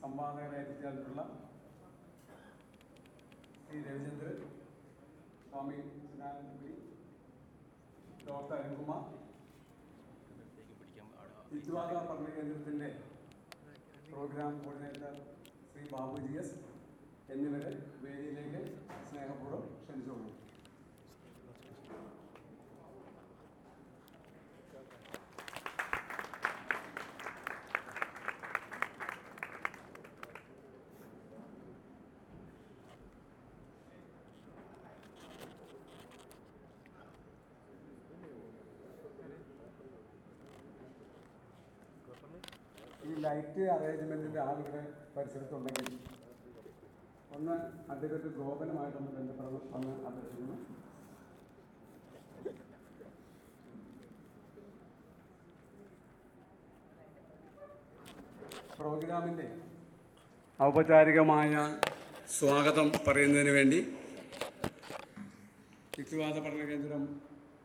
സംവാദകരായി എത്തിച്ചേർന്നിട്ടുള്ള ശ്രീ രവിചന്ദ്രൻ സ്വാമി ചിദാനന്ദപുരി ഡോക്ടർ അരുൺകുമാർ യുക്തിവാദ പഠന കേന്ദ്രത്തിന്റെ program coordinator Shri Babu G S എന്നിവരെ വേദിയിലേക്ക് സ്നേഹപൂർവം ക്ഷണിച്ചുകൊള്ളു ഈ ലൈറ്റ് അറേഞ്ച്മെന്റിന്റെ ആളുകളെ പരിസരത്തുണ്ടെങ്കിൽ ഒന്ന് അഡ്വക്കേറ്റ് ഗോപനമായിട്ടൊന്ന് ബന്ധപ്പെടണം എന്ന് അഭ്യർത്ഥിക്കുന്നു പ്രോഗ്രാമിന്റെ ഔപചാരികമായ സ്വാഗതം പറയുന്നതിന് വേണ്ടി യുക്തിവാദ പഠന കേന്ദ്രം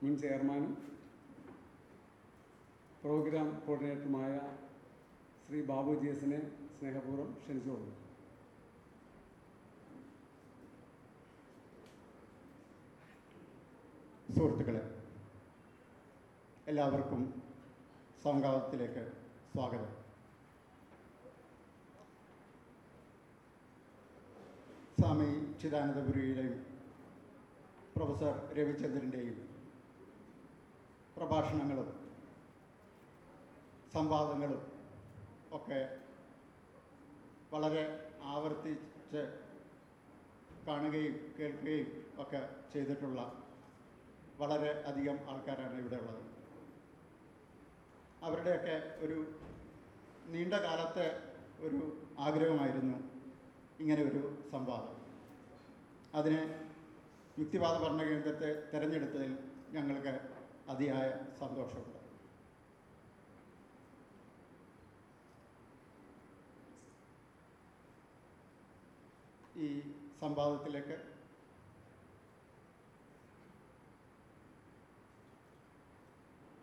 മുൻ ചെയർമാനും പ്രോഗ്രാം കോർഡിനേറ്ററുമായ ശ്രീ ബാബു ജി എസിനെ സ്നേഹപൂർവം ക്ഷണിച്ചുകൊണ്ട് സുഹൃത്തുക്കളെ എല്ലാവർക്കും സംഘാതത്തിലേക്ക് സ്വാഗതം. സ്വാമി ചിദാനന്ദപുരിയുടെയും പ്രൊഫസർ രവിചന്ദ്രന്റെയും പ്രഭാഷണങ്ങളും സംവാദങ്ങളും ഒക്കെ വളരെ ആവർത്തിച്ച് കാണുകയും കേൾക്കുകയും ഒക്കെ ചെയ്തിട്ടുള്ള വളരെ അധികം ആൾക്കാരാണ് ഇവിടെ ഉള്ളത്. അവരുടെയൊക്കെ ഒരു നീണ്ട കാലത്തെ ഒരു ആഗ്രഹമായിരുന്നു ഇങ്ങനെ ഒരു സംവാദം. അതിനെ യുക്തിവാദ ഭരണകേന്ദ്രത്തെ കേന്ദ്രത്തെ തിരഞ്ഞെടുത്തതിൽ ഞങ്ങൾക്ക് അതിയായ സന്തോഷമുണ്ട് ഈ സംവാദത്തിലേക്ക്.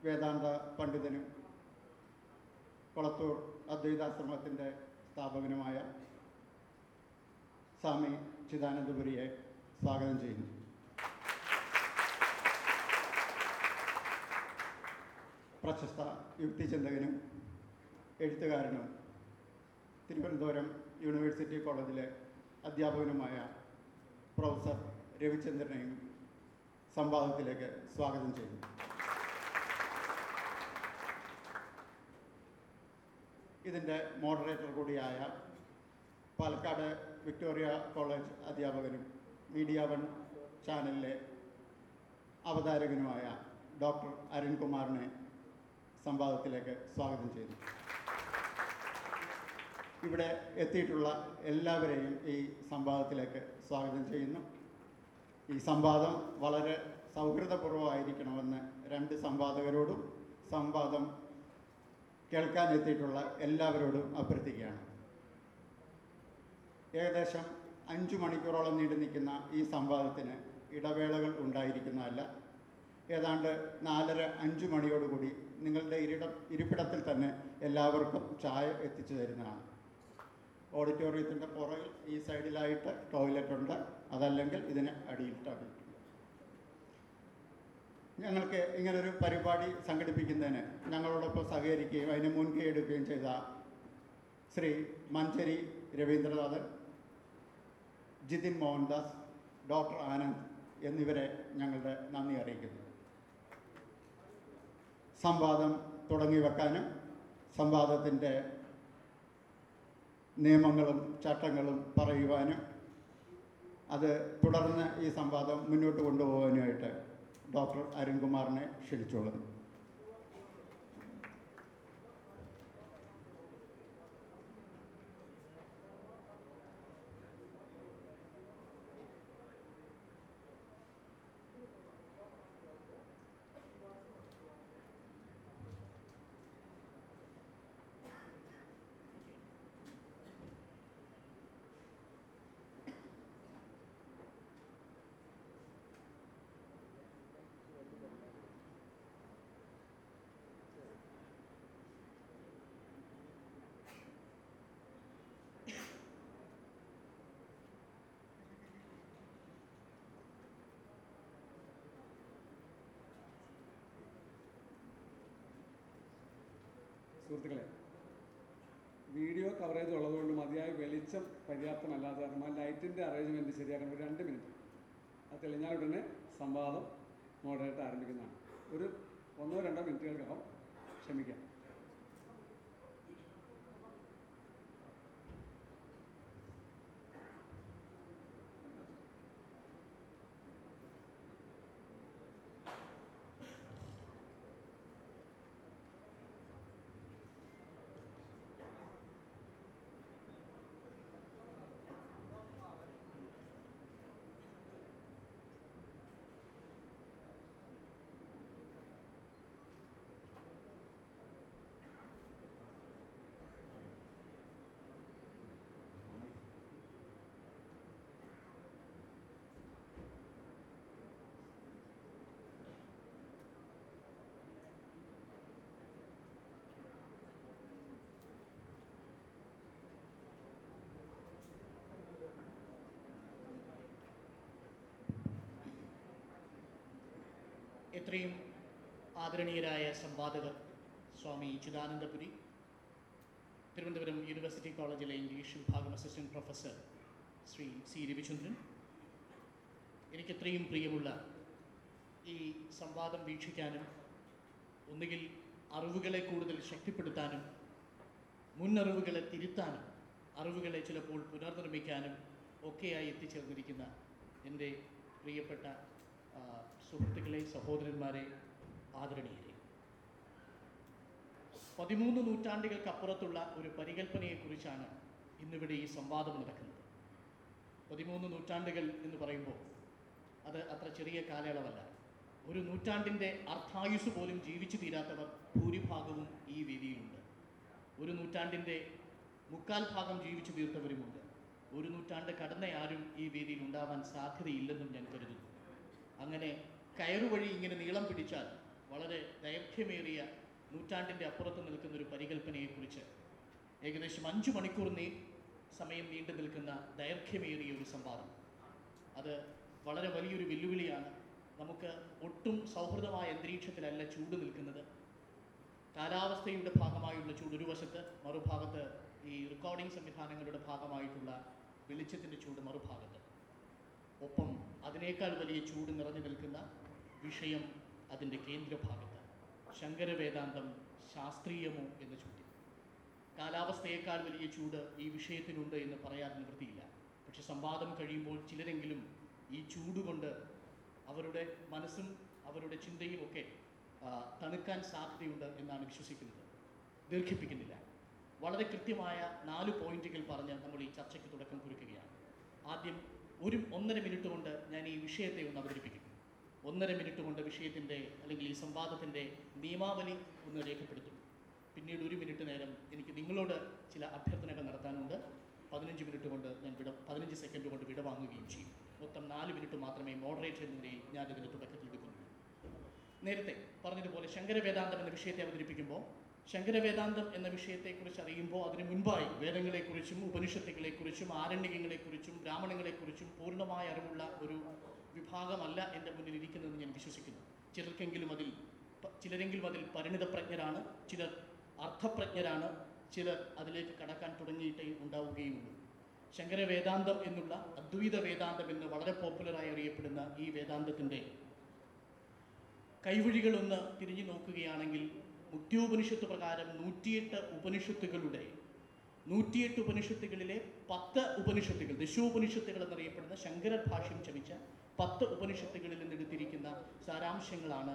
വേദാന്ത പണ്ഡിതനും കൊളത്തൂർ അദ്വൈതാശ്രമത്തിന്റെ സ്ഥാപകനുമായ സ്വാമി ചിദാനന്ദപുരിയെ സ്വാഗതം ചെയ്യുന്നു. പ്രശസ്ത യുക്തിചിന്തകനും എഴുത്തുകാരനും തിരുവനന്തപുരം യൂണിവേഴ്സിറ്റി കോളേജിലെ അധ്യാപകനുമായ പ്രൊഫസർ രവിചന്ദ്രനെയും സംവാദത്തിലേക്ക് സ്വാഗതം ചെയ്യുന്നു. ഇതിന്റെ മോഡറേറ്റർ കൂടിയായ പാലക്കാട് വിക്ടോറിയ കോളേജ് അധ്യാപകനും മീഡിയ വൺ ചാനലിലെ അവതാരകനുമായ ഡോക്ടർ അരുൺകുമാറിനെ സംവാദത്തിലേക്ക് സ്വാഗതം ചെയ്യുന്നു. ഇവിടെ എത്തിയിട്ടുള്ള എല്ലാവരെയും ഈ സംവാദത്തിലേക്ക് സ്വാഗതം ചെയ്യുന്നു. ഈ സംവാദം വളരെ സൗഹൃദപൂർവമായിരിക്കണമെന്ന് രണ്ട് സംവാദകരോടും സംവാദം കേൾക്കാൻ എത്തിയിട്ടുള്ള എല്ലാവരോടും അഭ്യർത്ഥിക്കുകയാണ്. ഏകദേശം അഞ്ചു മണിക്കൂറോളം നീണ്ടു നിൽക്കുന്ന ഈ സംവാദത്തിന് ഇടവേളകൾ ഉണ്ടായിരിക്കുന്നതല്ല. ഏതാണ്ട് നാലര അഞ്ചു മണിയോടുകൂടി നിങ്ങളുടെ ഇരിട ഇരിപ്പിടത്തിൽ തന്നെ എല്ലാവർക്കും ചായ എത്തിച്ചു തരുന്നതാണ്. ഓഡിറ്റോറിയത്തിന്റെ പുറകിൽ ഈ സൈഡിലായിട്ട് ടോയ്ലറ്റ് ഉണ്ട്. അതല്ലെങ്കിൽ ഇതിന് അടിയിൽ ടോയ്ലറ്റ് ഞങ്ങൾക്ക് ഇങ്ങനൊരു പരിപാടി സംഘടിപ്പിക്കുന്നതിന് ഞങ്ങളോടൊപ്പം സഹകരിക്കുകയും അതിന് മുൻകൈ എടുക്കുകയും ചെയ്ത ശ്രീ മഞ്ചരി രവീന്ദ്രനാഥൻ ജിതിൻ മോഹൻദാസ് ഡോക്ടർ ആനന്ദ് എന്നിവരെ ഞങ്ങളുടെ നന്ദി അറിയിക്കുന്നു. സംവാദം തുടങ്ങി വെക്കാനും സംവാദത്തിന്റെ നിയമങ്ങളും ചട്ടങ്ങളും പറയുവാനും അത് തുടർന്ന് ഈ സംവാദം മുന്നോട്ട് കൊണ്ടുപോകാനുമായിട്ട് ഡോക്ടർ അരുൺകുമാറിനെ ക്ഷണിച്ചോളുന്നു സുഹൃത്തുക്കളെ വീഡിയോ കവറേജ് ഉള്ളതുകൊണ്ട് മതിയായ വെളിച്ചം പര്യാപ്തമല്ലാത്ത കാരണം ആ ലൈറ്റിന്റെ അറേഞ്ച്മെന്റ് ശരിയാക്കണം ഒരു രണ്ട് മിനിറ്റ് അത് തെളിഞ്ഞാൽ ഉടനെ സംവാദം മോഡറേറ്റ് ആരംഭിക്കുന്നതാണ്. ഒരു ഒന്നോ രണ്ടോ മിനിറ്റുകൾക്കകം ക്ഷമിക്കാം. എത്രയും ആദരണീയരായ സംവാദകർ സ്വാമി ചിദാനന്ദപുരി തിരുവനന്തപുരം യൂണിവേഴ്സിറ്റി കോളേജിലെ ഇംഗ്ലീഷ് വിഭാഗം assistant professor Shri C Ravichandran. എനിക്ക് എത്രയും പ്രിയമുള്ള ഈ സംവാദം വീക്ഷിക്കാനും ഒന്നുകിൽ അറിവുകളെ കൂടുതൽ ശക്തിപ്പെടുത്താനും മുൻ അറിവുകളെ തിരുത്താനും അറിവുകളെ ചിലപ്പോൾ പുനർനിർമ്മിക്കാനും ഒക്കെയായി എത്തിച്ചേർന്നിരിക്കുന്ന എന്റെ പ്രിയപ്പെട്ട സുഹൃത്തുക്കളെ സഹോദരന്മാരെ ആദരണീയരെ. പതിമൂന്ന് നൂറ്റാണ്ടുകൾക്കപ്പുറത്തുള്ള ഒരു പരികല്പനയെക്കുറിച്ചാണ് ഇന്നിവിടെ ഈ സംവാദം നടക്കുന്നത്. പതിമൂന്ന് നൂറ്റാണ്ടുകൾ എന്ന് പറയുമ്പോൾ അത് അത്ര ചെറിയ കാലയളവല്ല. ഒരു നൂറ്റാണ്ടിന്റെ അർത്ഥായുസ് പോലും ജീവിച്ചു തീരാത്തവർ ഭൂരിഭാഗവും ഈ വേദിയിലുണ്ട്. ഒരു നൂറ്റാണ്ടിന്റെ മുക്കാൽ ഭാഗം ജീവിച്ചു തീർത്തവരുമുണ്ട്. ഒരു നൂറ്റാണ്ട് കടന്ന ആരും ഈ വേദിയിൽ ഉണ്ടാവാൻ സാധ്യതയില്ലെന്നും ഞാൻ കരുതുന്നു. അങ്ങനെ കയറുവഴി ഇങ്ങനെ നീളം പിടിച്ചാൽ വളരെ ദൈർഘ്യമേറിയ നൂറ്റാണ്ടിന്റെ അപ്പുറത്ത് നിൽക്കുന്ന ഒരു പരികല്പനയെക്കുറിച്ച് ഏകദേശം അഞ്ചു മണിക്കൂർ നീ സമയം നീണ്ടു നിൽക്കുന്ന ദൈർഘ്യമേറിയ ഒരു സംവാദം. അത് വളരെ വലിയൊരു വെല്ലുവിളിയാണ്. നമുക്ക് ഒട്ടും സൗഹൃദമായ അന്തരീക്ഷത്തിലല്ല ചൂട് നിൽക്കുന്നത്. കാലാവസ്ഥയുടെ ഭാഗമായുള്ള ചൂട് ഒരു വശത്ത് മറുഭാഗത്ത് ഈ റെക്കോർഡിംഗ് സംവിധാനങ്ങളുടെ ഭാഗമായിട്ടുള്ള വെളിച്ചത്തിന്റെ ചൂട് മറുഭാഗത്ത്. ഒപ്പം അതിനേക്കാൾ വലിയ ചൂട് നിറഞ്ഞു നിൽക്കുന്ന വിഷയം അതിന്റെ കേന്ദ്രഭാഗത്ത് ശങ്കരവേദാന്തം ശാസ്ത്രീയമോ എന്ന ചോദ്യം. കാലാവസ്ഥയേക്കാൾ വലിയ ചൂട് ഈ വിഷയത്തിനുണ്ട് എന്ന് പറയാൻ നിവൃത്തിയില്ല. പക്ഷെ സംവാദം കഴിയുമ്പോൾ ചിലരെങ്കിലും ഈ ചൂട് കൊണ്ട് അവരുടെ മനസ്സും അവരുടെ ചിന്തയും ഒക്കെ തണുക്കാൻ സാധ്യതയുണ്ട് എന്നാണ് വിശ്വസിക്കുന്നത്. ദീർഘിപ്പിക്കുന്നില്ല. വളരെ കൃത്യമായ നാല് പോയിന്റുകൾ പറഞ്ഞ് നമ്മൾ ഈ ചർച്ചയ്ക്ക് തുടക്കം കുറിക്കുകയാണ്. ആദ്യം ഒരു ഒന്നര മിനിറ്റ് കൊണ്ട് ഞാൻ ഈ വിഷയത്തെ ഒന്ന് അവതരിപ്പിക്കും. ഒന്നര മിനിറ്റ് കൊണ്ട് വിഷയത്തിന്റെ അല്ലെങ്കിൽ ഈ സംവാദത്തിന്റെ നിയമാവലി ഒന്ന് രേഖപ്പെടുത്തും. പിന്നീട് ഒരു മിനിറ്റ് നേരം എനിക്ക് നിങ്ങളോട് ചില അഭ്യർത്ഥനകൾ നടത്താനുണ്ട്. പതിനഞ്ച് മിനിറ്റ് കൊണ്ട് ഞാൻ വിട പതിനഞ്ച് സെക്കൻഡ് കൊണ്ട് വിടവാങ്ങുകയും ചെയ്യും. മൊത്തം നാല് മിനിറ്റ് മാത്രമേ മോഡറേറ്റർ എന്ന നിലയിൽ ഞാൻ തുടക്കത്തിൽ എടുക്കുന്നുള്ളൂ. നേരത്തെ പറഞ്ഞതുപോലെ ശങ്കരവേദാന്തം എന്ന വിഷയത്തെ അവതരിപ്പിക്കുമ്പോൾ ശങ്കരവേദാന്തം എന്ന വിഷയത്തെക്കുറിച്ച് അറിയുമ്പോൾ അതിനു മുൻപായി വേദങ്ങളെക്കുറിച്ചും ഉപനിഷത്തുകളെക്കുറിച്ചും ആരണ്യകങ്ങളെക്കുറിച്ചും ബ്രാഹ്മണങ്ങളെക്കുറിച്ചും പൂർണമായ അറിവുള്ള ഒരു വിഭാഗമല്ല എന്റെ മുന്നിൽ ഇരിക്കുന്നതെന്ന് ഞാൻ വിശ്വസിക്കുന്നു. ചിലർക്കെങ്കിലും അതിൽ ചിലരെങ്കിലും അതിൽ പരിണിതപ്രജ്ഞരാണ് ചിലർ അർത്ഥപ്രജ്ഞരാണ് ചിലർ അതിലേക്ക് കടക്കാൻ തുടങ്ങിയിട്ടേ ഉണ്ടാവുകയുള്ളൂ. ശങ്കരവേദാന്തം എന്നുള്ള അദ്വൈത വേദാന്തം എന്ന് വളരെ പോപ്പുലറായി അറിയപ്പെടുന്ന ഈ വേദാന്തത്തിന്റെ കൈവഴികളൊന്ന് തിരിഞ്ഞു നോക്കുകയാണെങ്കിൽ മുക്തിയോപനിഷത്ത് പ്രകാരം നൂറ്റിയെട്ട് ഉപനിഷത്തുകളുടെ നൂറ്റിയെട്ട് ഉപനിഷത്തുകളിലെ പത്ത് ഉപനിഷത്തുകൾ ദശോപനിഷത്തുകൾ എന്നറിയപ്പെടുന്ന ശങ്കര ഭാഷ്യം ചമിച്ച പത്ത് ഉപനിഷത്തുകളിൽ നിന്നെടുത്തിരിക്കുന്ന സാരാംശങ്ങളാണ്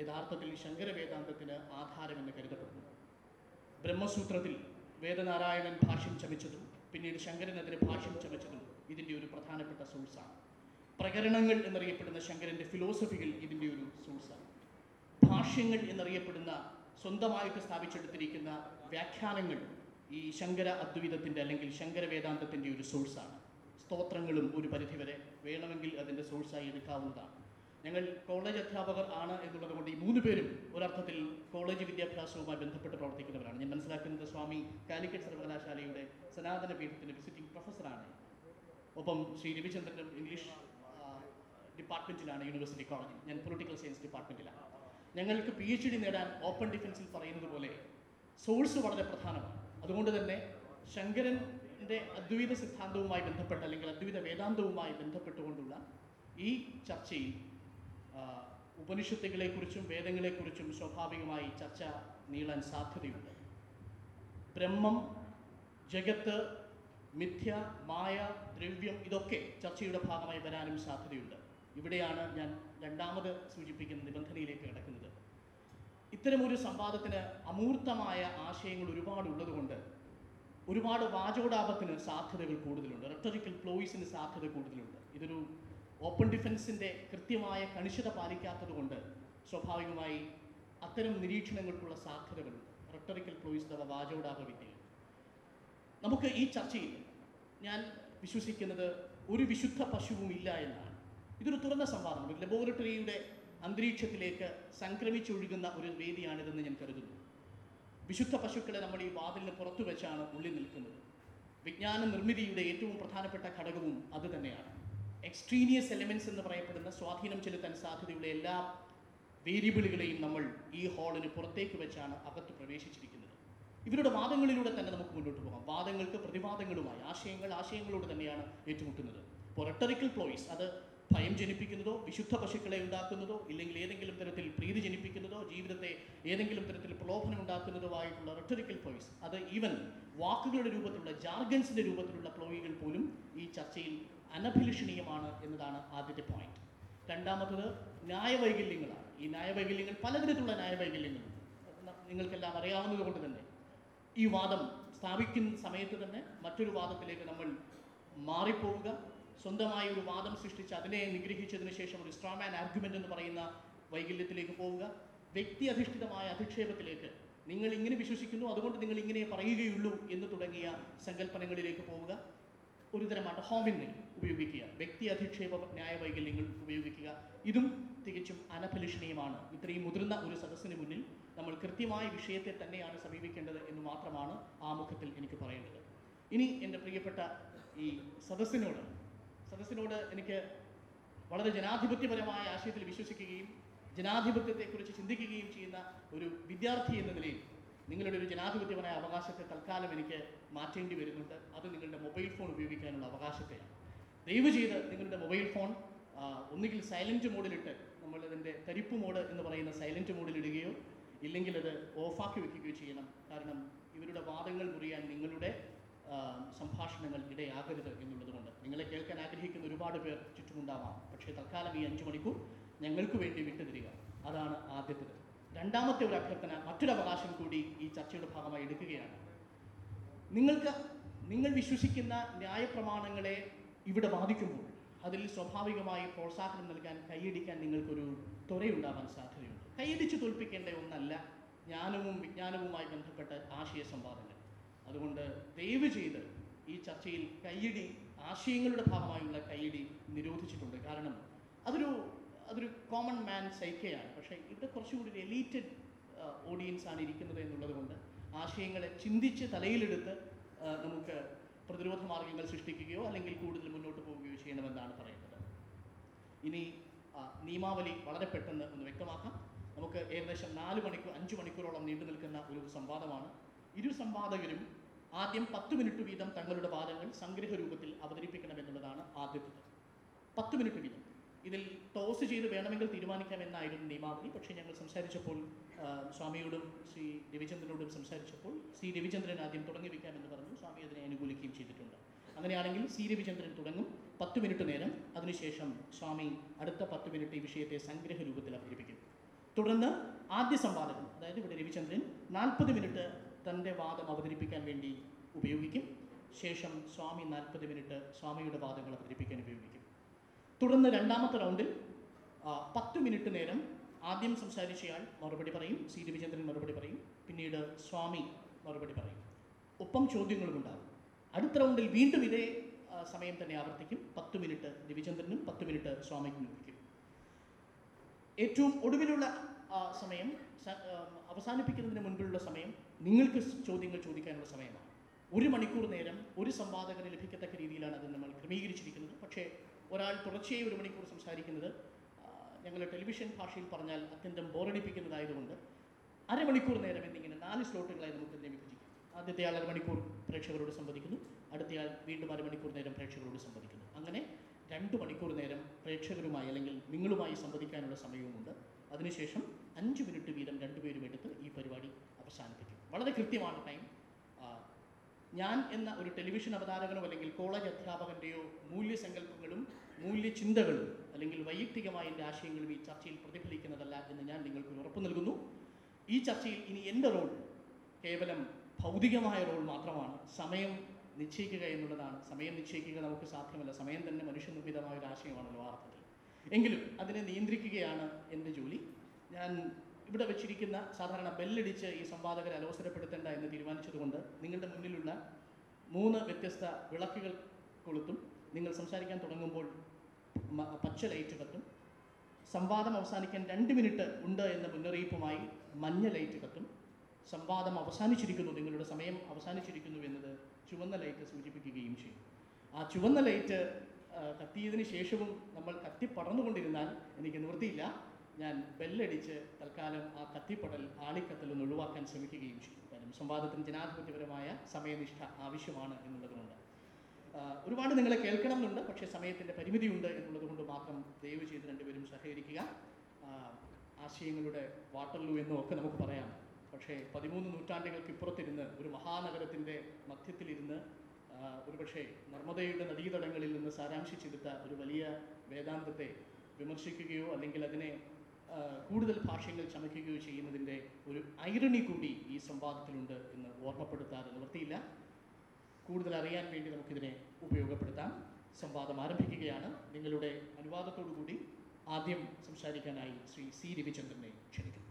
യഥാർത്ഥത്തിൽ ശങ്കര വേദാന്തത്തിന് ആധാരമെന്ന് കരുതപ്പെടുന്നു ബ്രഹ്മസൂത്രത്തിൽ വേദനാരായണൻ ഭാഷ്യം ചമിച്ചതും പിന്നീട് ശങ്കരനെതിരെ ഭാഷ്യം ചമിച്ചതും ഇതിന്റെ ഒരു പ്രധാനപ്പെട്ട സോഴ്സാണ് പ്രകരണങ്ങൾ എന്നറിയപ്പെടുന്ന ശങ്കരന്റെ ഫിലോസഫികൾ ഇതിന്റെ ഒരു സോഴ്സാണ് ഭാഷ്യങ്ങൾ എന്നറിയപ്പെടുന്ന സ്വന്തമായിട്ട് സ്ഥാപിച്ചെടുത്തിരിക്കുന്ന വ്യാഖ്യാനങ്ങൾ ഈ ശങ്കര അദ്വൈതത്തിന്റെ അല്ലെങ്കിൽ ശങ്കര വേദാന്തത്തിന്റെ ഒരു സോഴ്സാണ് സ്തോത്രങ്ങളും ഒരു പരിധിവരെ വേണമെങ്കിൽ അതിന്റെ സോഴ്സായി എടുക്കാവുന്നതാണ്. ഞങ്ങൾ കോളേജ് അധ്യാപകർ ആണ് എന്നുള്ളത് കൊണ്ട് ഈ മൂന്ന് പേരും ഒരർത്ഥത്തിൽ കോളേജ് വിദ്യാഭ്യാസവുമായി ബന്ധപ്പെട്ട് പ്രവർത്തിക്കുന്നവരാണ്. ഞാൻ മനസ്സിലാക്കുന്നത് സ്വാമി കാലിക്കറ്റ് സർവകലാശാലയുടെ സനാതന പീഠത്തിന്റെ വിസിറ്റിംഗ് പ്രൊഫസറാണ് ഒപ്പം ശ്രീ രവിചന്ദ്രൻ ഇംഗ്ലീഷ് ഡിപ്പാർട്ട്മെന്റിലാണ് യൂണിവേഴ്സിറ്റി കോളേജിൽ ഞാൻ പൊളിറ്റിക്കൽ സയൻസ് ഡിപ്പാർട്ട്മെന്റിലാണ് ഞങ്ങൾക്ക് പി എച്ച് ഡി നേടാൻ ഓപ്പൺ ഡിഫൻസിൽ പറയുന്നത് പോലെ സോഴ്സ് വളരെ പ്രധാനമാണ്. അതുകൊണ്ട് തന്നെ ശങ്കരന്റെ അദ്വൈത സിദ്ധാന്തവുമായി ബന്ധപ്പെട്ട് അല്ലെങ്കിൽ അദ്വൈത വേദാന്തവുമായി ബന്ധപ്പെട്ടുകൊണ്ടുള്ള ഈ ചർച്ചയിൽ ഉപനിഷത്തുകളെക്കുറിച്ചും വേദങ്ങളെക്കുറിച്ചും സ്വാഭാവികമായി ചർച്ച നീളാൻ സാധ്യതയുണ്ട്. ബ്രഹ്മം ജഗത്ത് മിഥ്യ മായ ദ്രവ്യം ഇതൊക്കെ ചർച്ചയുടെ ഭാഗമായി വരാനും സാധ്യതയുണ്ട്. ഇവിടെയാണ് ഞാൻ രണ്ടാമത് സൂചിപ്പിക്കുന്ന നിബന്ധനയിലേക്ക് കിടക്കുന്നത്. ഇത്തരമൊരു സംവാദത്തിന് അമൂർത്തമായ ആശയങ്ങൾ ഒരുപാട് ഉള്ളതുകൊണ്ട് ഒരുപാട് വാചോടാപത്തിന് സാധ്യതകൾ കൂടുതലുണ്ട്. റെട്ടറിക്കൽ പ്ലോയിസിന് സാധ്യത കൂടുതലുണ്ട്. ഇതൊരു ഓപ്പൺ ഡിഫൻസിന്റെ കൃത്യമായ കണിശത പാലിക്കാത്തത് കൊണ്ട് സ്വാഭാവികമായി അത്തരം നിരീക്ഷണങ്ങൾക്കുള്ള സാധ്യതകളുണ്ട്. റെട്ടറിക്കൽ പ്ലോയിസ് അഥവാ വാചോടാപ വിദ്യകൾ നമുക്ക് ഈ ചർച്ചയിൽ ഞാൻ വിശ്വസിക്കുന്നത് ഒരു വിശുദ്ധ പശുവും ഇല്ല എന്നാണ്. ഇതൊരു തുറന്ന സംവാദമാണ്. ഒരു ലബോറട്ടറിയുടെ അന്തരീക്ഷത്തിലേക്ക് സംക്രമിച്ചൊഴുകുന്ന ഒരു വേദിയാണിതെന്ന് ഞാൻ കരുതുന്നു. വിശുദ്ധ പശുക്കളെ നമ്മൾ ഈ വാതിലിന് പുറത്തു വെച്ചാണ് ഉള്ളിൽ നിൽക്കുന്നത്. വിജ്ഞാന നിർമ്മിതിയുടെ ഏറ്റവും പ്രധാനപ്പെട്ട ഘടകവും അത് തന്നെയാണ്. എക്സ്ട്രീനിയസ് എലമെൻസ് എന്ന് പറയപ്പെടുന്ന സ്വാധീനം ചെലുത്താൻ സാധ്യതയുള്ള എല്ലാ വേരിയബിളുകളെയും നമ്മൾ ഈ ഹാളിന് പുറത്തേക്ക് വെച്ചാണ് അകത്ത് പ്രവേശിച്ചിരിക്കുന്നത്. ഇവരുടെ വാദങ്ങളിലൂടെ തന്നെ നമുക്ക് മുന്നോട്ട് പോകാം. വാദങ്ങൾക്ക് പ്രതിവാദങ്ങളുമായി ആശയങ്ങൾ ആശയങ്ങളോട് തന്നെയാണ് ഏറ്റുമുട്ടുന്നത്. ഇപ്പോൾ റെട്ടറിക്കൽ പ്ലോയിസ് അത് ഭയം ജനിപ്പിക്കുന്നതോ വിശുദ്ധ പശുക്കളെ ഉണ്ടാക്കുന്നതോ ഇല്ലെങ്കിൽ ഏതെങ്കിലും തരത്തിൽ പ്രീതി ജനിപ്പിക്കുന്നതോ ജീവിതത്തെ ഏതെങ്കിലും തരത്തിൽ പ്രലോഭനം ഉണ്ടാക്കുന്നതോ ആയിട്ടുള്ള റെട്ടറിക്കൽ പ്ലോയിസ് അത് ഈവൻ വാക്കുകളുടെ രൂപത്തിലുള്ള ജാർഗൻസിന്റെ രൂപത്തിലുള്ള പ്ലോയികൾ പോലും ഈ ചർച്ചയിൽ അനഭിലഷണീയമാണ് എന്നതാണ് ആദ്യത്തെ പോയിന്റ് രണ്ടാമത്തത് ന്യായവൈകല്യങ്ങളാണ്. ഈ ന്യായവൈകല്യങ്ങൾ പലതരത്തിലുള്ള ന്യായവൈകല്യങ്ങളുണ്ട് ന- നിങ്ങൾക്കെല്ലാം അറിയാവുന്നത് കൊണ്ട് തന്നെ ഈ വാദം സ്ഥാപിക്കുന്ന സമയത്ത് തന്നെ മറ്റൊരു വാദത്തിലേക്ക് നമ്മൾ മാറിപ്പോവുക. സ്വന്തമായി ഒരു വാദം സൃഷ്ടിച്ച് അതിനെ നിഗ്രഹിച്ചതിന് ശേഷം ഒരു സ്ട്രോങ് സ്ട്രോമാൻ ആർഗ്യുമെന്റ് എന്ന് പറയുന്ന വൈകല്യത്തിലേക്ക് പോവുക. വ്യക്തി അധിഷ്ഠിതമായ അധിക്ഷേപത്തിലേക്ക് നിങ്ങൾ ഇങ്ങനെ വിശ്വസിക്കുന്നു അതുകൊണ്ട് നിങ്ങൾ ഇങ്ങനെ പറയുകയുള്ളൂ എന്ന് തുടങ്ങിയ സങ്കല്പനങ്ങളിലേക്ക് പോവുക. ഒരുതരം അഡഹോമിനെ ഉപയോഗിക്കുക. വ്യക്തി അധിക്ഷേപ ന്യായ വൈകല്യങ്ങൾ ഉപയോഗിക്കുക. ഇതും തികച്ചും അനഫലിഷണീയമാണ് ഇത്രയും മുതിർന്ന ഒരു സദസ്സിന് മുന്നിൽ നമ്മൾ കൃത്യമായ വിഷയത്തെ തന്നെയാണ് സമീപിക്കേണ്ടത് എന്ന് മാത്രമാണ് ആമുഖത്തിൽ എനിക്ക് പറയേണ്ടത്. ഇനി എന്റെ പ്രിയപ്പെട്ട ഈ സദസ്സിനോട് സദസ്സിനോട് എനിക്ക് വളരെ ജനാധിപത്യപരമായ ആശയത്തിൽ വിശ്വസിക്കുകയും ജനാധിപത്യത്തെക്കുറിച്ച് ചിന്തിക്കുകയും ചെയ്യുന്ന ഒരു വിദ്യാർത്ഥി എന്ന നിലയിൽ നിങ്ങളുടെ ഒരു ജനാധിപത്യപരമായ അവകാശത്തെ തൽക്കാലം എനിക്ക് മാറ്റേണ്ടി വരുന്നുണ്ട്. അത് നിങ്ങളുടെ മൊബൈൽ ഫോൺ ഉപയോഗിക്കാനുള്ള അവകാശത്തെയാണ്. ദയവ് ചെയ്ത് നിങ്ങളുടെ മൊബൈൽ ഫോൺ ഒന്നുകിൽ സൈലന്റ് മോഡിലിട്ട് നമ്മൾ നമ്മളതിന്റെ തരിപ്പ് മോഡ് എന്ന് പറയുന്ന സൈലന്റ് മോഡിലിടുകയോ ഇല്ലെങ്കിൽ അത് ഓഫാക്കി വെക്കുകയോ ചെയ്യണം. കാരണം ഇവരുടെ വാദങ്ങൾ മുറിയാൻ നിങ്ങളുടെ സംഭാഷണങ്ങൾ ഇടയാകരുത് എന്നുള്ളതുകൊണ്ട്. നിങ്ങളെ കേൾക്കാൻ ആഗ്രഹിക്കുന്ന ഒരുപാട് പേർ ചുറ്റുമുണ്ടാവാം. പക്ഷേ തൽക്കാലം ഈ അഞ്ച് മണിക്കൂർ ഞങ്ങൾക്ക് വേണ്ടി വിട്ടുതരിക. അതാണ് ആദ്യത്തേത്. രണ്ടാമത്തെ ഒരു അഭ്യർത്ഥന മറ്റൊരു അവകാശം കൂടി ഈ ചർച്ചയുടെ ഭാഗമായി എടുക്കുകയാണ്. നിങ്ങൾക്ക് നിങ്ങൾ വിശ്വസിക്കുന്ന ന്യായപ്രമാണങ്ങളെ ഇവിടെ ബാധിക്കുമ്പോൾ അതിൽ സ്വാഭാവികമായി പ്രോത്സാഹനം നൽകാൻ കൈയടിക്കാൻ നിങ്ങൾക്കൊരു ത്വരയുണ്ടാവാൻ സാധ്യതയുണ്ട്. കൈയടിച്ച് തോൽപ്പിക്കേണ്ട ഒന്നല്ല ജ്ഞാനവും വിജ്ഞാനവുമായി ബന്ധപ്പെട്ട ആശയ സംവാദങ്ങൾ അതുകൊണ്ട് ദയവ് ചെയ്ത് ഈ ചർച്ചയിൽ കൈയടി ആശയങ്ങളുടെ ഭാഗമായുള്ള കൈയടി നിരോധിച്ചിട്ടുണ്ട്. കാരണം അതൊരു അതൊരു കോമൺ മാൻ സൈക്കയാണ് പക്ഷേ ഇവിടെ കുറച്ചുകൂടി ഒരു എലീറ്റഡ് ഓഡിയൻസ് ആണ് ഇരിക്കുന്നത് എന്നുള്ളത് കൊണ്ട് ആശയങ്ങളെ ചിന്തിച്ച് തലയിലെടുത്ത് നമുക്ക് പ്രതിരോധ മാർഗങ്ങൾ സൃഷ്ടിക്കുകയോ അല്ലെങ്കിൽ കൂടുതൽ മുന്നോട്ട് പോവുകയോ ചെയ്യണമെന്നാണ് പറയുന്നത്. ഇനി ആ, നിയമാവലി വളരെ പെട്ടെന്ന് ഒന്ന് വ്യക്തമാക്കാം. നമുക്ക് ഏകദേശം നാല് മണിക്കൂർ അഞ്ച് മണിക്കൂറോളം നീണ്ടു നിൽക്കുന്ന ഒരു സംവാദമാണ്. ഇരു സംവാദകരും ആദ്യം പത്ത് മിനിറ്റ് വീതം തങ്ങളുടെ വാദങ്ങൾ സംഗ്രഹ രൂപത്തിൽ അവതരിപ്പിക്കണമെന്നുള്ളതാണ് ആദ്യത്തത് പത്ത് മിനിറ്റ് വീതം. ഇതിൽ ടോസ് ചെയ്ത് വേണമെങ്കിൽ തീരുമാനിക്കാമെന്നായിരുന്നു നിയമാവലി. പക്ഷേ ഞങ്ങൾ സംസാരിച്ചപ്പോൾ സ്വാമിയോടും ശ്രീ രവിചന്ദ്രനോടും സംസാരിച്ചപ്പോൾ സി രവിചന്ദ്രൻ ആദ്യം തുടങ്ങി വയ്ക്കാമെന്ന് പറഞ്ഞു. സ്വാമി അതിനെ അനുകൂലിക്കുകയും ചെയ്തിട്ടുണ്ട്. അങ്ങനെയാണെങ്കിൽ സി രവിചന്ദ്രൻ തുടങ്ങും. പത്ത് മിനിറ്റ് നേരം. അതിനുശേഷം സ്വാമി അടുത്ത പത്ത് മിനിറ്റ് ഈ വിഷയത്തെ സംഗ്രഹ രൂപത്തിൽ അവതരിപ്പിക്കും. തുടർന്ന് ആദ്യ സംവാദകൻ അതായത് ഇവിടെ രവിചന്ദ്രൻ നാൽപ്പത് മിനിറ്റ് തന്റെ വാദം അവതരിപ്പിക്കാൻ വേണ്ടി ഉപയോഗിക്കും. ശേഷം സ്വാമി നാൽപ്പത് മിനിറ്റ് സ്വാമിയുടെ വാദങ്ങൾ അവതരിപ്പിക്കാൻ ഉപയോഗിക്കും. തുടർന്ന് രണ്ടാമത്തെ റൗണ്ടിൽ പത്ത് മിനിറ്റ് നേരം ആദ്യം സംസാരിച്ചയാൾ മറുപടി പറയും സി. രവിചന്ദ്രൻ മറുപടി പറയും പിന്നീട് സ്വാമി മറുപടി പറയും. ഒപ്പം ചോദ്യങ്ങളും ഉണ്ടാകും. അടുത്ത റൗണ്ടിൽ വീണ്ടും ഇതേ സമയം തന്നെ ആവർത്തിക്കും. പത്ത് മിനിറ്റ് രവിചന്ദ്രനും പത്ത് മിനിറ്റ് സ്വാമിക്കും ലഭിക്കും ഏറ്റവും ഒടുവിലുള്ള സമയം അവസാനിപ്പിക്കുന്നതിന് മുൻപിലുള്ള സമയം നിങ്ങൾക്ക് ചോദ്യങ്ങൾ ചോദിക്കാനുള്ള സമയമാണ്. ഒരു മണിക്കൂർ നേരം ഒരു സംവാദകന് ലഭിക്കത്തക്ക രീതിയിലാണ് അത് നമ്മൾ ക്രമീകരിച്ചിരിക്കുന്നത്. പക്ഷേ ഒരാൾ തുടർച്ചയായി ഒരു മണിക്കൂർ സംസാരിക്കുന്നത് ഞങ്ങൾ ടെലിവിഷൻ ഭാഷയിൽ പറഞ്ഞാൽ അത്യന്തം ബോറടിപ്പിക്കുന്നതായതുകൊണ്ട് അരമണിക്കൂർ നേരം എന്നിങ്ങനെ നാല് സ്ലോട്ടുകളായി നമുക്ക് വിഭജിക്കാം ആദ്യത്തെ ആൾ അരമണിക്കൂർ പ്രേക്ഷകരോട് സംവദിക്കുന്നു. അടുത്തയാൾ വീണ്ടും അരമണിക്കൂർ നേരം പ്രേക്ഷകരോട് സംവദിക്കുന്നു. അങ്ങനെ രണ്ട് മണിക്കൂർ നേരം പ്രേക്ഷകരുമായി അല്ലെങ്കിൽ നിങ്ങളുമായി സംവദിക്കാനുള്ള സമയവുമുണ്ട്. അതിനുശേഷം അഞ്ച് മിനിറ്റ് വീതം രണ്ടുപേരും എടുത്ത് ഈ പരിപാടി അവസാനിപ്പിക്കും. വളരെ കൃത്യമാണ് ടൈം ഞാൻ എന്ന ഒരു ടെലിവിഷൻ അവതാരകനോ അല്ലെങ്കിൽ കോളേജ് അധ്യാപകന്റെയോ മൂല്യസങ്കല്പങ്ങളും മൂല്യചിന്തകളും അല്ലെങ്കിൽ വൈയക്തികമായ എന്റെ ആശയങ്ങളും ഈ ചർച്ചയിൽ പ്രതിഫലിക്കുന്നതല്ല എന്ന് ഞാൻ നിങ്ങൾക്ക് ഉറപ്പ് നൽകുന്നു. ഈ ചർച്ചയിൽ ഇനി എന്റെ റോൾ കേവലം ഭൗതികമായ റോൾ മാത്രമാണ്. സമയം നിശ്ചയിക്കുക എന്നുള്ളതാണ്. സമയം നിശ്ചയിക്കുക നമുക്ക് സാധ്യമല്ല. സമയം തന്നെ മനുഷ്യനിർമ്മിതമായ ഒരു ആശയമാണല്ലോ ആ എങ്കിലും അതിനെ നിയന്ത്രിക്കുകയാണ് എന്റെ ജോലി. ഞാൻ ഇവിടെ വെച്ചിരിക്കുന്ന സാധാരണ ബെല്ലടിച്ച് ഈ സംവാദകരെ അലോസരപ്പെടുത്തേണ്ട എന്ന് തീരുമാനിച്ചതുകൊണ്ട് നിങ്ങളുടെ മുന്നിലുള്ള മൂന്ന് വ്യത്യസ്ത വിളക്കുകൾ കൊളുത്തും നിങ്ങൾ സംസാരിക്കാൻ തുടങ്ങുമ്പോൾ പച്ച ലൈറ്റ് കത്തും സംവാദം അവസാനിക്കാൻ രണ്ട് മിനിറ്റ് ഉണ്ട് എന്ന മുന്നറിയിപ്പുമായി മഞ്ഞ ലൈറ്റ് കത്തും സംവാദം അവസാനിച്ചിരിക്കുന്നു നിങ്ങളുടെ സമയം അവസാനിച്ചിരിക്കുന്നു എന്നത് ചുവന്ന ലൈറ്റ് സൂചിപ്പിക്കുകയും ചെയ്യും. ആ ചുവന്ന ലൈറ്റ് കത്തിയതിന് ശേഷവും നമ്മൾ കത്തി പടർന്നുകൊണ്ടിരുന്നാൽ എനിക്ക് നിവൃത്തിയില്ല. ഞാൻ ബെല്ലടിച്ച് തൽക്കാലം ആ കത്തിപ്പടൽ ആളിക്കത്തിൽ നിന്ന് ഒഴിവാക്കാൻ ശ്രമിക്കുകയും ചെയ്യും കാരണം സംവാദത്തിന് ജനാധിപത്യപരമായ സമയനിഷ്ഠ ആവശ്യമാണ് എന്നുള്ളതുകൊണ്ട്. ഒരുപാട് നിങ്ങളെ കേൾക്കണം എന്നുണ്ട് പക്ഷേ സമയത്തിന്റെ പരിമിതിയുണ്ട് എന്നുള്ളത് കൊണ്ട് മാത്രം ദയവ് ചെയ്ത് രണ്ടുപേരും സഹകരിക്കുക. ആശയങ്ങളുടെ വാട്ടർലൂ എന്നും ഒക്കെ നമുക്ക് പറയാം. പക്ഷേ പതിമൂന്ന് നൂറ്റാണ്ടുകൾക്ക് ഇപ്പുറത്തിരുന്ന് ഒരു മഹാനഗരത്തിന്റെ മധ്യത്തിലിരുന്ന് ഒരുപക്ഷെ നർമ്മദയുടെ നദീതടങ്ങളിൽ നിന്ന് സാരാംശിച്ചെടുത്ത ഒരു വലിയ വേദാന്തത്തെ വിമർശിക്കുകയോ അല്ലെങ്കിൽ അതിനെ കൂടുതൽ ഭാഷ്യങ്ങൾ ചമയ്ക്കുകയോ ചെയ്യുന്നതിന്റെ ഒരു ഐറണി കൂടി ഈ സംവാദത്തിലുണ്ട് എന്ന് ഓർമ്മപ്പെടുത്താതെ നിവർത്തിയില്ല. കൂടുതൽ അറിയാൻ വേണ്ടി നമുക്കിതിനെ ഉപയോഗപ്പെടുത്താം. സംവാദം ആരംഭിക്കുകയാണ്. നിങ്ങളുടെ അനുവാദത്തോടു കൂടി ആദ്യം സംസാരിക്കാനായി ശ്രീ സി രവിചന്ദ്രനെ ക്ഷണിക്കുന്നു.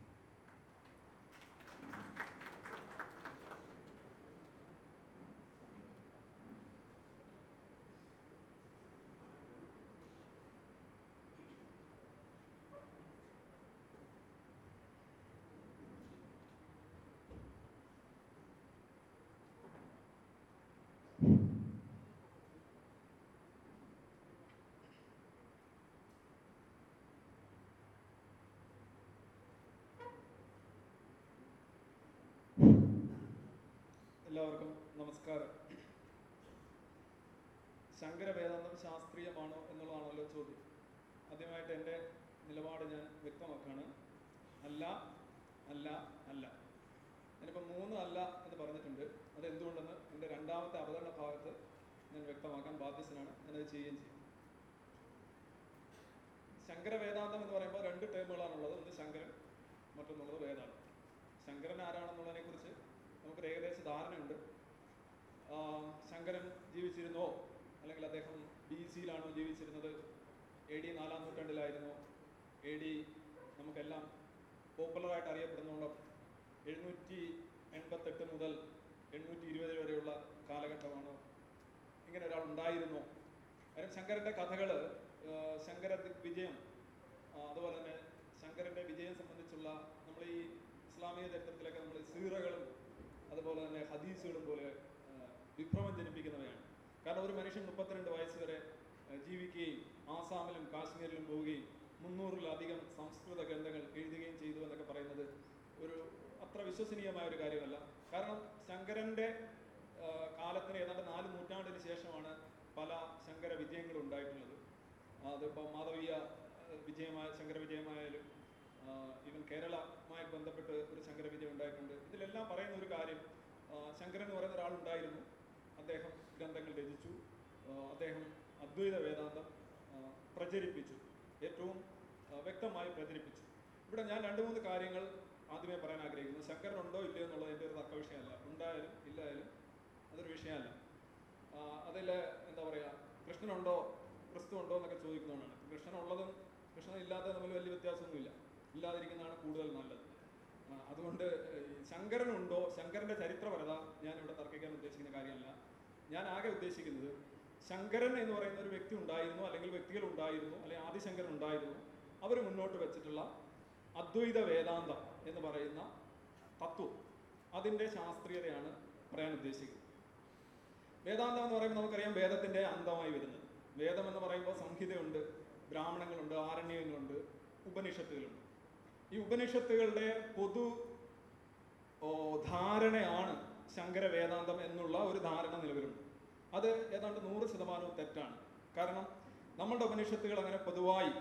എല്ലാവർക്കും നമസ്കാരം. ശങ്കര വേദാന്തം ശാസ്ത്രീയമാണോ എന്നുള്ളതാണല്ലോ ചോദ്യം. ആദ്യമായിട്ട് എന്റെ നിലപാട് ഞാൻ വ്യക്തമാക്കാണ്. അല്ല അല്ല അല്ല. ഞാനിപ്പോൾ മൂന്ന് അല്ല എന്ന് പറഞ്ഞിട്ടുണ്ട്. അത് എന്തുകൊണ്ടെന്ന് എന്റെ രണ്ടാമത്തെ അവതരണ ഭാഗത്ത് ഞാൻ വ്യക്തമാക്കാൻ ബാധ്യസ്ഥനാണ്. ഞാനത് ചെയ്യുകയും ചെയ്യും. ശങ്കര വേദാന്തം എന്ന് പറയുമ്പോൾ രണ്ട് ടേമുകളാണുള്ളത് ഒന്ന് ശങ്കരൻ മറ്റൊന്നുള്ളത് വേദാന്തം. ശങ്കരൻ ആരാണെന്നുള്ളതിനെ കുറിച്ച് നമുക്കൊരു ഏകദേശ ധാരണയുണ്ട്. ശങ്കരൻ ജീവിച്ചിരുന്നോ? അല്ലെങ്കിൽ അദ്ദേഹം ബി സിയിലാണോ ജീവിച്ചിരുന്നത്? എ ഡി നാലാം നൂറ്റാണ്ടിലായിരുന്നു. എ ഡി നമുക്കെല്ലാം പോപ്പുലറായിട്ട് അറിയപ്പെടുന്നുണ്ടോ എഴുന്നൂറ്റി എൺപത്തെട്ട് മുതൽ എണ്ണൂറ്റി ഇരുപത് വരെയുള്ള കാലഘട്ടമാണ് ഇങ്ങനെ ഒരാൾ ഉണ്ടായിരുന്നു? കാര്യം ശങ്കരന്റെ കഥകൾ ശങ്കര വിജയം അതുപോലെ തന്നെ ശങ്കരന്റെ വിജയം സംബന്ധിച്ചുള്ള നമ്മൾ ഈ ഇസ്ലാമിക ചരിത്രത്തിലൊക്കെ നമ്മൾ സീറകളും അതുപോലെ തന്നെ ഹദീസുകൾ പോലെ വിഭ്രമം ജനിപ്പിക്കുന്നവയാണ്. കാരണം ഒരു മനുഷ്യൻ മുപ്പത്തിരണ്ട് വയസ്സ് വരെ ജീവിക്കുകയും ആസാമിലും കാശ്മീരിലും പോവുകയും മുന്നൂറിലധികം സംസ്കൃത ഗ്രന്ഥങ്ങൾ എഴുതുകയും ചെയ്തു എന്നൊക്കെ പറയുന്നത് ഒരു അത്ര വിശ്വസനീയമായ ഒരു കാര്യമല്ല. കാരണം ശങ്കരന്റെ കാലത്തിന് ഏതാണ്ട് നാല് നൂറ്റാണ്ടിന് ശേഷമാണ് പല ശങ്കര വിജയങ്ങളും ഉണ്ടായിട്ടുള്ളത്. അതിപ്പോൾ മാധവീയ വിജയമായ ശങ്കര വിജയമായാലും ഈവൻ കേരളമായി ബന്ധപ്പെട്ട് ഒരു ശങ്കര വിജയം ഉണ്ടായിട്ടുണ്ട്. ഇതിലെല്ലാം പറയുന്ന ഒരു കാര്യം ശങ്കരൻ എന്ന് പറയുന്ന ഒരാളുണ്ടായിരുന്നു. അദ്ദേഹം ഗ്രന്ഥങ്ങൾ രചിച്ചു. അദ്ദേഹം അദ്വൈത വേദാന്തം പ്രചരിപ്പിച്ചു. ഏറ്റവും വ്യക്തമായി പ്രചരിപ്പിച്ചു. ഇവിടെ ഞാൻ രണ്ട് മൂന്ന് കാര്യങ്ങൾ ആദ്യമേ പറയാൻ ആഗ്രഹിക്കുന്നു. ശങ്കരൻ ഉണ്ടോ ഇല്ലയോ എന്നുള്ളത് എന്റെ ഒരു തക്ക വിഷയമല്ല. ഉണ്ടായാലും ഇല്ലായാലും അതൊരു വിഷയമല്ല. അതിൽ എന്താ പറയുക കൃഷ്ണനുണ്ടോ ക്രിസ്തു ഉണ്ടോ എന്നൊക്കെ ചോദിക്കുന്നതാണ് കൃഷ്ണൻ ഉള്ളതും കൃഷ്ണൻ ഇല്ലാത്തതും തമ്മിൽ വലിയ വ്യത്യാസമൊന്നുമില്ല. ഇല്ലാതിരിക്കുന്നതാണ് കൂടുതൽ നല്ലത്. അതുകൊണ്ട് ശങ്കരനുണ്ടോ? ശങ്കരന്റെ ചരിത്രപരത ഞാൻ ഇവിടെ തർക്കിക്കാൻ ഉദ്ദേശിക്കുന്ന കാര്യമല്ല. ഞാൻ ആകെ ഉദ്ദേശിക്കുന്നത് ശങ്കരൻ എന്ന് പറയുന്ന ഒരു വ്യക്തി ഉണ്ടായിരുന്നു അല്ലെങ്കിൽ വ്യക്തികൾ ഉണ്ടായിരുന്നു അല്ലെങ്കിൽ ആദിശങ്കരൻ ഉണ്ടായിരുന്നു. അവർ മുന്നോട്ട് വെച്ചിട്ടുള്ള അദ്വൈത വേദാന്തം എന്ന് പറയുന്ന തത്വം. അതിന്റെ ശാസ്ത്രീയതയാണ് പറയാൻ ഉദ്ദേശിക്കുന്നത്. വേദാന്തം എന്ന് പറയുമ്പോൾ നമുക്കറിയാം വേദത്തിന്റെ അന്തമായി വരുന്നത്. വേദം എന്ന് പറയുമ്പോൾ സംഹിതയുണ്ട് ബ്രാഹ്മണങ്ങളുണ്ട് ആരണ്യങ്ങളുണ്ട് ഉപനിഷത്തുകളുണ്ട്. ഈ ഉപനിഷത്തുകളുടെ പൊതു ധാരണയാണ് ശങ്കര വേദാന്തം എന്നുള്ള ഒരു ധാരണ നിലവിലുണ്ട്. അത് ഏതാണ്ട് നൂറ് ശതമാനവും തെറ്റാണ്. കാരണം നമ്മളുടെ ഉപനിഷത്തുകൾ അങ്ങനെ പൊതുവായി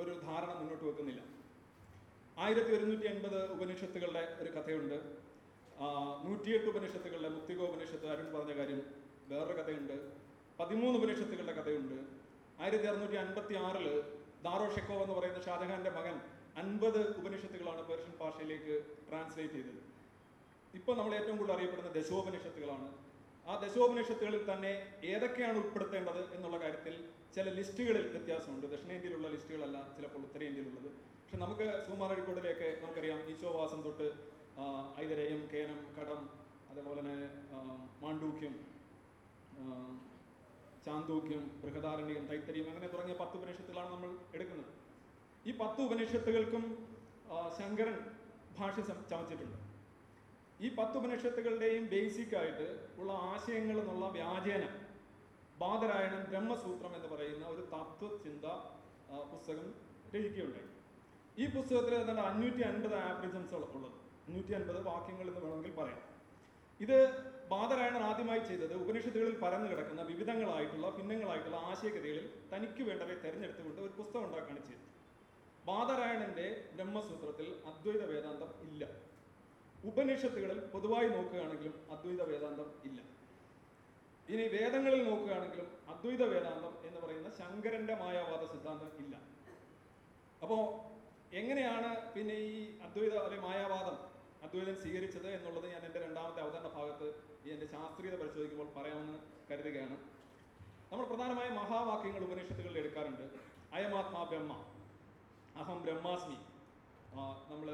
ഒരു ധാരണ മുന്നോട്ട് വെക്കുന്നില്ല. ആയിരത്തി ഒരുന്നൂറ്റി എൺപത് ഉപനിഷത്തുകളുടെ ഒരു കഥയുണ്ട്. നൂറ്റിയെട്ട് ഉപനിഷത്തുകളുടെ മുക്തികോപനിഷത്ത് അരുൺ പറഞ്ഞ കാര്യം വേറൊരു കഥയുണ്ട്. പതിമൂന്ന് ഉപനിഷത്തുകളുടെ കഥയുണ്ട്. ആയിരത്തി അറുന്നൂറ്റി അൻപത്തി ആറിൽ ദാറോ എന്ന് പറയുന്ന ഷാജഹാന്റെ മകൻ അൻപത് ഉപനിഷത്തുകളാണ് പേർഷ്യൻ ഭാഷയിലേക്ക് ട്രാൻസ്ലേറ്റ് ചെയ്തത്. ഇപ്പൊ നമ്മൾ ഏറ്റവും കൂടുതൽ അറിയപ്പെടുന്ന ദശോപനിഷത്തുകളാണ്. ആ ദശോപനിഷത്തുകളിൽ തന്നെ ഏതൊക്കെയാണ് ഉൾപ്പെടുത്തേണ്ടത് എന്നുള്ള കാര്യത്തിൽ ചില ലിസ്റ്റുകളിൽ വ്യത്യാസമുണ്ട്. ദക്ഷിണേന്ത്യയിലുള്ള ലിസ്റ്റുകളല്ല ചിലപ്പോൾ ഉത്തരേന്ത്യയിലുള്ളത്. പക്ഷെ നമുക്ക് സുകുമാരഴിക്കോടിലേക്ക് നമുക്കറിയാം ഈശോവാസം തൊട്ട് ഐതരേയം കേനം കടം അതേപോലെ തന്നെ മാണ്ഡൂക്യം ചാന്തൂക്യം ബൃഹദാരണ്യം തൈത്തരിയം അങ്ങനെ തുടങ്ങിയ പത്ത് ഉപനിഷത്തുകളാണ് നമ്മൾ എടുക്കുന്നത്. ഈ പത്ത് ഉപനിഷത്തുകൾക്കും ശങ്കരൻ ഭാഷ ചമച്ചിട്ടുണ്ട്. ഈ പത്ത് ഉപനിഷത്തുകളുടെയും ബേസിക് ആയിട്ട് ഉള്ള ആശയങ്ങൾ എന്നുള്ള വ്യാജേനം ബാദരായണം ബ്രഹ്മസൂത്രം എന്ന് പറയുന്ന ഒരു തത്വചിന്ത പുസ്തകം രചിക്കുകയുണ്ടായി. ഈ പുസ്തകത്തിൽ ഏതാണ്ട് അഞ്ഞൂറ്റി അൻപത് ആപ്രിജൻസ് ഉള്ളത്. അഞ്ഞൂറ്റി അൻപത് വാക്യങ്ങൾ എന്ന് വേണമെങ്കിൽ പറയാം. ഇത് ബാദരായണൻ ആദ്യമായി ചെയ്തത് ഉപനിഷത്തുകളിൽ പരന്നു കിടക്കുന്ന വിവിധങ്ങളായിട്ടുള്ള ഭിന്നങ്ങളായിട്ടുള്ള ആശയഗതികളിൽ തനിക്ക് വേണ്ടവയെ തെരഞ്ഞെടുത്തുകൊണ്ട് ഒരു പുസ്തകം ഉണ്ടാക്കുകയാണ് ചെയ്തത്. ബാദരായണന്റെ ബ്രഹ്മസൂത്രത്തിൽ അദ്വൈത വേദാന്തം ഇല്ല. ഉപനിഷത്തുകളിൽ പൊതുവായി നോക്കുകയാണെങ്കിലും അദ്വൈത വേദാന്തം ഇല്ല. ഇനി വേദങ്ങളിൽ നോക്കുകയാണെങ്കിലും അദ്വൈത വേദാന്തം എന്ന് പറയുന്ന ശങ്കരന്റെ മായാവാദ സിദ്ധാന്തം ഇല്ല. അപ്പോ എങ്ങനെയാണ് പിന്നെ ഈ അദ്വൈത അല്ലെങ്കിൽ മായാവാദം അദ്വൈതം സ്വീകരിച്ചത് എന്നുള്ളത് ഞാൻ എന്റെ രണ്ടാമത്തെ അവതരണ ഭാഗത്ത് ഈ എന്റെ ശാസ്ത്രീയത പരിശോധിക്കുമ്പോൾ പറയാമെന്ന് കരുതുകയാണ്. നമ്മൾ പ്രധാനമായും മഹാവാക്യങ്ങൾ ഉപനിഷത്തുകളിൽ എടുക്കാറുണ്ട്. അയമാത്മാ ബ്രഹ്മ. അഹം ബ്രഹ്മാസ്മി. നമ്മൾ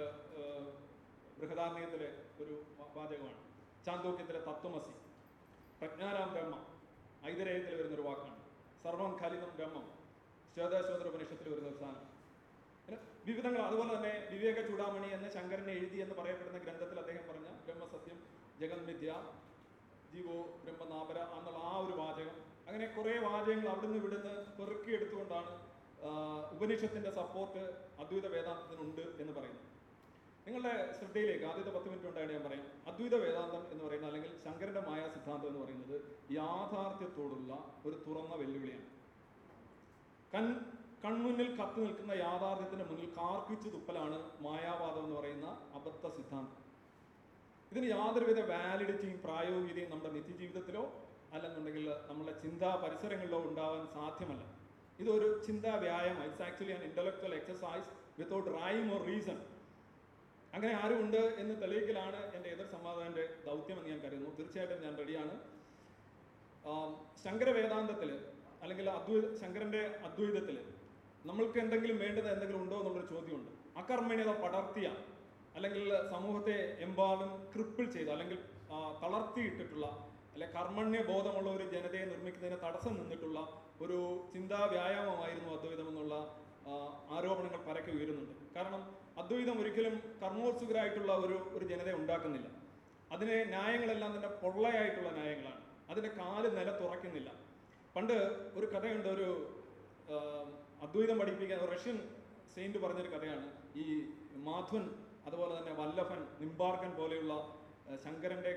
ബൃഹദാർണ്യത്തിലെ ഒരു വാചകമാണ്. ചാന്തോക്യത്തിലെ തത്വമസി. പ്രജ്ഞാനാം ബ്രഹ്മ. ഐതരേയത്തിൽ വരുന്നൊരു വാക്കാണ്. സർവം ഖലിതം ബ്രഹ്മം. ശ്വേതാശ്വതര ഉപനിഷത്തിൽ വരുന്ന ഒരു പിന്നെ വിവിധങ്ങൾ അതുപോലെ തന്നെ വിവേക ചൂടാമണി എന്ന ശങ്കരനെ എഴുതി എന്ന് പറയപ്പെടുന്ന ഗ്രന്ഥത്തിൽ അദ്ദേഹം പറഞ്ഞ ബ്രഹ്മസത്യം ജഗന്മിഥ്യ ജീവോ ബ്രഹ്മനാപര എന്നുള്ള ആ ഒരു വാചകം. അങ്ങനെ കുറേ വാചകങ്ങൾ അവിടുന്ന് ഇവിടുന്ന് പെറുക്കി ഉപനിഷത്തിന്റെ സപ്പോർട്ട് അദ്വൈത വേദാന്തത്തിനുണ്ട് എന്ന് പറയുന്നു. നിങ്ങളുടെ ശ്രദ്ധയിലേക്ക് ആദ്യത്തെ പത്ത് മിനിറ്റ് ഉണ്ടായിട്ട് ഞാൻ പറയും അദ്വൈത വേദാന്തം എന്ന് പറയുന്നത് അല്ലെങ്കിൽ ശങ്കരന്റെ മായാ സിദ്ധാന്തം എന്ന് പറയുന്നത് യാഥാർത്ഥ്യത്തോടുള്ള ഒരു തുറന്ന വെല്ലുവിളിയാണ്. കൺ കൺമുന്നിൽ കത്തു നിൽക്കുന്ന യാഥാർത്ഥ്യത്തിന്റെ മുന്നിൽ കാർക്കിച്ചു തുപ്പലാണ് മായാവാദം എന്ന് പറയുന്ന അബദ്ധ സിദ്ധാന്തം. ഇതിന് യാതൊരുവിധ വാലിഡിറ്റിയും പ്രായോഗികതയും നമ്മുടെ നിത്യജീവിതത്തിലോ അല്ലെന്നുണ്ടെങ്കിൽ നമ്മുടെ ചിന്താ പരിസരങ്ങളിലോ ഉണ്ടാവാൻ സാധ്യമല്ല. ഇതൊരു ചിന്താ വ്യായാമം. It's actually an intellectual exercise without rhyme or reason അങ്ങനെ ആരുമുണ്ട് എന്ന് തെളിയിക്കലാണ് എന്റെ എതിർ സമാധാനന്റെ ദൗത്യം എന്ന് ഞാൻ കരുതുന്നു. തീർച്ചയായിട്ടും ഞാൻ റെഡിയാണ് ശങ്കര വേദാന്തത്തിൽ അല്ലെങ്കിൽ അദ്വൈത ശങ്കരന്റെ അദ്വൈതത്തിൽ നമ്മൾക്ക് എന്തെങ്കിലും വേണ്ടത് എന്തെങ്കിലും ഉണ്ടോ എന്നുള്ളൊരു ചോദ്യമുണ്ട്. അകർമ്മണ്യത പടർത്തിയ അല്ലെങ്കിൽ സമൂഹത്തെ എമ്പാടും ക്രിപ്പിൾ ചെയ്ത അല്ലെങ്കിൽ തളർത്തിയിട്ടിട്ടുള്ള അല്ലെ കർമ്മണ്യ ബോധമുള്ള ഒരു ജനതയെ നിർമ്മിക്കുന്നതിന് തടസ്സം നിന്നിട്ടുള്ള ഒരു ചിന്താ വ്യായാമമായിരുന്നു അദ്വൈതം എന്നുള്ള ആരോപണങ്ങൾ പരക്കെ ഉയരുന്നുണ്ട്. കാരണം അദ്വൈതം ഒരിക്കലും കർമ്മോത്സുകരായിട്ടുള്ള ഒരു ഒരു ജനതയെ ഉണ്ടാക്കുന്നില്ല. അതിനെ ന്യായങ്ങളെല്ലാം തന്നെ പൊള്ളയായിട്ടുള്ള ന്യായങ്ങളാണ്. അതിന്റെ കാൽ തുറക്കുന്നില്ല. പണ്ട് ഒരു കഥയുണ്ട് ഒരു അദ്വൈതം പഠിപ്പിക്കാൻ റഷ്യൻ സെയിന്റ് പറഞ്ഞൊരു കഥയാണ്. ഈ മാധവൻ അതുപോലെ തന്നെ വല്ലഭൻ നിംബാർക്കൻ പോലെയുള്ള ശങ്കരന്റെ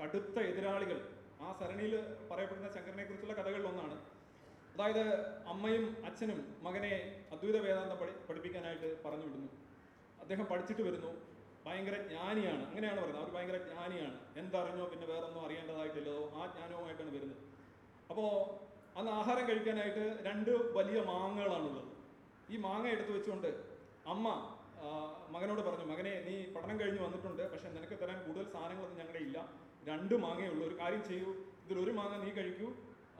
കടുത്ത എതിരാളികൾ ആ സരണിയിൽ പറയപ്പെടുന്ന ശങ്കരനെ കുറിച്ചുള്ള കഥകളിൽ ഒന്നാണ്. അതായത് അമ്മയും അച്ഛനും മകനെ അദ്വൈത വേദാന്തം പഠി പഠിപ്പിക്കാനായിട്ട് പറഞ്ഞു വിടുന്നു. അദ്ദേഹം പഠിച്ചിട്ട് വരുന്നു. ഭയങ്കര ജ്ഞാനിയാണ്. അങ്ങനെയാണ് പറയുന്നത്. അവർ ഭയങ്കര ജ്ഞാനിയാണ്. എന്തറിഞ്ഞോ പിന്നെ വേറൊന്നും അറിയേണ്ടതായിട്ടില്ലതോ ആ ജ്ഞാനവുമായിട്ടാണ് വരുന്നത്. അപ്പോൾ അന്ന് ആഹാരം കഴിക്കാനായിട്ട് രണ്ട് വലിയ മാങ്ങകളാണുള്ളത്. ഈ മാങ്ങ എടുത്തു വെച്ചുകൊണ്ട് അമ്മ മകനോട് പറഞ്ഞു മകനെ നീ പഠനം കഴിഞ്ഞ് വന്നിട്ടുണ്ട്. പക്ഷെ നിനക്ക് തരാൻ കൂടുതൽ സാധനങ്ങളൊന്നും ഞങ്ങളുടെ ഇല്ല. രണ്ട് മാങ്ങയുള്ളൂ ഒരു കാര്യം ചെയ്യൂ. ഇതിൽ ഒരു മാങ്ങ നീ കഴിക്കൂ.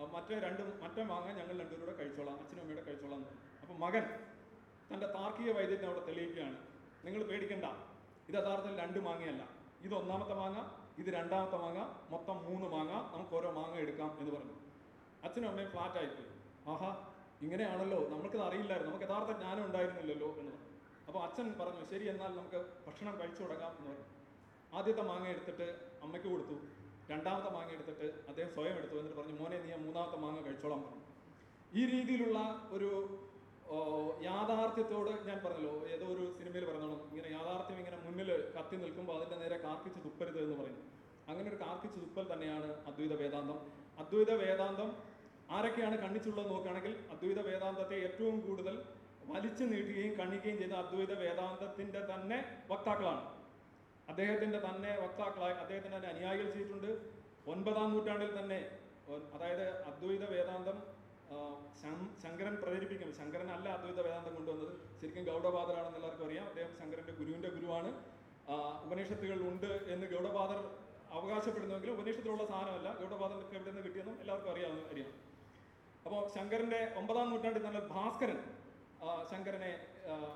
മറ്റേ രണ്ട് മറ്റേ മാങ്ങ ഞങ്ങൾ രണ്ടുപേരുടെ കഴിച്ചോളാം അച്ഛനും അമ്മയുടെ കഴിച്ചോളാം എന്ന്. മകൻ തന്റെ താർക്കിക വൈദ്യത്തെ അവിടെ തെളിയിക്കുകയാണ്. നിങ്ങൾ പേടിക്കണ്ട. ഇത് യഥാർത്ഥത്തിൽ രണ്ട് മാങ്ങയല്ല. ഇത് ഒന്നാമത്തെ മാങ്ങ ഇത് രണ്ടാമത്തെ മാങ്ങ മൊത്തം മൂന്ന് മാങ്ങ. നമുക്ക് ഓരോ മാങ്ങ എടുക്കാം എന്ന് പറഞ്ഞു. അച്ഛനും അമ്മയും ഫ്ലാറ്റ് ആയിപ്പോയി. ആഹാ ഇങ്ങനെയാണല്ലോ. നമുക്കത് അറിയില്ലായിരുന്നു. നമുക്ക് യഥാർത്ഥ ജ്ഞാനം ഉണ്ടായിരുന്നില്ലല്ലോ എന്ന് പറഞ്ഞു. അപ്പോൾ അച്ഛൻ പറഞ്ഞു ശരി എന്നാൽ നമുക്ക് ഭക്ഷണം കഴിച്ചു തുടങ്ങാം എന്ന് പറഞ്ഞു. ആദ്യത്തെ മാങ്ങ എടുത്തിട്ട് അമ്മയ്ക്ക് കൊടുത്തു. രണ്ടാമത്തെ മാങ്ങ എടുത്തിട്ട് അദ്ദേഹം സ്വയം എടുത്തു എന്നിട്ട് പറഞ്ഞു മോനെ നീ മൂന്നാമത്തെ മാങ്ങ കഴിച്ചോളാം പറഞ്ഞു. ഈ രീതിയിലുള്ള ഒരു യാഥാർത്ഥ്യത്തോട് ഞാൻ പറഞ്ഞല്ലോ ഏതോ ഒരു സിനിമയിൽ പറഞ്ഞോളും ഇങ്ങനെ യാഥാർത്ഥ്യം ഇങ്ങനെ മുന്നിൽ കത്തി നിൽക്കുമ്പോൾ അതിന്റെ നേരെ കാർക്കിച്ച് തുപ്പരുത് എന്ന് പറയുന്നു അങ്ങനെ ഒരു കാർക്കിച്ച് തുപ്പൽ തന്നെയാണ് അദ്വൈത വേദാന്തം. അദ്വൈത വേദാന്തം ആരൊക്കെയാണ് കണ്ണിച്ചുള്ളത് നോക്കുകയാണെങ്കിൽ അദ്വൈത വേദാന്തത്തെ ഏറ്റവും കൂടുതൽ വലിച്ചു നീട്ടുകയും കണ്ണിക്കുകയും ചെയ്ത അദ്വൈത വേദാന്തത്തിന്റെ തന്നെ വക്താക്കളാണ്. അദ്ദേഹത്തിന്റെ തന്നെ വക്താക്കളായി അദ്ദേഹത്തിന്റെ തന്നെ അനുയായികൾ ചെയ്തിട്ടുണ്ട്. ഒൻപതാം നൂറ്റാണ്ടിൽ തന്നെ അതായത് അദ്വൈത വേദാന്തം ശങ്കരൻ പ്രചരിപ്പിക്കും. ശങ്കരൻ അല്ല അദ്വൈത വേദാന്തം കൊണ്ടുവന്നത്. ശരിക്കും ഗൗഡപാദരാണെന്ന് എല്ലാവർക്കും അറിയാം. അദ്ദേഹം ശങ്കരന്റെ ഗുരുവിന്റെ ഗുരുവാണ്. ഉപനിഷത്തുകൾ ഉണ്ട് എന്ന് ഗൗഡപാദർ അവകാശപ്പെടുന്നുവെങ്കിലും ഉപനിഷത്തിലുള്ള സാധനമല്ല. ഗൗഡപാദർക്ക് എവിടെ നിന്ന് കിട്ടിയെന്നും എല്ലാവർക്കും അറിയാവുന്ന അറിയാം അപ്പോൾ ശങ്കരന്റെ ഒമ്പതാം നൂറ്റാണ്ടിൽ തന്നെ ഭാസ്കരൻ ശങ്കരനെ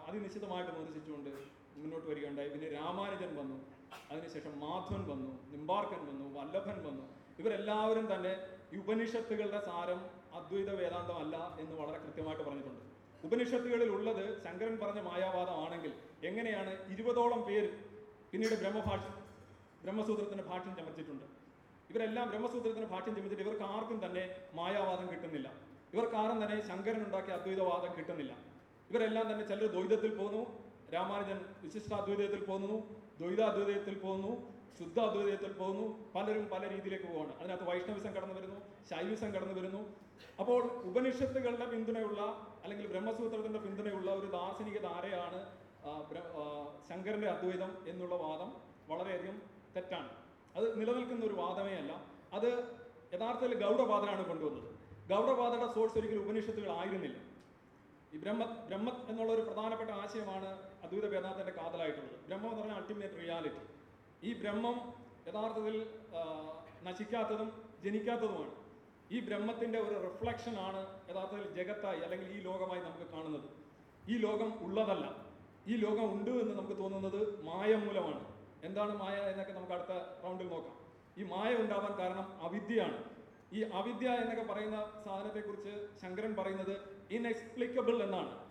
അതിനിശ്ചിതമായിട്ട് വിമർശിച്ചുകൊണ്ട് മുന്നോട്ട് വരികയുണ്ടായി. പിന്നെ രാമാനുജൻ വന്നു. അതിനുശേഷം മാധവൻ വന്നു നിമ്പാർക്കൻ വന്നു വല്ലഭൻ വന്നു. ഇവരെല്ലാവരും തന്നെ ഈ ഉപനിഷത്തുകളുടെ സാരം അദ്വൈത വേദാന്തം അല്ല എന്ന് വളരെ കൃത്യമായിട്ട് പറഞ്ഞിട്ടുണ്ട്. ഉപനിഷത്തുകളിൽ ഉള്ളത് ശങ്കരൻ പറഞ്ഞ മായാവാദമാണെങ്കിൽ എങ്ങനെയാണ് ഇരുപതോളം പേര് പിന്നീട് ബ്രഹ്മഭാഷ ബ്രഹ്മസൂത്രത്തിന്റെ ഭാഷ്യം ചമച്ചിട്ടുണ്ട്. ഇവരെല്ലാം ബ്രഹ്മസൂത്രത്തിന് ഭാഷ്യം ചമച്ചിട്ട് ഇവർക്ക് ആർക്കും തന്നെ മായാവാദം കിട്ടുന്നില്ല. ഇവർക്ക് ആരും തന്നെ ശങ്കരൻ ഉണ്ടാക്കിയ അദ്വൈതവാദം കിട്ടുന്നില്ല. ഇവരെല്ലാം തന്നെ ചിലർ ദ്വൈതത്തിൽ പോകുന്നു രാമാനുജൻ വിശിഷ്ടാദ്വൈതത്തിൽ പോകുന്നു ദ്വൈതാദ്വൈതത്തിൽ പോകുന്നു ശുദ്ധാദ്വൈതത്തിൽ പോകുന്നു പലരും പല രീതിയിലേക്ക് പോവാണ് അതിനകത്ത് വൈഷ്ണവിസം കടന്നു വരുന്നു ശൈവിസം കടന്നു വരുന്നു. അപ്പോൾ ഉപനിഷത്തുകളുടെ പിന്തുണയുള്ള അല്ലെങ്കിൽ ബ്രഹ്മസൂത്രത്തിന്റെ പിന്തുണയുള്ള ഒരു ദാർശനിക ധാരയാണ് ശങ്കരന്റെ അദ്വൈതം എന്നുള്ള വാദം വളരെയധികം തെറ്റാണ്. അത് നിലനിൽക്കുന്ന ഒരു വാദമേ അല്ല. അത് യഥാർത്ഥത്തിൽ ഗൗഡപാദനാണ് കൊണ്ടുവന്നത്. ഗൗഡപാദയുടെ സോഴ്സ് ഒരിക്കലും ഉപനിഷത്തുകൾ ആയിരുന്നില്ല. ഈ ബ്രഹ്മ ബ്രഹ്മ എന്നുള്ള ഒരു പ്രധാനപ്പെട്ട ആശയമാണ് അദ്വൈത വേദാന്തത്തിന്റെ കാതലായിട്ടുള്ളത്. ബ്രഹ്മം എന്ന് പറഞ്ഞാൽ അൾട്ടിമേറ്റ് റിയാലിറ്റി ഈ ബ്രഹ്മം യഥാർത്ഥത്തിൽ നശിക്കാത്തതും ജനിക്കാത്തതുമാണ്. ഈ ബ്രഹ്മത്തിന്റെ ഒരു റിഫ്ലക്ഷൻ ആണ് യഥാർത്ഥത്തിൽ ജഗത്തായി അല്ലെങ്കിൽ ഈ ലോകമായി നമുക്ക് കാണുന്നത്. ഈ ലോകം ഉള്ളതല്ല. ഈ ലോകം ഉണ്ട് എന്ന് നമുക്ക് തോന്നുന്നത് മായ മൂലമാണ്. എന്താണ് മായ എന്നൊക്കെ നമുക്ക് അടുത്ത റൗണ്ടിൽ നോക്കാം. ഈ മായ ഉണ്ടാവാൻ കാരണം അവിദ്യയാണ്. ഈ അവിദ്യ എന്നൊക്കെ പറയുന്ന സാധനത്തെക്കുറിച്ച് ശങ്കരൻ പറയുന്നത് ഇൻഎക്സ്പ്ലിക്കബിൾ എന്നാണ്.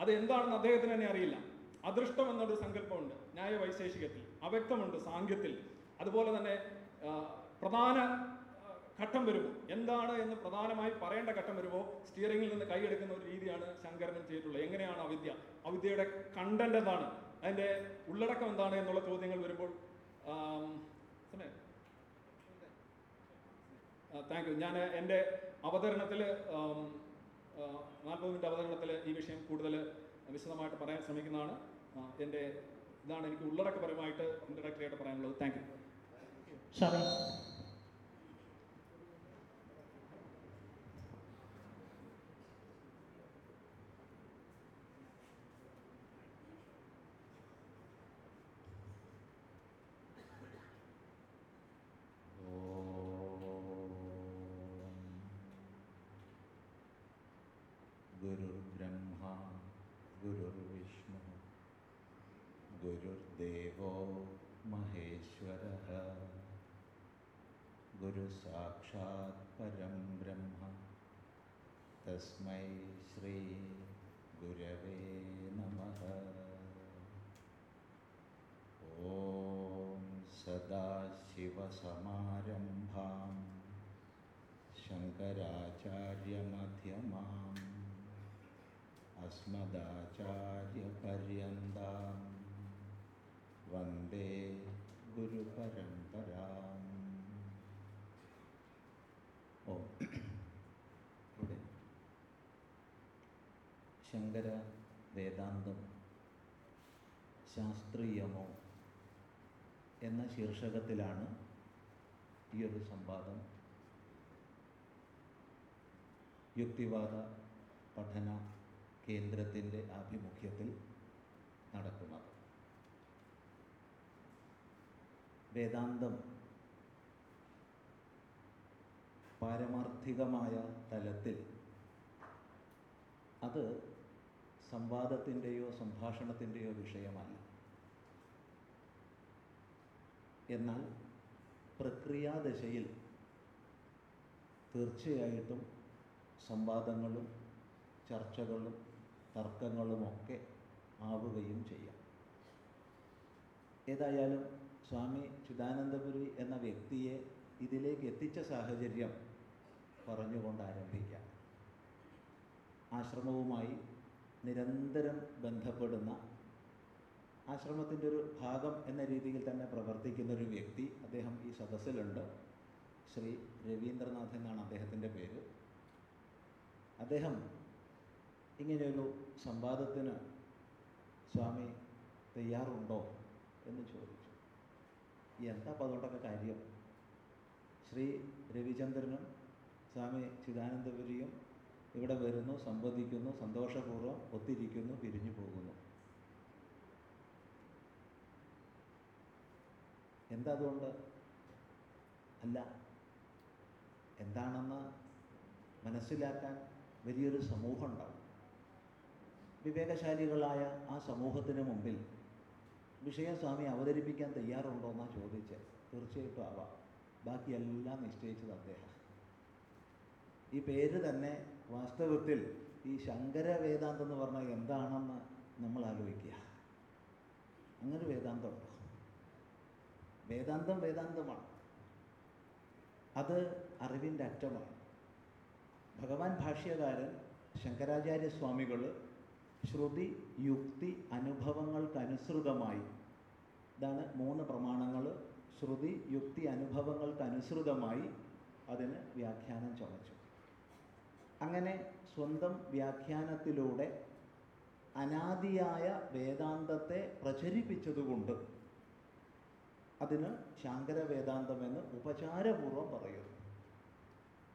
അത് എന്താണെന്ന് അദ്ദേഹത്തിന് തന്നെ അറിയില്ല. അദൃഷ്ടം എന്നൊരു സങ്കല്പമുണ്ട്. ന്യായ വൈശേഷികത്തിൽ അവ്യക്തമുണ്ട് സാങ്കേത്തിൽ അതുപോലെ തന്നെ പ്രധാന ഘട്ടം വരുമോ? എന്താണ് എന്ന് പ്രധാനമായി പറയേണ്ട ഘട്ടം വരുമോ? സ്റ്റിയറിംഗിൽ നിന്ന് കൈയെടുക്കുന്ന ഒരു രീതിയാണ് ശങ്കരനും ചെയ്തിട്ടുള്ളത്. എങ്ങനെയാണ് അവിദ്യ? അവിദ്യയുടെ കണ്ടന്റ് എന്താണ്? അതിന്റെ ഉള്ളടക്കം എന്താണ് എന്നുള്ള ചോദ്യങ്ങൾ വരുമ്പോൾ താങ്ക് യു ഞാൻ എന്റെ അവതരണത്തിൽ നാൽപ്പത് മിനിറ്റ് അവതരണത്തിൽ ഈ വിഷയം കൂടുതൽ വിശദമായിട്ട് പറയാൻ ശ്രമിക്കുന്നതാണ്. എന്റെ ഇതാണ് എനിക്ക് ഉള്ളടക്കപരമായിട്ട് ഇൻട്രഡക്ടറി ആയിട്ട് പറയാനുള്ളത്. താങ്ക് യു गुरुर्देवो महेश्वरः। गुरुसाक्षात् परं ब्रह्म। तस्मै श्रीगुरवे नमः। ॐ सदाशिवसमारम्भां शङ्कराचार्यमध्यमाम्। अस्मदाचार्यपर्यन्तां വന്ദേ ഗുരുപരമ്പരാ ഓ ഇവിടെ. ശങ്കര വേദാന്തം ശാസ്ത്രീയമോ എന്ന ശീർഷകത്തിലാണ് ഈ ഒരു സംവാദം. യുക്തിവാദ പഠന കേന്ദ്രത്തിന്റെ ആഭിമുഖ്യത്തിൽ നടക്കുന്നത്. വേദാന്തം. പാരമാർത്ഥികമായ തലത്തിൽ. അത് സംവാദത്തിന്റെയോ സംഭാഷണത്തിന്റെയോ വിഷയമല്ല. എന്നാൽ പ്രക്രിയാദശയിൽ തീർച്ചയായിട്ടും സംവാദങ്ങളും ചർച്ചകളും തർക്കങ്ങളുമൊക്കെ ആവുകയും ചെയ്യാം. ഏതായാലും സ്വാമി ചിദാനന്ദപുരി എന്ന വ്യക്തിയെ ഇതിലേക്ക് എത്തിച്ച സാഹചര്യം പറഞ്ഞുകൊണ്ട് ആരംഭിക്കാം. ആശ്രമവുമായി നിരന്തരം ബന്ധപ്പെടുന്ന ആശ്രമത്തിന്റെ ഒരു ഭാഗം എന്ന രീതിയിൽ തന്നെ പ്രവർത്തിക്കുന്ന ഒരു വ്യക്തി അദ്ദേഹം ഈ സദസ്സിലുണ്ട്. ശ്രീ രവീന്ദ്രനാഥ് എന്നാണ് അദ്ദേഹത്തിന്റെ പേര്. അദ്ദേഹം ഇങ്ങനെയൊരു സംവാദത്തിന് സ്വാമി തയ്യാറുണ്ടോ എന്ന് ചോദിച്ചു എന്താ അപ്പോൾ അതുകൊണ്ടൊക്കെ കാര്യം? ശ്രീ രവിചന്ദ്രനും സ്വാമി ചിദാനന്ദപുരിയും ഇവിടെ വരുന്നു സംവദിക്കുന്നു സന്തോഷപൂർവം ഒത്തിരിക്കുന്നു പിരിഞ്ഞു പോകുന്നു. എന്താ അതുകൊണ്ട്? അല്ല എന്താണെന്ന് മനസ്സിലാക്കാൻ വലിയൊരു സമൂഹം ഉണ്ടാവും. വിവേകശാലികളായ ആ സമൂഹത്തിന് മുമ്പിൽ വിഷയം സ്വാമി അവതരിപ്പിക്കാൻ തയ്യാറുണ്ടോ എന്നാണ് ചോദിച്ചത് തീർച്ചയായിട്ടും ആവാം. ബാക്കിയെല്ലാം നിശ്ചയിച്ചത് അദ്ദേഹം. ഈ പേര് തന്നെ വാസ്തവത്തിൽ ഈ ശങ്കര വേദാന്തം എന്ന് പറഞ്ഞാൽ എന്താണെന്ന് നമ്മൾ ആലോചിക്കുക. അങ്ങനെ വേദാന്തമുണ്ടോ വേദാന്തം വേദാന്തമാണ്. അത് അറിവിന്റെ അറ്റമാണ്. ഭഗവാൻ ഭാഷ്യകാരൻ ശങ്കരാചാര്യ സ്വാമികൾ ശ്രുതി യുക്തി അനുഭവങ്ങൾക്കനുസൃതമായി. ഇതാണ് മൂന്ന് പ്രമാണങ്ങൾ. ശ്രുതി യുക്തി അനുഭവങ്ങൾക്കനുസൃതമായി അതിന് വ്യാഖ്യാനം ചമച്ചു അങ്ങനെ സ്വന്തം വ്യാഖ്യാനത്തിലൂടെ അനാദിയായ വേദാന്തത്തെ പ്രചരിപ്പിച്ചതുകൊണ്ട് അതിന് ശാങ്കര വേദാന്തം എന്ന് ഉപചാരപൂർവം പറയുന്നു.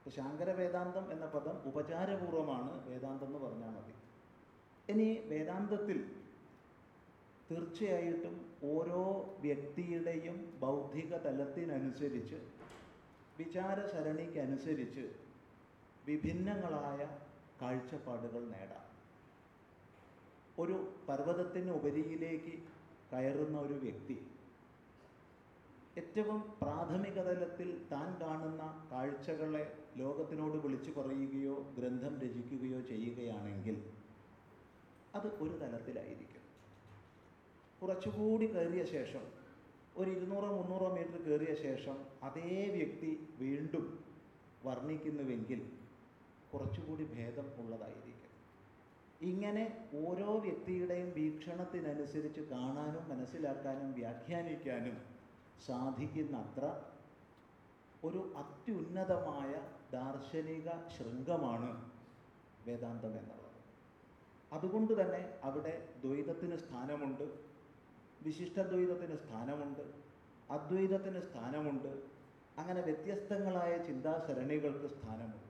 ശാങ്കര വേദാന്തം എന്ന പദം ഉപചാരപൂർവമാണ് വേദാന്തം എന്ന് പറഞ്ഞാൽ മതി. ഇനി വേദാന്തത്തിൽ തീർച്ചയായിട്ടും ഓരോ വ്യക്തിയുടെയും ബൗദ്ധിക തലത്തിനനുസരിച്ച് വിചാരസരണിക്കനുസരിച്ച് വിഭിന്നങ്ങളായ കാഴ്ചപ്പാടുകൾ നേടാം. ഒരു പർവതത്തിന് ഉപരിയിലേക്ക് കയറുന്ന ഒരു വ്യക്തി ഏറ്റവും പ്രാഥമിക തലത്തിൽ താൻ കാണുന്ന കാഴ്ചകളെ ലോകത്തിനോട് വിളിച്ചു പറയുകയോ ഗ്രന്ഥം രചിക്കുകയോ ചെയ്യുകയാണെങ്കിൽ അത് ഒരു തലത്തിലായിരിക്കും. കുറച്ചുകൂടി കയറിയ ശേഷം ഒരു ഇരുന്നൂറോ മുന്നൂറോ മീറ്റർ കയറിയ ശേഷം അതേ വ്യക്തി വീണ്ടും വർണിക്കുന്നുവെങ്കിൽ കുറച്ചുകൂടി ഭേദം ഉള്ളതായിരിക്കും. ഇങ്ങനെ ഓരോ വ്യക്തിയുടെയും വീക്ഷണത്തിനനുസരിച്ച് കാണാനും മനസ്സിലാക്കാനും വ്യാഖ്യാനിക്കാനും സാധിക്കുന്നത്ര ഒരു അത്യുന്നതമായ ദാർശനിക ശൃംഗമാണ് വേദാന്തം എന്നുള്ളത് അതുകൊണ്ട് തന്നെ അവിടെ ദ്വൈതത്തിന് സ്ഥാനമുണ്ട് വിശിഷ്ടദ്വൈതത്തിന് സ്ഥാനമുണ്ട് അദ്വൈതത്തിന് സ്ഥാനമുണ്ട് അങ്ങനെ വ്യത്യസ്തങ്ങളായ ചിന്താസരണികൾക്ക് സ്ഥാനമുണ്ട്.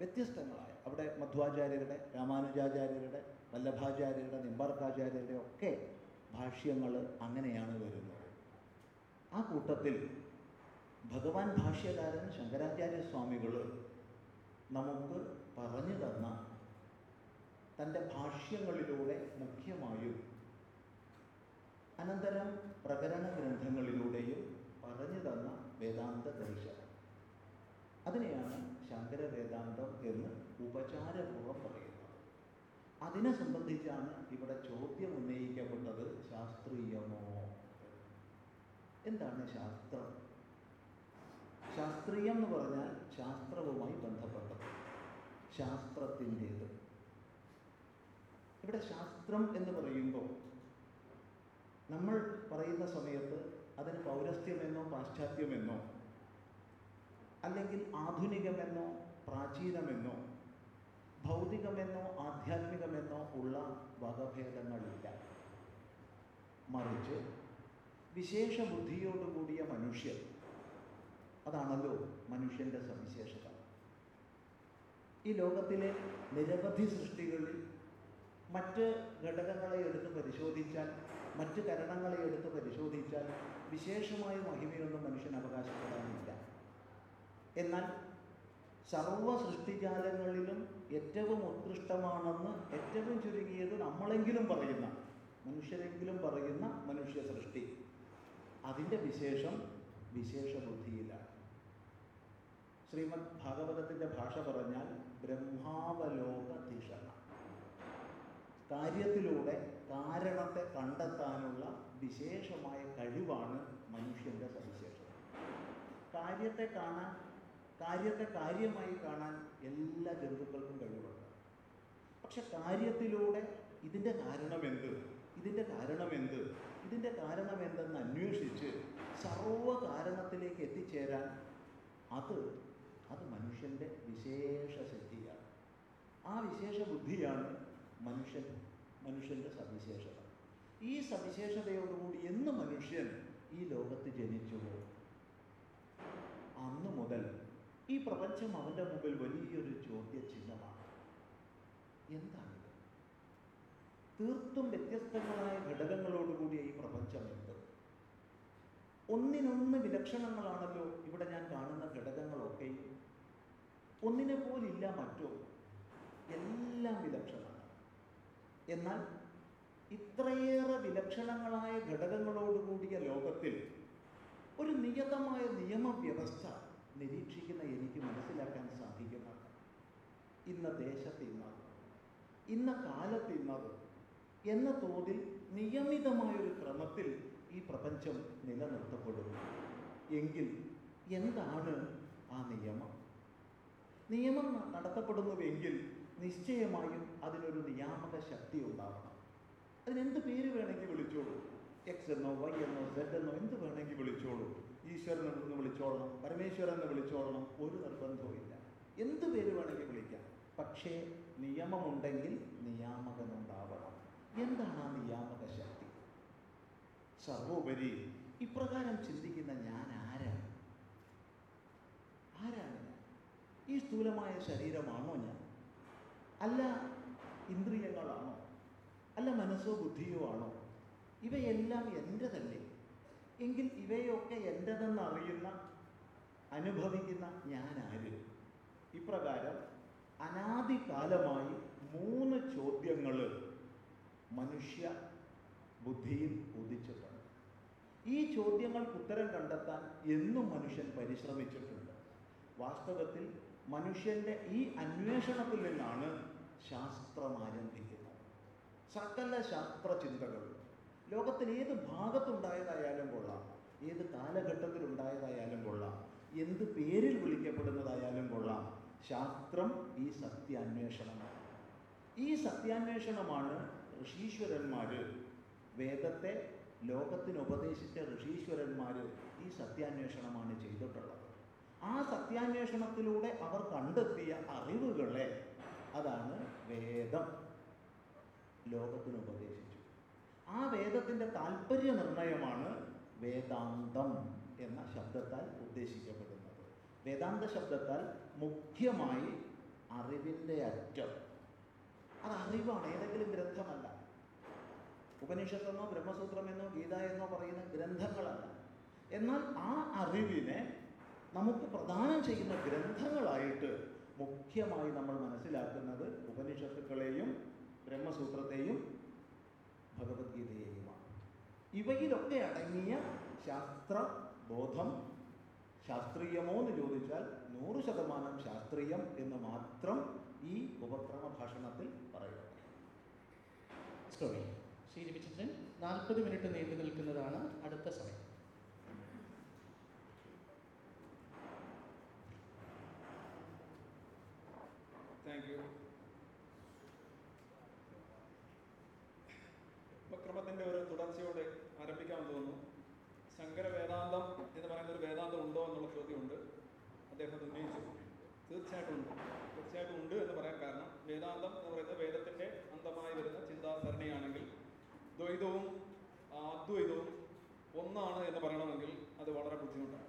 വ്യത്യസ്തങ്ങളായ അവിടെ മധ്വാചാര്യരുടെ രാമാനുജാചാര്യരുടെ വല്ലഭാചാര്യരുടെ നിമ്പാർക്കാചാര്യരുടെ ഒക്കെ ഭാഷ്യങ്ങൾ അങ്ങനെയാണ് വരുന്നത്. ആ കൂട്ടത്തിൽ ഭഗവാൻ ഭാഷ്യകാരൻ ശങ്കരാചാര്യ സ്വാമികൾ നമുക്ക് പറഞ്ഞു തന്ന തന്റെ ഭാഷ്യങ്ങളിലൂടെ മുഖ്യമായും അനന്തരം പ്രകരണ ഗ്രന്ഥങ്ങളിലൂടെയും പറഞ്ഞു തന്ന വേദാന്ത ദർശനം അതിനെയാണ് ശങ്കര വേദാന്തം എന്ന് ഉപചാരപൂർവം പറയുന്നത്. അതിനെ സംബന്ധിച്ചാണ് ഇവിടെ ചോദ്യം ഉന്നയിക്കപ്പെട്ടത് ശാസ്ത്രീയമോ? എന്താണ് ശാസ്ത്രം? ശാസ്ത്രീയം എന്ന് പറഞ്ഞാൽ ശാസ്ത്രവുമായി ബന്ധപ്പെട്ടത്. ശാസ്ത്രത്തിന്റേത്. ഇവിടെ ശാസ്ത്രം എന്ന് പറയുമ്പോൾ നമ്മൾ പറയുന്ന സമയത്ത് അതിന് പൗരസ്ത്യമെന്നോ പാശ്ചാത്യമെന്നോ അല്ലെങ്കിൽ ആധുനികമെന്നോ പ്രാചീനമെന്നോ ഭൗതികമെന്നോ ആധ്യാത്മികമെന്നോ ഉള്ള വകഭേദങ്ങളില്ല. മറിച്ച് വിശേഷ ബുദ്ധിയോടുകൂടിയ മനുഷ്യൻ അതാണല്ലോ മനുഷ്യന്റെ സവിശേഷത. ഈ ലോകത്തിലെ നിരവധി സൃഷ്ടികളിൽ മറ്റ് ഘടകങ്ങളെ എടുത്ത് പരിശോധിച്ചാൽ മറ്റ് കരണങ്ങളെ എടുത്ത് പരിശോധിച്ചാൽ വിശേഷമായ മഹിമയൊന്നും മനുഷ്യൻ അവകാശപ്പെടാനില്ല. എന്നാൽ സർവ സൃഷ്ടിജാലങ്ങളിലും ഏറ്റവും ഉത്കൃഷ്ടമാണെന്ന് ഏറ്റവും ചുരുങ്ങിയത് നമ്മളെങ്കിലും പറയുന്ന മനുഷ്യരെങ്കിലും പറയുന്ന മനുഷ്യ സൃഷ്ടി. അതിന്റെ വിശേഷം വിശേഷ ബുദ്ധിയിലാണ് ശ്രീമദ് ഭാഗവതത്തിന്റെ ഭാഷ പറഞ്ഞാൽ ബ്രഹ്മാവലോക ധിഷണ കാര്യത്തിലൂടെ കാരണത്തെ കണ്ടെത്താനുള്ള വിശേഷമായ കഴിവാണ് മനുഷ്യന്റെ സവിശേഷത. കാര്യത്തെ കാണാൻ കാര്യത്തെ കാര്യമായി കാണാൻ എല്ലാ ജന്തുക്കൾക്കും കഴിവുണ്ട്. പക്ഷെ കാര്യത്തിലൂടെ ഇതിന്റെ കാരണമെന്ത്? ഇതിന്റെ കാരണമെന്ത്? ഇതിന്റെ കാരണമെന്തെന്ന് അന്വേഷിച്ച് സർവ കാരണത്തിലേക്ക് എത്തിച്ചേരാൻ അത് അത് മനുഷ്യന്റെ വിശേഷ ശക്തിയാണ് ആ വിശേഷ ബുദ്ധിയാണ് മനുഷ്യൻ മനുഷ്യന്റെ സവിശേഷത. ഈ സവിശേഷതയോടുകൂടി എന്ന് മനുഷ്യൻ ഈ ലോകത്ത് ജനിച്ചുവോ? അന്ന് മുതൽ ഈ പ്രപഞ്ചം അവന്റെ മുമ്പിൽ വലിയൊരു ചോദ്യചിഹ്നമാണ്. എന്താണ് തീർത്തും വ്യത്യസ്തങ്ങളായ ഘടകങ്ങളോടുകൂടിയ ഈ പ്രപഞ്ചം എന്ത് ഒന്നിനൊന്ന് വിലക്ഷണങ്ങളാണല്ലോ ഇവിടെ ഞാൻ കാണുന്ന ഘടകങ്ങളൊക്കെ. ഒന്നിനെ പോലില്ല മറ്റോ? എല്ലാം വിലക്ഷണമാണ് എന്നാൽ ഇത്രയേറെ വിലക്ഷണങ്ങളായ ഘടകങ്ങളോടുകൂടിയ ലോകത്തിൽ ഒരു നിയതമായ നിയമവ്യവസ്ഥ നിരീക്ഷിക്കുന്ന എനിക്ക് മനസ്സിലാക്കാൻ സാധിക്കുന്നത് ഇന്ന ദേശത്ത് ഇന്നത് ഇന്ന കാലത്ത് ഇന്നത് എന്ന തോതിൽ നിയമിതമായൊരു ക്രമത്തിൽ ഈ പ്രപഞ്ചം നിലനിർത്തപ്പെടുന്നു. എങ്കിൽ എന്താണ് ആ നിയമം? നിയമം നടത്തപ്പെടുന്നുവെങ്കിൽ നിശ്ചയമായും അതിനൊരു നിയാമക ശക്തി ഉണ്ടാവണം. അതിനെന്ത് പേര് വേണമെങ്കിൽ വിളിച്ചോളൂ? എക്സ് എന്നോ വൈ എന്നോ സെഡ് എന്നോ എന്ത് വേണമെങ്കിൽ വിളിച്ചോളൂ? ഈശ്വരൻ എന്ന് വിളിച്ചോളണം പരമേശ്വരൻ എന്ന് വിളിച്ചോളണം ഒരു നിർബന്ധവുമില്ല എന്ത് പേര് വേണമെങ്കിൽ വിളിക്കാം. പക്ഷേ നിയമമുണ്ടെങ്കിൽ നിയാമകനുണ്ടാവണം. എന്താണ് ആ നിയാമക ശക്തി? സർവോപരി ഇപ്രകാരം ചിന്തിക്കുന്ന ഞാൻ ആരാണ്? ആരാണ് ഞാൻ? ഈ സ്ഥൂലമായ ശരീരമാണോ ഞാൻ? അല്ല ഇന്ദ്രിയങ്ങളാണോ? അല്ല മനസ്സോ ബുദ്ധിയോ ആണോ? ഇവയെല്ലാം എന്റെതല്ലേ എങ്കിൽ ഇവയൊക്കെ എന്റെതെന്ന് അറിയുന്ന അനുഭവിക്കുന്ന ഞാനാര്? ഇപ്രകാരം അനാദികാലമായി മൂന്ന് ചോദ്യങ്ങൾ മനുഷ്യ ബുദ്ധിയിൽ ഉദിച്ചിട്ടുണ്ട്. ഈ ചോദ്യങ്ങൾക്ക് ഉത്തരം കണ്ടെത്താൻ എന്നും മനുഷ്യൻ പരിശ്രമിച്ചിട്ടുണ്ട്. വാസ്തവത്തിൽ മനുഷ്യന്റെ ഈ അന്വേഷണത്തിൽ നിന്നാണ് ശാസ്ത്രം ആരംഭിക്കുന്നത് സകല ശാസ്ത്ര ചിന്തകളും ലോകത്തിൽ ഏത് ഭാഗത്തുണ്ടായതായാലും കൊള്ളാം ഏത് കാലഘട്ടത്തിലുണ്ടായതായാലും കൊള്ളാം എന്ത് പേരിൽ വിളിക്കപ്പെടുന്നതായാലും കൊള്ളാം ശാസ്ത്രം ഈ സത്യാന്വേഷണമാണ്. ഈ സത്യാന്വേഷണമാണ് ഋഷീശ്വരന്മാർ വേദത്തെ ലോകത്തിന് ഉപദേശിച്ച ഋഷീശ്വരന്മാർ ഈ സത്യാന്വേഷണമാണ് ചെയ്തിട്ടുള്ളത്. ആ സത്യാന്വേഷണത്തിലൂടെ അവർ കണ്ടെത്തിയ അറിവുകളെ അതാണ് വേദം. ലോകത്തിന് ഉപദേശിച്ചു ആ വേദത്തിന്റെ താല്പര്യ നിർണയമാണ് വേദാന്തം എന്ന ശബ്ദത്താൽ ഉദ്ദേശിക്കപ്പെടുന്നത്. വേദാന്ത ശബ്ദത്താൽ മുഖ്യമായി അറിവിന്റെ അറ്റം. അത് അറിവാണ് ഏതെങ്കിലും ഗ്രന്ഥമല്ല. ഉപനിഷത്തെന്നോ ബ്രഹ്മസൂത്രമെന്നോ ഗീത എന്നോ പറയുന്ന ഗ്രന്ഥങ്ങളല്ല. എന്നാൽ ആ അറിവിനെ നമുക്ക് പ്രദാനം ചെയ്യുന്ന ഗ്രന്ഥങ്ങളായിട്ട് മുഖ്യമായി നമ്മൾ മനസ്സിലാക്കുന്നത് ഉപനിഷത്തുക്കളെയും ബ്രഹ്മസൂത്രത്തെയും ഭഗവത്ഗീതയെയുമാണ്. ഇവയിലൊക്കെ അടങ്ങിയ ശാസ്ത്ര ബോധം ശാസ്ത്രീയമോ എന്ന് ചോദിച്ചാൽ നൂറ് ശതമാനം ശാസ്ത്രീയം എന്ന് മാത്രം ഈ ഉപക്രമ ഭാഷണത്തിൽ പറയുന്നു. സ്റ്റോറി രവിചന്ദ്രൻ നാൽപ്പത് മിനിറ്റ് നീണ്ടു നിൽക്കുന്നതാണ് അടുത്ത സമയം താങ്ക് യു ഉപക്രമത്തിന്റെ ഒരു തുടർച്ചയോടെ ആരംഭിക്കാമെന്ന് തോന്നുന്നു ശങ്കര വേദാന്തം എന്ന് പറയുന്ന ഒരു വേദാന്തം ഉണ്ടോ എന്നുള്ള ചോദ്യമുണ്ട് അദ്ദേഹം അത് ഉന്നയിച്ചു ഉണ്ട് തീർച്ചയായിട്ടും ഉണ്ട് എന്ന് പറയാൻ കാരണം വേദാന്തം എന്ന് പറയുന്നത് വേദത്തിന്റെ അന്തമായി വരുന്ന ചിന്താസരണിയാണെങ്കിൽ ദ്വൈതവും അദ്വൈതവും ഒന്നാണ് എന്ന് പറയണമെങ്കിൽ അത് വളരെ ബുദ്ധിമുട്ടാണ്.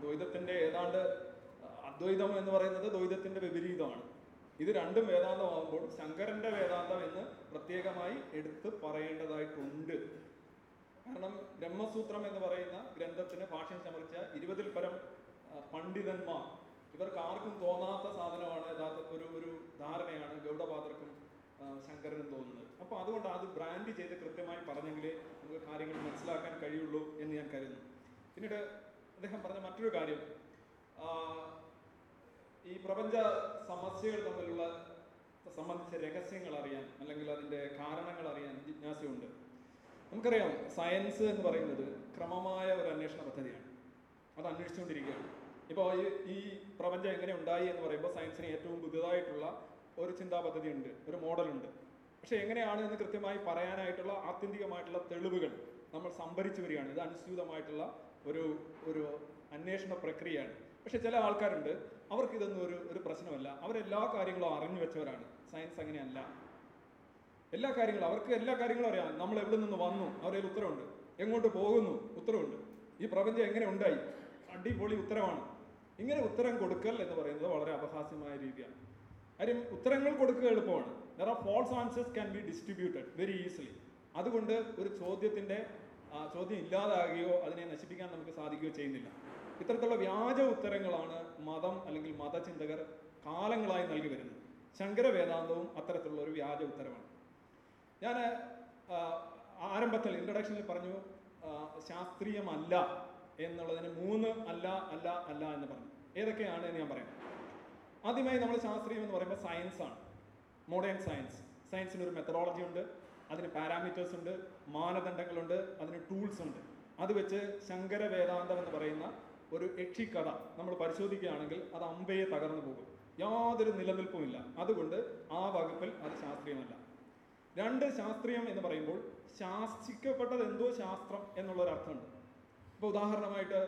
ദ്വൈതത്തിന്റെ ഏതാണ്ട് അദ്വൈതം എന്ന് പറയുന്നത് ദ്വൈതത്തിന്റെ വിപരീതമാണ്. ഇത് രണ്ടും വേദാന്തമാകുമ്പോൾ ശങ്കരന്റെ വേദാന്തം എന്ന് പ്രത്യേകമായി എടുത്ത് പറയേണ്ടതായിട്ടുണ്ട്. കാരണം ബ്രഹ്മസൂത്രം എന്ന് പറയുന്ന ഗ്രന്ഥത്തിന് ഭാഷ്യം സമർപ്പിച്ച ഇരുപതിൽ പരം പണ്ഡിതന്മാർ ഇവർക്ക് ആർക്കും തോന്നാത്ത സാധനമാണ് യഥാർത്ഥ ഒരു ഒരു ധാരണയാണ് ഗൗഡപാത്രക്കും ശങ്കരനും തോന്നുന്നത്. അപ്പോൾ അതുകൊണ്ട് അത് ബ്രാൻഡ് ചെയ്ത് കൃത്യമായി പറഞ്ഞെങ്കിലേ നമുക്ക് കാര്യങ്ങൾ മനസ്സിലാക്കാൻ കഴിയുള്ളൂ എന്ന് ഞാൻ കരുതുന്നു. പിന്നീട് അദ്ദേഹം പറഞ്ഞ മറ്റൊരു കാര്യം ഈ പ്രപഞ്ച സമസ്യകൾ തമ്മിലുള്ള സംബന്ധിച്ച രഹസ്യങ്ങൾ അറിയാൻ അല്ലെങ്കിൽ അതിന്റെ കാരണങ്ങൾ അറിയാൻ ജിജ്ഞാസയുണ്ട്. നമുക്കറിയാം സയൻസ് എന്ന് പറയുന്നത് ക്രമമായ ഒരു അന്വേഷണ പദ്ധതിയാണ്. അത് അന്വേഷിച്ചുകൊണ്ടിരിക്കുകയാണ്. ഇപ്പോൾ ഈ പ്രപഞ്ചം എങ്ങനെ ഉണ്ടായി എന്ന് പറയുമ്പോൾ സയൻസിന് ഏറ്റവും പുതുതായിട്ടുള്ള ഒരു ചിന്താ പദ്ധതി ഉണ്ട് ഒരു മോഡലുണ്ട്. പക്ഷെ എങ്ങനെയാണ് എന്ന് കൃത്യമായി പറയാനായിട്ടുള്ള ആത്യന്തികമായിട്ടുള്ള തെളിവുകൾ നമ്മൾ സംഭരിച്ചു വരികയാണ്. ഇത് അനുസ്യൂതമായിട്ടുള്ള ഒരു ഒരു അന്വേഷണ പ്രക്രിയയാണ്. പക്ഷെ ചില ആൾക്കാരുണ്ട് അവർക്ക് ഇതൊന്നും ഒരു ഒരു പ്രശ്നമല്ല. അവരെല്ലാ കാര്യങ്ങളും അറിഞ്ഞു വെച്ചവരാണ്. സയൻസ് അങ്ങനെയല്ല. എല്ലാ കാര്യങ്ങളും അവർക്ക് എല്ലാ കാര്യങ്ങളും അറിയാം. നമ്മൾ എവിടെ നിന്ന് വന്നു? അവരെ ഉത്തരവുണ്ട്. എങ്ങോട്ട് പോകുന്നു? ഉത്തരവുണ്ട്. ഈ പ്രപഞ്ചം എങ്ങനെ ഉണ്ടായി? അടിപൊളി ഉത്തരവാണ്. ഇങ്ങനെ ഉത്തരം കൊടുക്കൽ എന്ന് പറയുന്നത് വളരെ അപഹാസ്യമായ രീതിയാണ്. കാര്യം ഉത്തരങ്ങൾ കൊടുക്കുക എളുപ്പമാണ്. There are false answers can be distributed very easily അതുകൊണ്ട് ഒരു ചോദ്യത്തിന്റെ ആ, ചോദ്യം ഇല്ലാതാകുകയോ അതിനെ നശിപ്പിക്കാൻ നമുക്ക് സാധിക്കുകയോ ചെയ്യുന്നില്ല. ഇത്തരത്തിലുള്ള വ്യാജ ഉത്തരങ്ങളാണ് മതം അല്ലെങ്കിൽ മതചിന്തകർ കാലങ്ങളായി നൽകി വരുന്നത്. ശങ്കര വേദാന്തവും അത്തരത്തിലുള്ള ഒരു വ്യാജ ഉത്തരമാണ്. ഞാൻ ആരംഭത്തിൽ ഇൻട്രഡക്ഷനിൽ പറഞ്ഞു ശാസ്ത്രീയമല്ല എന്നുള്ളതിന് മൂന്ന് അല്ല അല്ല അല്ല എന്ന് പറഞ്ഞു. ഏതൊക്കെയാണ് എന്ന് ഞാൻ പറയാം. ആദ്യമായി നമ്മൾ ശാസ്ത്രീയം എന്ന് പറയുമ്പോൾ സയൻസ് ആണ്. മോഡേൺ സയൻസ് സയൻസിന് ഒരു മെത്തഡോളജി ഉണ്ട് അതിന് പാരാമീറ്റേഴ്സ് ഉണ്ട് മാനദണ്ഡങ്ങളുണ്ട് അതിന് ടൂൾസ് ഉണ്ട്. അത് വെച്ച് ശങ്കര വേദാന്തം എന്ന് പറയുന്ന ഒരു യക്ഷിക്കഥ നമ്മൾ പരിശോധിക്കുകയാണെങ്കിൽ അത് അമ്പയെ തകർന്നു പോകും. യാതൊരു നിലനിൽപ്പുമില്ല. അതുകൊണ്ട് ആ വകുപ്പിൽ അത് ശാസ്ത്രീയമല്ല. രണ്ട് ശാസ്ത്രീയം എന്ന് പറയുമ്പോൾ ശാസിക്കപ്പെട്ടത് എന്തോ ശാസ്ത്രം എന്നുള്ളൊരർത്ഥമുണ്ട്. ഇപ്പോൾ ഉദാഹരണമായിട്ട്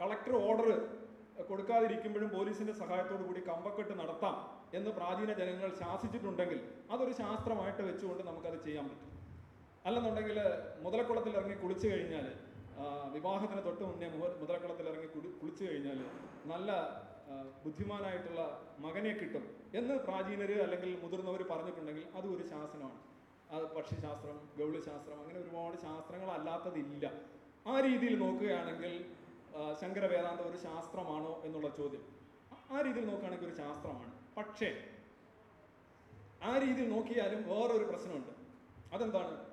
കളക്ടർ ഓർഡർ കൊടുക്കാതിരിക്കുമ്പോഴും പോലീസിന്റെ സഹായത്തോടു കൂടി കമ്പക്കെട്ട് നടത്താം എന്ന് പ്രാചീന ജനങ്ങൾ ശാസിച്ചിട്ടുണ്ടെങ്കിൽ അതൊരു ശാസ്ത്രമായിട്ട് വെച്ചുകൊണ്ട് നമുക്കത് ചെയ്യാൻ പറ്റും. അല്ലെന്നുണ്ടെങ്കിൽ മുതലക്കുളത്തിൽ ഇറങ്ങി കുളിച്ചു കഴിഞ്ഞാൽ വിവാഹത്തിന് തൊട്ട് മുന്നേ മുതലക്കുളത്തിൽ ഇറങ്ങി കുളി കുളിച്ചു കഴിഞ്ഞാൽ നല്ല ബുദ്ധിമാനായിട്ടുള്ള മകനെ കിട്ടും എന്ന് പ്രാചീനര് അല്ലെങ്കിൽ മുതിർന്നവർ പറഞ്ഞിട്ടുണ്ടെങ്കിൽ അതും ഒരു ശാസനമാണ്. അത് പക്ഷിശാസ്ത്രം ഗൗളിശാസ്ത്രം അങ്ങനെ ഒരുപാട് ശാസ്ത്രങ്ങളല്ലാത്തതില്ല. ആ രീതിയിൽ നോക്കുകയാണെങ്കിൽ ആ, ശങ്കര വേദാന്തം ഒരു ശാസ്ത്രമാണോ എന്നുള്ള ചോദ്യം. ആ- രീതിയിൽ നോക്കുകയാണെങ്കിൽ ഒരു ശാസ്ത്രമാണ്. പക്ഷേ ആ രീതിയിൽ നോക്കിയാലും വേറൊരു പ്രശ്നമുണ്ട്. അതെന്താണ്?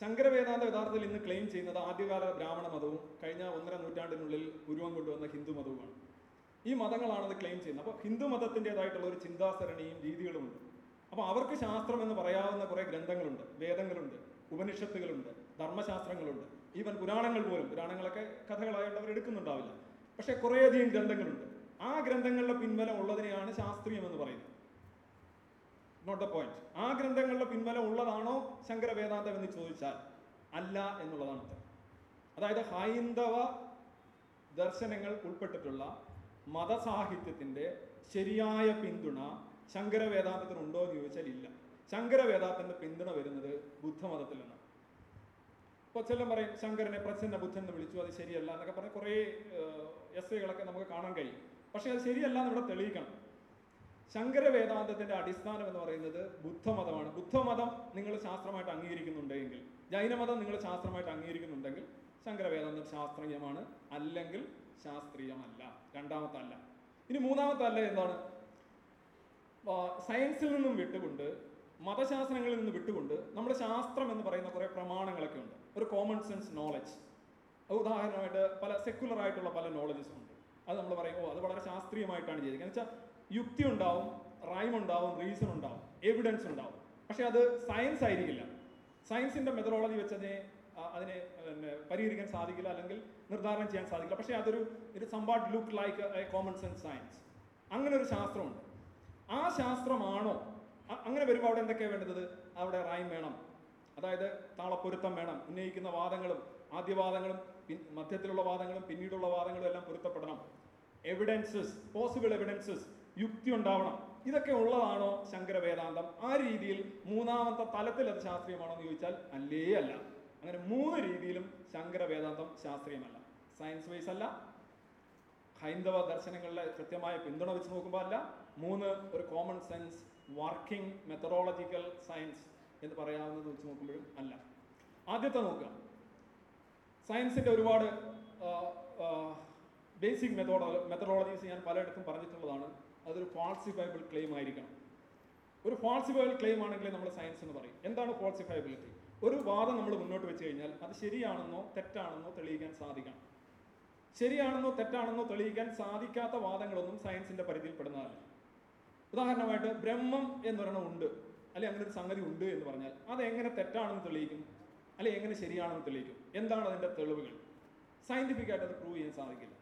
ശങ്കര വേദാന്ത യഥാർത്ഥത്തിൽ ഇന്ന് ക്ലെയിം ചെയ്യുന്നത് ആദ്യകാല ബ്രാഹ്മണ മതവും കഴിഞ്ഞ ഒന്നര നൂറ്റാണ്ടിനുള്ളിൽ ഉരുവം കൊണ്ടുവന്ന ഹിന്ദു മതവുമാണ്. ഈ മതങ്ങളാണത് ക്ലെയിം ചെയ്യുന്നത്. അപ്പോൾ ഹിന്ദു മതത്തിന്റെതായിട്ടുള്ള ഒരു ചിന്താസരണിയും രീതികളുമുണ്ട് അപ്പോൾ അവർക്ക് ശാസ്ത്രം എന്ന് പറയാവുന്ന കുറേ ഗ്രന്ഥങ്ങളുണ്ട്. വേദങ്ങളുണ്ട്. ഉപനിഷത്തുകളുണ്ട്. ധർമ്മശാസ്ത്രങ്ങളുണ്ട്. ഈവൻ പുരാണങ്ങൾ പോലും പുരാണങ്ങളൊക്കെ കഥകളായിട്ട് അവർ എടുക്കുന്നുണ്ടാവില്ല. പക്ഷേ കുറേയധികം ഗ്രന്ഥങ്ങളുണ്ട്. ആ ഗ്രന്ഥങ്ങളുടെ പിൻബലം ഉള്ളതിനെയാണ് ശാസ്ത്രീയം എന്ന് പറയുന്നത്. നോട്ട് ദ പോയിന്റ് ആ ഗ്രന്ഥങ്ങളുടെ പിൻബലം ഉള്ളതാണോ ശങ്കര വേദാന്തം എന്ന് ചോദിച്ചാൽ അല്ല എന്നുള്ളതാണ് ഉത്തരം. അതായത് ഹൈന്ദവ ദർശനങ്ങൾ ഉൾപ്പെട്ടിട്ടുള്ള മതസാഹിത്യത്തിന്റെ ശരിയായ പിന്തുണ ശങ്കര വേദാന്തത്തിനുണ്ടോ എന്ന് ചോദിച്ചാൽ ഇല്ല. ശങ്കര വേദാന്തത്തിന്റെ പിന്തുണ വരുന്നത് ബുദ്ധമതത്തിൽ നിന്നാണ് ഇപ്പോൾ ചെല്ലം പറയും ശങ്കരനെ പ്രസന്ന ബുദ്ധൻ എന്ന് വിളിച്ചു അത് ശരിയല്ല എന്നൊക്കെ പറഞ്ഞ് കുറേ എസ്സേകളൊക്കെ നമുക്ക് കാണാൻ കഴിയും. പക്ഷേ അത് ശരിയല്ല എന്ന് ഇവിടെ തെളിയിക്കണം. ശങ്കര വേദാന്തത്തിന്റെ അടിസ്ഥാനം എന്ന് പറയുന്നത് ബുദ്ധമതമാണ്. ബുദ്ധമതം നിങ്ങൾ ശാസ്ത്രമായിട്ട് അംഗീകരിക്കുന്നുണ്ടെങ്കിൽ ജൈനമതം നിങ്ങൾ ശാസ്ത്രമായിട്ട് അംഗീകരിക്കുന്നുണ്ടെങ്കിൽ ശങ്കര വേദാന്തം ശാസ്ത്രീയമാണ് അല്ലെങ്കിൽ ശാസ്ത്രീയമല്ല. രണ്ടാമത്തെ അല്ല ഇനി മൂന്നാമത്തെ അല്ല എന്താണ് സയൻസിൽ നിന്നും വിട്ടുകൊണ്ട് മതശാസ്ത്രങ്ങളിൽ നിന്ന് വിട്ടുകൊണ്ട് നമ്മുടെ ശാസ്ത്രം എന്ന് പറയുന്ന കുറേ പ്രമാണങ്ങളൊക്കെ ഉണ്ട്. ഒരു കോമൺ സെൻസ് നോളജ് ഉദാഹരണമായിട്ട് പല സെക്കുലർ ആയിട്ടുള്ള പല നോളജസ് ഉണ്ട്. അത് നമ്മൾ പറയും ഓ അത് വളരെ ശാസ്ത്രീയമായിട്ടാണ് ചെയ്തിരിക്കുന്നത്. എന്ന് വെച്ചാൽ യുക്തി ഉണ്ടാവും റൈം ഉണ്ടാവും റീസൺ ഉണ്ടാവും എവിഡൻസ് ഉണ്ടാവും. പക്ഷേ അത് സയൻസ് ആയിരിക്കില്ല. സയൻസിന്റെ മെത്തഡോളജി വെച്ച് അതിനെ അതിനെ പിന്നെ പരിഹരിക്കാൻ സാധിക്കില്ല അല്ലെങ്കിൽ നിർദ്ധാരണം ചെയ്യാൻ സാധിക്കില്ല. പക്ഷേ അതൊരു ഒരു somewhat look like a common sense science അങ്ങനെ ഒരു ശാസ്ത്രമുണ്ട്. ആ ശാസ്ത്രമാണോ? അങ്ങനെ വരുമ്പോൾ അവിടെ എന്തൊക്കെയാണ് വേണ്ടത്? അവിടെ റൈം വേണം. അതായത് താളപ്പൊരുത്തം വേണം. ഉന്നയിക്കുന്ന വാദങ്ങളും ആദ്യവാദങ്ങളും പിൻ മധ്യത്തിലുള്ള വാദങ്ങളും പിന്നീടുള്ള വാദങ്ങളും എല്ലാം പൊരുത്തപ്പെടണം. എവിഡൻസസ് പോസിബിൾ എവിഡൻസസ് യുക്തി ഉണ്ടാവണം. ഇതൊക്കെ ഉള്ളതാണോ ശങ്കര വേദാന്തം ആ രീതിയിൽ മൂന്നാമത്തെ തലത്തിൽ അത് ശാസ്ത്രീയമാണോ എന്ന് ചോദിച്ചാൽ അല്ലേ അല്ല. അങ്ങനെ മൂന്ന് രീതിയിലും ശങ്കര വേദാന്തം ശാസ്ത്രീയമല്ല. സയൻസ് വൈസ് അല്ല. ഹൈന്ദവ ദർശനങ്ങളിലെ കൃത്യമായ പിന്തുണ വെച്ച് നോക്കുമ്പോൾ അല്ല. മൂന്ന് ഒരു common sense working methodological science എന്ന് പറയാവുന്നത് വെച്ച് നോക്കുമ്പോഴും അല്ല. ആദ്യത്തെ നോക്കുക. സയൻസിന്റെ ഒരുപാട് ബേസിക് മെത്തോഡോ മെത്തഡോളജീസ് ഞാൻ പലയിടത്തും പറഞ്ഞിട്ടുള്ളതാണ്. അതൊരു ഫാൾസിഫയബിൾ ക്ലെയിം ആയിരിക്കണം. ഒരു ഫാൾസിഫയബിൾ ക്ലെയിം ആണെങ്കിൽ നമ്മൾ സയൻസ് എന്ന് പറയും. എന്താണ് ഫാൾസിഫയബിലിറ്റി ഒരു വാദം നമ്മൾ മുന്നോട്ട് വെച്ച് കഴിഞ്ഞാൽ അത് ശരിയാണെന്നോ തെറ്റാണെന്നോ തെളിയിക്കാൻ സാധിക്കണം. ശരിയാണെന്നോ തെറ്റാണെന്നോ തെളിയിക്കാൻ സാധിക്കാത്ത വാദങ്ങളൊന്നും സയൻസിന്റെ പരിധിയിൽപ്പെടുന്നതല്ല ഉദാഹരണമായിട്ട് ബ്രഹ്മം എന്നൊരെണ്ണം ഉണ്ട്. അല്ലെ അങ്ങനെ ഒരു സംഗതി ഉണ്ട് എന്ന് പറഞ്ഞാൽ അത് എങ്ങനെ തെറ്റാണെന്ന് തെളിയിക്കും? അല്ലെ എങ്ങനെ ശരിയാണെന്ന് തെളിയിക്കും? എന്താണ് അതിന്റെ തെളിവുകൾ? സയന്റിഫിക് ആയിട്ട് അത് പ്രൂവ് ചെയ്യാൻ സാധിക്കില്ല.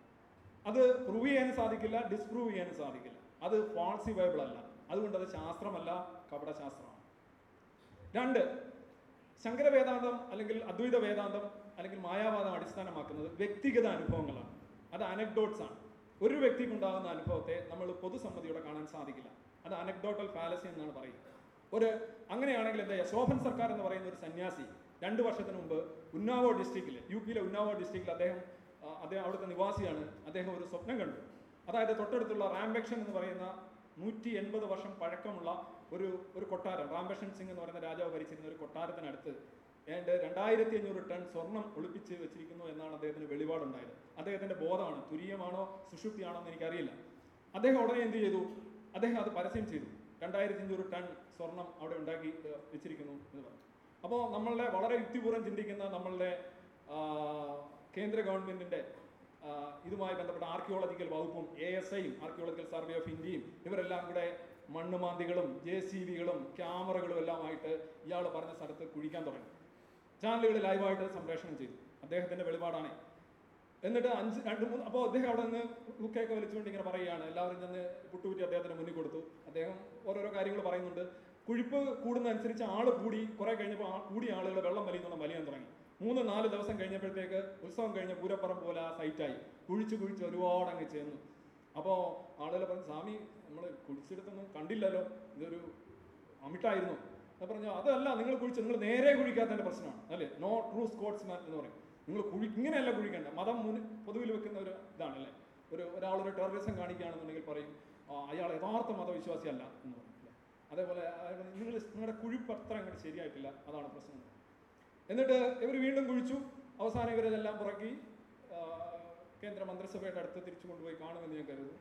അത് പ്രൂവ് ചെയ്യാനും സാധിക്കില്ല ഡിസ്പ്രൂവ് ചെയ്യാനും സാധിക്കില്ല. അത് ഫാൾസിഫൈബിൾ അല്ല. അതുകൊണ്ട് അത് ശാസ്ത്രമല്ല കപടശാസ്ത്രമാണ്. രണ്ട് ശങ്കര വേദാന്തം അല്ലെങ്കിൽ അദ്വൈത വേദാന്തം അല്ലെങ്കിൽ മായാവാദം അടിസ്ഥാനമാക്കുന്നത് വ്യക്തിഗത അനുഭവങ്ങളാണ്. അത് അനക്ഡോട്ട്സ് ആണ്. ഒരു വ്യക്തിക്കുണ്ടാകുന്ന അനുഭവത്തെ നമ്മൾ പൊതുസമ്മതിയോടെ കാണാൻ സാധിക്കില്ല. അത് അനക്ഡോട്ടൽ ഫാലസി എന്നാണ് പറയുന്നത് ഒരു അങ്ങനെയാണെങ്കിൽ എന്താ ശോഭൻ സർക്കാർ എന്ന് പറയുന്ന ഒരു സന്യാസി രണ്ട് വർഷത്തിന് മുമ്പ് ഉന്നാവോ ഡിസ്ട്രിക്റ്റിൽ യു പിയിലെ ഉന്നാവോ ഡിസ്ട്രിക്റ്റിൽ അദ്ദേഹം അദ്ദേഹം അവിടുത്തെ നിവാസിയാണ്. അദ്ദേഹം ഒരു സ്വപ്നം കണ്ടു. അതായത് തൊട്ടടുത്തുള്ള റാംബെക്ഷൻ എന്ന് പറയുന്ന നൂറ്റി എൺപത് വർഷം പഴക്കമുള്ള ഒരു ഒരു കൊട്ടാരം റാംബെക്ഷൻ സിംഗ് എന്ന് പറയുന്ന രാജാവ് ഭരിച്ചിരുന്ന ഒരു കൊട്ടാരത്തിനടുത്ത് ഏണ്ട് രണ്ടായിരത്തി അഞ്ഞൂറ് ടൺ സ്വർണം ഒളിപ്പിച്ച് വെച്ചിരിക്കുന്നു എന്നാണ് അദ്ദേഹത്തിന് വെളിപാടുണ്ടായത്. അദ്ദേഹത്തിന്റെ ബോധമാണ് തുര്യമാണോ സുഷുപ്തിയാണോ എന്ന് എനിക്കറിയില്ല. അദ്ദേഹം ഉടനെ എന്ത് ചെയ്തു? അദ്ദേഹം അത് പരസ്യം ചെയ്തു. രണ്ടായിരത്തി അഞ്ഞൂറ് ടൺ സ്വർണം അവിടെ ഉണ്ടാക്കി വെച്ചിരിക്കുന്നു എന്ന് പറഞ്ഞു. അപ്പോൾ നമ്മളുടെ വളരെ യുക്തിപൂർവം ചിന്തിക്കുന്ന നമ്മളുടെ കേന്ദ്ര ഗവൺമെന്റിന്റെ ഇതുമായി ബന്ധപ്പെട്ട ആർക്കിയോളജിക്കൽ വകുപ്പും എ എസ് ഐയും ആർക്കിയോളജിക്കൽ സർവേ ഓഫ് ഇന്ത്യയും ഇവരെല്ലാം കൂടെ മണ്ണുമാന്തികളും ജെ സി ബികളും ക്യാമറകളും എല്ലാമായിട്ട് ഇയാൾ പറഞ്ഞ സ്ഥലത്ത് കുഴിക്കാൻ തുടങ്ങി. ചാനലുകൾ ലൈവായിട്ട് സംപ്രേഷണം ചെയ്തു. അദ്ദേഹത്തിന്റെ വെളിപാടാണ് എന്നിട്ട് അഞ്ച് രണ്ട് മൂന്ന് അപ്പോൾ അദ്ദേഹം അവിടെ നിന്ന് ബുക്കൊക്കെ വലിച്ചുകൊണ്ട് ഇങ്ങനെ പറയുകയാണ്. എല്ലാവരും ചെന്ന് പുട്ടുകുറ്റി അദ്ദേഹത്തിന് മുന്നിൽ കൊടുത്തു. അദ്ദേഹം ഓരോരോ കാര്യങ്ങൾ പറയുന്നുണ്ട്. കുഴിപ്പ് കൂടുന്നതനുസരിച്ച് ആൾ കൂടി കുറെ കഴിഞ്ഞപ്പോൾ കൂടിയ ആളുകൾ വെള്ളം വലിയുന്ന വലിയാൻ തുടങ്ങി. മൂന്ന് നാല് ദിവസം കഴിഞ്ഞപ്പോഴത്തേക്ക് ഉത്സവം കഴിഞ്ഞ പൂരപ്പുറം പോലെ ആ സൈറ്റായി. കുഴിച്ച് കുഴിച്ച് ഒരുപാട് അങ്ങ് ചേർന്നു അപ്പോൾ ആളുകൾ പറഞ്ഞു സ്വാമി നമ്മൾ കുഴിച്ചെടുത്തൊന്നും കണ്ടില്ലല്ലോ. ഇതൊരു അമിട്ടായിരുന്നു. അത് പറഞ്ഞു അതല്ല നിങ്ങൾ കുഴിച്ച് നിങ്ങൾ നേരെ കുഴിക്കാത്തതിന്റെ പ്രശ്നമാണ്. അല്ലേ? നോ ട്രൂ സ്കോട്ട്സ്മാൻ എന്ന് പറയും. നിങ്ങൾ കുഴി ഇങ്ങനെയല്ല കുഴിക്കേണ്ട. മതം മുൻ പൊതുവിൽ വെക്കുന്ന ഒരു ഇതാണല്ലേ ഒരു ഒരാളൊരു ടെററിസം കാണിക്കുകയാണെന്നുണ്ടെങ്കിൽ പറയും അയാൾ യഥാർത്ഥ മതവിശ്വാസിയല്ല എന്ന് പറയും അതേപോലെ നിങ്ങൾ നിങ്ങളുടെ കുഴിപ്പത്രം അങ്ങോട്ട് ശരിയായിട്ടില്ല അതാണ് പ്രശ്നം. എന്നിട്ട് ഇവർ വീണ്ടും കുഴിച്ചു. അവസാനം ഇവരെല്ലാം പുറക്കി കേന്ദ്ര മന്ത്രിസഭയുടെ അടുത്ത് തിരിച്ചു കൊണ്ടുപോയി കാണുമെന്ന് ഞാൻ കരുതുന്നു.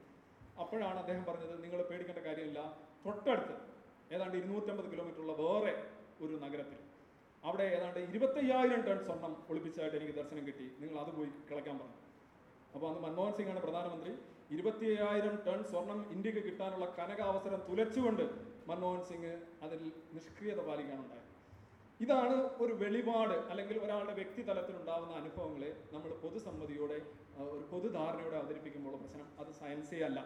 അപ്പോഴാണ് അദ്ദേഹം പറഞ്ഞത് നിങ്ങൾ പേടിക്കേണ്ട കാര്യമില്ല. തൊട്ടടുത്ത് ഏതാണ്ട് ഇരുന്നൂറ്റമ്പത് കിലോമീറ്ററുള്ള വേറെ ഒരു നഗരത്തിൽ അവിടെ ഏതാണ്ട് ഇരുപത്തയ്യായിരം ടൺ സ്വർണം ഒളിപ്പിച്ചതായിട്ട് എനിക്ക് ദർശനം കിട്ടി. നിങ്ങൾ അത് പോയി കിളയ്ക്കാൻ പറഞ്ഞു. അപ്പോൾ അന്ന് മൻമോഹൻ സിംഗ് ആണ് പ്രധാനമന്ത്രി. ഇരുപത്തിയ്യായിരം ടൺ സ്വർണം ഇന്ത്യയ്ക്ക് കിട്ടാനുള്ള കനകാവസരം തുലച്ചുകൊണ്ട് മൻമോഹൻ സിംഗ് അതിൽ നിഷ്ക്രിയത പാലിക്കാൻ ഉണ്ടായത് ഇതാണ് ഒരു വെളിപാട് അല്ലെങ്കിൽ ഒരാളുടെ വ്യക്തി തലത്തിലുണ്ടാകുന്ന അനുഭവങ്ങളെ നമ്മൾ പൊതുസമ്മതിയോടെ ഒരു പൊതുധാരണയോടെ അവതരിപ്പിക്കുമ്പോൾ പ്രശ്നം. അത് സയൻസേ അല്ല.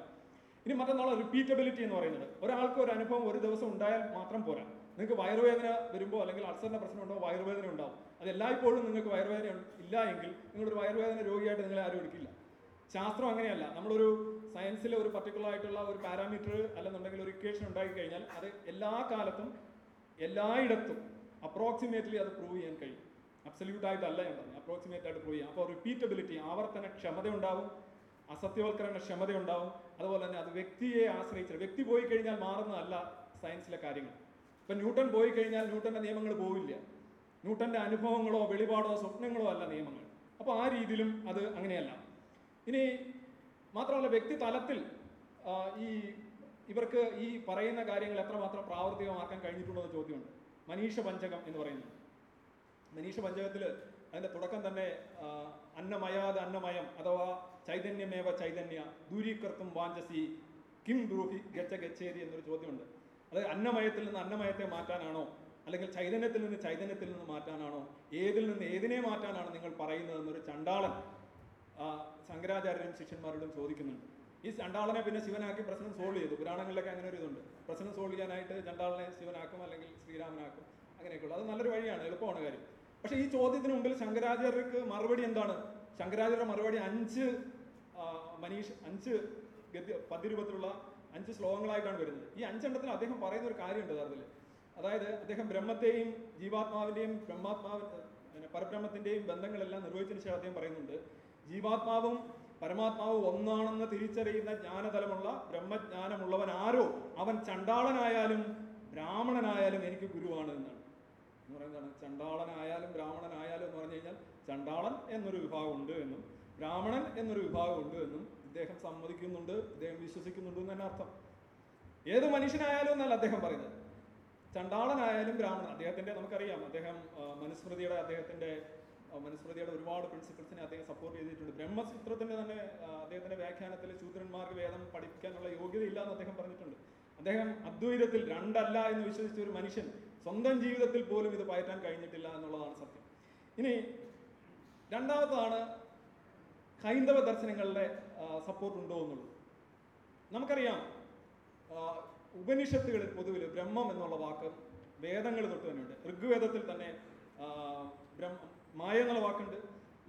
ഇനി മറ്റന്നാൾ റിപ്പീറ്റബിലിറ്റി എന്ന് പറയുന്നത്. ഒരാൾക്ക് ഒരു അനുഭവം ഒരു ദിവസം ഉണ്ടായാൽ മാത്രം പോരാ. നിങ്ങൾക്ക് വയറുവേദന വരുമ്പോൾ അല്ലെങ്കിൽ അൾസറിന്റെ പ്രശ്നം ഉണ്ടോ വയറുവേദന ഉണ്ടാവും. അത് എല്ലായ്പ്പോഴും നിങ്ങൾക്ക് വയറുവേദന ഇല്ല എങ്കിൽ നിങ്ങളൊരു വയറുവേദന രോഗിയായിട്ട് നിങ്ങളെ ആരും എടുക്കില്ല. ശാസ്ത്രം അങ്ങനെയല്ല. നമ്മളൊരു സയൻസിലെ ഒരു പർട്ടിക്കുലർ ആയിട്ടുള്ള ഒരു പാരാമീറ്റർ അല്ലെന്നുണ്ടെങ്കിൽ ഒരു ഇക്വേഷൻ ഉണ്ടാക്കി കഴിഞ്ഞാൽ അത് എല്ലാ കാലത്തും എല്ലായിടത്തും അപ്രോക്സിമേറ്റ്ലി അത് പ്രൂവ് ചെയ്യാൻ കഴിയും. അബ്സല്യൂട്ട് ആയിട്ടല്ല ഞാൻ പറഞ്ഞു അപ്രോക്സിമേറ്റ് ആയിട്ട് പ്രൂവ് ചെയ്യാം. അപ്പോൾ റിപ്പീറ്റബിലിറ്റി ആവർത്തന ക്ഷമത ഉണ്ടാവും. അസത്യവൽക്കരണ ക്ഷമത ഉണ്ടാവും. അതുപോലെ തന്നെ അത് വ്യക്തിയെ ആശ്രയിച്ച് വ്യക്തി പോയി കഴിഞ്ഞാൽ മാറുന്നതല്ല സയൻസിലെ കാര്യങ്ങൾ. ഇപ്പം ന്യൂട്ടൺ പോയി കഴിഞ്ഞാൽ ന്യൂട്ടന്റെ നിയമങ്ങൾ പോവില്ല. ന്യൂട്ടന്റെ അനുഭവങ്ങളോ വെളിപാടോ സ്വപ്നങ്ങളോ അല്ല നിയമങ്ങൾ. അപ്പോൾ ആ രീതിയിലും അത് അങ്ങനെയല്ല. ഇനി മാത്രമല്ല വ്യക്തി തലത്തിൽ ഈ ഇവർക്ക് ഈ പറയുന്ന കാര്യങ്ങൾ എത്രമാത്രം പ്രാവർത്തികമാക്കാൻ കഴിഞ്ഞിട്ടുണ്ടോ എന്ന ചോദ്യമുണ്ട്. മനീഷ പഞ്ചകം എന്ന് പറയുന്നത്. മനീഷ പഞ്ചകത്തിൽ അതിന്റെ തുടക്കം തന്നെ അന്നമയാത് അന്നമയം അഥവാ ചൈതന്യമേവ ചൈതന്യ ദൂരീകർത്തും വാഞ്ചസി കിം ബ്രൂഹി ഗച്ച ഗച്ചേരി എന്നൊരു ചോദ്യമുണ്ട്. അത് അന്നമയത്തിൽ നിന്ന് അന്നമയത്തെ മാറ്റാനാണോ? അല്ലെങ്കിൽ ചൈതന്യത്തിൽ നിന്ന് ചൈതന്യത്തിൽ നിന്ന് മാറ്റാനാണോ? ഏതിൽ നിന്ന് ഏതിനെ മാറ്റാനാണ് നിങ്ങൾ പറയുന്നത് എന്നൊരു ചണ്ടാളൻ ആ, ശങ്കരാചാര്യരും ശിഷ്യന്മാരോടും ചോദിക്കുന്നുണ്ട്. ഈ ചണ്ടാളനെ പിന്നെ ശിവനാക്കി പ്രശ്നം സോൾവ് ചെയ്തു. പുരാണങ്ങളിലൊക്കെ അങ്ങനെ ഒരു ഇതുണ്ട്. പ്രശ്നം സോൾവ് ചെയ്യാനായിട്ട് ചണ്ടാളനെ ശിവനാക്കും അല്ലെങ്കിൽ ശ്രീരാമനാക്കും അങ്ങനെയൊക്കെയുള്ളൂ അത് നല്ലൊരു വഴിയാണ്. എളുപ്പമാണ് കാര്യം. പക്ഷേ ഈ ചോദ്യത്തിന് മുമ്പിൽ ശങ്കരാചാര്യർക്ക് മറുപടി എന്താണ്? ശങ്കരാചാര്യ മറുപടി അഞ്ച് മനീഷ് അഞ്ച് ഗദ്യ പദ്യരൂപത്തിലുള്ള അഞ്ച് ശ്ലോകങ്ങളായിട്ടാണ് വരുന്നത്. ഈ അഞ്ചെണ്ണത്തിൽ അദ്ദേഹം പറയുന്ന ഒരു കാര്യമുണ്ട് യഥാർത്ഥത്തിൽ. അതായത് അദ്ദേഹം ബ്രഹ്മത്തെയും ജീവാത്മാവിന്റെയും ബ്രഹ്മാത്മാവ് പരബ്രഹ്മത്തിന്റെയും ബന്ധങ്ങളെല്ലാം നിർവഹിച്ചതിന് ശേഷം അദ്ദേഹം പറയുന്നുണ്ട് ജീവാത്മാവും പരമാത്മാവും ഒന്നാണെന്ന് തിരിച്ചറിയുന്ന ജ്ഞാനതലമുള്ള ബ്രഹ്മജ്ഞാനമുള്ളവൻ ആരോ അവൻ ചണ്ടാളനായാലും ബ്രാഹ്മണനായാലും എനിക്ക് ഗുരുവാണ് എന്നാണ്. എന്ന് പറയുന്നതാണ് ചണ്ടാളനായാലും ബ്രാഹ്മണനായാലും എന്ന് പറഞ്ഞു കഴിഞ്ഞാൽ ചണ്ടാളൻ എന്നൊരു വിഭാഗമുണ്ട് എന്നും ബ്രാഹ്മണൻ എന്നൊരു വിഭാഗമുണ്ട് എന്നും ഇദ്ദേഹം സമ്മതിക്കുന്നുണ്ട് ഇദ്ദേഹം വിശ്വസിക്കുന്നുണ്ട് എന്ന് തന്നെ അർത്ഥം. ഏത് മനുഷ്യനായാലും എന്നല്ല അദ്ദേഹം പറയുന്നത്. ചണ്ടാളനായാലും ബ്രാഹ്മണൻ. അദ്ദേഹത്തിന്റെ നമുക്കറിയാം അദ്ദേഹം മനുസ്മൃതിയുടെ അദ്ദേഹത്തിന്റെ മനുസ്മൃതിയുടെ ഒരുപാട് പ്രിൻസിപ്പിൾസിനെ അദ്ദേഹം സപ്പോർട്ട് ചെയ്തിട്ടുണ്ട്. ബ്രഹ്മസൂത്രത്തിന്റെ തന്നെ അദ്ദേഹത്തിന്റെ വ്യാഖ്യാനത്തിൽ ശൂദ്രന്മാർക്ക് വേദം പഠിപ്പിക്കാനുള്ള യോഗ്യതയില്ല എന്ന് അദ്ദേഹം പറഞ്ഞിട്ടുണ്ട്. അദ്ദേഹം അദ്വൈതത്തിൽ രണ്ടല്ല എന്ന് വിശ്വസിച്ച ഒരു മനുഷ്യൻ സ്വന്തം ജീവിതത്തിൽ പോലും ഇത് പയറ്റാൻ കഴിഞ്ഞിട്ടില്ല എന്നുള്ളതാണ് സത്യം. ഇനി രണ്ടാമതാണ് ഹൈന്ദവ ദർശനങ്ങളുടെ സപ്പോർട്ട് ഉണ്ടോ എന്നുള്ളത്. നമുക്കറിയാം ഉപനിഷത്തുകളിൽ പൊതുവിൽ ബ്രഹ്മം എന്നുള്ള വാക്ക് വേദങ്ങൾ തൊട്ട് തന്നെയുണ്ട് ഋഗ്വേദത്തിൽ തന്നെ ബ്രഹ്മ മായ എന്നുള്ള വാക്കുണ്ട്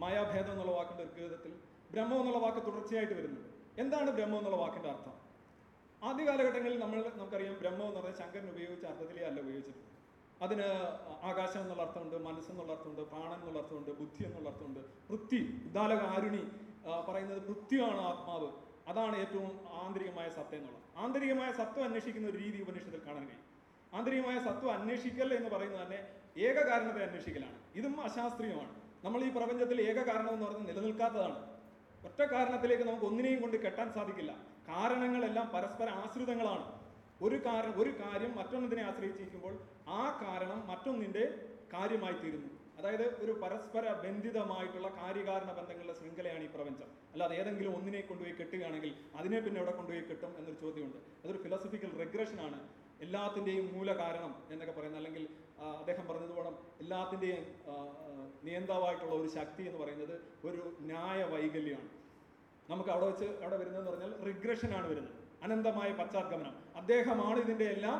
മായാഭേദം എന്നുള്ള വാക്കുണ്ട് ഋഗ്വേദത്തിൽ. ബ്രഹ്മം എന്നുള്ള വാക്ക് തുടർച്ചയായിട്ട് വരുന്നുണ്ട്. എന്താണ് ബ്രഹ്മം എന്നുള്ള വാക്കിന്റെ അർത്ഥം? ആദ്യ കാലഘട്ടങ്ങളിൽ നമ്മൾ നമുക്കറിയാം ബ്രഹ്മം എന്ന് പറഞ്ഞാൽ ശങ്കരൻ ഉപയോഗിച്ച അർത്ഥത്തിലേ അല്ല ഉപയോഗിച്ചിട്ടുള്ളത്. അതിന് ആകാശം എന്നുള്ള അർത്ഥമുണ്ട് മനസ്സെന്നുള്ള അർത്ഥമുണ്ട് പ്രാണൻ എന്നുള്ള അർത്ഥമുണ്ട് ബുദ്ധി എന്നുള്ള അർത്ഥമുണ്ട്. വൃത്തി ഉദ്ദാലക ആരുണി പറയുന്നത് വൃത്തിയാണ് ആത്മാവ്. അതാണ് ഏറ്റവും ആന്തരികമായ സത്യം എന്നുള്ളത്. ആന്തരികമായ സത്വം അന്വേഷിക്കുന്ന ഒരു രീതി ഉപനിഷത്തിൽ കാണാൻ കഴിയും. ആന്തരികമായ സത്വം അന്വേഷിക്കൽ എന്ന് പറയുന്നത് തന്നെ ഏകകാരണത്തെ അന്വേഷിക്കലാണ്. ഇതും അശാസ്ത്രീയമാണ്. നമ്മൾ ഈ പ്രപഞ്ചത്തിൽ ഏകകാരണം എന്ന് പറഞ്ഞ് നിലനിൽക്കാത്തതാണ്. ഒറ്റ കാരണത്തിലേക്ക് നമുക്ക് ഒന്നിനെയും കൊണ്ട് കെട്ടാൻ സാധിക്കില്ല. കാരണങ്ങളെല്ലാം പരസ്പര ആശ്രിതങ്ങളാണ്. ഒരു കാരണം ഒരു കാര്യം മറ്റൊന്നതിനെ ആശ്രയിച്ചിരിക്കുമ്പോൾ ആ കാരണം മറ്റൊന്നിന്റെ കാര്യമായി തീരുന്നു. അതായത് ഒരു പരസ്പര ബന്ധിതമായിട്ടുള്ള കാര്യകാരണ ബന്ധങ്ങളുടെ ശൃംഖലയാണ് ഈ പ്രപഞ്ചം. അല്ലാതെ ഏതെങ്കിലും ഒന്നിനെ കൊണ്ടുപോയി കെട്ടുകയാണെങ്കിൽ അതിനെ പിന്നെ എവിടെ കൊണ്ടുപോയി കെട്ടും എന്നൊരു ചോദ്യമുണ്ട്. അതൊരു ഫിലോസഫിക്കൽ റിഗ്രഷൻ ആണ്. എല്ലാത്തിന്റെയും മൂല കാരണം എന്നൊക്കെ പറയുന്നത് അല്ലെങ്കിൽ അദ്ദേഹം പറഞ്ഞതുപോലെ എല്ലാത്തിന്റെയും നിയന്താവായിട്ടുള്ള ഒരു ശക്തി എന്ന് പറയുന്നത് ഒരു ന്യായ വൈകല്യമാണ് നമുക്ക് അവിടെ വെച്ച് അവിടെ വരുന്നതെന്ന് പറഞ്ഞാൽ റിഗ്രഷൻ ആണ് വരുന്നത്. അനന്തമായ പശ്ചാത്തലം. അദ്ദേഹമാണ് ഇതിന്റെ എല്ലാം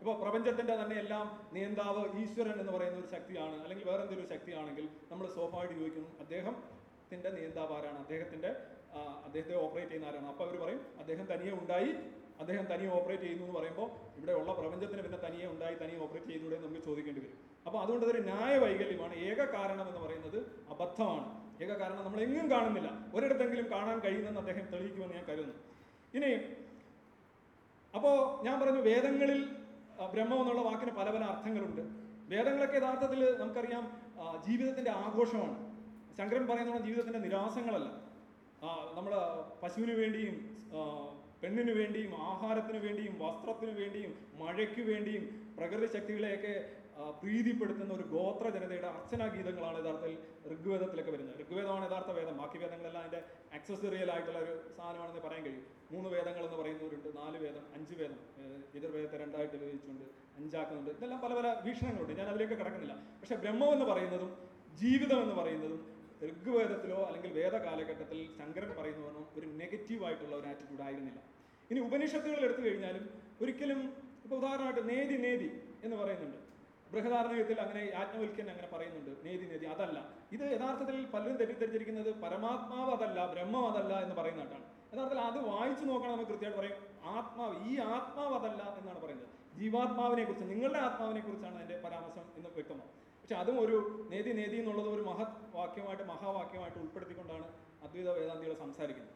ഇപ്പൊ പ്രപഞ്ചത്തിന്റെ തന്നെ എല്ലാം നിയന്താവ് ഈശ്വരൻ എന്ന് പറയുന്ന ഒരു ശക്തിയാണ് അല്ലെങ്കിൽ വേറെ ശക്തിയാണെങ്കിൽ നമ്മൾ സ്വാഭാവികമായിട്ട് ചോദിക്കുന്നു അദ്ദേഹത്തിന്റെ നിയന്താവ് ആരാണ്? അദ്ദേഹത്തിന്റെ അദ്ദേഹത്തെ ഓപ്പറേറ്റ് ചെയ്യുന്ന ആരാണ്? അപ്പൊ അവർ പറയും അദ്ദേഹം തനിയെ ഉണ്ടായി അദ്ദേഹം തനിയെ ഓപ്പറേറ്റ് ചെയ്യുന്നു എന്ന് പറയുമ്പോൾ ഇവിടെയുള്ള പ്രപഞ്ചത്തിന് പിന്നെ തനിയെ ഉണ്ടായി തനിയെ ഓപ്പറേറ്റ് നമ്മൾ നമുക്ക് ചോദിക്കേണ്ടി വരും. അപ്പൊ അതുകൊണ്ട് ഒരു ന്യായ വൈകല്യമാണ് ഏക കാരണം എന്ന് പറയുന്നത് അബദ്ധമാണ്. ഏക കാരണം നമ്മൾ എങ്ങും കാണുന്നില്ല. ഒരിടത്തെങ്കിലും കാണാൻ കഴിയുന്നെന്ന് അദ്ദേഹം തെളിയിക്കുമെന്ന് ഞാൻ കരുതുന്നു. ഇനി അപ്പോൾ ഞാൻ പറഞ്ഞു വേദങ്ങളിൽ ബ്രഹ്മം എന്നുള്ള വാക്കിന് പല പല അർത്ഥങ്ങളുണ്ട്. വേദങ്ങളൊക്കെ യഥാർത്ഥത്തിൽ നമുക്കറിയാം ജീവിതത്തിന്റെ ആഘോഷമാണ്. ശങ്കരൻ പറയുന്ന ജീവിതത്തിന്റെ നിരാസങ്ങളല്ല. നമ്മൾ പശുവിന് വേണ്ടിയും പെണ്ണിനു വേണ്ടിയും ആഹാരത്തിന് വേണ്ടിയും വസ്ത്രത്തിന് വേണ്ടിയും മഴയ്ക്ക് വേണ്ടിയും പ്രകൃതി ശക്തികളെയൊക്കെ പ്രീതിപ്പെടുത്തുന്ന ഒരു ഗോത്ര ജനതയുടെ അർച്ചനാ ഗീതങ്ങളാണ് യഥാർത്ഥത്തിൽ ഋഗ്വേദത്തിലൊക്കെ വരുന്നത്. ഋഗ്വേദമാണ് യഥാർത്ഥ വേദം. ബാക്കി വേദങ്ങളെല്ലാം അതിന്റെ അക്സസറിയൽ ആയിട്ടുള്ള ഒരു സാധനമാണെന്ന് പറയാൻ കഴിയും. മൂന്ന് വേദങ്ങൾ എന്ന് പറയുന്നവരുണ്ട്. നാല് വേദം അഞ്ച് വേദം എതിർവേദത്തെ രണ്ടായിട്ട് വിഭജിച്ചുകൊണ്ട് അഞ്ചാക്കുന്നുണ്ട്. ഇതെല്ലാം പല പല വീക്ഷണങ്ങളുണ്ട്. ഞാൻ അതിലേക്ക് കിടക്കുന്നില്ല. പക്ഷെ ബ്രഹ്മം എന്ന് പറയുന്നതും ജീവിതം എന്ന് പറയുന്നതും ഋഗ്വേദത്തിലോ അല്ലെങ്കിൽ വേദ കാലഘട്ടത്തിൽ ശങ്കരൻ പറയുന്നതൊന്നും ഒരു നെഗറ്റീവ് ആയിട്ടുള്ള ഒരു ആറ്റിറ്റ്യൂഡ് ആയിരുന്നില്ല. ഇനി ഉപനിഷത്തുകൾ എടുത്തു കഴിഞ്ഞാലും ഒരിക്കലും ഇപ്പൊ ഉദാഹരണമായിട്ട് നേതി നേതി എന്ന് പറയുന്നുണ്ട്. ബൃഹദാരണയത്തിൽ അങ്ങനെ ആജ്ഞവൽക്കൻ അങ്ങനെ പറയുന്നുണ്ട്. നേതി നേതി അതല്ല. ഇത് യഥാർത്ഥത്തിൽ പലരും തെറ്റിദ്ധരിച്ചിരിക്കുന്നത് പരമാത്മാവ് അതല്ല ബ്രഹ്മം അതല്ല എന്ന് പറയുന്നതായിട്ടാണ്. യഥാർത്ഥത്തിൽ അത് വായിച്ചു നോക്കണം നമ്മൾ കൃത്യമായിട്ട് പറയും. ആത്മാവ് ഈ ആത്മാവ് അതല്ല എന്നാണ് പറയുന്നത്. ജീവാത്മാവിനെ കുറിച്ച് നിങ്ങളുടെ ആത്മാവിനെ കുറിച്ചാണ് അതിന്റെ പരാമർശം എന്ന് വ്യക്തമാണ് പക്ഷെ അതും ഒരു നേതി നേതി എന്നുള്ളത് ഒരു മഹത് വാക്യമായിട്ട് മഹാവാക്യമായിട്ട് ഉൾപ്പെടുത്തിക്കൊണ്ടാണ് അദ്വൈത വേദാന്തികൾ സംസാരിക്കുന്നത്.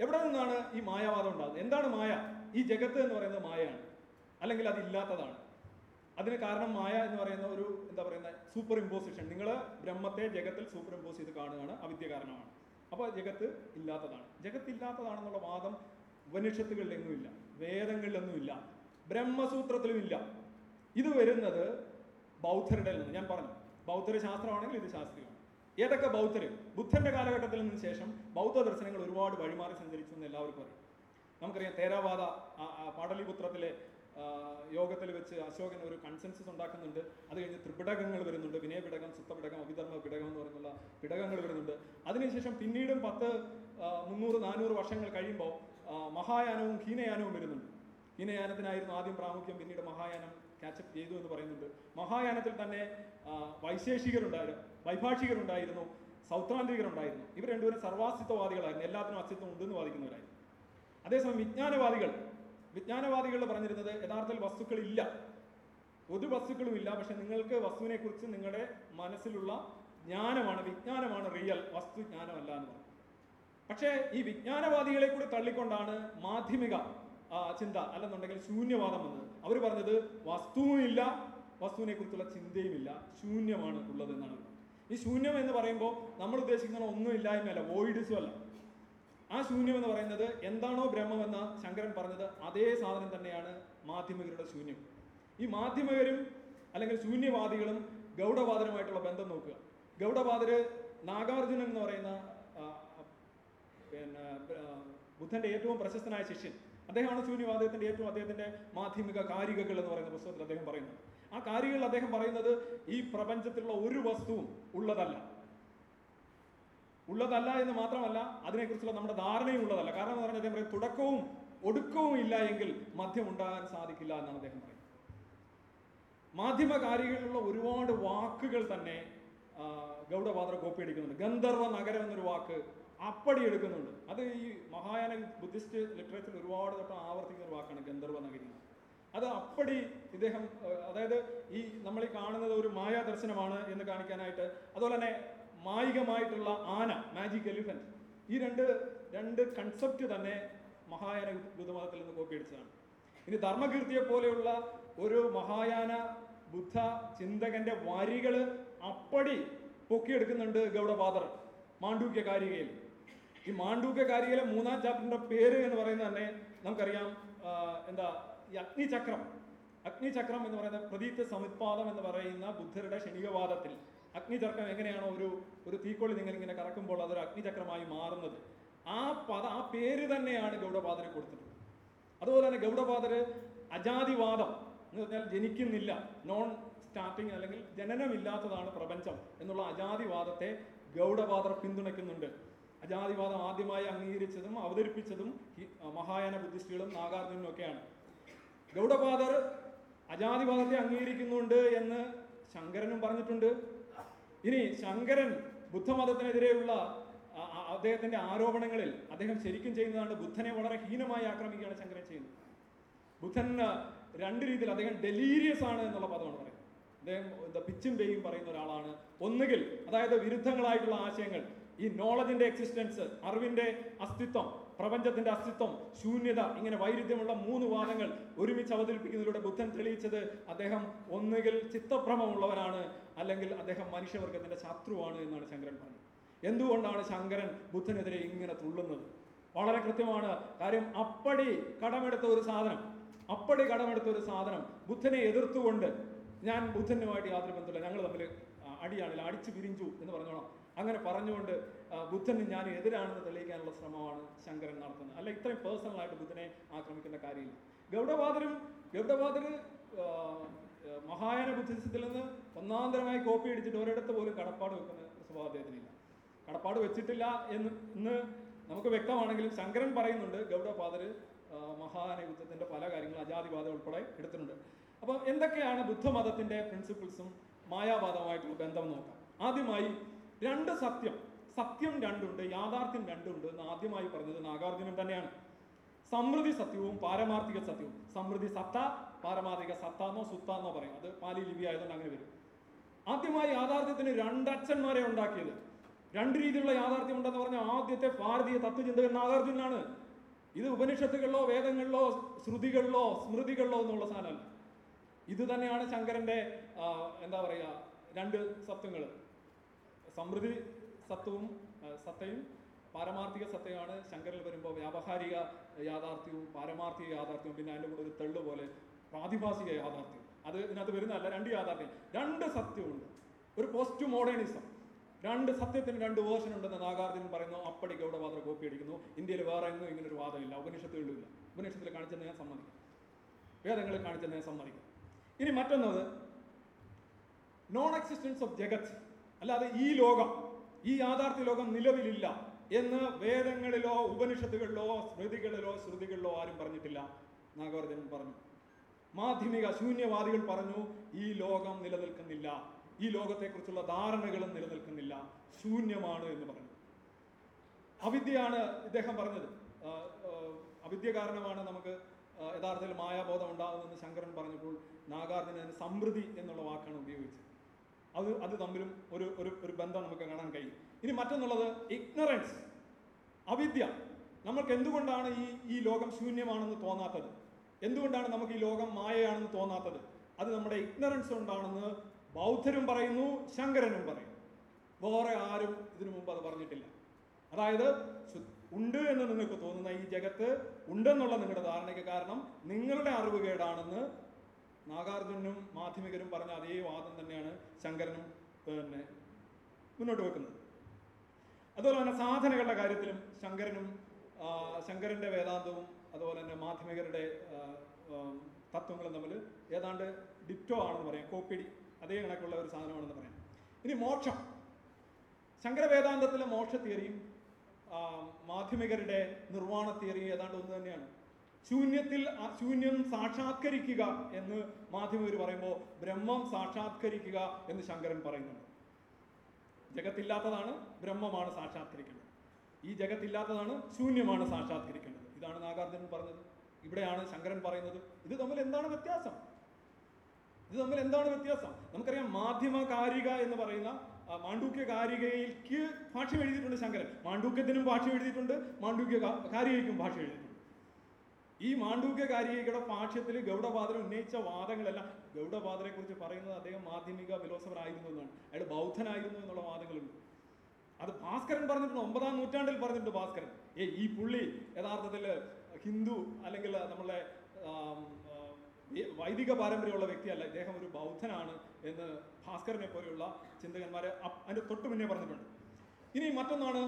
എവിടെ നിന്നാണ് ഈ മായാവാദം ഉണ്ടാകുന്നത്? എന്താണ് മായ? ഈ ജഗത്ത് എന്ന് പറയുന്നത് മായയാണ്. അല്ലെങ്കിൽ അത് ഇല്ലാത്തതാണ്. അതിന് കാരണം മായ എന്ന് പറയുന്ന ഒരു എന്താ പറയുന്ന സൂപ്പർ ഇമ്പോസിഷൻ. നിങ്ങൾ ബ്രഹ്മത്തെ ജഗത്തിൽ സൂപ്പർ ഇമ്പോസ് ചെയ്ത് കാണുകയാണ് അവിദ്യ കാരണമാണ്. അപ്പോൾ ജഗത്ത് ഇല്ലാത്തതാണ്. ജഗത്ത് ഇല്ലാത്തതാണെന്നുള്ള വാദം ഉപനിഷത്തുകളിലെങ്ങും ഇല്ല വേദങ്ങളിലൊന്നും ഇല്ല ബ്രഹ്മസൂത്രത്തിലും ഇല്ല ഇത് വരുന്നത് ബൗദ്ധരുടെ നിന്ന് ഞാൻ പറഞ്ഞു. ബൗദ്ധര ശാസ്ത്രമാണെങ്കിൽ ഇത് ശാസ്ത്രീയമാണ്. ഏതൊക്കെ ബൗദ്ധര്? ബുദ്ധന്റെ കാലഘട്ടത്തിൽ നിന്ന് ശേഷം ബൗദ്ധ ദർശനങ്ങൾ ഒരുപാട് വഴിമാറി സഞ്ചരിച്ചു എന്ന് എല്ലാവർക്കും അറിയാം. നമുക്കറിയാം തേരാവാദ പാടലിപുത്രത്തിലെ യോഗത്തിൽ വെച്ച് അശോകൻ ഒരു കൺസെൻസസ് ഉണ്ടാക്കുന്നുണ്ട്. അത് കഴിഞ്ഞ് ത്രിപിടകങ്ങൾ വരുന്നുണ്ട്. വിനയപിടകം സുത്തപിടകം അഭിധർമ്മ പിടകം എന്ന് പറയുന്നുള്ള പിടകങ്ങൾ വരുന്നുണ്ട്. അതിനുശേഷം പിന്നീടും പത്ത് മുന്നൂറ് നാനൂറ് വർഷങ്ങൾ കഴിയുമ്പോൾ മഹായാനവും ഹീനയാനവും വരുന്നുണ്ട്. ഹീനയാനത്തിനായിരുന്നു ആദ്യം പ്രാമുഖ്യം പിന്നീട് മഹായാനം ക്യാച്ചപ്പ് ചെയ്തു എന്ന് പറയുന്നുണ്ട്. മഹായാനത്തിൽ തന്നെ വൈശേഷികരുണ്ടായിരുന്നു വൈഭാഷികരുണ്ടായിരുന്നു സൗത്രാന്തികരുണ്ടായിരുന്നു. ഇവർ രണ്ടുപേരും സർവാസ്തിത്വവാദികളായിരുന്നു. എല്ലാത്തിനും അസ്തിത്വം ഉണ്ടെന്ന് വാദിക്കുന്നവരായിരുന്നു. അതേസമയം വിജ്ഞാനവാദികൾ വിജ്ഞാനവാദികൾ പറഞ്ഞിരുന്നത് യഥാർത്ഥത്തിൽ വസ്തുക്കളില്ല. ഒരു വസ്തുക്കളും ഇല്ല. പക്ഷെ നിങ്ങൾക്ക് വസ്തുവിനെ കുറിച്ച് നിങ്ങളുടെ മനസ്സിലുള്ള ജ്ഞാനമാണ് വിജ്ഞാനമാണ് റിയൽ വസ്തു ജ്ഞാനമല്ല എന്ന് പറഞ്ഞു. പക്ഷേ ഈ വിജ്ഞാനവാദികളെ കൂടി തള്ളിക്കൊണ്ടാണ് മാധ്യമിക ചിന്ത അല്ലെന്നുണ്ടെങ്കിൽ ശൂന്യവാദം വന്നത്. അവർ പറഞ്ഞത് വസ്തുവുമില്ല വസ്തുവിനെ കുറിച്ചുള്ള ചിന്തയുമില്ല. ശൂന്യമാണ് ഉള്ളത് എന്നാണ്. ഈ ശൂന്യം എന്ന് പറയുമ്പോൾ നമ്മൾ ഉദ്ദേശിക്കുന്ന ഒന്നും ഇല്ലായ്മയല്ല വോയിഡ്സും അല്ല. ആ ശൂന്യം എന്ന് പറയുന്നത് എന്താണോ ബ്രഹ്മമെന്ന ശങ്കരൻ പറഞ്ഞത് അതേ സാധനം തന്നെയാണ് മാധ്യമികരുടെ ശൂന്യം. ഈ മാധ്യമികരും അല്ലെങ്കിൽ ശൂന്യവാദികളും ഗൗഡവാദരുമായിട്ടുള്ള ബന്ധം നോക്കുക. ഗൗഡവാദര് നാഗാർജുനൻ എന്ന് പറയുന്ന പിന്നെ ബുദ്ധന്റെ ഏറ്റവും പ്രശസ്തനായ ശിഷ്യൻ. അദ്ദേഹമാണ് ശൂന്യവാദത്തിന്റെ ഏറ്റവും അദ്ദേഹത്തിന്റെ മാധ്യമിക കാരികകൾ എന്ന് പറയുന്ന പുസ്തകത്തിൽ അദ്ദേഹം പറയുന്നത്. ആ കാര്യങ്ങളിൽ അദ്ദേഹം പറയുന്നത് ഈ പ്രപഞ്ചത്തിലുള്ള ഒരു വസ്തുവും ഉള്ളതല്ല. ഉള്ളതല്ല എന്ന് മാത്രമല്ല അതിനെക്കുറിച്ചുള്ള നമ്മുടെ ധാരണയും ഉള്ളതല്ല. കാരണം എന്ന് പറഞ്ഞാൽ അദ്ദേഹം പറയും തുടക്കവും ഒടുക്കവും ഇല്ല എങ്കിൽ മദ്യം ഉണ്ടാകാൻ സാധിക്കില്ല എന്നാണ് അദ്ദേഹം പറയുന്നത്. മാധ്യമകാരികളിലുള്ള ഒരുപാട് വാക്കുകൾ തന്നെ ഗൗഡപാത്ര കോപ്പി എടുക്കുന്നുണ്ട്. ഗന്ധർവ നഗരം എന്നൊരു വാക്ക് അപ്പടി എടുക്കുന്നുണ്ട്. അത് ഈ മഹായാന ബുദ്ധിസ്റ്റ് ലിറ്ററേച്ചറിൽ ഒരുപാട് തവണ ആവർത്തിക്കുന്ന ഒരു വാക്കാണ് ഗന്ധർവ നഗരി അത് അപ്പടി ഇദ്ദേഹം അതായത് ഈ നമ്മൾ ഈ കാണുന്നത് ഒരു മായാ ദർശനമാണ് എന്ന് കാണിക്കാനായിട്ട് അതുപോലെ തന്നെ മായികമായിട്ടുള്ള ആന മാജിക് എലിഫന്റ് ഈ രണ്ട് രണ്ട് കൺസെപ്റ്റ് തന്നെ മഹായാന ബുദ്ധമതത്തിൽ നിന്ന് കോപ്പി അടിച്ചതാണ് ഇനി ധർമ്മകീർത്തിയെ പോലെയുള്ള ഒരു മഹായാന ബുദ്ധ ചിന്തകന്റെ വരികൾ അപ്പടി പൊക്കിയെടുക്കുന്നുണ്ട് ഗൗഡപാദർ മാണ്ഡൂക്യ കാരികയിൽ. ഈ മാണ്ഡൂക്യ കാരികയിലെ മൂന്നാം ചാപ്റ്ററിന്റെ പേര് എന്ന് പറയുന്നത് തന്നെ നമുക്കറിയാം എന്താ ഈ അഗ്നിചക്രം. അഗ്നിചക്രം എന്ന് പറയുന്ന പ്രതീപ്ത സമുത്പാദം എന്ന് പറയുന്ന ബുദ്ധരുടെ ക്ഷണികവാദത്തിൽ. അഗ്നിചക്രം എങ്ങനെയാണോ ഒരു ഒരു തീക്കൊള്ളി നിങ്ങൾ ഇങ്ങനെ കറക്കുമ്പോൾ അതൊരു അഗ്നിചക്രമായി മാറുന്നത്. ആ പദ ആ പേര് തന്നെയാണ് ഗൗഡപാദന് കൊടുത്തിട്ടുള്ളത്. അതുപോലെ തന്നെ ഗൗഡപാദര് അജാതിവാദം എന്ന് പറഞ്ഞാൽ ജനിക്കുന്നില്ല നോൺ സ്റ്റാർട്ടിങ് അല്ലെങ്കിൽ ജനനമില്ലാത്തതാണ് പ്രപഞ്ചം എന്നുള്ള അജാതിവാദത്തെ ഗൗഡപാദർ പിന്തുണയ്ക്കുന്നുണ്ട്. അജാതിവാദം ആദ്യമായി അംഗീകരിച്ചതും അവതരിപ്പിച്ചതും മഹായാന ബുദ്ധിസ്റ്റുകളും നാഗാർജുനും ഒക്കെയാണ്. ഗൗഡപാദർ അജാതിവാദത്തെ അംഗീകരിക്കുന്നുണ്ട് എന്ന് ശങ്കരനും പറഞ്ഞിട്ടുണ്ട്. ഇനി ശങ്കരൻ ബുദ്ധമതത്തിനെതിരെയുള്ള അദ്ദേഹത്തിന്റെ ആരോപണങ്ങളിൽ അദ്ദേഹം ശരിക്കും ചെയ്യുന്നതാണ് ബുദ്ധനെ വളരെ ഹീനമായി ആക്രമിക്കുകയാണ് ശങ്കരൻ ചെയ്യുന്നത്. ബുദ്ധൻ രണ്ട് രീതിയിൽ അദ്ദേഹം ഡെലീരിയസ് ആണ് എന്നുള്ള പദമാണ് പറയുന്നത്. അദ്ദേഹം എന്താ പിച്ചും പേയും പറയുന്ന ഒരാളാണ്. ഒന്നുകിൽ അതായത് വിരുദ്ധങ്ങളായിട്ടുള്ള ആശയങ്ങൾ ഈ നോളജിന്റെ എക്സിസ്റ്റൻസ് അറിവിന്റെ അസ്തിത്വം പ്രപഞ്ചത്തിന്റെ അസ്തിത്വം ശൂന്യത ഇങ്ങനെ വൈരുദ്ധ്യമുള്ള മൂന്ന് വാദങ്ങൾ ഒരുമിച്ച് അവതരിപ്പിക്കുന്നതിലൂടെ ബുദ്ധൻ തെളിയിച്ചത് അദ്ദേഹം ഒന്നുകിൽ ചിത്തഭ്രമമുള്ളവനാണ് അല്ലെങ്കിൽ അദ്ദേഹം മനുഷ്യവർഗത്തിന്റെ ശത്രുവാണ് എന്നാണ് ശങ്കരൻ പറഞ്ഞത്. എന്തുകൊണ്ടാണ് ശങ്കരൻ ബുദ്ധനെതിരെ ഇങ്ങനെ തുള്ളുന്നത്? വളരെ കൃത്യമാണ്. കാര്യം അപ്പടി കടമെടുത്ത ഒരു സാധനം അപ്പടി കടമെടുത്ത ഒരു സാധനം ബുദ്ധനെ എതിർത്തുകൊണ്ട് ഞാൻ ബുദ്ധനുമായിട്ട് യാതൊരു ബന്ധമില്ല ഞങ്ങൾ തമ്മിൽ അടിയാണില്ല അടിച്ചു പിരിഞ്ചു എന്ന് പറഞ്ഞോളാം. അങ്ങനെ പറഞ്ഞുകൊണ്ട് ബുദ്ധന് ഞാൻ എതിരാണെന്ന് തെളിയിക്കാനുള്ള ശ്രമമാണ് ശങ്കരൻ നടത്തുന്നത്. അല്ല ഇത്രയും പേഴ്സണലായിട്ട് ബുദ്ധനെ ആക്രമിക്കുന്ന കാര്യമില്ല. ആ, ആ, മഹായാന ബുദ്ധിസത്തിൽ നിന്ന് ഒന്നാന്തരമായി കോപ്പി അടിച്ചിട്ട് ഒരിടത്ത് പോലും കടപ്പാട് വെക്കുന്ന സ്വഭാവം അദ്ദേഹത്തിനില്ല. കടപ്പാട് വെച്ചിട്ടില്ല എന്ന് ഇന്ന് നമുക്ക് വ്യക്തമാണെങ്കിലും ശങ്കരൻ പറയുന്നുണ്ട് മഹായാന യുദ്ധത്തിന്റെ പല കാര്യങ്ങളും അജാതിവാദം ഉൾപ്പെടെ എടുത്തിട്ടുണ്ട്. അപ്പോൾ എന്തൊക്കെയാണ് ബുദ്ധമതത്തിന്റെ പ്രിൻസിപ്പിൾസും മായാവാദവുമായിട്ടുള്ള ബന്ധം നോക്കാം. ആദ്യമായി രണ്ട് സത്യം സത്യം രണ്ടുണ്ട് യാഥാർത്ഥ്യം രണ്ടുണ്ട് എന്ന് ആദ്യമായി പറഞ്ഞത് നാഗാർജുനൻ തന്നെയാണ്. സമൃദ്ധി സത്യവും പാരമാർത്ഥിക സത്യവും. സമൃദ്ധി സത്ത പാരമാർത്ഥിക സത്ത എന്നോ സുത്ത എന്നോ പറയും. അത് പാലി ലിപി ആയതുകൊണ്ട് അങ്ങനെ വരും. ആദ്യമായി യാഥാർത്ഥ്യത്തിന് രണ്ടച്ഛന്മാരെ ഉണ്ടാക്കിയത്. രണ്ട് രീതിയിലുള്ള യാഥാർത്ഥ്യം ഉണ്ടെന്ന് പറഞ്ഞ ആദ്യത്തെ ഭാരതീയ തത്വചിന്തകൻ നാഗാർജുനാണ് ഇത് ഉപനിഷത്തുകളിലോ വേദങ്ങളിലോ ശ്രുതികളിലോ സ്മൃതികളിലോ എന്നുള്ള സാധനമല്ല. ഇത് തന്നെയാണ് ശങ്കരന്റെ എന്താ പറയുക രണ്ട് സത്വങ്ങൾ സമൃദ്ധി സത്വവും സത്തയും പാരമാർത്ഥിക സത്തയാണ് ശങ്കരൽ വരുമ്പോൾ വ്യാവഹാരിക യാഥാർത്ഥ്യവും പാരമാർത്ഥിക യാഥാർത്ഥ്യവും പിന്നെ അതിന്റെ കൂടെ ഒരു തെള്ളു പോലെ പ്രാതിഭാസിക യാഥാർത്ഥ്യം. അത് ഇതിനകത്ത് വരുന്നതല്ല രണ്ട് യാഥാർത്ഥ്യം. രണ്ട് സത്യമുണ്ട്. ഒരു പോസ്റ്റ് മോഡേണിസം രണ്ട് സത്യത്തിന് രണ്ട് വേർഷൻ ഉണ്ടെന്ന് നാഗാർജുൻ പറയുന്നു അപ്പടി ഗൗഡപാത്ര കോപ്പി അടിക്കുന്നു. ഇന്ത്യയിൽ വേറെ എങ്ങും ഇങ്ങനെ ഒരു വാദമില്ല ഉപനിഷത്തുകളിലും ഇല്ല ഉപനിഷത്തിൽ കാണിച്ചെന്ന് ഞാൻ സമ്മതിക്കും. വേദങ്ങളിൽ കാണിച്ചെന്ന് ഞാൻ സമ്മതിക്കും. ഇനി മറ്റൊന്നത് നോൺ എക്സിസ്റ്റൻസ് ഓഫ് ജഗത്. അല്ലാതെ ഈ ലോകം ഈ യാഥാർത്ഥ്യ ലോകം നിലവിലില്ല എന്ന് വേദങ്ങളിലോ ഉപനിഷത്തുകളിലോ സ്മൃതികളിലോ ശ്രുതികളിലോ ആരും പറഞ്ഞിട്ടില്ല. നാഗാർജുനൻ പറഞ്ഞു. മാധ്യമിക ശൂന്യവാദികൾ പറഞ്ഞു ഈ ലോകം നിലനിൽക്കുന്നില്ല. ഈ ലോകത്തെക്കുറിച്ചുള്ള ധാരണകളും നിലനിൽക്കുന്നില്ല. ശൂന്യമാണ് എന്ന് പറഞ്ഞു. അവിദ്യയാണ് ഇദ്ദേഹം പറഞ്ഞത്. അവിദ്യ കാരണമാണ് നമുക്ക് യഥാർത്ഥത്തിൽ മായാബോധം ഉണ്ടാകുന്നതെന്ന് ശങ്കരൻ പറഞ്ഞപ്പോൾ നാഗാർജുനൻ സമൃദ്ധി എന്നുള്ള വാക്കാണ് ഉപയോഗിച്ചത്. അത് അത് തമ്മിലും ഒരു ഒരു ഒരു ബന്ധം നമുക്ക് കാണാൻ കഴിയും. ഇനി മറ്റൊന്നുള്ളത് ഇഗ്നറൻസ് അവിദ്യ. നമ്മൾക്ക് എന്തുകൊണ്ടാണ് ഈ ഈ ലോകം ശൂന്യമാണെന്ന് തോന്നാത്തത്? എന്തുകൊണ്ടാണ് നമുക്ക് ഈ ലോകം മായയാണെന്ന് തോന്നാത്തത്? അത് നമ്മുടെ ഇഗ്നറൻസ് കൊണ്ടാണെന്ന് ബൗദ്ധരും പറയുന്നു ശങ്കരനും പറയുന്നു. വേറെ ആരും ഇതിനു മുമ്പ് അത് പറഞ്ഞിട്ടില്ല. അതായത് ഉണ്ട് എന്ന് നിങ്ങൾക്ക് തോന്നുന്ന ഈ ജഗത്ത് ഉണ്ടെന്നുള്ള നിങ്ങളുടെ ധാരണയ്ക്ക് കാരണം നിങ്ങളുടെ അറിവ് കേടാണെന്ന് നാഗാർജുനും മാധ്യമികരും പറഞ്ഞ അതേ വാദം തന്നെയാണ് ശങ്കരനും പിന്നെ മുന്നോട്ട് വെക്കുന്നത്. അതുപോലെ തന്നെ സാധനകളുടെ കാര്യത്തിലും ശങ്കരനും ശങ്കരന്റെ വേദാന്തവും അതുപോലെ തന്നെ മാധ്യമികരുടെ തത്വങ്ങളും തമ്മിൽ ഏതാണ്ട് ഡിറ്റോ ആണെന്ന് പറയാം കോപ്പിടി അതേ കണക്കുള്ള ഒരു സാധനമാണെന്ന് പറയാം. ഇനി മോക്ഷം. ശങ്കരവേദാന്തത്തിലെ മോക്ഷ തിയറിയും മാധ്യമികരുടെ നിർവാണ തിയറിയും ഏതാണ്ട് ഒന്ന് തന്നെയാണ്. ശൂന്യത്തിൽ ശൂന്യം സാക്ഷാത്കരിക്കുക എന്ന് മാധ്യമർ പറയുമ്പോൾ ബ്രഹ്മം സാക്ഷാത്കരിക്കുക എന്ന് ശങ്കരൻ പറയുന്നുണ്ട്. ജഗത്തില്ലാത്തതാണ് ബ്രഹ്മമാണ് സാക്ഷാത്കരിക്കേണ്ടത്. ഈ ജഗത്തില്ലാത്തതാണ് ശൂന്യമാണ് സാക്ഷാത്കരിക്കേണ്ടത്. ഇതാണ് നാഗാർജുനൻ പറഞ്ഞത്. ഇവിടെയാണ് ശങ്കരൻ പറയുന്നത്. ഇത് തമ്മിൽ എന്താണ് വ്യത്യാസം? ഇത് തമ്മിൽ എന്താണ് വ്യത്യാസം? നമുക്കറിയാം മാധ്യമകാരിക എന്ന് പറയുന്ന മാണ്ഡൂക്യ കാരികയ്ക്ക് ഭാഷ്യം എഴുതിയിട്ടുണ്ട് ശങ്കരൻ. മാണ്ഡൂക്യത്തിനും ഭാഷ്യം എഴുതിയിട്ടുണ്ട് മാണ്ഡൂക്യ കാരികയ്ക്കും ഭാഷ്യം എഴുതിയിട്ടുണ്ട്. ഈ മാണ്ഡൂക്യ കാരികയുടെ ഭാഷ്യത്തിൽ ഗൗഡപാദർ ഉന്നയിച്ച വാദങ്ങളെല്ലാം ഗൗഡപാദരെ കുറിച്ച് പറയുന്നത് അദ്ദേഹം മാധ്യമിക ഫിലോസഫർ ആയിരുന്നു എന്നാണ്. അയാൾ ബൗദ്ധനായിരുന്നു എന്നുള്ള വാദങ്ങളുണ്ട്. അത് ഭാസ്കരൻ പറഞ്ഞിട്ടുണ്ട് ഒമ്പതാം നൂറ്റാണ്ടിൽ പറഞ്ഞിട്ടുണ്ട് ഭാസ്കരൻ. ഏ ഈ പുള്ളി യഥാർത്ഥത്തിൽ ഹിന്ദു അല്ലെങ്കിൽ നമ്മളെ വൈദിക പാരമ്പര്യമുള്ള വ്യക്തിയല്ല ഇദ്ദേഹം ഒരു ബൗദ്ധനാണ് എന്ന് ഭാസ്കരനെ പോലെയുള്ള ചിന്തകന്മാർ അതിന്റെ തൊട്ടു മുന്നേ പറഞ്ഞിട്ടുണ്ട്. ഇനി മറ്റൊന്നാണ്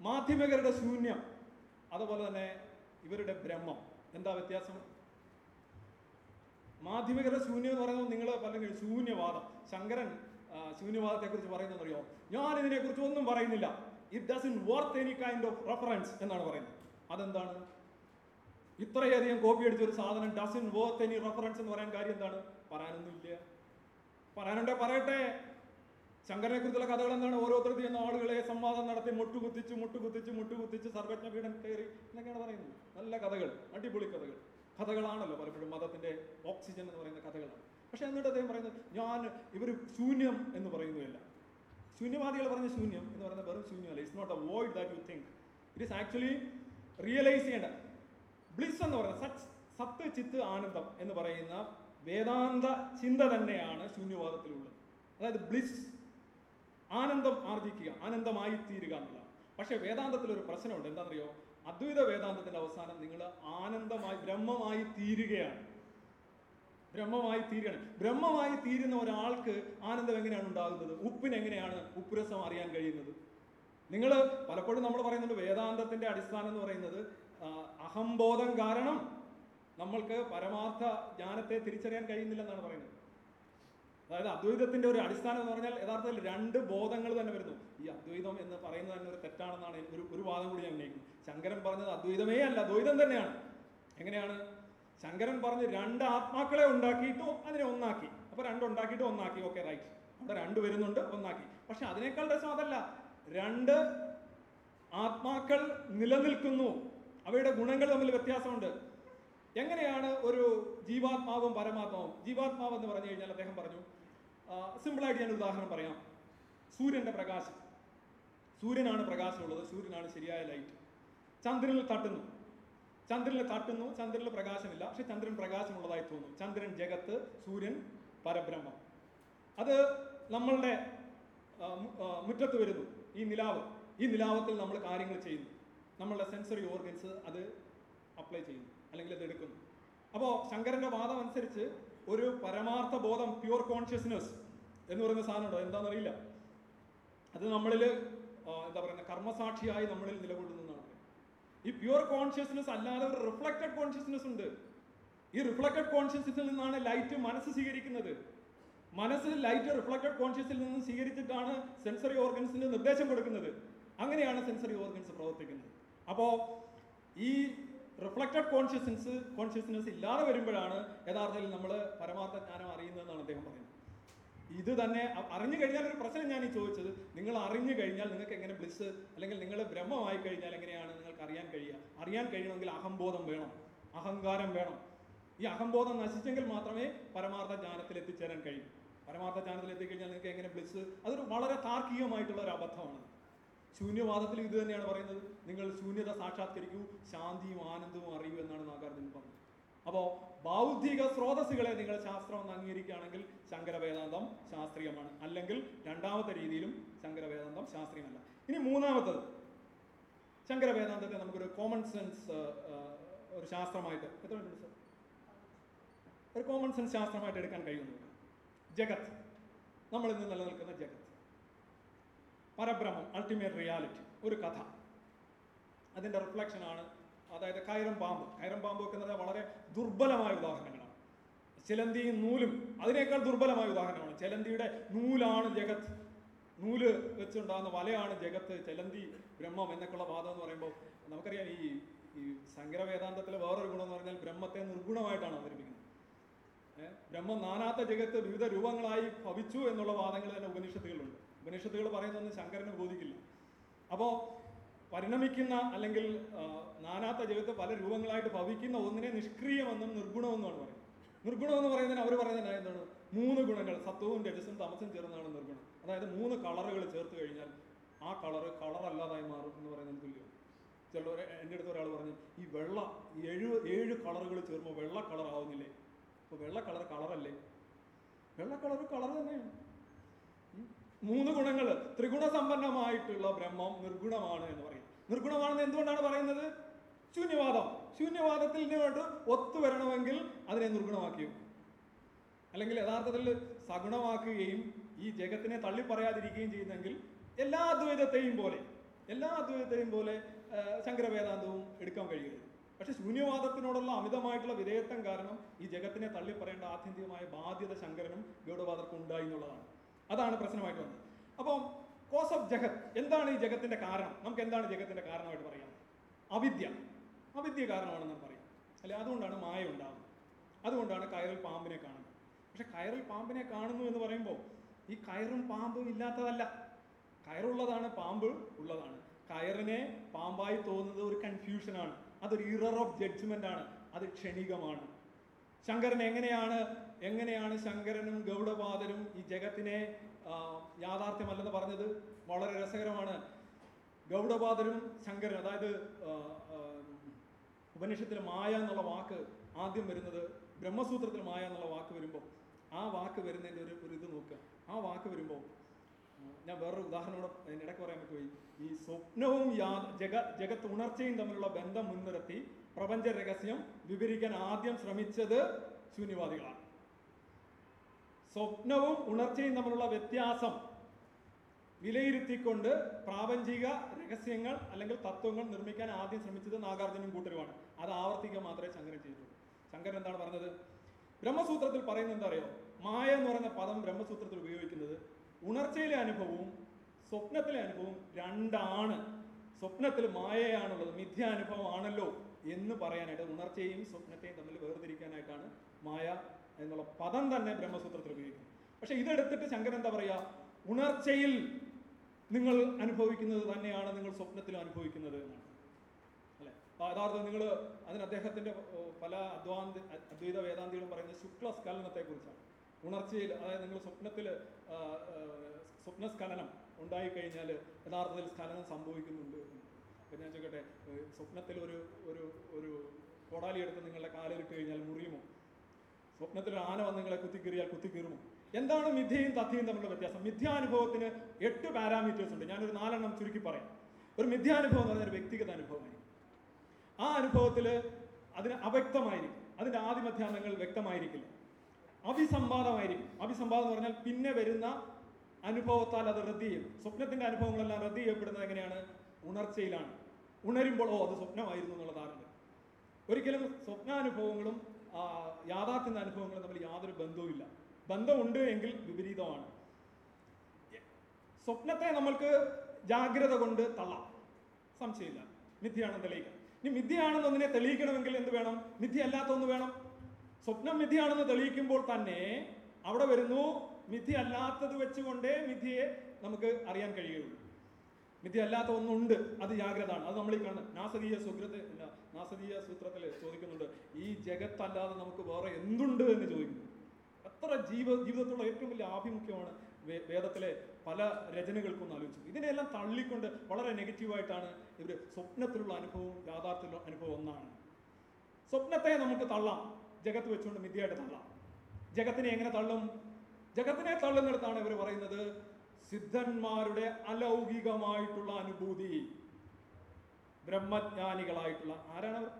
മാധ്യമികരുടെ ശൂന്യം അതുപോലെ തന്നെ ഇവരുടെ ബ്രഹ്മം. എന്താ വ്യത്യാസം? മാധ്യമികരുടെ ശൂന്യം എന്ന് പറയുന്നത് നിങ്ങൾ പലരും ശൂന്യവാദം. ശങ്കരൻ ശൂന്യവാദത്തെക്കുറിച്ച് പറയുന്നത് അറിയോ ഞാൻ ഇതിനെക്കുറിച്ച് ഒന്നും പറയുന്നില്ല. It doesn't worth any kind of reference എന്നാണ് പറയുന്നത്. അതെന്താണ്? ഇത്രയധികം കോപ്പി അടിച്ച ഒരു സാധനം ഡസൻ വർത്ത് എനി റെഫറൻസ് എന്ന് പറയാൻ കാര്യം എന്താണ്? പറയാനൊന്നുമില്ല. പറയാനുണ്ടെ പറയട്ടെ. ശങ്കരനെ കുറിച്ചുള്ള കഥകൾ എന്താണ്? ഓരോരുത്തർ ചെയ്യുന്ന ആളുകളെ സംവാദം നടത്തി മുട്ടുകുത്തിച്ച് മുട്ടുകുത്തിച്ച് മുട്ടുകുത്തിച്ച് സർവജ്ഞ പീഠം കയറി എന്നൊക്കെയാണ് പറയുന്നത്. നല്ല കഥകൾ അടിപൊളി കഥകൾ. കഥകളാണല്ലോ പലപ്പോഴും മതത്തിന്റെ ഓക്സിജൻ എന്ന് പറയുന്ന കഥകളാണ്. പക്ഷെ എന്നിട്ട് അദ്ദേഹം പറയുന്നത് ഞാൻ ഇവർ ശൂന്യം എന്ന് പറയുന്നതല്ല ശൂന്യവാദികൾ പറഞ്ഞ ശൂന്യം എന്ന് പറയുന്നത് വെറും ശൂന്യമല്ല. It's not a void that you think it is actually realise ചെയ്യേണ്ട. ബ്ലിസ് എന്ന് പറയുന്നത് സച്ച് സത്ത് ചിത്ത് ആനന്ദം എന്ന് പറയുന്ന വേദാന്ത ചിന്ത തന്നെയാണ് ശൂന്യവാദത്തിലുള്ളത്. അതായത് ബ്ലിസ് ആനന്ദം ആർജിക്കുക ആനന്ദമായി തീരുക എന്നുള്ളതാണ്. പക്ഷേ വേദാന്തത്തിൽ ഒരു പ്രശ്നമുണ്ട്. എന്താണെന്നറിയോ? അദ്വൈത വേദാന്തത്തിന്റെ അവസാനം നിങ്ങൾ ആനന്ദമായി ബ്രഹ്മമായി തീരുകയാണ് ബ്രഹ്മമായി തീരുകയാണ്. ബ്രഹ്മമായി തീരുന്ന ഒരാൾക്ക് ആനന്ദം എങ്ങനെയാണ് ഉണ്ടാകുന്നത്? ഉപ്പിന് എങ്ങനെയാണ് ഉപ്പുരസം അറിയാൻ കഴിയുന്നത്? നിങ്ങൾ പലപ്പോഴും നമ്മൾ പറയുന്നുണ്ട് വേദാന്തത്തിന്റെ അടിസ്ഥാനം എന്ന് പറയുന്നത് അഹംബോധം കാരണം നമ്മൾക്ക് പരമാർത്ഥ ജ്ഞാനത്തെ തിരിച്ചറിയാൻ കഴിയുന്നില്ല എന്നാണ് പറയുന്നത്. അതായത് അദ്വൈതത്തിന്റെ ഒരു അടിസ്ഥാനം എന്ന് പറഞ്ഞാൽ യഥാർത്ഥത്തിൽ രണ്ട് ബോധങ്ങൾ തന്നെ വരുന്നു. ഈ അദ്വൈതം എന്ന് പറയുന്നത് തന്നെ ഒരു തെറ്റാണെന്നാണ് ഒരു ഒരു വാദം കൂടി ഞാൻ ഉന്നയിക്കുന്നത് ശങ്കരൻ പറഞ്ഞത് അദ്വൈതമേ അല്ല അദ്വൈതം തന്നെയാണ്. എങ്ങനെയാണ്? ശങ്കരൻ പറഞ്ഞ് രണ്ട് ആത്മാക്കളെ ഉണ്ടാക്കിയിട്ടും അതിനെ ഒന്നാക്കി. അപ്പൊ രണ്ടുണ്ടാക്കിയിട്ട് ഒന്നാക്കി. ഓക്കെ റൈറ്റ് അവിടെ രണ്ട് വരുന്നുണ്ട് ഒന്നാക്കി. പക്ഷെ അതിനേക്കാൾ രസം അതല്ല. രണ്ട് ആത്മാക്കൾ നിലനിൽക്കുന്നു. അവയുടെ ഗുണങ്ങൾ തമ്മിൽ വ്യത്യാസമുണ്ട്. എങ്ങനെയാണ് ഒരു ജീവാത്മാവും പരമാത്മാവും? ജീവാത്മാവ് എന്ന് പറഞ്ഞു കഴിഞ്ഞാൽ അദ്ദേഹം പറഞ്ഞു സിമ്പിളായിട്ട് ഞാൻ ഉദാഹരണം പറയാം. സൂര്യന്റെ പ്രകാശം. സൂര്യനാണ് പ്രകാശമുള്ളത്. സൂര്യനാണ് ശരിയായ ലൈറ്റ് ചന്ദ്രനിൽ തട്ടുന്നു. ചന്ദ്രനിൽ തട്ടുന്നു ചന്ദ്രനിൽ പ്രകാശമില്ല. പക്ഷെ ചന്ദ്രൻ പ്രകാശമുള്ളതായി തോന്നുന്നു ചന്ദ്രൻ ജഗത്ത് സൂര്യൻ പരബ്രഹ്മം. അത് നമ്മളുടെ മുറ്റത്ത് വരുന്നു. ഈ നിലാവ്. ഈ നിലാവത്തിൽ നമ്മൾ കാര്യങ്ങൾ ചെയ്യുന്നു. നമ്മളുടെ സെൻസറി ഓർഗൻസ് അത് അപ്ലൈ ചെയ്യുന്നു. അല്ലെങ്കിൽ അത് എടുക്കുന്നു. അപ്പോൾ ശങ്കരന്റെ വാദം അനുസരിച്ച് ഒരു പരമാർത്ഥ ബോധം പ്യുവർ കോൺഷ്യസ്നെസ് എന്ന് പറയുന്ന സാധനമുണ്ടോ എന്താണെന്നറിയില്ല. അത് നമ്മളിൽ എന്താ പറയുക കർമ്മസാക്ഷിയായി നമ്മളിൽ നിലകൊള്ളുന്നതാണ് ഈ പ്യുവർ കോൺഷ്യസ്നസ് അല്ലാതെ ഒരു റിഫ്ലക്റ്റഡ് കോൺഷ്യസ്നസ് ഉണ്ട്. ഈ റിഫ്ലക്റ്റഡ് കോൺഷ്യസ്നസിൽ നിന്നാണ് ലൈറ്റ് മനസ്സ് സ്വീകരിക്കുന്നത്. മനസ്സ് ലൈറ്റ് റിഫ്ലക്റ്റഡ് കോൺഷ്യസിൽ നിന്ന് സ്വീകരിച്ചിട്ടാണ് സെൻസറി ഓർഗൻസിന് നിർദ്ദേശം കൊടുക്കുന്നത്. അങ്ങനെയാണ് സെൻസറി ഓർഗൻസ് പ്രവർത്തിക്കുന്നത്. അപ്പോൾ ഈ റിഫ്ലക്റ്റഡ് കോൺഷ്യസ്നസ് കോൺഷ്യസ്നസ് ഇല്ലാതെ വരുമ്പോഴാണ് യഥാർത്ഥത്തിൽ നമ്മൾ പരമാർത്ഥ ജ്ഞാനം അറിയുന്നതെന്നാണ് അദ്ദേഹം പറയുന്നത് ഇത് തന്നെ അറിഞ്ഞു കഴിഞ്ഞാൽ ഒരു പ്രശ്നം ഞാൻ ഈ ചോദിച്ചത്. നിങ്ങൾ അറിഞ്ഞു കഴിഞ്ഞാൽ നിങ്ങൾക്ക് എങ്ങനെ ബ്ലിസ് അല്ലെങ്കിൽ നിങ്ങൾ ബ്രഹ്മമായി കഴിഞ്ഞാൽ എങ്ങനെയാണ് നിങ്ങൾക്ക് അറിയാൻ കഴിയുക? അറിയാൻ കഴിയണമെങ്കിൽ അഹംബോധം വേണം. അഹങ്കാരം വേണം. ഈ അഹംബോധം നശിച്ചെങ്കിൽ മാത്രമേ പരമാർത്ഥ ജ്ഞാനത്തിൽ എത്തിച്ചേരാൻ കഴിയൂ. പരമാർത്ഥ ജ്ഞാനത്തിൽ എത്തിക്കഴിഞ്ഞാൽ നിങ്ങൾക്ക് എങ്ങനെ ബ്ലിസ് അതൊരു വളരെ താർക്കികമായിട്ടുള്ള ഒരു അബദ്ധമാണ്. ശൂന്യവാദത്തിൽ ഇത് തന്നെയാണ് പറയുന്നത്. നിങ്ങൾ ശൂന്യത സാക്ഷാത്കരിക്കൂ ശാന്തിയും ആനന്ദവും അറിയൂ എന്നാണ് നാഗാർജുനൻ പറഞ്ഞത്. അപ്പോൾ ബൗദ്ധിക സ്രോതസ്സുകളെ നിങ്ങൾ ശാസ്ത്രം എന്ന് അംഗീകരിക്കുകയാണെങ്കിൽ ശങ്കരവേദാന്തം ശാസ്ത്രീയമാണ്. അല്ലെങ്കിൽ രണ്ടാമത്തെ രീതിയിലും ശങ്കരവേദാന്തം ശാസ്ത്രീയമല്ല. ഇനി മൂന്നാമത്തത്. ശങ്കരവേദാന്തത്തെ നമുക്കൊരു കോമൺ സെൻസ് ഒരു ശാസ്ത്രമായിട്ട് എത്ര മിനിറ്റ് സർ ഒരു കോമൺ സെൻസ് ശാസ്ത്രമായിട്ട് എടുക്കാൻ കഴിയുന്നു ജഗത്. നമ്മൾ ഇന്ന് നിലനിൽക്കുന്ന ജഗത്. പരബ്രഹ്മം അൾട്ടിമേറ്റ് റിയാലിറ്റി ഒരു കഥ. അതിന്റെ റിഫ്ലക്ഷനാണ് അതായത് കൈരം പാമ്പ്. കൈരം പാമ്പ് വെക്കുന്നത് വളരെ ദുർബലമായ ഉദാഹരണങ്ങളാണ്. ചിലന്തിയും നൂലും അതിനേക്കാൾ ദുർബലമായ ഉദാഹരണമാണ്. ചിലന്തിയുടെ നൂലാണ് ജഗത്ത് നൂൽ വെച്ചുണ്ടാകുന്ന വലയാണ് ജഗത്ത് ചിലന്തി ബ്രഹ്മം എന്നൊക്കെയുള്ള വാദം എന്ന് പറയുമ്പോൾ നമുക്കറിയാം ഈ ഈ സങ്കര വേദാന്തത്തിലെ വേറൊരു ഗുണം എന്ന് പറഞ്ഞാൽ ബ്രഹ്മത്തെ നിർഗുണമായിട്ടാണ് അവതരിപ്പിക്കുന്നത്? ബ്രഹ്മം നാനാത്ത ജഗത്ത് വിവിധ രൂപങ്ങളായി ഭവിച്ചു എന്നുള്ള വാദങ്ങൾ തന്നെ ഉപനിഷത്തുകളുണ്ട്. ഉപനിഷത്തുകൾ പറയുന്നതൊന്നും ശങ്കരന് ബോധിക്കില്ല. അപ്പോൾ പരിണമിക്കുന്ന അല്ലെങ്കിൽ നാനാത്ത ജീവിതത്തെ പല രൂപങ്ങളായിട്ട് ഭവിക്കുന്ന ഒന്നിനെ നിഷ്ക്രിയമെന്നും നിർഗുണമെന്നുമാണ് പറയുന്നത്. നിർഗുണം എന്ന് പറയുന്നതിന് അവർ പറയുന്നത് എന്താണ്? മൂന്ന് ഗുണങ്ങൾ സത്വവും രജസും തമസും ചേർന്നതാണ് നിർഗുണം. അതായത് മൂന്ന് കളറുകൾ ചേർത്ത് കഴിഞ്ഞാൽ ആ കളർ കളറല്ലാതായി മാറും എന്ന് പറയുന്നതിന് തുല്യമാണ്. ചിലർ എന്റെ അടുത്ത് ഒരാൾ പറഞ്ഞു ഈ വെള്ള ഏഴ് ഏഴ് കളറുകൾ ചേർമ്പോൾ വെള്ള കളർ ആവുന്നില്ലേ? അപ്പോൾ വെള്ള കളർ കളറല്ലേ? വെള്ള കളർ കളർ തന്നെയാണ്. മൂന്ന് ഗുണങ്ങൾ ത്രിഗുണസമ്പന്നമായിട്ടുള്ള ബ്രഹ്മം നിർഗുണമാണ് എന്ന് പറയും. നിർഗുണമാണെന്ന് എന്തുകൊണ്ടാണ് പറയുന്നത്? ശൂന്യവാദം. ശൂന്യവാദത്തിൽ വേണ്ടി ഒത്തുവരണമെങ്കിൽ അതിനെ നിർഗുണമാക്കിയും. അല്ലെങ്കിൽ യഥാർത്ഥത്തിൽ സഗുണമാക്കുകയും ഈ ജഗത്തിനെ തള്ളിപ്പറയാതിരിക്കുകയും ചെയ്യുന്നെങ്കിൽ എല്ലാ അദ്വൈതത്തെയും പോലെ എല്ലാ അദ്വൈതത്തെയും പോലെ ശങ്കരവേദാന്തവും എടുക്കാൻ കഴിയുന്നു പക്ഷെ ശൂന്യവാദത്തിനോടുള്ള അമിതമായിട്ടുള്ള വിധേയത്വം കാരണം ഈ ജഗത്തിനെ തള്ളിപ്പറയേണ്ട ആത്യന്തികമായ ബാധ്യത ശങ്കരനും ഗൗഡവാദർക്കും ഉണ്ടായി എന്നുള്ളതാണ്. അതാണ് പ്രശ്നമായിട്ട് വന്നത്. അപ്പം കോസ് ഓഫ് ജഗത്. എന്താണ് ഈ ജഗത്തിന്റെ കാരണം? നമുക്ക് എന്താണ് ജഗത്തിന്റെ കാരണമായിട്ട് പറയാം? അവിദ്യ. അവിദ്യ കാരണമാണെന്ന് പറയും. അല്ലെ? അതുകൊണ്ടാണ് മായ ഉണ്ടാകുന്നത് അതുകൊണ്ടാണ് കയറിൽ പാമ്പിനെ കാണുന്നത്. പക്ഷെ കയറിൽ പാമ്പിനെ കാണുന്നു എന്ന് പറയുമ്പോൾ ഈ കയറും പാമ്പും ഇല്ലാത്തതല്ല. കയറുള്ളതാണ് പാമ്പ് ഉള്ളതാണ്. കയറിനെ പാമ്പായി തോന്നുന്നത് ഒരു കൺഫ്യൂഷനാണ് അതൊരു ഇറർ ഓഫ് ജഡ്ജ്മെന്റ് ആണ്. അത് ക്ഷണികമാണ്. ശങ്കരൻ എങ്ങനെയാണ് എങ്ങനെയാണ് ശങ്കരനും ഗൗഡപാദരും ഈ ജഗത്തിനെ യാഥാർത്ഥ്യമല്ലെന്ന് പറഞ്ഞത് വളരെ രസകരമാണ്. ഗൗഡപാദരും ശങ്കരൻ അതായത് ഉപനിഷത്തിൽ മായ എന്നുള്ള വാക്ക് ആദ്യം വരുന്നത് ബ്രഹ്മസൂത്രത്തിൽ മായ എന്നുള്ള വാക്ക് വരുമ്പോൾ ആ വാക്ക് വരുന്നതിന്റെ ഒരു ഒരു ഇത് നോക്കുക. ആ വാക്ക് വരുമ്പോൾ ഞാൻ വേറൊരു ഉദാഹരണം കൂടെ ഇടയ്ക്ക് പറയാൻ പറ്റുമോ? ഈ സ്വപ്നവും യാ ജഗ ജഗത്ത് ഉണർച്ചയും തമ്മിലുള്ള ബന്ധം മുൻനിർത്തി പ്രപഞ്ച രഹസ്യം വിവരിക്കാൻ ആദ്യം ശ്രമിച്ചത് ശൂന്യവാദികളാണ്. സ്വപ്നവും ഉണർച്ചയും തമ്മിലുള്ള വ്യത്യാസം വിലയിരുത്തിക്കൊണ്ട് പ്രാപഞ്ചിക രഹസ്യങ്ങൾ അല്ലെങ്കിൽ തത്വങ്ങൾ നിർമ്മിക്കാൻ ആദ്യം ശ്രമിച്ചത് നാഗാർജുനും കൂട്ടരുമാണ്. അത് ആവർത്തിക്കുക മാത്രമേ ശങ്കരൻ ചെയ്തിട്ടുള്ളൂ. ശങ്കരൻ എന്താണ് പറഞ്ഞത്? ബ്രഹ്മസൂത്രത്തിൽ പറയുന്നത് എന്താ അറിയോ മായ എന്ന് പറയുന്ന പദം ബ്രഹ്മസൂത്രത്തിൽ ഉപയോഗിക്കുന്നത് ഉണർച്ചയിലെ അനുഭവവും സ്വപ്നത്തിലെ അനുഭവവും രണ്ടാണ്. സ്വപ്നത്തിൽ മായയാണുള്ളത് മിഥ്യാനുഭവമാണല്ലോ എന്ന് പറയാനായിട്ട് ഉണർച്ചയെയും സ്വപ്നത്തെയും തമ്മിൽ വേർതിരിക്കാനായിട്ടാണ് മായ എന്നുള്ള പദം തന്നെ ബ്രഹ്മസൂത്രത്തിൽ ഉപയോഗിക്കുന്നത്. പക്ഷെ ഇതെടുത്തിട്ട് ശങ്കരൻ എന്താ പറയുക? ഉണർച്ചയിൽ നിങ്ങൾ അനുഭവിക്കുന്നത് തന്നെയാണ് നിങ്ങൾ സ്വപ്നത്തിലും അനുഭവിക്കുന്നത് എന്നാണ്. അല്ലെ? യഥാർത്ഥം നിങ്ങൾ അതിന് അദ്ദേഹത്തിന്റെ പല അദ്വാന്ത അദ്വൈത വേദാന്തികളും പറയുന്നത് ശുക്ലസ്ഖലനത്തെ കുറിച്ചാണ് ഉണർച്ചയിൽ അതായത് നിങ്ങൾ സ്വപ്നത്തിൽ സ്വപ്നസ്ഖലനം ഉണ്ടായിക്കഴിഞ്ഞാൽ യഥാർത്ഥത്തിൽ സ്ഖലനം സംഭവിക്കുന്നുണ്ട് പിന്നെ ഞാൻ ചോദിക്കട്ടെ സ്വപ്നത്തിൽ ഒരു ഒരു ഒരു കോടാലി എടുത്ത് നിങ്ങളുടെ കാലിലിട്ട് കഴിഞ്ഞാൽ മുറിയുമോ? സ്വപ്നത്തിൽ ആന വന്ന് നിങ്ങളെ കുത്തിക്കീറിയാൽ കുത്തിക്കീറുമോ? എന്താണ് മിഥ്യയും തഥ്യയും തമ്മിലുള്ള വ്യത്യാസം? മിഥ്യാനുഭവത്തിന് എട്ട് പാരാമീറ്റേഴ്സ് ഉണ്ട്. ഞാനൊരു നാലെണ്ണം ചുരുക്കി പറയാം. ഒരു മിഥ്യാനുഭവം എന്ന് പറഞ്ഞാൽ വ്യക്തിഗത അനുഭവമായിരിക്കും. ആ അനുഭവത്തിൽ അതിന് അവ്യക്തമായിരിക്കും. അതിന്റെ ആദിമധ്യാനങ്ങൾ വ്യക്തമായിരിക്കില്ല. അഭിസംവാദമായിരിക്കും അഭിസംവാദം എന്ന് പറഞ്ഞാൽ പിന്നെ വരുന്ന അനുഭവത്താൽ അത് റദ്ദ് ചെയ്യും. സ്വപ്നത്തിന്റെ അനുഭവങ്ങളെല്ലാം റദ്ദ് ചെയ്യപ്പെടുന്നത് എങ്ങനെയാണ്? ഉണർച്ചയിലാണ്. ഉണരുമ്പോൾ ഓ അത് സ്വപ്നമായിരുന്നു എന്നുള്ള ധാരണ ഒരിക്കലും സ്വപ്നാനുഭവങ്ങളും യാഥാർത്ഥ്യ അനുഭവങ്ങളും തമ്മിൽ യാതൊരു ബന്ധവുമില്ല. ബന്ധമുണ്ട് എങ്കിൽ വിപരീതമാണ്. സ്വപ്നത്തെ നമ്മൾക്ക് ജാഗ്രത കൊണ്ട് തള്ളാം. സംശയമില്ല. മിഥ്യയാണെന്ന് തെളിയിക്കാം. ഇനി മിഥ്യയാണെന്ന് ഒന്നിനെ തെളിയിക്കണമെങ്കിൽ എന്ത് വേണം? മിഥ്യ ഒന്ന് വേണം. സ്വപ്നം മിഥ്യയാണെന്ന് തെളിയിക്കുമ്പോൾ തന്നെ അവിടെ വരുന്നു മിഥ്യ അല്ലാത്തത് വെച്ചുകൊണ്ടേ മിഥ്യയെ നമുക്ക് അറിയാൻ കഴിയുള്ളൂ മിഥ്യ അല്ലാത്ത ഒന്നുണ്ട് അത് ജാഗ്രതാണ്. അത് നമ്മൾ ഈ കാണുന്നത് നാസദീയ സൂത്രത്തെ നാസദീയ സൂത്രത്തിൽ ചോദിക്കുന്നുണ്ട് ഈ ജഗത്തല്ലാതെ നമുക്ക് വേറെ എന്തുണ്ട് എന്ന് ചോദിക്കുന്നു. എത്ര ജീവ ജീവിതത്തിലുള്ള ഏറ്റവും വലിയ ആഭിമുഖ്യമാണ് വേദത്തിലെ പല രചനകൾക്കും ആലോചിച്ചു ഇതിനെല്ലാം തള്ളിക്കൊണ്ട് വളരെ നെഗറ്റീവായിട്ടാണ് ഇവർ സ്വപ്നത്തിലുള്ള അനുഭവവും യാഥാർത്ഥ്യത്തിലുള്ള അനുഭവം ഒന്നാണ്. സ്വപ്നത്തെ നമുക്ക് തള്ളാം. ജഗത്ത് വെച്ചുകൊണ്ട് മിഥ്യയായിട്ട് തള്ളാം. ജഗത്തിനെ എങ്ങനെ തള്ളും? ജഗത്തിനെ തള്ളുന്നിടത്താണ് ഇവർ പറയുന്നത് സിദ്ധന്മാരുടെ അലൗകികമായിട്ടുള്ള അനുഭൂതി. ബ്രഹ്മജ്ഞാനികളായിട്ടുള്ള ആരാണ് അവർ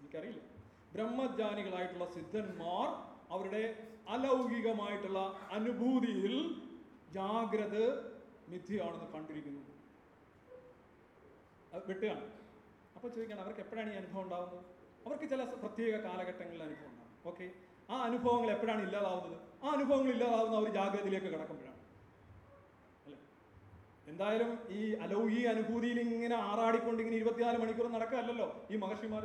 എനിക്കറിയില്ല. ബ്രഹ്മജ്ഞാനികളായിട്ടുള്ള സിദ്ധന്മാർ അവരുടെ അലൗകികമായിട്ടുള്ള അനുഭൂതിയിൽ ജാഗ്രത മിഥ്യയാണെന്ന് കണ്ടിരിക്കുന്നു. അത് വിട്ടുകയാണ് അപ്പോൾ ചോദിക്കുകയാണ് അവർക്ക് എപ്പോഴാണ് ഈ അനുഭവം ഉണ്ടാകുന്നത് അവർക്ക് ചില പ്രത്യേക കാലഘട്ടങ്ങളിൽ അനുഭവം ഉണ്ടാകും ഓക്കെ. ആ അനുഭവങ്ങൾ എപ്പോഴാണ് ഇല്ലാതാവുന്നത്? ആ അനുഭവങ്ങൾ ഇല്ലാതാവുന്ന അവർ ജാഗ്രതയിലേക്ക് കിടക്കുമ്പോഴാണ്. അല്ലേ? എന്തായാലും ഈ അലൗകിക അനുഭൂതിയിൽ ഇങ്ങനെ ആറാടിക്കൊണ്ട് ഇങ്ങനെ ഇരുപത്തിനാല് മണിക്കൂർ നടക്കാമല്ലോ ഈ മഹർഷിമാർ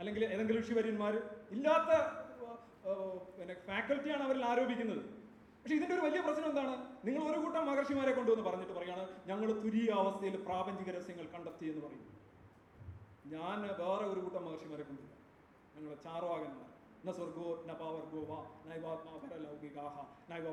അല്ലെങ്കിൽ ഏതെങ്കിലും ഋഷിവര്യന്മാർ ഇല്ലാത്ത പിന്നെ ഫാക്കൽറ്റിയാണ് അവരിൽ ആരോപിക്കുന്നത്. പക്ഷെ ഇതിന്റെ ഒരു വലിയ പ്രശ്നം എന്താണ്? നിങ്ങൾ ഒരു കൂട്ടം മഹർഷിമാരെ കൊണ്ടുവന്ന് പറഞ്ഞിട്ട് പറയാണ് ഞങ്ങൾ തുരിയ അവസ്ഥയിൽ പ്രാപഞ്ചിക രഹസ്യങ്ങൾ കണ്ടെത്തി എന്ന് പറയും. ഞാൻ വേറെ ഒരു കൂട്ടം മഹർഷിമാരെ കൊണ്ടുവന്നു. ഞങ്ങൾ ചാർവാകന്മാർ. ന സ്വർഗോ ന പാവർഗോ നൈവാത്മാ പരലൗകികാഹ നൈവ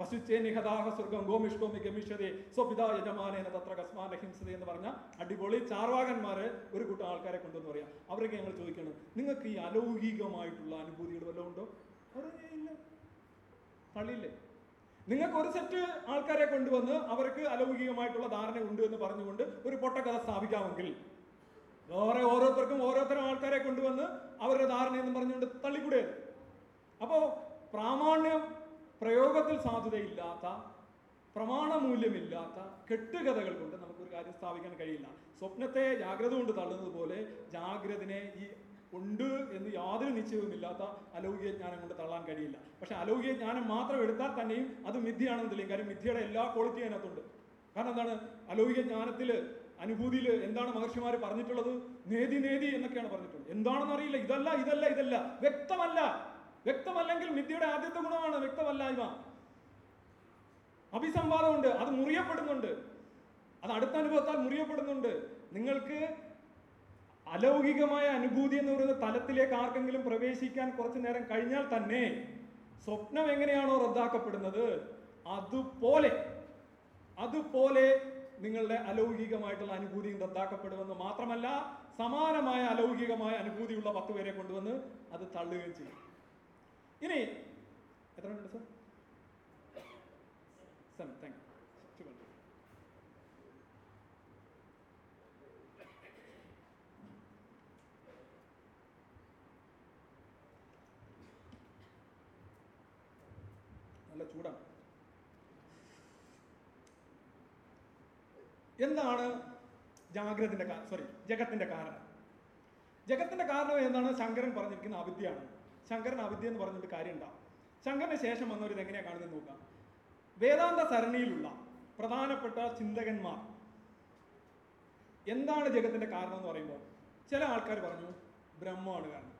പശുച്ചേ നിഹതാഹ സ്വർഗം ഗോമിഷ്ടോമി ഗമിഷ്യതേ സ്വപിതാ യജമാനേന തത്ര കസ്മാന ഹിംസത എന്ന് പറഞ്ഞ അടിപൊളി ചാർവാകന്മാരെ ഒരു കൂട്ടം ആൾക്കാരെ കൊണ്ടുവന്ന് പറയാം. അവരൊക്കെ ഞങ്ങൾ ചോദിക്കണം നിങ്ങൾക്ക് ഈ അലൗകികമായിട്ടുള്ള അനുഭൂതികൾ വല്ലതും ഉണ്ടോ? അവർ ഇല്ല. പള്ളിയില്ലേ? നിങ്ങൾക്ക് ഒരു സെറ്റ് ആൾക്കാരെ കൊണ്ടുവന്ന് അവർക്ക് അലൗകികമായിട്ടുള്ള ധാരണ ഉണ്ട് എന്ന് പറഞ്ഞുകൊണ്ട് ഒരു പൊട്ടക്കഥ സ്ഥാപിക്കാമെങ്കിൽ. വേറെ ഓരോരുത്തർക്കും ഓരോരുത്തരും ആൾക്കാരെ കൊണ്ടുവന്ന് അവരുടെ ധാരണ എന്ന് പറഞ്ഞുകൊണ്ട് തള്ളിക്കൂടെ. അപ്പോ പ്രാമാണ്യം പ്രയോഗത്തിൽ സാധുതയില്ലാത്ത പ്രമാണമൂല്യമില്ലാത്ത കെട്ടുകഥകൾ കൊണ്ട് നമുക്കൊരു കാര്യം സ്ഥാപിക്കാൻ കഴിയില്ല. സ്വപ്നത്തെ ജാഗ്രത കൊണ്ട് തള്ളുന്നത് പോലെ ജാഗ്രതനെ ഈ ഉണ്ട് എന്ന് യാതൊരു നിശ്ചയവുമില്ലാത്ത അലൗകിക ജ്ഞാനം കൊണ്ട് തള്ളാൻ കഴിയില്ല. പക്ഷെ അലൗകിക ജ്ഞാനം മാത്രം എടുത്താൽ തന്നെയും അത് മിഥ്യയാണെന്ന് തെളിയും കാര്യം മിഥ്യയുടെ എല്ലാ ക്വാളിറ്റിയും അതിനകത്തുണ്ട്. കാരണം എന്താണ്? അലൗകിക ജ്ഞാനത്തിൽ അനുഭൂതിയിൽ എന്താണ് മഹർഷിമാർ പറഞ്ഞിട്ടുള്ളത്? നേതി നേതി എന്നൊക്കെയാണ് പറഞ്ഞിട്ടുള്ളത്. എന്താണെന്ന് അറിയില്ല ഇതല്ല ഇതല്ല ഇതല്ല. വ്യക്തമല്ല. വ്യക്തമല്ലെങ്കിൽ മിഥ്യയുടെ ആദ്യത്തെ ഗുണമാണ് വ്യക്തമല്ലായ്മ. അഭിസംവാദമുണ്ട് അത് മുറിയപ്പെടുന്നുണ്ട്. അത് അടുത്ത അനുഭവത്താൽ മുറിയപ്പെടുന്നുണ്ട്. നിങ്ങൾക്ക് അലൗകികമായ അനുഭൂതി എന്ന് പറയുന്ന തലത്തിലേക്ക് ആർക്കെങ്കിലും പ്രവേശിക്കാൻ കുറച്ചു നേരം കഴിഞ്ഞാൽ തന്നെ സ്വപ്നം എങ്ങനെയാണോ റദ്ദാക്കപ്പെടുന്നത്? അതുപോലെ അതുപോലെ നിങ്ങളുടെ അലൗകികമായിട്ടുള്ള അനുഭൂതിയും റദ്ദാക്കപ്പെടുമെന്ന് മാത്രമല്ല സമാനമായ അലൗകികമായ അനുഭൂതിയുള്ള പത്ത് പേരെ കൊണ്ടുവന്ന് അത് തള്ളുകയും ചെയ്യും. ഇനി എത്ര മിനിറ്റ് സർ താങ്ക് യു നല്ല ചൂടാണ് എന്താണ് ജാഗ്രതിന്റെ സോറി ജഗത്തിന്റെ കാരണം? ജഗത്തിന്റെ കാരണം എന്താണ്? ശങ്കരൻ പറഞ്ഞിരിക്കുന്ന അവിദ്യയാണ്. ശങ്കരൻ അവിദ്യ എന്ന് പറഞ്ഞൊരു കാര്യം ഉണ്ടാവും ശങ്കരന് ശേഷം വന്നവർ ഇതെങ്ങനെയാണ് കാണുന്നത് നോക്കാം. വേദാന്ത സരണിയിലുള്ള പ്രധാനപ്പെട്ട ചിന്തകന്മാർ. എന്താണ് ജഗത്തിന്റെ കാരണം എന്ന് പറയുമ്പോൾ ചില ആൾക്കാർ പറഞ്ഞു ബ്രഹ്മമാണ് കാരണം.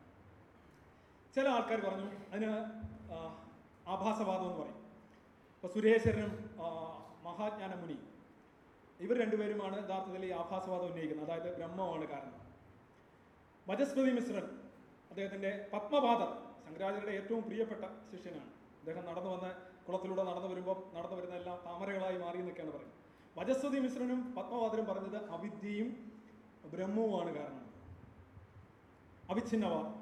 ചില ആൾക്കാർ പറഞ്ഞു അതിന് ആഭാസവാദം എന്ന് പറയും. ഇപ്പൊ സുരേശ്വരനും മഹാജ്ഞാനമുനി മഹാജ്ഞാന മുനി ഇവർ രണ്ടുപേരുമാണ് യഥാർത്ഥത്തിൽ ഈ ആഭാസവാദം ഉന്നയിക്കുന്നത്. അതായത് ബ്രഹ്മമാണ് കാരണം. വജസ്പതി മിശ്രൻ അദ്ദേഹത്തിന്റെ പത്മപാദർ ശങ്കരാചാര്യരുടെ ഏറ്റവും പ്രിയപ്പെട്ട ശിഷ്യനാണ്. അദ്ദേഹം നടന്നു വന്ന് കുളത്തിലൂടെ നടന്നു വരുമ്പോൾ നടന്നു വരുന്ന എല്ലാം താമരകളായി മാറി എന്നൊക്കെയാണ് പറയുന്നത്. വജസ്വതി മിശ്രനും പത്മപാദരും പറഞ്ഞത് അവിദ്യയും ബ്രഹ്മവുമാണ് കാരണം. അവിഛിന്നവാദം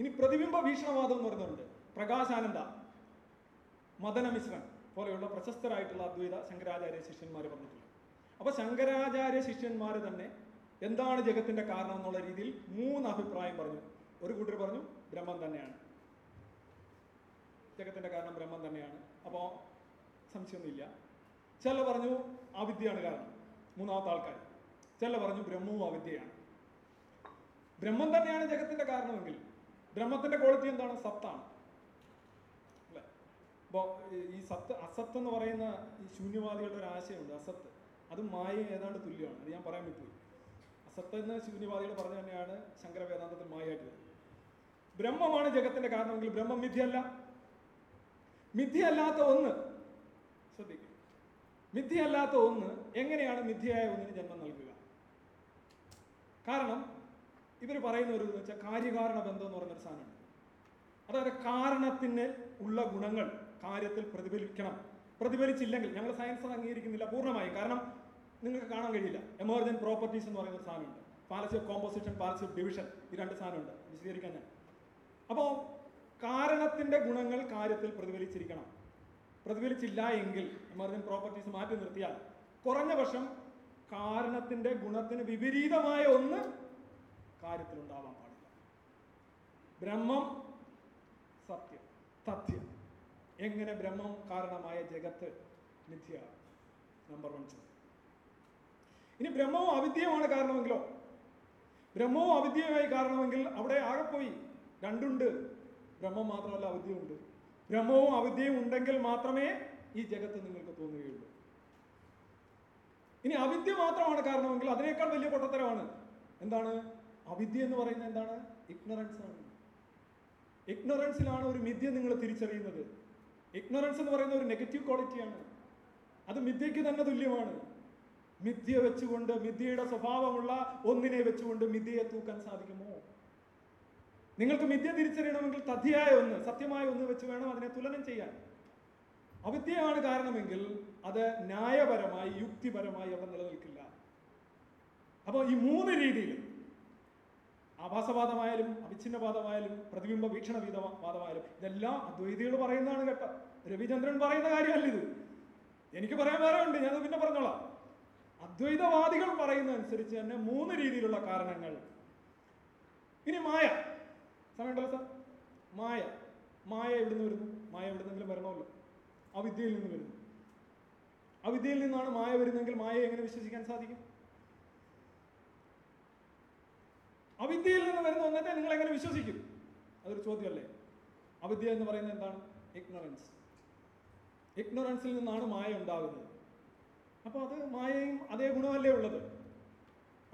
ഇനി പ്രതിബിംബ ഭീഷണവാദം എന്ന് പറയുന്നുണ്ട് പ്രകാശാനന്ദ മദനമിശ്രൻ പോലെയുള്ള പ്രശസ്തരായിട്ടുള്ള അദ്വൈത ശങ്കരാചാര്യ ശിഷ്യന്മാർ പറഞ്ഞിട്ടുണ്ട്. അപ്പോൾ ശങ്കരാചാര്യ ശിഷ്യന്മാർ തന്നെ എന്താണ് ജഗത്തിന്റെ കാരണം എന്നുള്ള രീതിയിൽ മൂന്ന് അഭിപ്രായം പറഞ്ഞു. ഒരു കൂട്ടർ പറഞ്ഞു ബ്രഹ്മം തന്നെയാണ്. ജഗത്തിന്റെ കാരണം ബ്രഹ്മം തന്നെയാണ്. അപ്പോൾ സംശയമൊന്നുമില്ല. ചില പറഞ്ഞു അവിദ്യയാണ് കാരണം. മൂന്നാമത്തെ ആൾക്കാർ ചില പറഞ്ഞു ബ്രഹ്മവും അവിദ്യയാണ്. ബ്രഹ്മം തന്നെയാണ് ജഗത്തിന്റെ കാരണമെങ്കിൽ ബ്രഹ്മത്തിന്റെ ക്വാളിറ്റി എന്താണ്? സത്താണ്. അല്ലേ? അപ്പോൾ ഈ സത്ത് അസത്ത് എന്ന് പറയുന്ന ഈ ശൂന്യവാദികളുടെ ഒരു ആശയമുണ്ട്. അസത്ത്. അത് മായ ഏതാണ്ട് തുല്യമാണ്. അത് ഞാൻ പറയാൻ വിട്ടുപോയി. അസത്ത് എന്ന് ശൂന്യവാദികൾ പറഞ്ഞു തന്നെയാണ് ശങ്കര വേദാന്തത്തിൽ മായായിട്ട് ബ്രഹ്മമാണ് ജഗത്തിന്റെ കാരണമെങ്കിൽ ബ്രഹ്മം മിഥ്യയല്ല. മിഥ്യയല്ലാത്ത ഒന്ന് ശ്രദ്ധിക്കും. മിഥ്യയല്ലാത്ത ഒന്ന് എങ്ങനെയാണ് മിഥ്യയായ ഒന്നിന് ജന്മം നൽകുക? കാരണം ഇവർ പറയുന്ന ഒരു വെച്ചാൽ കാര്യകാരണ ബന്ധം എന്ന് പറയുന്നൊരു സാധനമാണ് അതായത് കാരണത്തിന് ഉള്ള ഗുണങ്ങൾ കാര്യത്തിൽ പ്രതിഫലിക്കണം. പ്രതിഫലിച്ചില്ലെങ്കിൽ ഞങ്ങൾ സയൻസ് അത് അംഗീകരിക്കുന്നില്ല പൂർണമായും. കാരണം നിങ്ങൾക്ക് കാണാൻ കഴിയില്ല. എമർജൻ പ്രോപ്പർട്ടീസ് എന്ന് പറയുന്ന സാധനമുണ്ട്. Fallacy of composition fallacy of division ഈ രണ്ട് സാധനമുണ്ട്. വിശദീകരിക്കാൻ ഞാൻ. അപ്പോൾ കാരണത്തിന്റെ ഗുണങ്ങൾ കാര്യത്തിൽ പ്രതിഫലിച്ചിരിക്കണം. പ്രതിഫലിച്ചില്ല എങ്കിൽ എമർജന്റ് പ്രോപ്പർട്ടീസ് മാറ്റി നിർത്തിയാൽ കുറഞ്ഞ പക്ഷം കാരണത്തിന്റെ ഗുണത്തിന് വിപരീതമായ ഒന്ന് കാര്യത്തിൽ ഉണ്ടാവാൻ പാടില്ല. ബ്രഹ്മം സത്യം തഥ്യം. എങ്ങനെ ബ്രഹ്മം കാരണമായ ജഗത്ത് മിഥ്യ? നമ്പർ വൺ ചോദ്യം. ഇനി ബ്രഹ്മവും അവിദ്യയുമാണ് കാരണമെങ്കിലോ? ബ്രഹ്മവും അവിദ്യയുമായി കാരണമെങ്കിൽ അവിടെ ആകെപ്പോയി പോയി രണ്ടുണ്ട്. ബ്രഹ്മം മാത്രമല്ല അവിദ്യയുണ്ട് ബ്രഹ്മവും അവിദ്യയും ഉണ്ടെങ്കിൽ മാത്രമേ ഈ ജഗത്ത് നിങ്ങൾക്ക് തോന്നുകയുള്ളൂ. ഇനി അവിദ്യ മാത്രമാണ് കാരണമെങ്കിൽ അതിനേക്കാൾ വലിയ പൊട്ടത്തരമാണ്. എന്താണ്? അവിദ്യ എന്ന് പറയുന്നത് എന്താണ്? ഇഗ്നറൻസ് ആണ്. ഇഗ്നറൻസിലാണ് ഒരു മിഥ്യ നിങ്ങൾ തിരിച്ചറിയുന്നത്. ഇഗ്നറൻസ് എന്ന് പറയുന്ന ഒരു നെഗറ്റീവ് ക്വാളിറ്റിയാണ് അത് മിഥ്യയ്ക്ക് തന്നെ തുല്യമാണ്. മിഥ്യ വെച്ചുകൊണ്ട് മിഥ്യയുടെ സ്വഭാവമുള്ള ഒന്നിനെ വെച്ചുകൊണ്ട് മിഥ്യയെ തൂക്കാൻ സാധിക്കുമോ? നിങ്ങൾക്ക് മിഥ്യ തിരിച്ചറിയണമെങ്കിൽ തഥ്യായ ഒന്ന് സത്യമായ ഒന്ന് വെച്ച് വേണം അതിനെ തുലനം ചെയ്യാൻ. അവിദ്യയാണ് കാരണമെങ്കിൽ അത് ന്യായപരമായി യുക്തിപരമായി അവിടെ നിലനിൽക്കില്ല. അപ്പോൾ ഈ മൂന്ന് രീതിയിൽ ആഭാസവാദമായാലും അവിച്ഛിന്നവാദമായാലും പ്രതിബിംബ വീക്ഷണ വാദമായാലും ഇതെല്ലാം അദ്വൈതികൾ പറയുന്നതാണ് കേട്ടോ. രവിചന്ദ്രൻ പറയുന്ന കാര്യമല്ല ഇത്. എനിക്ക് പറയാൻ വേറെ ഉണ്ട് ഞാനത് പിന്നെ പറഞ്ഞോളാം. അദ്വൈതവാദികൾ പറയുന്ന അനുസരിച്ച് തന്നെ മൂന്ന് രീതിയിലുള്ള കാരണങ്ങൾ. ഇനി മായ. സമയമുണ്ടല്ലോ സാർ. മായ. മായ എവിടുന്ന് വരുന്നു? മായ എവിടുന്നെങ്കിലും വരണമല്ലോ. അവിദ്യയിൽ നിന്ന് വരുന്നു. അവിദ്യയിൽ നിന്നാണ് മായ വരുന്നതെങ്കിൽ മായയെ എങ്ങനെ വിശ്വസിക്കാൻ സാധിക്കും? അവിദ്യയിൽ നിന്ന് വരുന്ന ഒന്നത്തെ നിങ്ങൾ എങ്ങനെ വിശ്വസിക്കും? അതൊരു ചോദ്യമല്ലേ? അവിദ്യ എന്ന് പറയുന്നത് എന്താണ്? ഇഗ്നോറൻസ് ഇഗ്നോറൻസിൽ നിന്നാണ് മായ ഉണ്ടാകുന്നത് അപ്പോൾ അത് മായയും അതേ ഗുണമല്ലേ ഉള്ളത്?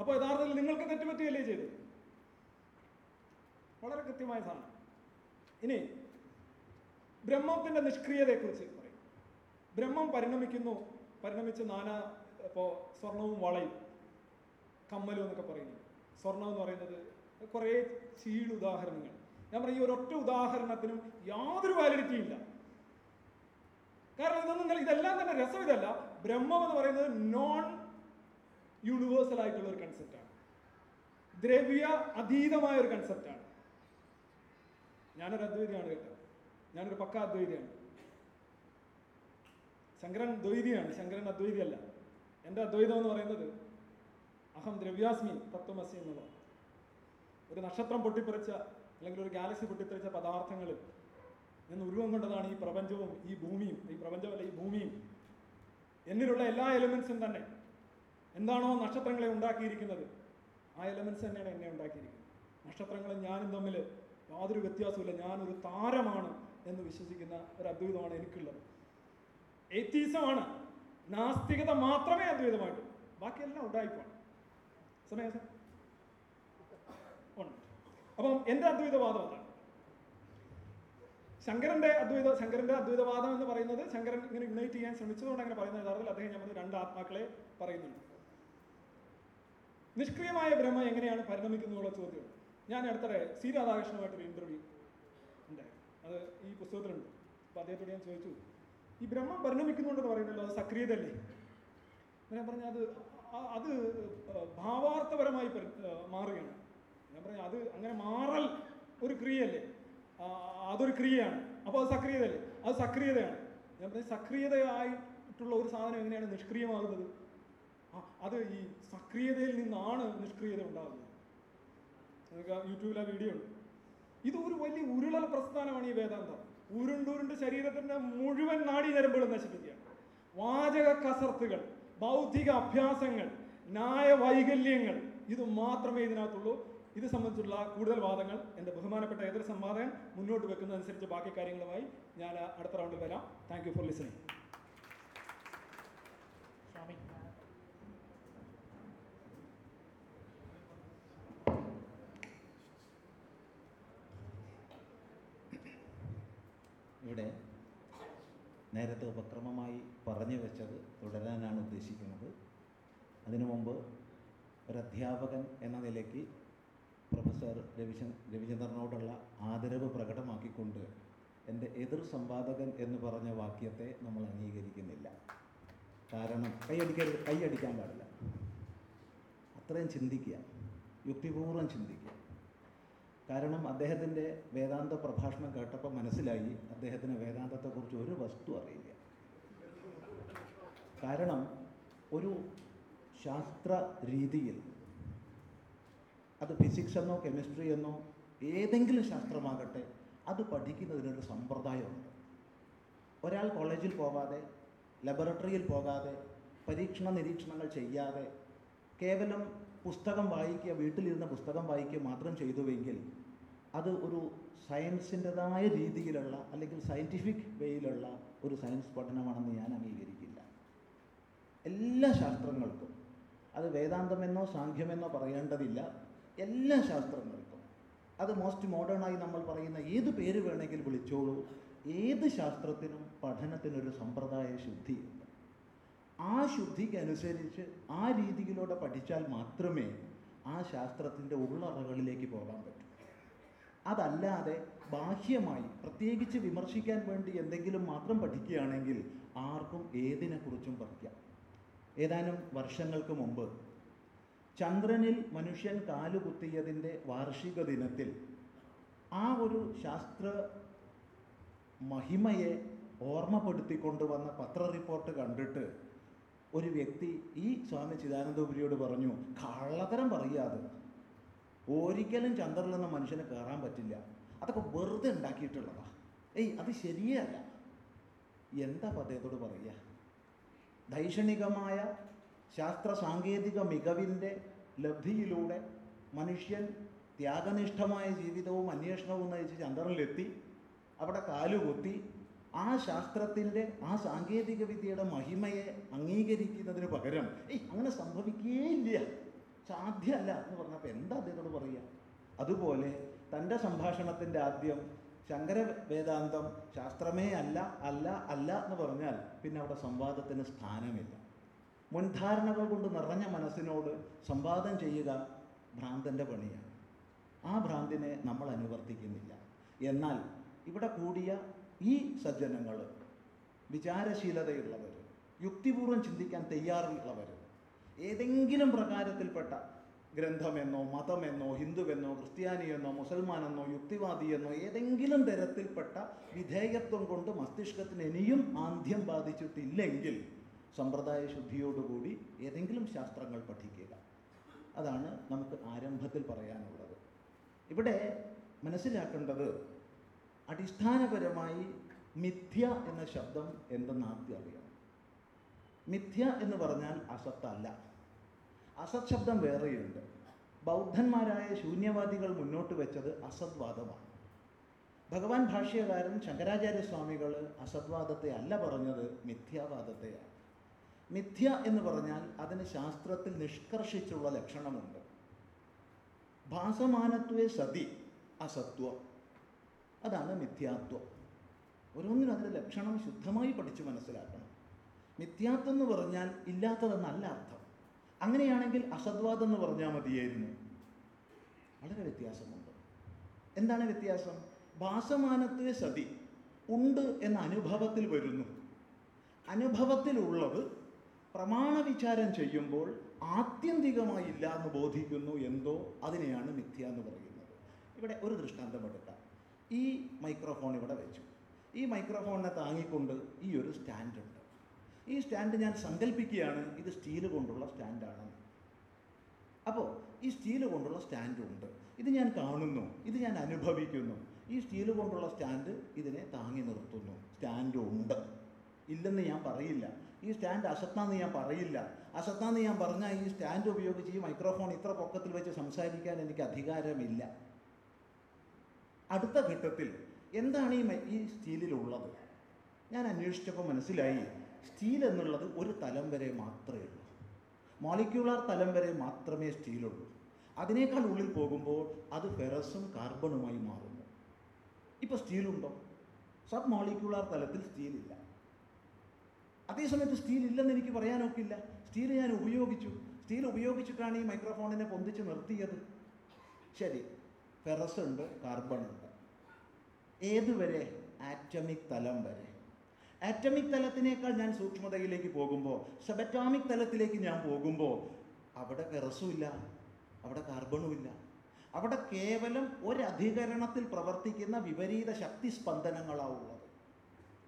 അപ്പോൾ യഥാർത്ഥത്തിൽ നിങ്ങൾക്ക് തെറ്റുപറ്റുകയല്ലേ ചെയ്തത്? വളരെ കൃത്യമായ സാധനം. ഇനി ബ്രഹ്മത്തിന്റെ നിഷ്ക്രിയതയെക്കുറിച്ച് പറയും. ബ്രഹ്മം പരിണമിക്കുന്നു പരിണമിച്ച് നാനാ ഇപ്പോൾ സ്വർണവും വളയും കമ്മലും എന്നൊക്കെ പറയുന്നു. സ്വർണം എന്ന് പറയുന്നത് കുറേ ചീട് ഉദാഹരണങ്ങൾ. ഞാൻ പറയും ഈ ഒരൊറ്റ ഉദാഹരണത്തിനും യാതൊരു വാലിഡിറ്റിയും ഇല്ല. കാരണം ഇതൊന്നും ഇതെല്ലാം തന്നെ രസം ഇതല്ല. ബ്രഹ്മം എന്ന് പറയുന്നത് നോൺ യൂണിവേഴ്സൽ ആയിട്ടുള്ള ഒരു കൺസെപ്റ്റാണ് ദ്രവ്യ അതീതമായ ഒരു കൺസെപ്റ്റാണ് ഞാനൊരു അദ്വൈതിയാണ് കേട്ടോ. ഞാനൊരു പക്ക അദ്വൈതിയാണ്. ശങ്കരൻ ദ്വൈതിയാണ്. ശങ്കരൻ അദ്വൈതിയല്ല. എന്റെ അദ്വൈതം എന്ന് പറയുന്നത് അഹം ദ്രവ്യാസ്മി തത്വമസി എന്നുള്ളത് ഒരു നക്ഷത്രം പൊട്ടിത്തെറിച്ച അല്ലെങ്കിൽ ഒരു ഗാലക്സി പൊട്ടിത്തെറിച്ച പദാർത്ഥങ്ങളിൽ നിന്ന് ഉരുവം കൊണ്ടതാണ് ഈ പ്രപഞ്ചവും ഈ ഭൂമിയും ഈ പ്രപഞ്ചമല്ല ഈ ഭൂമിയും. എന്നിലുള്ള എല്ലാ എലമെന്റ്സും തന്നെ. എന്താണോ നക്ഷത്രങ്ങളെ ഉണ്ടാക്കിയിരിക്കുന്നത്? ആ എലമെൻസ് തന്നെയാണ് എന്നെ ഉണ്ടാക്കിയിരിക്കുന്നത്. നക്ഷത്രങ്ങളും ഞാനും തമ്മിൽ യാതൊരു വ്യത്യാസമില്ല ഞാനൊരു താരമാണ് എന്ന് വിശ്വസിക്കുന്ന ഒരു അദ്വൈതമാണ് എനിക്കുള്ളത്. എത്തീസമാണ് നാസ്തികത മാത്രമേ അദ്വൈതമായിട്ട്. ബാക്കിയെല്ലാം ഉണ്ടായിപ്പാണ് സമയം അപ്പം എന്റെ അദ്വൈതവാദം അതാണ്. ശങ്കരന്റെ അദ്വൈത ശങ്കരന്റെ അദ്വൈതവാദം എന്ന് പറയുന്നത് ശങ്കരൻ ഇങ്ങനെ യുണൈറ്റ് ചെയ്യാൻ ശ്രമിച്ചതുകൊണ്ട് അങ്ങനെ പറയുന്നത് യഥാർത്ഥത്തിൽ അദ്ദേഹം നമ്മൾ രണ്ട് ആത്മാക്കളെ പറയുന്നുണ്ട്. നിഷ്ക്രിയമായ ബ്രഹ്മ എങ്ങനെയാണ് പരിണമിക്കുന്നതുള്ള ചോദ്യം. ഞാൻ അടുത്തിടെ സി രാധാകൃഷ്ണനുമായിട്ടൊരു ഇന്റർവ്യൂ ഉണ്ടായി. അത് ഈ പുസ്തകത്തിലുണ്ട്. അപ്പോൾ അദ്ദേഹത്തോട് ഞാൻ ചോദിച്ചു ഈ ബ്രഹ്മം പരിണമിക്കുന്നുണ്ടെന്ന് പറയുന്നല്ലോ അത് സക്രിയതല്ലേ ഞാൻ പറഞ്ഞു അത് അത് ഭാവാർത്ഥപരമായി മാറുകയാണ്. ഞാൻ പറഞ്ഞു അത് അങ്ങനെ മാറൽ ഒരു ക്രിയയല്ലേ? അതൊരു ക്രിയയാണ്. അപ്പോൾ അത് സക്രിയതയല്ലേ? അത് സക്രിയതയാണ്. ഞാൻ പറഞ്ഞ സക്രിയതയായിട്ടുള്ള ഒരു സാധനം എങ്ങനെയാണ് നിഷ്ക്രിയമാകുന്നത്? അത് ഈ സക്രിയതയിൽ നിന്നാണ് നിഷ്ക്രിയത ഉണ്ടാകുന്നത്. നിങ്ങൾക്ക് യൂട്യൂബിൽ ആ വീഡിയോ ഉണ്ട്. ഇത് ഒരു വലിയ ഉരുളൽ പ്രസ്ഥാനമാണ് ഈ വേദാന്തം. ഉരുണ്ടുരുണ്ട് ശരീരത്തിന്റെ മുഴുവൻ നാഡീഞരമ്പുകളും നശിപ്പിക്കുകയാണ്. വാചക കസർത്തുകൾ ബൗദ്ധിക അഭ്യാസങ്ങൾ ന്യായ വൈകല്യങ്ങൾ ഇത് മാത്രമേ ഇതിനകത്തുള്ളൂ. ഇത് സംബന്ധിച്ചുള്ള കൂടുതൽ വാദങ്ങൾ എന്റെ ബഹുമാനപ്പെട്ട ഏതൊരു സംവാദകൻ മുന്നോട്ട് വെക്കുന്നതനുസരിച്ച് ബാക്കി കാര്യങ്ങളുമായി ഞാൻ അടുത്ത റൗണ്ടിൽ വരാം. Thank you for listening Swami. ഇവിടെ നേരത്തെ ഉപക്രമമായി പറഞ്ഞു വെച്ചത് തുടരാനാണ് ഉദ്ദേശിക്കുന്നത്. അതിനു മുമ്പ് ഒരു അധ്യാപകൻ എന്ന നിലയ്ക്ക് പ്രൊഫസർ രവിചന്ദ് രവിചന്ദ്രനോടുള്ള ആദരവ് പ്രകടമാക്കിക്കൊണ്ട് എന്റെ എതിർ സമ്പാദകൻ എന്ന് പറഞ്ഞ വാക്യത്തെ നമ്മൾ അംഗീകരിക്കുന്നില്ല. കാരണം കൈയടിക്കരുത് കൈയടിക്കാൻ പാടില്ല. അത്രയും ചിന്തിക്കുക യുക്തിപൂർവം ചിന്തിക്കുക. കാരണം അദ്ദേഹത്തിന്റെ വേദാന്ത പ്രഭാഷണം കേട്ടപ്പോൾ മനസ്സിലായി അദ്ദേഹത്തിന് വേദാന്തത്തെക്കുറിച്ച് ഒരു വസ്തു അറിയില്ല. കാരണം ഒരു ശാസ്ത്ര രീതിയിൽ അത് ഫിസിക്സ് എന്നോ കെമിസ്ട്രി എന്നോ ഏതെങ്കിലും ശാസ്ത്രമാകട്ടെ അത് പഠിക്കുന്നതിനൊരു സമ്പ്രദായമുണ്ട്. ഒരാൾ കോളേജിൽ പോകാതെ ലബോറട്ടറിയിൽ പോകാതെ പരീക്ഷണ നിരീക്ഷണങ്ങൾ ചെയ്യാതെ കേവലം പുസ്തകം വായിക്കുക വീട്ടിലിരുന്ന പുസ്തകം വായിക്കുക മാത്രം ചെയ്തുവെങ്കിൽ അത് ഒരു സയൻസിന്റെതായ രീതിയിലുള്ള അല്ലെങ്കിൽ സയന്റിഫിക് വേയിലുള്ള ഒരു സയൻസ് പഠനമാണെന്ന് ഞാൻ അംഗീകരിക്കില്ല. എല്ലാ ശാസ്ത്രങ്ങൾക്കും അത് വേദാന്തമെന്നോ സാഖ്യമെന്നോ പറയേണ്ടതില്ല. എല്ലാ ശാസ്ത്രങ്ങൾക്കും അത് മോസ്റ്റ് മോഡേണായി നമ്മൾ പറയുന്ന ഏത് പേര് വേണമെങ്കിൽ വിളിച്ചോളൂ. ഏത് ശാസ്ത്രത്തിനും പഠനത്തിനൊരു സമ്പ്രദായ ശുദ്ധിയുണ്ട്. ആ ശുദ്ധിക്കനുസരിച്ച് ആ രീതിയിലൂടെ പഠിച്ചാൽ മാത്രമേ ആ ശാസ്ത്രത്തിന്റെ ഉള്ളറകളിലേക്ക് പോകാൻ പറ്റൂ. അതല്ലാതെ ബാഹ്യമായി പ്രത്യേകിച്ച് വിമർശിക്കാൻ വേണ്ടി എന്തെങ്കിലും മാത്രം പഠിക്കുകയാണെങ്കിൽ ആർക്കും ഏതിനെക്കുറിച്ചും പഠിക്കാം. ഏതാനും വർഷങ്ങൾക്ക് മുമ്പ് ചന്ദ്രനിൽ മനുഷ്യൻ കാലുകുത്തിയതിന്റെ വാർഷിക ദിനത്തിൽ ആ ഒരു ശാസ്ത്ര മഹിമയെ ഓർമ്മപ്പെടുത്തിക്കൊണ്ടുവന്ന പത്ര റിപ്പോർട്ട് കണ്ടിട്ട് ഒരു വ്യക്തി ഈ സ്വാമി ചിദാനന്ദപുരിയോട് പറഞ്ഞു കള്ളത്തരം പറയാതെ ഒരിക്കലും ചന്ദ്രനിൽ നിന്ന് മനുഷ്യന് കയറാൻ പറ്റില്ല. അതൊക്കെ വെറുതെ ഉണ്ടാക്കിയിട്ടുള്ളതാ. ഏയ് അത് ശരിയല്ല. എന്താ അദ്ദേഹത്തോട് പറയുക? ദൈക്ഷണികമായ ശാസ്ത്ര സാങ്കേതിക മികവിന്റെ ലബ്ധിയിലൂടെ മനുഷ്യൻ ത്യാഗനിഷ്ഠമായ ജീവിതവും അന്വേഷണവും നയിച്ച് ചന്ദ്രനിലെത്തി അവിടെ കാലുകുത്തി ആ ശാസ്ത്രത്തിന്റെ ആ സാങ്കേതിക വിദ്യയുടെ മഹിമയെ അംഗീകരിക്കുന്നതിന് പകരം ഏയ് അങ്ങനെ സംഭവിക്കേയില്ല. സാധ്യമല്ല. എന്ന് പറഞ്ഞപ്പോൾ എന്താ അദ്ദേഹത്തോട് പറയുക? അതുപോലെ തന്റെ സംഭാഷണത്തിന്റെ ആദ്യം ശങ്കര വേദാന്തം ശാസ്ത്രമേ അല്ല അല്ല അല്ല എന്ന് പറഞ്ഞാൽ പിന്നെ അവിടെ സംവാദത്തിന് സ്ഥാനമില്ല. മുൻധാരണകൾ കൊണ്ട് നിറഞ്ഞ മനസ്സിനോട് സംവാദം ചെയ്യുക ഭ്രാന്തന്റെ പണിയാണ്. ആ ഭ്രാന്തിനെ നമ്മൾ അനുവർത്തിക്കുന്നില്ല. എന്നാൽ ഇവിടെ കൂടിയ ഈ സജ്ജനങ്ങൾ വിചാരശീലതയുള്ളവർ യുക്തിപൂർവം ചിന്തിക്കാൻ തയ്യാറുള്ളവർ ഏതെങ്കിലും പ്രകാരത്തിൽപ്പെട്ട ഗ്രന്ഥമെന്നോ മതമെന്നോ ഹിന്ദുവെന്നോ ക്രിസ്ത്യാനിയെന്നോ മുസൽമാനെന്നോ യുക്തിവാദിയെന്നോ ഏതെങ്കിലും തരത്തിൽപ്പെട്ട വിധേയത്വം കൊണ്ട് മസ്തിഷ്കത്തിന് ഇനിയും ആന്ധ്യം ബാധിച്ചിട്ടില്ലെങ്കിൽ സമ്പ്രദായ ശുദ്ധിയോടുകൂടി ഏതെങ്കിലും ശാസ്ത്രങ്ങൾ പഠിക്കുക. അതാണ് നമുക്ക് ആരംഭത്തിൽ പറയാനുള്ളത്. ഇവിടെ മനസ്സിലാക്കേണ്ടത് അടിസ്ഥാനപരമായി മിഥ്യ എന്ന ശബ്ദം എന്തെന്ന് ആദ്യം അറിയണം. മിഥ്യ എന്ന് പറഞ്ഞാൽ അസത്തല്ല. അസത് ശബ്ദം വേറെയുണ്ട്. ബൗദ്ധന്മാരായ ശൂന്യവാദികൾ മുന്നോട്ട് വെച്ചത് അസദ്വാദമാണ്. ഭഗവാൻ ഭാഷ്യകാരൻ ശങ്കരാചാര്യ സ്വാമികൾ അസദ്വാദത്തെ അല്ല പറഞ്ഞത് മിഥ്യാവാദത്തെയാണ്. മിഥ്യ എന്ന് പറഞ്ഞാൽ അതിന് ശാസ്ത്രത്തിൽ നിഷ്കർഷിച്ചുള്ള ലക്ഷണമുണ്ട്. ഭാസമാനത്വേ സതി അസത്വം. അതാണ് മിഥ്യാത്വം. ഓരോന്നിനും അതിന്റെ ലക്ഷണം ശുദ്ധമായി പഠിച്ച് മനസ്സിലാക്കണം. മിഥ്യാത്വം എന്ന് പറഞ്ഞാൽ ഇല്ലാത്തതെന്നല്ല അർത്ഥം. അങ്ങനെയാണെങ്കിൽ അസദ്വാദം എന്ന് പറഞ്ഞാൽ മതിയായിരുന്നു. വളരെ വ്യത്യാസമുണ്ട്. എന്താണ് വ്യത്യാസം? ഭാസമാനത്വേ സതി ഉണ്ട് എന്ന അനുഭവത്തിൽ വരുന്നു. അനുഭവത്തിലുള്ളത് പ്രമാണവിചാരം ചെയ്യുമ്പോൾ ആത്യന്തികമായി ഇല്ല എന്ന് ബോധിക്കുന്നു എന്തോ അതിനെയാണ് മിഥ്യ എന്ന് പറയുന്നത്. ഇവിടെ ഒരു ദൃഷ്ടാന്തം എടുക്കാം ഈ മൈക്രോഫോൺ ഇവിടെ വെച്ചു. ഈ മൈക്രോഫോണിനെ താങ്ങിക്കൊണ്ട് ഈ ഒരു സ്റ്റാൻഡ് ഉണ്ട്. ഈ സ്റ്റാൻഡ് ഞാൻ സങ്കല്പിക്കുകയാണ് ഇത് സ്റ്റീൽ കൊണ്ടുള്ള സ്റ്റാൻഡാണെന്ന് അപ്പോൾ ഈ സ്റ്റീൽ കൊണ്ടുള്ള സ്റ്റാൻഡ് ഉണ്ട്. ഇത് ഞാൻ കാണുന്നു ഇത് ഞാൻ അനുഭവിക്കുന്നു. ഈ സ്റ്റീൽ കൊണ്ടുള്ള സ്റ്റാൻഡ് ഇതിനെ താങ്ങി നിർത്തുന്നു. സ്റ്റാൻഡ് ഉണ്ട്. ഇല്ലെന്ന് ഞാൻ പറയില്ല. ഈ സ്റ്റാൻഡ് അസത്താന്ന് ഞാൻ പറയില്ല. അസത്താന്ന് ഞാൻ പറഞ്ഞാൽ ഈ സ്റ്റാൻഡ് ഉപയോഗിച്ച് ഈ മൈക്രോഫോൺ ഇത്ര പൊക്കത്തിൽ വെച്ച് സംസാരിക്കാൻ എനിക്ക് അധികാരമില്ല. അടുത്ത ഘട്ടത്തിൽ എന്താണ് ഈ ഈ സ്റ്റീലിലുള്ളത്? ഞാൻ അന്വേഷിച്ചപ്പോൾ മനസ്സിലായി സ്റ്റീൽ എന്നുള്ളത് ഒരു തലം വരെ മാത്രമേ ഉള്ളൂ. മോളിക്യുലാർ തലം വരെ മാത്രമേ സ്റ്റീലുള്ളൂ. അതിനേക്കാൾ ഉള്ളിൽ പോകുമ്പോൾ അത് ഫെറസും കാർബണുമായി മാറുന്നു. ഇപ്പോൾ സ്റ്റീലുണ്ടോ? സബ് മോളിക്യുലാർ തലത്തിൽ സ്റ്റീലില്ല. അതേസമയത്ത് സ്റ്റീൽ ഇല്ലെന്ന് എനിക്ക് പറയാനൊക്കില്ല സ്റ്റീൽ ഞാൻ ഉപയോഗിച്ചു. സ്റ്റീൽ ഉപയോഗിച്ചിട്ടാണ് ഈ മൈക്രോഫോണിനെ പൊന്തിച്ച് നിർത്തിയത്. ശരി. ഫെറസ് ഉണ്ട് കാർബൺ ഉണ്ട് ഏതുവരെ? ആറ്റമിക് തലം വരെ. ആറ്റമിക് തലത്തിനേക്കാൾ ഞാൻ സൂക്ഷ്മതയിലേക്ക് പോകുമ്പോൾ സബറ്റോമിക് തലത്തിലേക്ക് ഞാൻ പോകുമ്പോൾ അവിടെ ഫെറസും ഇല്ല അവിടെ കാർബണും ഇല്ല. അവിടെ കേവലം ഒരധികരണത്തിൽ പ്രവർത്തിക്കുന്ന വിപരീത ശക്തി സ്പന്ദനങ്ങളാവുള്ളത്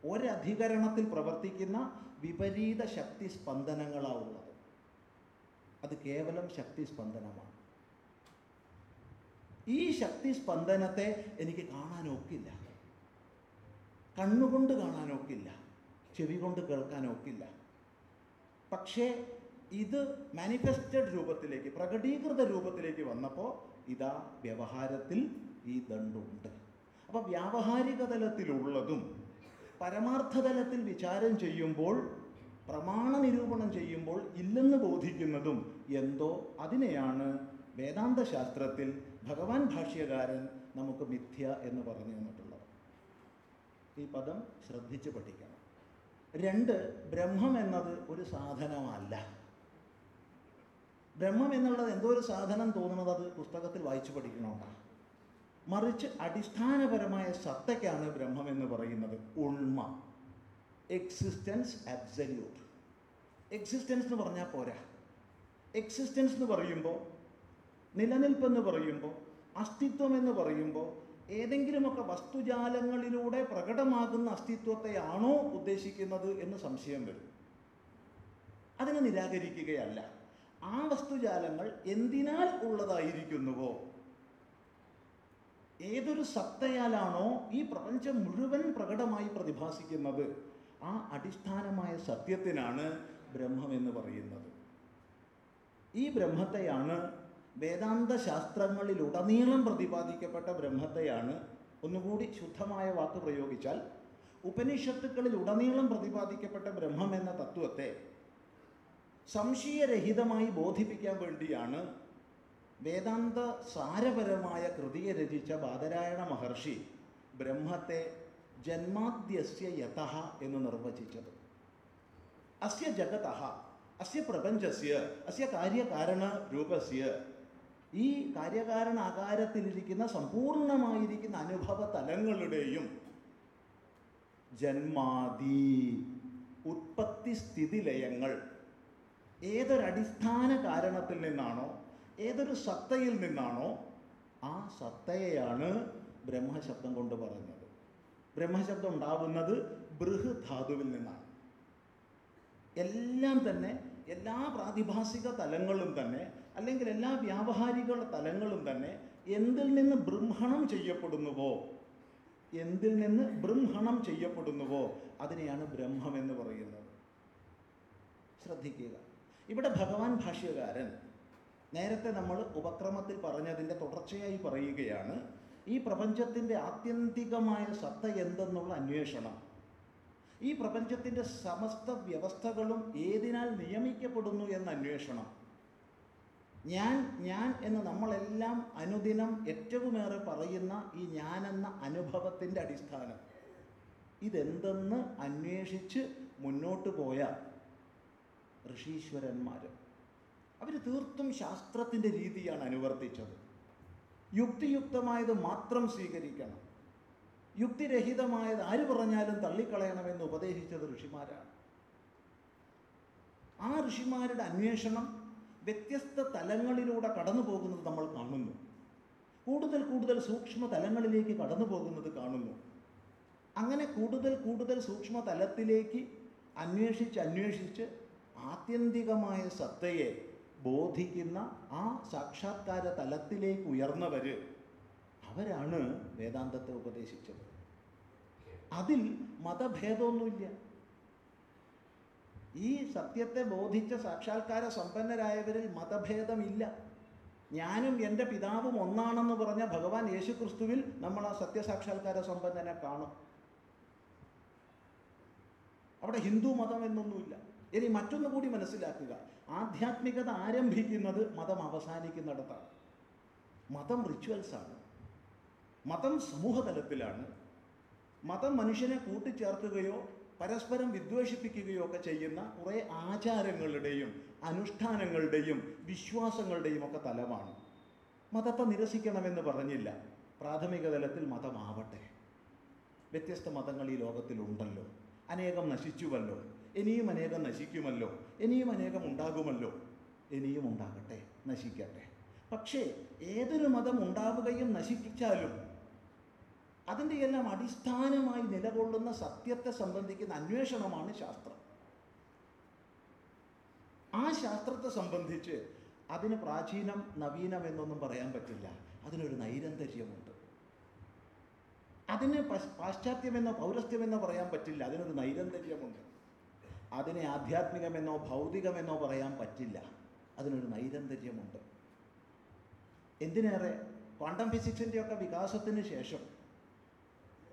ഒരധികരണത്തിൽ പ്രവർത്തിക്കുന്ന വിപരീത ശക്തി സ്പന്ദനങ്ങളാവുള്ളത് അത് കേവലം ശക്തി സ്പന്ദനമാണ്. ഈ ശക്തി സ്പന്ദനത്തെ എനിക്ക് കാണാനൊക്കില്ല. കണ്ണുകൊണ്ട് കാണാനൊക്കില്ല. ചെവി കൊണ്ട് കേൾക്കാനൊക്കില്ല. പക്ഷേ ഇത് മാനിഫെസ്റ്റഡ് രൂപത്തിലേക്ക് പ്രകടീകൃത രൂപത്തിലേക്ക് വന്നപ്പോൾ ഇതാ വ്യവഹാരത്തിൽ ഈ ദണ്ടുണ്ട് അപ്പോൾ വ്യാവഹാരിക തലത്തിലുള്ളതും പരമാർത്ഥ തലത്തിൽ വിചാരം ചെയ്യുമ്പോൾ പ്രമാണ നിരൂപണം ചെയ്യുമ്പോൾ ഇല്ലെന്ന് ബോധിക്കുന്നതും എന്തോ അതിനെയാണ് വേദാന്ത ശാസ്ത്രത്തിൽ ഭഗവാൻ ഭാഷ്യകാരൻ നമുക്ക് മിഥ്യ എന്ന് പറഞ്ഞു തന്നിട്ടുള്ളത്. ഈ പദം ശ്രദ്ധിച്ച് പഠിക്കണം. രണ്ട് ബ്രഹ്മം എന്നത് ഒരു സാധനമല്ല. ബ്രഹ്മം എന്നുള്ളത് എന്തോ ഒരു സാധനം തോന്നുന്നത് അത് പുസ്തകത്തിൽ വായിച്ചു പഠിക്കണോണ്ടാണ് മറിച്ച് അടിസ്ഥാനപരമായ സത്തയ്ക്കാണ് ബ്രഹ്മം എന്ന് പറയുന്നത്. ഉൾമ. എക്സിസ്റ്റൻസ് അബ്സല്യൂട്ട് എക്സിസ്റ്റൻസ് എന്ന് പറഞ്ഞാൽ പോരാ. എക്സിസ്റ്റൻസ് എന്ന് പറയുമ്പോൾ നിലനിൽപ്പെന്ന് പറയുമ്പോൾ അസ്തിത്വം എന്ന് പറയുമ്പോൾ ഏതെങ്കിലുമൊക്കെ വസ്തുജാലങ്ങളിലൂടെ പ്രകടമാകുന്ന അസ്തിത്വത്തെയാണോ ഉദ്ദേശിക്കുന്നത് എന്ന് സംശയം വരും. അതിനെ നിരാകരിക്കുകയല്ല. ആ വസ്തുജാലങ്ങൾ എന്തിനാൽ ഉള്ളതായിരിക്കുന്നുവോ? ഏതൊരു സത്തയാലാണോ ഈ പ്രപഞ്ചം മുഴുവൻ പ്രകടമായി പ്രതിഭാസിക്കുന്നത്? ആ അടിസ്ഥാനമായ സത്യത്തിനാണ് ബ്രഹ്മം എന്ന് പറയുന്നത്. ഈ ബ്രഹ്മത്തെയാണ് വേദാന്ത ശാസ്ത്രങ്ങളിലുടനീളം പ്രതിപാദിക്കപ്പെട്ട ബ്രഹ്മത്തെയാണ് ഒന്നുകൂടി ശുദ്ധമായ വാക്ക് പ്രയോഗിച്ചാൽ ഉപനിഷത്തുക്കളിൽ ഉടനീളം പ്രതിപാദിക്കപ്പെട്ട ബ്രഹ്മം എന്ന തത്വത്തെ സംശയരഹിതമായി ബോധിപ്പിക്കാൻ വേണ്ടിയാണ് വേദാന്ത സാരപരമായ കൃതിയെ രചിച്ച ബാദരായണ മഹർഷി ബ്രഹ്മത്തെ ജന്മാദ്യസ്യ യഥ എന്ന് നിർവചിച്ചത്. അസ്യ ജഗത അസ്യ പ്രപഞ്ചസ്യ അസ്യ കാര്യകാരണ രൂപസ്യ. ഈ കാര്യകാരണാകാരത്തിലിരിക്കുന്ന സമ്പൂർണമായിരിക്കുന്ന അനുഭവ തലങ്ങളുടെയും ജന്മാദി ഉത്പത്തി സ്ഥിതി ലയങ്ങൾ ഏതൊരടിസ്ഥാന കാരണത്തിൽ നിന്നാണോ ഏതൊരു സത്തയിൽ നിന്നാണോ ആ സത്തയെയാണ് ബ്രഹ്മശബ്ദം കൊണ്ട് പറഞ്ഞത് ബ്രഹ്മശബ്ദം ഉണ്ടാവുന്നത് ബൃഹ് ധാതുവിൽ നിന്നാണ്. എല്ലാം തന്നെ എല്ലാ പ്രാതിഭാസിക തലങ്ങളും തന്നെ അല്ലെങ്കിൽ എല്ലാ വ്യാവഹാരിക തലങ്ങളും തന്നെ എന്തിൽ നിന്ന് ബ്രഹ്മണം ചെയ്യപ്പെടുന്നുവോ? എന്തിൽ നിന്ന് ബ്രഹ്മണം ചെയ്യപ്പെടുന്നുവോ? അതിനെയാണ് ബ്രഹ്മം എന്ന് പറയുന്നത്. ശ്രദ്ധിക്കുക. ഇവിടെ ഭഗവാൻ ഭാഷ്യകാരൻ നേരത്തെ നമ്മൾ ഉപക്രമത്തിൽ പറഞ്ഞതിന്റെ തുടർച്ചയായി പറയുകയാണ് ഈ പ്രപഞ്ചത്തിന്റെ ആത്യന്തികമായ സത്ത എന്തെന്നുള്ള അന്വേഷണം. ഈ പ്രപഞ്ചത്തിന്റെ സമസ്ത വ്യവസ്ഥകളും ഏതിനാൽ നിയമിക്കപ്പെടുന്നു എന്ന അന്വേഷണം. ഞാൻ ഞാൻ എന്ന് നമ്മളെല്ലാം അനുദിനം ഏറ്റവുമേറെ പറയുന്ന ഈ ഞാനെന്ന അനുഭവത്തിന്റെ അടിസ്ഥാനം. ഇതെന്തെന്ന് അന്വേഷിച്ച് മുന്നോട്ട് പോയ ഋഷീശ്വരന്മാർ അവർ തീർത്തും ശാസ്ത്രത്തിന്റെ രീതിയാണ് അനുവർത്തിച്ചത്. യുക്തിയുക്തമായത് മാത്രം സ്വീകരിക്കണം. യുക്തിരഹിതമായത് ആര് പറഞ്ഞാലും തള്ളിക്കളയണമെന്ന് ഉപദേശിച്ചത് ഋഷിമാരാണ്. ആ ഋഷിമാരുടെ അന്വേഷണം വ്യത്യസ്ത തലങ്ങളിലൂടെ കടന്നു പോകുന്നത് നമ്മൾ കാണുന്നു. കൂടുതൽ കൂടുതൽ സൂക്ഷ്മ തലങ്ങളിലേക്ക് കടന്നു പോകുന്നത് കാണുന്നു. അങ്ങനെ കൂടുതൽ കൂടുതൽ സൂക്ഷ്മ തലത്തിലേക്ക് അന്വേഷിച്ച് അന്വേഷിച്ച് ആത്യന്തികമായ സത്തയെ ബോധിക്കുന്ന ആ സാക്ഷാത്കാര തലത്തിലേക്ക് ഉയർന്നവർ അവരാണ് വേദാന്തത്തെ ഉപദേശിച്ചത്. അതിൽ മതഭേദമൊന്നുമില്ല. ഈ സത്യത്തെ ബോധിച്ച സാക്ഷാത്കാര സമ്പന്നരായവരിൽ മതഭേദമില്ല. ഞാനും എന്റെ പിതാവും ഒന്നാണെന്ന് പറഞ്ഞ ഭഗവാൻ യേശുക്രിസ്തുവിൽ നമ്മൾ ആ സത്യസാക്ഷാത്കാര സമ്പന്നനെ കാണും. അവിടെ ഹിന്ദു മതം എന്നൊന്നുമില്ല. ഇനി മറ്റൊന്നു കൂടി മനസ്സിലാക്കുക. ആധ്യാത്മികത ആരംഭിക്കുന്നത് മതം അവസാനിക്കുന്നിടത്താണ്. മതം റിച്വൽസാണ് മതം സമൂഹതലത്തിലാണ്. മതം മനുഷ്യനെ കൂട്ടിച്ചേർക്കുകയോ പരസ്പരം വിദ്വേഷിപ്പിക്കുകയോ ഒക്കെ ചെയ്യുന്ന കുറേ ആചാരങ്ങളുടെയും അനുഷ്ഠാനങ്ങളുടെയും വിശ്വാസങ്ങളുടെയും ഒക്കെ തലമാണ്. മതത്തെ നിരസിക്കണമെന്ന് പറഞ്ഞില്ല. പ്രാഥമിക തലത്തിൽ മതമാവട്ടെ. വ്യത്യസ്ത മതങ്ങൾ ഈ ലോകത്തിലുണ്ടല്ലോ. അനേകം നശിച്ചുവല്ലോ. ഇനിയും അനേകം നശിക്കുമല്ലോ. ഇനിയും അനേകം ഉണ്ടാകുമല്ലോ. ഇനിയും ഉണ്ടാകട്ടെ നശിക്കട്ടെ. പക്ഷേ ഏതൊരു മതം ഉണ്ടാവുകയും നശിപ്പിച്ചാലും അതിന്റെ എല്ലാം അടിസ്ഥാനമായി നിലകൊള്ളുന്ന സത്യത്തെ സംബന്ധിക്കുന്ന അന്വേഷണമാണ് ശാസ്ത്രം. ആ ശാസ്ത്രത്തെ സംബന്ധിച്ച് അതിന് പ്രാചീനം നവീനം എന്നൊന്നും പറയാൻ പറ്റില്ല. അതിനൊരു നൈരന്തര്യമുണ്ട്. അതിന് പശ്- പാശ്ചാത്യമെന്നോ പൗരസ്ത്യമെന്നോ പറയാൻ പറ്റില്ല. അതിനൊരു നൈരന്തര്യമുണ്ട്. അതിനെ ആധ്യാത്മികമെന്നോ ഭൗതികമെന്നോ പറയാൻ പറ്റില്ല. അതിനൊരു നൈരന്തര്യമുണ്ട്. എന്തിനേറെ? ക്വാണ്ടം ഫിസിക്സിന്റെയൊക്കെ വികാസത്തിന് ശേഷം.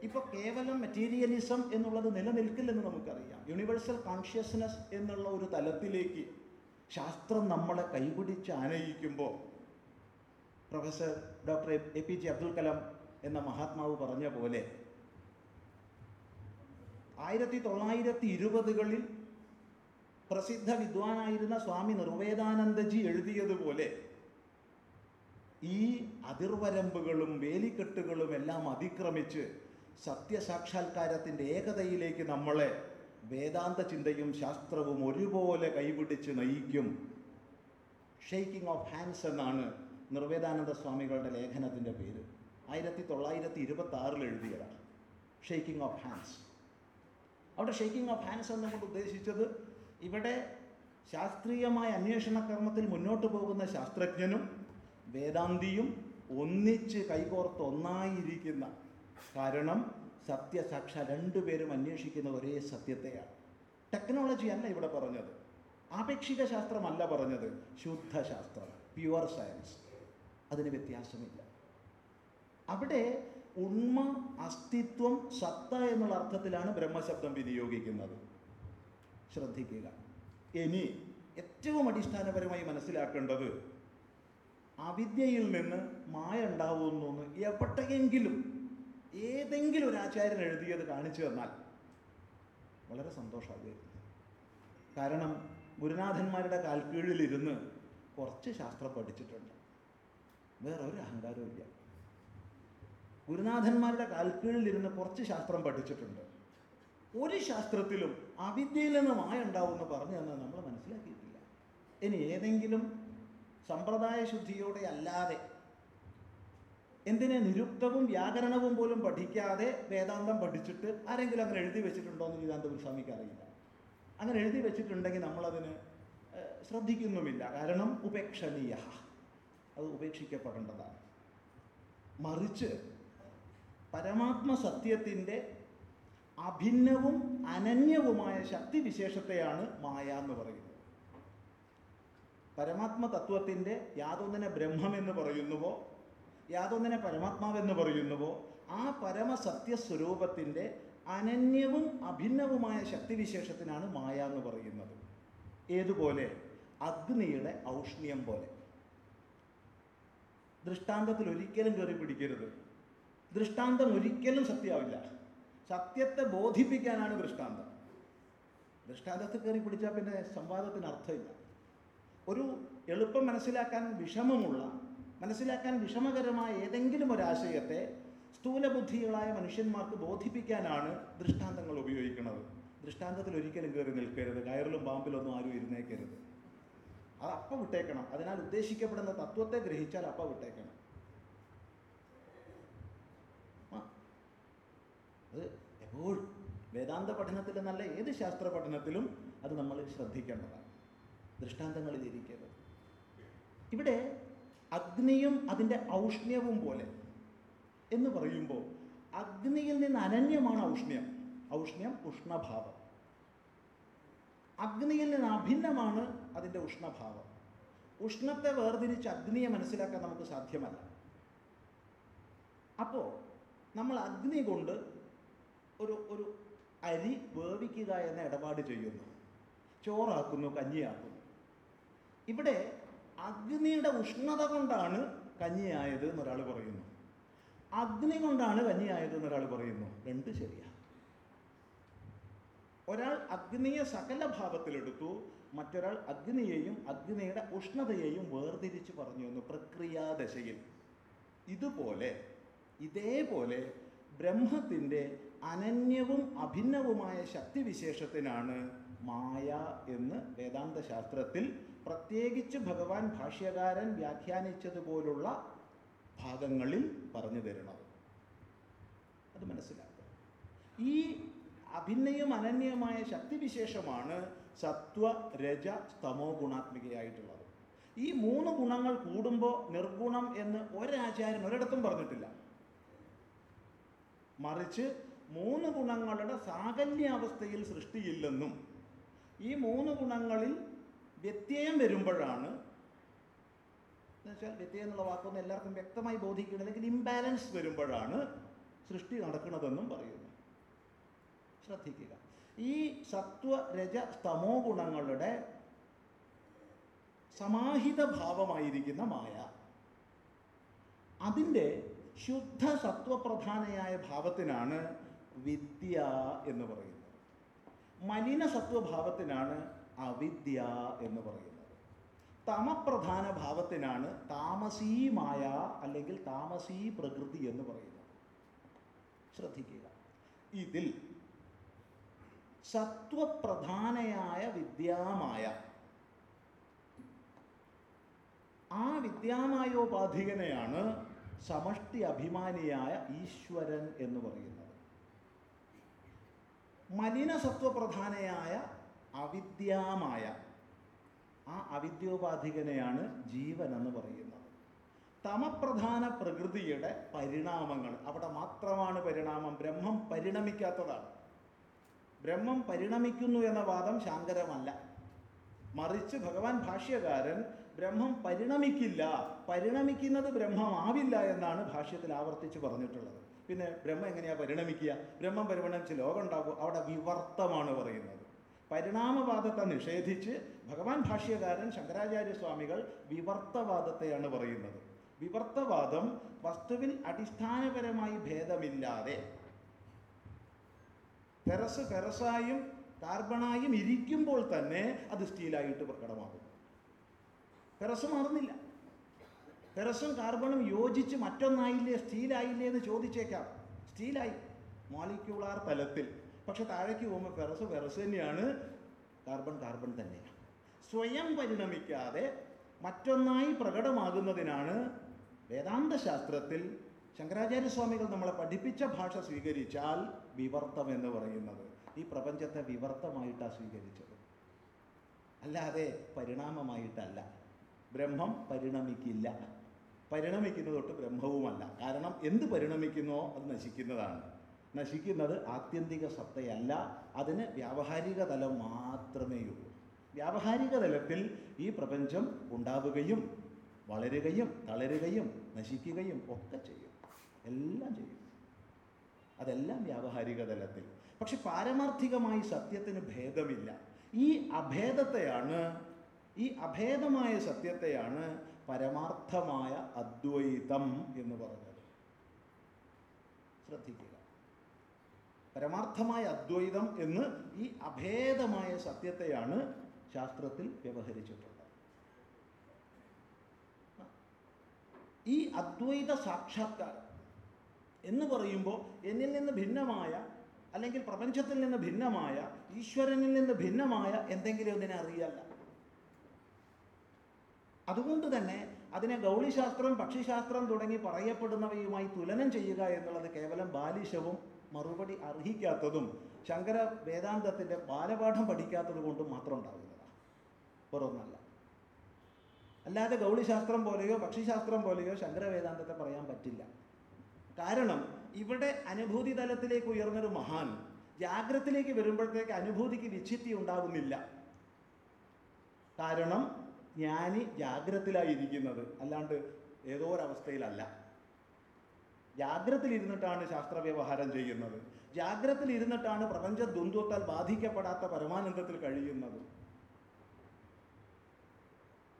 ഇപ്പോൾ കേവലം മെറ്റീരിയലിസം എന്നുള്ളത് നിലനിൽക്കില്ലെന്ന് നമുക്കറിയാം. യൂണിവേഴ്സൽ കോൺഷ്യസ്നസ് എന്നുള്ള ഒരു തലത്തിലേക്ക് ശാസ്ത്രം നമ്മളെ കൈപിടിച്ച് ആനയിക്കുമ്പോൾ professor doctor A P J Abdul Kalam എന്ന മഹാത്മാവ് പറഞ്ഞ പോലെ ആയിരത്തി തൊള്ളായിരത്തി ഇരുപതുകളിൽ പ്രസിദ്ധ വിദ്വാനായിരുന്ന സ്വാമി നിർവേദാനന്ദജി എഴുതിയതുപോലെ ഈ അതിർവരമ്പുകളും വേലിക്കെട്ടുകളും എല്ലാം അതിക്രമിച്ച് സത്യസാക്ഷാത്കാരത്തിന്റെ ഏകതയിലേക്ക് നമ്മളെ വേദാന്ത ചിന്തയും ശാസ്ത്രവും ഒരുപോലെ കൈപിടിച്ച് നയിക്കും. ഷെയ്ക്കിംഗ് ഓഫ് ഹാൻഡ്സ് എന്നാണ് നിർവേദാനന്ദ സ്വാമികളുടെ ലേഖനത്തിന്റെ പേര്. ആയിരത്തി തൊള്ളായിരത്തി ഇരുപത്തി ആറിൽ എഴുതിയതാണ്. ഷെയ്ക്കിംഗ് ഓഫ് ഹാൻഡ്സ് അവിടെ ഷെയ്ക്കിംഗ് ഓഫ് ഹാൻഡ്സ് എന്നുകൊണ്ട് ഉദ്ദേശിച്ചത് ഇവിടെ ശാസ്ത്രീയമായ അന്വേഷണ കർമ്മത്തിൽ മുന്നോട്ട് പോകുന്ന ശാസ്ത്രജ്ഞനും വേദാന്തിയും ഒന്നിച്ച് കൈകോർത്ത് ഒന്നായിരിക്കുന്ന കാരണം സത്യസാക്ഷ രണ്ടുപേരും അന്വേഷിക്കുന്ന ഒരേ സത്യത്തെയാണ്. ടെക്നോളജി അല്ല ഇവിടെ പറഞ്ഞത്. ആപേക്ഷിക ശാസ്ത്രമല്ല പറഞ്ഞത്. ശുദ്ധശാസ്ത്രം പ്യുവർ സയൻസ് അതിന് വ്യത്യാസമില്ല. അവിടെ ഉണ്മ അസ്തിത്വം സത്ത എന്നുള്ള അർത്ഥത്തിലാണ് ബ്രഹ്മശബ്ദം വിനിയോഗിക്കുന്നത്. ശ്രദ്ധിക്കുക. ഇനി ഏറ്റവും അടിസ്ഥാനപരമായി മനസ്സിലാക്കേണ്ടത് അവിദ്യയിൽ നിന്ന് മായ ഉണ്ടാവുന്നു എന്ന് എവിടെയെങ്കിലും ഏതെങ്കിലും ഒരു ആചാര്യൻ എഴുതിയത് കാണിച്ചു തന്നാൽ വളരെ സന്തോഷമാകുമായിരുന്നു. കാരണം ഗുരുനാഥന്മാരുടെ കാൽക്കീഴിലിരുന്ന് കുറച്ച് ശാസ്ത്രം പഠിച്ചിട്ടുണ്ട്. വേറെ ഒരു അഹങ്കാരവും ഇല്ല ഗുരുനാഥന്മാരുടെ കാൽക്കീഴിലിരുന്ന് കുറച്ച് ശാസ്ത്രം പഠിച്ചിട്ടുണ്ട്. ഒരു ശാസ്ത്രത്തിലും അവിദ്യയിൽ നിന്ന് മായ ഉണ്ടാവുമെന്ന് പറഞ്ഞു നമ്മൾ മനസ്സിലാക്കിയിട്ടില്ല. ഇനി ഏതെങ്കിലും സമ്പ്രദായ ശുദ്ധിയോടെ അല്ലാതെ എന്തിനെ നിരുക്തവും വ്യാകരണവും പോലും പഠിക്കാതെ വേദാന്തം പഠിച്ചിട്ട് ആരെങ്കിലും അങ്ങനെ എഴുതി വെച്ചിട്ടുണ്ടോ എന്ന് വേദാന്ത ഗുരുസ്വാമിക്ക് അറിയില്ല അങ്ങനെ എഴുതി വെച്ചിട്ടുണ്ടെങ്കിൽ നമ്മളതിന് ശ്രദ്ധിക്കുന്നുമില്ല. കാരണം ഉപേക്ഷണീയ അത് ഉപേക്ഷിക്കപ്പെടേണ്ടതാണ്. മറിച്ച് പരമാത്മ സത്യത്തിന്റെ അഭിന്നവും അനന്യവുമായ ശക്തിവിശേഷത്തെയാണ് മായ എന്ന് പറയുന്നത്. പരമാത്മ തത്വത്തിന്റെ യാതൊന്നിനെ ബ്രഹ്മമെന്ന് പറയുന്നുവോ? യാതൊന്നിനെ പരമാത്മാവെന്ന് പറയുന്നുവോ? ആ പരമസത്യ സ്വരൂപത്തിന്റെ അനന്യവും അഭിന്നവുമായ ശക്തിവിശേഷത്തിനാണ് മായ എന്ന് പറയുന്നത്. ഏതുപോലെ? അഗ്നിയുടെ ഔഷ്ണ്യം പോലെ. ദൃഷ്ടാന്തത്തിൽ ഒരിക്കലും കയറി പിടിക്കരുത്. ദൃഷ്ടാന്തം ഒരിക്കലും സത്യമാവില്ല സത്യത്തെ ബോധിപ്പിക്കാനാണ് ദൃഷ്ടാന്തം. ദൃഷ്ടാന്തത്തിൽ കയറി പിടിച്ചാൽ പിന്നെ സംവാദത്തിന് അർത്ഥമില്ല. ഒരു എളുപ്പം മനസ്സിലാക്കാൻ വിഷമമുള്ള മനസ്സിലാക്കാൻ വിഷമകരമായ ഏതെങ്കിലും ഒരാശയത്തെ സ്ഥൂലബുദ്ധികളായ മനുഷ്യന്മാർക്ക് ബോധിപ്പിക്കാനാണ് ദൃഷ്ടാന്തങ്ങൾ ഉപയോഗിക്കുന്നത്. ദൃഷ്ടാന്തത്തിൽ ഒരിക്കലും കയറി നിൽക്കരുത്. കയറിലും പാമ്പിലൊന്നും ആരും ഇരുന്നേക്കരുത്. അത് അപ്പം വിട്ടേക്കണം. അതിനാൽ ഉദ്ദേശിക്കപ്പെടുന്ന തത്വത്തെ ഗ്രഹിച്ചാൽ അപ്പം വിട്ടേക്കണം ആ. അത് എപ്പോഴും വേദാന്ത പഠനത്തിൽ നല്ല ഏത് ശാസ്ത്ര പഠനത്തിലും അത് നമ്മൾ ശ്രദ്ധിക്കേണ്ടതാണ്. ദൃഷ്ടാന്തങ്ങളിൽ ഇരിക്കരുത്. ഇവിടെ അഗ്നിയും അതിന്റെ ഔഷ്ണ്യവും പോലെ എന്ന് പറയുമ്പോൾ അഗ്നിയിൽ നിന്ന് അനന്യമാണ് ഔഷ്ണ്യം. ഔഷ്ണ്യം ഉഷ്ണഭാവം. അഗ്നിയിൽ നിന്ന് അഭിന്നമാണ് അതിന്റെ ഉഷ്ണഭാവം. ഉഷ്ണത്തെ വേർതിരിച്ച് അഗ്നിയെ മനസ്സിലാക്കാൻ നമുക്ക് സാധ്യമല്ല. അപ്പോൾ നമ്മൾ അഗ്നി കൊണ്ട് ഒരു ഒരു അരി വേവിക്കുക എന്ന ഇടപാട് ചെയ്യുന്നു. ചോറാക്കുന്നു കഞ്ഞിയാക്കുന്നു. ഇവിടെ അഗ്നിയുടെ ഉഷ്ണത കൊണ്ടാണ് കഞ്ഞിയായത് എന്നൊരാൾ പറയുന്നു. അഗ്നി കൊണ്ടാണ് കഞ്ഞിയായത് എന്നൊരാൾ പറയുന്നു. രണ്ട് ശരിയാ. ഒരാൾ അഗ്നിയെ സകല ഭാവത്തിലെടുത്തു മറ്റൊരാൾ അഗ്നിയെയും അഗ്നിയുടെ ഉഷ്ണതയെയും വേർതിരിച്ച് പറഞ്ഞു എന്ന് പ്രക്രിയാദശയിൽ. ഇതുപോലെ ഇതേപോലെ ബ്രഹ്മത്തിന്റെ അനന്യവും അഭിന്നവുമായ ശക്തിവിശേഷത്തിനാണ് മായ എന്ന് വേദാന്ത ശാസ്ത്രത്തിൽ പ്രത്യേകിച്ച് ഭഗവാൻ ഭാഷ്യകാരൻ വ്യാഖ്യാനിച്ചതുപോലുള്ള ഭാഗങ്ങളിൽ പറഞ്ഞു തരണം അത് മനസ്സിലാക്കുക ഈ അഭിന്നയും അനന്യമായ ശക്തിവിശേഷമാണ് സത്വ രജ സ്തമോ ഗുണാത്മികയായിട്ടുള്ളത്. ഈ മൂന്ന് ഗുണങ്ങൾ കൂടുമ്പോൾ നിർഗുണം എന്ന് ഒരാചാര്യൻ ഒരിടത്തും പറഞ്ഞിട്ടില്ല. മറിച്ച് മൂന്ന് ഗുണങ്ങളുടെ സാകല്യാവസ്ഥയിൽ സൃഷ്ടിയില്ലെന്നും ഈ മൂന്ന് ഗുണങ്ങളിൽ വ്യത്യയം വരുമ്പോഴാണ് എന്നുവെച്ചാൽ വ്യത്യയം എന്നുള്ള വാക്കൊന്നും എല്ലാവർക്കും വ്യക്തമായി ബോധിക്കുന്നില്ലെങ്കിൽ ഇംബാലൻസ് വരുമ്പോഴാണ് സൃഷ്ടി നടക്കുന്നതെന്നും പറയുന്നു. ശ്രദ്ധിക്കുക. ഈ സത്വ രജ സ്തമോ ഗുണങ്ങളുടെ സമാഹിത ഭാവമായിരിക്കുന്ന മായ അതിന്റെ ശുദ്ധ സത്വപ്രധാനയായ ഭാവത്തിനാണ് വിദ്യ എന്ന് പറയുന്നത്. മലിന സത്വഭാവത്തിനാണ് അവിദ്യ എന്ന് പറയുന്നത്. തമപ്രധാന ഭാവത്തിനാണ് താമസീമായ അല്ലെങ്കിൽ താമസീ പ്രകൃതി എന്ന് പറയുന്നത്. ശ്രദ്ധിക്കുക. ഇതിൽ സത്വപ്രധാനയായ വിദ്യാമായ ആ വിദ്യാമായോപാധികനെയാണ് സമഷ്ടി അഭിമാനിയായ ഈശ്വരൻ എന്ന് പറയുന്നത്. മലിന സത്വപ്രധാനയായ അവിദ്യാമായ ആ അവിദ്യോപാധികനെയാണ് ജീവൻ എന്ന് പറയുന്നത്. തമപ്രധാന പ്രകൃതിയുടെ പരിണാമങ്ങൾ അവിടെ മാത്രമാണ് പരിണാമം ബ്രഹ്മം പരിണമിക്കാത്തതാണ്. ബ്രഹ്മം പരിണമിക്കുന്നു എന്ന വാദം ശാങ്കരമല്ല. മറിച്ച് ഭഗവാൻ ഭാഷ്യകാരൻ ബ്രഹ്മം പരിണമിക്കില്ല. പരിണമിക്കുന്നത് ബ്രഹ്മമാവില്ല എന്നാണ് ഭാഷ്യത്തിൽ ആവർത്തിച്ച് പറഞ്ഞിട്ടുള്ളത്. പിന്നെ ബ്രഹ്മം എങ്ങനെയാ പരിണമിക്കുക? ബ്രഹ്മം പരിണമിച്ച് ലോകം ഉണ്ടാകും അവിടെ വിവർത്തമാണ് പറയുന്നത്. പരിണാമവാദത്തെ നിഷേധിച്ച് ഭഗവാൻ ഭാഷ്യകാരൻ ശങ്കരാചാര്യ സ്വാമികൾ വിവർത്തവാദത്തെയാണ് പറയുന്നത്. വിവർത്തവാദം വസ്തുവിൽ അടിസ്ഥാനപരമായി ഭേദമില്ലാതെ ഫെറസ് ഫെറസായും കാർബണായും ഇരിക്കുമ്പോൾ തന്നെ അത് സ്റ്റീലായിട്ട് പ്രകടമാകും. ഫെറസ് മാറുന്നില്ല. ഫെറസും കാർബണും യോജിച്ച് മറ്റൊന്നായില്ലേ സ്റ്റീലായില്ലേ എന്ന് ചോദിച്ചേക്കാം. സ്റ്റീലായി. മോളിക്യൂളാർ തലത്തിൽ. പക്ഷെ താഴേക്ക് പോകുമ്പോൾ ഫെറസ് ഫെറസ് തന്നെയാണ്. കാർബൺ കാർബൺ തന്നെയാണ്. സ്വയം പരിണമിക്കാതെ മറ്റൊന്നായി പ്രകടമാകുന്നതിനാണ് വേദാന്ത ശാസ്ത്രത്തിൽ ശങ്കരാചാര്യ സ്വാമികൾ നമ്മളെ പഠിപ്പിച്ച ഭാഷ സ്വീകരിച്ചാൽ വിവർത്തം എന്ന് പറയുന്നത്. ഈ പ്രപഞ്ചത്തെ വിവർത്തമായിട്ടാണ് സ്വീകരിച്ചത്. അല്ലാതെ പരിണാമമായിട്ടല്ല. ബ്രഹ്മം പരിണമിക്കില്ല. പരിണമിക്കുന്നത് തൊട്ട് ബ്രഹ്മവുമല്ല. കാരണം എന്ത് പരിണമിക്കുന്നോ അത് നശിക്കുന്നതാണ്. നശിക്കുന്നത് ആത്യന്തിക സത്തയല്ല. അതിന് വ്യാവഹാരിക തലം മാത്രമേ ഉള്ളൂ. വ്യാവഹാരിക തലത്തിൽ ഈ പ്രപഞ്ചം ഉണ്ടാവുകയും വളരുകയും തളരുകയും നശിക്കുകയും ഒക്കെ ചെയ്യും. എല്ലാം ചെയ്യും. അതെല്ലാം വ്യാവഹാരിക തലത്തിൽ. പക്ഷെ പാരമാർത്ഥികമായി സത്യത്തിന് ഭേദമില്ല. ഈ അഭേദത്തെയാണ് ഈ അഭേദമായ സത്യത്തെയാണ് പരമാർത്ഥമായ അദ്വൈതം എന്ന് പറഞ്ഞത്. ശ്രദ്ധിക്കുക. പരമാർത്ഥമായ അദ്വൈതം എന്ന് ഈ അഭേദമായ സത്യത്തെയാണ് ശാസ്ത്രത്തിൽ വ്യവഹരിച്ചിട്ടുള്ളത്. ഈ അദ്വൈത സാക്ഷാത്കാരം എന്ന് പറയുമ്പോൾ എന്നിൽ നിന്ന് ഭിന്നമായ അല്ലെങ്കിൽ പ്രപഞ്ചത്തിൽ നിന്ന് ഭിന്നമായ ഈശ്വരനിൽ നിന്ന് ഭിന്നമായ എന്തെങ്കിലും ഒന്നിനെ അറിയല്ല. അതുകൊണ്ട് തന്നെ അതിനെ ഗൗളിശാസ്ത്രം പക്ഷിശാസ്ത്രം തുടങ്ങി പറയപ്പെടുന്നവയുമായി തുലനം ചെയ്യുക എന്നുള്ളത് കേവലം ബാലിശവും മറുപടി അർഹിക്കാത്തതും ശങ്കര വേദാന്തത്തിന്റെ ബാലപാഠം പഠിക്കാത്തത് കൊണ്ടും മാത്രം ഉണ്ടാകുന്നതാണ് വേറൊന്നല്ല. അല്ലാതെ ഗൗളിശാസ്ത്രം പോലെയോ പക്ഷിശാസ്ത്രം പോലെയോ ശങ്കര വേദാന്തത്തെ പറയാൻ പറ്റില്ല. കാരണം ഇവിടെ അനുഭൂതി തലത്തിലേക്ക് ഉയർന്നൊരു മഹാൻ ജാഗ്രത്തിലേക്ക് വരുമ്പോഴത്തേക്ക് അനുഭൂതിക്ക് വിച്ഛിത്തി ഉണ്ടാകുന്നില്ല കാരണം ജ്ഞാനി ജാഗ്രത്തിലായിരിക്കുന്നത് അല്ലാണ്ട് ഏതോ ഒരവസ്ഥയിലല്ല ജാഗ്രതയിലിരുന്നിട്ടാണ് ശാസ്ത്ര വ്യവഹാരം ചെയ്യുന്നത്. ജാഗ്രതയിലിരുന്നിട്ടാണ് പ്രപഞ്ച ദ്വന്ദ്വത്താൽ ബാധിക്കപ്പെടാത്ത പരമാനന്ദത്തിൽ കഴിയുന്നത്.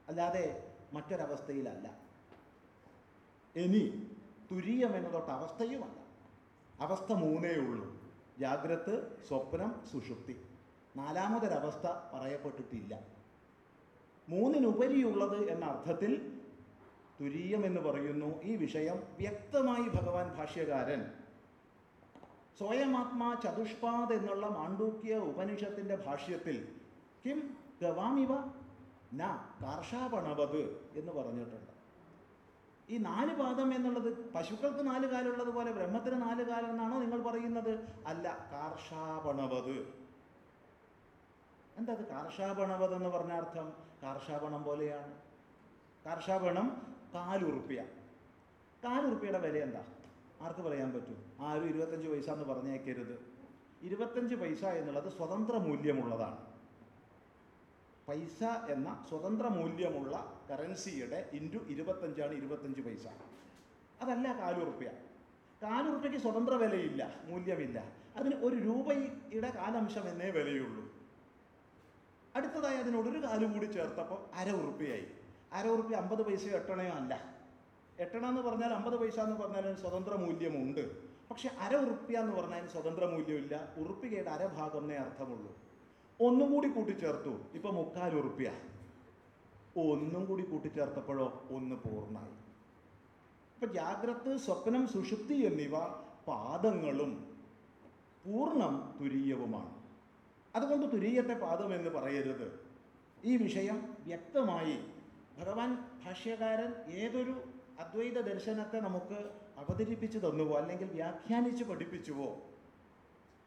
അല്ലാതെ മറ്റൊരവസ്ഥയിലല്ല. ഇനി തുരീയം എന്നതൊട്ട് അവസ്ഥയുമല്ല. അവസ്ഥ മൂന്നേ ഉള്ളൂ. ജാഗ്രത് സ്വപ്നം സുഷുപ്തി. നാലാമതൊരവസ്ഥ പറയപ്പെട്ടിട്ടില്ല. മൂന്നിനുപരിയുള്ളത് എന്ന അർത്ഥത്തിൽ തുരീയം എന്ന് പറയുന്നു ഈ വിഷയം വ്യക്തമായി ഭഗവാൻ ഭാഷ്യകാരൻ. സ്വയമാത്മാ ചതുഷ്പാദ് എന്നുള്ള മാണ്ഡൂക്യ ഉപനിഷത്തിന്റെ ഭാഷ്യത്തിൽ കിം ഗവാമിവ ന കാർഷാപണവത് എന്ന് പറഞ്ഞിട്ടുണ്ട്. ഈ നാല് പാദം എന്നുള്ളത് പശുക്കൾക്ക് നാല് കാലുള്ളത് പോലെ ബ്രഹ്മത്തിന് നാല് കാലെന്നാണോ നിങ്ങൾ പറയുന്നത്? അല്ല കാർഷാപണവത്. എന്താ അത് കാർഷാപണവത് എന്ന് പറഞ്ഞ അർത്ഥം? കാർഷാപണം പോലെയാണ്. കാർഷാപണം കാലുറുപ്പ്യ. കാലുറുപ്പ്യയുടെ വില എന്താ? ആർക്ക് പറയാൻ പറ്റും? ആരും ഇരുപത്തഞ്ച് പൈസ എന്ന് പറഞ്ഞേക്കരുത്. ഇരുപത്തഞ്ച് പൈസ എന്നുള്ളത് സ്വതന്ത്ര മൂല്യമുള്ളതാണ്. പൈസ എന്ന സ്വതന്ത്ര മൂല്യമുള്ള കറൻസിയുടെ ഇന്റു ഇരുപത്തഞ്ചാണ് ഇരുപത്തഞ്ച് പൈസ. അതല്ല കാലുറുപ്പ്യ. കാലുറുപ്യക്ക് സ്വതന്ത്ര വിലയില്ല മൂല്യമില്ല. അതിന് ഒരു രൂപയുടെ കാലംശം എന്നേ വിലയുള്ളൂ. അടുത്തതായി അതിനോടൊരു കാൽ കൂടി ചേർത്തപ്പോൾ അര ഉറുപ്പ്യയായി അര ഉറുപ്പ്യ അമ്പത് പൈസ എട്ടണയോ അല്ല. എട്ടണ എന്ന് പറഞ്ഞാൽ അമ്പത് പൈസ എന്ന് പറഞ്ഞാൽ അതിന് സ്വതന്ത്ര മൂല്യമുണ്ട്. പക്ഷെ അര ഉറുപ്പ്യ എന്ന് പറഞ്ഞാൽ അതിന് സ്വതന്ത്ര മൂല്യമില്ല. ഉറുപ്പികയുടെ അരഭാഗം എന്നേ അർത്ഥമുള്ളൂ. ഒന്നും കൂടി കൂട്ടിച്ചേർത്തു. ഇപ്പൊ മുക്കാൽ ഉറുപ്പ്യ. ഒന്നും കൂടി കൂട്ടിച്ചേർത്തപ്പോഴോ ഒന്ന് പൂർണമായി. ഇപ്പൊ ജാഗ്രത് സ്വപ്നം സുഷുപ്തി എന്നിവ പാദങ്ങളും പൂർണം തുരീയവുമാണ്. അതുകൊണ്ട് തുരീയത്തെ പാദം എന്ന് പറയരുത്. ഈ വിഷയം വ്യക്തമായി ഭഗവാൻ ഭാഷ്യകാരൻ ഏതൊരു അദ്വൈത ദർശനത്തെ നമുക്ക് അവതരിപ്പിച്ചു തന്നുവോ അല്ലെങ്കിൽ വ്യാഖ്യാനിച്ച് പഠിപ്പിച്ചുവോ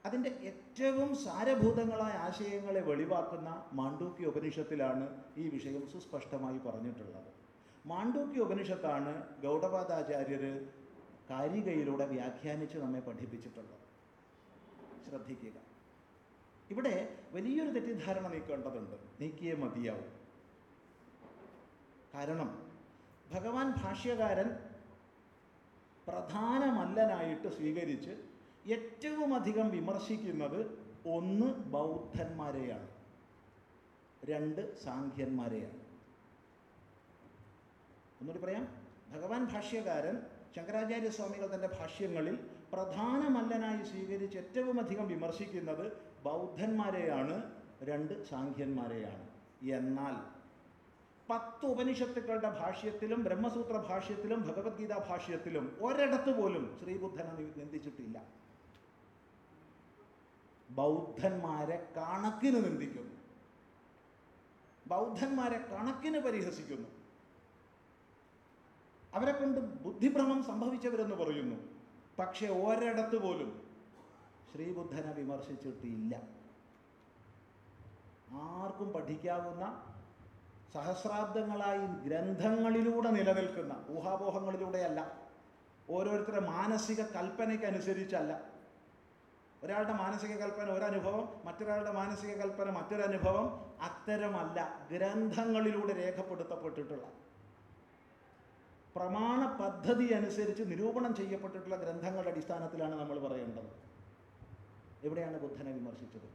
അതിന്റെ ഏറ്റവും സാരഭൂതങ്ങളായ ആശയങ്ങളെ വെളിവാക്കുന്ന മാണ്ഡൂക്യ ഉപനിഷത്തിലാണ് ഈ വിഷയം സുസ്പഷ്ടമായി പറഞ്ഞിട്ടുള്ളത്. മാണ്ഡൂക്യ ഉപനിഷത്താണ് ഗൗഡപാദാചാര്യർ കാരികയിലൂടെ വ്യാഖ്യാനിച്ച് നമ്മെ പഠിപ്പിച്ചിട്ടുള്ളത്. ശ്രദ്ധിക്കുക. ഇവിടെ വലിയൊരു തെറ്റിദ്ധാരണ നീക്കേണ്ടതുണ്ട് നീക്കിയേ മതിയാവും. കാരണം ഭഗവാൻ ഭാഷ്യകാരൻ പ്രധാനമല്ലനായിട്ട് സ്വീകരിച്ച് ഏറ്റവും അധികം വിമർശിക്കുന്നത് ഒന്ന് ബൗദ്ധന്മാരെയാണ്. രണ്ട് സാഖ്യന്മാരെയാണ്. ഒന്നുകൂടി പറയാം. ഭഗവാൻ ഭാഷ്യകാരൻ ശങ്കരാചാര്യ സ്വാമികൾ തന്റെ ഭാഷ്യങ്ങളിൽ പ്രധാനമല്ലനായി സ്വീകരിച്ച് ഏറ്റവും അധികം വിമർശിക്കുന്നത് ബൗദ്ധന്മാരെയാണ് രണ്ട് സാഖ്യന്മാരെയാണ്. എന്നാൽ പത്ത് ഉപനിഷത്തുക്കളുടെ ഭാഷ്യത്തിലും ബ്രഹ്മസൂത്ര ഭാഷ്യത്തിലും ഭഗവത്ഗീത ഭാഷ്യത്തിലും ഒരിടത്ത് പോലും ശ്രീബുദ്ധനെ നിന്ദിച്ചിട്ടില്ല. ബൗദ്ധന്മാരെ കണക്കിന് നിന്ദിക്കുന്നു. ബൗദ്ധന്മാരെ കണക്കിന് പരിഹസിക്കുന്നു. അവരെ കൊണ്ട് ബുദ്ധിഭ്രമം സംഭവിച്ചവരെന്ന് പറയുന്നു. പക്ഷെ ഒരിടത്ത് പോലും ശ്രീബുദ്ധനെ വിമർശിച്ചിട്ടില്ല. ആർക്കും പഠിക്കാവുന്ന സഹസ്രാബ്ദങ്ങളായി ഗ്രന്ഥങ്ങളിലൂടെ നിലനിൽക്കുന്ന ഊഹാപോഹങ്ങളിലൂടെയല്ല ഓരോരുത്തരുടെ മാനസിക കൽപ്പനയ്ക്കനുസരിച്ചല്ല. ഒരാളുടെ മാനസിക കൽപ്പന ഒരനുഭവം മറ്റൊരാളുടെ മാനസിക കൽപ്പന മറ്റൊരനുഭവം അത്തരമല്ല. ഗ്രന്ഥങ്ങളിലൂടെ രേഖപ്പെടുത്തപ്പെട്ടിട്ടുള്ള പ്രമാണ പദ്ധതി അനുസരിച്ച് നിരൂപണം ചെയ്യപ്പെട്ടിട്ടുള്ള ഗ്രന്ഥങ്ങളുടെ അടിസ്ഥാനത്തിലാണ് നമ്മൾ പറയേണ്ടത്. എവിടെയാണ് ബുദ്ധനെ വിമർശിച്ചത്?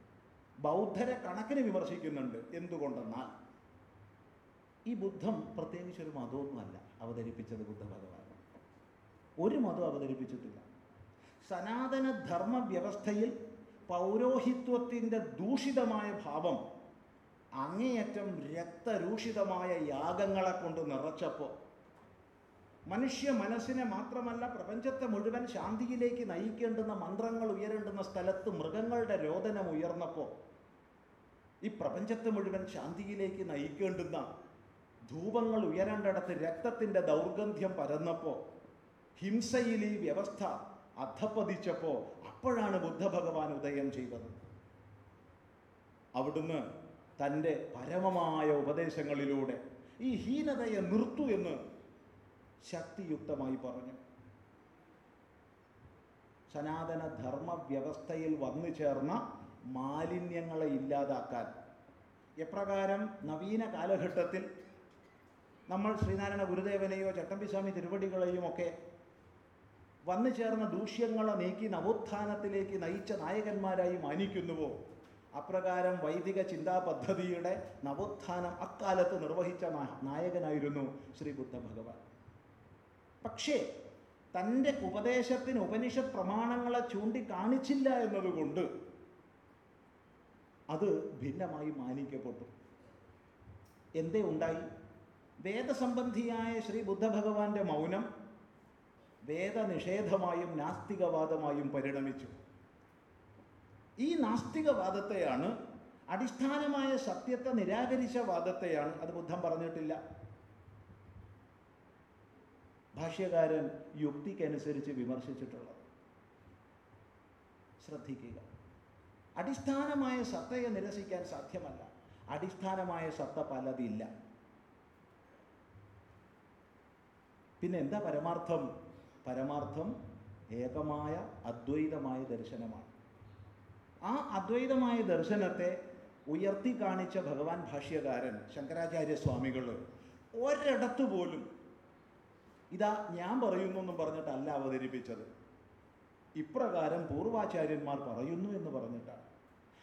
ബൗദ്ധരെ കണക്കിന് വിമർശിക്കുന്നുണ്ട്. എന്തുകൊണ്ടെന്നാൽ ഈ ബുദ്ധം പ്രത്യേകിച്ച് ഒരു മതമൊന്നുമല്ല. അവതരിപ്പിച്ചത് ബുദ്ധ ഭഗവാൻ ഒരു മതം അവതരിപ്പിച്ചിട്ടില്ല. സനാതന ധർമ്മ വ്യവസ്ഥയിൽ പൗരോഹിത്വത്തിന്റെ ദൂഷിതമായ ഭാവം അങ്ങേയറ്റം രക്തരൂഷിതമായ യാഗങ്ങളെ കൊണ്ട് നിറച്ചപ്പോൾ മനുഷ്യ മനസ്സിനെ മാത്രമല്ല പ്രപഞ്ചത്തെ മുഴുവൻ ശാന്തിയിലേക്ക് നയിക്കേണ്ടുന്ന മന്ത്രങ്ങൾ ഉയരേണ്ടുന്ന സ്ഥലത്ത് മൃഗങ്ങളുടെ രോദനം ഉയർന്നപ്പോൾ ഈ പ്രപഞ്ചത്തെ മുഴുവൻ ശാന്തിയിലേക്ക് നയിക്കേണ്ടുന്ന ധൂപങ്ങൾ ഉയരേണ്ടിടത്ത് രക്തത്തിന്റെ ദൗർഗന്ധ്യം പരന്നപ്പോൾ ഹിംസയിൽ ഈ വ്യവസ്ഥ അധപ്പതിച്ചപ്പോൾ അപ്പോഴാണ് ബുദ്ധഭഗവാൻ ഉദയം ചെയ്തത്. അവിടുന്ന് തന്റെ പരമമായ ഉപദേശങ്ങളിലൂടെ ഈ ഹീനതയെ നിർത്തു എന്ന് ശക്തിയുക്തമായി പറഞ്ഞു. സനാതന ധർമ്മ വ്യവസ്ഥയിൽ വന്നു ചേർന്ന മാലിന്യങ്ങളെ ഇല്ലാതാക്കാൻ. എപ്രകാരം നവീന കാലഘട്ടത്തിൽ നമ്മൾ ശ്രീനാരായണ ഗുരുദേവനെയോ ചട്ടമ്പിസ്വാമി തിരുവടികളെയും ഒക്കെ വന്നു ചേർന്ന ദൂഷ്യങ്ങളെ നീക്കി നവോത്ഥാനത്തിലേക്ക് നയിച്ച നായകന്മാരായി മാനിക്കുന്നുവോ? അപ്രകാരം വൈദിക ചിന്താ പദ്ധതിയുടെ നവോത്ഥാനം അക്കാലത്ത് നിർവഹിച്ച നായകനായിരുന്നു ശ്രീ ബുദ്ധ ഭഗവാൻ പക്ഷേ തന്റെ ഉപദേശത്തിന് ഉപനിഷത്ത് പ്രമാണങ്ങളെ ചൂണ്ടിക്കാണിച്ചില്ല എന്നതുകൊണ്ട് അത് ഭിന്നമായി മാനിക്കപ്പെട്ടു. എന്തേ ഉണ്ടായി? വേദസംബന്ധിയായ ശ്രീ ബുദ്ധഭഗവാന്റെ മൗനം വേദനിഷേധമായും നാസ്തികവാദമായും പരിണമിച്ചു. ഈ നാസ്തികവാദത്തെയാണ് അടിസ്ഥാനമായ സത്യത്തെ നിരാകരിച്ച വാദത്തെയാണ് അത് ബുദ്ധം പറഞ്ഞിട്ടില്ല. ഭാഷ്യകാരൻ യുക്തിക്കനുസരിച്ച് വിമർശിച്ചിട്ടുള്ളത്. ശ്രദ്ധിക്കുക. അടിസ്ഥാനമായ സത്തയെ നിരസിക്കാൻ സാധ്യമല്ല. അടിസ്ഥാനമായ സത്ത പലതില്ല. പിന്നെ എന്താ പരമാർത്ഥം? പരമാർത്ഥം ഏകമായ അദ്വൈതമായ ദർശനമാണ്. ആ അദ്വൈതമായ ദർശനത്തെ ഉയർത്തി കാണിച്ച ഭഗവാൻ ഭാഷ്യകാരൻ ശങ്കരാചാര്യ സ്വാമികൾ ഒരിടത്ത് പോലും ഇതാ ഞാൻ പറയുന്നു എന്നും പറഞ്ഞിട്ടല്ല അവതരിപ്പിച്ചത്. ഇപ്രകാരം പൂർവാചാര്യന്മാർ പറയുന്നു എന്ന് പറഞ്ഞിട്ടാണ്.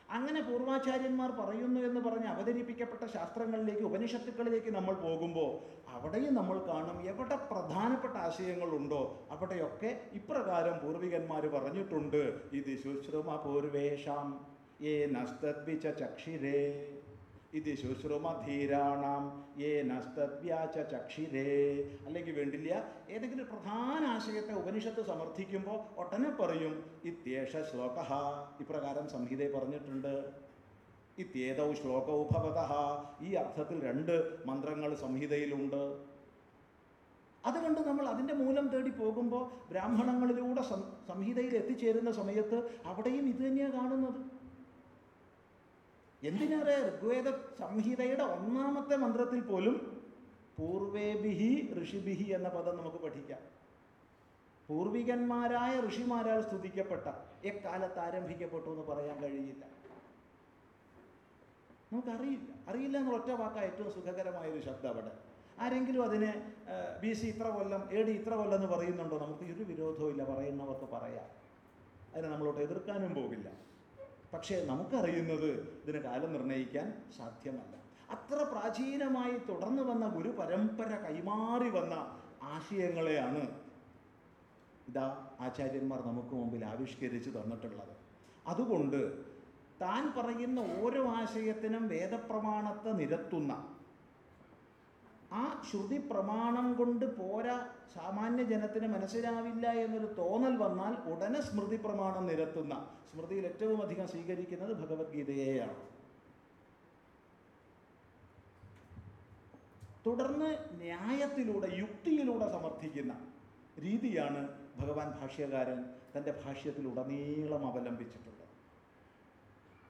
അങ്ങനെ പൂർവാചാര്യന്മാർ പറയുന്നു എന്ന് പറഞ്ഞ് അവതരിപ്പിക്കപ്പെട്ട ശാസ്ത്രങ്ങളിലേക്ക് ഉപനിഷത്തുക്കളിലേക്ക് നമ്മൾ പോകുമ്പോൾ അവിടെയും നമ്മൾ കാണും എവിടെ പ്രധാനപ്പെട്ട ആശയങ്ങളുണ്ടോ അവിടെയൊക്കെ ഇപ്രകാരം പൂർവികന്മാർ പറഞ്ഞിട്ടുണ്ട്. ഇത് ശുശ്രുമ പൂർവേഷാം ഏ നസ്തദ്വിച്ച ചക്ഷിരേ ഇത് ശുശ്രുമധീരാണാം ഏ നസ്തവ്യാച ചക്ഷിരേ അല്ലെങ്കിൽ വേണ്ടില്ല ഏതെങ്കിലും പ്രധാന ആശയത്തെ ഉപനിഷത്ത് സമർത്ഥിക്കുമ്പോൾ ഒട്ടനെ പറയും ഇത്യേഷ ശ്ലോക. ഇപ്രകാരം സംഹിതയെ പറഞ്ഞിട്ടുണ്ട്. ഇത്യേതൗ ശ്ലോകൗ ഭവത. ഈ അർത്ഥത്തിൽ രണ്ട് മന്ത്രങ്ങൾ സംഹിതയിലുണ്ട്. അതുകൊണ്ട് നമ്മൾ അതിന്റെ മൂലം തേടി പോകുമ്പോൾ ബ്രാഹ്മണങ്ങളിലൂടെ സംഹിതയിൽ എത്തിച്ചേരുന്ന സമയത്ത് അവിടെയും ഇത് തന്നെയാണ് കാണുന്നത്. എന്തിനേറെ ഋഗ്വേദ സംഹിതയുടെ ഒന്നാമത്തെ മന്ത്രത്തിൽ പോലും പൂർവേബിഹി ഋഷിബിഹി എന്ന പദം നമുക്ക് പഠിക്കാം. പൂർവികന്മാരായ ഋഷിമാരാൽ സ്തുതിക്കപ്പെട്ട എക്കാലത്ത് ആരംഭിക്കപ്പെട്ടു എന്ന് പറയാൻ കഴിയില്ല. നമുക്കറിയില്ല. അറിയില്ല എന്നുള്ള ഒറ്റ വാക്കാ ഏറ്റവും സുഖകരമായ ഒരു ശബ്ദം അവിടെ. ആരെങ്കിലും അതിനെ ബി സി ഇത്ര കൊല്ലം എ ഡി ഇത്ര കൊല്ലം എന്ന് പറയുന്നുണ്ടോ? നമുക്ക് ഒരു വിരോധവും ഇല്ല പറയുന്നവർക്ക് പറയാം. അതിനെ നമ്മളോട്ട് എതിർക്കാനും പോകില്ല പക്ഷേ നമുക്കറിയുന്നത് ഇതിന് കാലം നിർണയിക്കാൻ സാധ്യമല്ല. അത്ര പ്രാചീനമായി തുടർന്നു വന്ന ഒരു പരമ്പര കൈമാറി വന്ന ആശയങ്ങളെയാണ് ഇതാ ആചാര്യന്മാർ നമുക്ക് മുമ്പിൽ ആവിഷ്കരിച്ച് തന്നിട്ടുള്ളത്. അതുകൊണ്ട് താൻ പറയുന്ന ഓരോ ആശയത്തിനും വേദപ്രമാണത്തെ നിരത്തുന്ന ആ ശ്രുതി പ്രമാണം കൊണ്ട് പോരാ സാമാന്യ ജനത്തിന് മനസ്സിലാവില്ല എന്നൊരു തോന്നൽ വന്നാൽ ഉടനെ സ്മൃതി പ്രമാണം നിരത്തുന്ന സ്മൃതിയിൽ ഏറ്റവും അധികം സ്വീകരിക്കുന്നത് ഭഗവത്ഗീതയെയാണ്. തുടർന്ന് ന്യായത്തിലൂടെ യുക്തിയിലൂടെ സമർത്ഥിക്കുന്ന രീതിയാണ് ഭഗവാൻ ഭാഷ്യകാരൻ തന്റെ ഭാഷ്യത്തിലുടനീളം അവലംബിച്ചിട്ടുള്ളത്.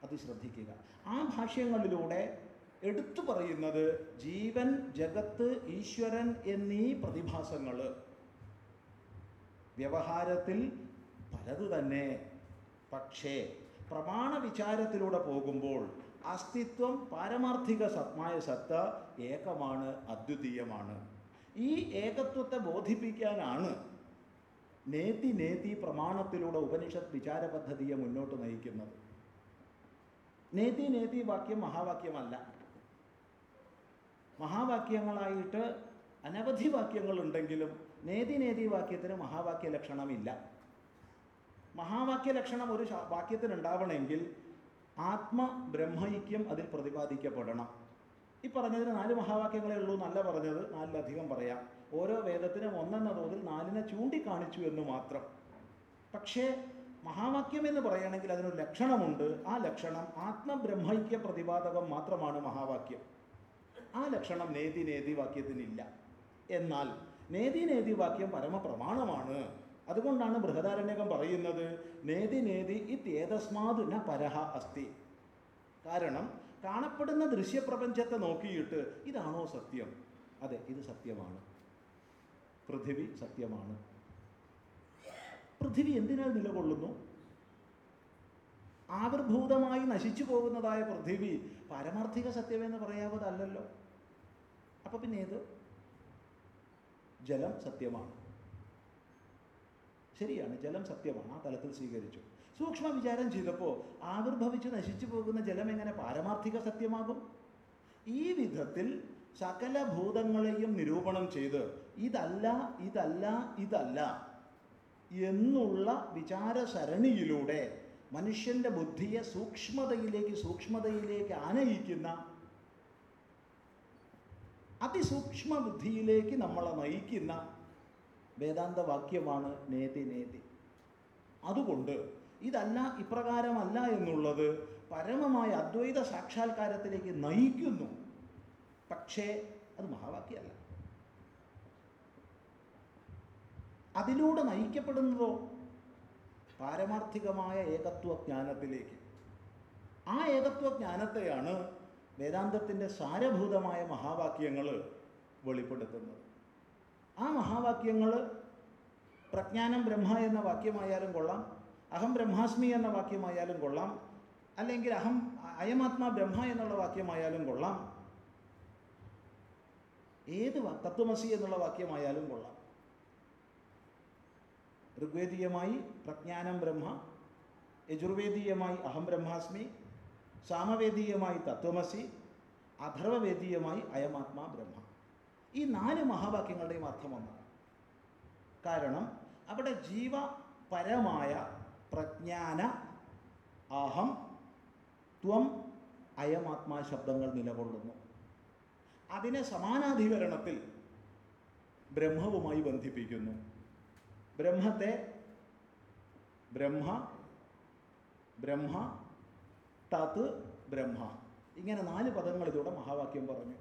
അത് ശ്രദ്ധിക്കുക. ആ ഭാഷ്യങ്ങളിലൂടെ എടുത്തു പറയുന്നത് ജീവൻ ജഗത്ത് ഈശ്വരൻ എന്നീ പ്രതിഭാസങ്ങൾ വ്യവഹാരത്തിൽ പലത് തന്നെ. പക്ഷേ പ്രമാണ വിചാരത്തിലൂടെ പോകുമ്പോൾ അസ്തിത്വം പാരമാർത്ഥിക സത്മായ സത്ത ഏകമാണ് അദ്വിതീയമാണ്. ഈ ഏകത്വത്തെ ബോധിപ്പിക്കാനാണ് നേതി നേതി പ്രമാണത്തിലൂടെ ഉപനിഷത്ത് വിചാര പദ്ധതിയെ മുന്നോട്ട് നയിക്കുന്നത്. നേതി നേതി വാക്യം മഹാവാക്യമല്ല. മഹാവാക്യങ്ങളായിട്ട് അനവധി വാക്യങ്ങളുണ്ടെങ്കിലും നേതി നേതി വാക്യത്തിന് മഹാവാക്യ ലക്ഷണമില്ല. മഹാവാക്യ ലക്ഷണം ഒരു വാക്യത്തിന് ഉണ്ടാവണമെങ്കിൽ ആത്മ ബ്രഹ്മൈക്യം അതിൽ പ്രതിപാദിക്കപ്പെടണം. ഈ പറഞ്ഞതിന് നാല് മഹാവാക്യങ്ങളേ ഉള്ളൂ എന്നല്ല പറഞ്ഞത് നാലിലധികം പറയാം. ഓരോ വേദത്തിനും ഒന്നെന്ന തോതിൽ നാലിനെ ചൂണ്ടിക്കാണിച്ചു എന്ന് മാത്രം. പക്ഷേ മഹാവാക്യം എന്ന് പറയുകയാണെങ്കിൽ അതിനൊരു ലക്ഷണമുണ്ട്. ആ ലക്ഷണം ആത്മബ്രഹ്മൈക്യ പ്രതിപാദകം മാത്രമാണ് മഹാവാക്യം. ആ ലക്ഷണം നേതി നേതി വാക്യത്തിനില്ല. എന്നാൽ നേതി നേതി വാക്യം പരമപ്രമാണമാണ്. അതുകൊണ്ടാണ് ബൃഹദാരണ്യകം പറയുന്നത് നേതി നേതി ഇത്യേതസ്മാത് ന പരഹ അസ്തി. കാരണം കാണപ്പെടുന്ന ദൃശ്യപ്രപഞ്ചത്തെ നോക്കിയിട്ട് ഇതാണോ സത്യം? അതെ ഇത് സത്യമാണ്. പൃഥിവി സത്യമാണ്. പൃഥിവി എന്തിനാൽ നിലകൊള്ളുന്നു? ആവിർഭൂതമായി നശിച്ചു പോകുന്നതായ പൃഥിവി പാരമാർത്ഥിക സത്യമെന്ന് പറയാവതല്ലല്ലോ. അപ്പൊ പിന്നെ ഏത്? ജലം സത്യമാണ്. ശരിയാണ് ജലം സത്യമാണ് ആ തലത്തിൽ സ്വീകരിച്ചു. സൂക്ഷ്മ വിചാരം ചെയ്തപ്പോൾ ആവിർഭവിച്ച് നശിച്ചു പോകുന്ന ജലം എങ്ങനെ പാരമാർത്ഥിക സത്യമാകും? ഈ വിധത്തിൽ സകല ഭൂതങ്ങളെയും നിരൂപണം ചെയ്ത് ഇതല്ല ഇതല്ല ഇതല്ല എന്നുള്ള വിചാരസരണിയിലൂടെ മനുഷ്യന്റെ ബുദ്ധിയെ സൂക്ഷ്മതയിലേക്ക് സൂക്ഷ്മതയിലേക്ക് ആനയിക്കുന്ന അതിസൂക്ഷ്മ ബുദ്ധിയിലേക്ക് നമ്മളെ നയിക്കുന്ന വേദാന്ത വാക്യമാണ് നേതി നേതി. അതുകൊണ്ട് ഇതല്ല ഇപ്രകാരമല്ല എന്നുള്ളത് പരമമായ അദ്വൈത സാക്ഷാത്കാരത്തിലേക്ക് നയിക്കുന്നു. പക്ഷേ അത് മഹാവാക്യമല്ല. അതിലൂടെ നയിക്കപ്പെടുന്നതോ പാരമാർത്ഥികമായ ഏകത്വജ്ഞാനത്തിലേക്ക് ആ ഏകത്വജ്ഞാനത്തെയാണ് വേദാന്തത്തിന്റെ സാരഭൂതമായ മഹാവാക്യങ്ങൾ വെളിപ്പെടുത്തുന്നത്. ആ മഹാവാക്യങ്ങൾ പ്രജ്ഞാനം ബ്രഹ്മ എന്ന വാക്യമായാലും കൊള്ളാം അഹം ബ്രഹ്മാസ്മി എന്ന വാക്യമായാലും കൊള്ളാം അല്ലെങ്കിൽ അഹം അയമാത്മാ ബ്രഹ്മ എന്നുള്ള വാക്യമായാലും കൊള്ളാം. ഏത് തത്വമസി എന്നുള്ള വാക്യമായാലും കൊള്ളാം. ഋഗ്വേദീയമായി പ്രജ്ഞാനം ബ്രഹ്മ യജുർവേദീയമായി അഹം ബ്രഹ്മാസ്മി സാമവേദീയമായി തത്വമസി അഥർവവേദീയമായി അയമാത്മാ ബ്രഹ്മ. ഈ നാല് മഹാവാക്യങ്ങളുടെയും അർത്ഥം ഒന്നാണ് കാരണം അവിടെ ജീവപരമായ പ്രജ്ഞാന അഹം ത്വം അയമാത്മാ ശബ്ദങ്ങൾ നിലകൊള്ളുന്നു. അതിനെ സമാനാധികരണത്തിൽ ബ്രഹ്മവുമായി ബന്ധിപ്പിക്കുന്നു. ബ്രഹ്മത്തെ ബ്രഹ്മ ബ്രഹ്മ തത് ബ്രഹ്മ. ഇങ്ങനെ നാല് പദങ്ങളിലൂടെ മഹാവാക്യം പറഞ്ഞു.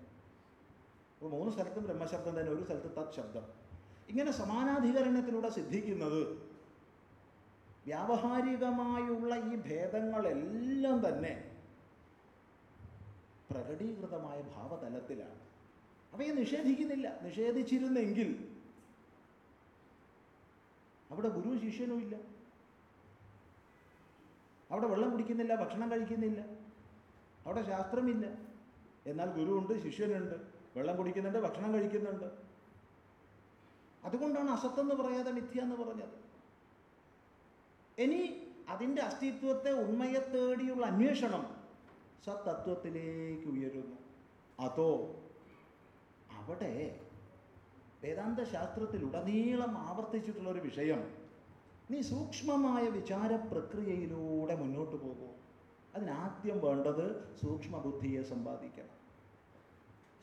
അപ്പോൾ മൂന്ന് സ്ഥലത്തും ബ്രഹ്മശബ്ദം തന്നെ ഒരു സ്ഥലത്ത് തത് ശബ്ദം. ഇങ്ങനെ സമാനാധികരണത്തിലൂടെ സിദ്ധിക്കുന്നത് വ്യാവഹാരികമായുള്ള ഈ ഭേദങ്ങളെല്ലാം തന്നെ പ്രകടീകൃതമായ ഭാവതലത്തിലാണ്. അവയെ നിഷേധിക്കുന്നില്ല. നിഷേധിച്ചിരുന്നെങ്കിൽ അവിടെ ഗുരു ശിഷ്യനും ഇല്ല അവിടെ വെള്ളം കുടിക്കുന്നില്ല ഭക്ഷണം കഴിക്കുന്നില്ല. അവിടെ ശാസ്ത്രമില്ല. എന്നാൽ ഗുരുവുണ്ട് ശിഷ്യനുണ്ട് വെള്ളം കുടിക്കുന്നുണ്ട് ഭക്ഷണം കഴിക്കുന്നുണ്ട്. അതുകൊണ്ടാണ് അസത്തെന്ന് പറയാതെ മിഥ്യ എന്ന് പറഞ്ഞത്. ഇനി അതിന്റെ അസ്തിത്വത്തെ ഉണ്മയെ തേടിയുള്ള അന്വേഷണം സത്തത്വത്തിലേക്ക് ഉയരുന്നു. അതോ അവിടെ വേദാന്ത ശാസ്ത്രത്തിലുടനീളം ആവർത്തിച്ചിട്ടുള്ള ഒരു വിഷയം നീ സൂക്ഷ്മമായ വിചാര പ്രക്രിയയിലൂടെ മുന്നോട്ട് പോകൂ. അതിനാദ്യം വേണ്ടത് സൂക്ഷ്മബുദ്ധിയെ സമ്പാദിക്കണം.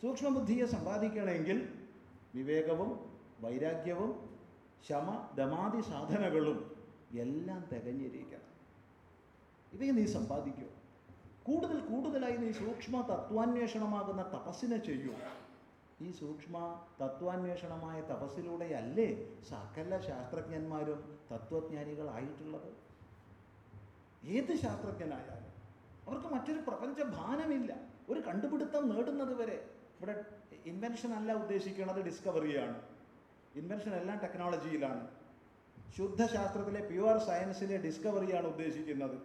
സൂക്ഷ്മബുദ്ധിയെ സമ്പാദിക്കണമെങ്കിൽ വിവേകവും വൈരാഗ്യവും ശമ ദമാതി സാധനകളും എല്ലാം തികഞ്ഞിരിക്കണം. ഇവയെ നീ സമ്പാദിക്കൂ. കൂടുതൽ കൂടുതലായി നീ സൂക്ഷ്മ തത്വാന്വേഷണമാകുന്ന തപസ്സിനെ ചെയ്യൂ. ഈ സൂക്ഷ്മ തത്വാന്വേഷണമായ തപസ്സിലൂടെയല്ലേ സകല ശാസ്ത്രജ്ഞന്മാരും തത്വജ്ഞാനികളായിട്ടുള്ളത്? ഏത് ശാസ്ത്രജ്ഞനായാലും അവർക്ക് മറ്റൊരു പ്രപഞ്ച ഭാനമില്ല ഒരു കണ്ടുപിടുത്തം നേടുന്നത് വരെ ഇവിടെ ഇൻവെൻഷൻ അല്ല ഉദ്ദേശിക്കുന്നത് ഡിസ്കവറിയാണ് ഇൻവെൻഷൻ എല്ലാം ടെക്നോളജിയിലാണ് ശുദ്ധശാസ്ത്രത്തിലെ പ്യുവർ സയൻസിലെ ഡിസ്കവറിയാണ് ഉദ്ദേശിക്കുന്നത്.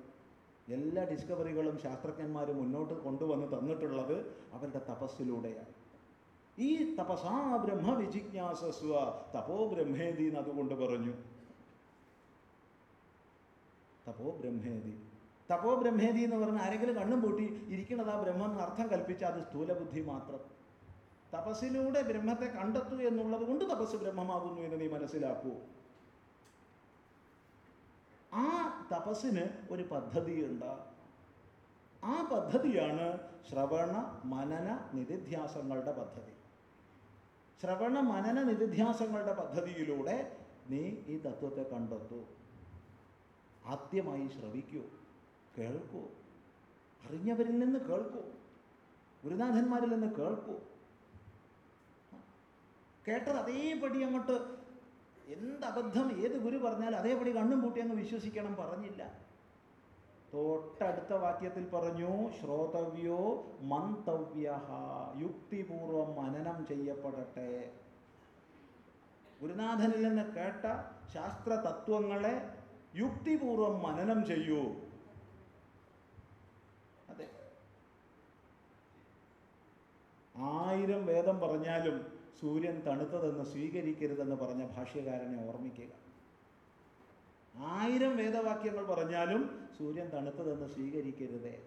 എല്ലാ ഡിസ്കവറികളും ശാസ്ത്രജ്ഞന്മാർ മുന്നോട്ട് കൊണ്ടുവന്ന് തന്നിട്ടുള്ളത് അവരുടെ തപസ്സിലൂടെയാണ്. ഈ തപസാ ബ്രഹ്മ വിജിജ്ഞാസസ്വ തപോ ബ്രഹ്മേദി എന്ന് അതുകൊണ്ട് പറഞ്ഞു. തപോ ബ്രഹ്മേദി. തപോ ബ്രഹ്മേദി എന്ന് പറഞ്ഞാൽ ആരെങ്കിലും കണ്ണും പൂട്ടി ഇരിക്കണത് ആ ബ്രഹ്മം അർത്ഥം കൽപ്പിച്ച അത് സ്ഥൂലബുദ്ധി മാത്രം. തപസ്സിലൂടെ ബ്രഹ്മത്തെ കണ്ടെത്തു എന്നുള്ളത് കൊണ്ട് തപസ് ബ്രഹ്മമാകുന്നു എന്ന് നീ മനസ്സിലാക്കൂ. ആ തപസ്സിന് ഒരു പദ്ധതിയുണ്ട് ആ പദ്ധതിയാണ് ശ്രവണ മനന നിധിധ്യാസങ്ങളുടെ പദ്ധതി. ശ്രവണ മനന നിധിധ്യാസങ്ങളുടെ പദ്ധതിയിലൂടെ നീ ഈ തത്വത്തെ കണ്ടെത്തൂ. ആദ്യമായി ശ്രവിക്കൂ. കേൾക്കൂ. അറിഞ്ഞവരിൽ നിന്ന് കേൾക്കൂ. ഗുരുനാഥന്മാരിൽ നിന്ന് കേൾക്കൂ. കേട്ടത് അതേപടി അങ്ങോട്ട് എന്ത് അബദ്ധം ഏത് ഗുരു പറഞ്ഞാലും അതേപടി കണ്ണും പൂട്ടി അങ്ങ് വിശ്വസിക്കണം പറഞ്ഞില്ല. തൊട്ടടുത്ത വാക്യത്തിൽ പറഞ്ഞു ശ്രോതവ്യോ മന്തവ്യ യുക്തിപൂർവം മനനം ചെയ്യപ്പെടട്ടെ. ഗുരുനാഥനിൽ നിന്ന് കേട്ട ശാസ്ത്ര തത്വങ്ങളെ യുക്തിപൂർവം മനനം ചെയ്യൂ. അതെ. ആയിരം വേദം പറഞ്ഞാലും സൂര്യൻ തണുത്തതെന്ന് സ്വീകരിക്കരുതെന്ന് പറഞ്ഞ ഭാഷ്യകാരനെ ഓർമ്മിക്കുക. ആയിരം വേദവാക്യങ്ങൾ പറഞ്ഞാലും സൂര്യൻ തണുത്തതെന്ന് സ്വീകരിക്കരുതേ.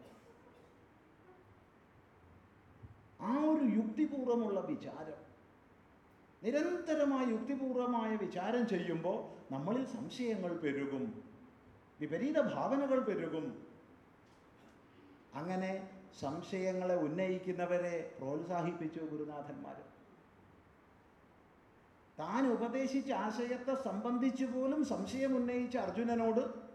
ആ ഒരു യുക്തിപൂർവമുള്ള വിചാരം നിരന്തരമായ യുക്തിപൂർവമായ വിചാരം ചെയ്യുമ്പോൾ നമ്മളിൽ സംശയങ്ങൾ പെരുകും വിപരീത ഭാവനകൾ പെരുകും. അങ്ങനെ സംശയങ്ങളെ ഉന്നയിക്കുന്നവരെ പ്രോത്സാഹിപ്പിച്ചു ഗുരുനാഥന്മാർ താൻ ഉപദേശിച്ച ആശയത്തെ സംബന്ധിച്ചു പോലും സംശയം ഉന്നയിച്ച അർജുനനോട്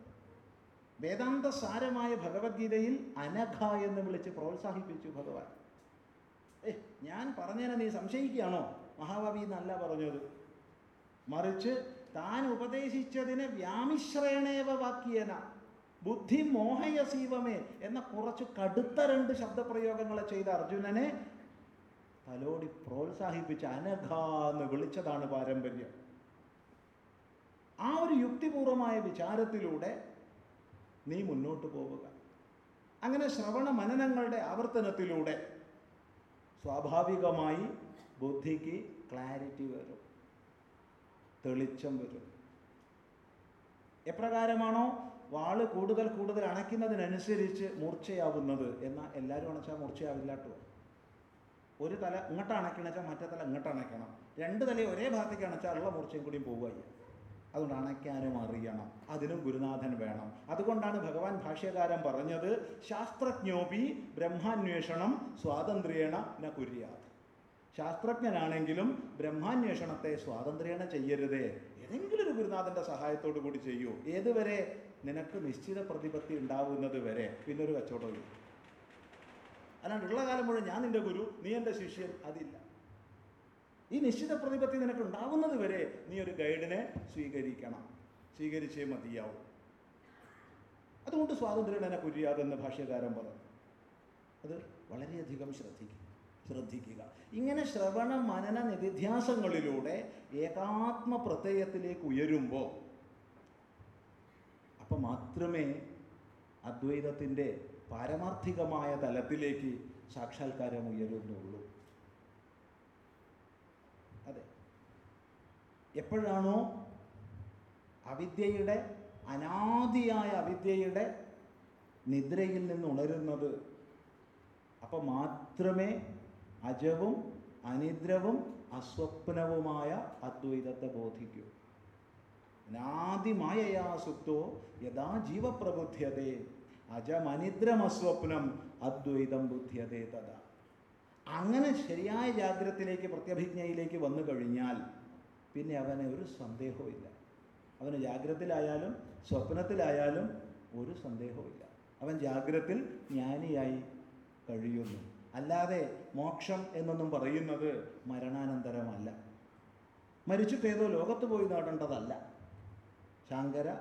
വേദാന്ത സാരമായ ഭഗവത്ഗീതയിൽ അനഘ എന്ന് വിളിച്ച് പ്രോത്സാഹിപ്പിച്ചു ഭഗവാൻ. ഏ ഞാൻ പറഞ്ഞതിനെ നീ സംശയിക്കുകയാണോ? മഹാഭാവി എന്നല്ല പറഞ്ഞത്. മറിച്ച് താൻ ഉപദേശിച്ചതിനെ വ്യാമിശ്രേണേവ വാക്യേന. ബുദ്ധി മോഹയസീവമേ എന്ന കുറച്ച് കടുത്ത രണ്ട് ശബ്ദപ്രയോഗങ്ങളെ ചെയ്ത അർജുനനെ തലോടി പ്രോത്സാഹിപ്പിച്ച് അനഘ എന്ന് വിളിച്ചതാണ് പാരമ്പര്യം. ആ ഒരു യുക്തിപൂർവമായ വിചാരത്തിലൂടെ നീ മുന്നോട്ട് പോവുക. അങ്ങനെ ശ്രവണ മനനങ്ങളുടെ ആവർത്തനത്തിലൂടെ സ്വാഭാവികമായി ബുദ്ധിക്ക് ക്ലാരിറ്റി വരും. തെളിച്ചം വരും. എപ്രകാരമാണോ വാൾ കൂടുതൽ കൂടുതൽ അണയ്ക്കുന്നതിനനുസരിച്ച് മൂർച്ചയാവുന്നത്? എന്നാൽ എല്ലാവരും അണച്ചാൽ മൂർച്ചയാവില്ല കേട്ടോ ഒരു തല ഇങ്ങോട്ട് അണയ്ക്കണച്ചാൽ മറ്റേ തല ഇങ്ങോട്ട് അണയ്ക്കണം രണ്ട് തല ഒരേ ഭാഗത്തേക്ക് അണച്ചാൽ ഉള്ള മൂർച്ചയും കൂടിയും പോവുകയും അതുകൊണ്ട് അണയ്ക്കാനും അറിയണം. അതിനും ഗുരുനാഥൻ വേണം. അതുകൊണ്ടാണ് ഭഗവാൻ ഭാഷ്യകാരൻ പറഞ്ഞത് ശാസ്ത്രജ്ഞോപി ബ്രഹ്മാന്വേഷണം സ്വാതന്ത്ര്യേണ ന കുര്യാത്. ശാസ്ത്രജ്ഞനാണെങ്കിലും ബ്രഹ്മാന്വേഷണത്തെ സ്വാതന്ത്ര്യേണ ചെയ്യരുതേ. ഏതെങ്കിലും ഒരു ഗുരുനാഥന്റെ സഹായത്തോടു കൂടി ചെയ്യൂ. ഏതുവരെ? നിനക്ക് നിശ്ചിത പ്രതിപത്തി ഉണ്ടാവുന്നത് വരെ. പിന്നൊരു കച്ചവടമില്ല അല്ലാണ്ട് ഉള്ള കാലം മുഴുവൻ ഞാൻ നിന്റെ ഗുരു നീ എന്റെ ശിഷ്യൻ അതില്ല. ഈ നിശ്ചിത പ്രതിപത്തി നിനക്ക് ഉണ്ടാകുന്നത് വരെ നീ ഒരു ഗൈഡിനെ സ്വീകരിക്കണം. സ്വീകരിച്ചേ മതിയാവും. അതുകൊണ്ട് സ്വാതന്ത്ര്യനെ കുര്യാതെന്ന് ഭാഷ്യകാരൻ പറഞ്ഞു. അത് വളരെയധികം ശ്രദ്ധിക്കും ശ്രദ്ധിക്കുക. ഇങ്ങനെ ശ്രവണ മനന നിധിധ്യാസങ്ങളിലൂടെ ഏകാത്മ പ്രത്യയത്തിലേക്ക് ഉയരുമ്പോൾ അപ്പം മാത്രമേ അദ്വൈതത്തിന്റെ പാരമാർത്ഥികമായ തലത്തിലേക്ക് സാക്ഷാത്കാരം ഉയരുന്നുള്ളൂ. അതെ. എപ്പോഴാണോ അവിദ്യയുടെ അനാദിയായ അവിദ്യയുടെ നിദ്രയിൽ നിന്ന് ഉണരുന്നത് അപ്പം മാത്രമേ അജവും അനിദ്രവും അസ്വപ്നവുമായ അദ്വൈതത്തെ ബോധിക്കൂ. നാദിമായയാ സുപ്തോ യഥാ ജീവപ്രബുദ്ധ്യതേ. അജമനിദ്രമസ്വപ്നം അദ്വൈതം ബുദ്ധ്യതേ തഥാ. അങ്ങനെ ശരിയായ ജാഗ്രതത്തിലേക്ക് പ്രത്യഭിജ്ഞയിലേക്ക് വന്നു കഴിഞ്ഞാൽ പിന്നെ അവന് ഒരു സന്ദേഹവും ഇല്ല അവന് ജാഗ്രതയിലായാലും സ്വപ്നത്തിലായാലും ഒരു സന്ദേഹവും ഇല്ല അവൻ ജാഗ്രത്തിൽ ജ്ഞാനിയായി കഴിയുന്നു. അല്ലാതെ മോക്ഷം എന്നൊന്നും പറയുന്നത് മരണാനന്തരമല്ല. മരിച്ചു ഏതോ ലോകത്ത് പോയി നേടേണ്ടതല്ല. ശാങ്കര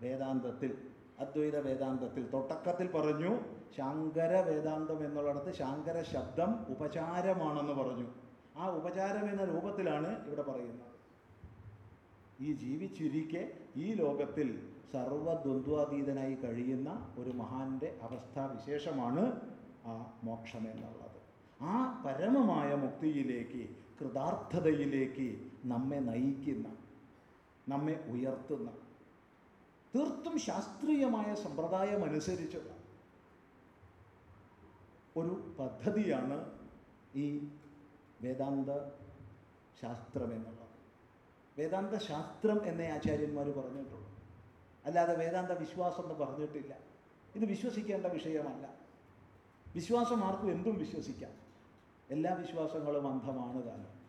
വേദാന്തത്തിൽ അദ്വൈത വേദാന്തത്തിൽ തുടക്കത്തിൽ പറഞ്ഞു ശാങ്കര വേദാന്തം എന്നുള്ളിടത്ത് ശാങ്കര ശബ്ദം ഉപചാരമാണെന്ന് പറഞ്ഞു. ആ ഉപചാരം എന്ന രൂപത്തിലാണ് ഇവിടെ പറയുന്നത്. ഈ ജീവിച്ചിരിക്കെ ഈ ലോകത്തിൽ സർവദ്വന്ദ്വാതീതനായി കഴിയുന്ന ഒരു മഹാന്റെ അവസ്ഥാവിശേഷമാണ് ആ മോക്ഷം എന്നുള്ളത്. ആ പരമമായ മുക്തിയിലേക്ക് കൃതാർത്ഥതയിലേക്ക് നമ്മെ നയിക്കുന്ന നമ്മെ ഉയർത്തുന്ന. തീർത്തും ശാസ്ത്രീയമായ സമ്പ്രദായം അനുസരിച്ചുള്ള ഒരു പദ്ധതിയാണ് ഈ വേദാന്ത ശാസ്ത്രം എന്നുള്ളത്. വേദാന്ത ശാസ്ത്രം എന്നേ ആചാര്യന്മാർ പറഞ്ഞിട്ടുള്ളൂ. അല്ലാതെ വേദാന്ത വിശ്വാസം എന്ന് പറഞ്ഞിട്ടില്ല. ഇത് വിശ്വസിക്കേണ്ട വിഷയമല്ല. വിശ്വാസം ആർക്കും എന്തും വിശ്വസിക്കാം. എല്ലാ വിശ്വാസങ്ങളും അന്ധമാണ് താനും.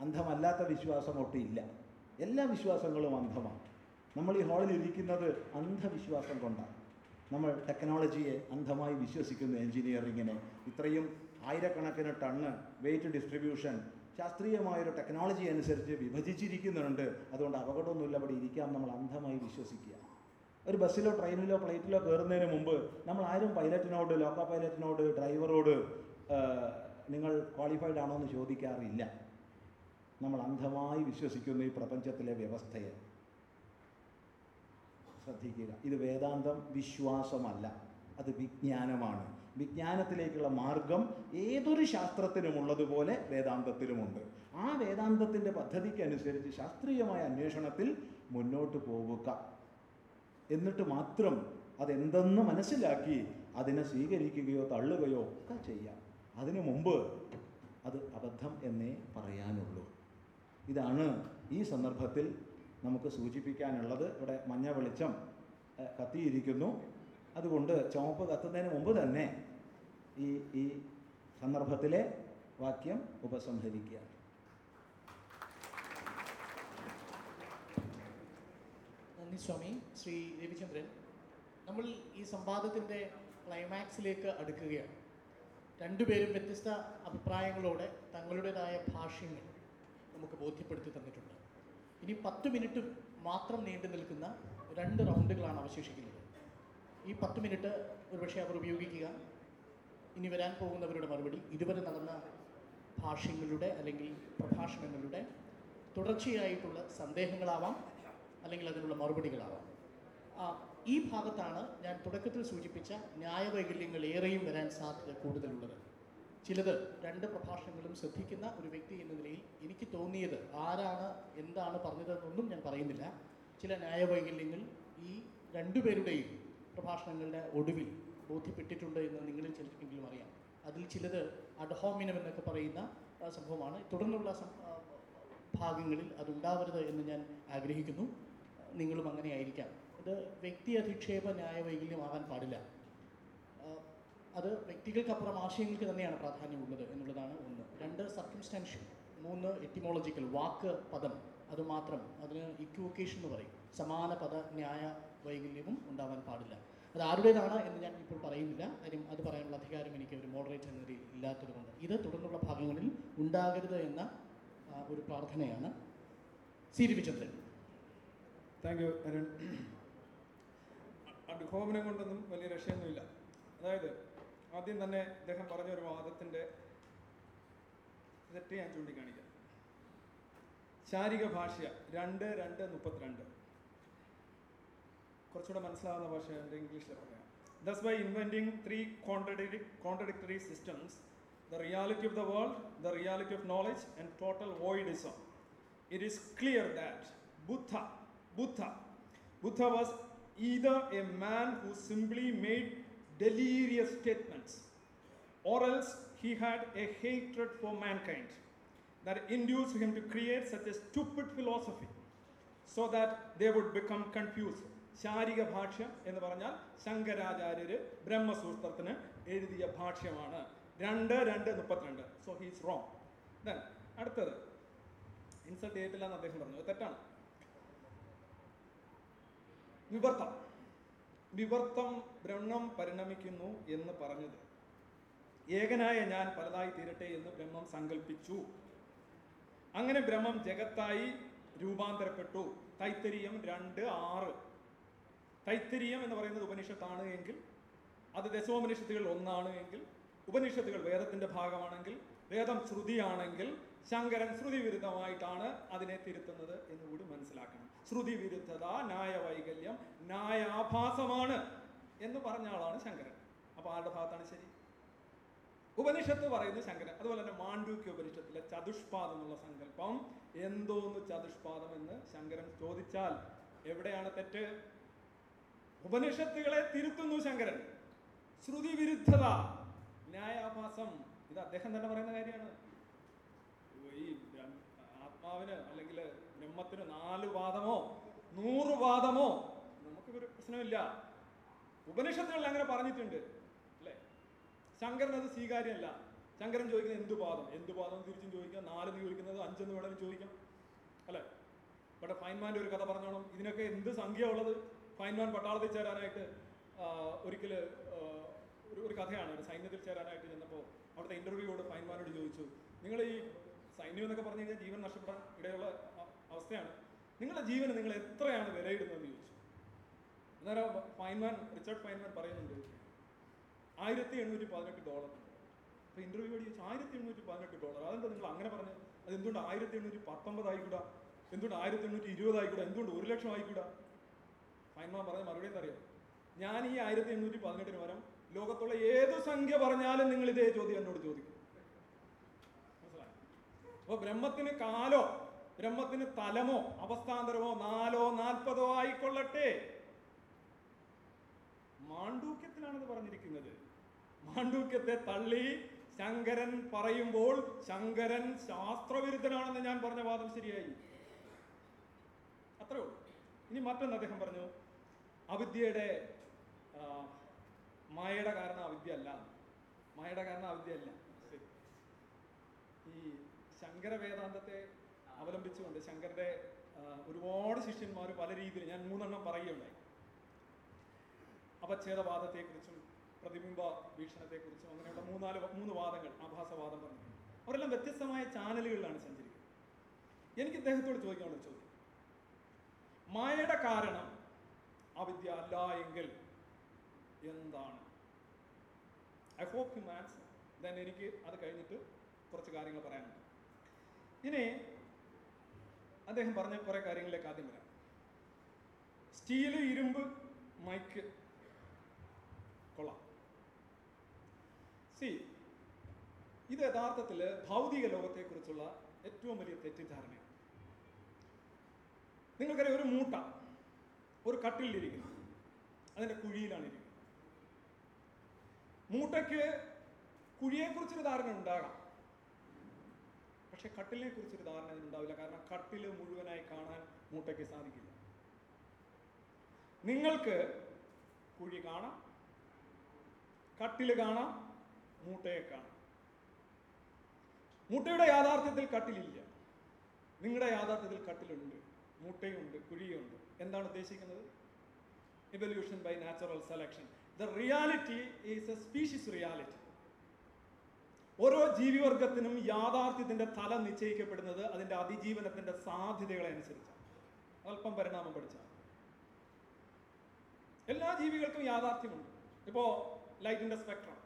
അന്ധമല്ലാത്ത വിശ്വാസം ഒട്ടില്ല എല്ലാ വിശ്വാസങ്ങളും അന്ധമാണ്. നമ്മൾ ഈ ഹാളിൽ ഇരിക്കുന്നത് അന്ധവിശ്വാസം കൊണ്ടാണ്. നമ്മൾ ടെക്നോളജിയെ അന്ധമായി വിശ്വസിക്കുന്നു എഞ്ചിനീയറിങ്ങിനെ ഇത്രയും ആയിരക്കണക്കിന് ടണ്ണ് വെയിറ്റ് ഡിസ്ട്രിബ്യൂഷൻ ശാസ്ത്രീയമായൊരു ടെക്നോളജി അനുസരിച്ച് വിഭജിച്ചിരിക്കുന്നുണ്ട്. അതുകൊണ്ട് അപകടമൊന്നുമില്ല. അവിടെ ഇരിക്കാം. നമ്മൾ അന്ധമായി വിശ്വസിക്കുക. ഒരു ബസ്സിലോ ട്രെയിനിലോ ഫ്ലൈറ്റിലോ കയറുന്നതിന് മുമ്പ് നമ്മൾ ആരും പൈലറ്റിനോട് ലോക്കോ പൈലറ്റിനോട് ഡ്രൈവറോട് നിങ്ങൾ ക്വാളിഫൈഡ് ആണോ എന്ന് ചോദിക്കാറില്ല. നമ്മൾ അന്ധമായി വിശ്വസിക്കുന്ന ഈ പ്രപഞ്ചത്തിലെ വ്യവസ്ഥയെ. ശ്രദ്ധിക്കുക. ഇത് വേദാന്തം വിശ്വാസമല്ല. അത് വിജ്ഞാനമാണ്. വിജ്ഞാനത്തിലേക്കുള്ള മാർഗം ഏതൊരു ശാസ്ത്രത്തിനുമുള്ളതുപോലെ വേദാന്തത്തിലുമുണ്ട്. ആ വേദാന്തത്തിന്റെ പദ്ധതിക്കനുസരിച്ച് ശാസ്ത്രീയമായ അന്വേഷണത്തിൽ മുന്നോട്ട് പോവുക. എന്നിട്ട് മാത്രം അതെന്തെന്ന് മനസ്സിലാക്കി അതിനെ സ്വീകരിക്കുകയോ തള്ളുകയോ ഒക്കെ ചെയ്യാം. അതിനു മുമ്പ് അത് അബദ്ധം എന്നേ പറയാനുള്ളൂ. ഇതാണ് ഈ സന്ദർഭത്തിൽ നമുക്ക് സൂചിപ്പിക്കാനുള്ളത്. ഇവിടെ മഞ്ഞ വെളിച്ചം കത്തിയിരിക്കുന്നു. അതുകൊണ്ട് ചുവപ്പ് കത്തുന്നതിന് മുമ്പ് തന്നെ ഈ ഈ സന്ദർഭത്തിലെ വാക്യം ഉപസംഹരിക്കുക. നന്ദി സ്വാമി. ശ്രീ രവിചന്ദ്രൻ നമ്മൾ ഈ സംവാദത്തിന്റെ ക്ലൈമാക്സിലേക്ക് അടുക്കുകയാണ്. രണ്ടുപേരും വ്യത്യസ്ത അഭിപ്രായങ്ങളോടെ തങ്ങളുടേതായ ഭാഷ്യങ്ങൾ നമുക്ക് ബോധ്യപ്പെടുത്തി തന്നിട്ടുണ്ട്. ഇനി പത്ത് മിനിറ്റ് മാത്രം നീണ്ടു നിൽക്കുന്ന രണ്ട് റൗണ്ടുകളാണ് അവശേഷിക്കുന്നത്. ഈ പത്ത് മിനിറ്റ് ഒരുപക്ഷെ അവർ ഉപയോഗിക്കുക. ഇനി വരാൻ പോകുന്നവരുടെ മറുപടി ഇതുവരെ നടന്ന ഭാഷ്യങ്ങളുടെ അല്ലെങ്കിൽ പ്രഭാഷണങ്ങളുടെ തുടർച്ചയായിട്ടുള്ള സന്ദേഹങ്ങളാവാം അല്ലെങ്കിൽ അതിനുള്ള മറുപടികളാവാം. ഈ ഭാഗത്താണ് ഞാൻ തുടക്കത്തിൽ സൂചിപ്പിച്ച ന്യായവൈകല്യങ്ങൾ ഏറെയും വരാൻ സാധ്യത കൂടുതലുള്ളത്. ചിലത് രണ്ട് പ്രഭാഷണങ്ങളും ശ്രദ്ധിക്കുന്ന ഒരു വ്യക്തി എന്ന നിലയിൽ എനിക്ക് തോന്നിയത് ആരാണ് എന്താണ് പറഞ്ഞതെന്നൊന്നും ഞാൻ പറയുന്നില്ല. ചില ന്യായവൈകല്യങ്ങൾ ഈ രണ്ടുപേരുടെയും പ്രഭാഷണങ്ങളുടെ ഒടുവിൽ ബോധ്യപ്പെട്ടിട്ടുണ്ട് എന്ന് നിങ്ങളിൽ ചിലർക്കെങ്കിലും അറിയാം. അതിൽ ചിലത് അഡ്ഹോമിനം എന്നൊക്കെ പറയുന്ന സംഭവമാണ്. തുടർന്നുള്ള ഭാഗങ്ങളിൽ അതുണ്ടാവരുത് എന്ന് ഞാൻ ആഗ്രഹിക്കുന്നു. നിങ്ങളും അങ്ങനെ ആയിരിക്കാം. ഇത് വ്യക്തി അധിക്ഷേപ ന്യായവൈകല്യമാകാൻ പാടില്ല. അത് വ്യക്തികൾക്കപ്പുറം ആശയങ്ങൾക്ക് തന്നെയാണ് പ്രാധാന്യമുള്ളത് എന്നുള്ളതാണ് ഒന്ന് രണ്ട് സർക്കിംസ്റ്റാൻഷ്യൽ മൂന്ന് എറ്റിമോളജിക്കൽ വാക്ക് പദം അത് മാത്രം അതിന് ഇക്വൊക്കേഷൻ എന്ന് പറയും സമാന പദ ന്യായ വൈകല്യവും ഉണ്ടാവാൻ പാടില്ല അത് ആരുടേതാണ് എന്ന് ഞാൻ ഇപ്പോൾ പറയുന്നില്ല കാര്യം അത് പറയാനുള്ള അധികാരം എനിക്ക് ഒരു മോഡറേറ്റ് എന്ന രീതിയിൽ ഇല്ലാത്തതുകൊണ്ട് ഇത് തുടർന്നുള്ള ഭാഗങ്ങളിൽ ഉണ്ടാകരുത് എന്ന ഒരു പ്രാർത്ഥനയാണ് C Ravichandran thank you Arun അഡ്ഹോമിനെ കൊണ്ടൊന്നും വലിയ രക്ഷയൊന്നുമില്ല അതായത് ആദ്യം തന്നെ അദ്ദേഹം പറഞ്ഞ ഒരു വാദത്തിന്റെ തെറ്റ് ഞാൻ ചൂണ്ടിക്കാണിക്കാം. ശാരിക ഭാഷ രണ്ട് രണ്ട് മുപ്പത്തിരണ്ട്. കുറച്ചുകൂടെ മനസ്സിലാവുന്ന ഭാഷ എന്റെ ഇംഗ്ലീഷിൽ പറയാം. Thus by inventing three contradictory contradictory systems the reality of the world the reality of knowledge and total voidism it is clear that Buddha Buddha Buddha was either a man who simply made delirious statements, or else he had a hatred for mankind that induced him to create such a stupid philosophy so that they would become confused. ശാരിക ഭാഷ്യം എന്ന് പറഞ്ഞാൽ ശങ്കരാചാര്യര് ബ്രഹ്മസൂത്രത്തിന് എഴുതിയ ഭാഷ്യമാണ് രണ്ട് രണ്ട് മുപ്പത്തിരണ്ട് so he's wrong then അടുത്തത് insult ചെയ്തിട്ടില്ല എന്ന് അദ്ദേഹം പറഞ്ഞു തെറ്റാണ് വിവർത്തം വിവർത്തം ബ്രഹ്മം പരിണമിക്കുന്നു എന്ന് പറഞ്ഞത്. ഏകനായ ഞാൻ പലതായി തീരട്ടെ എന്ന് ബ്രഹ്മം സങ്കല്പിച്ചു അങ്ങനെ ബ്രഹ്മം ജഗത്തായി രൂപാന്തരപ്പെട്ടു. തൈത്തരീയം രണ്ട് ആറ്. തൈത്തരീയം എന്ന് പറയുന്നത് ഉപനിഷത്താണ് എങ്കിൽ അത് ദശോപനിഷത്തുകൾ ഒന്നാണ് എങ്കിൽ ഉപനിഷത്തുകൾ വേദത്തിന്റെ ഭാഗമാണെങ്കിൽ വേദം ശ്രുതിയാണെങ്കിൽ ശങ്കരൻ ശ്രുതി വിരുദ്ധമായിട്ടാണ് അതിനെ തിരുത്തുന്നത് എന്ന് കൂടി മനസ്സിലാക്കണം. ശ്രുതി വിരുദ്ധത ന്യായവൈകല്യം ന്യായാഭാസമാണ് എന്ന് പറഞ്ഞ ആളാണ് ശങ്കരൻ. അപ്പൊ ആരുടെ ഭാഗത്താണ് ശരി? ഉപനിഷത്ത് പറയുന്നത് ശങ്കരൻ. അതുപോലെ തന്നെ മാണ്ഡൂക്യ ഉപനിഷത്തിലെ ചതുഷ്പാദം എന്നുള്ള സങ്കല്പം എന്തോന്ന് ചതുഷ്പാദം എന്ന് ശങ്കരൻ ചോദിച്ചാൽ എവിടെയാണ് തെറ്റ്? ഉപനിഷത്തുകളെ തിരുത്തുന്നു ശങ്കരൻ. ശ്രുതി വിരുദ്ധത ന്യായാഭാസം. ഇത് അദ്ദേഹം തന്നെ പറയുന്ന കാര്യമാണ്. ഈ ആത്മാവിന് അല്ലെങ്കിൽ ബ്രഹ്മത്തിന് നാല് വാദമോ നൂറ് വാദമോ നമുക്ക് ഒരു പ്രശ്നമില്ല. ഉപനിഷത്തുകളിൽ അങ്ങനെ പറഞ്ഞിട്ടുണ്ട്. അല്ലേ? ശങ്കരൻ അത് സ്വീകാര്യമല്ല. ശങ്കരൻ ചോദിക്കുന്നത് എന്ത് പാദം എന്ത് പാദം തിരിച്ചും ചോദിക്കാം. നാലെന്ന് ചോദിക്കുന്നത് അഞ്ചെന്ന് വേണമെങ്കിൽ ചോദിക്കാം. അല്ലേ? ഇവിടെ ഫൈൻമാന്റെ ഒരു കഥ പറഞ്ഞോണം. ഇതിനൊക്കെ എന്ത് സംഖ്യ ഉള്ളത്? ഫൈൻമാൻ പട്ടാളത്തിൽ ചേരാനായിട്ട് ഒരിക്കൽ ഒരു ഒരു കഥയാണ്. ഒരു സൈന്യത്തിൽ ചേരാനായിട്ട് ചെന്നപ്പോൾ അവിടുത്തെ ഇന്റർവ്യൂയോട് ഫൈൻമാനോട് ചോദിച്ചു നിങ്ങൾ ഈ സൈന്യം എന്നൊക്കെ പറഞ്ഞു കഴിഞ്ഞാൽ ജീവൻ നഷ്ടപ്പെടാൻ ഇടയുള്ള അവസ്ഥയാണ്. നിങ്ങളുടെ ജീവന് നിങ്ങൾ എത്രയാണ് വിലയിടുന്നതെന്ന് ചോദിച്ചു. അന്നേരം ഫൈൻമാൻ റിച്ചർഡ് ഫൈൻമാൻ പറയുന്നുണ്ട് ആയിരത്തി എണ്ണൂറ്റി പതിനെട്ട് ഡോളർ. അപ്പോൾ ഇന്റർവ്യൂ ചോദിച്ചു ആയിരത്തി എണ്ണൂറ്റി പതിനെട്ട് ഡോളർ. അതെന്താ നിങ്ങൾ അങ്ങനെ പറഞ്ഞു? അത് എന്തുകൊണ്ട് ആയിരത്തി എണ്ണൂറ്റി പത്തൊമ്പത് ആയിക്കൂടാ? എന്തുകൊണ്ട് ആയിരത്തി എണ്ണൂറ്റി ഇരുപത് ആയിക്കൂടാ? എന്തുകൊണ്ട് ഒരു ലക്ഷം ആയിക്കൂടാ? ഫൈൻമാൻ പറഞ്ഞ മറുപടി എന്തറിയാം ഞാൻ ഈ ആയിരത്തി എണ്ണൂറ്റി പതിനെട്ടിന് പകരം ലോകത്തുള്ള ഏത് സംഖ്യ പറഞ്ഞാലും നിങ്ങൾ ഇതേ ചോദ്യം എന്നോട് ചോദിക്കും. അപ്പോൾ ബ്രഹ്മത്തിന് കാലോ ബ്രഹ്മത്തിന് തലമോ അവസ്ഥാന്തരമോ നാലോ നാൽപ്പതോ ആയിക്കൊള്ളട്ടെ. മാണ്ഡൂക്യത്തിലാണിത് പറഞ്ഞിരിക്കുന്നത്. മാണ്ഡൂക്യത്തെ തള്ളി ശങ്കരൻ പറയുമ്പോൾ ശങ്കരൻ ശാസ്ത്രവിരുദ്ധനാണെന്ന് ഞാൻ പറഞ്ഞ വാദം ശരിയായി. അത്രേ ഉള്ളൂ. ഇനി മറ്റൊന്ന് അദ്ദേഹം പറഞ്ഞു. അവിദ്യയുടെ മായയുടെ കാരണം അവിദ്യ അല്ല. മായയുടെ കാരണം അവിദ്യ അല്ല. ഈ ശങ്കര വേദാന്തത്തെ അവലംബിച്ചുകൊണ്ട് ശങ്കരന്റെ ഒരുപാട് ശിഷ്യന്മാർ പല രീതിയിൽ ഞാൻ മൂന്നെണ്ണം പറയുകയുണ്ടായി. അപച്ഛേദവാദത്തെക്കുറിച്ചും പ്രതിബിംബ വീക്ഷണത്തെക്കുറിച്ചും അങ്ങനെയുള്ള മൂന്നാൽ മൂന്ന് വാദങ്ങൾ ആഭാസവാദം പറഞ്ഞു. അവരെല്ലാം വ്യത്യസ്തമായ ചാനലുകളിലാണ് സഞ്ചരിക്കുന്നത്. എനിക്ക് ഇദ്ദേഹത്തോട് ചോദിക്കാനുള്ള ചോദ്യം. മായയുടെ കാരണം അവിദ്യ അല്ല എങ്കിൽ എന്താണ്? I hope him answer then എനിക്ക് അത് കഴിഞ്ഞിട്ട് കുറച്ച് കാര്യങ്ങൾ പറയാനുണ്ട്. ഇനി അദ്ദേഹം പറഞ്ഞ കുറേ കാര്യങ്ങളിലേക്ക് ആദ്യം വരാം. സ്റ്റീൽ ഇരുമ്പ് മൈക്ക് കൊള്ളാം സി ഇത് യഥാർത്ഥത്തിൽ ഭൗതിക ലോകത്തെക്കുറിച്ചുള്ള ഏറ്റവും വലിയ തെറ്റിദ്ധാരണയാണ്. നിങ്ങൾക്കറിയാം ഒരു മൂട്ട ഒരു കട്ടിലിരിക്കുന്നു അതിന്റെ കുഴിയിലാണ് ഇരിക്കുന്നത്. മൂട്ടയ്ക്ക് കുഴിയെക്കുറിച്ചൊരു ധാരണ ഉണ്ടാകാം. പക്ഷെ കട്ടിലിനെ കുറിച്ചൊരു ധാരണ ഉണ്ടാവില്ല. കാരണം കട്ടിൽ മുഴുവനായി കാണാൻ മൂട്ടയ്ക്ക് സാധിക്കില്ല. നിങ്ങൾക്ക് കുഴി കാണാം കട്ടിൽ കാണാം മൂട്ടയെ കാണാം. മൂട്ടയുടെ യാഥാർത്ഥ്യത്തിൽ കട്ടിലില്ല. നിങ്ങളുടെ യാഥാർത്ഥ്യത്തിൽ കട്ടിലുണ്ട് മൂട്ടയുണ്ട് കുഴിയുണ്ട്. എന്താണ് ഉദ്ദേശിക്കുന്നത്? Evolution by natural selection the reality is a species reality ഓരോ ജീവിവർഗത്തിനും യാഥാർത്ഥ്യത്തിന്റെ തല നിശ്ചയിക്കപ്പെടുന്നത് അതിന്റെ അതിജീവനത്തിന്റെ സാധ്യതകളെ അനുസരിച്ചാണ്. അല്പം പരിണാമം പഠിച്ചാൽ എല്ലാ ജീവികൾക്കും യാഥാർത്ഥ്യമുണ്ട്. ഇപ്പോ ലൈറ്റിന്റെ സ്പെക്ട്രം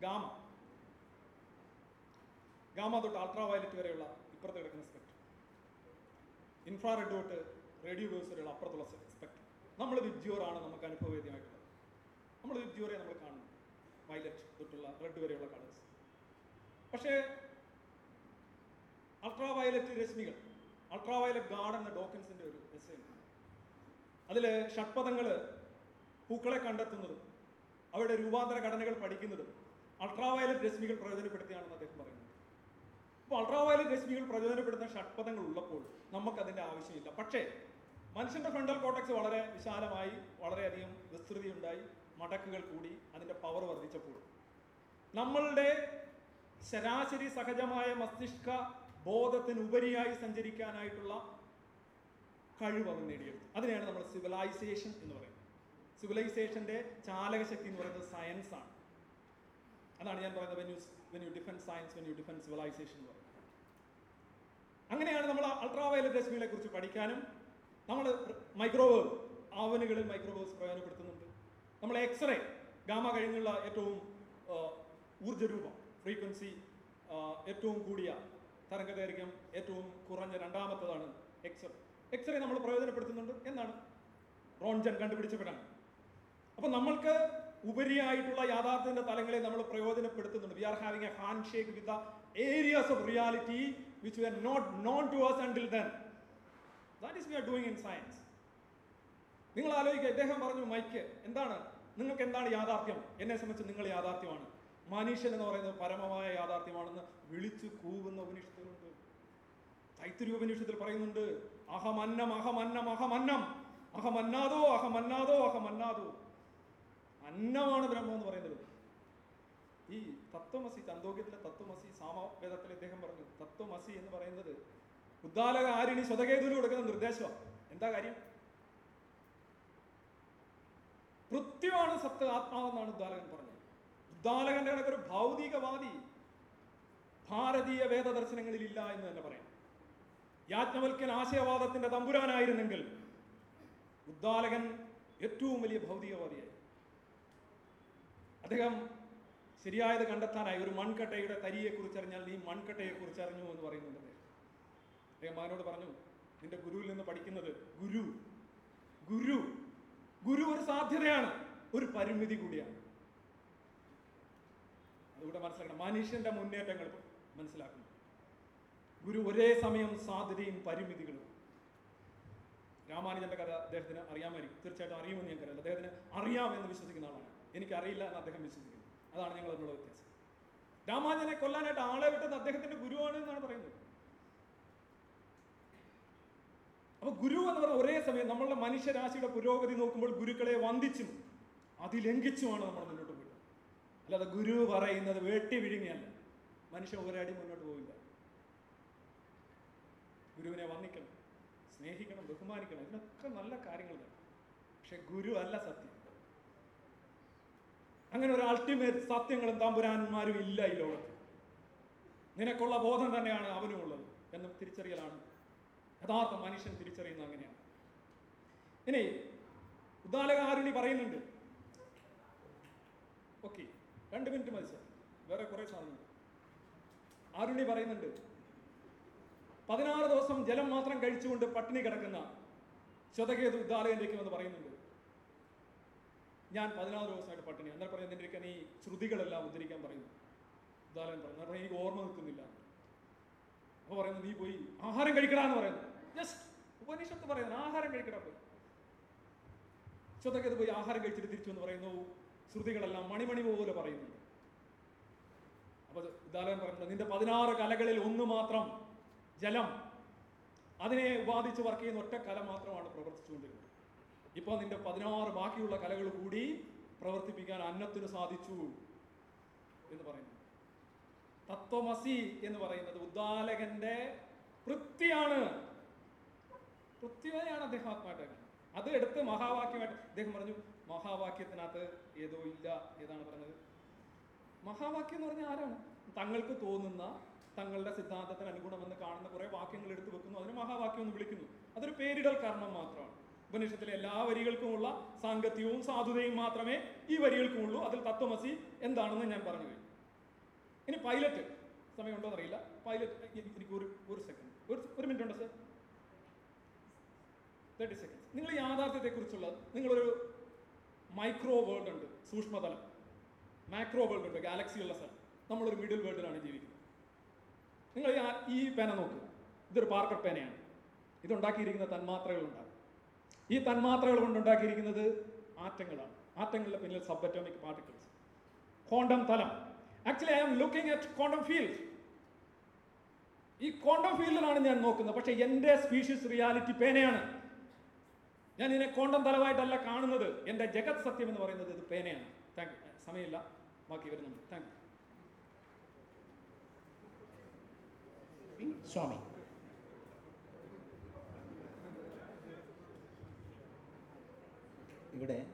ഗാമ. ഗാമ തൊട്ട് അൾട്രാ വയലറ്റ് വരെയുള്ള ഇപ്പുറത്ത് കിടക്കുന്ന സ്പെക്ട്രം. ഇൻഫ്രാറെഡ് തൊട്ട് റേഡിയോ വേവ്സ് വരെയുള്ള അപ്പുറത്തുള്ള സ്പെക്ട്രം. നമ്മൾ വിബ്ജിയോറാണ് നമുക്ക് അനുഭവവേദ്യമായിട്ടുള്ളത്. നമ്മൾ വിബ്ജിയോറെ നമ്മൾ കാണുന്നു. വയലറ്റ് തൊട്ടുള്ള റെഡ് വരെയുള്ള കളേഴ്സ് പക്ഷേ അൾട്രാ വയലറ്റ് രശ്മികൾ അൾട്രാ വയലറ്റ് ഗാർഡ് എന്ന ഡോക്കിൻസിന്റെ ഒരു എസ്സേയുണ്ട് അതിൽ ഷഡ്പഥങ്ങൾ പൂക്കളെ കണ്ടെത്തുന്നതും അവയുടെ രൂപാന്തര ഘടനകൾ പഠിക്കുന്നതും അൾട്രാ വയലറ്റ് രശ്മികൾ പ്രയോജനപ്പെടുത്തിയാണെന്ന് അദ്ദേഹം പറയുന്നത് അപ്പോൾ അൾട്രാ വയലറ്റ് രശ്മികൾ പ്രയോജനപ്പെടുത്തുന്ന ഷഡ്പഥങ്ങൾ ഉള്ളപ്പോൾ നമുക്ക് അതിന്റെ ആവശ്യമില്ല. പക്ഷേ മനുഷ്യന്റെ ഫ്രണ്ടൽ കോട്ടക്സ് വളരെ വിശാലമായി വളരെയധികം വിസ്തൃതി ഉണ്ടായി മടക്കുകൾ കൂടി അതിന്റെ പവർ വർദ്ധിച്ചപ്പോൾ നമ്മളുടെ ശരാശരി സഹജമായ മസ്തിഷ്ക ബോധത്തിനുപരിയായി സഞ്ചരിക്കാനായിട്ടുള്ള കഴിവ് അവൻ നേടിയെടുത്തു. അതിനെയാണ് നമ്മൾ സിവിലൈസേഷൻ എന്ന് പറയുന്നത്. സിവിലൈസേഷന്റെ ചാലകശക്തി എന്ന് പറയുന്നത് സയൻസ് ആണ്. അതാണ് ഞാൻ പറയുന്നത് when you when you defence science when you defence civilisation എന്ന് പറയുന്നത്. അങ്ങനെയാണ് നമ്മൾ അൾട്രാ വയലറ്റ് രശ്മികളെ കുറിച്ച് പഠിക്കാനും നമ്മൾ മൈക്രോവേവ് ആവനുകളിൽ മൈക്രോവേവ്സ് പ്രയോജനപ്പെടുത്തുന്നുണ്ട്. നമ്മൾ എക്സ്റേ ഗാമ കഴിഞ്ഞുള്ള ഏറ്റവും ഊർജരൂപം. ഫ്രീക്വൻസി ഏറ്റവും കൂടിയ തരംഗദൈർഘ്യം ഏറ്റവും കുറഞ്ഞ രണ്ടാമത്തതാണ് എക്സ്റേ എക്സ്റേ നമ്മൾ പ്രയോജനപ്പെടുത്തുന്നുണ്ട് എന്നാണ് റോൺജൻ കണ്ടുപിടിച്ചവരാണ്. അപ്പം നമ്മൾക്ക് ഉപരിയായിട്ടുള്ള യാഥാർത്ഥ്യത്തിന്റെ തലങ്ങളെ നമ്മൾ പ്രയോജനപ്പെടുത്തുന്നുണ്ട്. We are having a hand shake with the areas of reality which we are not known to us until then that is we are doing in science നിങ്ങൾ ആലോചിക്കുക ഇദ്ദേഹം പറഞ്ഞു മൈക്ക് എന്താണ്? നിങ്ങൾക്ക് എന്താണ് യാഥാർത്ഥ്യം? എന്നെ സംബന്ധിച്ച് നിങ്ങൾ യാഥാർത്ഥ്യമാണ്. മനുഷ്യൻ എന്ന് പറയുന്നത് പരമമായ യാഥാർത്ഥ്യമാണെന്ന് വിളിച്ചു കൂവുന്ന ഉപനിഷത്തുകളുണ്ട്. തൈത്തിരി ഉപനിഷത്തിൽ പറയുന്നുണ്ട് അഹമന്നം അഹമന്നം അഹമന്നം അഹമന്നാദോ അഹമന്നാദോ അഹമന്നാദോ. അന്നമാണ് ബ്രഹ്മം എന്ന് പറയുന്നത്. ഈ തത്വമസി ചന്തോക്യത്തിലെ തത്വമസി സാമവേദത്തിൽ അദ്ദേഹം പറഞ്ഞു തത്വമസി എന്ന് പറയുന്നത് ഉദ്ദാലക ആരിണി സ്വതകേതുവിന് കൊടുക്കുന്ന നിർദ്ദേശമാണ് എന്താ കാര്യം? കൃത്യമാണ് സത്ത് ആത്മാവെന്നാണ് ഉദ്ദാലകൻ പറഞ്ഞത്. ഉദ്ദാലകന്റെ കണക്കൊരു ഭൗതികവാദി ഭാരതീയ വേദദർശനങ്ങളിൽ ഇല്ല എന്ന് തന്നെ പറയാം. യാജ്ഞവൽക്കൻ ആശയവാദത്തിന്റെ തമ്പുരാനായിരുന്നെങ്കിൽ ഉദ്ദാലകൻ ഏറ്റവും വലിയ ഭൗതികവാദിയായി. അദ്ദേഹം ശരിയായത് കണ്ടെത്താനായി ഒരു മൺകട്ടയുടെ തരിയെ കുറിച്ച് അറിഞ്ഞാൽ നീ മൺകട്ടയെ കുറിച്ച് അറിഞ്ഞു എന്ന് പറയുന്നുണ്ട് അദ്ദേഹം. മകനോട് പറഞ്ഞു നിന്റെ ഗുരുവിൽ നിന്ന് പഠിക്കുന്നത് ഗുരു. ഗുരു. ഗുരു ഒരു സാധ്യതയാണ് ഒരു പരിമിതി കൂടിയാണ്. അതുകൂടെ മനസ്സിലാക്കണം. മനുഷ്യന്റെ മുന്നേറ്റങ്ങൾ മനസ്സിലാക്കുന്നു ഗുരു ഒരേ സമയം സാധ്യതയും പരിമിതികളും. രാമാനുജന്റെ കഥ അദ്ദേഹത്തിന് അറിയാമായിരിക്കും. തീർച്ചയായിട്ടും അറിയുമെന്ന് ഞാൻ കരുതല്ല അദ്ദേഹത്തിന് അറിയാമെന്ന് വിശ്വസിക്കുന്ന ആളാണ്. എനിക്ക് അറിയില്ല എന്ന് അദ്ദേഹം വിശ്വസിക്കുന്നു. അതാണ് ഞങ്ങൾ തമ്മിലുള്ള വ്യത്യാസം. രാമാനുജനെ കൊല്ലാനായിട്ട് ആളെ വിട്ടത് അദ്ദേഹത്തിന്റെ ഗുരുവാണ് എന്നാണ് പറയുന്നത്. അപ്പൊ ഗുരു എന്ന് പറഞ്ഞ ഒരേ സമയം നമ്മളുടെ മനുഷ്യരാശിയുടെ പുരോഗതി നോക്കുമ്പോൾ ഗുരുക്കളെ വന്ദിച്ചും അതിലംഘിച്ചുമാണ് നമ്മൾ മുന്നോട്ട് അല്ലാതെ ഗുരു പറയുന്നത് വെട്ടി വിഴുങ്ങിയല്ല. മനുഷ്യൻ ഒരടി മുന്നോട്ട് പോവില്ല. ഗുരുവിനെ വന്ദിക്കണം സ്നേഹിക്കണം ബഹുമാനിക്കണം. ഇതിനൊക്കെ നല്ല കാര്യങ്ങൾ പക്ഷെ ഗുരു അല്ല സത്യം. അങ്ങനെ ഒരു അൾട്ടിമേറ്റ് സത്യങ്ങളും തമ്പുരാന്മാരും ഇല്ല ഈ ലോകത്ത്. നിനക്കുള്ള ബോധം തന്നെയാണ് അവനും ഉള്ളത് എന്നും തിരിച്ചറിയലാണ്. യഥാർത്ഥ മനുഷ്യൻ തിരിച്ചറിയുന്നത് അങ്ങനെയാണ്. ഇനി ഉദാലകാരുണി പറയുന്നുണ്ട്. ഓക്കെ രണ്ട് മിനിറ്റ് മതി സാർ. വേറെ കുറെ സാധനങ്ങൾ. ആരുണി പറയുന്നുണ്ട് പതിനാറ് ദിവസം ജലം മാത്രം കഴിച്ചുകൊണ്ട് പട്ടിണി കിടക്കുന്ന ശതകേതു ഉദ്ദാലകനിലേക്ക് എന്ന് പറയുന്നുണ്ട്. ഞാൻ പതിനാറ് ദിവസമായിട്ട് പട്ടിണി. എന്നാൽ പറയുന്നത് എന്റെ ഈ ശ്രുതികളെല്ലാം ഉദ്ധരിക്കാൻ പറയുന്നു. ഉദാഹരണം പറഞ്ഞു പറഞ്ഞു എനിക്ക് ഓർമ്മ നിൽക്കുന്നില്ല. അപ്പോൾ പറയുന്നു നീ പോയി ആഹാരം കഴിക്കടാ എന്ന് പറയുന്നു. ജസ്റ്റ് ഉപനിഷത്ത് പറയുന്നു ആഹാരം കഴിക്കടാ പോയി. സ്വതൊക്കെ പോയി ആഹാരം കഴിച്ചിട്ട് തിരിച്ചു എന്ന് പറയുന്നു ശ്രുതികളെല്ലാം മണിമണി പോലെ പറയുന്നുണ്ട്. അപ്പോൾ ഉദാഹരണം പറയുന്നത് നിന്റെ പതിനാറ് കലകളിൽ ഒന്ന് മാത്രം ജലം അതിനെ ഉപാധിച്ച് വർക്ക് ചെയ്യുന്ന ഒറ്റ കല മാത്രമാണ് പ്രവർത്തിച്ചുകൊണ്ടിരുന്നത്. ഇപ്പോൾ നിന്റെ പതിനാറ് ബാക്കിയുള്ള കലകൾ കൂടി പ്രവർത്തിപ്പിക്കാൻ അന്നത്തിന് സാധിച്ചു എന്ന് പറയുന്നു. തത്വമസി എന്ന് പറയുന്നത് ഉദ്ദാലകന്റെ വൃത്തിയാണ്. വൃത്തിയാണ് അദ്ദേഹം ആത്മായിട്ട് അത് എടുത്ത് മഹാവാക്യമായിട്ട് അദ്ദേഹം പറഞ്ഞു മഹാവാക്യത്തിനകത്ത് ഏതോ ഇല്ല ഏതാണ് പറഞ്ഞത്. മഹാവാക്യം എന്ന് പറഞ്ഞാൽ ആരാണ്? തങ്ങൾക്ക് തോന്നുന്ന തങ്ങളുടെ സിദ്ധാന്തത്തിന് അനുഗുണമെന്ന് കാണുന്ന കുറെ വാക്യങ്ങൾ എടുത്തു വെക്കുന്നു. അതിന് മഹാവാക്യം എന്ന് വിളിക്കുന്നു. അതൊരു പേരിടൽ കർമ്മം മാത്രമാണ്. ഉപനിഷത്തിലെ എല്ലാ വരികൾക്കുമുള്ള സാങ്കത്യവും സാധുതയും മാത്രമേ ഈ വരികൾക്കുമുള്ളൂ. അതിൽ തത്വമസി എന്താണെന്ന് ഞാൻ പറഞ്ഞു കഴിഞ്ഞു. ഇനി പൈലറ്റ്. സമയമുണ്ടോ എന്നറിയില്ല. പൈലറ്റ് എനിക്ക് ഒരു ഒരു സെക്കൻഡ് ഒരു ഒരു മിനിറ്റ് ഉണ്ടോ സർ തേർട്ടി സെക്കൻഡ്സ് നിങ്ങൾ യാഥാർത്ഥ്യത്തെക്കുറിച്ചുള്ള നിങ്ങളൊരു മൈക്രോ വേൾഡ് ഉണ്ട്. സൂക്ഷ്മതലം. മാക്രോ വേൾഡ് ഉണ്ട്. ഗാലക്സിയുള്ള സ്ഥലം. നമ്മളൊരു മിഡിൽ വേൾഡിലാണ് ജീവിക്കുന്നത്. നിങ്ങൾ ഈ പേന നോക്ക്. ഇതൊരു പാർക്കർ പേനയാണ്. ഇതുണ്ടാക്കിയിരിക്കുന്ന തന്മാത്രകളുണ്ടാകും ഈ തന്മാത്രകൾ കൊണ്ടുണ്ടാക്കിയിരിക്കുന്നത് ആറ്റങ്ങളാണ്. ആറ്റങ്ങളുടെ പിന്നിൽ സബ് അറ്റോമിക് പാർട്ടിക്കിൾസ് ക്വാണ്ടം തലം. Actually I am looking at quantum field ഈ ക്വാണ്ടം ഫീൽഡിലാണ് ഞാൻ നോക്കുന്നത്. പക്ഷേ എന്റെ സ്പീഷീസ് റിയാലിറ്റി പേനയാണ്. ഞാൻ ഇതിനെ കോണ്ടം തലവായിട്ടല്ല കാണുന്നത്. എന്റെ ജഗത് സത്യം എന്ന് പറയുന്നത് ഇത് പേനയാണ്. താങ്ക് യു സമയമില്ല. ബാക്കി വരുന്നുണ്ട് താങ്ക് യു സ്വാമി. ഇവിടെ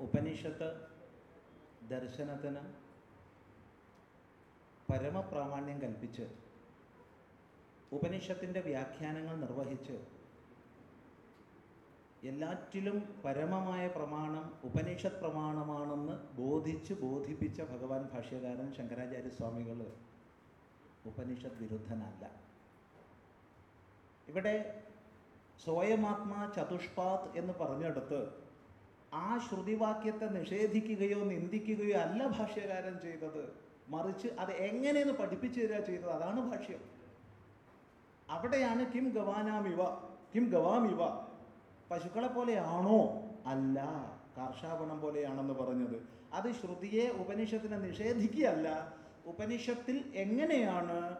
ഉപനിഷത്ത് ദർശനത്തിന് പരമപ്രാമാണ്യം കൽപ്പിച്ച് ഉപനിഷത്തിന്റെ വ്യാഖ്യാനങ്ങൾ നിർവഹിച്ച് എല്ലാറ്റിലും പരമമായ പ്രമാണം ഉപനിഷത് പ്രമാണമാണെന്ന് ബോധിച്ച് ബോധിപ്പിച്ച ഭഗവാൻ ഭാഷ്യകാരൻ ശങ്കരാചാര്യ സ്വാമികൾ ഉപനിഷത് വിരുദ്ധനല്ല. ഇവിടെ സ്വയമാത്മാ ചതുഷ്പാത് എന്ന് പറഞ്ഞെടുത്ത് ആ ശ്രുതിവാക്യത്തെ നിഷേധിക്കുകയോ നിന്ദിക്കുകയോ അല്ല ഭാഷ്യകാരൻ ചെയ്തത്. മറിച്ച് അത് എങ്ങനെയെന്ന് പഠിപ്പിച്ചു തരിക ചെയ്തത്. അതാണ് ഭാഷ്യം. അവിടെയാണ് കിം ഗവാനാമിവ കിം ഗവാമിവ. പശുക്കളെ പോലെയാണോ? അല്ല. കാർഷാപണം പോലെയാണെന്ന് പറഞ്ഞത്. അത് ശ്രുതിയെ ഉപനിഷത്തിനെ നിഷേധിക്കുകയല്ല. ഉപനിഷത്തിൽ എങ്ങനെയാണ്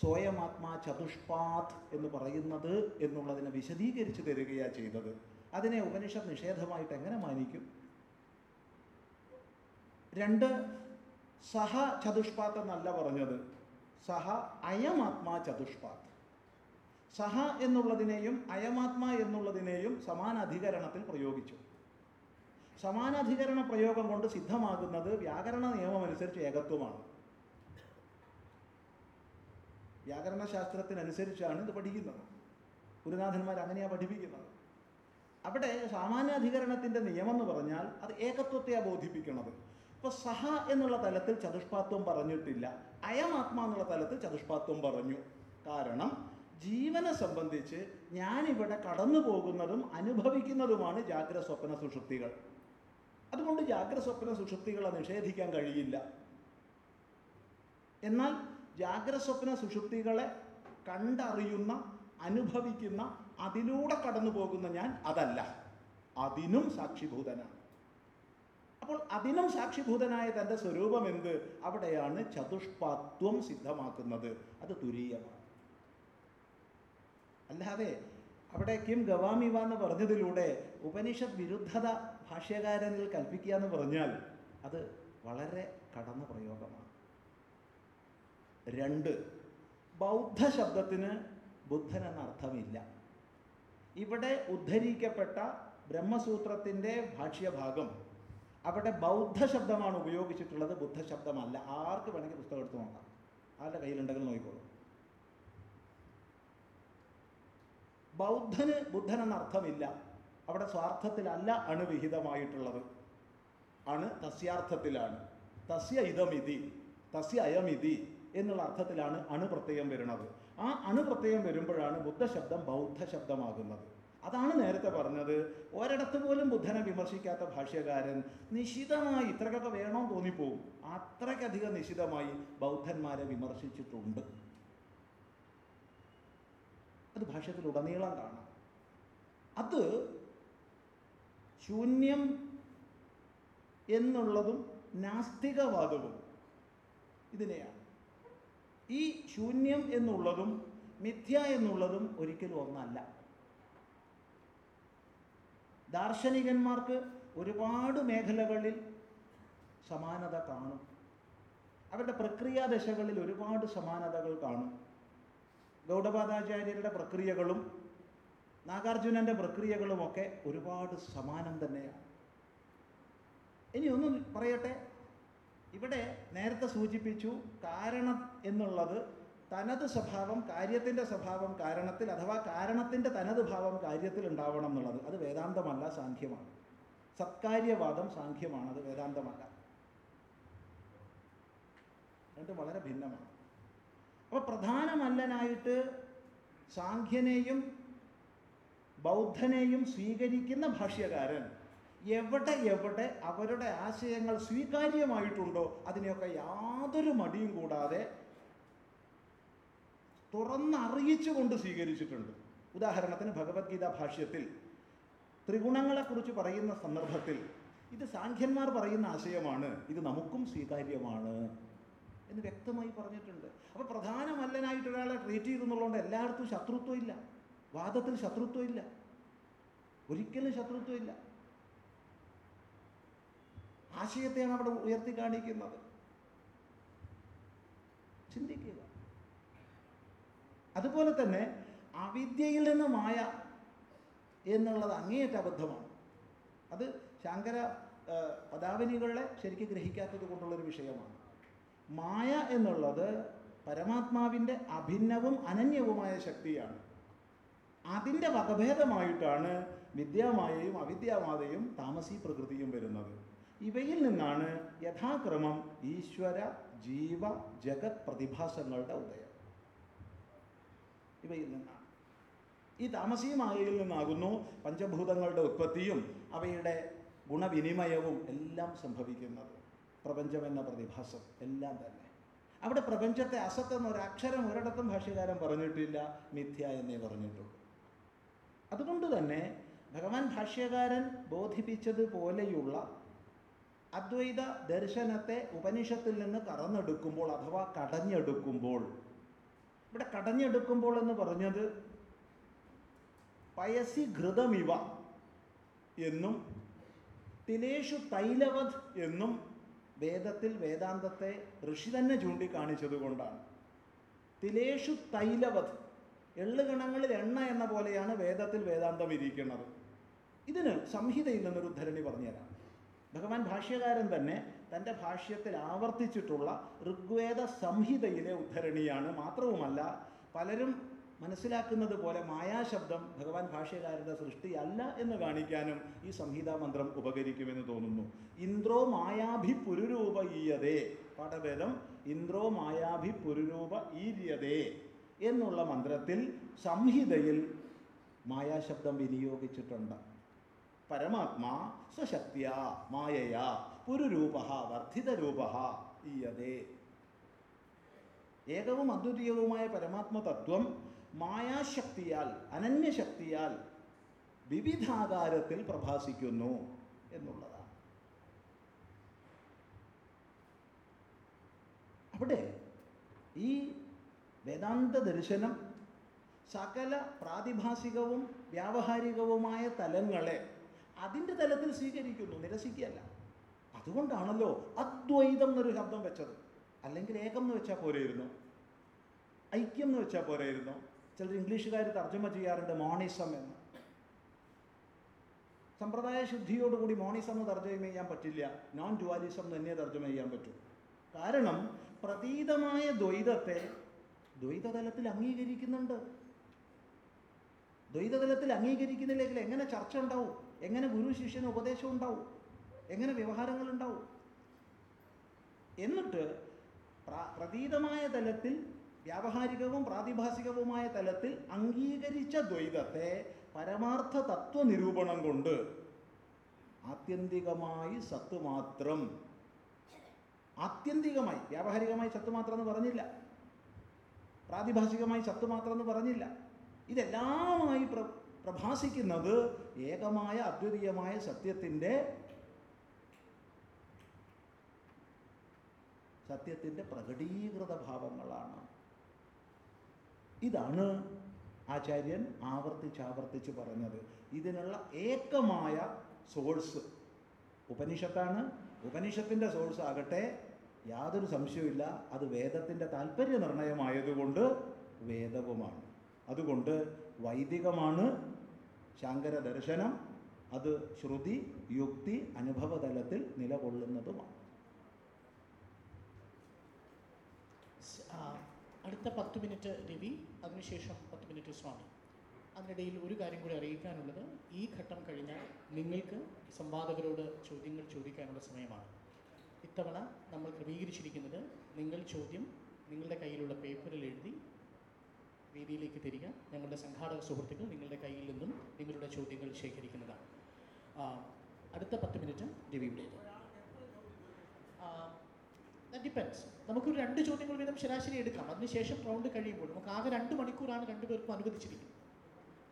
സ്വയമാത്മാ ചതുഷ്പാത് എന്ന് പറയുന്നത് എന്നുള്ളതിനെ വിശദീകരിച്ച് തരികയാണ് ചെയ്തത്. അതിനെ ഉപനിഷത്ത് നിഷേധമായിട്ട് എങ്ങനെ മാനിക്കും? രണ്ട് സഹ ചതുഷ്പാത് എന്നല്ല പറഞ്ഞത്. സഹ അയമാത്മാ ചതുഷ്പാത്. സഹ എന്നുള്ളതിനെയും അയമാത്മാ എന്നുള്ളതിനെയും സമാനാധികരണത്തിൽ പ്രയോഗിച്ചു. സമാനാധികരണ പ്രയോഗം കൊണ്ട് സിദ്ധമാകുന്നത് വ്യാകരണ നിയമമനുസരിച്ച് ഏകത്വമാണ്. വ്യാകരണ ശാസ്ത്രത്തിനനുസരിച്ചാണ് ഇത് പഠിക്കുന്നത്. ഗുരുനാഥന്മാർ അങ്ങനെയാണ് പഠിപ്പിക്കുന്നത്. അവിടെ സാമാന്യാധികരണത്തിന്റെ നിയമം എന്ന് പറഞ്ഞാൽ അത് ഏകത്വത്തെയാണ് ബോധിപ്പിക്കുന്നത് ഇപ്പോൾ സഹ എന്നുള്ള തലത്തിൽ ചതുഷ്പാത്വം പറഞ്ഞിട്ടില്ല. അയമാത്മ എന്നുള്ള തലത്തിൽ ചതുഷ്പാത്വം പറഞ്ഞു. കാരണം ജീവനെ സംബന്ധിച്ച് ഞാനിവിടെ കടന്നു പോകുന്നതും അനുഭവിക്കുന്നതുമാണ് ജാഗ്രത സ്വപ്ന സുഷുപ്തികൾ. അതുകൊണ്ട് ജാഗ്രത സ്വപ്ന സുഷുപ്തികളെ നിഷേധിക്കാൻ കഴിയില്ല. എന്നാൽ ജാഗ്രത സ്വപ്ന സുഷുപ്തികളെ കണ്ടറിയുന്ന അനുഭവിക്കുന്ന അതിലൂടെ കടന്നു പോകുന്ന ഞാൻ അതല്ല. അതിനും സാക്ഷിഭൂതനാണ്. അപ്പോൾ അതിനും സാക്ഷിഭൂതനായ തന്റെ സ്വരൂപം എന്ത് അവിടെയാണ് ചതുഷ്പാത്വം സിദ്ധമാക്കുന്നത്. അത് തുരീയമാണ് അല്ലാതെ അവിടെ കിം ഗവാമിവ എന്ന് പറഞ്ഞതിലൂടെ ഉപനിഷത് വിരുദ്ധത ഭാഷ്യകാരനിൽ കൽപ്പിക്കുക എന്ന് പറഞ്ഞാൽ അത് വളരെ കടന്ന പ്രയോഗമാണ്. രണ്ട് ബൗദ്ധ ശബ്ദത്തിന് ബുദ്ധൻ എന്ന അർത്ഥമില്ല ഇവിടെ ഉദ്ധരിക്കപ്പെട്ട ബ്രഹ്മസൂത്രത്തിന്റെ ഭാഷ്യഭാഗം അവിടെ ബൗദ്ധ ശബ്ദമാണ് ഉപയോഗിച്ചിട്ടുള്ളത്. ബുദ്ധ ശബ്ദമല്ല ആർക്ക് വേണമെങ്കിൽ പുസ്തകം എടുത്തു നോക്കാം. ആരുടെ കയ്യിലുണ്ടെങ്കിൽ നോക്കിക്കോളൂ. ബൗദ്ധന് ബുദ്ധൻ എന്ന അർത്ഥമില്ല അവിടെ സ്വാർത്ഥത്തിലല്ല അണുവിഹിതമായിട്ടുള്ളത്. അണ് തസ്യാർത്ഥത്തിലാണ്. തസ്യ ഇതമിതി തസ്യ അയമിതി എന്നുള്ള അർത്ഥത്തിലാണ് അണുപ്രത്യയം വരുന്നത്. ആ അണുപ്രത്യയം വരുമ്പോഴാണ് ബുദ്ധശബ്ദം ബൗദ്ധ ശബ്ദമാകുന്നത് അതാണ് നേരത്തെ പറഞ്ഞത്. ഒരിടത്ത് പോലും ബുദ്ധനെ വിമർശിക്കാത്ത ഭാഷ്യകാരൻ നിശിതമായി ഇത്രയൊക്കെ വേണോ തോന്നിപ്പോവും. അത്രയ്ക്കധികം നിശിതമായി ബൗദ്ധന്മാരെ വിമർശിച്ചിട്ടുണ്ട്. അത് ഭാഷ്യത്തിലുടനീളം കാണാം. അത് ശൂന്യം എന്നുള്ളതും നാസ്തികവാദവും ഇതിനെയാണ്. ഈ ശൂന്യം എന്നുള്ളതും മിഥ്യ എന്നുള്ളതും ഒരിക്കലും ഒന്നല്ല. ദാർശനികന്മാർക്ക് ഒരുപാട് മേഖലകളിൽ സമാനത കാണും. അവരുടെ പ്രക്രിയാദശകളിൽ ഒരുപാട് സമാനതകൾ കാണും. ഗൗഡപാദാചാര്യരുടെ പ്രക്രിയകളും നാഗാർജുനന്റെ പ്രക്രിയകളുമൊക്കെ ഒരുപാട് സമാനം തന്നെയാണ്. ഇനി ഒന്ന് പറയട്ടെ ഇവിടെ നേരത്തെ സൂചിപ്പിച്ചു കാരണം എന്നുള്ളത് തനത് സ്വഭാവം കാര്യത്തിന്റെ സ്വഭാവം കാരണത്തിൽ അഥവാ കാരണത്തിന്റെ തനത് ഭാവം കാര്യത്തിൽ ഉണ്ടാവണം എന്നുള്ളത് അത് വേദാന്തമല്ല സാഖ്യമാണ്. സത്കാര്യവാദം സാഖ്യമാണ് അത് വേദാന്തമല്ല. രണ്ടും വളരെ ഭിന്നമാണ്. അപ്പോൾ പ്രധാനമല്ലനായിട്ട് സാഖ്യനെയും ബൗദ്ധനെയും സ്വീകരിക്കുന്ന ഭാഷ്യകാരൻ എവിടെ എവിടെ അവരുടെ ആശയങ്ങൾ സ്വീകാര്യമായിട്ടുണ്ടോ അതിനെയൊക്കെ യാതൊരു മടിയും കൂടാതെ തുറന്നറിയിച്ചുകൊണ്ട് സ്വീകരിച്ചിട്ടുണ്ട്. ഉദാഹരണത്തിന് ഭഗവത്ഗീത ഭാഷ്യത്തിൽ ത്രിഗുണങ്ങളെക്കുറിച്ച് പറയുന്ന സന്ദർഭത്തിൽ ഇത് സാഖ്യന്മാർ പറയുന്ന ആശയമാണ് ഇത് നമുക്കും സ്വീകാര്യമാണ് എന്ന് വ്യക്തമായി പറഞ്ഞിട്ടുണ്ട്. അപ്പോൾ പ്രധാനമല്ലനായിട്ട് ഒരാളെ ട്രീറ്റ് ചെയ്തെന്നുള്ളതുകൊണ്ട് എല്ലായിടത്തും ശത്രുത്വം ഇല്ല. വാദത്തിൽ ശത്രുത്വം ഇല്ല. ഒരിക്കലും ശത്രുത്വം ഇല്ല. ആശയത്തെയാണ് അവിടെ ഉയർത്തി കാണിക്കുന്നത്. ചിന്തിക്കുക. അതുപോലെ തന്നെ അവിദ്യയിൽ നിന്ന് മായ എന്നുള്ളത് അങ്ങേയറ്റ അബദ്ധമാണ്. അത് ശങ്കര പദാവലികളെ ശരിക്കും ഗ്രഹിക്കാത്തത് കൊണ്ടുള്ളൊരു വിഷയമാണ്. മായ എന്നുള്ളത് പരമാത്മാവിന്റെ അഭിന്നവും അനന്യവുമായ ശക്തിയാണ്. അതിന്റെ വകഭേദമായിട്ടാണ് വിദ്യാമായയും അവിദ്യാമാതയും താമസി പ്രകൃതിയും വരുന്നത്. ഇവയിൽ നിന്നാണ് യഥാക്രമം ഈശ്വര ജീവ ജഗത് പ്രതിഭാസങ്ങളുടെ ഉദയം. ഇവയിൽ നിന്നാണ്. ഈ താമസീ മായയിൽ നിന്നാകുന്നു പഞ്ചഭൂതങ്ങളുടെ ഉത്പത്തിയും അവയുടെ ഗുണവിനിമയവും എല്ലാം സംഭവിക്കുന്നത്. പ്രപഞ്ചമെന്ന പ്രതിഭാസം എല്ലാം തന്നെ. അവിടെ പ്രപഞ്ചത്തെ അസത്തെന്ന് ഒരു അക്ഷരം ഒരിടത്തും ഭാഷ്യകാരൻ പറഞ്ഞിട്ടില്ല മിഥ്യ എന്നേ പറഞ്ഞിട്ടുള്ളൂ. അതുകൊണ്ട് തന്നെ ഭഗവാൻ ഭാഷ്യകാരൻ ബോധിപ്പിച്ചതുപോലെയുള്ള അദ്വൈത ദർശനത്തെ ഉപനിഷത്തിൽ നിന്ന് കറന്നെടുക്കുമ്പോൾ അഥവാ കടഞ്ഞെടുക്കുമ്പോൾ ഇവിടെ കടഞ്ഞെടുക്കുമ്പോൾ എന്ന് പറഞ്ഞത് പയസി ഘൃതമിവ എന്നും തിലേഷു തൈലവത് എന്നും വേദത്തിൽ വേദാന്തത്തെ ഋഷി തന്നെ ചൂണ്ടിക്കാണിച്ചതുകൊണ്ടാണ് തിലേഷു തൈലവത് എള്ളുകണങ്ങളിൽ എണ്ണ എന്ന പോലെയാണ് വേദത്തിൽ വേദാന്തം ഇരിക്കുന്നത്. ഇതിന് സംഹിതയിൽ നിന്നൊരു ഉദ്ധരണി പറഞ്ഞുതരാം. ഭഗവാൻ ഭാഷ്യകാരൻ തന്നെ തന്റെ ഭാഷ്യത്തിൽ ആവർത്തിച്ചിട്ടുള്ള ഋഗ്വേദ സംഹിതയിലെ ഉദ്ധരണിയാണ്. മാത്രവുമല്ല പലരും മനസ്സിലാക്കുന്നത് പോലെ മായാശബ്ദം ഭഗവാൻ ഭാഷ്യകാരന്റെ സൃഷ്ടിയല്ല എന്ന് കാണിക്കാനും ഈ സംഹിതാ മന്ത്രം ഉപകരിക്കുമെന്ന് തോന്നുന്നു. ഇന്ദ്രോ മായാഭി പുരുരൂപ ഈയതേ. പാഠഭേദം ഇന്ദ്രോ മായാഭി പുരുരൂപ ഈര്യതേ എന്നുള്ള മന്ത്രത്തിൽ സംഹിതയിൽ മായാശബ്ദം വിനിയോഗിച്ചിട്ടുണ്ട്. പരമാത്മാ സ്വശക്തിയ മായയാ. പുരുരൂപ വർദ്ധിതരൂപ ഈയതേ. ഏകവും അദ്വിതീയവുമായ പരമാത്മതത്വം മായാശക്തിയാൽ അനന്യശക്തിയാൽ വിവിധാകാരത്തിൽ പ്രഭാസിക്കുന്നു എന്നുള്ളതാണ്. അവിടെ ഈ വേദാന്ത ദർശനം സകല പ്രാതിഭാസികവും വ്യാവഹാരികവുമായ തലങ്ങളെ അതിന്റെ തലത്തിൽ സ്വീകരിക്കുന്നു നിരസിക്കുകയല്ല. അതുകൊണ്ടാണല്ലോ അദ്വൈതം എന്നൊരു ശബ്ദം വെച്ചത്. അല്ലെങ്കിൽ ഏകം എന്ന് വെച്ചാൽ പോരെയിരുന്നു. ഐക്യം എന്ന് വെച്ചാൽ പോരായിരുന്നു. ചിലർ ഇംഗ്ലീഷുകാർ തർജമ ചെയ്യാറുണ്ട് മോണിസം എന്ന്. സമ്പ്രദായ ശുദ്ധിയോടുകൂടി മോണിസം എന്ന് തർജമ ചെയ്യാൻ പറ്റില്ല. നോൺ ഡുവാലിസം തന്നെ തർജമ ചെയ്യാൻ പറ്റും. കാരണം പ്രതീതമായ ദ്വൈതത്തെ ദ്വൈതതലത്തിൽ അംഗീകരിക്കുന്നുണ്ട്. ദ്വൈതതലത്തിൽ അംഗീകരിക്കുന്നില്ലെങ്കിൽ എങ്ങനെ ചർച്ച ഉണ്ടാവും? എങ്ങനെ ഗുരു ശിഷ്യന് ഉപദേശം ഉണ്ടാവും? എങ്ങനെ വ്യവഹാരങ്ങൾ ഉണ്ടാവും എന്നിട്ട് പ്രതീതമായ തലത്തിൽ വ്യാവഹാരികവും പ്രാതിഭാസികവുമായ തലത്തിൽ അംഗീകരിച്ച ദ്വൈതത്തെ പരമാർത്ഥ തത്വ നിരൂപണം കൊണ്ട് ആത്യന്തികമായി സത്ത് മാത്രം ആത്യന്തികമായി വ്യാവഹാരികമായി സത്ത് മാത്രം എന്ന് പറഞ്ഞില്ല. പ്രാതിഭാസികമായി സത്ത് മാത്രം എന്ന് പറഞ്ഞില്ല. ഇതെല്ലാമായി പ്ര പ്രഭാസിക്കുന്നത് ഏകമായ അദ്വിതീയമായ സത്യത്തിന്റെ സത്യത്തിന്റെ പ്രകടീകൃത ഭാവങ്ങളാണ്. ഇതാണ് ആചാര്യൻ ആവർത്തിച്ചാവർത്തിച്ച് പറഞ്ഞത്. ഇതിനുള്ള ഏകമായ സോഴ്സ്. ഉപനിഷത്താണ്. ഉപനിഷത്തിന്റെ സോഴ്സ് ആകട്ടെ യാതൊരു സംശയവുമില്ല. അത് വേദത്തിന്റെ താല്പര്യ നിർണയമായതുകൊണ്ട് വേദവുമാണ്. അതുകൊണ്ട് വൈദികമാണ് ശങ്കര ദർശനം അത് ശ്രുതി യുക്തി അനുഭവതലത്തിൽ നിലകൊള്ളുന്നതുമാണ് സ്- ആ, അടുത്ത പത്ത് മിനിറ്റ് രവി അതിനുശേഷം പത്ത് മിനിറ്റ് സ്വാമി. അതിനിടയിൽ ഒരു കാര്യം കൂടി അറിയിക്കാനുള്ളത് ഈ ഘട്ടം കഴിഞ്ഞാൽ നിങ്ങൾക്ക് സംവാദകരോട് ചോദ്യങ്ങൾ ചോദിക്കാനുള്ള സമയമാണ്. ഇത്തവണ നമ്മൾ ക്രമീകരിച്ചിരിക്കുന്നത് നിങ്ങൾ ചോദ്യം നിങ്ങളുടെ കയ്യിലുള്ള പേപ്പറിൽ എഴുതി വേദിയിലേക്ക് തിരിക. ഞങ്ങളുടെ സംഘാടക സുഹൃത്തുക്കൾ നിങ്ങളുടെ കയ്യിൽ നിന്നും നിങ്ങളുടെ ചോദ്യങ്ങൾ ശേഖരിക്കുന്നതാണ്. അടുത്ത പത്ത് മിനിറ്റ് രവിയുടേത്. ഡിപ്പെൻസ് നമുക്കൊരു രണ്ട് ചോദ്യങ്ങൾ വീതം ശരാശരി എടുക്കാം. അതിനുശേഷം റൗണ്ട് കഴിയുമ്പോൾ നമുക്ക് ആകെ രണ്ട് മണിക്കൂറാണ് രണ്ടുപേർക്കും അനുവദിച്ചിരിക്കുന്നത്.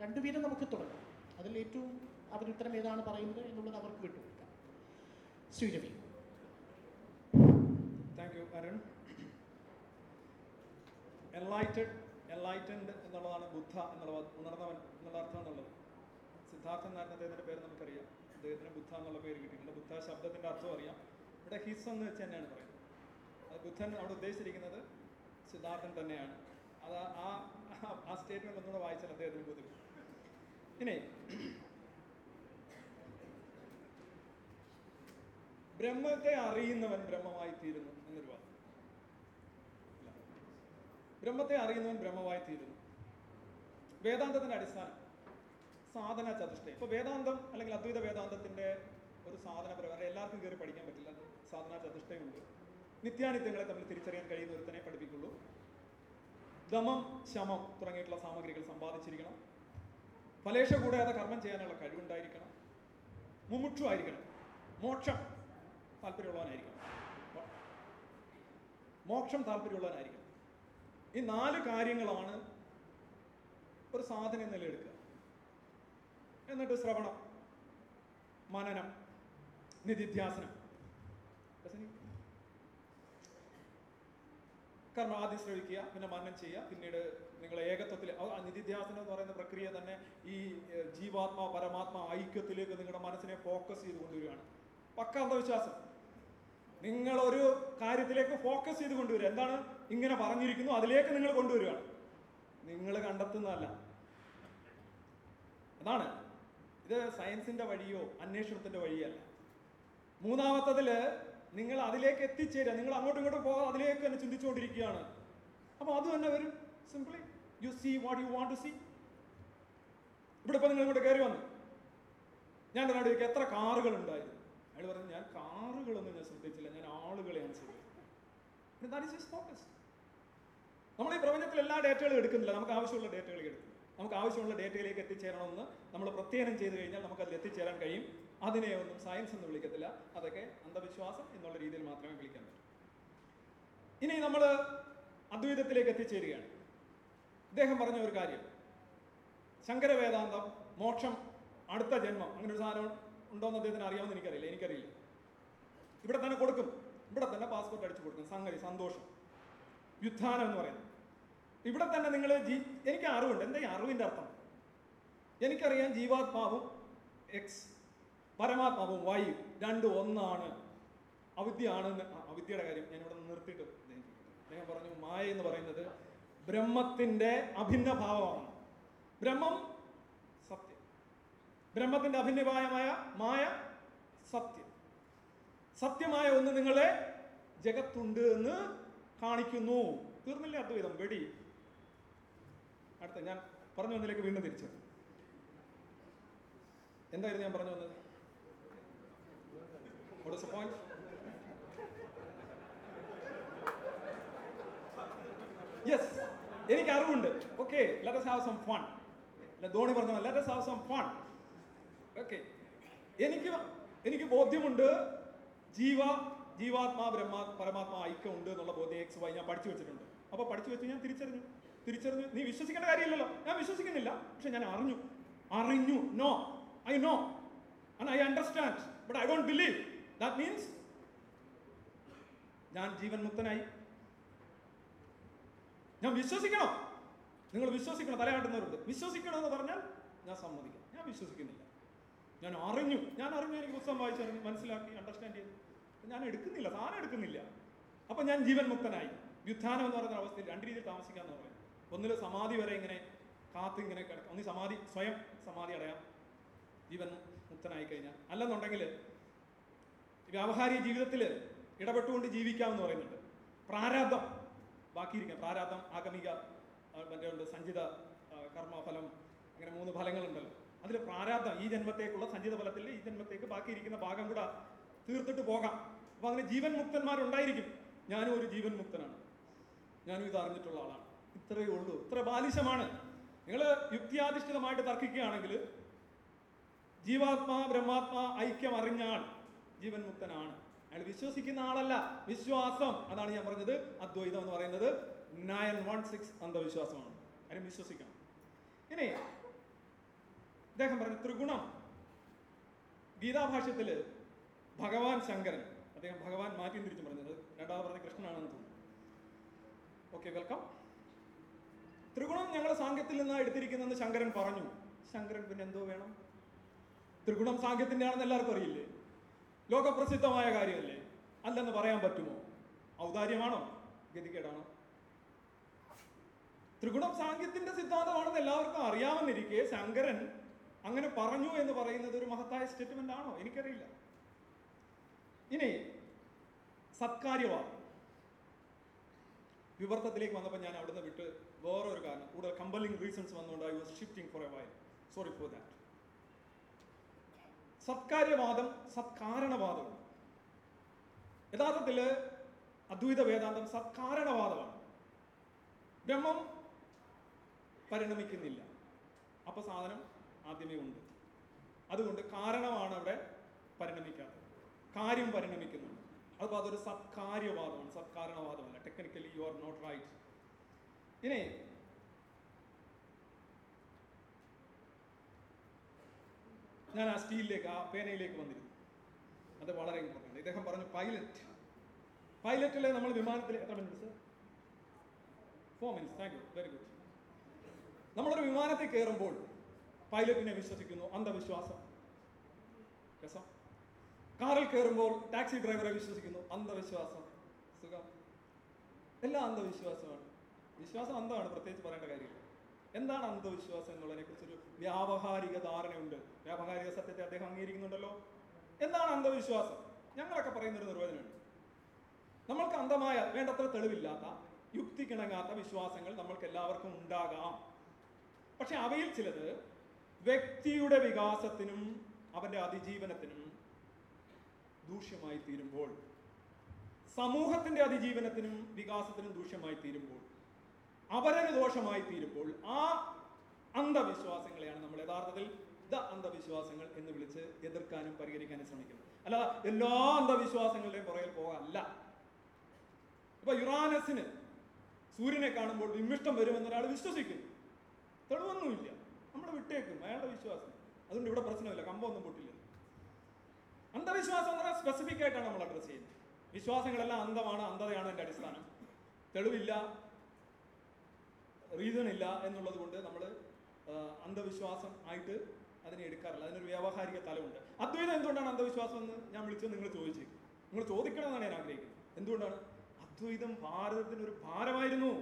രണ്ട് വീതം നമുക്ക് തുടങ്ങാം. അതിൽ ഏറ്റവും അവരുത്തരം ഏതാണ് പറയുന്നത് എന്നുള്ളത് അവർക്ക് വിട്ടുകൊടുക്കാം Sri Ravi. Thank you Arun enlightened enlightened എന്നുള്ളതാണ് ബുദ്ധ എന്നുള്ള ഉണർന്നവൻ എന്നുള്ള അർത്ഥം എന്നുള്ളത് സിദ്ധാർത്ഥൻ എന്നായിരുന്നു അദ്ദേഹത്തിന്റെ പേര് നമുക്കറിയാം. അദ്ദേഹത്തിന് ബുദ്ധ എന്നുള്ള പേര് കിട്ടിയിട്ടുണ്ട്. ബുദ്ധ ശബ്ദത്തിന്റെ അർത്ഥം അറിയാം. ഇവിടെ ഹിസ് എന്ന് വെച്ച് തന്നെയാണ് പറയുന്നത്. ബുദ്ധൻ അവിടെ ഉദ്ദേശിച്ചിരിക്കുന്നത് സിദ്ധാർത്ഥൻ തന്നെയാണ്. അത് ആ ആ- സ്റ്റേറ്റ്മെന്റ് ഒന്നുകൂടെ വായിച്ചാൽ അദ്ദേഹത്തിന് ബുദ്ധിമുട്ട് ഇനി ബ്രഹ്മത്തെ അറിയുന്നവൻ ബ്രഹ്മമായി തീരുന്നു എന്നൊരു വാക്ക്. ബ്രഹ്മത്തെ അറിയുന്നവൻ ബ്രഹ്മമായി തീരുന്നു. വേദാന്തത്തിന്റെ അടിസ്ഥാനം സാധന ചതുഷ്ടയം ഇപ്പൊ വേദാന്തം അല്ലെങ്കിൽ അദ്വൈത വേദാന്തത്തിന്റെ ഒരു സാധന പ്രകാരം എല്ലാവർക്കും കയറി പഠിക്കാൻ പറ്റില്ല. സാധന ചതുഷ്ടയമുണ്ട് നിത്യാനിത്യങ്ങളെ തമ്മിൽ തിരിച്ചറിയാൻ കഴിയുന്ന ഒരുത്തനെ പഠിപ്പിക്കുള്ളൂ. ദമം ശമം തുടങ്ങിയിട്ടുള്ള സാമഗ്രികൾ സമ്പാദിച്ചിരിക്കണം. ഫലേഷ കൂടാതെ കർമ്മം ചെയ്യാനുള്ള കഴിവുണ്ടായിരിക്കണം. മുമുക്ഷു ആയിരിക്കണം. മോക്ഷം താല്പര്യമുള്ളവനായിരിക്കണം. മോക്ഷം താല്പര്യമുള്ളവനായിരിക്കണം. ഈ നാല് കാര്യങ്ങളാണ് ഒരു സാധനം നിലയെടുക്കുക എന്നിട്ട് ശ്രവണം മനനം നിധിധ്യാസനം. കർമ്മം ആദ്യം ശ്രവിക്കുക പിന്നെ മനനം ചെയ്യുക പിന്നീട് നിങ്ങൾ ഏകത്വത്തിൽ നിധിധ്യാസനം എന്ന് പറയുന്ന പ്രക്രിയ തന്നെ ഈ ജീവാത്മാ പരമാത്മാ ഐക്യത്തിലേക്ക് നിങ്ങളുടെ മനസ്സിനെ ഫോക്കസ് ചെയ്ത് കൊണ്ടുവരികയാണ്. പക്ക അന്ധവിശ്വാസം. നിങ്ങൾ ഒരു കാര്യത്തിലേക്ക് ഫോക്കസ് ചെയ്ത് കൊണ്ടുവരിക. എന്താണ്? ഇങ്ങനെ പറഞ്ഞിരിക്കുന്നു അതിലേക്ക് നിങ്ങൾ കൊണ്ടുവരികയാണ്. നിങ്ങൾ കണ്ടെത്തുന്നതല്ല. അതാണ്. ഇത് സയൻസിന്റെ വഴിയോ അന്വേഷണത്തിന്റെ വഴിയല്ല. മൂന്നാമത്തതിൽ നിങ്ങൾ അതിലേക്ക് എത്തിച്ചേരുക. നിങ്ങൾ അങ്ങോട്ടും ഇങ്ങോട്ടും പോകാതെ അതിലേക്ക് തന്നെ ചിന്തിച്ചുകൊണ്ടിരിക്കുകയാണ്. അപ്പോൾ അത് തന്നെ വരും. Simply you see what you want to see ഇവിടെ ഇപ്പൊ നിങ്ങൾ ഇങ്ങോട്ട് കയറി വന്നു. ഞാൻ നടുവിലേക്ക് എത്ര കാറുകൾ ഉണ്ടായിരുന്നു. അയാൾ പറഞ്ഞു ഞാൻ കാറുകളൊന്നും ഞാൻ ശ്രദ്ധിച്ചില്ല. ഞാൻ ആളുകളെയാണ് ശ്രദ്ധിച്ചത് ദാറ്റ് ഫോക്കസ് നമ്മൾ ഈ പ്രപഞ്ചത്തിൽ എല്ലാ ഡേറ്റകളും എടുക്കുന്നില്ല. നമുക്ക് ആവശ്യമുള്ള ഡേറ്റകൾ എടുക്കും നമുക്ക് ആവശ്യമുള്ള ഡേറ്റയിലേക്ക് എത്തിച്ചേരണമെന്ന് നമ്മൾ പ്രത്യേകം ചെയ്തു കഴിഞ്ഞാൽ നമുക്ക് അതിൽ എത്തിച്ചേരാൻ കഴിയും. അതിനെ ഒന്നും സയൻസ് എന്ന് വിളിക്കത്തില്ല. അതൊക്കെ അന്ധവിശ്വാസം എന്നുള്ള രീതിയിൽ മാത്രമേ വിളിക്കാൻ പറ്റൂ. ഇനി നമ്മൾ അദ്വൈതത്തിലേക്ക് എത്തിച്ചേരുകയാണ്. അദ്ദേഹം പറഞ്ഞ ഒരു കാര്യം. ശങ്കരവേദാന്തം മോക്ഷം അടുത്ത ജന്മം അങ്ങനെ ഒരു സാധനം ഉണ്ടോയെന്ന് അദ്ദേഹത്തിന് അറിയാമെന്ന് എനിക്കറിയില്ല. എനിക്കറിയില്ല. ഇവിടെ തന്നെ കൊടുക്കും. ഇവിടെ തന്നെ പാസ്പോർട്ട് അടിച്ചു കൊടുക്കും. സംഗതി സന്തോഷം. യുദ്ധാനം എന്ന് പറയുന്നത്. ഇവിടെ തന്നെ നിങ്ങൾ ജീ എനിക്ക് അറിവുണ്ട്. എന്താ അറിവിന്റെ അർത്ഥം? എനിക്കറിയാം ജീവാത്മാവും എക്സ് പരമാത്മാവും വൈ രണ്ടും ഒന്നാണ്. അവിദ്യയാണെന്ന് അവിദ്യയുടെ കാര്യം ഞാൻ ഇവിടെ നിർത്തിയിട്ട്. അദ്ദേഹം പറഞ്ഞു മായ എന്ന് പറയുന്നത് ബ്രഹ്മത്തിന്റെ അഭിന്ന ഭാവമാണ് ബ്രഹ്മം സത്യം. ബ്രഹ്മത്തിന്റെ അഭിന്നഭാവമായ മായ സത്യം. സത്യമായ ഒന്ന് നിങ്ങളെ ജഗത്തുണ്ട് എന്ന് കാണിക്കുന്നു. തീർന്നില്ല അദ്വൈതം? വെടി. അടുത്ത ഞാൻ പറഞ്ഞു വന്നതിലേക്ക് വീണ്ടും തിരിച്ചു. എന്തായിരുന്നു ഞാൻ പറഞ്ഞു വന്നത്? What is the point? Yes, എനിക്ക് അറിവുണ്ട്. ഓക്കെ ലെറ്റസ് ഹാവ് സം അല്ല ധോണി പറഞ്ഞ let's have some fun. Okay എനിക്ക് എനിക്ക് ബോധ്യമുണ്ട്. ജീവ ജീവാത്മാ ബ്രഹ്മാ പരമാത്മാ ഐക്യം ഉണ്ട് എന്നുള്ള ബോധ്യം എക്സ് വൈ ഞാൻ പഠിച്ചു വെച്ചിട്ടുണ്ട്. അപ്പോൾ പഠിച്ചു വെച്ച് ഞാൻ തിരിച്ചറിഞ്ഞു. തിരിച്ചറിഞ്ഞു നീ വിശ്വസിക്കേണ്ട കാര്യമില്ലല്ലോ. ഞാൻ വിശ്വസിക്കുന്നില്ല. പക്ഷെ ഞാൻ അറിഞ്ഞു. അറിഞ്ഞു. No I know and I understand but I don't believe that means ഞാൻ ജീവൻ മുക്തനായി ഞാൻ വിശ്വസിക്കണം. നിങ്ങൾ വിശ്വസിക്കണം തലയാട്ടുന്നവരുണ്ട് വിശ്വസിക്കണം എന്ന് പറഞ്ഞാൽ ഞാൻ സമ്മതിക്കാം ഞാൻ വിശ്വസിക്കുന്നില്ല. ഞാൻ അറിഞ്ഞു. ഞാൻ അറിഞ്ഞു എനിക്ക് പുസ്തകം വായിച്ചറിഞ്ഞു മനസ്സിലാക്കി അണ്ടർസ്റ്റാൻഡ് ചെയ്തു. ഞാൻ എടുക്കുന്നില്ല സാധനം എടുക്കുന്നില്ല. അപ്പൊ ഞാൻ ജീവൻ മുക്തനായി വ്യുത്ഥാനം എന്ന് പറയുന്ന അവസ്ഥയിൽ രണ്ട് രീതിയിൽ താമസിക്കാന്ന് പറയും. ഒന്നിൽ സമാധി വരെ ഇങ്ങനെ കാത്ത് ഇങ്ങനെ കിടക്കാം. ഒന്ന് സമാധി സ്വയം സമാധി അടയാം. ജീവൻ മുക്തനായി കഴിഞ്ഞാൽ. അല്ലെന്നുണ്ടെങ്കിൽ വ്യാവഹാരിക ജീവിതത്തിൽ ഇടപെട്ടുകൊണ്ട് ജീവിക്കാമെന്ന് പറയുന്നുണ്ട്. പ്രാരാബ്ദം. ബാക്കിയിരിക്കാം പ്രാരാബ്ദം ആഗമിക മറ്റേ ഉണ്ട് സഞ്ചിത കർമ്മഫലം അങ്ങനെ മൂന്ന് ഫലങ്ങളുണ്ടല്ലോ. അതിൽ പ്രാരാബ്ദം ഈ ജന്മത്തേക്കുള്ള സഞ്ചിത ഫലത്തിൽ ഈ ജന്മത്തേക്ക് ബാക്കിയിരിക്കുന്ന ഭാഗം കൂടെ തീർത്തിട്ട് പോകാം. അപ്പോൾ അങ്ങനെ ജീവൻ മുക്തന്മാരുണ്ടായിരിക്കും. ഞാനും ഒരു ജീവൻ മുക്തനാണ്. ഞാനും ഇത് അറിഞ്ഞിട്ടുള്ള ആളാണ്. ഇത്രയേ ഉള്ളൂ. ഇത്ര ബാലിശമാണ്. നിങ്ങൾ യുക്തിയാധിഷ്ഠിതമായിട്ട് തർക്കിക്കുകയാണെങ്കിൽ ജീവാത്മാ ബ്രഹ്മാത്മാ ഐക്യം അറിഞ്ഞ ആൾ ജീവൻ മുക്തനാണ് അയാൾ വിശ്വസിക്കുന്ന ആളല്ല. വിശ്വാസം. അതാണ് ഞാൻ പറഞ്ഞത്. അദ്വൈതം എന്ന് പറയുന്നത് നയൻ വൺ സിക്സ് അന്ധവിശ്വാസമാണ്. കാര്യം വിശ്വസിക്കണം. ഇനി അദ്ദേഹം പറഞ്ഞു ത്രിഗുണം. ഗീതാഭാഷ്യത്തിൽ ഭഗവാൻ ശങ്കരൻ അദ്ദേഹം ഭഗവാൻ മാറ്റി തിരിച്ചു പറഞ്ഞത് രണ്ടാമത് പറഞ്ഞ കൃഷ്ണനാണെന്ന് തോന്നുന്നു. ഓക്കെ വെൽക്കം ത്രിഗുണം ഞങ്ങൾ സാങ്കത്തിൽ നിന്ന് എടുത്തിരിക്കുന്നതെന്ന് ശങ്കരൻ പറഞ്ഞു. ശങ്കരൻ പിന്നെ എന്തോ വേണം? ത്രിഗുണം സാങ്കത്തിന്റെ ആണെന്ന് എല്ലാവർക്കും അറിയില്ലേ? ലോകപ്രസിദ്ധമായ കാര്യമല്ലേ? അല്ലെന്ന് പറയാൻ പറ്റുമോ? ഔദാര്യമാണോ? ഗതികേടാണോ? ത്രിഗുണം സാങ്കത്യത്തിന്റെ സിദ്ധാന്തമാണെന്ന് എല്ലാവർക്കും അറിയാമെന്നിരിക്കെ ശങ്കരൻ അങ്ങനെ പറഞ്ഞു എന്ന് പറയുന്നത് ഒരു മഹത്തായ സ്റ്റേറ്റ്മെന്റ് ആണോ? എനിക്കറിയില്ല. ഇനി സത്കാര്യവാദം. വിവർത്തത്തിലേക്ക് വന്നപ്പോൾ ഞാൻ അവിടുന്ന് വിട്ട് വേറൊരു കാരണം കൂടുതൽ കമ്പലിംഗ് റീസൺസ് വന്നുകൊണ്ട് I was shifting for a while sorry for that സത്കാര്യവാദം സത്കാരണവാദം. യഥാർത്ഥത്തിൽ അദ്വൈത വേദാന്തം സത്കാരണവാദമാണ്. ബ്രഹ്മം പരിണമിക്കുന്നില്ല. അപ്പൊ സാധനം ആദ്യമേ ഉണ്ട്. അതുകൊണ്ട് കാരണമാണ് അവിടെ പരിണമിക്കാത്തത്. കാര്യം പരിണമിക്കുന്നുണ്ട്. അപ്പോൾ അതൊരു സത്കാര്യവാദമാണ്. സത്കാരണവാദമല്ല. Technically you are not right ഇനി ഞാൻ ആ സ്റ്റീലിലേക്ക് ആ പേനയിലേക്ക് വന്നിരുന്നു. അത് വളരെ ഇമ്പോർട്ടന്റ് ഇദ്ദേഹം പറഞ്ഞു പൈലറ്റ് പൈലറ്റിലെ നമ്മൾ വിമാനത്തിൽ എത്ര minutes four minutes thank you very good നമ്മളൊരു വിമാനത്തിൽ കയറുമ്പോൾ പൈലറ്റിനെ വിശ്വസിക്കുന്നു. അന്ധവിശ്വാസം. രസം. കാറിൽ കയറുമ്പോൾ ടാക്സി ഡ്രൈവറെ വിശ്വസിക്കുന്നു. അന്ധവിശ്വാസം. സുഖം. എല്ലാം അന്ധവിശ്വാസമാണ്. വിശ്വാസം അന്ധമാണ്. പ്രത്യേകിച്ച് പറയേണ്ട കാര്യമില്ല. എന്താണ് അന്ധവിശ്വാസം എന്നുള്ളതിനെ കുറിച്ചൊരു വ്യാവഹാരിക ധാരണയുണ്ട്. വ്യാവഹാരിക സത്യത്തെ അദ്ദേഹം അംഗീകരിക്കുന്നുണ്ടല്ലോ? എന്താണ് അന്ധവിശ്വാസം? ഞങ്ങളൊക്കെ പറയുന്നൊരു നിർവചനമുണ്ട്. നമ്മൾക്ക് അന്ധമായ വേണ്ടത്ര തെളിവില്ലാത്ത യുക്തി കിണങ്ങാത്ത വിശ്വാസങ്ങൾ നമ്മൾക്ക് എല്ലാവർക്കും ഉണ്ടാകാം. പക്ഷെ അവയിൽ ചിലത് വ്യക്തിയുടെ വികാസത്തിനും അവന്റെ അതിജീവനത്തിനും ദൂഷ്യമായി തീരുമ്പോൾ സമൂഹത്തിന്റെ അതിജീവനത്തിനും വികാസത്തിനും ദൂഷ്യമായി തീരുമ്പോൾ അപരന് ദോഷമായി തീരുമ്പോൾ ആ അന്ധവിശ്വാസങ്ങളെയാണ് നമ്മൾ യഥാർത്ഥത്തിൽ ദ അന്ധവിശ്വാസങ്ങൾ എന്ന് വിളിച്ച് എതിർക്കാനും പരിഹരിക്കാനും ശ്രമിക്കുന്നത്. അല്ല എല്ലാ അന്ധവിശ്വാസങ്ങളുടെയും പുറകിൽ പോകാനല്ല. ഇപ്പൊ യുറാനസിന് സൂര്യനെ കാണുമ്പോൾ വിമിഷ്ടം വരുമെന്ന് ഒരാൾ വിശ്വസിക്കുന്നു. തെളിവൊന്നുമില്ല. നമ്മൾ വിട്ടേക്കും. അയാളുടെ വിശ്വാസം. അതുകൊണ്ട് ഇവിടെ പ്രശ്നമില്ല. കമ്പൊന്നും പൊട്ടില്ല. അന്ധവിശ്വാസം എന്ന് പറഞ്ഞാൽ സ്പെസിഫിക് ആയിട്ടാണ് നമ്മൾ അഡ്രസ് ചെയ്യുന്നത്. വിശ്വാസങ്ങളെല്ലാം അന്ധമാണ് അന്ധതയാണ് എന്റെ അടിസ്ഥാനം. തെളിവില്ല. റീസൺ ഇല്ല എന്നുള്ളത് കൊണ്ട് നമ്മൾ അന്ധവിശ്വാസം ആയിട്ട് അതിനെ എടുക്കാറില്ല. അതിനൊരു വ്യാവഹാരിക തലമുണ്ട്. അദ്വൈതം എന്തുകൊണ്ടാണ് അന്ധവിശ്വാസം എന്ന് ഞാൻ വിളിച്ചത് നിങ്ങൾ ചോദിച്ചു. നിങ്ങൾ ചോദിക്കണമെന്നാണ് ഞാൻ ആഗ്രഹിക്കുന്നത്. എന്തുകൊണ്ടാണ്? അദ്വൈതം ഭാരതത്തിന് ഒരു ഭാരമായിരുന്നു.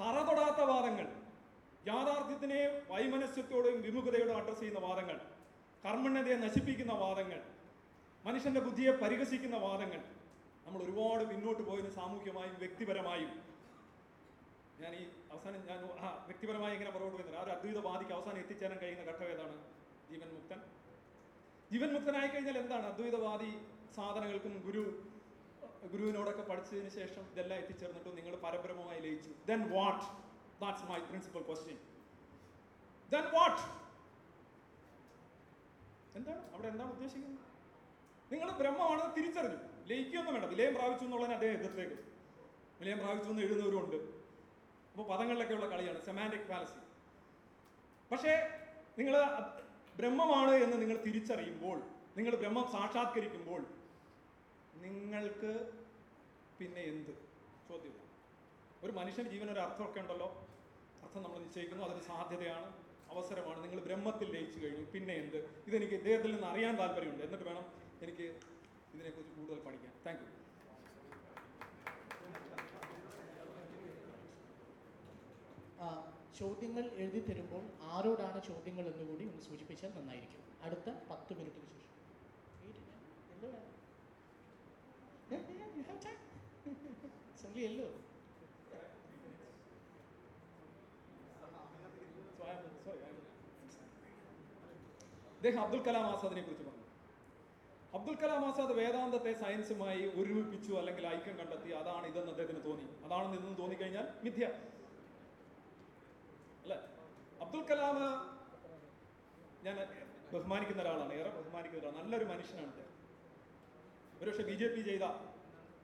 തറ തൊടാത്ത വാദങ്ങൾ യാഥാർത്ഥ്യത്തിനെ വൈമനസ്യത്തോടെയും വിമുഖതയോടും അഡ്രസ് ചെയ്യുന്ന വാദങ്ങൾ കർമ്മണ്യതയെ നശിപ്പിക്കുന്ന വാദങ്ങൾ മനുഷ്യന്റെ ബുദ്ധിയെ പരിഹസിക്കുന്ന വാദങ്ങൾ നമ്മൾ ഒരുപാട് പിന്നോട്ട് പോയത് സാമൂഹ്യമായും വ്യക്തിപരമായും. ഞാൻ ഈ അവസാനം ഞാൻ വ്യക്തിപരമായി എങ്ങനെ പുറകോട്ട് വരുന്നത് ആ ഒരു അദ്വൈതവാദിക്ക് അവസാനം എത്തിച്ചേരാൻ കഴിയുന്ന ഘട്ടം ഏതാണ്? ജീവൻ മുക്തൻ. ജീവൻ മുക്തനായി കഴിഞ്ഞാൽ എന്താണ്? അദ്വൈതവാദി സാധനങ്ങൾക്കും ഗുരു ഗുരുവിനോടൊക്കെ പഠിച്ചതിന് ശേഷം ഇതെല്ലാം എത്തിച്ചേർന്നിട്ടും നിങ്ങൾ പരബ്രഹ്മമായി ലയിച്ചു. Then what that's my principal question then what എന്താണ്? അവിടെ എന്താണ് ഉദ്ദേശിക്കുന്നത്? നിങ്ങൾ ബ്രഹ്മമാണെന്ന് തിരിച്ചറിഞ്ഞു. ലയിക്കൊന്നും വേണ്ട. വിലയം പ്രാപിച്ചു എന്നുള്ളതിന് അദ്ദേഹം എതിർത്തേക്ക്. വിലയം പ്രാപിച്ചു എന്ന് എഴുതുന്നവരുണ്ട് അപ്പോൾ പദങ്ങളിലൊക്കെയുള്ള കളിയാണ് സെമാന്റിക് ഫാലസി പക്ഷേ നിങ്ങൾ ബ്രഹ്മമാണ് എന്ന് നിങ്ങൾ തിരിച്ചറിയുമ്പോൾ നിങ്ങൾ ബ്രഹ്മം സാക്ഷാത്കരിക്കുമ്പോൾ നിങ്ങൾക്ക് പിന്നെ എന്ത് ചോദ്യം ഒരു മനുഷ്യൻ ജീവൻ ഒരു അർത്ഥമൊക്കെ ഉണ്ടല്ലോ. അർത്ഥം നമ്മൾ നിശ്ചയിക്കുന്നു അതൊരു സാധ്യതയാണ് അവസരമാണ്. നിങ്ങൾ ബ്രഹ്മത്തിൽ ലയിച്ചു കഴിഞ്ഞു. പിന്നെ എന്ത്? ഇതെനിക്ക് ഇദ്ദേഹത്തിൽ നിന്ന് അറിയാൻ താല്പര്യമുണ്ട്. എന്നിട്ട് വേണം എനിക്ക് ഇതിനെക്കുറിച്ച് കൂടുതൽ പഠിക്കാം. താങ്ക് യു ചോദ്യങ്ങൾ എഴുതി തരുമ്പോൾ ആരോടാണ് ചോദ്യങ്ങൾ എന്നുകൂടി ഒന്ന് സൂചിപ്പിച്ചാൽ നന്നായിരിക്കും. അടുത്ത പത്ത് മിനിറ്റിന് ശേഷം. അദ്ദേഹം അബ്ദുൽ കലാം ആസാദിനെ കുറിച്ച് അബ്ദുൽ കലാം ആസാദ് വേദാന്തത്തെ സയൻസുമായി ഒരുമിപ്പിച്ചു അല്ലെങ്കിൽ ഐക്യം കണ്ടെത്തി. അതാണ് ഇതെന്ന് അദ്ദേഹത്തിന് തോന്നി. അതാണെന്ന് ഇതെന്ന് തോന്നിക്കഴിഞ്ഞാൽ മിഥ്യ. അല്ലെ? അബ്ദുൽ കലാം ഞാൻ ബഹുമാനിക്കുന്ന ഒരാളാണ്. ഏറെ ബഹുമാനിക്കുന്ന ഒരാളാണ്. നല്ലൊരു മനുഷ്യനാണ് അദ്ദേഹം. ഒരുപക്ഷെ ബി ജെ പി ചെയ്ത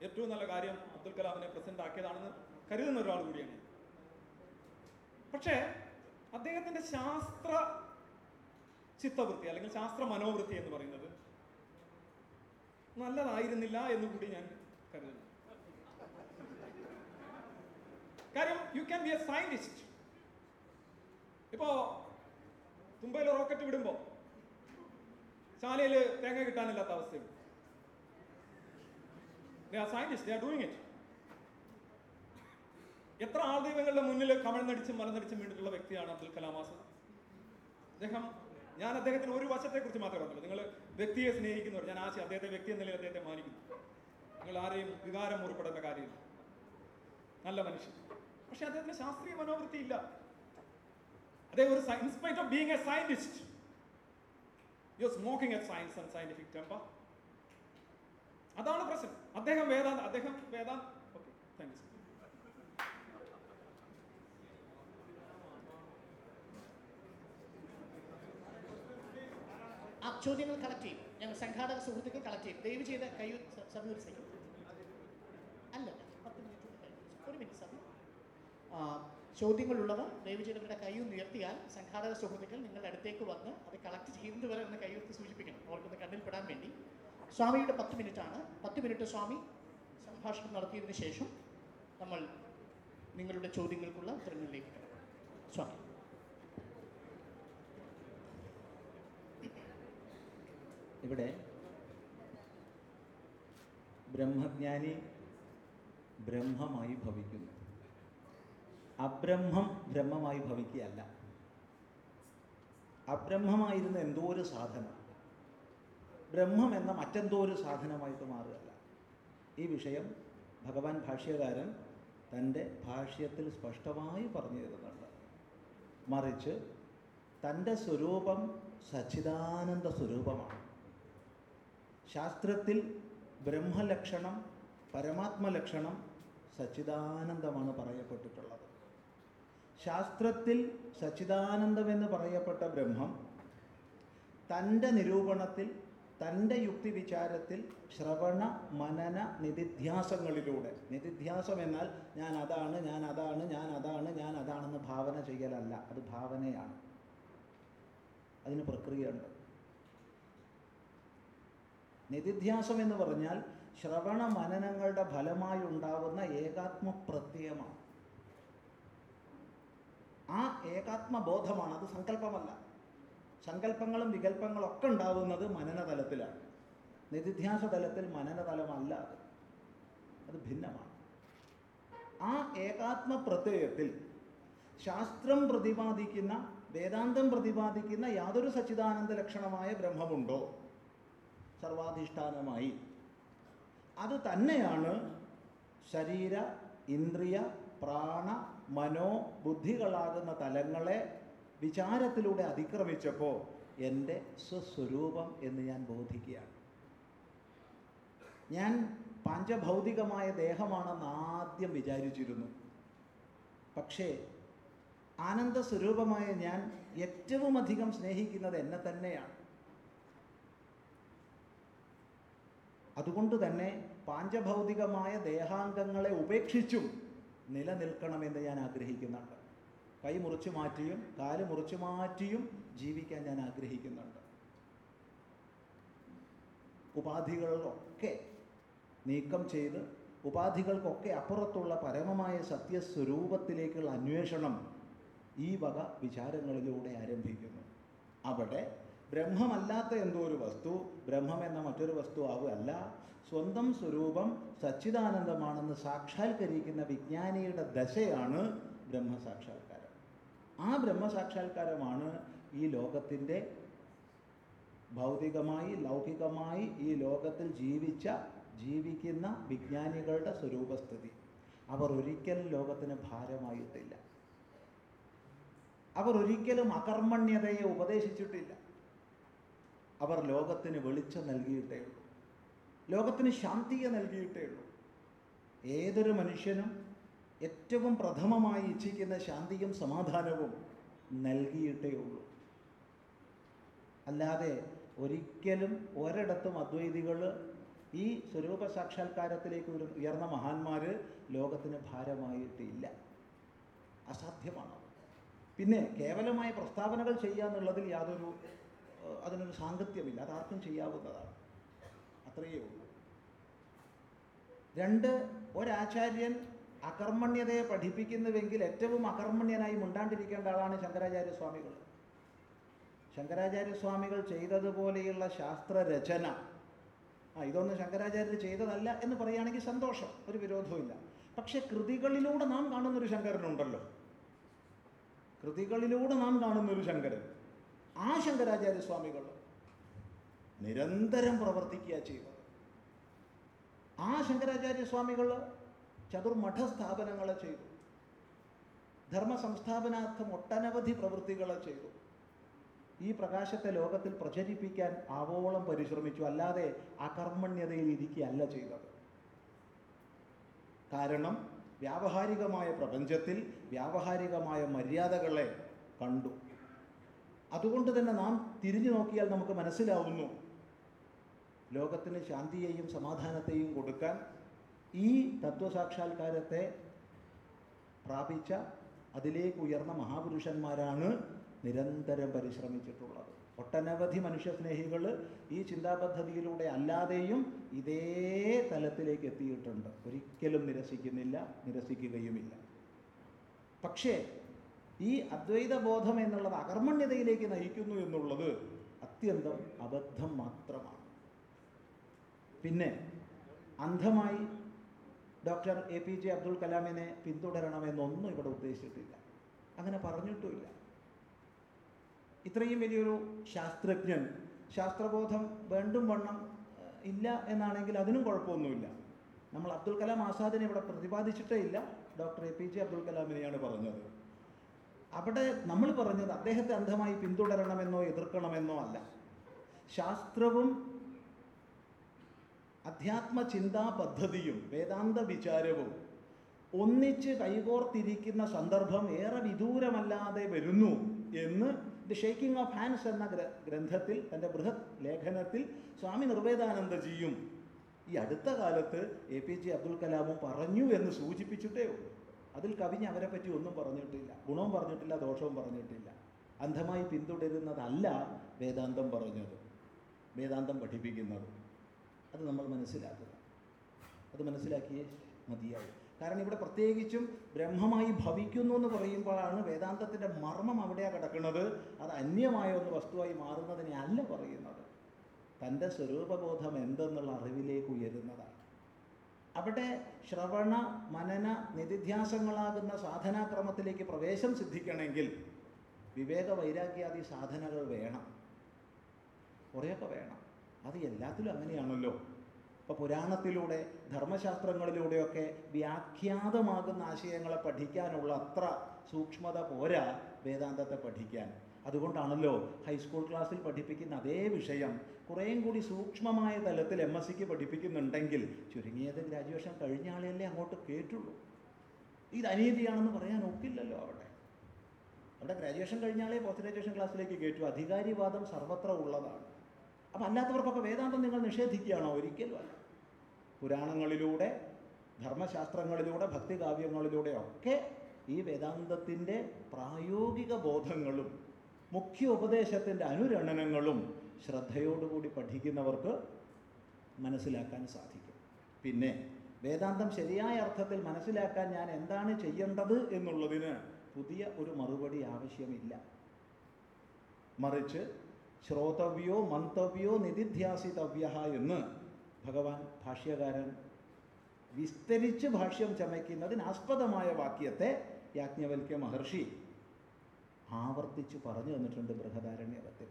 ഏറ്റവും നല്ല കാര്യം അബ്ദുൽ കലാമിനെ പ്രസിഡന്റ് ആക്കിയതാണെന്ന് കരുതുന്ന ഒരാൾ കൂടിയാണ് പക്ഷേ അദ്ദേഹത്തിന്റെ ശാസ്ത്ര ചിത്തവൃത്തി അല്ലെങ്കിൽ ശാസ്ത്ര മനോവൃത്തി എന്ന് പറയുന്നത് നല്ലതായിരുന്നില്ല എന്ന് കൂടി ഞാൻ കരുതുന്നു. കാര്യം you can be a scientist ഇപ്പോ തുമ്പയിൽ റോക്കറ്റ് വിടുമ്പോ ശാലയിൽ തേങ്ങ കിട്ടാനില്ലാത്ത അവസ്ഥയുണ്ട് are scientists, they are doing it. എത്ര ആൾദൈവങ്ങളുടെ മുന്നിൽ കമഴ്ന്നടിച്ചും മലന്നടിച്ചും വീണിട്ടുള്ള വ്യക്തിയാണ് അബ്ദുൽ കലാം ആസാദ്? അദ്ദേഹം ഞാൻ അദ്ദേഹത്തിന് ഒരു വശത്തെക്കുറിച്ച് മാത്രമേ പറഞ്ഞുള്ളൂ. നിങ്ങൾ വ്യക്തിയെ സ്നേഹിക്കുന്നവർ. ഞാൻ ആശയം അദ്ദേഹത്തെ വ്യക്തി എന്ന നിലയിൽ അദ്ദേഹത്തെ മാനിക്കുന്നു. നിങ്ങൾ ആരെയും വികാരം മുറിപ്പെടേണ്ട കാര്യമില്ല. നല്ല മനുഷ്യൻ. പക്ഷെ അദ്ദേഹത്തിന് ശാസ്ത്രീയ മനോവൃത്തി ഇല്ല. അദ്ദേഹം ഒരു in spite of being a scientist you smoking a science and scientific temper അതാണ് പ്രശ്നം. അദ്ദേഹം വേദാന്ത അദ്ദേഹം വേദാന്ത. ഓക്കെ താങ്ക് യു ആ ചോദ്യങ്ങൾ കളക്ട് ചെയ്യും. ഞങ്ങൾ സംഘാടക സുഹൃത്തുക്കൾ കളക്ട് ചെയ്യും. ദയവ് ചെയ്ത് കൈ സമീപിച്ചു അല്ല പത്ത് മിനിറ്റ്. ഒരു മിനിറ്റ് സമയം ചോദ്യങ്ങളുള്ളവർ ദയവ് ചെയ്ത് ഇവരുടെ കൈ ഉയർത്തിയാൽ സംഘാടക സുഹൃത്തുക്കൾ നിങ്ങളുടെ അടുത്തേക്ക് വന്ന് അത് കളക്ട് ചെയ്യുന്നത് വരെ ഒന്ന് കൈ ഉയർത്തി സൂചിപ്പിക്കണം. അവർക്കൊന്ന് കണ്ണിൽ പെടാൻ വേണ്ടി. സ്വാമിയുടെ പത്ത് മിനിറ്റ് ആണ്. പത്ത് മിനിറ്റ് സ്വാമി സംഭാഷണം നടത്തിയതിനു ശേഷം നമ്മൾ നിങ്ങളുടെ ചോദ്യങ്ങൾക്കുള്ള ഉത്തരങ്ങളിലേക്ക് സ്വാമി. ഇവിടെ ബ്രഹ്മജ്ഞാനി ബ്രഹ്മമായി ഭവിക്കുന്നു. അബ്രഹ്മം ബ്രഹ്മമായി ഭവിക്കുകയല്ല. അബ്രഹ്മമായിരുന്ന എന്തോ ഒരു സാധനം. ബ്രഹ്മം എന്ന മറ്റെന്തോ ഒരു സാധനമായിട്ട് മാറുകയല്ല. ഈ വിഷയം ഭഗവാൻ ഭാഷ്യകാരൻ തന്റെ ഭാഷ്യത്തിൽ സ്പഷ്ടമായി പറഞ്ഞു തരുന്നുണ്ട്. മറിച്ച് തന്റെ സ്വരൂപം സച്ചിദാനന്ദ സ്വരൂപമാണ്. ശാസ്ത്രത്തിൽ ബ്രഹ്മലക്ഷണം പരമാത്മലക്ഷണം സച്ചിദാനന്ദമാണ് പറയപ്പെട്ടിട്ടുള്ളത്. ശാസ്ത്രത്തിൽ സച്ചിദാനന്ദമെന്ന് പറയപ്പെട്ട ബ്രഹ്മം തന്റെ നിരൂപണത്തിൽ തന്റെ യുക്തി വിചാരത്തിൽ ശ്രവണ മനന നിധിധ്യാസങ്ങളിലൂടെ. നിധിധ്യാസം എന്നാൽ ഞാൻ അതാണ് ഞാൻ അതാണ് ഞാൻ അതാണ് ഞാൻ അതാണെന്ന് ഭാവന ചെയ്യലല്ല. അത് ഭാവനയാണ്. അതിന് പ്രക്രിയയുണ്ട്. നിധിധ്യാസം എന്ന് പറഞ്ഞാൽ ശ്രവണ മനനങ്ങളുടെ ഫലമായി ഉണ്ടാകുന്ന ഏകാത്മ പ്രത്യയമാണ്. ആ ഏകാത്മബോധമാണ് അത് സങ്കല്പമല്ല. സങ്കല്പങ്ങളും വികല്പങ്ങളും ഒക്കെ ഉണ്ടാകുന്നത് മനനതലത്തിലാണ്. നിധിധ്യാസ തലത്തിൽ മനനതലമല്ല അത്. അത് ഭിന്നമാണ്. ആ ഏകാത്മ പ്രത്യയത്തിൽ ശാസ്ത്രം പ്രതിപാദിക്കുന്ന വേദാന്തം പ്രതിപാദിക്കുന്ന യാതൊരു സച്ചിദാനന്ദ ലക്ഷണമായ ബ്രഹ്മമുണ്ടോ? സർവാധിഷ്ഠാനമായി. അത് തന്നെയാണ് ശരീര ഇന്ദ്രിയ പ്രാണ മനോ ബുദ്ധികളാകുന്ന തലങ്ങളെ വിചാരത്തിലൂടെ അതിക്രമിച്ചപ്പോൾ എന്റെ സ്വസ്വരൂപം എന്ന് ഞാൻ ബോധിക്കുകയാണ്. ഞാൻ പഞ്ചഭൗതികമായ ദേഹമാണെന്ന് ആദ്യം വിചാരിച്ചിരുന്നു. പക്ഷേ ആനന്ദ സ്വരൂപമായ ഞാൻ ഏറ്റവും അധികം സ്നേഹിക്കുന്നത് എന്നെ തന്നെയാണ്. അതുകൊണ്ട് തന്നെ പാഞ്ചഭൗതികമായ ദേഹാംഗങ്ങളെ ഉപേക്ഷിച്ചും നിലനിൽക്കണമെന്ന് ഞാൻ ആഗ്രഹിക്കുന്നുണ്ട്. കൈ മുറിച്ചു മാറ്റിയും കാൽ മുറിച്ചു മാറ്റിയും ജീവിക്കാൻ ഞാൻ ആഗ്രഹിക്കുന്നുണ്ട്. ഉപാധികളൊക്കെ നീക്കം ചെയ്ത് ഉപാധികൾക്കൊക്കെ അപ്പുറത്തുള്ള പരമമായ സത്യസ്വരൂപത്തിലേക്കുള്ള അന്വേഷണം ഈ വക വിചാരങ്ങളിലൂടെ ആരംഭിക്കുന്നു. അവിടെ ബ്രഹ്മമല്ലാത്ത എന്തോ ഒരു വസ്തു ബ്രഹ്മം എന്ന മറ്റൊരു വസ്തു ആവുകയല്ല. സ്വന്തം സ്വരൂപം സച്ചിദാനന്ദമാണെന്ന് സാക്ഷാത്കരിക്കുന്ന വിജ്ഞാനിയുടെ ദശയാണ് ബ്രഹ്മസാക്ഷാത്കാരം. ആ ബ്രഹ്മസാക്ഷാത്കാരമാണ് ഈ ലോകത്തിന്റെ ഭൗതികമായി ലൗകികമായി ഈ ലോകത്തിൽ ജീവിച്ച ജീവിക്കുന്ന വിജ്ഞാനികളുടെ സ്വരൂപസ്ഥിതി. അവർ ഒരിക്കലും ലോകത്തിന് ഭാരമായിട്ടില്ല. അവർ ഒരിക്കലും അകർമ്മണ്യതയെ ഉപദേശിച്ചിട്ടില്ല. അവർ ലോകത്തിന് വെളിച്ചം നൽകിയിട്ടേ ഉള്ളൂ. ലോകത്തിന് ശാന്തിയെ നൽകിയിട്ടേ ഉള്ളൂ. ഏതൊരു മനുഷ്യനും ഏറ്റവും പ്രഥമമായി ഇച്ഛിക്കുന്ന ശാന്തിയും സമാധാനവും നൽകിയിട്ടേ ഉള്ളൂ. അല്ലാതെ ഒരിക്കലും ഒരിടത്തും അദ്വൈതികൾ ഈ സ്വരൂപ സാക്ഷാത്കാരത്തിലേക്ക് ഉയർന്ന മഹാന്മാർ ലോകത്തിന് ഭാരമായിട്ടില്ല. അസാധ്യമാണ് പിന്നെ കേവലമായ പ്രസ്താവനകൾ ചെയ്യുക എന്നുള്ളതിൽ യാതൊരു അതിനൊരു സാങ്കത്യമില്ല. അതാർക്കും ചെയ്യാവുന്നതാണ്. അത്രയേ ഉള്ളൂ. രണ്ട് ഒരാചാര്യൻ അകർമ്മണ്യതയെ പഠിപ്പിക്കുന്നുവെങ്കിൽ ഏറ്റവും അകർമ്മണ്യനായി മുണ്ടാണ്ടിരിക്കേണ്ട ആളാണ് ശങ്കരാചാര്യ സ്വാമികൾ സ്വാമികൾ ചെയ്തതുപോലെയുള്ള ശാസ്ത്രരചന. ആ ഇതൊന്നും ശങ്കരാചാര്യർ ചെയ്തതല്ല എന്ന് പറയുകയാണെങ്കിൽ സന്തോഷം ഒരു വിരോധവുമില്ല. പക്ഷെ കൃതികളിലൂടെ നാം കാണുന്നൊരു ശങ്കരനുണ്ടല്ലോ. കൃതികളിലൂടെ നാം കാണുന്നൊരു ശങ്കരൻ. ആ ശങ്കരാചാര്യ സ്വാമികൾ നിരന്തരം പ്രവർത്തിക്കുക ചെയ്തത് ആ ശങ്കരാചാര്യ സ്വാമികൾ ചതുർമഠ സ്ഥാപനങ്ങളെ ചെയ്തു. ധർമ്മ സംസ്ഥാപനാർത്ഥം ഒട്ടനവധി പ്രവൃത്തികളെ ചെയ്തു. ഈ പ്രകാശത്തെ ലോകത്തിൽ പ്രചരിപ്പിക്കാൻ ആവോളം പരിശ്രമിച്ചു. അല്ലാതെ അകർമ്മണ്യതയിൽ ഇരിക്കുകയല്ല ചെയ്തത്. കാരണം വ്യാവഹാരികമായ പ്രപഞ്ചത്തിൽ വ്യാവഹാരികമായ മര്യാദകളെ കണ്ടു. അതുകൊണ്ട് തന്നെ നാം തിരിഞ്ഞു നോക്കിയാൽ നമുക്ക് മനസ്സിലാവുന്നു. ലോകത്തിന് ശാന്തിയെയും സമാധാനത്തെയും കൊടുക്കാൻ ഈ തത്വസാക്ഷാത്കാരത്തെ പ്രാപിച്ച അതിലേക്ക് ഉയർന്ന മഹാപുരുഷന്മാരാണ് നിരന്തരം പരിശ്രമിച്ചിട്ടുള്ളത്. ഒട്ടനവധി മനുഷ്യസ്നേഹികൾ ഈ ചിന്താപദ്ധതിയിലൂടെ അല്ലാതെയും ഇതേ തലത്തിലേക്ക് എത്തിയിട്ടുണ്ട്. ഒരിക്കലും നിരസിക്കുന്നില്ല നിരസിക്കുകയുമില്ല. പക്ഷേ ഈ അദ്വൈത ബോധം എന്നുള്ളത് അകർമ്മണ്യതയിലേക്ക് നയിക്കുന്നു എന്നുള്ളത് അത്യന്തം അബദ്ധം മാത്രമാണ്. പിന്നെ അന്ധമായി doctor A P J Abdul കലാമിനെ പിന്തുടരണമെന്നൊന്നും ഇവിടെ ഉദ്ദേശിച്ചിട്ടില്ല. അങ്ങനെ പറഞ്ഞിട്ടുമില്ല. ഇത്രയും വലിയൊരു ശാസ്ത്രജ്ഞൻ ശാസ്ത്രബോധം വേണ്ടും വണ്ണം ഇല്ല എന്നാണെങ്കിൽ അതിനും കുഴപ്പമൊന്നുമില്ല. നമ്മൾ അബ്ദുൾ കലാം ആസാദിനെ ഇവിടെ പ്രതിപാദിച്ചിട്ടേ ഇല്ല. Doctor A P J Abdul കലാമിനെയാണ് പറഞ്ഞത്. അവിടെ നമ്മൾ പറഞ്ഞത് അദ്ദേഹത്തെ അന്ധമായി പിന്തുടരണമെന്നോ എതിർക്കണമെന്നോ അല്ല. ശാസ്ത്രവും അധ്യാത്മ ചിന്താ പദ്ധതിയും വേദാന്ത വിചാരവും ഒന്നിച്ച് കൈകോർത്തിരിക്കുന്ന സന്ദർഭം ഏറെ വിദൂരമല്ലാതെ വരുന്നു എന്ന് ദി ഷേക്കിംഗ് ഓഫ് ഹാൻഡ്സ് എന്ന ഗ്ര- ഗ്രന്ഥത്തിൽ തന്റെ ബൃഹത് ലേഖനത്തിൽ സ്വാമി നിർവേദാനന്ദജിയും ഈ അടുത്ത കാലത്ത് എ പി ജെ അബ്ദുൽ കലാമും പറഞ്ഞു എന്ന് സൂചിപ്പിച്ചിട്ടേ ഉള്ളൂ. അതിൽ കവിഞ്ഞ് അവരെ പറ്റി ഒന്നും പറഞ്ഞിട്ടില്ല. ഗുണവും പറഞ്ഞിട്ടില്ല ദോഷവും പറഞ്ഞിട്ടില്ല. അന്ധമായി പിന്തുടരുന്നതല്ല വേദാന്തം പറഞ്ഞത്. വേദാന്തം പഠിപ്പിക്കുന്നത്. അത് നമ്മൾ മനസ്സിലാക്കുക. അത് മനസ്സിലാക്കിയേ മതിയാവും. കാരണം ഇവിടെ പ്രത്യേകിച്ചും ബ്രഹ്മമായി ഭവിക്കുന്നു എന്ന് പറയുമ്പോഴാണ് വേദാന്തത്തിന്റെ മർമ്മം അവിടെയാണ് കിടക്കുന്നത്. അത് അന്യമായ ഒന്ന് വസ്തുവായി മാറുന്നതിനെ അല്ല പറയുന്നത്. തന്റെ സ്വരൂപബോധം എന്തെന്നുള്ള അറിവിലേക്ക് ഉയരുന്നതാണ്. അവിടെ ശ്രവണ മനന നിധിധ്യാസങ്ങളാകുന്ന സാധനാക്രമത്തിലേക്ക് പ്രവേശം സിദ്ധിക്കണമെങ്കിൽ വിവേക വൈരാഗ്യാദി സാധനകൾ വേണം. കുറേയൊക്കെ വേണം. അത് എല്ലാത്തിലും അങ്ങനെയാണല്ലോ. ഇപ്പോൾ പുരാണത്തിലൂടെ ധർമ്മശാസ്ത്രങ്ങളിലൂടെയൊക്കെ വ്യാഖ്യാതമാകുന്ന ആശയങ്ങളെ പഠിക്കാനുള്ള അത്ര സൂക്ഷ്മത പോരാ വേദാന്തത്തെ പഠിക്കാൻ. അതുകൊണ്ടാണല്ലോ ഹൈസ്കൂൾ ക്ലാസ്സിൽ പഠിപ്പിക്കുന്ന അതേ വിഷയം കുറേയും കൂടി സൂക്ഷ്മമായ തലത്തിൽ എം എസ് സിക്ക് പഠിപ്പിക്കുന്നുണ്ടെങ്കിൽ ചുരുങ്ങിയത് ഗ്രാജുവേഷൻ കഴിഞ്ഞ ആളെയല്ലേ അങ്ങോട്ട് കേട്ടുള്ളൂ ഇത് അനീതിയാണെന്ന് പറയാൻ ഒക്കില്ലല്ലോ അവിടെ. അവിടെ ഗ്രാജുവേഷൻ കഴിഞ്ഞാലേ പോസ്റ്റ് ഗ്രാജുവേഷൻ ക്ലാസ്സിലേക്ക് കയറ്റു അധികാരിവാദം സർവത്ര ഉള്ളതാണ്. അപ്പം അല്ലാത്തവർക്കൊക്കെ വേദാന്തം നിങ്ങൾ നിഷേധിക്കുകയാണോ? ഒരിക്കലും അല്ല. പുരാണങ്ങളിലൂടെ ധർമ്മശാസ്ത്രങ്ങളിലൂടെ ഭക്തികാവ്യങ്ങളിലൂടെ ഒക്കെ ഈ വേദാന്തത്തിന്റെ പ്രായോഗിക ബോധങ്ങളും മുഖ്യ ഉപദേശത്തിന്റെ അനുരണനങ്ങളും ശ്രദ്ധയോടുകൂടി പഠിക്കുന്നവർക്ക് മനസ്സിലാക്കാൻ സാധിക്കും. പിന്നെ വേദാന്തം ശരിയായ അർത്ഥത്തിൽ മനസ്സിലാക്കാൻ ഞാൻ എന്താണ് ചെയ്യേണ്ടത് എന്നുള്ളതിന് പുതിയ ഒരു മറുപടി ആവശ്യമില്ല. മറിച്ച് ശ്രോതവ്യോ മന്തവ്യോ നിധിധ്യാസിതവ്യ എന്ന് ഭഗവാൻ ഭാഷ്യകാരൻ വിസ്തരിച്ച് ഭാഷ്യം ചമയ്ക്കുന്നതിന് ആസ്പദമായ വാക്യത്തെ യാജ്ഞവൽക്യ മഹർഷി ആവർത്തിച്ച് പറഞ്ഞു തന്നിട്ടുണ്ട് ബൃഹദാരണ്യകത്തിൽ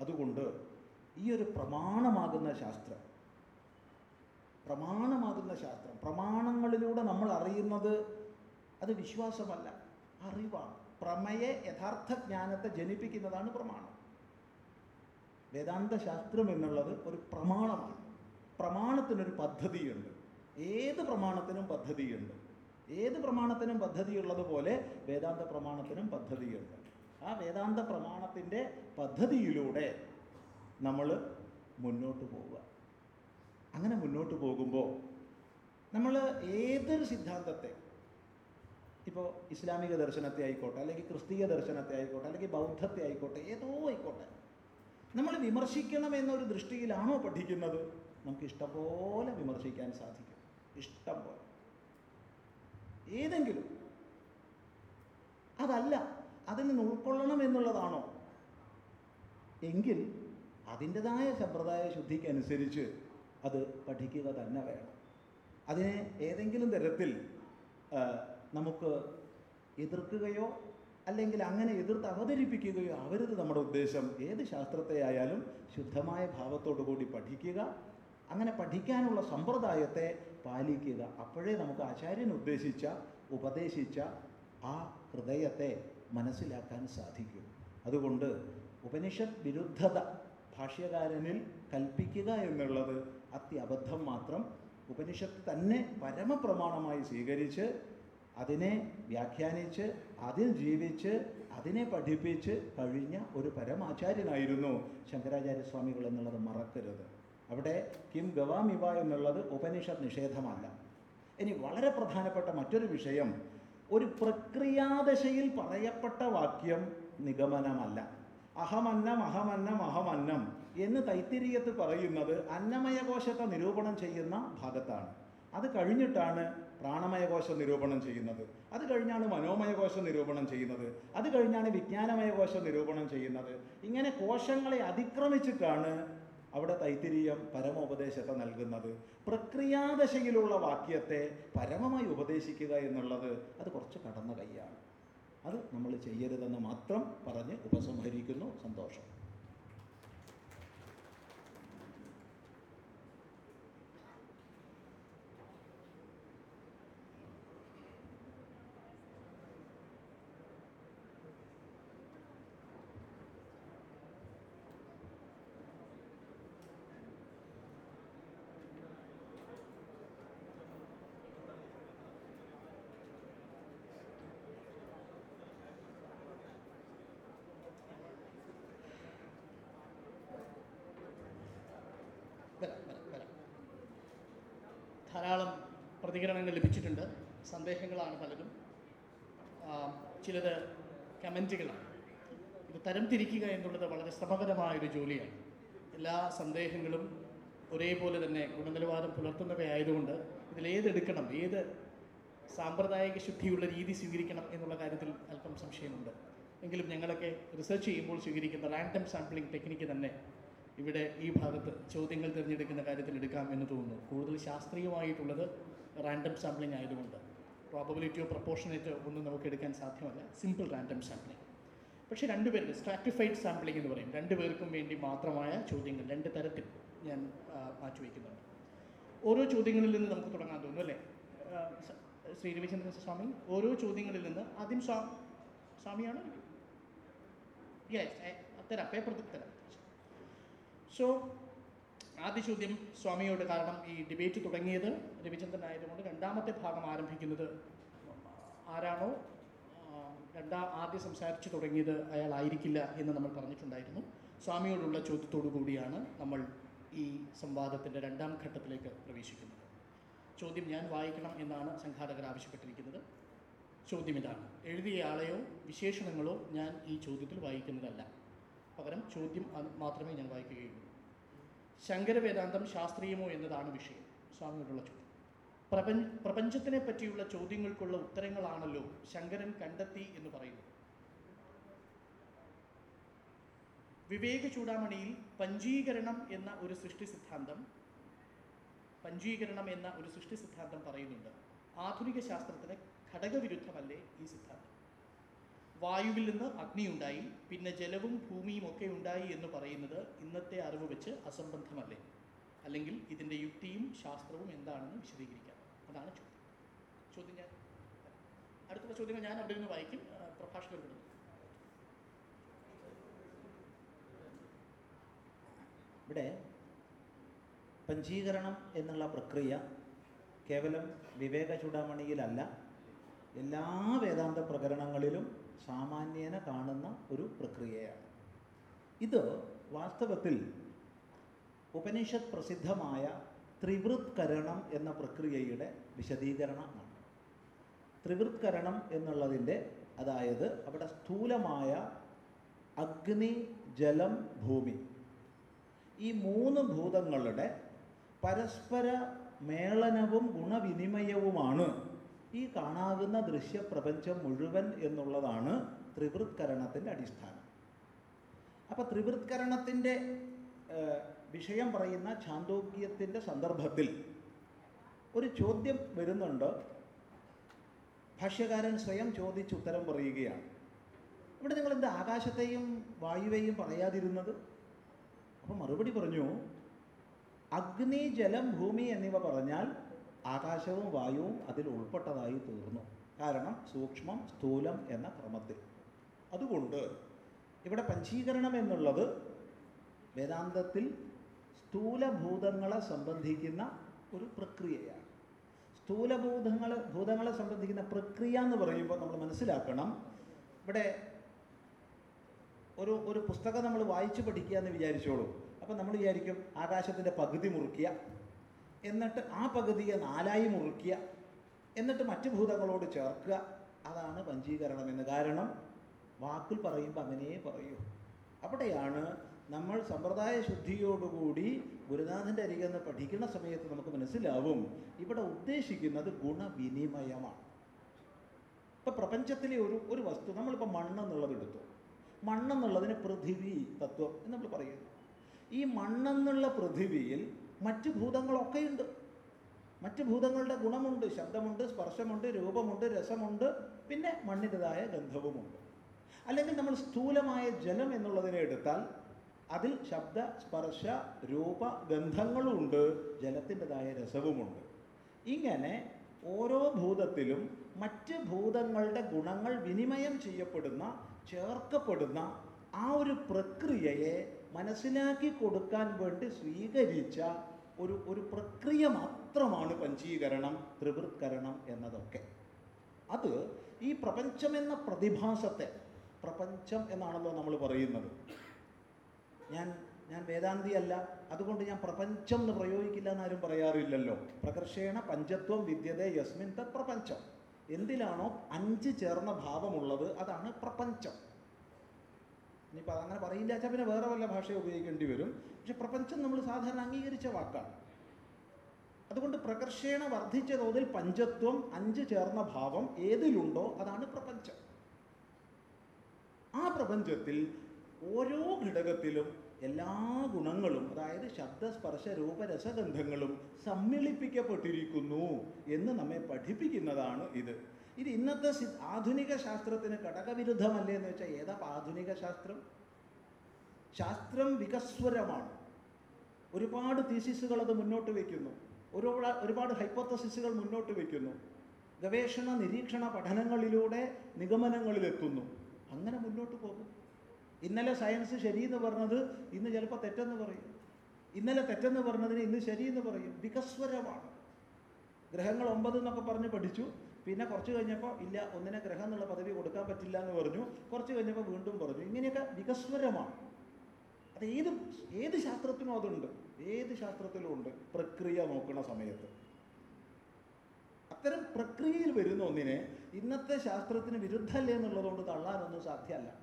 അതുകൊണ്ട് ഈ ഒരു പ്രമാണമാകുന്ന ശാസ്ത്രം പ്രമാണമാകുന്ന ശാസ്ത്രം പ്രമാണങ്ങളിലൂടെ നമ്മൾ അറിയുന്നത് അത് വിശ്വാസമല്ല അറിവാണ്. പ്രമേയ യഥാർത്ഥ ജ്ഞാനത്തെ ജനിപ്പിക്കുന്നതാണ് പ്രമാണം. വേദാന്ത ശാസ്ത്രം എന്നുള്ളത് ഒരു പ്രമാണമാണ്. പ്രമാണത്തിനൊരു പദ്ധതിയുണ്ട്. ഏത് പ്രമാണത്തിനും പദ്ധതിയുണ്ട്. ഏത് പ്രമാണത്തിനും പദ്ധതിയുള്ളതുപോലെ വേദാന്ത പ്രമാണത്തിനും പദ്ധതിയുണ്ട്. ആ വേദാന്ത പ്രമാണത്തിന്റെ പദ്ധതിയിലൂടെ നമ്മൾ മുന്നോട്ട് പോവുക. അങ്ങനെ മുന്നോട്ട് പോകുമ്പോൾ നമ്മൾ ഏതൊരു സിദ്ധാന്തത്തെ ഇപ്പോൾ ഇസ്ലാമിക ദർശനത്തെ ആയിക്കോട്ടെ അല്ലെങ്കിൽ ക്രിസ്തീയ ദർശനത്തെ ആയിക്കോട്ടെ അല്ലെങ്കിൽ ബൗദ്ധത്തെ ആയിക്കോട്ടെ ഏതോ ആയിക്കോട്ടെ നമ്മൾ വിമർശിക്കണം എന്നൊരു ദൃഷ്ടിയിലാണോ പഠിക്കുന്നത്? നമുക്ക് ഇഷ്ടം പോലെ വിമർശിക്കാൻ സാധിക്കും. ഇഷ്ടം പോലെ ഏതെങ്കിലും. അതല്ല അതിൽ നിന്ന് ഉൾക്കൊള്ളണം എന്നുള്ളതാണോ? എങ്കിൽ അതിന്റെതായ സമ്പ്രദായ ശുദ്ധിക്കനുസരിച്ച് അത് പഠിക്കുക തന്നെ വേണം. അതിനെ ഏതെങ്കിലും തരത്തിൽ നമുക്ക് എതിർക്കുകയോ അല്ലെങ്കിൽ അങ്ങനെ എതിർത്ത് അവതരിപ്പിക്കുകയോ ആവരുത് നമ്മുടെ ഉദ്ദേശം. ഏത് ശാസ്ത്രത്തെ ആയാലും ശുദ്ധമായ ഭാവത്തോടു കൂടി പഠിക്കുക. അങ്ങനെ പഠിക്കാനുള്ള സമ്പ്രദായത്തെ പാലിക്കുക. അപ്പോഴേ നമുക്ക് ആചാര്യൻ ഉദ്ദേശിച്ച ഉപദേശിച്ച ആ ഹൃദയത്തെ മനസ്സിലാക്കാൻ സാധിക്കും. അതുകൊണ്ട് ഉപനിഷത് വിരുദ്ധത ഭാഷ്യകാരനിൽ കൽപ്പിക്കുക എന്നുള്ളത് അത്യബദ്ധം മാത്രം ഉപനിഷത്ത് തന്നെ പരമപ്രമാണമായി സ്വീകരിച്ച് അതിനെ വ്യാഖ്യാനിച്ച് അതിൽ ജീവിച്ച് അതിനെ പഠിപ്പിച്ച് കഴിഞ്ഞ ഒരു പരമാചാര്യനായിരുന്നു ശങ്കരാചാര്യസ്വാമികൾ എന്നുള്ളത് മറക്കരുത്. അവിടെ കിം ഗവാമിവ എന്നുള്ളത് ഉപനിഷത്ത് നിഷേധമല്ല. ഇനി വളരെ പ്രധാനപ്പെട്ട മറ്റൊരു വിഷയം ഒരു പ്രക്രിയാദശയിൽ പറയപ്പെട്ട വാക്യം നിഗമനമല്ല. അഹമന്നം അഹമന്നം അഹമന്നം എന്ന് തൈത്തിരീയത്ത് പറയുന്നത് അന്നമയകോശത്തെ നിരൂപണം ചെയ്യുന്ന ഭാഗത്താണ്. അത് കഴിഞ്ഞിട്ടാണ് പ്രാണമയകോശം നിരൂപണം ചെയ്യുന്നത്. അത് കഴിഞ്ഞാണ് മനോമയകോശം നിരൂപണം ചെയ്യുന്നത്. അത് കഴിഞ്ഞാണ് വിജ്ഞാനമയകോശം നിരൂപണം ചെയ്യുന്നത്. ഇങ്ങനെ കോശങ്ങളെ അതിക്രമിച്ചിട്ടാണ് അവിടെ തൈത്തിരീയം പരമോപദേശത്തെ നൽകുന്നത്. പ്രക്രിയാദശയിലുള്ള വാക്യത്തെ പരമമായി ഉപദേശിക്കുക എന്നുള്ളത് അത് കുറച്ച് കടന്ന കൈയാണ്. അത് നമ്മൾ ചെയ്യരുതെന്ന് മാത്രം പറഞ്ഞ് ഉപസംഹരിക്കുന്നു. സന്തോഷം വരാം വരാം വരാം ധാരാളം പ്രതികരണങ്ങൾ ലഭിച്ചിട്ടുണ്ട്. സന്ദേഹങ്ങളാണ് പലതും. ചിലത് കമന്റുകളാണ് ഇത് തരംതിരിക്കുക എന്നുള്ളത് വളരെ ശ്രമകരമായൊരു ജോലിയാണ്. എല്ലാ സന്ദേഹങ്ങളും ഒരേപോലെ തന്നെ ഗുണനിലവാരം പുലർത്തുന്നവയായതുകൊണ്ട് ഇതിലേതെടുക്കണം ഏത് സാമ്പ്രദായിക ശുദ്ധിയുള്ള രീതി സ്വീകരിക്കണം എന്നുള്ള കാര്യത്തിൽ അല്പം സംശയമുണ്ട്. എങ്കിലും ഞങ്ങളൊക്കെ റിസർച്ച് ചെയ്യുമ്പോൾ സ്വീകരിക്കുന്ന റാൻഡം സാമ്പിളിംഗ് ടെക്നിക്ക് തന്നെ ഇവിടെ ഈ ഭാഗത്ത് ചോദ്യങ്ങൾ തിരഞ്ഞെടുക്കുന്ന കാര്യത്തിൽ എടുക്കാം എന്ന് തോന്നുന്നു. കൂടുതൽ ശാസ്ത്രീയമായിട്ടുള്ളത് റാൻഡം സാമ്പിളിംഗ് ആയതുകൊണ്ട്. പ്രോബബിലിറ്റിയോ പ്രപ്പോർഷനേറ്റോ ഒന്നും നമുക്ക് എടുക്കാൻ സാധ്യമല്ല. സിമ്പിൾ റാൻഡം സാമ്പിളിംഗ് പക്ഷേ രണ്ടുപേർക്ക് സ്ട്രാറ്റിഫൈഡ് സാമ്പിളിംഗ് എന്ന് പറയും. രണ്ടുപേർക്കും വേണ്ടി മാത്രമായ ചോദ്യങ്ങൾ രണ്ട് തരത്തിൽ ഞാൻ മാറ്റിവെക്കുന്നുണ്ട് ഓരോ ചോദ്യങ്ങളിൽ നിന്ന് നമുക്ക് തുടങ്ങാൻ തോന്നുന്നു അല്ലേ? ശ്രീ രവിചന്ദ്രൻ സ്വാമി ഓരോ ചോദ്യങ്ങളിൽ നിന്ന് ആദ്യം സ്വാ സ്വാമിയാണോ? യെസ് തരാം പേപ്പർ തരാം. സോ ആദ്യ ചോദ്യം സ്വാമിയോട് കാരണം ഈ ഡിബേറ്റ് തുടങ്ങിയത് രവിചന്ദ്രൻ ആയതുകൊണ്ട് രണ്ടാമത്തെ ഭാഗം ആരംഭിക്കുന്നത് ആരാണോ? രണ്ടാ ആദ്യം സംസാരിച്ചു തുടങ്ങിയത് അയാളായിരിക്കില്ല എന്ന് നമ്മൾ പറഞ്ഞിട്ടുണ്ടായിരുന്നു. സ്വാമിയോടുള്ള ചോദ്യത്തോടു കൂടിയാണ് നമ്മൾ ഈ സംവാദത്തിന്റെ രണ്ടാം ഘട്ടത്തിലേക്ക് പ്രവേശിക്കുന്നത്. ചോദ്യം ഞാൻ വായിക്കണം എന്നാണ് സംഘാടകർ ആവശ്യപ്പെട്ടിരിക്കുന്നത്. ചോദ്യം ഇതാണ്. എഴുതിയ ആളെയോ വിശേഷണങ്ങളോ ഞാൻ ഈ ചോദ്യത്തിൽ വായിക്കുന്നതല്ല. പകരം ചോദ്യം മാത്രമേ ഞാൻ വായിക്കുകയുള്ളൂ. ശങ്കരവേദാന്തം ശാസ്ത്രീയമോ എന്നതാണ് വിഷയം. സ്വാമിയോടുള്ള ചോദ്യം. പ്രപഞ്ച പ്രപഞ്ചത്തിനെ പറ്റിയുള്ള ചോദ്യങ്ങൾക്കുള്ള ഉത്തരങ്ങളാണല്ലോ ശങ്കരൻ കണ്ടെത്തി എന്ന് പറയുന്നു വിവേക ചൂടാമണിയിൽ പഞ്ചീകരണം എന്ന ഒരു സൃഷ്ടി സിദ്ധാന്തം പഞ്ചീകരണം എന്ന ഒരു സൃഷ്ടി സിദ്ധാന്തം പറയുന്നുണ്ട്. ആധുനിക ശാസ്ത്രത്തിന് ഘടകവിരുദ്ധമല്ലേ ഈ സിദ്ധാന്തം? വായുവിൽ നിന്ന് അഗ്നിയുണ്ടായി പിന്നെ ജലവും ഭൂമിയും ഒക്കെ ഉണ്ടായി എന്ന് പറയുന്നത് ഇന്നത്തെ അറിവ് വെച്ച് അസംബന്ധമല്ലേ? അല്ലെങ്കിൽ ഇതിന്റെ യുക്തിയും ശാസ്ത്രവും എന്താണെന്ന് വിശദീകരിക്കാം. അതാണ് ചോദ്യം. ചോദ്യം ഞാൻ അടുത്തുള്ള ചോദ്യങ്ങൾ ഞാൻ അവിടെ നിന്ന് വായിക്കും. പ്രഭാഷകർ ഇവിടെ പഞ്ചീകരണം എന്നുള്ള പ്രക്രിയ കേവലം വിവേക ചൂടാമണിയിലല്ല എല്ലാ വേദാന്ത പ്രകരണങ്ങളിലും സാമാന്യേന കാണുന്ന ഒരു പ്രക്രിയയാണ്. ഇത് വാസ്തവത്തിൽ ഉപനിഷത്ത് പ്രസിദ്ധമായ ത്രിവൃത്കരണം എന്ന പ്രക്രിയയുടെ വിശദീകരണമാണ്. ത്രിവൃത്കരണം എന്നുള്ളതിന്റെ അതായത് അവിടെ സ്ഥൂലമായ അഗ്നി ജലം ഭൂമി. ഈ മൂന്ന് ഭൂതങ്ങളുടെ പരസ്പര മേളനവും ഗുണവിനിമയവുമാണ് ഈ കാണാകുന്ന ദൃശ്യപ്രപഞ്ചം മുഴുവൻ എന്നുള്ളതാണ് ത്രിവൃത്കരണത്തിന്റെ അടിസ്ഥാനം. അപ്പോൾ ത്രിവൃത്കരണത്തിന്റെ വിഷയം പറയുന്ന ഛാന്തോഗ്യത്തിന്റെ സന്ദർഭത്തിൽ ഒരു ചോദ്യം വരുന്നുണ്ട്. ഭാഷ്യകാരൻ സ്വയം ചോദിച്ച് ഉത്തരം പറയുകയാണ്. ഇവിടെ നിങ്ങൾ എന്താ ആകാശത്തെയും വായുവേയും പറയാതിരുന്നത്? അപ്പോൾ മറുപടി പറഞ്ഞു അഗ്നി ജലം ഭൂമി എന്നിവ പറഞ്ഞാൽ ആകാശവും വായുവും അതിൽ ഉൾപ്പെട്ടതായി തീർന്നു. കാരണം സൂക്ഷ്മം സ്ഥൂലം എന്ന ക്രമത്തിൽ. അതുകൊണ്ട് ഇവിടെ പഞ്ചീകരണം എന്നുള്ളത് വേദാന്തത്തിൽ സ്ഥൂലഭൂതങ്ങളെ സംബന്ധിക്കുന്ന ഒരു പ്രക്രിയയാണ്. സ്ഥൂലഭൂതങ്ങൾ ഭൂതങ്ങളെ സംബന്ധിക്കുന്ന പ്രക്രിയ എന്ന് പറയുമ്പോൾ നമ്മൾ മനസ്സിലാക്കണം. ഇവിടെ ഒരു ഒരു പുസ്തകം നമ്മൾ വായിച്ചു പഠിക്കുക എന്ന് വിചാരിച്ചോളൂ. അപ്പം നമ്മൾ വിചാരിക്കും ആകാശത്തിന്റെ പകുതി മുറിക്കുക എന്നിട്ട് ആ പകുതിയെ നാലായി മുറിക്കുക എന്നിട്ട് മറ്റു ഭൂതങ്ങളോട് ചേർക്കുക. അതാണ് പഞ്ചീകരണം എന്ന്. കാരണം വാക്കിൽ പറയുമ്പോൾ അങ്ങനെ പറയൂ. അവിടെയാണ് നമ്മൾ സമ്പ്രദായ ശുദ്ധിയോടുകൂടി ഗുരുനാഥന്റെ അരികെ നിന്ന് പഠിക്കുന്ന സമയത്ത് നമുക്ക് മനസ്സിലാവും. ഇവിടെ ഉദ്ദേശിക്കുന്നത് ഗുണവിനിമയമാണ്. ഇപ്പം പ്രപഞ്ചത്തിലെ ഒരു ഒരു വസ്തു നമ്മളിപ്പോൾ മണ്ണെന്നുള്ളത് എടുത്തു. മണ്ണെന്നുള്ളതിന് പൃഥിവി തത്വം എന്ന് നമ്മൾ പറയുന്നു. ഈ മണ്ണെന്നുള്ള പൃഥിവിയിൽ മറ്റ് ഭൂതങ്ങളൊക്കെ ഉണ്ട് മറ്റ് ഭൂതങ്ങളുടെ ഗുണമുണ്ട് ശബ്ദമുണ്ട് സ്പർശമുണ്ട് രൂപമുണ്ട് രസമുണ്ട് പിന്നെ മണ്ണിന്റെതായ ഗന്ധവുമുണ്ട്. അല്ലെങ്കിൽ നമ്മൾ സ്ഥൂലമായ ജലം എന്നുള്ളതിനെ എടുത്താൽ അതിൽ ശബ്ദ സ്പർശ രൂപ ഗന്ധങ്ങളുമുണ്ട് ജലത്തിന്റെതായ രസവുമുണ്ട്. ഇങ്ങനെ ഓരോ ഭൂതത്തിലും മറ്റ് ഭൂതങ്ങളുടെ ഗുണങ്ങൾ വിനിമയം ചെയ്യപ്പെടുന്ന ചേർക്കപ്പെടുന്ന ആ ഒരു പ്രക്രിയയെ മനസ്സിലാക്കി കൊടുക്കാൻ വേണ്ടി സ്വീകരിച്ച ഒരു ഒരു പ്രക്രിയ മാത്രമാണ് പഞ്ചീകരണം ത്രിവൃത്കരണം എന്നതൊക്കെ. അത് ഈ പ്രപഞ്ചം എന്ന പ്രതിഭാസത്തെ പ്രപഞ്ചം എന്നാണല്ലോ നമ്മൾ പറയുന്നത്. ഞാൻ ഞാൻ വേദാന്തിയല്ല അതുകൊണ്ട് ഞാൻ പ്രപഞ്ചം എന്ന് പ്രയോഗിക്കില്ല എന്നാരും പറയാറില്ലല്ലോ. പ്രകർഷേണ പഞ്ചത്വം വിദ്യതേ യസ്മിൻ തത് പ്രപഞ്ചം എന്തിലാണോ അഞ്ച് ചേർന്ന ഭാവമുള്ളത് അതാണ് പ്രപഞ്ചം. ഇനിയിപ്പോൾ അതങ്ങനെ പറയില്ല വെച്ചാൽ പിന്നെ വേറെ വല്ല ഭാഷ ഉപയോഗിക്കേണ്ടി വരും. പക്ഷെ പ്രപഞ്ചം നമ്മൾ സാധാരണ അംഗീകരിച്ച വാക്കാണ്. അതുകൊണ്ട് പ്രകർഷേണ വർദ്ധിച്ച തോതിൽ പഞ്ചത്വം അഞ്ച് ചേർന്ന ഭാവം ഏതിലുണ്ടോ അതാണ് പ്രപഞ്ചം. ആ പ്രപഞ്ചത്തിൽ ഓരോ ഘടകത്തിലും എല്ലാ ഗുണങ്ങളും അതായത് ശബ്ദസ്പർശ രൂപരസഗന്ധങ്ങളും സമ്മിളിപ്പിക്കപ്പെട്ടിരിക്കുന്നു എന്ന് നമ്മെ പഠിപ്പിക്കുന്നതാണ് ഇത്. ഇത് ഇന്നത്തെ ആധുനിക ശാസ്ത്രത്തിന് ഘടകവിരുദ്ധമല്ലേ എന്ന് വെച്ചാൽ ഏതാ ആധുനിക ശാസ്ത്രം? ശാസ്ത്രം വികസ്വരമാണ്. ഒരുപാട് തീസിസുകൾ അത് മുന്നോട്ട് വയ്ക്കുന്നു ഒരുപാട് ഒരുപാട് ഹൈപ്പോത്തസിസുകൾ മുന്നോട്ട് വയ്ക്കുന്നു ഗവേഷണ നിരീക്ഷണ പഠനങ്ങളിലൂടെ നിഗമനങ്ങളിലെത്തുന്നു. അങ്ങനെ മുന്നോട്ട് പോകും. ഇന്നലെ സയൻസ് ശരിയെന്ന് പറഞ്ഞത് ഇന്ന് ചിലപ്പോൾ തെറ്റെന്ന് പറയും. ഇന്നലെ തെറ്റെന്ന് പറഞ്ഞതിന് ഇന്ന് ശരിയെന്ന് പറയും. വികസ്വരമാണ്. ഗ്രഹങ്ങൾ ഒമ്പത് എന്നൊക്കെ പറഞ്ഞ് പഠിച്ചു. പിന്നെ കുറച്ച് കഴിഞ്ഞപ്പോൾ ഇല്ല ഒന്നിനെ ഗ്രഹം എന്നുള്ള പദവി കൊടുക്കാൻ പറ്റില്ല എന്ന് പറഞ്ഞു. കുറച്ച് കഴിഞ്ഞപ്പോൾ വീണ്ടും പറഞ്ഞു. ഇങ്ങനെയൊക്കെ വികസ്വരമാണ്. അത് ഏത് ഏത് ശാസ്ത്രത്തിനും അതുണ്ട്. ഏത് ശാസ്ത്രത്തിലും ഉണ്ട്. പ്രക്രിയ നോക്കുന്ന സമയത്ത്. അത്തരം പ്രക്രിയയിൽ വരുന്ന ഒന്നിനെ ഇന്നത്തെ ശാസ്ത്രത്തിന് വിരുദ്ധമല്ലേ എന്നുള്ളതുകൊണ്ട് തള്ളാനൊന്നും സാധ്യമല്ല.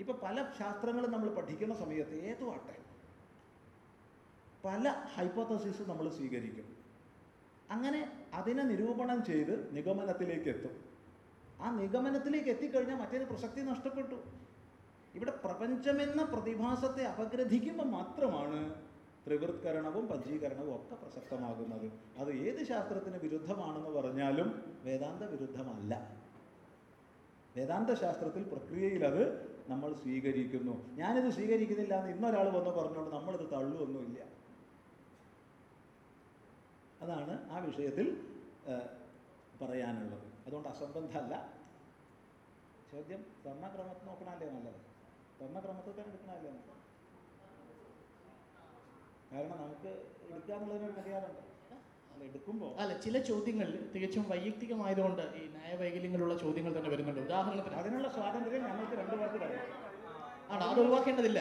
ഇപ്പൊ പല ശാസ്ത്രങ്ങളും നമ്മൾ പഠിക്കുന്ന സമയത്ത് ഏതോ ആട്ടെ. പല ഹൈപ്പോത്തസിസ് നമ്മൾ സ്വീകരിക്കും. അങ്ങനെ അതിനെ നിരൂപണം ചെയ്ത് നിഗമനത്തിലേക്ക് എത്തും ആ നിഗമനത്തിലേക്ക് എത്തിക്കഴിഞ്ഞാൽ മറ്റൊരു പ്രസക്തി നഷ്ടപ്പെട്ടു. ഇവിടെ പ്രപഞ്ചമെന്ന പ്രതിഭാസത്തെ അപഗ്രഥിക്കുമ്പോൾ മാത്രമാണ് ത്രിവൃത്കരണവും പഞ്ചീകരണവും ഒക്കെ പ്രസക്തമാകുന്നത്. അത് ഏത് ശാസ്ത്രത്തിന് വിരുദ്ധമാണെന്ന് പറഞ്ഞാലും വേദാന്ത വിരുദ്ധമല്ല. വേദാന്ത ശാസ്ത്രത്തിൽ പ്രക്രിയയിൽ അത് നമ്മൾ സ്വീകരിക്കുന്നു. ഞാനിത് സ്വീകരിക്കുന്നില്ല എന്ന് ഇന്നൊരാൾ വന്ന് പറഞ്ഞുകൊണ്ട് നമ്മളിത് തള്ളുവൊന്നുമില്ല. അതാണ് ആ വിഷയത്തിൽ പറയാനുള്ളത്. അതുകൊണ്ട് അസംബന്ധമല്ല. ചോദ്യം ധർമ്മക്രമത്തിൽ നോക്കണമല്ലേ നല്ലത്? ധർമ്മക്രമത്തിൽ തന്നെ എടുക്കണമല്ലേ നല്ലത്? കാരണം നമുക്ക് എടുക്കുക എന്നുള്ളതിനൊരു മര്യാദ അല്ല എടുക്കുമ്പോൾ അല്ല ചില ചോദ്യങ്ങൾ തികച്ചും വൈയക്തികമായതുകൊണ്ട് ഈ ന്യായവൈകല്യങ്ങളുള്ള ചോദ്യങ്ങൾ തന്നെ വരുന്നുണ്ട്. ഉദാഹരണത്തിന് അതിനുള്ള സ്വാതന്ത്ര്യം ഞങ്ങൾക്ക് രണ്ടു പേർക്ക് തരും. ആണ്? അത് ഒഴിവാക്കേണ്ടതില്ല.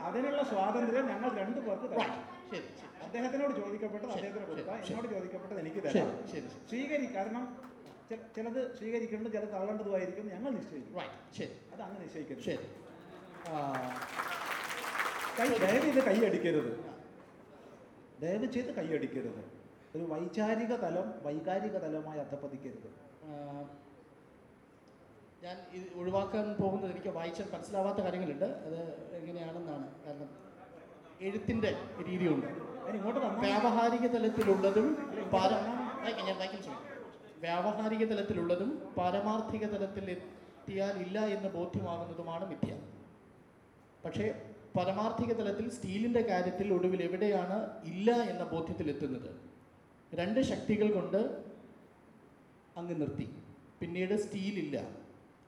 അതിനുള്ള സ്വാതന്ത്ര്യം ഞങ്ങൾ രണ്ടു പേർക്ക് Right. തരാം. ശരി ശരി. അദ്ദേഹത്തിനോട് ചോദിക്കപ്പെട്ടത് അദ്ദേഹത്തിന് കൊടുക്കാം. എന്നോട് ചോദിക്കപ്പെട്ടത് എനിക്ക് ശരി തരാം സ്വീകരി കാരണം ചിലത് സ്വീകരിക്കേണ്ടത് ചിലത് തള്ളേണ്ടതുമായിരിക്കും ഞങ്ങൾ നിശ്ചയിക്കും. ശരി. അത് അങ്ങ് നിശ്ചയിക്കരുത്. ശരി. കൈ ദയവ് ഇത് കൈയടിക്കരുത് ദയവ് ചെയ്ത് കൈയടിക്കരുത് ഒരു വൈചാരിക തലം വൈകാരിക തലമായി അധപ്പതിക്കരുത്. ഞാൻ ഇത് ഒഴിവാക്കാൻ പോകുന്നത് എനിക്ക് വായിച്ചാൽ മനസ്സിലാവാത്ത കാര്യങ്ങളുണ്ട്. അത് എങ്ങനെയാണെന്നാണ്. കാരണം എഴുത്തിന്റെ രീതിയുണ്ട്. വ്യാവഹാരിക തലത്തിലുള്ളതും വ്യാവഹാരിക തലത്തിലുള്ളതും പാരമാർത്ഥിക തലത്തിൽ എത്തിയാൽ ഇല്ല എന്ന് ബോധ്യമാകുന്നതുമാണ് മിഥ്യ. പക്ഷേ പരമാർത്ഥിക തലത്തിൽ സ്റ്റീലിന്റെ കാര്യത്തിൽ ഒടുവിൽ എവിടെയാണ് ഇല്ല എന്ന ബോധ്യത്തിലെത്തുന്നത് രണ്ട് ശക്തികൾ കൊണ്ട് അങ്ങ് നിർത്തി. പിന്നീട് സ്റ്റീലില്ല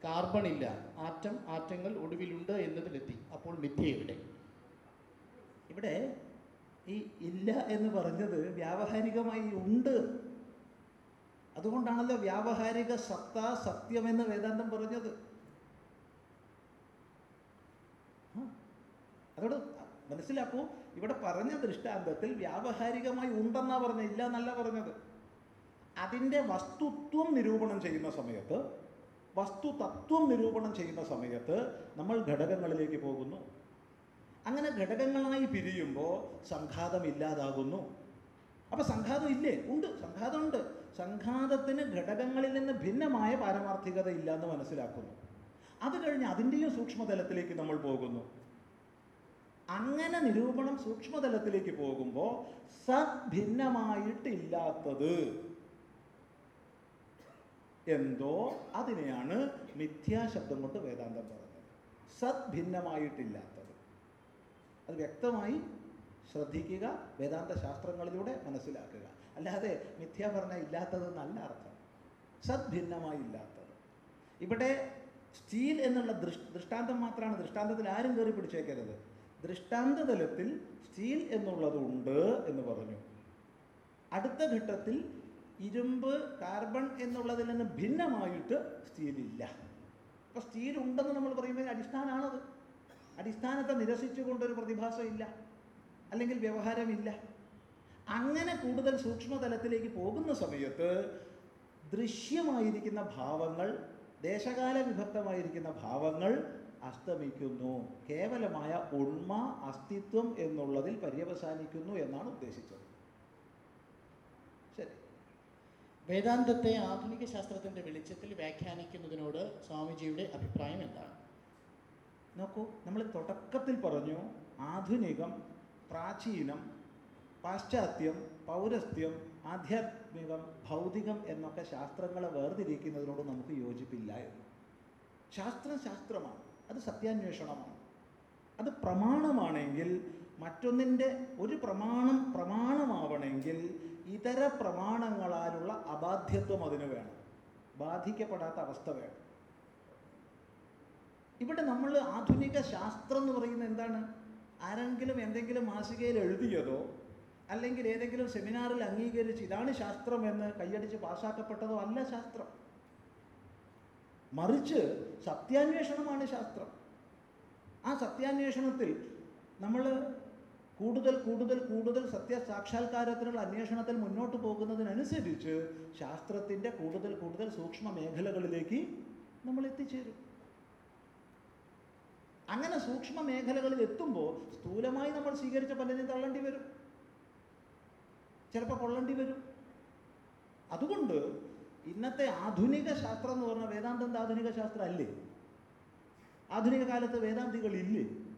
കാർബൺ ഇല്ല ആറ്റം ആറ്റങ്ങൾ ഒടുവിലുണ്ട് എന്നതിലെത്തി. അപ്പോൾ മിഥ്യ എവിടെ? ഇവിടെ ഈ ഇല്ല എന്ന് പറഞ്ഞത് വ്യാവഹാരികമായി ഉണ്ട്. അതുകൊണ്ടാണല്ലോ വ്യാവഹാരിക സത്ത സത്യമെന്ന് വേദാന്തം പറഞ്ഞത്. അതോട് മനസ്സിലാക്കൂ ഇവിടെ പറഞ്ഞ ദൃഷ്ടാന്തത്തിൽ വ്യാവഹാരികമായി ഉണ്ടെന്നാ പറഞ്ഞത് ഇല്ല എന്നല്ല പറഞ്ഞത്. അതിന്റെ വസ്തുത്വം നിരൂപണം ചെയ്യുന്ന സമയത്ത് വസ്തുതത്വം നിരൂപണം ചെയ്യുന്ന സമയത്ത് നമ്മൾ ഘടകങ്ങളിലേക്ക് പോകുന്നു. അങ്ങനെ ഘടകങ്ങളായി പിരിയുമ്പോൾ സംഘാതം ഇല്ലാതാകുന്നു. അപ്പൊ സംഘാതം ഇല്ലേ? ഉണ്ട്. സംഘാതമുണ്ട് സംഘാതത്തിന് ഘടകങ്ങളിൽ നിന്ന് ഭിന്നമായ പാരമാർത്ഥികത ഇല്ല എന്ന് മനസ്സിലാക്കുന്നു. അത് കഴിഞ്ഞ് അതിന്റെയും സൂക്ഷ്മതലത്തിലേക്ക് നമ്മൾ പോകുന്നു. അങ്ങനെ നിരൂപണം സൂക്ഷ്മതലത്തിലേക്ക് പോകുമ്പോൾ സദ്ഭിന്നമായിട്ടില്ലാത്തത് എന്തോ അതിനെയാണ് മിഥ്യാശബ്ദം കൊണ്ട് വേദാന്തം പറഞ്ഞത്. സദ്ഭിന്നമായിട്ടില്ലാത്തത്. അത് വ്യക്തമായി ശ്രദ്ധിക്കുക വേദാന്ത ശാസ്ത്രങ്ങളിലൂടെ മനസ്സിലാക്കുക. അല്ലാതെ മിഥ്യ പറഞ്ഞ ഇല്ലാത്തത് നല്ല അർത്ഥം. സദ്ഭിന്നമായി ഇല്ലാത്തത് ഇവിടെ സ്റ്റീൽ എന്നുള്ള ദൃഷ് ദൃഷ്ടാന്തം മാത്രമാണ് ദൃഷ്ടാന്തത്തിൽ ആരും കയറി പിടിച്ചേക്കരുത്. ദൃഷ്ടാന്ത തലത്തിൽ സ്റ്റീൽ എന്നുള്ളതുണ്ട് എന്ന് പറഞ്ഞു. അടുത്ത ഘട്ടത്തിൽ ഇരുമ്പ് കാർബൺ എന്നുള്ളതിൽ നിന്ന് ഭിന്നമായിട്ട് സ്റ്റീലില്ല. അപ്പൊ സ്റ്റീൽ ഉണ്ടെന്ന് നമ്മൾ പറയുമ്പോൾ അടിസ്ഥാനമാണത് അടിസ്ഥാനത്തെ നിരസിച്ചുകൊണ്ടൊരു പ്രതിഭാസം ഇല്ല അല്ലെങ്കിൽ വ്യവഹാരമില്ല. അങ്ങനെ കൂടുതൽ സൂക്ഷ്മതലത്തിലേക്ക് പോകുന്ന സമയത്ത് ദൃശ്യമായിരിക്കുന്ന ഭാവങ്ങൾ ദേശകാല വിഭക്തമായിരിക്കുന്ന ഭാവങ്ങൾ അസ്തമിക്കുന്നു. കേവലമായ ഉണ്മ അസ്തിത്വം എന്നുള്ളതിൽ പര്യവസാനിക്കുന്നു എന്നാണ് ഉദ്ദേശിച്ചത്. ശരി. വേദാന്തത്തെ ആധുനിക ശാസ്ത്രത്തിന്റെ വെളിച്ചത്തിൽ വ്യാഖ്യാനിക്കുന്നതിനോട് സ്വാമിജിയുടെ അഭിപ്രായം എന്താണ്? നോക്കൂ നമ്മൾ തുടക്കത്തിൽ പറഞ്ഞു ആധുനികം പ്രാചീനം പാശ്ചാത്യം പൗരസ്ത്യം ആധ്യാത്മികം ഭൗതികം എന്നൊക്കെ ശാസ്ത്രങ്ങളെ വേർതിരിക്കുന്നതിനോട് നമുക്ക് യോജിപ്പില്ല എന്ന്. ശാസ്ത്രം ശാസ്ത്രമാണ് അത് സത്യാന്വേഷണമാണ്. അത് പ്രമാണമാണെങ്കിൽ മറ്റൊന്നിന്റെ ഒരു പ്രമാണം പ്രമാണമാവണമെങ്കിൽ ഇതര പ്രമാണങ്ങളാലുള്ള അബാധ്യത്വം അതിന് വേണം. ബാധിക്കപ്പെടാത്ത അവസ്ഥ വേണം. ഇവിടെ നമ്മൾ ആധുനിക ശാസ്ത്രം എന്ന് പറയുന്നത് എന്താണ്? ആരെങ്കിലും എന്തെങ്കിലും മാസികയിൽ എഴുതിയതോ അല്ലെങ്കിൽ ഏതെങ്കിലും സെമിനാറിൽ അംഗീകരിച്ച് ഇതാണ് ശാസ്ത്രം എന്ന് കൈയടിച്ച് പാസ്സാക്കപ്പെട്ടതോ അല്ല ശാസ്ത്രം. മറിച്ച് സത്യാന്വേഷണമാണ് ശാസ്ത്രം. ആ സത്യാന്വേഷണത്തിൽ നമ്മൾ കൂടുതൽ കൂടുതൽ കൂടുതൽ സത്യസാക്ഷാത്കാരത്തിനുള്ള അന്വേഷണത്തിൽ മുന്നോട്ട് പോകുന്നതിനനുസരിച്ച് ശാസ്ത്രത്തിന്റെ കൂടുതൽ കൂടുതൽ സൂക്ഷ്മ മേഖലകളിലേക്ക് നമ്മൾ എത്തിച്ചേരും. അങ്ങനെ സൂക്ഷ്മ മേഖലകളിൽ എത്തുമ്പോൾ സ്ഥൂലമായി നമ്മൾ സ്വീകരിച്ച പലതിനും തള്ളേണ്ടി വരും. ചിലപ്പോൾ കൊള്ളേണ്ടി വരും. അതുകൊണ്ട് ഇന്നത്തെ ആധുനിക ശാസ്ത്രം എന്ന് പറഞ്ഞാൽ വേദാന്തം ആധുനിക ശാസ്ത്രം അല്ലേ? ആധുനിക കാലത്ത് വേദാന്തികൾ ഇല്ലേ?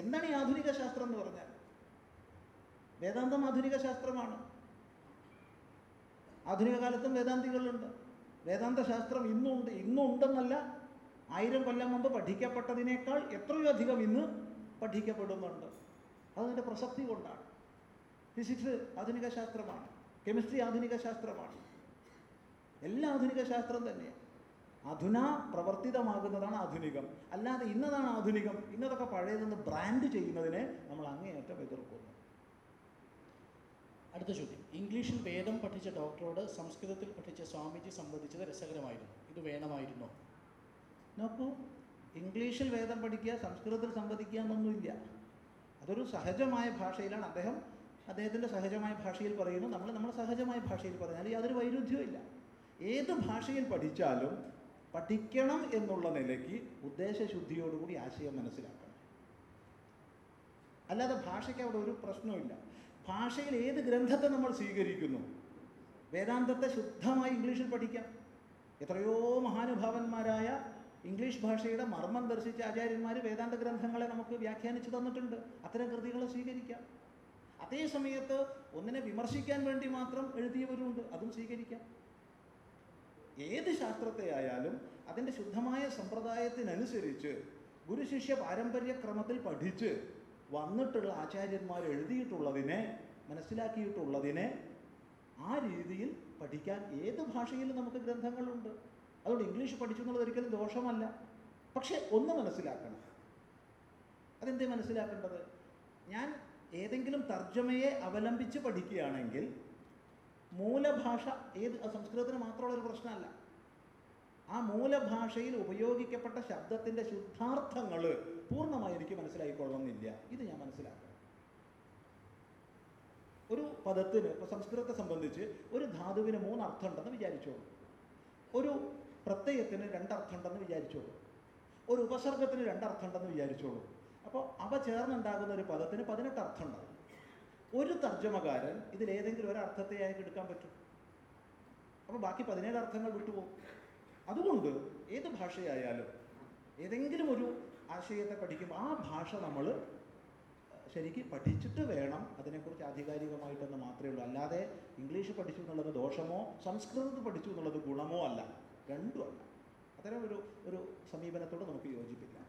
എന്താണ് ഈ ആധുനിക ശാസ്ത്രം എന്ന് പറഞ്ഞാൽ? വേദാന്തം ആധുനിക ശാസ്ത്രമാണ്. ആധുനിക കാലത്തും വേദാന്തികളുണ്ട്. വേദാന്ത ശാസ്ത്രം ഇന്നുണ്ട്. ഇന്നും ഉണ്ടെന്നല്ല ആയിരം കൊല്ലം മുമ്പ് പഠിക്കപ്പെട്ടതിനേക്കാൾ എത്രയോ അധികം ഇന്ന് പഠിക്കപ്പെടുന്നുണ്ട്? അതിന്റെ പ്രസക്തി കൊണ്ടാണ്. ഫിസിക്സ് ആധുനിക ശാസ്ത്രമാണ്. കെമിസ്ട്രി ആധുനിക ശാസ്ത്രമാണ്. എല്ലാ ആധുനിക ശാസ്ത്രം തന്നെയാണ് അധുന പ്രവർത്തിതമാകുന്നതാണ് ആധുനികം. അല്ലാതെ ഇന്നതാണ് ആധുനികം. ഇന്നതൊക്കെ പഴയതെന്ന് ബ്രാൻഡ് ചെയ്യുന്നതിനെ നമ്മൾ അങ്ങേയറ്റം എതിർക്കുന്നു. അടുത്ത ചോദ്യം. ഇംഗ്ലീഷിൽ വേദം പഠിച്ച ഡോക്ടറോട് സംസ്കൃതത്തിൽ പഠിച്ച സ്വാമിജി സംവദിച്ചത് രസകരമായിരുന്നു. ഇത് വേണമായിരുന്നോ? നോക്കൂ ഇംഗ്ലീഷിൽ വേദം പഠിക്കുക സംസ്കൃതത്തിൽ സംവദിക്കുക എന്നൊന്നുമില്ല. അതൊരു സഹജമായ ഭാഷയിലാണ്. അദ്ദേഹം അദ്ദേഹത്തിന്റെ സഹജമായ ഭാഷയിൽ പറയുന്നു. നമ്മൾ നമ്മുടെ സഹജമായ ഭാഷയിൽ അല്ലെങ്കിൽ യാതൊരു വൈരുദ്ധ്യവും ഇല്ല. ഏത് ഭാഷയിൽ പഠിച്ചാലും പഠിക്കണം എന്നുള്ള നിലയ്ക്ക് ഉദ്ദേശശുദ്ധിയോടുകൂടി ആശയം മനസ്സിലാക്കണം. അല്ലാതെ ഭാഷയ്ക്ക് അവിടെ ഒരു പ്രശ്നവുമില്ല. ഭാഷയിൽ ഏത് ഗ്രന്ഥത്തെ നമ്മൾ സ്വീകരിക്കുന്നു? വേദാന്തത്തെ ശുദ്ധമായി ഇംഗ്ലീഷിൽ പഠിക്കാം. എത്രയോ മഹാനുഭാവന്മാരായ ഇംഗ്ലീഷ് ഭാഷയുടെ മർമ്മം ദർശിച്ച ആചാര്യന്മാർ വേദാന്ത ഗ്രന്ഥങ്ങളെ നമുക്ക് വ്യാഖ്യാനിച്ചു തന്നിട്ടുണ്ട്. അത്തരം കൃതികളെ സ്വീകരിക്കാം. അതേ സമയത്ത് ഒന്നിനെ വിമർശിക്കാൻ വേണ്ടി മാത്രം എഴുതിയവരുണ്ട് അതും സ്വീകരിക്കാം. ഏത് ശാസ്ത്രത്തെ ആയാലും അതിന്റെ ശുദ്ധമായ സമ്പ്രദായത്തിനനുസരിച്ച് ഗുരുശിഷ്യ പാരമ്പര്യക്രമത്തിൽ പഠിച്ച് വന്നിട്ടുള്ള ആചാര്യന്മാർ എഴുതിയിട്ടുള്ളതിനെ മനസ്സിലാക്കിയിട്ടുള്ളതിനെ ആ രീതിയിൽ പഠിക്കാൻ ഏത് ഭാഷയിലും നമുക്ക് ഗ്രന്ഥങ്ങളുണ്ട്. അതുകൊണ്ട് ഇംഗ്ലീഷ് പഠിച്ചു എന്നുള്ളത് ഒരിക്കലും ദോഷമല്ല. പക്ഷെ ഒന്ന് മനസ്സിലാക്കണം. അതെന്തേ മനസ്സിലാക്കേണ്ടത്? ഞാൻ ഏതെങ്കിലും തർജമയെ അവലംബിച്ച് പഠിക്കുകയാണെങ്കിൽ മൂലഭാഷ ഏത് സംസ്കൃതത്തിന് മാത്രമുള്ള ഒരു പ്രശ്നമല്ല. ആ മൂലഭാഷയിൽ ഉപയോഗിക്കപ്പെട്ട ശബ്ദത്തിന്റെ ശുദ്ധാർത്ഥങ്ങൾ പൂർണമായി എനിക്ക് മനസ്സിലായിക്കൊള്ളണമെന്നില്ല. ഇത് ഞാൻ മനസ്സിലാക്കണം. ഒരു പദത്തിന് ഇപ്പോൾ സംസ്കൃതത്തെ സംബന്ധിച്ച് ഒരു ധാതുവിന് മൂന്ന് അർത്ഥം ഉണ്ടെന്ന് വിചാരിച്ചോളൂ. ഒരു പ്രത്യയത്തിന് രണ്ടർത്ഥമുണ്ടെന്ന് വിചാരിച്ചോളൂ. ഒരു ഉപസർഗത്തിന് രണ്ടർത്ഥമുണ്ടെന്ന് വിചാരിച്ചോളൂ. അപ്പോൾ അവ ചേർന്നുണ്ടാകുന്ന ഒരു പദത്തിന് പതിനെട്ട് അർത്ഥം ഉണ്ടാകും ഒരു തർജമകാരൻ ഇതിലേതെങ്കിലും ഒരു അർത്ഥത്തെ അയാൾക്ക് എടുക്കാൻ പറ്റും. അപ്പോൾ ബാക്കി പതിനേഴ് അർത്ഥങ്ങൾ വിട്ടുപോകും. അതുകൊണ്ട് ഏത് ഭാഷയായാലും ഏതെങ്കിലും ഒരു ആശയത്തെ പഠിക്കുമ്പോൾ ആ ഭാഷ നമ്മൾ ശരിക്കും പഠിച്ചിട്ട് വേണം അതിനെക്കുറിച്ച് ആധികാരികമായിട്ടെന്ന് മാത്രമേ ഉള്ളൂ. അല്ലാതെ ഇംഗ്ലീഷ് പഠിച്ചു എന്നുള്ളത് ദോഷമോ സംസ്കൃതം പഠിച്ചു എന്നുള്ളത് ഗുണമോ അല്ല. രണ്ടും അല്ല അത്തരം ഒരു ഒരു സമീപനത്തോട് നമുക്ക് യോജിപ്പിക്കാം.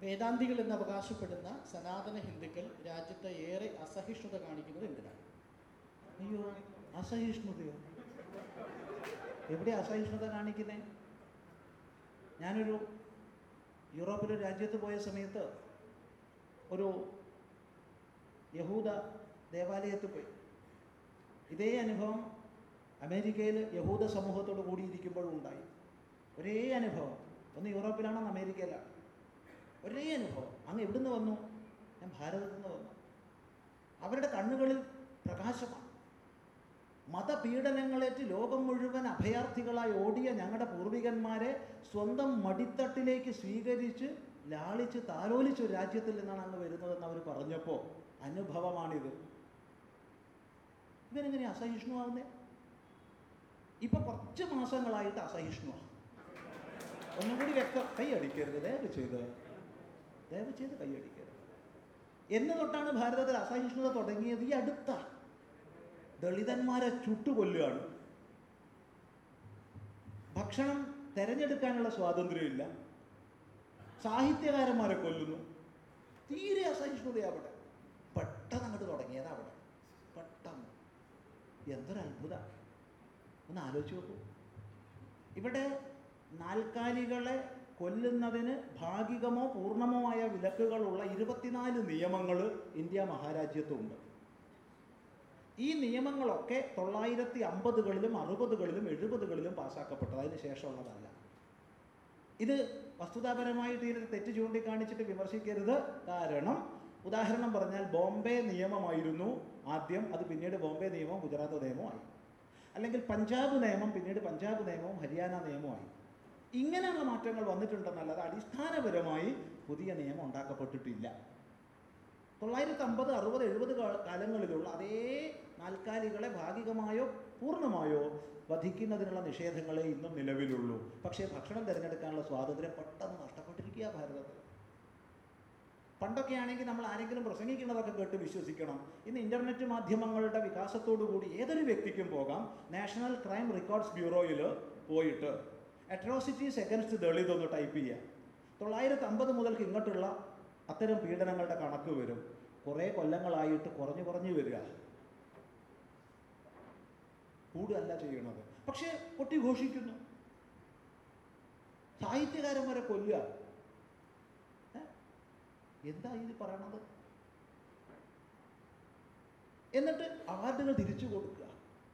വേദാന്തികൾ എന്ന് അവകാശപ്പെടുന്ന സനാതന ഹിന്ദുക്കൾ രാജ്യത്തെ ഏറെ അസഹിഷ്ണുത കാണിക്കുന്നത് എന്തിനാണ്? അയ്യോ അസഹിഷ്ണുതയോ? എവിടെ അസഹിഷ്ണുത കാണിക്കുന്നേ? ഞാനൊരു യൂറോപ്പിലെ രാജ്യത്ത് പോയ സമയത്ത് ഒരു യഹൂദ ദേവാലയത്തിൽ പോയി. ഇതേ അനുഭവം അമേരിക്കയിൽ യഹൂദ സമൂഹത്തോട് കൂടിയിരിക്കുമ്പോഴും ഉണ്ടായി. ഒരേ അനുഭവം. ഒന്ന് യൂറോപ്പിലാണോ ഒന്ന് അമേരിക്കയിലാണ് ഒരേ അനുഭവം. അങ്ങ് എവിടുന്ന് വന്നു? ഞാൻ ഭാരതത്തിൽ നിന്ന് വന്നു. അവരുടെ കണ്ണുകളിൽ പ്രകാശമാണ്. മതപീഡനങ്ങളേറ്റ് ലോകം മുഴുവൻ അഭയാർത്ഥികളായി ഓടിയ ഞങ്ങളുടെ പൂർവികന്മാരെ സ്വന്തം മടിത്തട്ടിലേക്ക് സ്വീകരിച്ച് ലാളിച്ച് താലോലിച്ച ഒരു രാജ്യത്തിൽ നിന്നാണ് അങ്ങ് വരുന്നതെന്ന് അവർ പറഞ്ഞപ്പോൾ അനുഭവമാണിത്. ഇവനെങ്ങനെ അസഹിഷ്ണുവാകുന്നേ? ഇപ്പൊ കുറച്ച് മാസങ്ങളായിട്ട് അസഹിഷ്ണുവാണ് ഒന്നും കൂടി വ്യക്തം കൈയടിക്കരുത് ദയവ് ചെയ്ത്. ദയവ് ചെയ്ത് കൈയടിക്കരുത് എന്ന് തൊട്ടാണ് ഭാരതത്തിൽ അസഹിഷ്ണുത തുടങ്ങിയത് ഈ അടുത്ത. ദളിതന്മാരെ ചുട്ടുകൊല്ലുകയാണ്. ഭക്ഷണം തെരഞ്ഞെടുക്കാനുള്ള സ്വാതന്ത്ര്യമില്ല. സാഹിത്യകാരന്മാരെ കൊല്ലുന്നു. തീരെ അസഹിഷ്ണുതയാണ് അവിടെ പെട്ടെന്ന് അങ്ങോട്ട് തുടങ്ങിയതാണ് അവിടെ പെട്ടെന്ന്. എന്തൊരത്ഭുതമാണ് ഒന്ന് ആലോചിച്ച് നോക്കൂ. ഇവിടെ നാൽക്കാലികളെ കൊല്ലുന്നതിന് ഭാഗികമോ പൂർണമോ ആയ വിലക്കുകളുള്ള ഇരുപത്തിനാല് നിയമങ്ങൾ ഇന്ത്യ മഹാരാജ്യത്തുണ്ട്. ഈ നിയമങ്ങളൊക്കെ തൊള്ളായിരത്തി അമ്പതുകളിലും അറുപതുകളിലും എഴുപതുകളിലും പാസ്സാക്കപ്പെട്ടത് അതിന് ശേഷമുള്ളതല്ല. ഇത് വസ്തുതാപരമായിട്ട് തീരെ തെറ്റ് ചൂണ്ടിക്കാണിച്ചിട്ട് വിമർശിക്കരുത്. കാരണം ഉദാഹരണം പറഞ്ഞാൽ ബോംബെ നിയമമായിരുന്നു ആദ്യം. അത് പിന്നീട് ബോംബെ നിയമം ഗുജറാത്ത് നിയമമായി അല്ലെങ്കിൽ പഞ്ചാബ് നിയമം പിന്നീട് പഞ്ചാബ് നിയമവും ഹരിയാന നിയമവുമായി. ഇങ്ങനെയുള്ള മാറ്റങ്ങൾ വന്നിട്ടുണ്ടെന്നല്ലാതെ അടിസ്ഥാനപരമായി പുതിയ നിയമം ഉണ്ടാക്കപ്പെട്ടിട്ടില്ല. തൊള്ളായിരത്തി അമ്പത് അറുപത് എഴുപത് കാലങ്ങളിലുള്ള അതേ നാൽക്കാലികളെ ഭാഗികമായോ പൂർണമായോ വധിക്കുന്നതിനുള്ള നിഷേധങ്ങളെ ഇന്നും നിലവിലുള്ളൂ. പക്ഷേ ഭക്ഷണം തിരഞ്ഞെടുക്കാനുള്ള സ്വാതന്ത്ര്യം പെട്ടെന്ന് നഷ്ടപ്പെട്ടിരിക്കുക ഭാരതത്തിൽ. പണ്ടൊക്കെ ആണെങ്കിൽ നമ്മൾ ആരെങ്കിലും പ്രസംഗിക്കുന്നതൊക്കെ കേട്ട് വിശ്വസിക്കണം. ഇന്ന് ഇന്റർനെറ്റ് മാധ്യമങ്ങളുടെ വികാസത്തോടു കൂടി ഏതൊരു വ്യക്തിക്കും പോകാം. നാഷണൽ ക്രൈം റെക്കോർഡ്സ് ബ്യൂറോയിൽ പോയിട്ട് അട്രോസിറ്റീസ് എഗൻസ്റ്റ് ദളിത് ഒന്ന് ടൈപ്പ് ചെയ്യുക തൊള്ളായിരത്തി അമ്പത് മുതൽക്ക് ഇങ്ങോട്ടുള്ള അത്തരം പീഡനങ്ങളുടെ കണക്ക് വരും. കുറേ കൊല്ലങ്ങളായിട്ട് കുറഞ്ഞു കുറഞ്ഞു വരിക. കൂടുകയല്ല ചെയ്യണത് പക്ഷേ കൊട്ടിഘോഷിക്കുന്നു. സാഹിത്യകാരന്മാരെ കൊല്ലുക? എന്താ ഇത് പറയണത്? എന്നിട്ട് അവാർഡുകൾ തിരിച്ചു കൊടുക്കുക.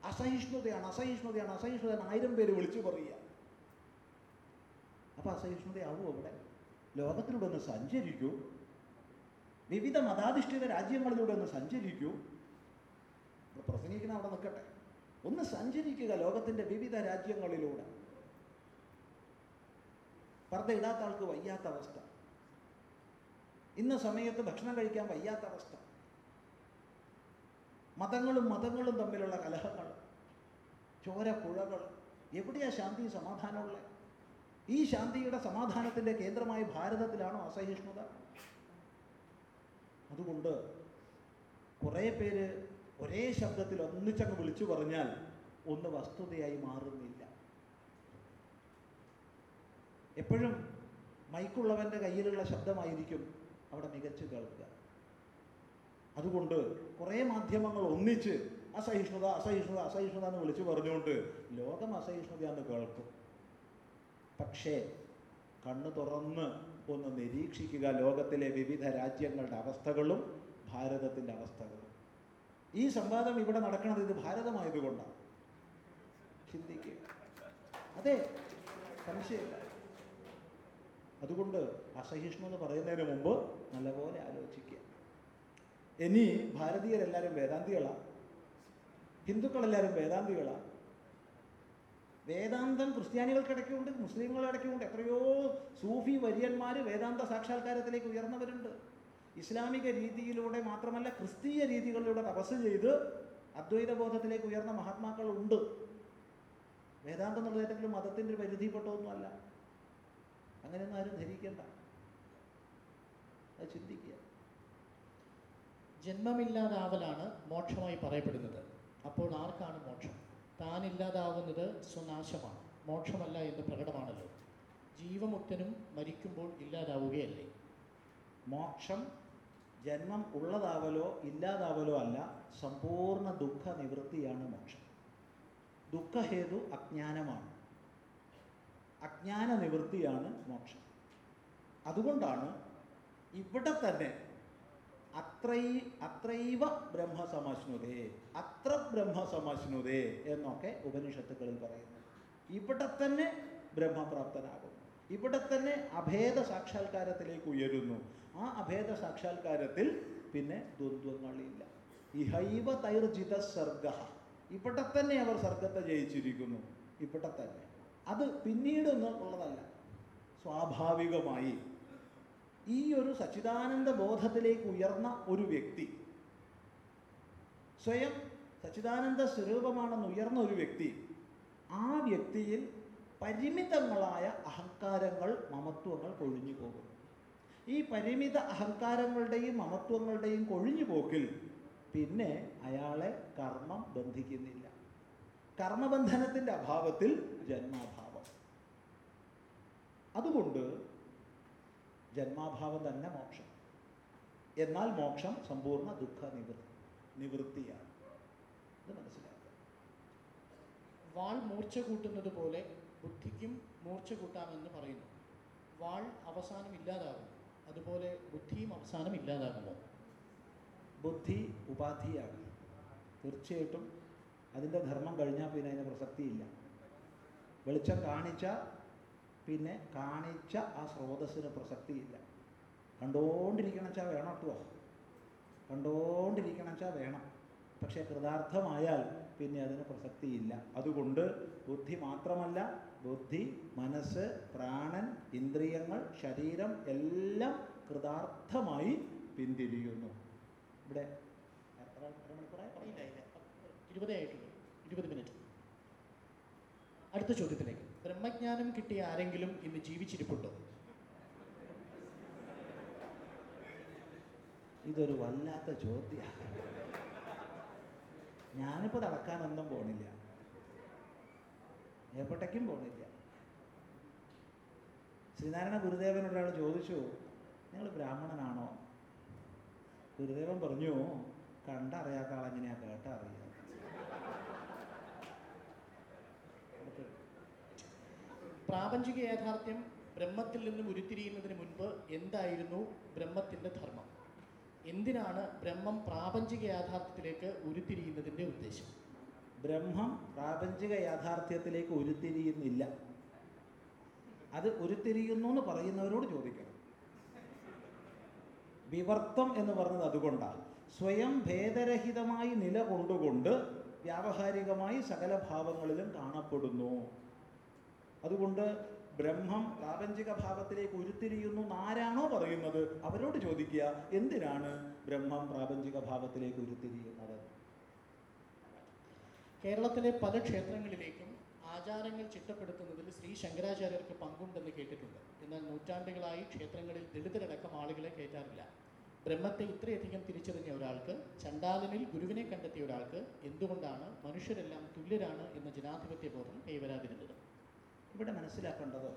അസഹിഷ്ണുതയാണ് അസഹിഷ്ണുതയാണ് അസഹിഷ്ണുതയാണ്. ആയിരം പേര് വിളിച്ചു പറയുക. അപ്പൊ അസഹിഷ്ണുതയാവും അവിടെ. ലോകത്തിലൂടെ ഒന്ന് സഞ്ചരിക്കൂ. വിവിധ മതാധിഷ്ഠിത രാജ്യങ്ങളിലൂടെ ഒന്ന് സഞ്ചരിക്കൂ. പ്രസംഗിക്കുന്ന അവിടെ നിൽക്കട്ടെ. ഒന്ന് സഞ്ചരിക്കുക ലോകത്തിന്റെ വിവിധ രാജ്യങ്ങളിലൂടെ. പർദ്ദ ഇടാത്ത ആൾക്ക് വയ്യാത്ത അവസ്ഥ. ഇന്ന സമയത്ത് ഭക്ഷണം കഴിക്കാൻ വയ്യാത്ത അവസ്ഥ. മതങ്ങളും മതങ്ങളും തമ്മിലുള്ള കലഹങ്ങൾ ചോരപ്പുഴകൾ എവിടെയാ ശാന്തി സമാധാനമുള്ളത്? ഈ ശാന്തിയുടെ സമാധാനത്തിന്റെ കേന്ദ്രമായ ഭാരതത്തിലാണോ അസഹിഷ്ണുത? അതുകൊണ്ട് കുറേ പേര് ഒരേ ശബ്ദത്തിൽ ഒന്നിച്ചങ്ങ് വിളിച്ചു പറഞ്ഞാൽ ഒന്ന് വസ്തുതയായി മാറുന്നില്ല. എപ്പോഴും മൈക്കുള്ളവന്റെ കയ്യിലുള്ള ശബ്ദമായിരിക്കും അവിടെ മികച്ചു കേൾക്കുക. അതുകൊണ്ട് കുറേ മാധ്യമങ്ങൾ ഒന്നിച്ച് അസഹിഷ്ണുത അസഹിഷ്ണുത അസഹിഷ്ണുത എന്ന് വിളിച്ചു പറഞ്ഞുകൊണ്ട് ലോകം അസഹിഷ്ണുതയാന്ന് കേൾക്കും. പക്ഷേ കണ്ണു തുറന്ന് ഒന്ന് നിരീക്ഷിക്കുക ലോകത്തിലെ വിവിധ രാജ്യങ്ങളുടെ അവസ്ഥകളും ഭാരതത്തിന്റെ അവസ്ഥകളും. ഈ സംവാദം ഇവിടെ നടക്കുന്നത് ഇത് ഭാരതമായതുകൊണ്ടാണ്. ചിന്തിക്കുക. അതെ സംശയമില്ല. അതുകൊണ്ട് അസഹിഷ്ണു എന്ന് പറയുന്നതിന് മുമ്പ് നല്ലപോലെ ആലോചിക്കുക. ഇനി ഭാരതീയരെല്ലാവരും വേദാന്തികളാണ് ഹിന്ദുക്കളെല്ലാവരും വേദാന്തികളാണ് വേദാന്തം ക്രിസ്ത്യാനികൾക്കിടയ്ക്കുണ്ട് മുസ്ലിങ്ങളുടെയിടയ്ക്കുണ്ട് എത്രയോ സൂഫി വര്യന്മാർ വേദാന്ത സാക്ഷാത്കാരത്തിലേക്ക് ഉയർന്നവരുണ്ട്. ഇസ്ലാമിക രീതിയിലൂടെ മാത്രമല്ല ക്രിസ്തീയ രീതികളിലൂടെ തപസ് ചെയ്ത് അദ്വൈത ബോധത്തിലേക്ക് ഉയർന്ന മഹാത്മാക്കളുണ്ട്. വേദാന്തം എന്നുള്ളത് ഏതെങ്കിലും മതത്തിന്റെ പരിധിപ്പെട്ടതൊന്നുമല്ല അങ്ങനെയൊന്നും ആരും ധരിക്കണ്ട. അത് ചിന്തിക്കുക. ജന്മമില്ലാതാവലാണ് മോക്ഷമായി പറയപ്പെടുന്നത്. അപ്പോൾ ആർക്കാണ് മോക്ഷം? താനില്ലാതാവുന്നത് സ്വനാശമാണ്. മോക്ഷമല്ല എന്ന് പ്രകടമാണല്ലോ. ജീവമുക്തനും മരിക്കുമ്പോൾ ഇല്ലാതാവുകയല്ലേ? മോക്ഷം ജന്മം ഉള്ളതാവലോ ഇല്ലാതാവലോ അല്ല സമ്പൂർണ ദുഃഖ നിവൃത്തിയാണ് മോക്ഷം. ദുഃഖഹേതു അജ്ഞാനമാണ്. അജ്ഞാന നിവൃത്തിയാണ് മോക്ഷം. അതുകൊണ്ടാണ് ഇവിടെ തന്നെ അത്രൈ അത്രൈവ ബ്രഹ്മസമശ്നുതേ അത്ര ബ്രഹ്മസമശ്നുതേ എന്നൊക്കെ ഉപനിഷത്തുക്കളിൽ പറയുന്നു. ഇവിടെ തന്നെ ബ്രഹ്മപ്രാപ്തനാകും ഇവിടെ തന്നെ അഭേദ സാക്ഷാത്കാരത്തിലേക്ക് ഉയരുന്നു. ആ അഭേദ സാക്ഷാത്കാരത്തിൽ പിന്നെ ദ്വന്ദ്വങ്ങളില്ല. ഇഹൈവ തൈർജിത സർഗ. ഇവിടെ തന്നെ അവർ സർഗത്തെ ജയിച്ചിരിക്കുന്നു. ഇവിടെ തന്നെ. അത് പിന്നീട് ഒന്നും ഉള്ളതല്ല. സ്വാഭാവികമായി ഈ ഒരു സച്ചിദാനന്ദ ബോധത്തിലേക്ക് ഉയർന്ന ഒരു വ്യക്തി സ്വയം സച്ചിദാനന്ദ സ്വരൂപമാണെന്ന് ഉയർന്ന ഒരു വ്യക്തി ആ വ്യക്തിയിൽ പരിമിതങ്ങളായ അഹങ്കാരങ്ങൾ മമത്വങ്ങൾ കൊഴിഞ്ഞു പോകും. ഈ പരിമിത അഹങ്കാരങ്ങളുടെയും മമത്വങ്ങളുടെയും കൊഴിഞ്ഞു പോക്കിൽ പിന്നെ അയാളെ കർമ്മം ബന്ധിക്കുന്നില്ല. കർമ്മബന്ധനത്തിന്റെ അഭാവത്തിൽ ജന്മാഭാവം. അതുകൊണ്ട് ജന്മാഭാവം തന്നെ മോക്ഷം. എന്നാൽ മോക്ഷം സമ്പൂർണ ദുഃഖ നിവൃത്തി നിവൃത്തിയാണ്. ഇത് മനസ്സിലാക്കുക. വാൾ മൂർച്ച കൂട്ടുന്നത് പോലെ ബുദ്ധിക്കും മൂർച്ച കൂട്ടാമെന്ന് പറയുന്നു. വാൾ അവസാനം ഇല്ലാതാകുന്നു. അതുപോലെ ബുദ്ധിയും അവസാനം ഇല്ലാതാകുന്നു. ബുദ്ധി ഉപാധിയാണ് തീർച്ചയായിട്ടും അതിന്റെ ധർമ്മം കഴിഞ്ഞാൽ പിന്നെ അതിന് പ്രസക്തിയില്ല. വെളിച്ചം കാണിച്ച പിന്നെ കാണിച്ച ആ സ്രോതസ്സിന് പ്രസക്തിയില്ല. കണ്ടോണ്ടിരിക്കണം വെച്ചാൽ വേണം കേട്ടോ കണ്ടോണ്ടിരിക്കണം വെച്ചാൽ വേണം. പക്ഷേ കൃതാർത്ഥമായാൽ പിന്നെ അതിന് പ്രസക്തിയില്ല. അതുകൊണ്ട് ബുദ്ധി മാത്രമല്ല ബുദ്ധി മനസ്സ് പ്രാണൻ ഇന്ദ്രിയങ്ങൾ ശരീരം എല്ലാം കൃതാർത്ഥമായി പിന്തിരിയുന്നു. ഇവിടെ എത്ര ഇരുപതേ ആയിട്ടുള്ളൂ. ഇരുപത് മിനിറ്റ്. അടുത്ത ചോദ്യത്തിലേക്ക്. ബ്രഹ്മജ്ഞാനം കിട്ടിയ ആരെങ്കിലും ഇന്ന് ജീവിച്ചിരിപ്പുണ്ടോ? ഇതൊരു വല്ലാത്ത ചോദ്യമാണ്. ഞാനിപ്പോൾ നടക്കാനൊന്നും പോണില്ല. എവിടേക്കും പോണില്ല. ശ്രീനാരായണ ഗുരുദേവനോട് ഒരാൾ ചോദിച്ചു നിങ്ങൾ ബ്രാഹ്മണനാണോ? ഗുരുദേവൻ പറഞ്ഞു കണ്ടറിയാത്ത ആളെങ്ങനെയാ കേട്ടറിയാം പ്രാപഞ്ചിക യാഥാർത്ഥ്യം ബ്രഹ്മത്തിൽ നിന്നും ഉരുത്തിരിയുന്നതിന് മുൻപ് എന്തായിരുന്നു ബ്രഹ്മത്തിന്റെ ധർമ്മം? എന്തിനാണ് ബ്രഹ്മം പ്രാപഞ്ചിക യാഥാർത്ഥ്യത്തിലേക്ക് ഉരുത്തിരിയുന്നതിന്റെ ഉദ്ദേശം? ബ്രഹ്മം പ്രാപഞ്ചിക യാഥാർത്ഥ്യത്തിലേക്ക് ഉരുത്തിരിയുന്നില്ല. അത് ഉരുത്തിരിയുന്നു എന്ന് പറയുന്നവരോട് ചോദിക്കണം. വിവർത്തം എന്ന് പറഞ്ഞത് അതുകൊണ്ടാണ്. സ്വയം ഭേദരഹിതമായി നിലകൊണ്ടുകൊണ്ട് വ്യാവഹാരികമായി സകല ഭാവങ്ങളിലും കാണപ്പെടുന്നു. അതുകൊണ്ട് ബ്രഹ്മം പ്രാപഞ്ചിക ഭാവത്തിലേക്ക് ഉരുത്തിരിയുന്നു ആരാണോ പറയുന്നത്? അവരോട് ചോദിക്കുക എന്തിനാണ് ബ്രഹ്മം പ്രാപഞ്ചിക ഭാവത്തിലേക്ക് ഉരുത്തിരിയുന്നത്? കേരളത്തിലെ പല ക്ഷേത്രങ്ങളിലേക്കും ആചാരങ്ങൾ ചിട്ടപ്പെടുത്തുന്നതിൽ ശ്രീ ശങ്കരാചാര്യർക്ക് പങ്കുണ്ടെന്ന് കേട്ടിട്ടുണ്ട്. എന്നാൽ നൂറ്റാണ്ടുകളായി ക്ഷേത്രങ്ങളിൽ ദളിതരടക്കം ആളുകളെ കയറ്റാറില്ല. ബ്രഹ്മത്തെ ഇത്രയധികം തിരിച്ചറിഞ്ഞ ഒരാൾക്ക് ചണ്ടാലനിൽ ഗുരുവിനെ കണ്ടെത്തിയ ഒരാൾക്ക് എന്തുകൊണ്ടാണ് മനുഷ്യരെല്ലാം തുല്യരാണ് എന്ന ജനാധിപത്യ ബോധം കൈവരാതിരുന്നത്? ഇവിടെ മനസ്സിലാക്കേണ്ടത്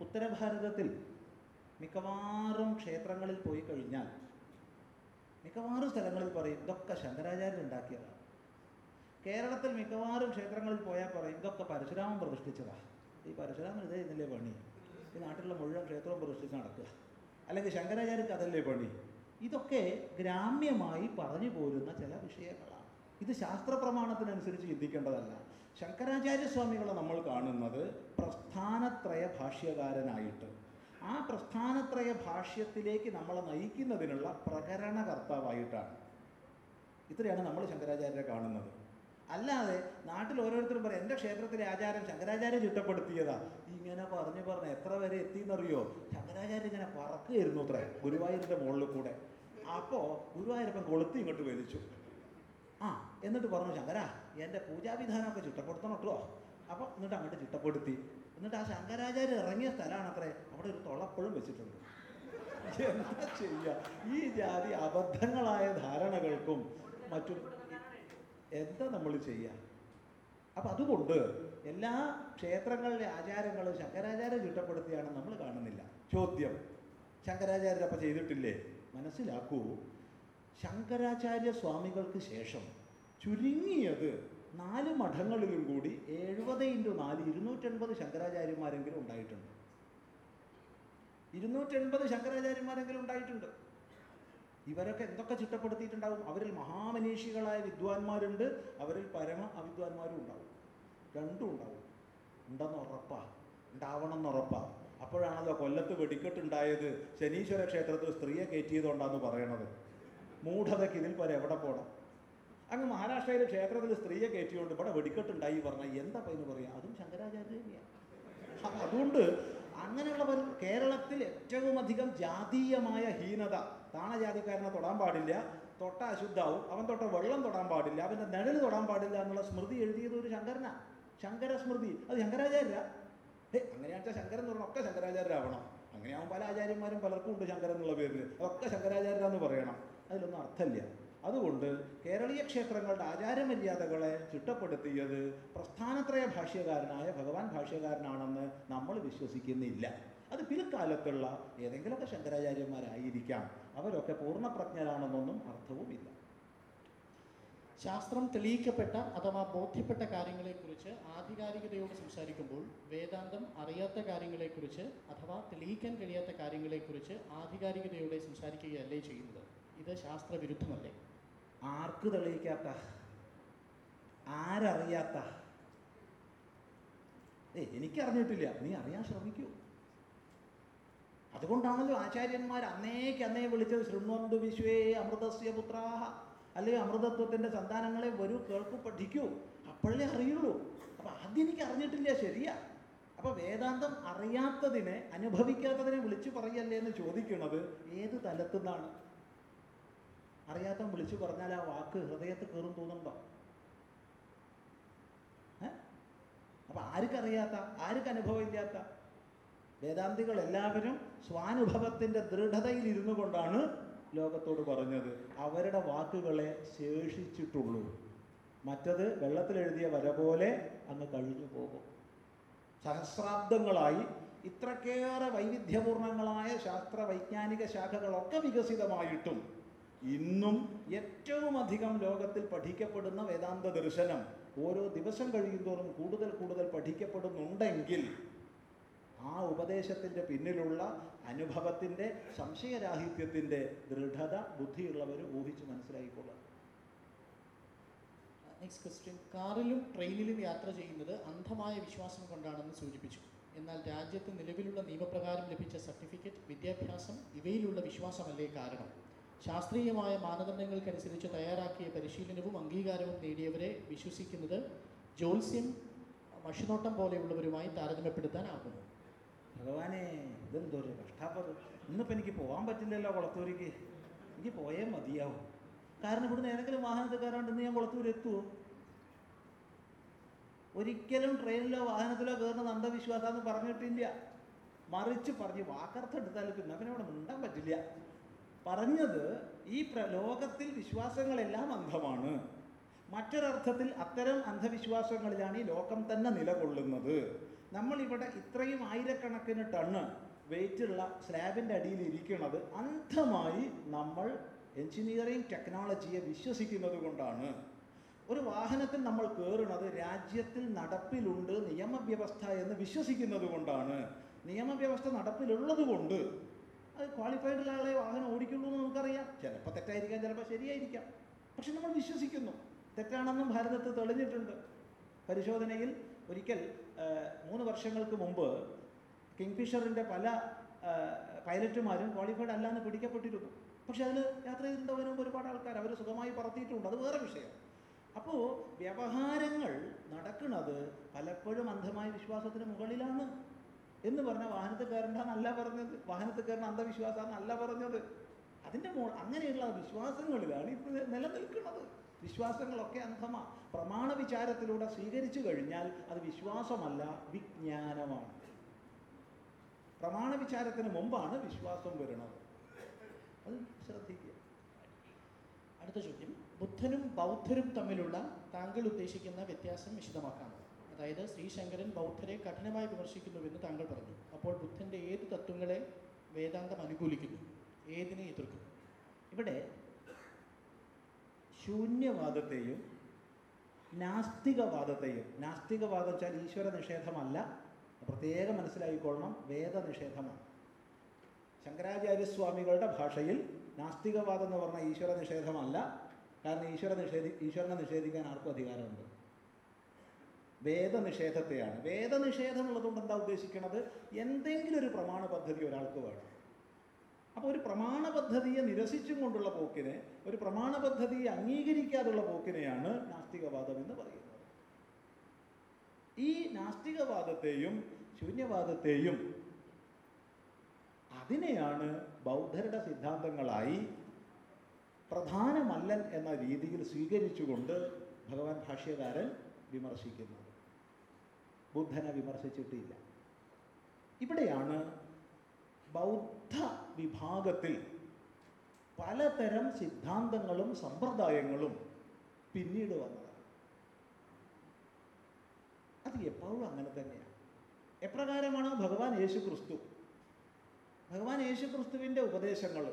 ഉത്തരഭാരതത്തിൽ മിക്കവാറും ക്ഷേത്രങ്ങളിൽ പോയി കഴിഞ്ഞാൽ മിക്കവാറും സ്ഥലങ്ങളിൽ പറയും ഇതൊക്കെ ശങ്കരാചാര്യർ ഉണ്ടാക്കിയതാണ് കേരളത്തിൽ മിക്കവാറും ക്ഷേത്രങ്ങളിൽ പോയാൽ പറയും ഇതൊക്കെ പരശുരാമൻ പ്രതിഷ്ഠിച്ചതാണ് ഈ പരശുരാമൻ ഇതേ ഇതിന്റെ പണി. ഈ നാട്ടിലുള്ള മുഴുവൻ ക്ഷേത്രവും പ്രതിഷ്ഠിച്ച് നടക്കുക. അല്ലെങ്കിൽ ശങ്കരാചാര്യർക്ക് അതല്ലേ പണി? ഇതൊക്കെ ഗ്രാമ്യമായി പറഞ്ഞു പോരുന്ന ചില വിഷയങ്ങളാണ്. ഇത് ശാസ്ത്ര പ്രമാണത്തിനനുസരിച്ച് ചിന്തിക്കേണ്ടതല്ല. ശങ്കരാചാര്യ സ്വാമികളെ നമ്മൾ കാണുന്നത് പ്രസ്ഥാനത്രയ ഭാഷ്യകാരനായിട്ട്. ആ പ്രസ്ഥാനത്രയ ഭാഷ്യത്തിലേക്ക് നമ്മളെ നയിക്കുന്നതിനുള്ള പ്രകരണകർത്താവായിട്ടാണ്. ഇത്രയാണ് നമ്മൾ ശങ്കരാചാര്യരെ കാണുന്നത്. അല്ലാതെ നാട്ടിൽ ഓരോരുത്തരും പറയും എന്റെ ക്ഷേത്രത്തിലെ ആചാരം ശങ്കരാചാര്യ ചുറ്റപ്പെടുത്തിയതാ. ഇങ്ങനെ പറഞ്ഞു പറഞ്ഞ് എത്ര വരെ എത്തി എത്തിയെന്നറിയോ? ശങ്കരാചാര്യ ഇങ്ങനെ പറക്കുകയായിരുന്നു അത്ര ഗുരുവായൂരിന്റെ മുകളിൽ കൂടെ. അപ്പോൾ ഗുരുവായൂരപ്പൻ കൊളുത്തി ഇങ്ങോട്ട് വലിച്ചു എന്നിട്ട് പറഞ്ഞു ശങ്കര എന്റെ പൂജാവിധാനമൊക്കെ ചിട്ടപ്പെടുത്തണം കേട്ടോ അപ്പോൾ എന്നിട്ട് അങ്ങോട്ട് ചിട്ടപ്പെടുത്തി. എന്നിട്ട് ആ ശങ്കരാചാര്യ ഇറങ്ങിയ സ്ഥലമാണ് അത്രേ. അവിടെ ഒരു തുളപ്പഴും വെച്ചിട്ടുണ്ട്. എന്താ ചെയ്യുക ഈ ജാതി അബദ്ധങ്ങളായ ധാരണകൾക്കും മറ്റും എന്താ നമ്മൾ ചെയ്യുക അപ്പം അതുകൊണ്ട് എല്ലാ ക്ഷേത്രങ്ങളിലെ ആചാരങ്ങളും ശങ്കരാചാര്യ ചുറ്റപ്പെടുത്തിയാണ് നമ്മൾ കാണുന്നില്ല. ചോദ്യം. ശങ്കരാചാര്യരപ്പം ചെയ്തിട്ടില്ലേ? മനസ്സിലാക്കൂ. ശങ്കരാചാര്യ സ്വാമികൾക്ക് ശേഷം ചുരുങ്ങിയത് നാല് മഠങ്ങളിലും കൂടി എഴുപത് ഇന്റു നാല് ഇരുന്നൂറ്റൻപത് ശങ്കരാചാര്യന്മാരെങ്കിലും ഉണ്ടായിട്ടുണ്ട്. ഇരുന്നൂറ്റൻപത് ശങ്കരാചാര്യന്മാരെങ്കിലും ഉണ്ടായിട്ടുണ്ട്. ഇവരൊക്കെ എന്തൊക്കെ ചിട്ടപ്പെടുത്തിയിട്ടുണ്ടാവും? അവരിൽ മഹാമനീഷികളായ വിദ്വാൻമാരുണ്ട് അവരിൽ പരമ അവിദ്വാൻമാരും ഉണ്ടാവും. രണ്ടും ഉണ്ടാവും. ഉണ്ടെന്ന് ഉറപ്പാ. ഉണ്ടാവണം എന്ന് ഉറപ്പാ. അപ്പോഴാണല്ലോ കൊല്ലത്ത് വെടിക്കെട്ടുണ്ടായത്. ശനീശ്വര ക്ഷേത്രത്തിൽ സ്ത്രീയെ കയറ്റിയതുകൊണ്ടാന്ന് പറയണത്. മൂഢതയ്ക്ക് ഇതിൽ പോലെ എവിടെ പോകണം അങ്ങ് മഹാരാഷ്ട്രയിലെ ക്ഷേത്രത്തിൽ സ്ത്രീയെ കയറ്റിയോണ്ട് ഇവിടെ വെടിക്കെട്ടുണ്ടായി പറഞ്ഞാൽ എന്താ പൈന്ന് പറയാ? അതും ശങ്കരാചാര്യ തന്നെയാണ് അതുകൊണ്ട് അങ്ങനെയുള്ളവർ കേരളത്തിൽ ഏറ്റവും അധികം ജാതീയമായ ഹീനത താണജാതിക്കാരനെ തൊടാൻ പാടില്ല തൊട്ട അശുദ്ധാവും അവൻ തൊട്ട വെള്ളം തൊടാൻ പാടില്ല അവന്റെ നിഴൽ തൊടാൻ പാടില്ല എന്നുള്ള സ്മൃതി എഴുതിയത് ഒരു ശങ്കരന. ശങ്കര സ്മൃതി അത് ശങ്കരാചാര്യ ഏ അങ്ങനെയാണെന്ന് വെച്ചാൽ ശങ്കരൻ എന്ന് പറഞ്ഞാൽ ഒക്കെ ശങ്കരാചാര്യരാവണം. അങ്ങനെയാവും പല ആചാര്യന്മാരും പലർക്കും ഉണ്ട് ശങ്കരൻ എന്നുള്ള പേരിൽ അതൊക്കെ ശങ്കരാചാര്യരാന്ന് പറയണം. അതിലൊന്നും അർത്ഥമില്ല. അതുകൊണ്ട് കേരളീയ ക്ഷേത്രങ്ങളുടെ ആചാരമര്യാദകളെ ചിട്ടപ്പെടുത്തിയത് പ്രസ്ഥാനത്രയ ഭാഷ്യകാരനായ ഭഗവാൻ ഭാഷ്യകാരനാണെന്ന് നമ്മൾ വിശ്വസിക്കുന്നില്ല. അത് പിൽക്കാലത്തുള്ള ഏതെങ്കിലുമൊക്കെ ശങ്കരാചാര്യന്മാരായിരിക്കാം. അവരൊക്കെ പൂർണപ്രജ്ഞരാണെന്നൊന്നും അർത്ഥവുമില്ല. ശാസ്ത്രം തെളിയിക്കപ്പെട്ട അഥവാ ബോധ്യപ്പെട്ട കാര്യങ്ങളെക്കുറിച്ച് ആധികാരികതയോട് സംസാരിക്കുമ്പോൾ വേദാന്തം അറിയാത്ത കാര്യങ്ങളെക്കുറിച്ച് അഥവാ തെളിയിക്കാൻ കഴിയാത്ത കാര്യങ്ങളെക്കുറിച്ച് ആധികാരികതയോടെ സംസാരിക്കുകയല്ലേ ചെയ്യുന്നത്? ഇത് ശാസ്ത്രവിരുദ്ധമല്ലേ? ആർക്ക് തെളിയിക്കാത്ത? ആരറിയാത്ത? ഏ എനിക്കറിഞ്ഞിട്ടില്ല. നീ അറിയാൻ ശ്രമിക്കൂ. അതുകൊണ്ടാണല്ലോ ആചാര്യന്മാർ അന്നേക്ക് അന്നേ വിളിച്ചത് ശൃണ്വന്തു വിശ്വേ അമൃതസ്യ പുത്രാഹ. അല്ലെങ്കിൽ അമൃതത്വത്തിന്റെ സന്താനങ്ങളെ വരൂ കേൾക്കൂ പഠിക്കൂ. അപ്പോഴേ അറിയുള്ളൂ. അപ്പം ആദ്യം എനിക്ക് അറിഞ്ഞിട്ടില്ല ശരിയാ. അപ്പം വേദാന്തം അറിയാത്തതിനെ അനുഭവിക്കാത്തതിനെ വിളിച്ചു പറയല്ലേ എന്ന് ചോദിക്കുന്നത് ഏത് തലത്തുനിന്നാണ്? അറിയാത്തവൻ വിളിച്ചു പറഞ്ഞാൽ ആ വാക്ക് ഹൃദയത്തിൽ കയറും തോന്നുന്നുണ്ടോ അപ്പൊ അപ്പം ആർക്കറിയാത്ത ആർക്ക് അനുഭവമില്ലാത്ത? വേദാന്തികൾ എല്ലാവരും സ്വാനുഭവത്തിന്റെ ദൃഢതയിൽ ഇരുന്നു കൊണ്ടാണ് ലോകത്തോട് പറഞ്ഞത്. അവരുടെ വാക്കുകളെ ശേഷിച്ചിട്ടുള്ളൂ. മറ്റത് വെള്ളത്തിലെഴുതിയ വര പോലെ അങ്ങ് കഴിഞ്ഞു പോകും. സഹസ്രാബ്ദങ്ങളായി ഇത്രക്കേറെ വൈവിധ്യപൂർണങ്ങളായ ശാസ്ത്ര വൈജ്ഞാനിക ശാഖകളൊക്കെ വികസിതമായിട്ടും ഇന്നും ഏറ്റവും അധികം ലോകത്തിൽ പഠിക്കപ്പെടുന്ന വേദാന്ത ദർശനം ഓരോ ദിവസം കഴിയുന്തോറും കൂടുതൽ കൂടുതൽ പഠിക്കപ്പെടുന്നുണ്ടെങ്കിൽ ആ ഉപദേശത്തിന്റെ പിന്നിലുള്ള അനുഭവത്തിന്റെ സംശയരാഹിത്യത്തിന്റെ ദൃഢത ബുദ്ധിയുള്ളവർ ഊഹിച്ച് മനസ്സിലാക്കിക്കൊള്ളാം നെക്സ്റ്റ് ക്വസ്റ്റ്യൻ കാറിലും ട്രെയിനിലും യാത്ര ചെയ്യുന്നത് അന്ധമായ വിശ്വാസം കൊണ്ടാണെന്ന് സൂചിപ്പിച്ചു. എന്നാൽ രാജ്യത്ത് നിലവിലുള്ള നിയമപ്രകാരം ലഭിച്ച സർട്ടിഫിക്കറ്റ് വിദ്യാഭ്യാസം ഇവയിലുള്ള വിശ്വാസമല്ലേ കാരണം? ശാസ്ത്രീയമായ മാനദണ്ഡങ്ങൾക്കനുസരിച്ച് തയ്യാറാക്കിയ പരിശീലനവും അംഗീകാരവും നേടിയവരെ വിശ്വസിക്കുന്നത് ജോത്സ്യം മഷിനോട്ടം പോലെയുള്ളവരുമായി താരതമ്യപ്പെടുത്താനാകുന്നു. ഭഗവാനെ ഇതെന്തോ ഒരു കഷ്ടപ്പാട് ഇന്നിപ്പോൾ എനിക്ക് പോകാൻ പറ്റില്ലല്ലോ കുളത്തൂരിക്ക്. എനിക്ക് പോയേ മതിയാവും. കാരണം ഇവിടുന്ന് ഏതെങ്കിലും വാഹനത്തിൽ കയറാണ്ട് ഇന്ന് ഞാൻ കുളത്തൂർ എത്തുമോ ഒരിക്കലും ട്രെയിനിലോ വാഹനത്തിലോ കയറുന്നത് അന്ധവിശ്വാസമെന്ന് പറഞ്ഞിട്ടില്ല. മറിച്ച് പറഞ്ഞ് വാക്കർത്ഥം പിന്നെ പിന്നെ ഇവിടെ മിണ്ടാൻ പറ്റില്ല. പറഞ്ഞത് ഈ ലോകത്തിൽ വിശ്വാസങ്ങളെല്ലാം അന്ധമാണ്. മറ്റൊരർത്ഥത്തിൽ അത്തരം അന്ധവിശ്വാസങ്ങളിലാണ് ഈ ലോകം തന്നെ നിലകൊള്ളുന്നത്. നമ്മളിവിടെ ഇത്രയും ആയിരക്കണക്കിന് ടണ്ണ് വെയിറ്റുള്ള സ്ലാബിന്റെ അടിയിൽ ഇരിക്കുന്നത് അന്ധമായി നമ്മൾ എഞ്ചിനീയറിംഗ് ടെക്നോളജിയെ വിശ്വസിക്കുന്നത് കൊണ്ടാണ്. ഒരു വാഹനത്തിൽ നമ്മൾ കയറുന്നത് രാജ്യത്തിൽ നടപ്പിലുണ്ട് നിയമവ്യവസ്ഥ എന്ന് വിശ്വസിക്കുന്നത് കൊണ്ടാണ്. നിയമവ്യവസ്ഥ നടപ്പിലുള്ളത് കൊണ്ട് അത് ക്വാളിഫൈഡ് ആളെ വാഹനം ഓടിക്കുള്ളൂ എന്ന് നമുക്കറിയാം. ചിലപ്പോൾ തെറ്റായിരിക്കാം ചിലപ്പോൾ ശരിയായിരിക്കാം. പക്ഷെ നമ്മൾ വിശ്വസിക്കുന്നു. തെറ്റാണെന്നും ഭാരതത്തിൽ തെളിഞ്ഞിട്ടുണ്ട്. പരിശോധനയിൽ ഒരിക്കൽ മൂന്ന് വർഷങ്ങൾക്ക് മുമ്പ് കിങ്ഫിഷറിന്റെ പല പൈലറ്റുമാരും ക്വാളിഫൈഡ് അല്ലാന്ന് പിടിക്കപ്പെട്ടിരുന്നു. പക്ഷെ അതിൽ യാത്ര ചെയ്തിട്ടുണ്ടവരും ഒരുപാട് ആൾക്കാർ അവർ സുഖമായി പറത്തിയിട്ടുണ്ട്. അത് വേറെ വിഷയം. അപ്പോൾ വ്യവഹാരങ്ങൾ നടക്കുന്നത് പലപ്പോഴും അന്ധമായ വിശ്വാസത്തിന് മുകളിലാണ്. എന്ന് പറഞ്ഞാൽ വാഹനത്തിൽ കയറണ്ടെന്നല്ല പറഞ്ഞത്. വാഹനത്തിൽ കയറുന്ന അന്ധവിശ്വാസമാണെന്നല്ല പറഞ്ഞത്. അതിന്റെ മോൾ അങ്ങനെയുള്ള വിശ്വാസങ്ങളിലാണ് ഇപ്പോൾ നിലനിൽക്കുന്നത്. വിശ്വാസങ്ങളൊക്കെ അന്ധമാ. പ്രമാണ വിചാരത്തിലൂടെ സ്വീകരിച്ചു കഴിഞ്ഞാൽ അത് വിശ്വാസമല്ല വിജ്ഞാനമാണ്. പ്രമാണ വിചാരത്തിന് മുമ്പാണ് വിശ്വാസം വരുന്നത്. അത് ശ്രദ്ധിക്കുക. അടുത്ത ചോദ്യം. ബുദ്ധനും ബൗദ്ധരും തമ്മിലുള്ള താങ്കൾ ഉദ്ദേശിക്കുന്ന വ്യത്യാസം വിശദമാക്കാമോ? അതായത് ശ്രീശങ്കരൻ ബൗദ്ധരെ കഠിനമായി വിമർശിക്കുന്നുവെന്ന് താങ്കൾ പറഞ്ഞു. അപ്പോൾ ബുദ്ധന്റെ ഏത് തത്വങ്ങളെ വേദാന്തം അനുകൂലിക്കുന്നു? ഏതിനെ എതിർക്കുന്നു? ഇവിടെ ശൂന്യവാദത്തെയും നാസ്തികവാദത്തെയും നാസ്തികവാദം വെച്ചാൽ ഈശ്വര നിഷേധമല്ല പ്രത്യേകം മനസ്സിലാക്കിക്കൊള്ളണം വേദനിഷേധമാണ്. ശങ്കരാചാര്യസ്വാമികളുടെ ഭാഷയിൽ നാസ്തികവാദം എന്ന് പറഞ്ഞാൽ ഈശ്വര നിഷേധമല്ല. കാരണം ഈശ്വര നിഷേധി ഈശ്വരനെ നിഷേധിക്കാൻ ആർക്കും അധികാരമുണ്ട്. വേദനിഷേധത്തെയാണ്. വേദനിഷേധം ഉള്ളതുകൊണ്ട് എന്താ ഉദ്ദേശിക്കുന്നത് എന്തെങ്കിലും ഒരു പ്രമാണ പദ്ധതി ഒരാൾക്ക് വേണം. അപ്പോൾ ഒരു പ്രമാണ പദ്ധതിയെ നിരസിച്ചും കൊണ്ടുള്ള പോക്കിനെ ഒരു പ്രമാണ പദ്ധതിയെ അംഗീകരിക്കാതുള്ള പോക്കിനെയാണ് നാസ്തികവാദം എന്ന് പറയുന്നത്. ഈ നാസ്തികവാദത്തെയും ശൂന്യവാദത്തെയും അതിനെയാണ് ബൗദ്ധരുടെ സിദ്ധാന്തങ്ങളായി പ്രധാനമല്ലൻ എന്ന രീതിയിൽ സ്വീകരിച്ചുകൊണ്ട് ഭഗവാൻ ഭാഷ്യകാരൻ വിമർശിക്കുന്നത്. ബുദ്ധനെ വിമർശിച്ചിട്ടില്ല. ഇവിടെയാണ് ബൗദ്ധ വിഭാഗത്തിൽ പലതരം സിദ്ധാന്തങ്ങളും സമ്പ്രദായങ്ങളും പിന്നീട് വന്നത്. അത് എപ്പോഴും അങ്ങനെ തന്നെയാണ് എപ്രകാരമാണ് ഭഗവാൻ യേശു ക്രിസ്തു ഭഗവാൻ യേശു ക്രിസ്തുവിന്റെ ഉപദേശങ്ങൾ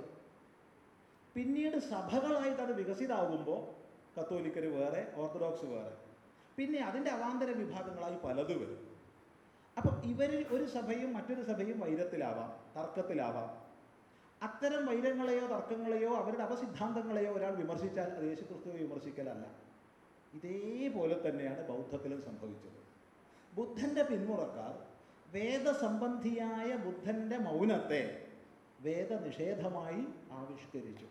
പിന്നീട് സഭകളായിട്ട് അത് വികസിതാകുമ്പോൾ കത്തോലിക്കർ വേറെ ഓർത്തഡോക്സ് വേറെ. പിന്നെ അതിന്റെ അവാന്തര വിഭാഗങ്ങളായി പലത് വരും. അപ്പം ഇവരിൽ ഒരു സഭയും മറ്റൊരു സഭയും വൈരത്തിലാവാം തർക്കത്തിലാവാം. അത്തരം വൈരങ്ങളെയോ തർക്കങ്ങളെയോ അവരുടെ അവസിദ്ധാന്തങ്ങളെയോ ഒരാൾ വിമർശിച്ചാൽ അത് യേശുക്രിസ്തുവെ വിമർശിക്കലല്ല. ഇതേപോലെ തന്നെയാണ് ബൗദ്ധത്തിലും സംഭവിച്ചത്. ബുദ്ധന്റെ പിന്മുറക്കാർ വേദസംബന്ധിയായ ബുദ്ധന്റെ മൗനത്തെ വേദനിഷേധമായി ആവിഷ്കരിച്ചു.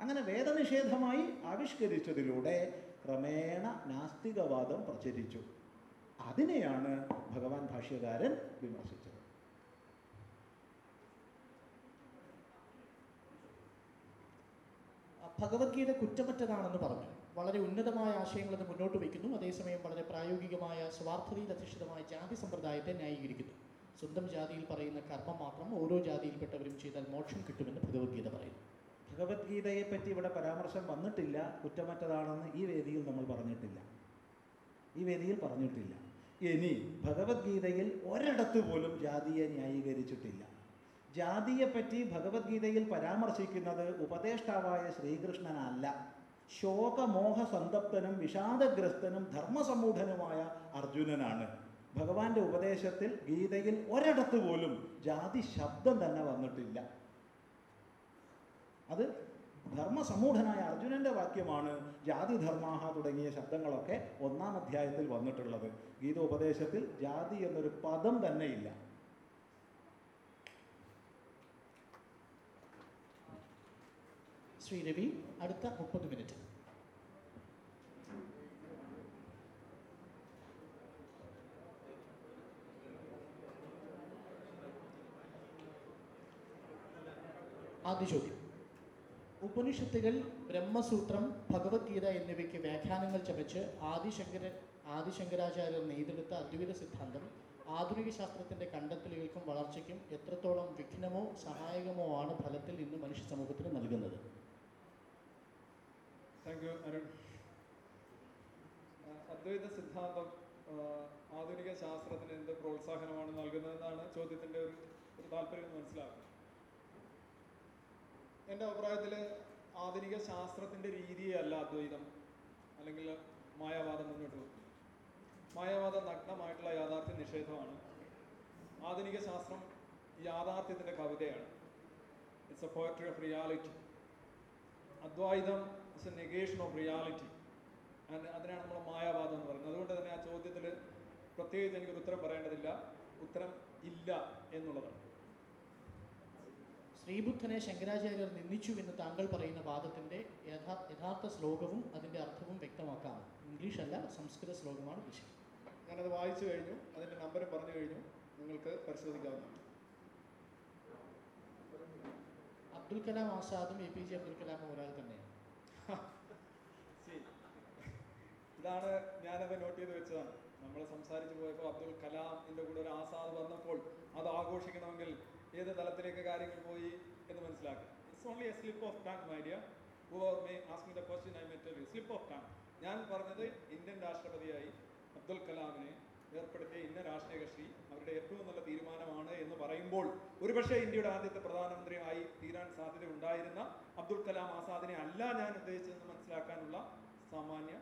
അങ്ങനെ വേദനിഷേധമായി ആവിഷ്കരിച്ചതിലൂടെ ക്രമേണ നാസ്തികവാദം പ്രചരിച്ചു. അതിനെയാണ് ഭഗവാൻ ഭാഷ്യകാരൻ വിമർശിച്ചത്. ഭഗവത്ഗീത കുറ്റമറ്റതാണെന്ന് പറഞ്ഞു. വളരെ ഉന്നതമായ ആശയങ്ങൾ അത് മുന്നോട്ട് വയ്ക്കുന്നു. അതേസമയം വളരെ പ്രായോഗികമായ സ്വാർത്ഥതയിൽ അധിഷ്ഠിതമായ ജാതി സമ്പ്രദായത്തെ ന്യായീകരിക്കുന്നു. സ്വന്തം ജാതിയിൽ പറയുന്ന കർമ്മം മാത്രം ഓരോ ജാതിയിൽപ്പെട്ടവരും ചെയ്താൽ മോക്ഷം കിട്ടുമെന്ന് ഭഗവത്ഗീത പറയുന്നു. ഭഗവത്ഗീതയെ പറ്റി ഇവിടെ പരാമർശം വന്നിട്ടില്ല. കുറ്റമറ്റതാണെന്ന് ഈ വേദിയിൽ നമ്മൾ പറഞ്ഞിട്ടില്ല. ഈ വേദിയിൽ പറഞ്ഞിട്ടില്ല. ഇനി ഭഗവത്ഗീതയിൽ ഒരിടത്ത് പോലും ജാതിയെ ന്യായീകരിച്ചിട്ടില്ല. ജാതിയെപ്പറ്റി ഭഗവത്ഗീതയിൽ പരാമർശിക്കുന്നത് ഉപദേഷ്ടാവായ ശ്രീകൃഷ്ണനല്ല. ശോകമോഹ സന്തപ്തനും വിഷാദഗ്രസ്തനും ധർമ്മസമൂഢനുമായ അർജുനനാണ്. ഭഗവാന്റെ ഉപദേശത്തിൽ ഗീതയിൽ ഒരിടത്ത് പോലും ജാതി ശബ്ദം തന്നെ വന്നിട്ടില്ല. അത് ധർമ്മസമൂഢനായ അർജുനന്റെ വാക്യമാണ് ജാതി ധർമാഹ തുടങ്ങിയ ശബ്ദങ്ങളൊക്കെ ഒന്നാം അധ്യായത്തിൽ വന്നിട്ടുള്ളത്. ഗീത ഉപദേശത്തിൽ ജാതി എന്നൊരു പദം തന്നെ ഇല്ല. ശ്രീ രവി അടുത്ത മുപ്പത് മിനിറ്റ്. ആദ്യ ചോദ്യം. ഉപനിഷത്തുകൾ ബ്രഹ്മസൂത്രം ഭഗവത്ഗീത എന്നിവയ്ക്ക് വ്യാഖ്യാനങ്ങൾ ചമച്ച് ആദിശങ്കര ആദിശങ്കരാചാര്യർ നെയ്തെടുത്ത അദ്വൈത സിദ്ധാന്തം ആധുനിക ശാസ്ത്രത്തിന്റെ കണ്ടെത്തലുകൾക്കും വളർച്ചയ്ക്കും എത്രത്തോളം വിഘ്നമോ സഹായകമോ ആണ് ഫലത്തിൽ ഇന്ന് മനുഷ്യ സമൂഹത്തിന് നൽകുന്നത്. താങ്ക് യു അരുൺ അദ്വൈത സിദ്ധാന്തം ആധുനിക ശാസ്ത്രത്തിന് എന്ത് പ്രോത്സാഹനമാണ് നൽകുന്നതെന്നാണ് ചോദ്യത്തിന്റെ ഒരു താല്പര്യം മനസ്സിലാക്കുന്നത് എന്റെ അഭിപ്രായത്തിൽ ആധുനിക ശാസ്ത്രത്തിന്റെ രീതിയല്ല അദ്വൈതം അല്ലെങ്കിൽ മായാവാദം മുന്നോട്ട് വെക്കുന്നത് മായാവാദം നഗ്നമായിട്ടുള്ള യാഥാർത്ഥ്യ നിഷേധമാണ്. ആധുനിക ശാസ്ത്രം യാഥാർത്ഥ്യത്തിന്റെ കവിതയാണ്. It's a poetry of reality Advaita it's a negation of reality അതിനാണ് നമ്മൾ മായാവാദം എന്ന് പറയുന്നത്. അതുകൊണ്ട് തന്നെ ആ ചോദ്യത്തിൽ പ്രത്യേകിച്ച് എനിക്കൊരു ഉത്തരം പറയേണ്ടതില്ല. ഉത്തരം ഇല്ല എന്നുള്ളതാണ്. ശ്രീബുദ്ധനെ ശങ്കരാചാര്യർ നിന്ദിച്ചു എന്ന് താങ്കൾ പറയുന്ന വാദത്തിന്റെ യഥാ യഥാർത്ഥ ശ്ലോകവും അതിന്റെ അർത്ഥവും വ്യക്തമാക്കാം. ഇംഗ്ലീഷ് അല്ല സംസ്കൃത ശ്ലോകമാണ് വിഷയം. ഞാനത് വായിച്ചു കഴിഞ്ഞു അതിന്റെ നമ്പർ പറഞ്ഞു കഴിഞ്ഞു. നിങ്ങൾക്ക് പരിശോധിക്കാവുന്നതാണ്. അബ്ദുൽ കലാം ആസാദും എ പി ജെ അബ്ദുൽ കലാമും ഒരാൾ തന്നെയാണ്. ഇതാണ് ഞാനത് നോട്ട് ചെയ്ത് വെച്ചതാണ്. നമ്മൾ സംസാരിച്ചു പോയപ്പോൾ അബ്ദുൽ കലാമിന്റെ കൂടെ ഒരു ആസാദ് വന്നപ്പോൾ അത് ആഘോഷിക്കണമെങ്കിൽ ഏത് തലത്തിലേക്ക് കാര്യങ്ങൾ പോയി എന്ന് മനസ്സിലാക്കുക. It's only a slip of tongue may asking the question I mental slip of tongue ഞാൻ പറഞ്ഞത് ഇന്ത്യൻ രാഷ്ട്രപതിയായി അബ്ദുൽ കലാമിനെ ഏർപ്പെടുത്തിയ ഇന്ന രാഷ്ട്രീയ കക്ഷി. അവരുടെ ഏറ്റവും നല്ല തീരുമാനമാണ് എന്ന് പറയുമ്പോൾ ഒരുപക്ഷെ ഇന്ത്യയുടെ ആദ്യത്തെ പ്രധാനമന്ത്രിയായി തീരാൻ സാധ്യത ഉണ്ടായിരുന്ന അബ്ദുൽ കലാം ആസാദിനെ അല്ല ഞാൻ ഉദ്ദേശിച്ചതെന്ന് മനസ്സിലാക്കാനുള്ള സാമാന്യ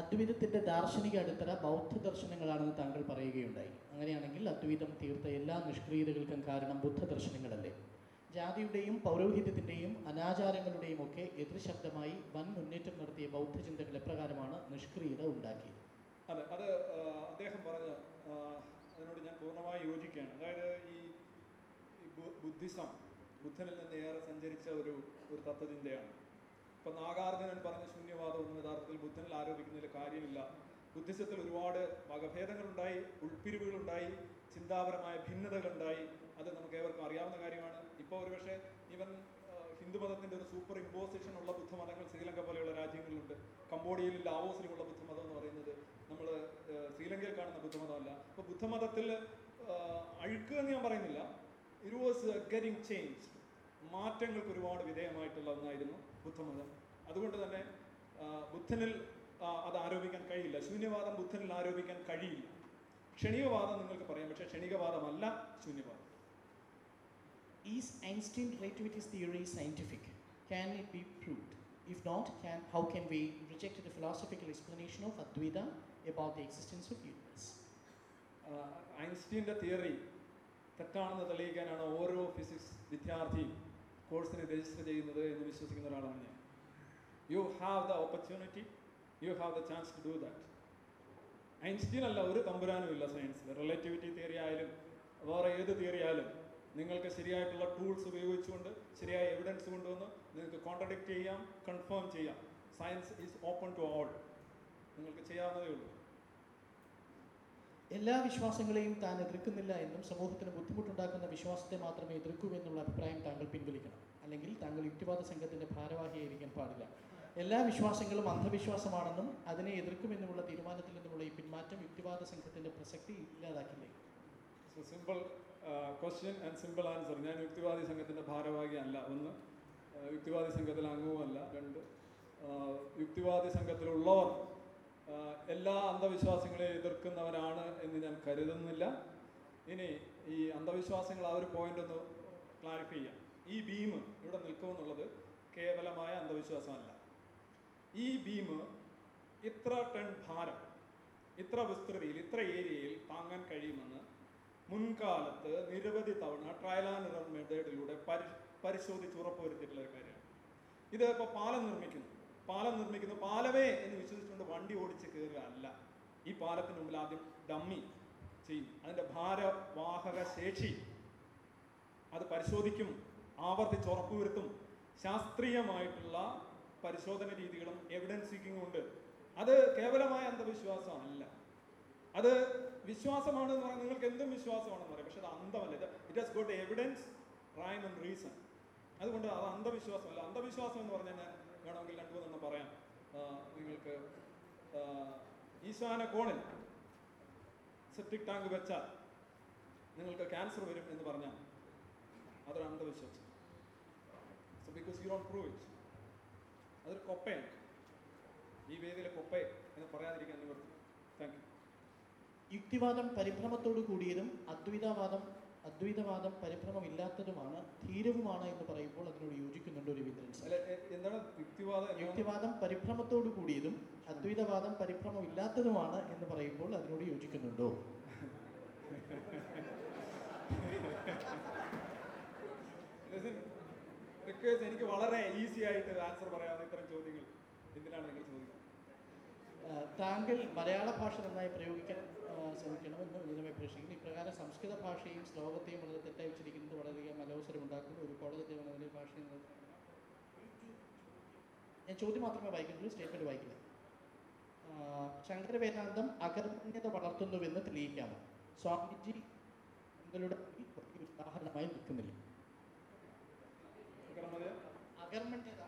അദ്വൈതത്തിന്റെ ദാർശനിക അടിത്തറ ബൗദ്ധ ദർശനങ്ങളാണെന്ന് താങ്കൾ പറയുകയുണ്ടായി. അങ്ങനെയാണെങ്കിൽ അദ്വൈതം തീർത്ത എല്ലാ നിഷ്ക്രിയതകൾക്കും കാരണം ബുദ്ധ ദർശനങ്ങളല്ലേ? ജാതിയുടെയും പൗരോഹിത്യത്തിന്റെയും അനാചാരങ്ങളുടെയും ഒക്കെ എതിർശബ്ദമായി വൻ മുന്നേറ്റം നടത്തിയ ബൗദ്ധ ചിന്തകൾ എപ്രകാരമാണ് നിഷ്ക്രിയത ഉണ്ടാക്കിയത്? അതെ അത് അദ്ദേഹം പറഞ്ഞ അതിനോട് ഞാൻ പൂർണമായി യോജിക്കുകയാണ്. അതായത് ഈ ബുദ്ധിസം ബുദ്ധനിൽ നിന്ന് ഏറെ സഞ്ചരിച്ച ഒരു ഒരു തത്വചിന്തയാണ്. ഇപ്പൊ നാഗാർജുനൻ പറഞ്ഞ ശൂന്യവാദമൊന്നും യഥാർത്ഥത്തിൽ ബുദ്ധനിൽ ആരോപിക്കുന്നതിൽ കാര്യമില്ല. ബുദ്ധിസത്തിൽ ഒരുപാട് വകഭേദങ്ങളുണ്ടായി ഉൾപ്പിരിവുകളുണ്ടായി ചിന്താപരമായ ഭിന്നതകളുണ്ടായി. അത് നമുക്ക് ഏവർക്കും അറിയാവുന്ന കാര്യമാണ്. ഇപ്പോൾ ഒരുപക്ഷെ ഇവൻ ഹിന്ദുമതത്തിന്റെ ഒരു സൂപ്പർ ഇമ്പോസിഷൻ ഉള്ള ബുദ്ധമതങ്ങൾ ശ്രീലങ്ക പോലെയുള്ള രാജ്യങ്ങളിലുണ്ട്. കംബോഡിയയിലും ലാവോസിലുമുള്ള ബുദ്ധമതം എന്ന് പറയുന്നത് നമ്മൾ ശ്രീലങ്കയിൽ കാണുന്ന ബുദ്ധമതമല്ല. അപ്പോൾ ബുദ്ധമതത്തിൽ അഴുക്ക് എന്ന് ഞാൻ പറയുന്നില്ല. ഇറ്റ് വാസ് ഗെറ്റിംഗ് ചേഞ്ച് മാറ്റങ്ങൾക്ക് ഒരുപാട് വിധേയമായിട്ടുള്ള ഒന്നായിരുന്നു. ബുദ്ധമതം അതുകൊണ്ട് തന്നെ ബുദ്ധനിൽ അത് ആരോപിക്കാൻ കഴിയില്ല ശൂന്യവാദം ബുദ്ധനിൽ ആരോപിക്കാൻ കഴിയില്ല ക്ഷണികവാദം നിങ്ങൾക്ക് പറയാം പക്ഷേ ക്ഷണികവാദമല്ല ശൂന്യവാദം Is Einstein relativity's theory scientific? Can it be proved? If not, can, how can we reject the philosophical explanation of Advaita about the existence of universe? ഐൻസ്റ്റീന്റെ തിയറി തെറ്റാണെന്ന് തെളിയിക്കാനാണ് ഓരോ ഫിസിക്സ് വിദ്യാർത്ഥിയും കോഴ്സിന് രജിസ്റ്റർ ചെയ്യുന്നത് എന്ന് വിശ്വസിക്കുന്ന ഒരാളാണ് ഞാൻ. You have the opportunity you have the chance to do that Einstein അല്ല ഒരു തമ്പുരാനും ഇല്ല സയൻസിൽ റിലേറ്റിവിറ്റി തിയറി ആയാലും വേറെ ഏത് തിയറി ആയാലും നിങ്ങൾക്ക് ശരിയായിട്ടുള്ള ടൂൾസ് ഉപയോഗിച്ചുകൊണ്ട് ശരിയായ എവിഡൻസ് കൊണ്ടുവന്ന് നിങ്ങൾക്ക് കോൺട്രഡിക്റ്റ് ചെയ്യാം കൺഫേം ചെയ്യാം. Science is open to all നിങ്ങൾക്ക് ചെയ്യാവുന്നതേ ഉള്ളൂ. എല്ലാ വിശ്വാസങ്ങളെയും താൻ എതിർക്കുന്നില്ല എന്നും സമൂഹത്തിന് ബുദ്ധിമുട്ടുണ്ടാക്കുന്ന വിശ്വാസത്തെ മാത്രമേ എതിർക്കൂ എന്നുള്ള അഭിപ്രായം താങ്കൾ പിൻവലിക്കണം. അല്ലെങ്കിൽ താങ്കൾ യുക്തിവാദ സംഘത്തിന്റെ ഭാരവാഹിയായിരിക്കാൻ പാടില്ല. എല്ലാ വിശ്വാസങ്ങളും അന്ധവിശ്വാസമാണെന്നും അതിനെ എതിർക്കുമെന്നുമുള്ള തീരുമാനത്തിൽ നിന്നുള്ള ഈ പിന്മാറ്റം യുക്തിവാദ സംഘത്തിന്റെ പ്രസക്തി ഇല്ലാതാക്കില്ലേ? Simple question and simple answer ഞാൻ യുക്തിവാദി സംഘത്തിന്റെ ഭാരവാഹിയല്ല. ഒന്ന് യുക്തിവാദി സംഘത്തിൽ അംഗവുമല്ല രണ്ട് യുക്തിവാദി സംഘത്തിലുള്ളവർ എല്ലാ അന്ധവിശ്വാസങ്ങളെ എതിർക്കുന്നവരാണ് എന്ന് ഞാൻ കരുതുന്നില്ല. ഇനി ഈ അന്ധവിശ്വാസങ്ങൾ ആ ഒരു പോയിന്റ് ഒന്ന് ക്ലാരിഫൈ ചെയ്യാം. ഈ ബീം ഇവിടെ നിൽക്കുമെന്നുള്ളത് കേവലമായ അന്ധവിശ്വാസമല്ല. ഈ ബീം ഇത്ര ടൺ ഭാരം ഇത്ര വിസ്തൃതിയിൽ ഇത്ര ഏരിയയിൽ താങ്ങാൻ കഴിയുമെന്ന് മുൻകാലത്ത് നിരവധി തവണ ട്രയൽ ആൻഡ് മെത്തേഡിലൂടെ പരി പരിശോധിച്ച് ഉറപ്പുവരുത്തിയിട്ടുള്ള ഒരു കാര്യമാണ്. ഇത് ഇപ്പോൾ പാലം നിർമ്മിക്കുന്നു. പാലം നിർമ്മിക്കുന്നു. പാലമേ എന്ന് വിശ്വസിച്ചുകൊണ്ട് വണ്ടി ഓടിച്ച് കയറുക അല്ല ഈ പാലത്തിന് മുമ്പിൽ ആദ്യം ഡമ്മി ചെയ്യും. അതിന്റെ ഭാരവാഹക ശേഷി അത് പരിശോധിക്കും ആവർത്തിച്ച് ഉറപ്പുവരുത്തും. ശാസ്ത്രീയമായിട്ടുള്ള പരിശോധന രീതികളും എവിഡൻസ് ഉണ്ട്. അത് കേവലമായ അന്ധവിശ്വാസമല്ല. അത് വിശ്വാസമാണ് എന്ന് പറയാൻ നിങ്ങൾക്ക് എന്തും വിശ്വാസമാണെന്ന് പറയാം. പക്ഷെ അത് അന്ധമല്ല. ഇത് it has got evidence rhyme and reason അതുകൊണ്ട് അത് അന്ധവിശ്വാസമല്ല. അന്ധവിശ്വാസം എന്ന് പറഞ്ഞാൽ വേണമെങ്കിൽ രണ്ടു മൂന്നെണ്ണം പറയാം. നിങ്ങൾക്ക് ഈശാന കോണിൽ സെപ്റ്റിക് ടാങ്ക് വെച്ചാൽ നിങ്ങൾക്ക് ക്യാൻസർ വരും എന്ന് പറഞ്ഞാൽ അതൊരു അന്ധവിശ്വാസം. So because you don't prove it അതൊരു കൊപ്പയാണ്. ഈ വേദിയിലെ കൊപ്പ എന്ന് പറയാതിരിക്കാൻ നിവർത്തി. താങ്ക് യു യുക്തിവാദം പരിഭ്രമത്തോടു കൂടിയതും അദ്വൈതവാദം അദ്വൈതവാദം പരിഭ്രമമില്ലാത്തതുമാണ് ധീരവുമാണ് എന്ന് പറയുമ്പോൾ അതിനോട് യോജിക്കുന്നുണ്ട് രവീന്ദ്രൻ എന്താണ് യുക്തിവാദം? യുക്തിവാദം പരിഭ്രമത്തോടു കൂടിയതും അദ്വൈതവാദം പരിഭ്രമമില്ലാത്തതുമാണ് എന്ന് പറയുമ്പോൾ അതിനോട് യോജിക്കുന്നുണ്ടോ? എനിക്ക് വളരെ ഈസി ആയിട്ട് ആൻസർ പറയാവുന്ന ഇത്തരം ചോദ്യങ്ങൾ എന്തിനാണ് നിങ്ങൾ ചോദിക്കുന്നത്? താങ്കൾ മലയാള ഭാഷ നന്നായി പ്രയോഗിക്കാൻ ശ്രമിക്കണമെന്ന് വിനീതമായി പ്രതീക്ഷിക്കുന്നു ഇപ്രകാരം സംസ്കൃത ഭാഷയും ശ്ലോകത്തെയും വളരെ തെറ്റായി ഉച്ചരിക്കുന്നത് വളരെയധികം അലോസരം ഉണ്ടാക്കുന്നു ഒരു കോളേജ് ജീവനത്തിലെ ഭാഷയും ഞാൻ ചോദ്യം മാത്രമേ വായിക്കുന്നുള്ളൂ സ്റ്റേറ്റ്മെന്റ് വായിക്കില്ല. ശങ്കരവേദാന്തം അകർമ്മ്യത വളർത്തുന്നുവെന്ന് തെളിയിക്കാമോ? സ്വാമിജി നിങ്ങളുടെ ഉദാഹരണമായി നിൽക്കുന്നില്ല. അകർമ്മ്യത അകർമ്മണ്യത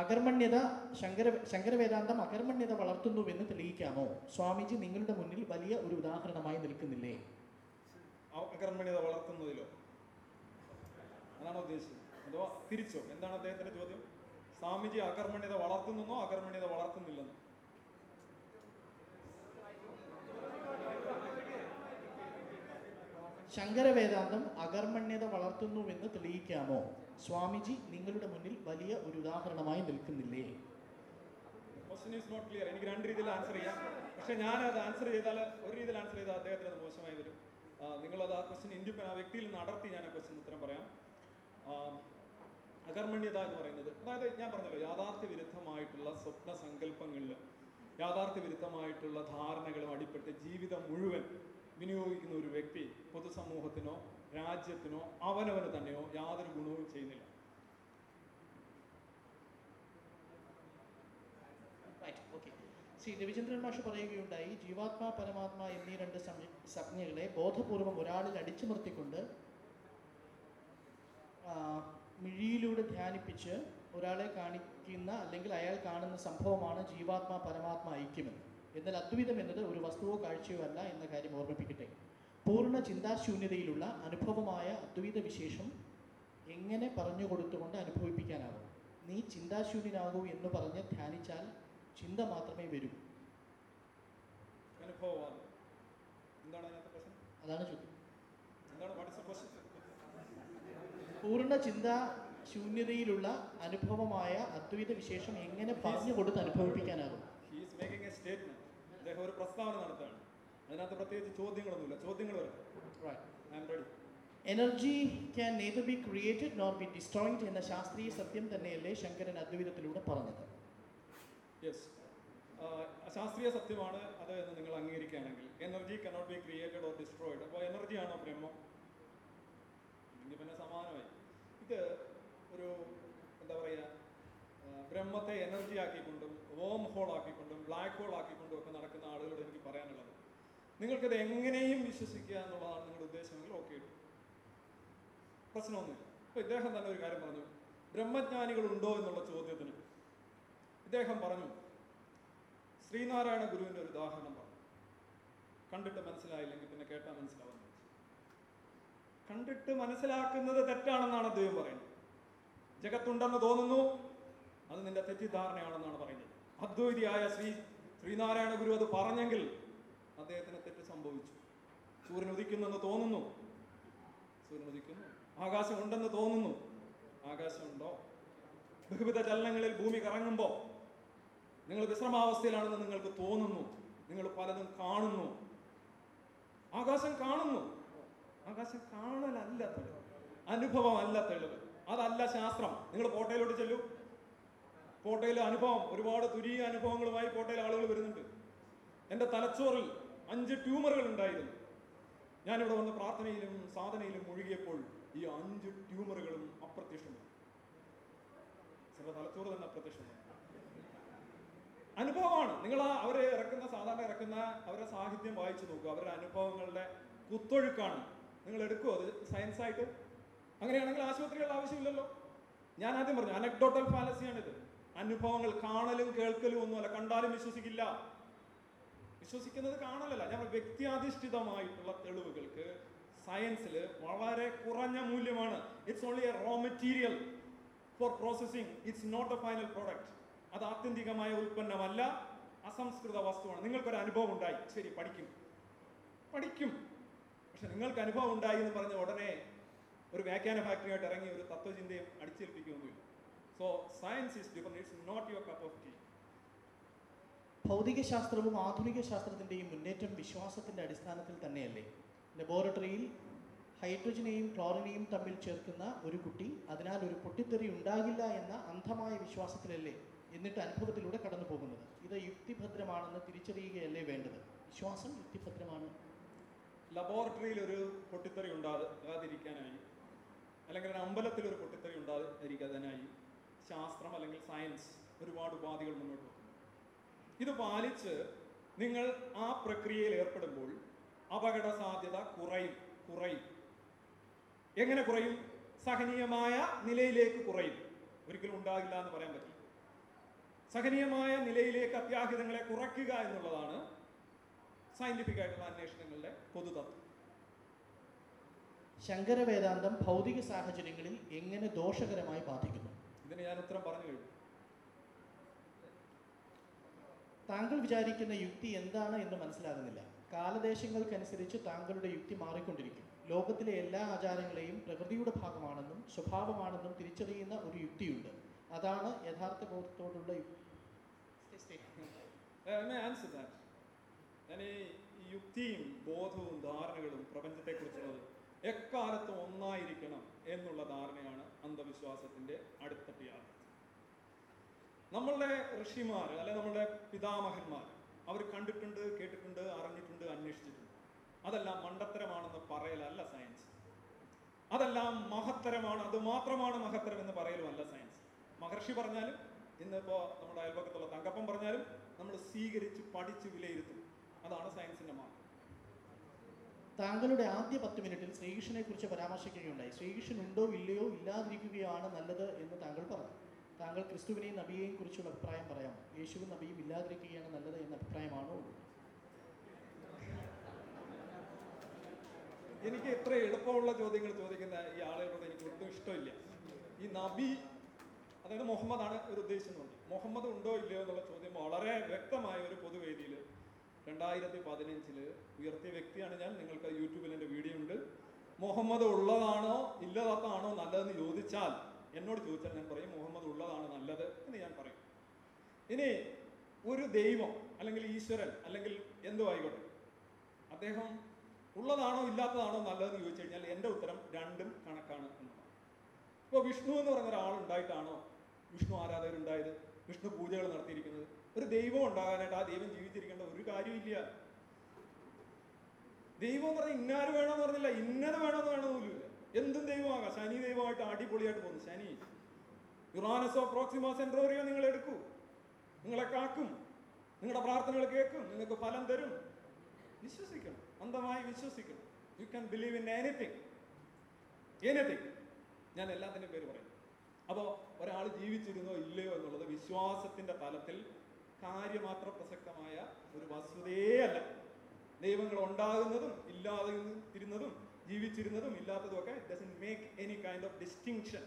അകർമ്മണ്യത ശങ്കര ശങ്കരവേദാന്തം അകർമ്മണ്യത വളർത്തുന്നുവെന്ന് തെളിയിക്കാമോ? സ്വാമിജി നിങ്ങളുടെ മുന്നിൽ വലിയ ഒരു ഉദാഹരണമായി നിൽക്കുന്നില്ലേ? അകർമ്മണ്യത വളർത്തുന്നതിലോ? അതാണ് ഉദ്ദേശിച്ചത്? അഥവാ തിരിച്ചോ? എന്താണ് അദ്ദേഹത്തിന്റെ ചോദ്യം? സ്വാമിജി അകർമ്മണ്യത വളർത്തുന്നോ അകർമ്മണ്യത വളർത്തുന്നില്ലെന്നോ? ശങ്കരവേദാന്തം അകർമ്മണ്യത വളർത്തുന്നുവെന്ന് തെളിയിക്കാമോ? സ്വാമിജി നിങ്ങളുടെ മുന്നിൽ വലിയ ഒരു ഉദാഹരണമായി നിൽക്കുന്നില്ലേ? ക്വസ്റ്റ്യൻ ഈസ് നോട്ട് ക്ലിയർ എനിക്ക് രണ്ട് രീതിയിൽ ആൻസർ ചെയ്യാം. പക്ഷെ ഞാൻ അത് ആൻസർ ചെയ്താൽ ഒരു രീതിയിൽ ആൻസർ ചെയ്താൽ അദ്ദേഹത്തിന് അത് മോശമായി വരും. നിങ്ങളത് ആ ക്വസ്റ്റ്യൻ ഇൻഡിപെൻഡ് ആ വ്യക്തിയിൽ നിന്ന് അടർത്തി ഞാൻ ആ ക്വസ്റ്റ്യൻ ഉത്തരം പറയാം. അകർമ്മണ്യത എന്ന് പറയുന്നത് അതായത് ഞാൻ പറഞ്ഞല്ലോ യാഥാർത്ഥ്യ വിരുദ്ധമായിട്ടുള്ള സ്വപ്ന സങ്കല്പങ്ങളിൽ യാഥാർത്ഥ്യ വിരുദ്ധമായിട്ടുള്ള ധാരണകളും അടിപ്പെട്ട് ജീവിതം മുഴുവൻ വിനിയോഗിക്കുന്ന ഒരു വ്യക്തി പൊതുസമൂഹത്തിനോ രാജ്യത്തിനോ അവനവന് തന്നെയോ യാതൊരു ഗുണവും ചെയ്യുന്നില്ല. രവിചന്ദ്രൻ മാഷ് പറയുകയുണ്ടായി ജീവാത്മാ പരമാത്മ എന്നീ രണ്ട് സംജ്ഞ- സംജ്ഞകളെ ബോധപൂർവം ഒരാളിൽ അടിച്ചു നിർത്തിക്കൊണ്ട് മിഴിയിലൂടെ ധ്യാനിപ്പിച്ച് ഒരാളെ കാണിക്കുന്ന അല്ലെങ്കിൽ അയാൾ കാണുന്ന സംഭവമാണ് ജീവാത്മാ പരമാത്മ ഐക്യമെന്ന് എന്നാൽ അദ്വൈതം എന്നത് ഒരു വസ്തുവോ കാഴ്ചയോ അല്ല എന്ന കാര്യം ഓർമ്മിപ്പിക്കട്ടെ. പൂർണ ചിന്താശൂന്യതയിലുള്ള അനുഭവമായ അദ്വൈത വിശേഷം എങ്ങനെ പറഞ്ഞു കൊടുത്തുകൊണ്ട് അനുഭവിപ്പിക്കാനാകും നീ ചിന്താശൂന്യനാകൂ എന്ന് പറഞ്ഞ് ധ്യാനിച്ചാൽ ചിന്ത മാത്രമേ വരൂ. അനുഭവമാണ്. എന്താണ് അതാണ് ചോദ്യം. പൂർണ ചിന്ത ശൂന്യതയിലുള്ള അനുഭവമായ അദ്വൈത വിശേഷം എങ്ങനെ പറഞ്ഞു കൊടുത്ത് അനുഭവിപ്പിക്കാനാകും അദ്ദേഹം ഒരു പ്രസ്താവന നടത്തുകയാണ്. അതിനകത്ത് പ്രത്യേകിച്ച് ചോദ്യങ്ങളൊന്നുമില്ല. ചോദ്യങ്ങൾ വരും energy can neither be created nor be destroyed എന്ന ശാസ്ത്രീയ സത്യം തന്നെയല്ലേ ശങ്കരൻ അദ്വൈതത്തിലൂടെ പറഞ്ഞത്? യെസ് ശാസ്ത്രീയ സത്യമാണ്. അത് എന്ന് നിങ്ങൾ അംഗീകരിക്കുകയാണെങ്കിൽ energy cannot be created or destroyed അപ്പോൾ എനർജിയാണോ ബ്രഹ്മം? ഇനി പിന്നെ സമാനമായി. ഇത് ഒരു എന്താ പറയുക ബ്രഹ്മത്തെ എനർജി ആക്കിക്കൊണ്ടും വോം ഹോൾ ആക്കിക്കൊണ്ടും ബ്ലാക്ക് ഹോൾ ആക്കിക്കൊണ്ടും ഒക്കെ നടക്കുന്ന ആളുകളോട് എനിക്ക് പറയാനുള്ളത്. നിങ്ങൾക്കത് എങ്ങനെയും വിശ്വസിക്കുക എന്നുള്ളതാണ് നിങ്ങളുടെ ഉദ്ദേശമെങ്കിൽ ഓക്കെ പ്രശ്നമൊന്നുമില്ല. അപ്പോൾ ഇദ്ദേഹം തന്നെ ഒരു കാര്യം പറഞ്ഞു. ബ്രഹ്മജ്ഞാനികളുണ്ടോ എന്നുള്ള ചോദ്യത്തിന് ഇദ്ദേഹം പറഞ്ഞു ശ്രീനാരായണ ഗുരുവിന്റെ ഒരു ഉദാഹരണം പറഞ്ഞു. കണ്ടിട്ട് മനസ്സിലായില്ലെങ്കിൽ പിന്നെ കേട്ടാൽ മനസ്സിലാവുന്നു കണ്ടിട്ട് മനസ്സിലാക്കുന്നത് തെറ്റാണെന്നാണ് അദ്ദേഹം പറയുന്നത്. ജഗത്തുണ്ടെന്ന് തോന്നുന്നു അത് നിന്റെ തെറ്റിദ്ധാരണയാണെന്നാണ് പറയുന്നത്. അദ്വൈതിയായ ശ്രീ ശ്രീനാരായണ ഗുരു അത് പറഞ്ഞെങ്കിൽ അദ്ദേഹത്തിന് തെറ്റ് സംഭവിച്ചു. സൂര്യൻ ഉദിക്കുന്നെന്ന് തോന്നുന്നു. സൂര്യൻ ഉദിക്കുന്നു. ആകാശം ഉണ്ടെന്ന് തോന്നുന്നു. ആകാശമുണ്ടോ ബഹുവിധ ചലനങ്ങളിൽ ഭൂമി കറങ്ങുമ്പോൾ നിങ്ങൾ വിശ്രമാവസ്ഥയിലാണെന്ന് നിങ്ങൾക്ക് തോന്നുന്നു. നിങ്ങൾ പലതും കാണുന്നു. ആകാശം കാണുന്നു. ആകാശം കാണലല്ല തെളിവ്. അനുഭവമല്ല തെളിവ്. അതല്ല ശാസ്ത്രം. നിങ്ങൾ കോട്ടയിലോട്ട് ചെല്ലൂ. കോട്ടയിലെ അനുഭവം ഒരുപാട് തുരിയ അനുഭവങ്ങളുമായി കോട്ടയിലെ ആളുകൾ വരുന്നുണ്ട്. എന്റെ തലച്ചോറിൽ അഞ്ച് ട്യൂമറുകൾ ഉണ്ടായിരുന്നു. ഞാനിവിടെ വന്ന് പ്രാർത്ഥനയിലും സാധനയിലും മുഴുകിയപ്പോൾ ഈ അഞ്ച് ട്യൂമറുകളും അപ്രത്യക്ഷമായി. ചില തലച്ചോറ് തന്നെ അപ്രത്യക്ഷമായി. അനുഭവമാണ്. നിങ്ങൾ ആ അവരെ ഇറക്കുന്ന സാധാരണ ഇറക്കുന്ന അവരുടെ സാഹിത്യം വായിച്ചു നോക്കുക. അവരുടെ അനുഭവങ്ങളുടെ കുത്തൊഴുക്കാണ്. നിങ്ങൾ എടുക്കുമോ അത് സയൻസായിട്ട് അങ്ങനെയാണെങ്കിൽ ആശുപത്രികളുടെ ആവശ്യമില്ലല്ലോ. ഞാൻ ആദ്യം പറഞ്ഞു അനക്ഡോട്ടൽ ഫാലസിയാണിത് അനുഭവങ്ങൾ കാണലും കേൾക്കലും ഒന്നുമല്ല. കണ്ടാലും വിശ്വസിക്കില്ല. വിശ്വസിക്കുന്നത് കാണലല്ല. പറഞ്ഞു, വ്യക്തിയാധിഷ്ഠിതമായിട്ടുള്ള തെളിവുകൾക്ക് സയൻസിൽ വളരെ കുറഞ്ഞ മൂല്യമാണ്. It's only a raw material for processing it's not a final product അത് ആത്യന്തികമായ ഉൽപ്പന്നമല്ല അസംസ്കൃത വസ്തുവാണ്. നിങ്ങൾക്കൊരു അനുഭവം ഉണ്ടായി. ശരി പഠിക്കും. പഠിക്കും. പക്ഷെ നിങ്ങൾക്ക് അനുഭവം ഉണ്ടായി എന്ന് പറഞ്ഞ ഉടനെ ഒരു വ്യാഖ്യാന ഫാക്ടറിയായിട്ട് ഇറങ്ങി ഒരു തത്വചിന്തയും അടിച്ചേൽപ്പിക്കുകയൊന്നുമില്ല. So science is different it's not your cup of tea ഭൗതിക ശാസ്ത്രവും ആധുനിക ശാസ്ത്രത്തിന്റെയും മുന്നേറ്റം വിശ്വാസത്തിന്റെ അടിസ്ഥാനത്തിൽ തന്നെയല്ലേ? ലബോറട്ടറിയിൽ ഹൈഡ്രജനെയും ക്ലോറിനെയും തമ്മിൽ ചേർക്കുന്ന ഒരു കുട്ടി അതിനാൽ ഒരു പൊട്ടിത്തെറി ഉണ്ടാകില്ല എന്ന അന്ധമായ വിശ്വാസത്തിലല്ലേ എന്നിട്ട് അനുഭവത്തിലൂടെ കടന്നു പോകുന്നത്? ഇത് യുക്തിഭദ്രമാണെന്ന് തിരിച്ചറിയുകയല്ലേ വേണ്ടത്? വിശ്വാസം യുക്തിഭദ്രമാണ്. ലബോറട്ടറിയിൽ ഒരു പൊട്ടിത്തെറി ഉണ്ടാകാതിരിക്കാനായി അല്ലെങ്കിൽ അമ്പലത്തിൽ ഒരു പൊട്ടിത്തെറി ഉണ്ടാകാതിരിക്കാനായി ശാസ്ത്രം അല്ലെങ്കിൽ സയൻസ് ഒരുപാട് ഉപാധികൾ മുന്നോട്ട് വെക്കുന്നു. ഇത് പാലിച്ച് നിങ്ങൾ ആ പ്രക്രിയയിൽ ഏർപ്പെടുമ്പോൾ അപകട സാധ്യത കുറയും കുറയും. എങ്ങനെ കുറയും? സഹനീയമായ നിലയിലേക്ക് കുറയും. ഒരിക്കലും ഉണ്ടാകില്ല എന്ന് പറയാൻ പറ്റില്ല. സഹനീയമായ നിലയിലേക്ക് അത്യാഹിതങ്ങളെ കുറയ്ക്കുക എന്നുള്ളതാണ് സയന്റിഫിക് ആയിട്ടുള്ള അന്വേഷണങ്ങളുടെ പൊതുതത്വം. ശങ്കര വേദാന്തം ഭൗതിക സാഹചര്യങ്ങളിൽ എങ്ങനെ ദോഷകരമായി ബാധിക്കുന്നു? ഇതിന് ഞാൻ ഉത്തരം പറഞ്ഞു കഴിഞ്ഞു. താങ്കൾ വിചാരിക്കുന്ന യുക്തി എന്താണ് എന്ന് മനസ്സിലാകുന്നില്ല. കാലദേശങ്ങൾക്കനുസരിച്ച് താങ്കളുടെ യുക്തി മാറിക്കൊണ്ടിരിക്കും. ലോകത്തിലെ എല്ലാ ആചാരങ്ങളെയും പ്രകൃതിയുടെ ഭാഗമാണെന്നും സ്വഭാവമാണെന്നും തിരിച്ചറിയുന്ന ഒരു യുക്തിയുണ്ട്. അതാണ് യഥാർത്ഥ ബോധത്തോടുള്ള ദാറ്റ് ഞാൻ ഈ യുക്തിയും ബോധവും ധാരണകളും പ്രപഞ്ചത്തെക്കുറിച്ചുള്ളത് എക്കാലത്തും ഒന്നായിരിക്കണം. എന്നുള്ള ധാരണയാണ് അന്ധവിശ്വാസത്തിന്റെ അടുത്ത യാഥാർത്ഥ്യം നമ്മളുടെ ഋഷിമാർ അല്ലെ നമ്മളുടെ പിതാമഹന്മാർ അവർ കണ്ടിട്ടുണ്ട് കേട്ടിട്ടുണ്ട് അറിഞ്ഞിട്ടുണ്ട് അന്വേഷിച്ചിട്ടുണ്ട്. അതെല്ലാം മണ്ടത്തരമാണെന്ന് പറയലല്ല സയൻസ് അതെല്ലാം മഹത്തരമാണ് അത് മാത്രമാണ് മഹത്തരം എന്ന് പറയലുമല്ല സയൻസ് മഹർഷി പറഞ്ഞാലും ഇന്നിപ്പോ നമ്മുടെ അയൽപക്കത്തുള്ള തങ്കപ്പം പറഞ്ഞാലും നമ്മൾ സ്വീകരിച്ച് പഠിച്ച് വിലയിരുത്തും. അതാണ് സയൻസിന്റെ മാർഗം. താങ്കളുടെ ആദ്യ പത്ത് മിനിറ്റിൽ ശ്രീകൃഷ്ണനെ കുറിച്ച് പരാമർശിക്കുകയുണ്ടായി. ശ്രീകൃഷ്ണൻ ഉണ്ടോ ഇല്ലയോ ഇല്ലാതിരിക്കുകയാണ് നല്ലത് എന്ന് താങ്കൾ പറഞ്ഞു. താങ്കൾ ക്രിസ്തുവിനെയും നബിയെയും കുറിച്ചുള്ള അഭിപ്രായം പറയാമോ? യേശുവും നബിയും ഇല്ലാതിരിക്കുകയാണ് നല്ലത് എന്ന അഭിപ്രായമാണോ? എനിക്ക് ഇത്ര എളുപ്പമുള്ള ചോദ്യങ്ങൾ ചോദിക്കുന്ന ഈ ആളുകളോട് എനിക്ക് ഒട്ടും ഇഷ്ടമില്ല. ഈ നബി അതായത് മുഹമ്മദാണ് ഒരു ഉദ്ദേശിക്കുന്നത് മുഹമ്മദ് ഉണ്ടോ ഇല്ലയോ എന്നുള്ള ചോദ്യം വളരെ വ്യക്തമായ ഒരു പൊതുവേദിയിൽ രണ്ടായിരത്തി പതിനഞ്ചിൽ ഉയർത്തിയ വ്യക്തിയാണ് ഞാൻ. നിങ്ങൾക്ക് യൂട്യൂബിൽ എന്റെ വീഡിയോ ഉണ്ട്. മുഹമ്മദ് ഉള്ളതാണോ ഇല്ലാത്തതാണോ നല്ലതെന്ന് ചോദിച്ചാൽ എന്നോട് ചോദിച്ചാൽ ഞാൻ പറയും മുഹമ്മദ് ഉള്ളതാണ് നല്ലത്? എന്ന് ഞാൻ പറയും. ഇനി ഒരു ദൈവം അല്ലെങ്കിൽ ഈശ്വരൻ അല്ലെങ്കിൽ എന്തോ ആയിക്കോട്ടെ അദ്ദേഹം ഉള്ളതാണോ ഇല്ലാത്തതാണോ നല്ലതെന്ന് ചോദിച്ചു കഴിഞ്ഞാൽ എന്റെ ഉത്തരം രണ്ടും കണക്കാണ് എന്നതാണ് ഇപ്പോൾ വിഷ്ണു എന്ന് പറയുന്ന ഒരാൾ ഉണ്ടായിട്ടാണോ വിഷ്ണു ആരാധകരുണ്ടായത്? വിഷ്ണു പൂജകൾ നടത്തിയിരിക്കുന്നത്. ഒരു ദൈവം ഉണ്ടാകാനായിട്ട് ആ ദൈവം ജീവിച്ചിരിക്കേണ്ട ഒരു കാര്യമില്ല ദൈവം എന്ന് പറഞ്ഞാൽ ഇന്നാര് വേണമെന്ന് പറഞ്ഞില്ല. ഇന്നത് വേണമെന്ന് വേണമെന്നില്ല എന്തും ദൈവമാകാം. ശനി ദൈവമായിട്ട് അടിപൊളിയായിട്ട് പോകുന്നു. ശനി. യുറാനസോ പ്രോക്സിമോ സെൻട്രോറിയോ നിങ്ങൾ എടുക്കൂ. നിങ്ങളെ കാക്കും. നിങ്ങളുടെ പ്രാർത്ഥനകൾ കേൾക്കും നിങ്ങൾക്ക് ഫലം തരും. വിശ്വസിക്കണം. അന്ധമായി വിശ്വസിക്കണം. You can believe in anything anything ഞാൻ എല്ലാത്തിന്റെയും പേര് പറയും. അപ്പോൾ ഒരാൾ ജീവിച്ചിരുന്നോ ഇല്ലയോ എന്നുള്ളത് വിശ്വാസത്തിന്റെ തലത്തിൽ കാര്യമാത്ര പ്രസക്തമായ ഒരു വസ്തുതയേ അല്ല. ദൈവങ്ങൾ ഉണ്ടാകുന്നതും ഇല്ലാതിരുന്നതും ജീവിച്ചിരുന്നതും ഇല്ലാത്തതും ഒക്കെ doesn't make any kind of distinction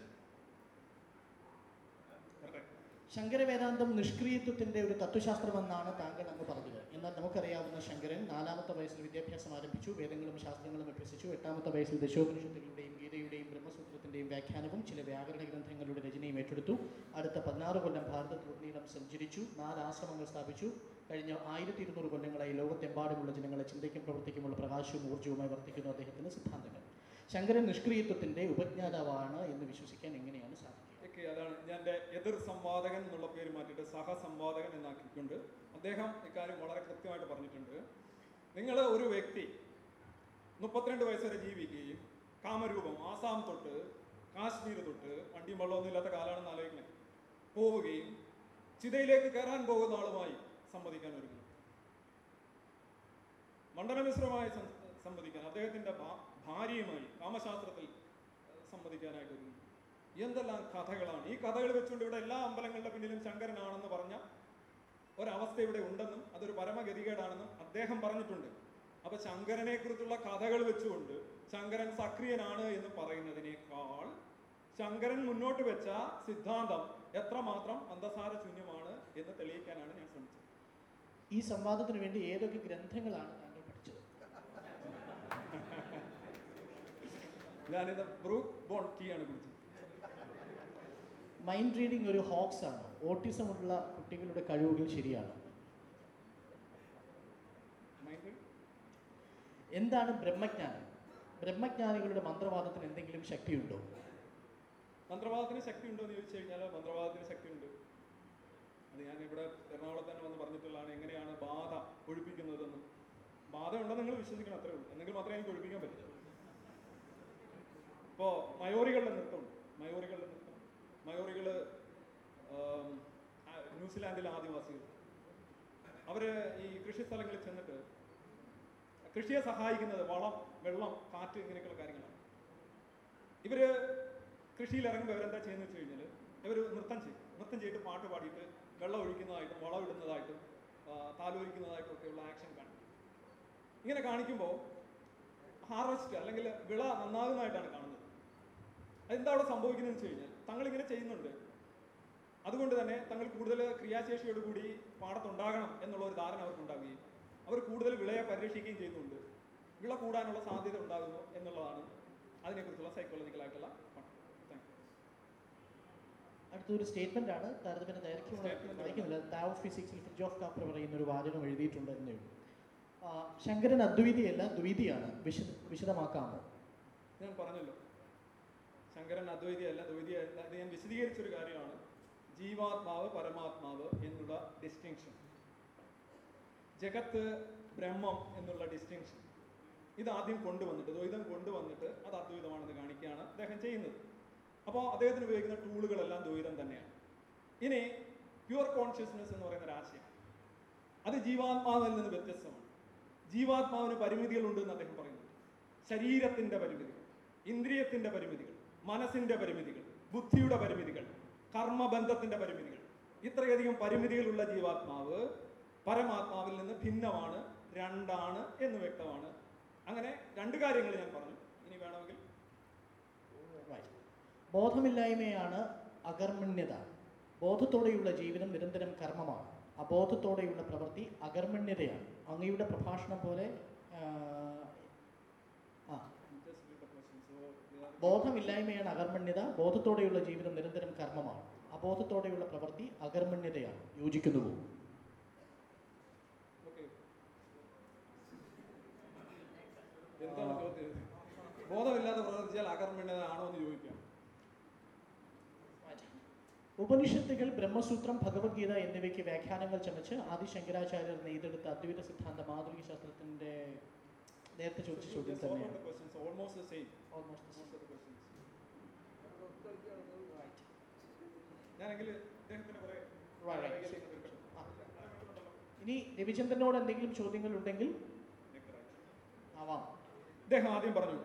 Shankara Vedanta നിഷ്ക്രിയത്വത്തിന്റെ ഒരു തത്വശാസ്ത്രമെന്നാണ് താങ്കൾ അങ്ങ് പറഞ്ഞത്. എന്നാൽ നമുക്കറിയാവുന്ന ശങ്കരൻ നാലാമത്തെ വയസ്സിൽ വിദ്യാഭ്യാസം ആരംഭിച്ചു വേദങ്ങളും ശാസ്ത്രങ്ങളും അഭ്യസിച്ചു. എട്ടാമത്തെ വയസ്സിൽ ദശോപനിഷത്തുകളുടെയും ഗീതയുടെയും ബ്രഹ്മസൂത്രത്തിന്റെയും വ്യാഖ്യാനവും ചില വ്യാകരണ ഗ്രന്ഥങ്ങളുടെ രചനയും ഏറ്റെടുത്തു. അടുത്ത പതിനാറ് കൊല്ലം ഭാരതത്തിലുടനീളം സഞ്ചരിച്ചു നാല് ആശ്രമങ്ങൾ സ്ഥാപിച്ചു. കഴിഞ്ഞ ആയിരത്തി ഇരുന്നൂറ് കൊല്ലങ്ങളായി ലോകത്തെമ്പാടുമുള്ള ജനങ്ങളെ ചിന്തയ്ക്കും പ്രവർത്തിക്കുമുള്ള പ്രകാശവും ഊർജവുമായി വർത്തിക്കുന്നു അദ്ദേഹത്തിന്റെ സിദ്ധാന്തങ്ങൾ. ശങ്കരൻ നിഷ്ക്രിയത്വത്തിന്റെ ഉപജ്ഞാതാവാണ് എന്ന് വിശ്വസിക്കാൻ എങ്ങനെയാണ് സാധിക്കുക ഒക്കെ അതാണ് ഞാൻ എന്റെ എതിർ സംവാദകൻ എന്നുള്ള പേര് മാറ്റിയിട്ട് സഹസംവാദകൻ എന്നാക്കിയിട്ടുണ്ട് അദ്ദേഹം ഇക്കാര്യം വളരെ കൃത്യമായിട്ട് പറഞ്ഞിട്ടുണ്ട്. നിങ്ങൾ ഒരു വ്യക്തി മുപ്പത്തിരണ്ട് വയസ്സ് വരെ ജീവിക്കുകയും കാമരൂപം ആസാം തൊട്ട് കാശ്മീർ തൊട്ട് വണ്ടിയും വെള്ളമൊന്നും ഇല്ലാത്ത കാലമാണെന്ന് ആലോചിക്കണേ. പോവുകയും ചിതയിലേക്ക് കയറാൻ പോകുന്ന ആളുമായി സംവദിക്കാൻ ഒരുങ്ങുന്നു. മണ്ഡലമിശ്രമായി സംവദിക്കാൻ അദ്ദേഹത്തിന്റെ ഭാ- ഭാര്യയുമായി കാമശാസ്ത്രത്തിൽ സംവദിക്കാനായിട്ട് ഒരുങ്ങുന്നു. എന്തെല്ലാം കഥകളാണ്? ഈ കഥകൾ വെച്ചുകൊണ്ട് ഇവിടെ എല്ലാ അമ്പലങ്ങളുടെ പിന്നിലും ശങ്കരനാണെന്ന് പറഞ്ഞ ഒരവസ്ഥ ഇവിടെ ഉണ്ടെന്നും അതൊരു പരമഗതികേടാണെന്നും അദ്ദേഹം പറഞ്ഞിട്ടുണ്ട്. അപ്പൊ ശങ്കരനെ കുറിച്ചുള്ള കഥകൾ വെച്ചുകൊണ്ട് ശങ്കരൻ സക്രിയനാണ് എന്ന് പറയുന്നതിനേക്കാൾ ശങ്കരൻ മുന്നോട്ട് വെച്ച സിദ്ധാന്തം എത്രമാത്രം അന്തസാര ശൂന്യമാണ് എന്ന് തെളിയിക്കാനാണ് ഞാൻ ശ്രമിച്ചത്. ഈ സംവാദത്തിന് വേണ്ടി ഏതൊക്കെ ഗ്രന്ഥങ്ങളാണ് താങ്കൾ പഠിച്ചത്? ഞാനിത് ബ്രൂക്ക് ബോൺ ടീ ആണ് കുടിച്ചത്. മൈൻഡ് റീഡിംഗ് ഒരു ഹോക്സ് ആണ്. ഓട്ടിസം ഉള്ള കുട്ടികളുടെ കഴിവുകൾ ശരിയാണ്. എന്താണ് ബ്രഹ്മജ്ഞാനം? ബ്രഹ്മജ്ഞാനികളുടെ മന്ത്രവാദത്തിന് എന്തെങ്കിലും ശക്തിയുണ്ടോ? മന്ത്രവാദത്തിന് ശക്തി ഉണ്ടോ എന്ന് ചോദിച്ചു കഴിഞ്ഞാൽ മന്ത്രവാദത്തിന് ശക്തി ഉണ്ട് അത് ഞാൻ ഇവിടെ എറണാകുളത്ത് തന്നെ വന്ന് പറഞ്ഞിട്ടുള്ളതാണ് എങ്ങനെയാണ് ബാധ ഒഴിപ്പിക്കുന്നതെന്ന്. ബാധ ഉണ്ടെന്ന് നിങ്ങൾ വിശ്വസിക്കണം അത്രേ ഉള്ളൂ. എന്നെങ്കിൽ മാത്രമേ എനിക്ക് ഒഴിപ്പിക്കാൻ പറ്റൂ ഇപ്പോൾ മയോറികളുടെ നൃത്തമുണ്ട് മയോറികളുടെ നൃത്തം മയോറികൾ ന്യൂസിലാൻഡിലെ ആദിവാസികൾ അവർ ഈ കൃഷി സ്ഥലങ്ങളിൽ ചെന്നിട്ട് കൃഷിയെ സഹായിക്കുന്നത് വളം വെള്ളം കാറ്റ് ഇങ്ങനെയൊക്കെയുള്ള കാര്യങ്ങളാണ്. ഇവർ കൃഷിയിൽ ഇറങ്ങുമ്പോൾ ഇവരെന്താ ചെയ്യുന്നത് വെച്ച് കഴിഞ്ഞാൽ ഇവർ നൃത്തം ചെയ്യും. നൃത്തം ചെയ്തിട്ട് പാട്ട് പാടിയിട്ട് വെള്ളം ഒഴിക്കുന്നതായിട്ടും വളം ഇടുന്നതായിട്ടും താലോലിക്കുന്നതായിട്ടും ഒക്കെയുള്ള ആക്ഷൻ കാണിക്കും ഇങ്ങനെ കാണിക്കുമ്പോൾ ഹാർവസ്റ്റ് അല്ലെങ്കിൽ വിള നന്നാകുന്നതായിട്ടാണ് കാണുന്നത്. അതെന്താ അവിടെ സംഭവിക്കുന്നതെന്ന് വെച്ച് കഴിഞ്ഞാൽ തങ്ങൾ ഇങ്ങനെ ചെയ്യുന്നുണ്ട്. അതുകൊണ്ട് തന്നെ തങ്ങൾ കൂടുതൽ ക്രിയാശേഷിയോടുകൂടി പാടത്തുണ്ടാകണം എന്നുള്ള ഒരു ധാരണ അവർക്ക് ഉണ്ടാവുകയും അവർ കൂടുതൽ വിളയെ പരിരക്ഷിക്കുകയും ചെയ്യുന്നുണ്ട്. വിള കൂടാനുള്ള സാധ്യത ഉണ്ടാകുന്നു എന്നുള്ളതാണ് അതിനെക്കുറിച്ചുള്ള സൈക്കോളജിക്കൽ ആയിട്ടുള്ള പഠനം അടുത്തൊരു സ്റ്റേറ്റ്മെന്റ് ആണ് താരതമ്യം ദൈർഘ്യമുള്ള താവ് ഫിസിക്സിൽ ഫ്രിഡ്ജ് ഓഫ് കാപ്പർ പറയുന്ന ഒരു വാചകം എഴുതിയിട്ടുണ്ട് എന്നേ ശങ്കരൻ അദ്വൈതിയല്ല ദ്വൈതിയാണ്. വിശദ വിശദമാക്കാമോ? ഞാൻ പറഞ്ഞല്ലോ. ശങ്കരൻ അദ്വൈതിയല്ല ദ്വൈതിയല്ല. ഇത് ഞാൻ വിശദീകരിച്ചൊരു കാര്യമാണ്. ജീവാത്മാവ് പരമാത്മാവ് എന്നുള്ള ഡിസ്റ്റിങ്ഷൻ ജഗത്ത് ബ്രഹ്മം എന്നുള്ള ഡിസ്റ്റിങ്ഷൻ ഇത് ആദ്യം കൊണ്ടുവന്നിട്ട് ദ്വൈതം കൊണ്ടുവന്നിട്ട് അത് അദ്വൈതമാണെന്ന് കാണിക്കുകയാണ് അദ്ദേഹം ചെയ്യുന്നത്. അപ്പോൾ അദ്ദേഹത്തിന് ഉപയോഗിക്കുന്ന ടൂളുകളെല്ലാം ദ്വൈതം തന്നെയാണ്. ഇനി പ്യുവർ കോൺഷ്യസ്നെസ് എന്ന് പറയുന്ന ഒരാശയം അത് ജീവാത്മാവിൽ നിന്ന് വ്യത്യസ്തമാണ്. ജീവാത്മാവിന് പരിമിതികളുണ്ട് എന്ന് അദ്ദേഹം പറയുന്നു. ശരീരത്തിന്റെ പരിമിതികൾ ഇന്ദ്രിയത്തിന്റെ പരിമിതികൾ. മനസ്സിന്റെ പരിമിതികൾ ബുദ്ധിയുടെ പരിമിതികൾ കർമ്മബന്ധത്തിന്റെ പരിമിതികൾ. ഇത്രയധികം പരിമിതികളുള്ള ജീവാത്മാവ് പരമാത്മാവിൽ നിന്ന് ഭിന്നമാണ് രണ്ടാണ് എന്ന് വ്യക്തമാണ്. അങ്ങനെ രണ്ട് കാര്യങ്ങൾ ഞാൻ പറഞ്ഞു. ഇനി വേണമെങ്കിൽ. ബോധമില്ലായ്മയാണ് അകർമ്മണ്യത ബോധത്തോടെയുള്ള ജീവിതം നിരന്തരം കർമ്മമാണ്. അബോധത്തോടെയുള്ള പ്രവൃത്തി അകർമ്മണ്യതയാണ് അങ്ങയുടെ പ്രഭാഷണം പോലെ ആ, ആ just read the questions. ബോധമില്ലായ്മയാണ് അകർമ്മണ്യത ബോധത്തോടെയുള്ള ജീവിതം നിരന്തരം കർമ്മമാണ്. അബോധത്തോടെയുള്ള പ്രവൃത്തി അകർമ്മണ്യതയാണ് യോജിക്കുന്നുവോ എന്താണ് ചോദ്യം? ബോധമില്ലാതെ പ്രവർത്തിച്ചാൽ അകർമ്മണ്യതാണോ എന്ന് ചോദിക്കാം. ഉപനിഷത്തുകൾ ബ്രഹ്മസൂത്രം ഭഗവത്ഗീത എന്നിവയ്ക്ക് വ്യാഖ്യാനങ്ങൾ ചമച്ച് ആദി ശങ്കരാചാര്യർ നെയ്തെടുത്ത അദ്വൈത സിദ്ധാന്ത മാതൃക ശാസ്ത്രത്തിന്റെ നേരത്തെ ചോദിച്ച ചോദ്യം തന്നെയാണ്. ഞാനെങ്കിൽ. ഇനി രവിചന്ദ്രനോട് എന്തെങ്കിലും ചോദ്യങ്ങൾ ഉണ്ടെങ്കിൽ ആവാം ആദ്യം പറഞ്ഞു.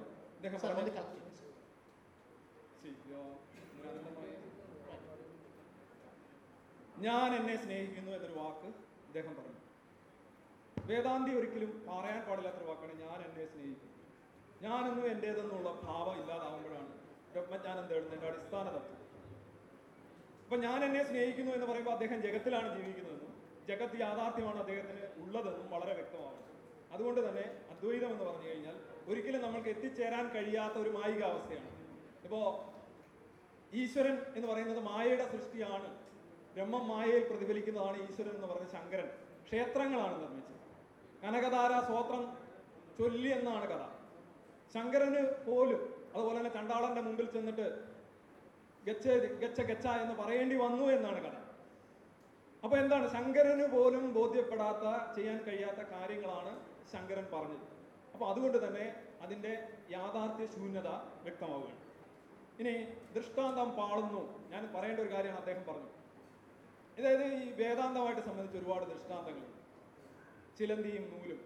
ഞാൻ എന്നെ സ്നേഹിക്കുന്നു എന്നൊരു വാക്ക് അദ്ദേഹം പറഞ്ഞു. വേദാന്തി ഒരിക്കലും പറയാൻ പാടില്ലാത്തൊരു വാക്കാണ് ഞാൻ എന്നെ സ്നേഹിക്കുന്നു ഞാനെന്നും എന്റേതെന്നുള്ള ഭാവം ഇല്ലാതാവുമ്പോഴാണ് ബ്രഹ്മജ്ഞാനം തേടുന്നതിന്റെ അടിസ്ഥാന തത്വം. അപ്പൊ ഞാൻ എന്നെ സ്നേഹിക്കുന്നു എന്ന് പറയുമ്പോൾ അദ്ദേഹം ജഗത്തിലാണ് ജീവിക്കുന്നതെന്നും ജഗത്ത് യാഥാർത്ഥ്യമാണ് അദ്ദേഹത്തിന് ഉള്ളതെന്നും വളരെ വ്യക്തമാണ് അതുകൊണ്ട് തന്നെ അദ്വൈതം എന്ന് പറഞ്ഞു കഴിഞ്ഞാൽ ഒരിക്കലും നമ്മൾക്ക് എത്തിച്ചേരാൻ കഴിയാത്ത ഒരു മായിക അവസ്ഥയാണ്. ഇപ്പോ ഈശ്വരൻ എന്ന് പറയുന്നത് മായയുടെ സൃഷ്ടിയാണ്. ബ്രഹ്മം മായയിൽ പ്രതിഫലിക്കുന്നതാണ് ഈശ്വരൻ എന്ന് പറഞ്ഞ ശങ്കരൻ. ക്ഷേത്രങ്ങളാണ് നിർമ്മിച്ചത്. കനകധാര സ്വോത്രം ചൊല്ലി എന്നാണ് കഥ. ശങ്കരന് പോലും അതുപോലെ തന്നെ ചണ്ടാളന്റെ മുമ്പിൽ ചെന്നിട്ട് ഗച്ച ഗച്ച ഗച്ച എന്ന് പറയേണ്ടി വന്നു എന്നാണ് കഥ. അപ്പൊ എന്താണ്? ശങ്കരന് പോലും ബോധ്യപ്പെടാത്ത ചെയ്യാൻ കഴിയാത്ത കാര്യങ്ങളാണ് ശങ്കരൻ പറഞ്ഞത്. അപ്പൊ അതുകൊണ്ട് തന്നെ അതിന്റെ യാഥാർത്ഥ്യ ശൂന്യത വ്യക്തമാവുകയാണ്. ഇനി ദൃഷ്ടാന്തം പാളുന്നു. ഞാൻ പറയേണ്ട ഒരു കാര്യമാണ് അദ്ദേഹം പറഞ്ഞു. അതായത് ഈ വേദാന്തമായിട്ട് സംബന്ധിച്ച് ഒരുപാട് ദൃഷ്ടാന്തങ്ങളുണ്ട്. ചിലന്തിയും നൂലും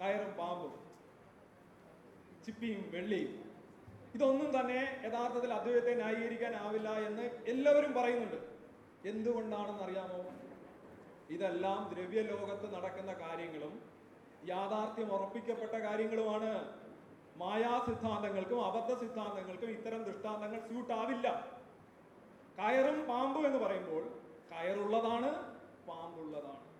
കയറും പാമ്പും ചിപ്പിയും വെള്ളിയും. ഇതൊന്നും തന്നെ യഥാർത്ഥത്തിൽ അദ്വൈതത്തെ ന്യായീകരിക്കാനാവില്ല എന്ന് എല്ലാവരും പറയുന്നുണ്ട്. എന്തുകൊണ്ടാണെന്ന് അറിയാമോ? ഇതെല്ലാം ദ്രവ്യലോകത്ത് നടക്കുന്ന കാര്യങ്ങളും യാഥാർത്ഥ്യം ഉറപ്പിക്കപ്പെട്ട കാര്യങ്ങളുമാണ്. മായാ സിദ്ധാന്തങ്ങൾക്കും അബദ്ധ സിദ്ധാന്തങ്ങൾക്കും ഇത്തരം ദൃഷ്ടാന്തങ്ങൾ സ്യൂട്ടാവില്ല. കയറും പാമ്പും എന്ന് പറയുമ്പോൾ കയറുള്ളതാണ് പാമ്പുള്ളതാണ്.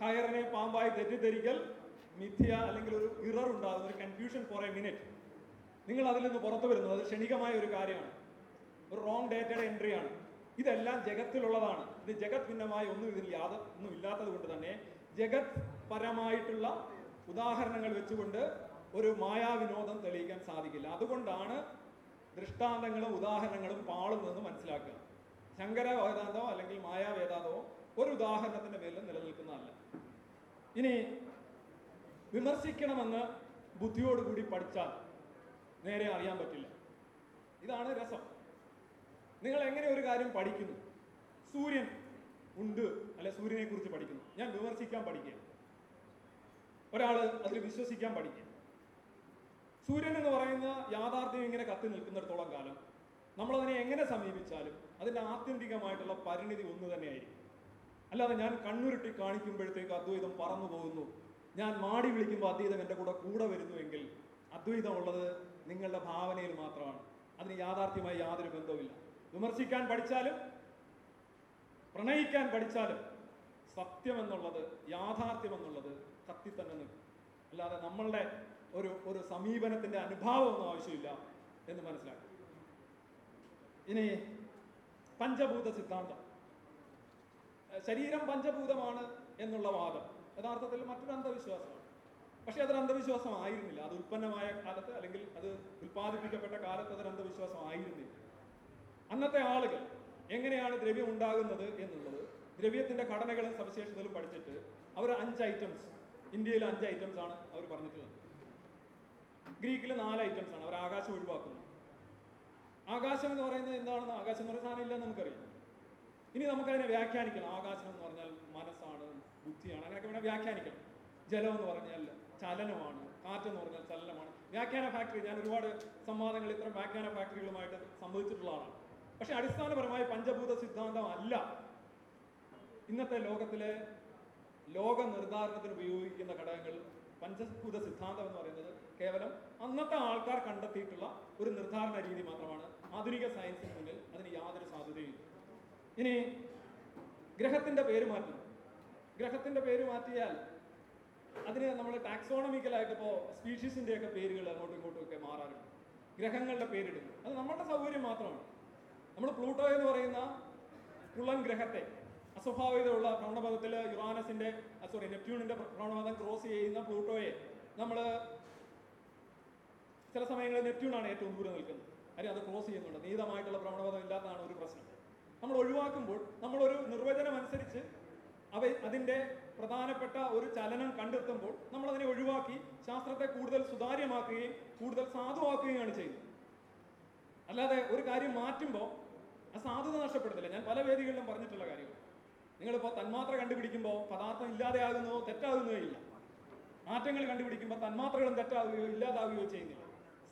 കയറിനെ പാമ്പായി തെറ്റിദ്ധരിക്കൽ മിഥ്യ അല്ലെങ്കിൽ ഒരു ഇറർ ഉണ്ടാകുന്ന ഒരു കൺഫ്യൂഷൻ ഫോർ എ മിനിറ്റ് നിങ്ങൾ അതിൽ നിന്ന് പുറത്തു വരുന്നത് അത് ക്ഷണികമായ ഒരു കാര്യമാണ്. ഒരു റോങ് ഡേറ്റയുടെ എൻട്രി ആണ്. ഇതെല്ലാം ജഗത്തിലുള്ളതാണ്. ഇത് ജഗത് ഭിന്നമായി ഒന്നും ഇതിൽ യാത ഒന്നും ഇല്ലാത്തത് കൊണ്ട് തന്നെ ജഗത് പരമായിട്ടുള്ള ഉദാഹരണങ്ങൾ വെച്ചുകൊണ്ട് ഒരു മായാവിനോദം തെളിയിക്കാൻ സാധിക്കില്ല. അതുകൊണ്ടാണ് ദൃഷ്ടാന്തങ്ങളും ഉദാഹരണങ്ങളും പാളുന്നതെന്ന് മനസ്സിലാക്കുക. ശങ്കര വേദാന്തമോ അല്ലെങ്കിൽ മായാ വേദാന്തമോ ഒരു ഉദാഹരണത്തിന്റെ മേലും നിലനിൽക്കുന്നതല്ല. ഇനി വിമർശിക്കണമെന്ന് ബുദ്ധിയോടുകൂടി പഠിച്ചാൽ നേരെ അറിയാൻ പറ്റില്ല. ഇതാണ് രസം. നിങ്ങൾ എങ്ങനെ ഒരു കാര്യം പഠിക്കുന്നു? സൂര്യൻ ഉണ്ട് അല്ലെ സൂര്യനെ കുറിച്ച് പഠിക്കുന്നു. ഞാൻ വിമർശിക്കാൻ പഠിക്കുക ഒരാൾ അതിൽ വിശ്വസിക്കാൻ പഠിക്കുക സൂര്യൻ എന്ന് പറയുന്ന യാഥാർത്ഥ്യം ഇങ്ങനെ കത്തി നിൽക്കുന്നിടത്തോളം കാലം നമ്മളതിനെ എങ്ങനെ സമീപിച്ചാലും അതിന്റെ ആത്യന്തികമായിട്ടുള്ള പരിണിതി ഒന്ന് തന്നെയായിരിക്കും. അല്ലാതെ ഞാൻ കണ്ണുരുട്ടി കാണിക്കുമ്പോഴത്തേക്ക് അദ്വൈതം പറന്നു പോകുന്നു. ഞാൻ മാടി വിളിക്കുമ്പോൾ അദ്വൈതം എന്റെ കൂടെ കൂടെ വരുന്നുവെങ്കിൽ അദ്വൈതം ഉള്ളത് നിങ്ങളുടെ ഭാവനയിൽ മാത്രമാണ്. അതിന് യാഥാർത്ഥ്യമായി യാതൊരു ബന്ധവുമില്ല. വിമർശിക്കാൻ പഠിച്ചാലും പ്രണയിക്കാൻ പഠിച്ചാലും സത്യമെന്നുള്ളത് യാഥാർത്ഥ്യമെന്നുള്ളത് കത്തി തന്നെ നിൽക്കും. അല്ലാതെ നമ്മളുടെ ഒരു ഒരു സമീപനത്തിന്റെ അനുഭാവമൊന്നും ആവശ്യമില്ല എന്ന് മനസ്സിലാക്കും. ഇനി പഞ്ചഭൂത സിദ്ധാന്തം. ശരീരം പഞ്ചഭൂതമാണ് എന്നുള്ള വാദം. യഥാർത്ഥത്തിൽ മറ്റൊരു അന്ധവിശ്വാസമാണ്. പക്ഷെ അതൊരു അന്ധവിശ്വാസം ആയിരുന്നില്ല. അത് ഉൽപ്പന്നമായ കാലത്ത് അല്ലെങ്കിൽ അത് ഉൽപ്പാദിപ്പിക്കപ്പെട്ട കാലത്ത് അതൊരു അന്ധവിശ്വാസം ആയിരുന്നില്ല. അന്നത്തെ ആളുകൾ എങ്ങനെയാണ് ദ്രവ്യം ഉണ്ടാകുന്നത് എന്നുള്ളത് ദ്രവ്യത്തിന്റെ ഘടനകളും സവിശേഷതകളും പഠിച്ചിട്ട് അവർ അഞ്ച് ഐറ്റംസ് ഇന്ത്യയിൽ അഞ്ച് ഐറ്റംസ് ആണ് അവർ പറഞ്ഞിട്ടുള്ളത്. ഗ്രീക്കിൽ നാല് ഐറ്റംസ് ആണ് അവർ ആകാശം ഒഴിവാക്കുന്നത്. ആകാശം എന്ന് പറയുന്നത് എന്താണെന്ന് ആകാശം എന്ന് പറയുന്ന സാധനം ഇല്ലെന്ന് നമുക്കറിയാം. ഇനി നമുക്കതിനെ വ്യാഖ്യാനിക്കണം. ആകാശം എന്ന് പറഞ്ഞാൽ മനസ്സാണ് ബുദ്ധിയാണ് അങ്ങനെയൊക്കെ വേണം വ്യാഖ്യാനിക്കണം ജലം എന്ന് പറഞ്ഞാൽ ചലനമാണ് കാറ്റെന്ന് പറഞ്ഞാൽ ചലനമാണ്. വ്യാഖ്യാന ഫാക്ടറി ഞാൻ ഒരുപാട് സംവാദങ്ങൾ ഇത്തരം വ്യാഖ്യാന ഫാക്ടറികളുമായിട്ട് സംഭവിച്ചിട്ടുള്ളതാണ് പക്ഷെ അടിസ്ഥാനപരമായി പഞ്ചഭൂത സിദ്ധാന്തം അല്ല. ഇന്നത്തെ ലോകത്തിലെ ലോക നിർദ്ധാരണത്തിന് ഉപയോഗിക്കുന്ന ഘടകങ്ങൾ പഞ്ചഭൂത സിദ്ധാന്തം എന്ന് പറയുന്നത് കേവലം അന്നത്തെ ആൾക്കാർ കണ്ടെത്തിയിട്ടുള്ള ഒരു നിർദ്ധാരണ രീതി മാത്രമാണ്. ആധുനിക സയൻസിന് മുന്നിൽ അതിന് യാതൊരു സാധ്യതയും. ഇനി ഗ്രഹത്തിന്റെ പേര് മാറ്റണം. ഗ്രഹത്തിന്റെ പേര് മാറ്റിയാൽ അതിന് നമ്മൾ ടാക്സോണമിക്കലായിട്ട് ഇപ്പോൾ സ്പീഷീസിന്റെ ഒക്കെ പേരുകൾ അങ്ങോട്ടും ഇങ്ങോട്ടും ഒക്കെ മാറാറുണ്ട്. ഗ്രഹങ്ങളുടെ പേരിടുന്നു. അത് നമ്മളുടെ സൗകര്യം മാത്രമാണ്. നമ്മൾ പ്ലൂട്ടോ എന്ന് പറയുന്ന കുളൻ ഗ്രഹത്തെ അസ്വാഭാവികതയുള്ള ഭ്രമണപഥത്തിൽ യുറാനസിന്റെ സോറി നെപ്റ്റ്യൂണിന്റെ ഭ്രമണപഥം ക്രോസ് ചെയ്യുന്ന പ്ലൂട്ടോയെ നമ്മൾ ചില സമയങ്ങളിൽ നെപ്റ്റ്യൂണാണ് ഏറ്റവും ദൂരെ നിൽക്കുന്നത്. കാര്യം അത് ക്രോസ് ചെയ്യുന്നുണ്ട്. നീതമായിട്ടുള്ള ഭ്രമണപഥം ഇല്ലാത്തതാണ് ഒരു പ്രശ്നം. നമ്മൾ ഒഴിവാക്കുമ്പോൾ നമ്മളൊരു നിർവചനം അനുസരിച്ച് അവ അതിന്റെ പ്രധാനപ്പെട്ട ഒരു ചലനം കണ്ടെത്തുമ്പോൾ നമ്മൾ അതിനെ ഒഴിവാക്കി ശാസ്ത്രത്തെ കൂടുതൽ സുതാര്യമാക്കുകയും കൂടുതൽ സാധുവാക്കുകയാണ് ചെയ്യുന്നത്. അല്ലാതെ ഒരു കാര്യം മാറ്റുമ്പോൾ ആ സാധുത നഷ്ടപ്പെടുന്നില്ല. ഞാൻ പല വേദികളിലും പറഞ്ഞിട്ടുള്ള കാര്യമാണ് നിങ്ങളിപ്പോൾ തന്മാത്ര കണ്ടുപിടിക്കുമ്പോൾ പദാർത്ഥം ഇല്ലാതെയാകുന്നതോ തെറ്റാകുന്നതോ ഇല്ല. മാറ്റങ്ങൾ കണ്ടുപിടിക്കുമ്പോൾ തന്മാത്രകളും തെറ്റാകുകയോ ഇല്ലാതാകുകയോ ചെയ്യുന്നില്ല.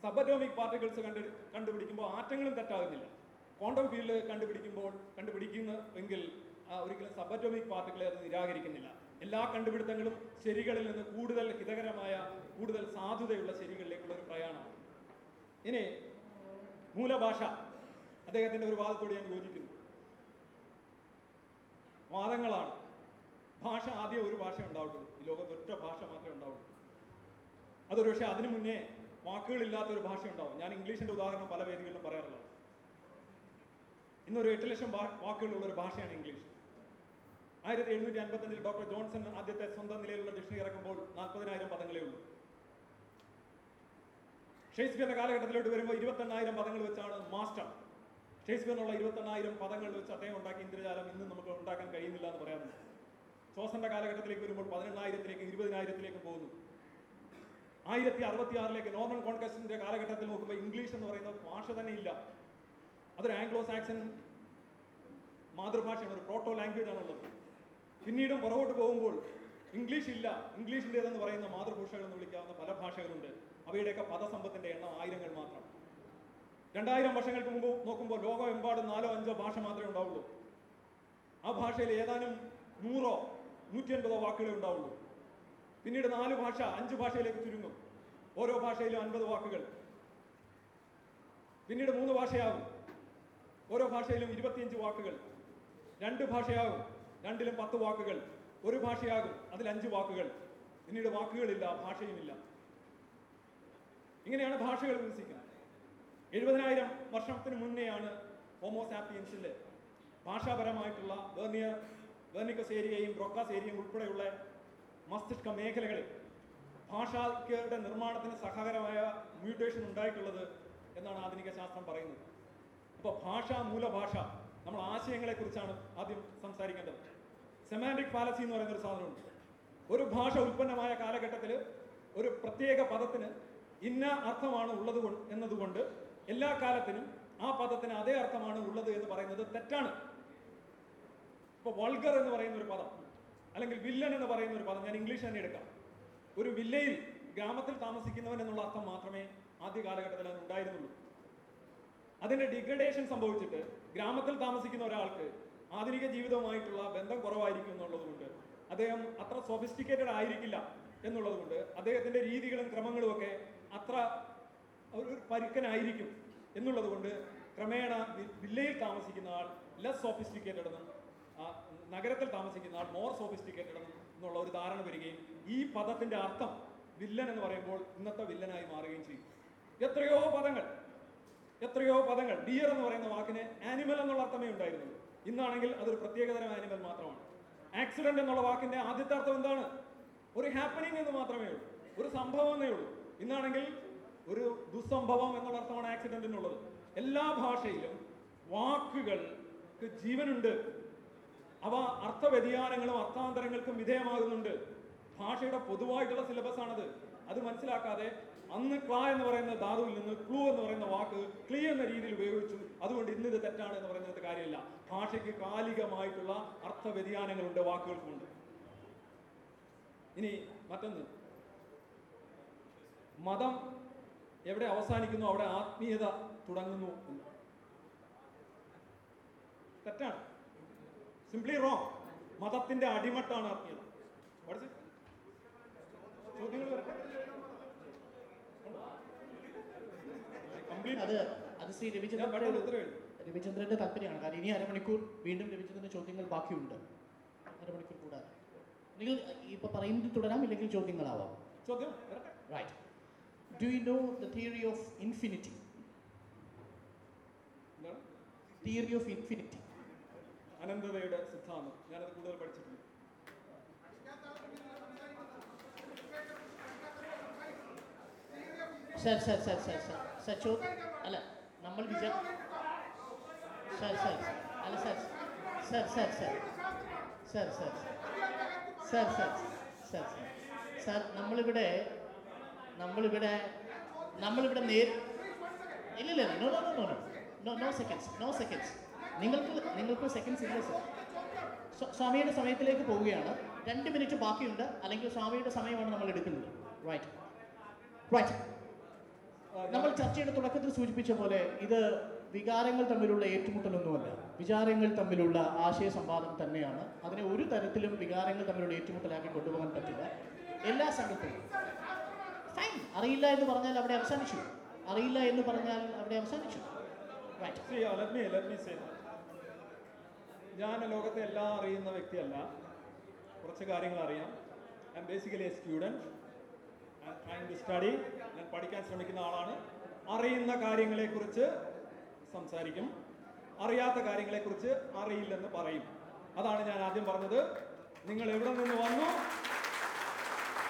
സബറ്റോമിക് പാർട്ടിക്കിൾസ് കണ്ടു കണ്ടുപിടിക്കുമ്പോൾ ആറ്റങ്ങളും തെറ്റാകുന്നില്ല. ക്വാണ്ടം ഫീൽഡ് കണ്ടുപിടിക്കുമ്പോൾ കണ്ടുപിടിക്കുന്ന എങ്കിൽ ഒരിക്കലും സബറ്റോമിക് പാർട്ടിക്കിളെ അത് നിരാകരിക്കുന്നില്ല. എല്ലാ കണ്ടുപിടുത്തങ്ങളും ശരികളിൽ നിന്ന് കൂടുതൽ ഹിതകരമായ കൂടുതൽ സാധുതയുള്ള ശരികളിലേക്കുള്ള ഒരു പ്രയാണമാണ്. ഇനി മൂലഭാഷ. അദ്ദേഹത്തിന്റെ ഒരു വാദത്തോട് ഞാൻ യോജിക്കുന്നു. വാദങ്ങളാണ്. ഭാഷ ആദ്യം ഒരു ഭാഷ ഉണ്ടാവുള്ളൂ. ഈ ലോകത്ത് ഒറ്റ ഭാഷ മാത്രമേ ഉണ്ടാവുള്ളൂ. അതൊരു പക്ഷേ അതിനു മുന്നേ വാക്കുകളില്ലാത്ത ഒരു ഭാഷ ഉണ്ടാവും. ഞാൻ ഇംഗ്ലീഷിന്റെ ഉദാഹരണം പല വേദികളിലും പറയാറുള്ളത് ഇന്നൊരു എട്ട് ലക്ഷം വാക്കുകളുള്ള ഒരു ഭാഷയാണ് ഇംഗ്ലീഷ്. ആയിരത്തി എഴുന്നൂറ്റി അൻപത്തഞ്ചിൽ ഡോക്ടർ ജോൺസൺ ആദ്യത്തെ സ്വന്തം നിലയിലുള്ള ഡിക്ഷണറി ഇറക്കുമ്പോൾ നാൽപ്പതിനായിരം പദങ്ങളേ ഉള്ളൂ. ഷേക്സ്പിയറിന്റെ കാലഘട്ടത്തിലോട്ട് വരുമ്പോൾ ഇരുപത്തെണ്ണായിരം പദങ്ങൾ വെച്ചാണ് മാസ്റ്റർ. ഷേക്സ്പിയറിനുള്ള ഇരുപത്തെണ്ണായിരം പദങ്ങൾ വെച്ച് അദ്ദേഹം ഉണ്ടാക്കിയ ഇന്ദ്രജാലം ഇന്ന് നമുക്ക് ഉണ്ടാക്കാൻ കഴിയുന്നില്ല എന്ന് പറയാറുണ്ട്. ചോസന്റെ കാലഘട്ടത്തിലേക്ക് വരുമ്പോൾ പതിനെണ്ണായിരത്തിലേക്ക് ഇരുപതിനായിരത്തിലേക്ക് പോകുന്നു. ആയിരത്തി അറുപത്തി ആറിലേക്ക് നോർമൻ കോൺഗ്രസിന്റെ കാലഘട്ടത്തിൽ നോക്കുമ്പോൾ ഇംഗ്ലീഷ് എന്ന് പറയുന്ന ഭാഷ തന്നെ ഇല്ല. അതൊരു ആംഗ്ലോ സാക്സൺ മാതൃഭാഷയാണ് ഒരു പ്രോട്ടോ ലാംഗ്വേജ് ആണുള്ളത്. പിന്നീടും പുറകോട്ട് പോകുമ്പോൾ ഇംഗ്ലീഷ് ഇല്ല ഇംഗ്ലീഷിന്റെതെന്ന് പറയുന്ന മാതൃഭാഷകൾ എന്ന് വിളിക്കാവുന്ന പല ഭാഷകളുണ്ട്. അവയുടെയൊക്കെ പദസമ്പത്തിന്റെ എണ്ണം ആയിരങ്ങൾ മാത്രം. രണ്ടായിരം വർഷങ്ങൾക്ക് മുമ്പ് നോക്കുമ്പോൾ ലോകമെമ്പാടും നാലോ അഞ്ചോ ഭാഷ മാത്രമേ ഉണ്ടാവുള്ളൂ. ആ ഭാഷയിൽ ഏതാനും നൂറോ നൂറ്റി അൻപതോ വാക്കുകളേ ഉണ്ടാവുള്ളൂ. പിന്നീട് നാല് ഭാഷ അഞ്ച് ഭാഷയിലേക്ക് ചുരുങ്ങും. ഓരോ ഭാഷയിലും അൻപത് വാക്കുകൾ. പിന്നീട് മൂന്ന് ഭാഷയാകും. ഓരോ ഭാഷയിലും ഇരുപത്തിയഞ്ച് വാക്കുകൾ. രണ്ട് ഭാഷയാകും. രണ്ടിലും പത്ത് വാക്കുകൾ. ഒരു ഭാഷയാകും. അതിൽ അഞ്ച് വാക്കുകൾ. പിന്നീട് വാക്കുകളില്ല ഭാഷയുമില്ല. ഇങ്ങനെയാണ് ഭാഷകൾ വികസിക്കുന്നത്. എഴുപതിനായിരം വർഷത്തിന് മുന്നെയാണ് ഹോമോസാപ്പിയൻസിന്റെ ഭാഷാപരമായിട്ടുള്ള വേർണിയ വേർണിക്കസ് ഏരിയയും ബ്രോക്കാസ് ഏരിയയും ഉൾപ്പെടെയുള്ള മസ്തിഷ്ക മേഖലകളിൽ ഭാഷയുടെ നിർമ്മാണത്തിന് സഹകരമായ മ്യൂട്ടേഷൻ ഉണ്ടായിട്ടുള്ളത് എന്നാണ് ആധുനിക ശാസ്ത്രം പറയുന്നത്. അപ്പോൾ ഭാഷ മൂലഭാഷ നമ്മൾ ആശയങ്ങളെക്കുറിച്ചാണ് ആദ്യം സംസാരിക്കേണ്ടത്. സെമാന്റിക് ഫാലസി എന്ന് പറയുന്ന ഒരു സാധനമുണ്ട്. ഒരു ഭാഷ ഉൽപ്പന്നമായ കാലഘട്ടത്തിൽ ഒരു പ്രത്യേക പദത്തിന് ഇന്ന അർത്ഥമാണ് ഉള്ളത് എന്നതുകൊണ്ട് എല്ലാ കാലത്തിനും ആ പദത്തിന് അതേ അർത്ഥമാണ് ഉള്ളത് എന്ന് പറയുന്നത് തെറ്റാണ്. ഇപ്പൊ വൾഗർ എന്ന് പറയുന്ന ഒരു പദം അല്ലെങ്കിൽ വില്ലൻ എന്ന് പറയുന്ന ഒരു പദം ഞാൻ ഇംഗ്ലീഷ് തന്നെ എടുക്കാം. ഒരു വില്ലയിൽ ഗ്രാമത്തിൽ താമസിക്കുന്നവൻ എന്നുള്ള അർത്ഥം മാത്രമേ ആദ്യ കാലഘട്ടത്തിൽ അതിന് ഉണ്ടായിരുന്നുള്ളൂ. അതിന്റെ ഡിഗ്രഡേഷൻ സംഭവിച്ചിട്ട് ഗ്രാമത്തിൽ താമസിക്കുന്ന ഒരാൾക്ക് ആധുനിക ജീവിതവുമായിട്ടുള്ള ബന്ധം കുറവായിരിക്കും എന്നുള്ളത് കൊണ്ട് അദ്ദേഹം അത്ര സൊഫിസ്റ്റിക്കേറ്റഡ് ആയിരിക്കില്ല എന്നുള്ളതുകൊണ്ട് അദ്ദേഹത്തിന്റെ രീതികളും ക്രമങ്ങളും ഒക്കെ അത്ര ഒരു പരുക്കനായിരിക്കും എന്നുള്ളത് കൊണ്ട് ക്രമേണ വില്ലയിൽ താമസിക്കുന്ന ആൾ ലെസ് സോഫിസ്റ്റിക്കേറ്റഡ് എന്നും നഗരത്തിൽ താമസിക്കുന്ന ആൾ മോർ സോഫിസ്റ്റിക്കേറ്റഡ് എന്നുള്ള ഒരു ധാരണ വരികയും ഈ പദത്തിന്റെ അർത്ഥം വില്ലൻ എന്ന് പറയുമ്പോൾ ഇന്നത്തെ വില്ലനായി മാറുകയും ചെയ്യും. എത്രയോ പദങ്ങൾ എത്രയോ പദങ്ങൾ. ഡിയർ എന്ന് പറയുന്ന വാക്കിന് ആനിമൽ എന്നുള്ള അർത്ഥമേ ഉണ്ടായിരുന്നുള്ളൂ. ഇന്നാണെങ്കിൽ അതൊരു പ്രത്യേകതരം ആനിമൽ മാത്രമാണ്. ആക്സിഡന്റ് എന്നുള്ള വാക്കിന്റെ ആദ്യത്തെ അർത്ഥം എന്താണ്? ഒരു ഹാപ്പനിങ് എന്ന് മാത്രമേ ഉള്ളൂ. ഒരു സംഭവം എന്നേ ഉള്ളൂ. ഇന്നാണെങ്കിൽ ഒരു ദുസ്സംഭവം എന്നുള്ള അർത്ഥമാണ് ആക്സിഡന്റിനുള്ളത് എല്ലാ ഭാഷയിലും വാക്കുകൾക്ക് ജീവനുണ്ട്. അവ അർത്ഥവ്യതിയാനങ്ങളും അർത്ഥാന്തരങ്ങൾക്കും വിധേയമാകുന്നുണ്ട്. ഭാഷയുടെ പൊതുവായിട്ടുള്ള സിലബസ് ആണത്. അത് മനസ്സിലാക്കാതെ അന്ന് ക്ലാ എന്ന് പറയുന്ന ധാതുവിൽ നിന്ന് ക്ലൂ എന്ന് പറയുന്ന വാക്ക് ക്ലീ എന്ന രീതിയിൽ ഉപയോഗിച്ചു. അതുകൊണ്ട് ഇന്ന് ഇത് തെറ്റാണ് എന്ന് പറയുന്നത് കാര്യമില്ല. ഭാഷയ്ക്ക് കാലികമായിട്ടുള്ള അർത്ഥ വ്യതിയാനങ്ങളുണ്ട് വാക്കുകൾക്കുണ്ട് ഇനി മറ്റൊന്ന്. മതം എവിടെ അവസാനിക്കുന്നു അവിടെ ആത്മീയത തുടങ്ങുന്നു എന്ന്. തെറ്റാണ്. സിംപ്ലി റോങ് മതത്തിന്റെ അടിമട്ടാണ് ആത്മീയത. ചോദ്യങ്ങൾ രവിചന്ദ്രന്റെ താല്പര്യമാണ് കാരണം ഇനി അരമണിക്കൂർ വീണ്ടും രവിചന്ദ്രന്റെ ചോദ്യങ്ങൾ ബാക്കിയുണ്ട്. അരമണിക്കൂർ കൂടാതെ. നിങ്ങൾ ഇപ്പൊ പറയുന്നത് തുടരാം ഇല്ലെങ്കിൽ ചോദ്യങ്ങളാവാം. ചോദ്യം? Right you know theory of infinity theory of infinity അനന്തതയുടെ സിദ്ധാന്തം. ഞാനത് കൂടുതൽ പഠിച്ചു sir sir sir sir sir sir ചോ അല്ല നമ്മൾ വിചാ സർ സർ അല്ല sir sir sir sir sir sir sir sir sir sir sir നമ്മളിവിടെ നമ്മളിവിടെ നമ്മളിവിടെ ഇല്ല ഇല്ലില്ല no no no no no no seconds no seconds നിങ്ങൾക്ക് നിങ്ങൾക്ക് സെക്കൻഡ്സ് ഇല്ല സർ സ്വാമിയുടെ സമയത്തിലേക്ക് പോവുകയാണ്. രണ്ട് മിനിറ്റ് ബാക്കിയുണ്ട്. അല്ലെങ്കിൽ സ്വാമിയുടെ സമയമാണ് നമ്മൾ എടുക്കുന്നത്. റൈറ്റ് റൈറ്റ് നമ്മൾ ചർച്ചയുടെ തുടക്കത്തിൽ സൂചിപ്പിച്ച പോലെ ഇത് വികാരങ്ങൾ തമ്മിലുള്ള ഏറ്റുമുട്ടലൊന്നുമല്ല. വിചാരങ്ങൾ തമ്മിലുള്ള ആശയ സംവാദം തന്നെയാണ്. അതിനെ ഒരു തരത്തിലും വികാരങ്ങൾ തമ്മിലുള്ള ഏറ്റുമുട്ടലാക്കി കൊണ്ടുപോകാൻ പറ്റില്ല. എല്ലാ സംഘത്തിലും. ഫൈൻ അറിയില്ല എന്ന് പറഞ്ഞാൽ അവിടെ അവസാനിച്ചു. അറിയില്ല എന്ന് പറഞ്ഞാൽ അവിടെ അവസാനിച്ചു. ഞാൻ ലോകത്തെ എല്ലാം അറിയുന്ന വ്യക്തിയല്ല. കുറച്ച് കാര്യങ്ങൾ അറിയാം. I am basically a student study ഞാൻ പഠിക്കാൻ ശ്രമിക്കുന്ന ആളാണ്. അറിയുന്ന കാര്യങ്ങളെ കുറിച്ച് സംസാരിക്കും. അറിയാത്ത കാര്യങ്ങളെ കാര്യങ്ങളെക്കുറിച്ച് അറിയില്ലെന്ന് പറയും. അതാണ് ഞാൻ ആദ്യം പറഞ്ഞത്. നിങ്ങൾ എവിടെ നിന്ന് വന്നു?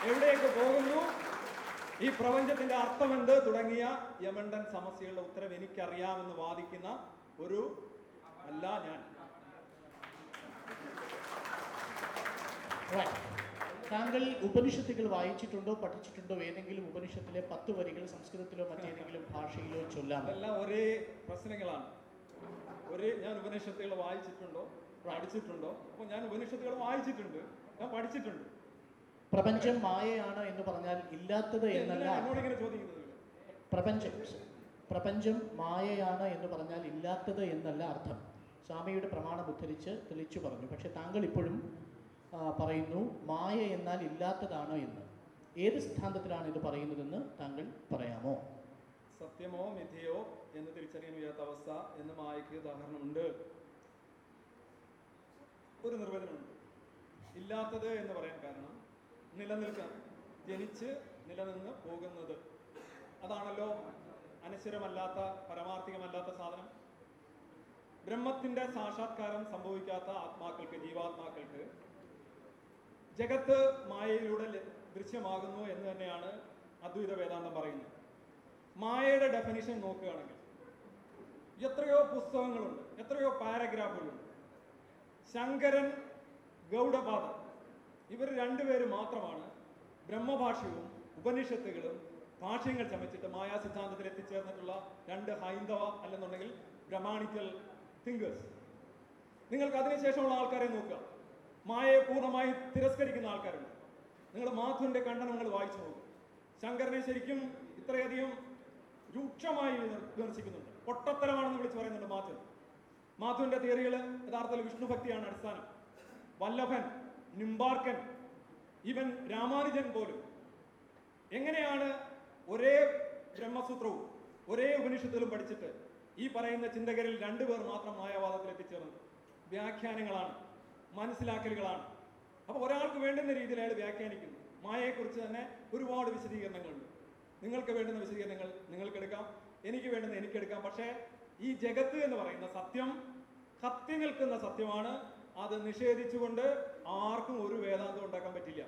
എവിടെയൊക്കെ പോകുന്നു? ഈ പ്രപഞ്ചത്തിന്റെ അർത്ഥമെന്ത്? തുടങ്ങിയ യമണ്ടൻ സമസ്യകളുടെ ഉത്തരം എനിക്കറിയാമെന്ന് വാദിക്കുന്ന ഒരു അല്ല ഞാൻ. റൈറ്റ് താങ്കൾ ഉപനിഷത്തുകൾ വായിച്ചിട്ടുണ്ടോ പഠിച്ചിട്ടുണ്ടോ? ഏതെങ്കിലും ഉപനിഷത്തിലെ പത്ത് വരികൾ സംസ്കൃതത്തിലോ മറ്റേതെങ്കിലും ഭാഷയിലോ ചൊല്ലാം എല്ലാം ഒരേ പ്രശ്നങ്ങളാണ്. ഒരേ ഞാൻ ഉപനിഷത്തുകൾ വായിച്ചിട്ടുണ്ടോ പഠിച്ചിട്ടുണ്ടോ? അപ്പോൾ ഞാൻ ഉപനിഷത്തുകൾ വായിച്ചിട്ടുണ്ട് ഞാൻ പഠിച്ചിട്ടുണ്ട്. പ്രപഞ്ചം മായയാണ് എന്ന് പറഞ്ഞാൽ ഇല്ലാത്തത് എന്നല്ല എന്നോട് ഇങ്ങനെ ചോദിക്കുന്നത്? പ്രപഞ്ചം പ്രപഞ്ചം മായയാണ് എന്ന് പറഞ്ഞാൽ ഇല്ലാത്തത് എന്നല്ല അർത്ഥം. സ്വാമിയുടെ പ്രമാണം ഉദ്ധരിച്ച് തെളിച്ചു പറഞ്ഞു. പക്ഷെ താങ്കൾ ഇപ്പോഴും പറയുന്നു മായ എന്നാൽ ഇല്ലാത്തതാണോ എന്ന്? ഏത് സിദ്ധാന്തത്തിലാണ് ഇത് പറയുന്നതെന്ന് താങ്കൾ പറയാമോ? സത്യമോ മിഥ്യയോ എന്ന് തിരിച്ചറിയാൻ വയ്യാത്ത അവസ്ഥ എന്ന് മായയ്ക്ക് ഉദാഹരണമുണ്ട്. ഒരു നിർവചനമുണ്ട്. ഇല്ലാത്തത് എന്ന് പറയാൻ കാരണം നിലനിൽക്കാൻ ജനിച്ച് നിലനിന്ന് പോകുന്നത്. അതാണല്ലോ അനശ്വരമല്ലാത്ത പരമാർത്ഥികമല്ലാത്ത സാധനം. ബ്രഹ്മത്തിന്റെ സാക്ഷാത്കാരം സംഭവിക്കാത്ത ആത്മാക്കൾക്ക് ജീവാത്മാക്കൾക്ക് ജഗത്ത് മായയിലൂടെ ദൃശ്യമാകുന്നു എന്ന് തന്നെയാണ് അദ്വൈത വേദാന്തം പറയുന്നത്. മായയുടെ ഡെഫിനിഷൻ നോക്കുകയാണെങ്കിൽ എത്രയോ പുസ്തകങ്ങളുണ്ട് എത്രയോ പാരഗ്രാഫുകളുണ്ട് ശങ്കരൻ ഗൗഡപാദ ഇവർ രണ്ടുപേര് മാത്രമാണ് ബ്രഹ്മഭാഷ്യവും ഉപനിഷത്തുകളും ഭാഷ്യങ്ങൾ ചമച്ചിട്ട് മായാ സിദ്ധാന്തത്തിൽ എത്തിച്ചേർന്നിട്ടുള്ള രണ്ട് ഹൈന്ദവ അല്ലെന്നുണ്ടെങ്കിൽ ബ്രഹ്മാണിക്കൽ തിങ്കേഴ്സ് നിങ്ങൾക്ക് അതിനുശേഷമുള്ള ആൾക്കാരെ നോക്കുക. മായയെ പൂർണമായി തിരസ്കരിക്കുന്ന ആൾക്കാരുണ്ട്. നിങ്ങൾ മാധുവിന്റെ കണ്ടനങ്ങൾ വായിച്ചു നോക്കും. ശങ്കരനെ ശരിക്കും ഇത്രയധികം രൂക്ഷമായി വിമർ- വിമർശിക്കുന്നുണ്ട്. പൊട്ടത്തരമാണെന്ന് വിളിച്ച് പറയുന്നുണ്ട് മാധു. മാധുവിന്റെ തിയറികൾ യഥാർത്ഥത്തിൽ വിഷ്ണുഭക്തിയാണ് അടിസ്ഥാനം. വല്ലഭൻ നിംബാർക്കൻ ഇവൻ രാമാനുജൻ പോലും. എങ്ങനെയാണ് ഒരേ ബ്രഹ്മസൂത്രവും ഒരേ ഉപനിഷത്തിലും പഠിച്ചിട്ട് ഈ പറയുന്ന ചിന്തകരിൽ രണ്ടുപേർ മാത്രം മായാവാദത്തിൽ എത്തിച്ചേർന്നത്? വ്യാഖ്യാനങ്ങളാണ്. മനസ്സിലാക്കലുകളാണ്. അപ്പോൾ ഒരാൾക്ക് വേണ്ടുന്ന രീതിയിൽ അയാൾ വ്യാഖ്യാനിക്കുന്നു. മായയെക്കുറിച്ച് തന്നെ ഒരുപാട് വിശദീകരണങ്ങളുണ്ട്. നിങ്ങൾക്ക് വേണ്ടുന്ന വിശദീകരണങ്ങൾ നിങ്ങൾക്ക് എടുക്കാം. എനിക്ക് വേണ്ടുന്ന എനിക്കെടുക്കാം പക്ഷേ ഈ ജഗത്ത് എന്ന് പറയുന്ന സത്യം കത്തി നിൽക്കുന്ന സത്യമാണ്. അത് നിഷേധിച്ചുകൊണ്ട് ആർക്കും ഒരു വേദാന്തം ഉണ്ടാക്കാൻ പറ്റില്ല.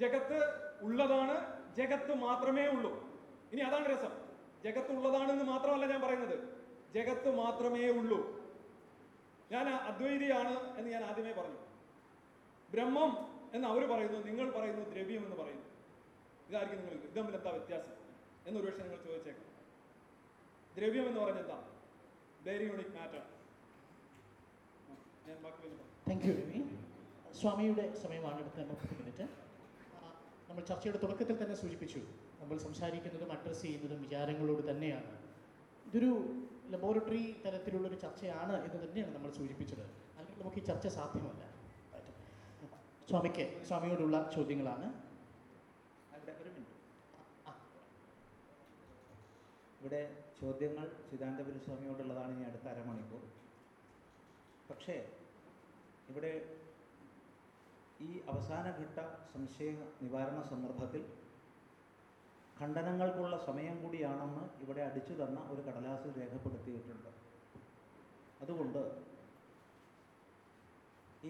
ജഗത്ത് ഉള്ളതാണ് ജഗത്ത് മാത്രമേ ഉള്ളൂ. ഇനി അതാണ് രസം. ജഗത്ത് ഉള്ളതാണെന്ന് മാത്രമല്ല ഞാൻ പറയുന്നത്. ജഗത്ത് മാത്രമേ ഉള്ളൂ. ഞാൻ അദ്വൈതിയാണ് എന്ന് ഞാൻ ആദ്യമേ പറഞ്ഞു. ബ്രഹ്മം എന്ന് അവർ പറയുന്നു നിങ്ങൾ പറയുന്നു ദ്രവ്യം എന്ന് പറയുന്നു. ഇതായിരിക്കും നിങ്ങൾ ഇത്. എന്താ വ്യത്യാസം? എന്നൊരു പക്ഷേ നിങ്ങൾ ചോദിച്ചേക്കാം. ദ്രവ്യം എന്ന് പറഞ്ഞ എന്താ? വെരി യൂണിക് മാറ്റർ ഞാൻ. താങ്ക് യു രവി സ്വാമിയുടെ സമയമാണ് അടുത്ത മുപ്പത് മിനിറ്റ് നമ്മൾ ചർച്ചയുടെ തുടക്കത്തിൽ തന്നെ സൂചിപ്പിച്ചു. നമ്മൾ സംസാരിക്കുന്നതും അഡ്രസ്സ് ചെയ്യുന്നതും വിചാരങ്ങളോട് തന്നെയാണ്. ഇതൊരു ലബോറട്ടറി തരത്തിലുള്ളൊരു ചർച്ചയാണ് എന്ന് തന്നെയാണ് നമ്മൾ സൂചിപ്പിച്ചത്. അല്ലെങ്കിൽ നമുക്ക് ഈ ചർച്ച സാധ്യമല്ല. സ്വാമിക്ക് സ്വാമിയോടുള്ള ചോദ്യങ്ങളാണ്. ഇവിടെ ചോദ്യങ്ങൾ ചിദാനന്ദപുരി സ്വാമിയോടുള്ളതാണ് ഇനി അടുത്ത അരമണിക്കൂർ. പക്ഷേ ഇവിടെ ഈ അവസാനഘട്ട സംശയ നിവാരണ സന്ദർഭത്തിൽ ഖണ്ഡനങ്ങൾക്കുള്ള സമയം കൂടിയാണെന്ന് ഇവിടെ അടിച്ചു തന്ന ഒരു കടലാസിൽ രേഖപ്പെടുത്തിയിട്ടുണ്ട്. അതുകൊണ്ട്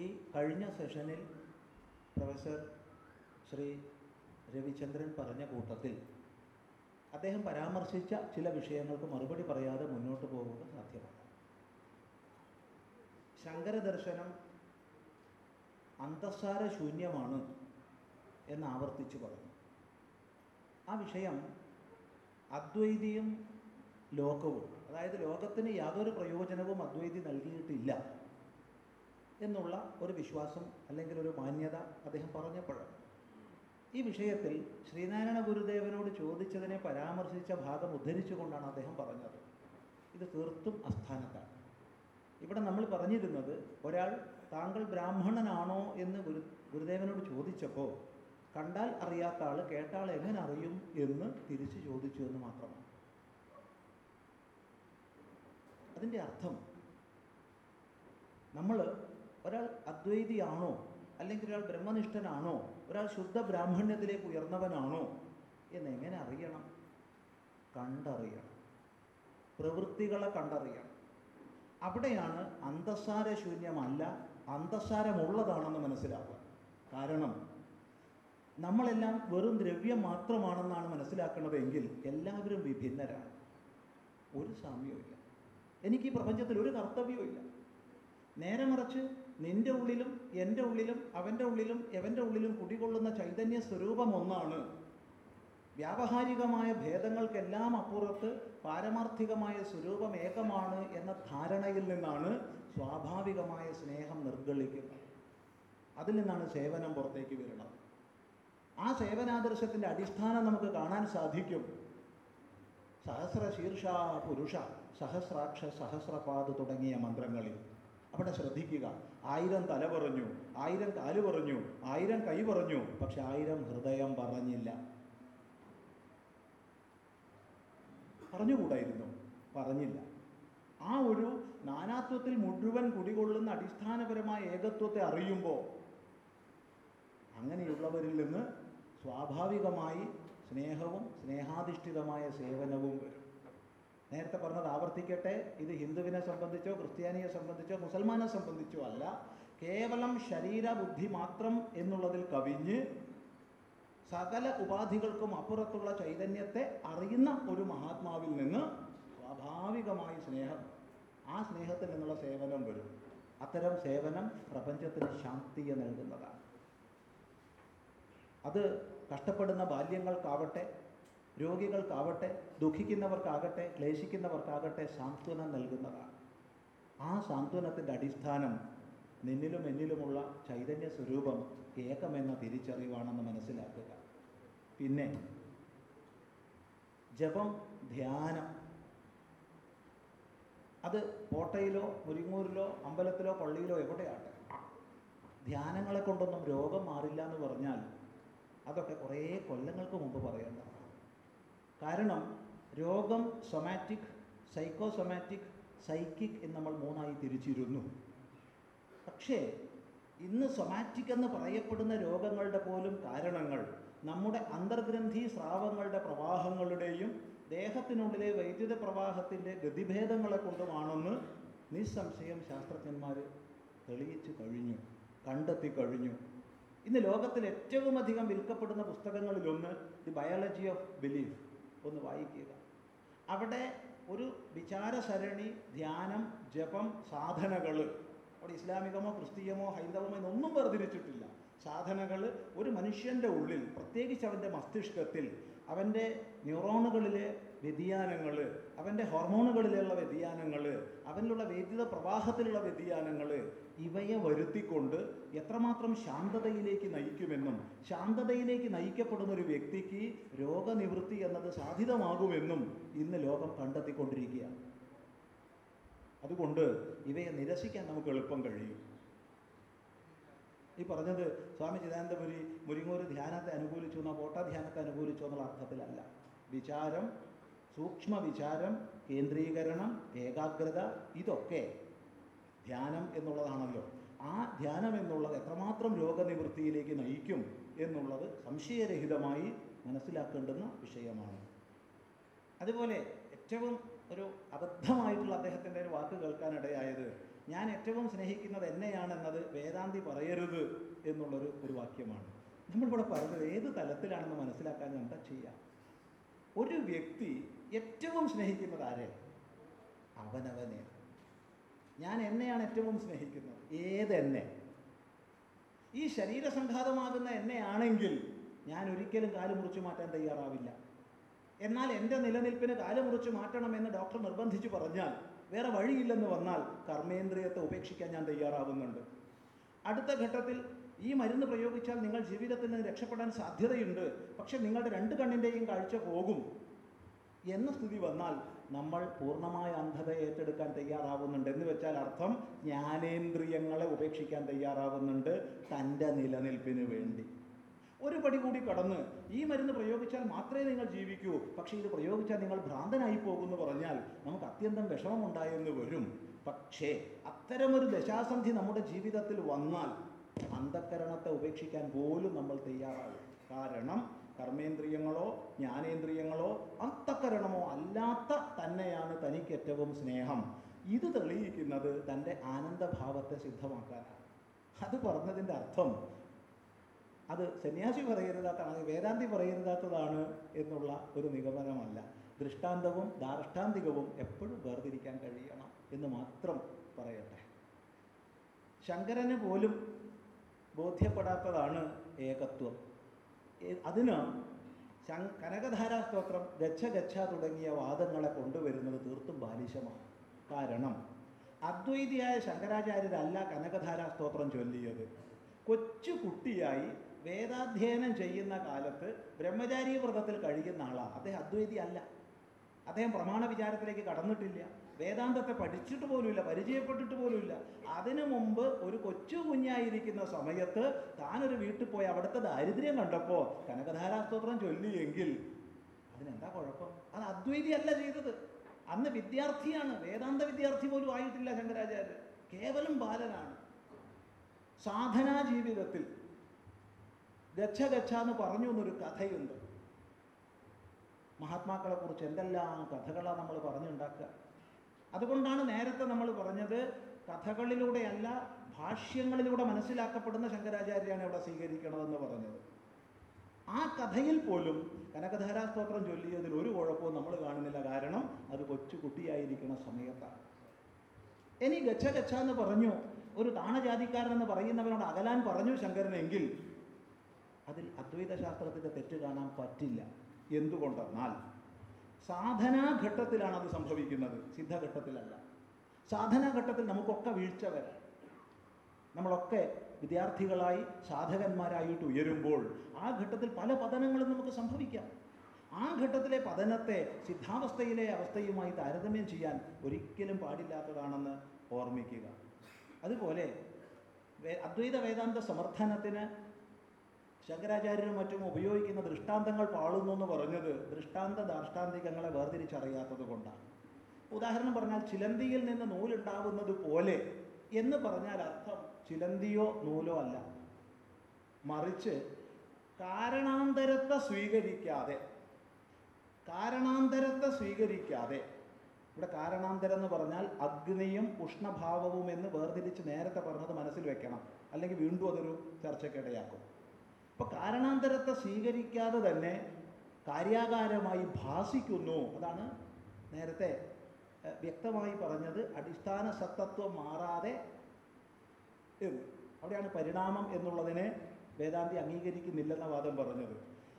ഈ കഴിഞ്ഞ സെഷനിൽ പ്രൊഫസർ ശ്രീ രവിചന്ദ്രൻ പറഞ്ഞ കൂട്ടത്തിൽ അദ്ദേഹം പരാമർശിച്ച ചില വിഷയങ്ങൾക്ക് മറുപടി പറയാതെ മുന്നോട്ട് പോകുന്നത് സാധ്യമല്ല ശങ്കരദർശനം അന്തസ്സാര ശൂന്യമാണ് എന്ന് ആവർത്തിച്ചു പറഞ്ഞു. ആ വിഷയം അദ്വൈതിയും ലോകവും അതായത് ലോകത്തിന് യാതൊരു പ്രയോജനവും അദ്വൈതി നൽകിയിട്ടില്ല എന്നുള്ള ഒരു വിശ്വാസം അല്ലെങ്കിൽ ഒരു മാന്യത അദ്ദേഹം പറഞ്ഞപ്പോഴാണ്. ഈ വിഷയത്തിൽ ശ്രീനാരായണ ഗുരുദേവനോട് ചോദിച്ചതിനെ പരാമർശിച്ച ഭാഗം ഉദ്ധരിച്ചുകൊണ്ടാണ് അദ്ദേഹം പറഞ്ഞത്. ഇത് തീർത്തും അസ്ഥാനത്താണ്. ഇവിടെ നമ്മൾ പറഞ്ഞിരുന്നത് ഒരാൾ താങ്കൾ ബ്രാഹ്മണനാണോ എന്ന് ഗുരു ഗുരുദേവനോട് ചോദിച്ചപ്പോൾ കണ്ടാൽ അറിയാത്ത ആൾ കേട്ടാൾ എങ്ങനെ അറിയും എന്ന് തിരിച്ചു ചോദിച്ചു എന്ന് മാത്രമാണ്. അതിന്റെ അർത്ഥം നമ്മൾ ഒരാൾ അദ്വൈതിയാണോ അല്ലെങ്കിൽ ഒരാൾ ബ്രഹ്മനിഷ്ഠനാണോ ഒരാൾ ശുദ്ധ ബ്രാഹ്മണ്യത്തിലേക്ക് ഉയർന്നവനാണോ എന്ന് എങ്ങനെ അറിയണം? കണ്ടറിയണം. പ്രവൃത്തികളെ കണ്ടറിയണം. അവിടെയാണ് അന്തസ്സാരശൂന്യമല്ല അന്തസ്സാരമുള്ളതാണെന്ന് മനസ്സിലാക്കുക കാരണം നമ്മളെല്ലാം വെറും ദ്രവ്യം മാത്രമാണെന്നാണ് മനസ്സിലാക്കുന്നതെങ്കിൽ എല്ലാവരും വിഭിന്നരാണ്. ഒരു സാമ്യവുമില്ല എനിക്ക് ഈ പ്രപഞ്ചത്തിൽ ഒരു കർത്തവ്യവും നേരെ മറിച്ച് നിന്റെ ഉള്ളിലും എന്റെ ഉള്ളിലും അവന്റെ ഉള്ളിലും എവന്റെ ഉള്ളിലും കുടികൊള്ളുന്ന ചൈതന്യ സ്വരൂപം ഒന്നാണ്. വ്യാവഹാരികമായ ഭേദങ്ങൾക്കെല്ലാം അപ്പുറത്ത് പാരമാർത്ഥികമായ സ്വരൂപം ഏകമാണ് എന്ന ധാരണയിൽ നിന്നാണ് സ്വാഭാവികമായ സ്നേഹം നിർഗളിക്കുന്നത്. അതിൽ നിന്നാണ് സേവനം പുറത്തേക്ക് വരുന്നത്. ആ സേവനാദർശത്തിന്റെ അടിസ്ഥാനം നമുക്ക് കാണാൻ സാധിക്കും. സഹസ്ര ശീർഷ പുരുഷ സഹസ്രാക്ഷ സഹസ്രപാദ് തുടങ്ങിയ മന്ത്രങ്ങളിൽ. അവിടെ ശ്രദ്ധിക്കുക. ആയിരം തല പറഞ്ഞു ആയിരം കാൽ പറഞ്ഞു ആയിരം കൈ പറഞ്ഞു പക്ഷെ ആയിരം ഹൃദയം പറഞ്ഞില്ല. പറഞ്ഞുകൂടായിരുന്നു. പറഞ്ഞില്ല. ആ ഒരു നാനാത്വത്തിൽ മുഴുവൻ കുടികൊള്ളുന്ന അടിസ്ഥാനപരമായ ഏകത്വത്തെ അറിയുമ്പോൾ അങ്ങനെയുള്ളവരിൽ നിന്ന് സ്വാഭാവികമായി സ്നേഹവും സ്നേഹാധിഷ്ഠിതമായ സേവനവും വരും. നേരത്തെ പറഞ്ഞത് ആവർത്തിക്കട്ടെ ഇത് ഹിന്ദുവിനെ സംബന്ധിച്ചോ ക്രിസ്ത്യാനിയെ സംബന്ധിച്ചോ മുസൽമാനെ സംബന്ധിച്ചോ അല്ല കേവലം ശരീരബുദ്ധി മാത്രം എന്നുള്ളതിൽ കവിഞ്ഞ് സകല ഉപാധികൾക്കും അപ്പുറത്തുള്ള ചൈതന്യത്തെ അറിയുന്ന ഒരു മഹാത്മാവിൽ നിന്ന് സ്വാഭാവികമായി സ്നേഹം ആ സ്നേഹത്തിൽ നിന്നുള്ള സേവനം വരും. അത്തരം സേവനം പ്രപഞ്ചത്തിന് ശാന്തിയെ നൽകുന്നതാണ്. അത് കഷ്ടപ്പെടുന്ന ബാല്യങ്ങൾക്കാവട്ടെ രോഗികൾക്കാവട്ടെ ദുഃഖിക്കുന്നവർക്കാകട്ടെ ക്ലേശിക്കുന്നവർക്കാകട്ടെ സാന്ത്വനം നൽകുന്നതാണ്. ആ സാന്ത്വനത്തിന്റെ അടിസ്ഥാനം നിന്നിലും എന്നിലുമുള്ള ചൈതന്യ സ്വരൂപം ഏകമെന്ന തിരിച്ചറിവാണെന്ന് മനസ്സിലാക്കുക. പിന്നെ ജപം ധ്യാനം. അത് കോട്ടയിലോ മുരിങ്ങൂരിലോ അമ്പലത്തിലോ പള്ളിയിലോ എവിടെയാട്ടെ ധ്യാനങ്ങളെ കൊണ്ടൊന്നും രോഗം മാറില്ല എന്ന് പറഞ്ഞാൽ അതൊക്കെ കുറേ കൊല്ലങ്ങൾക്ക് മുമ്പ് പറയേണ്ട കാരണം രോഗം സൊമാറ്റിക് സൈക്കോസൊമാറ്റിക് സൈക്കിക് എന്ന് നമ്മൾ മൂന്നായി തിരിച്ചിരുന്നു. പക്ഷേ ഇന്ന് സൊമാറ്റിക് എന്ന് പറയപ്പെടുന്ന രോഗങ്ങളുടെ പോലും കാരണങ്ങൾ നമ്മുടെ അന്തർഗ്രന്ഥി സ്രാവങ്ങളുടെ പ്രവാഹങ്ങളുടെയും ദേഹത്തിനുള്ളിലെ വൈദ്യുത പ്രവാഹത്തിന്റെ ഗതിഭേദങ്ങളെ കൊണ്ടുമാണെന്ന് നിസ്സംശയം ശാസ്ത്രജ്ഞന്മാർ തെളിയിച്ചു കഴിഞ്ഞു കണ്ടെത്തി കഴിഞ്ഞു. ഇന്ന് ലോകത്തിൽ ഏറ്റവും അധികം വിൽക്കപ്പെടുന്ന പുസ്തകങ്ങളിലൊന്ന് ദി ബയോളജി ഓഫ് ബിലീഫ്. ഒന്ന് വായിക്കുക. അവിടെ ഒരു വിചാരസരണി ധ്യാനം ജപം സാധനകൾ. അവിടെ ഇസ്ലാമികമോ ക്രിസ്തീയമോ ഹൈന്ദവമോ എന്നൊന്നും വേർതിരിച്ചിട്ടില്ല. സാധനകൾ ഒരു മനുഷ്യന്റെ ഉള്ളിൽ പ്രത്യേകിച്ച് അവന്റെ മസ്തിഷ്കത്തിൽ അവന്റെ ന്യൂറോണുകളിലെ വ്യതിയാനങ്ങൾ അവന്റെ ഹോർമോണുകളിലുള്ള വ്യതിയാനങ്ങൾ അവനിലുള്ള വൈദ്യുത പ്രവാഹത്തിലുള്ള വ്യതിയാനങ്ങൾ ഇവയെ വരുത്തിക്കൊണ്ട് എത്രമാത്രം ശാന്തതയിലേക്ക് നയിക്കുമെന്നും ശാന്തതയിലേക്ക് നയിക്കപ്പെടുന്ന ഒരു വ്യക്തിക്ക് രോഗനിവൃത്തി എന്നത് സാധ്യതമാകുമെന്നും ഇന്ന് ലോകം കണ്ടെത്തിക്കൊണ്ടിരിക്കുകയാണ്. അതുകൊണ്ട് ഇവയെ നിരസിക്കാൻ നമുക്ക് എളുപ്പം കഴിയും. ഈ പറഞ്ഞത് സ്വാമി ചിദാനന്ദപുരി മുരിങ്ങൂർ ധ്യാനത്തെ അനുകൂലിച്ചു എന്നോ പോട്ട ധ്യാനത്തെ അനുകൂലിച്ചു എന്നുള്ള അർത്ഥത്തിലല്ല. വിചാരം സൂക്ഷ്മ വിചാരം കേന്ദ്രീകരണം ഏകാഗ്രത ഇതൊക്കെ ധ്യാനം എന്നുള്ളതാണല്ലോ. ആ ധ്യാനം എന്നുള്ളത് എത്രമാത്രം രോഗനിവൃത്തിയിലേക്ക് നയിക്കും എന്നുള്ളത് സംശയരഹിതമായി മനസ്സിലാക്കേണ്ടുന്ന വിഷയമാണ്. അതുപോലെ ഏറ്റവും ഒരു അബദ്ധമായിട്ടുള്ള അദ്ദേഹത്തിന്റെ ഒരു വാക്ക് കേൾക്കാനിടയായത് ഞാൻ ഏറ്റവും സ്നേഹിക്കുന്നത് എന്നെയാണെന്നത് വേദാന്തി പറയരുത് എന്നുള്ളൊരു ഒരു വാക്യമാണ്. നമ്മളിവിടെ പറഞ്ഞത് ഏത് തലത്തിലാണെന്ന് മനസ്സിലാക്കാൻ എന്താ ചെയ്യാം? ഒരു വ്യക്തി ഏറ്റവും സ്നേഹിക്കുന്നത് ആരെ? അവനവനെ. ഞാൻ എന്നെയാണ് ഏറ്റവും സ്നേഹിക്കുന്നത്. ഏത് എന്നെ? ഈ ശരീരസംഘാതമാകുന്ന എന്നെയാണെങ്കിൽ ഞാൻ ഒരിക്കലും കാൽ മുറിച്ചു മാറ്റാൻ തയ്യാറാവില്ല. എന്നാൽ എന്റെ നിലനിൽപ്പിന് കാൽ മുറിച്ചു മാറ്റണമെന്ന് ഡോക്ടർ നിർബന്ധിച്ചു പറഞ്ഞാൽ വേറെ വഴിയില്ലെന്ന് വന്നാൽ കർമ്മേന്ദ്രിയത്തെ ഉപേക്ഷിക്കാൻ ഞാൻ തയ്യാറാവുന്നുണ്ട്. അടുത്ത ഘട്ടത്തിൽ ഈ മരുന്ന് പ്രയോഗിച്ചാൽ നിങ്ങൾ ജീവിതത്തിൽ നിന്ന് രക്ഷപ്പെടാൻ സാധ്യതയുണ്ട്. പക്ഷെ നിങ്ങളുടെ രണ്ട് കണ്ണിന്റെയും കാഴ്ച പോകും. എന്ന സ്ഥിതി വന്നാൽ നമ്മൾ പൂർണമായ അന്ധത ഏറ്റെടുക്കാൻ തയ്യാറാവുന്നുണ്ട് എന്ന് വെച്ചാൽ അർത്ഥം ജ്ഞാനേന്ദ്രിയങ്ങളെ ഉപേക്ഷിക്കാൻ തയ്യാറാവുന്നുണ്ട് തന്റെ നിലനിൽപ്പിന് വേണ്ടി. ഒരു പടി കൂടി കടന്ന് ഈ മരുന്ന് പ്രയോഗിച്ചാൽ മാത്രമേ നിങ്ങൾ ജീവിക്കൂ. പക്ഷേ ഇത് പ്രയോഗിച്ചാൽ നിങ്ങൾ ഭ്രാന്തനായി പോകുമെന്ന് പറഞ്ഞാൽ നമുക്ക് അത്യന്തം വിഷമമുണ്ടായെന്ന് വരും. പക്ഷേ അത്തരമൊരു ദശാസന്ധി നമ്മുടെ ജീവിതത്തിൽ വന്നാൽ അന്ധക്കരണത്തെ ഉപേക്ഷിക്കാൻ പോലും നമ്മൾ തയ്യാറാകും. കാരണം കർമ്മേന്ദ്രിയങ്ങളോ ജ്ഞാനേന്ദ്രിയങ്ങളോ അന്തക്കരണമോ അല്ലാത്ത തന്നെയാണ് തനിക്ക് ഏറ്റവും സ്നേഹം. ഇത് തെളിയിക്കുന്നത് തന്റെ ആനന്ദഭാവത്തെ സിദ്ധമാക്കാനാണ്. അത് പറഞ്ഞതിന്റെ അർത്ഥം അത് സന്യാസി പറയരുതാത്തതാണ് വേദാന്തി പറയരുതാത്തതാണ് എന്നുള്ള ഒരു നിഗമനമല്ല. ദൃഷ്ടാന്തവും ദാർഷ്ടാന്തികവും എപ്പോഴും വേർതിരിക്കാൻ കഴിയണം എന്ന് മാത്രം പറയട്ടെ. ശങ്കരന് പോലും ബോധ്യപ്പെടാത്തതാണ് ഏകത്വം. അതിന് കനകധാരാ സ്തോത്രം ഗച്ഛ ഗച്ഛ തുടങ്ങിയ വാദങ്ങളെ കൊണ്ടുവരുന്നത് തീർത്തും ബാലിശമാണ്. കാരണം അദ്വൈതിയായ ശങ്കരാചാര്യരല്ല കനകധാരാ സ്തോത്രം ചൊല്ലിയത്. കൊച്ചു കുട്ടിയായി വേദാധ്യയനം ചെയ്യുന്ന കാലത്ത് ബ്രഹ്മചാരി വ്രതത്തിൽ കഴിയുന്ന ആളാണ് അദ്ദേഹം അദ്വൈതി അല്ല. അദ്ദേഹം പ്രമാണ വിചാരത്തിലേക്ക് കടന്നിട്ടില്ല. വേദാന്തത്തെ പഠിച്ചിട്ട് പോലുമില്ല പരിചയപ്പെട്ടിട്ട് പോലുമില്ല. അതിനു മുമ്പ് ഒരു കൊച്ചു കുഞ്ഞായിരിക്കുന്ന സമയത്ത് താനൊരു വീട്ടിൽ പോയി അവിടുത്തെ ദാരിദ്ര്യം കണ്ടപ്പോൾ കനകധാരാസ്തോത്രം ചൊല്ലിയെങ്കിൽ അതിനെന്താ കുഴപ്പം? അത് അദ്വൈതി അല്ല ചെയ്തത്. അന്ന് വിദ്യാർത്ഥിയാണ് വേദാന്ത വിദ്യാർത്ഥി പോലും ആയിട്ടില്ല ശങ്കരാചാര്യർ. കേവലം ബാലനാണ്. സാധനാ ജീവിതത്തിൽ ഗച്ഛ ഗച്ഛ എന്ന് പറഞ്ഞു എന്നൊരു കഥയുണ്ട്. മഹാത്മാക്കളെ കുറിച്ച് എന്തെല്ലാം കഥകളാണ് നമ്മൾ പറഞ്ഞുണ്ടാക്കുക? അതുകൊണ്ടാണ് നേരത്തെ നമ്മൾ പറഞ്ഞത് കഥകളിലൂടെയല്ല ഭാഷ്യങ്ങളിലൂടെ മനസ്സിലാക്കപ്പെടുന്ന ശങ്കരാചാര്യാണ് ഇവിടെ സ്വീകരിക്കണമെന്ന് പറഞ്ഞത്. ആ കഥയിൽ പോലും കനകധാരാ സ്തോത്രം ചൊല്ലിയതിൽ ഒരു കുഴപ്പവും നമ്മൾ കാണുന്നില്ല. കാരണം അത് കൊച്ചു കുട്ടിയായിരിക്കുന്ന സമയത്താണ്. ഇനി ഗച്ഛ ഗച്ഛ എന്ന് പറഞ്ഞു ഒരു താണജാതിക്കാരൻ എന്ന് പറയുന്നവനോട് അകലാൻ പറഞ്ഞു ശങ്കരനെങ്കിൽ അതിൽ അദ്വൈത ശാസ്ത്രത്തിന്റെ തെറ്റ് കാണാൻ പറ്റില്ല. എന്തുകൊണ്ടെന്നാൽ സാധനാഘട്ടത്തിലാണ് അത് സംഭവിക്കുന്നത്. സിദ്ധഘട്ടത്തിലല്ല. സാധനാഘട്ടത്തിൽ നമുക്കൊക്കെ വീഴ്ച വരാം. നമ്മളൊക്കെ വിദ്യാർത്ഥികളായി സാധകന്മാരായിട്ട് ഉയരുമ്പോൾ ആ ഘട്ടത്തിൽ പല പതനങ്ങളും നമുക്ക് സംഭവിക്കാം. ആ ഘട്ടത്തിലെ പതനത്തെ സിദ്ധാവസ്ഥയിലെ അവസ്ഥയുമായി താരതമ്യം ചെയ്യാൻ ഒരിക്കലും പാടില്ലാത്തതാണെന്ന് ഓർമ്മിക്കുക. അതുപോലെ അദ്വൈത വേദാന്ത സമർത്ഥനത്തിന് ശങ്കരാചാര്യരും മറ്റും ഉപയോഗിക്കുന്ന ദൃഷ്ടാന്തങ്ങൾ പാളുന്നു എന്ന് പറഞ്ഞത് ദൃഷ്ടാന്ത ദാർഷ്ടാന്തികങ്ങളെ വേർതിരിച്ചറിയാത്തത് കൊണ്ടാണ്. ഉദാഹരണം പറഞ്ഞാൽ ചിലന്തിയിൽ നിന്ന് നൂലുണ്ടാവുന്നത് പോലെ എന്ന് പറഞ്ഞാൽ അർത്ഥം ചിലന്തിയോ നൂലോ അല്ല. മറിച്ച് കാരണാന്തരത്തെ സ്വീകരിക്കാതെ കാരണാന്തരത്തെ സ്വീകരിക്കാതെ ഇവിടെ കാരണാന്തരം എന്ന് പറഞ്ഞാൽ അഗ്നിയും ഉഷ്ണഭാവവും എന്ന് വേർതിരിച്ച് നേരത്തെ പറഞ്ഞത് മനസ്സിൽ വെക്കണം. അല്ലെങ്കിൽ വീണ്ടും അതൊരു ചർച്ചയ്ക്കിടയാക്കും. അപ്പോൾ കാരണാന്തരത്തെ സ്വീകരിക്കാതെ തന്നെ കാര്യാകാരമായി ഭാസിക്കുന്നു. അതാണ് നേരത്തെ വ്യക്തമായി പറഞ്ഞത്. അടിസ്ഥാന സത്തത്വം മാറാതെ അവിടെയാണ് പരിണാമം എന്നുള്ളതിനെ വേദാന്തി അംഗീകരിക്കുന്നില്ലെന്ന വാദം പറഞ്ഞത്.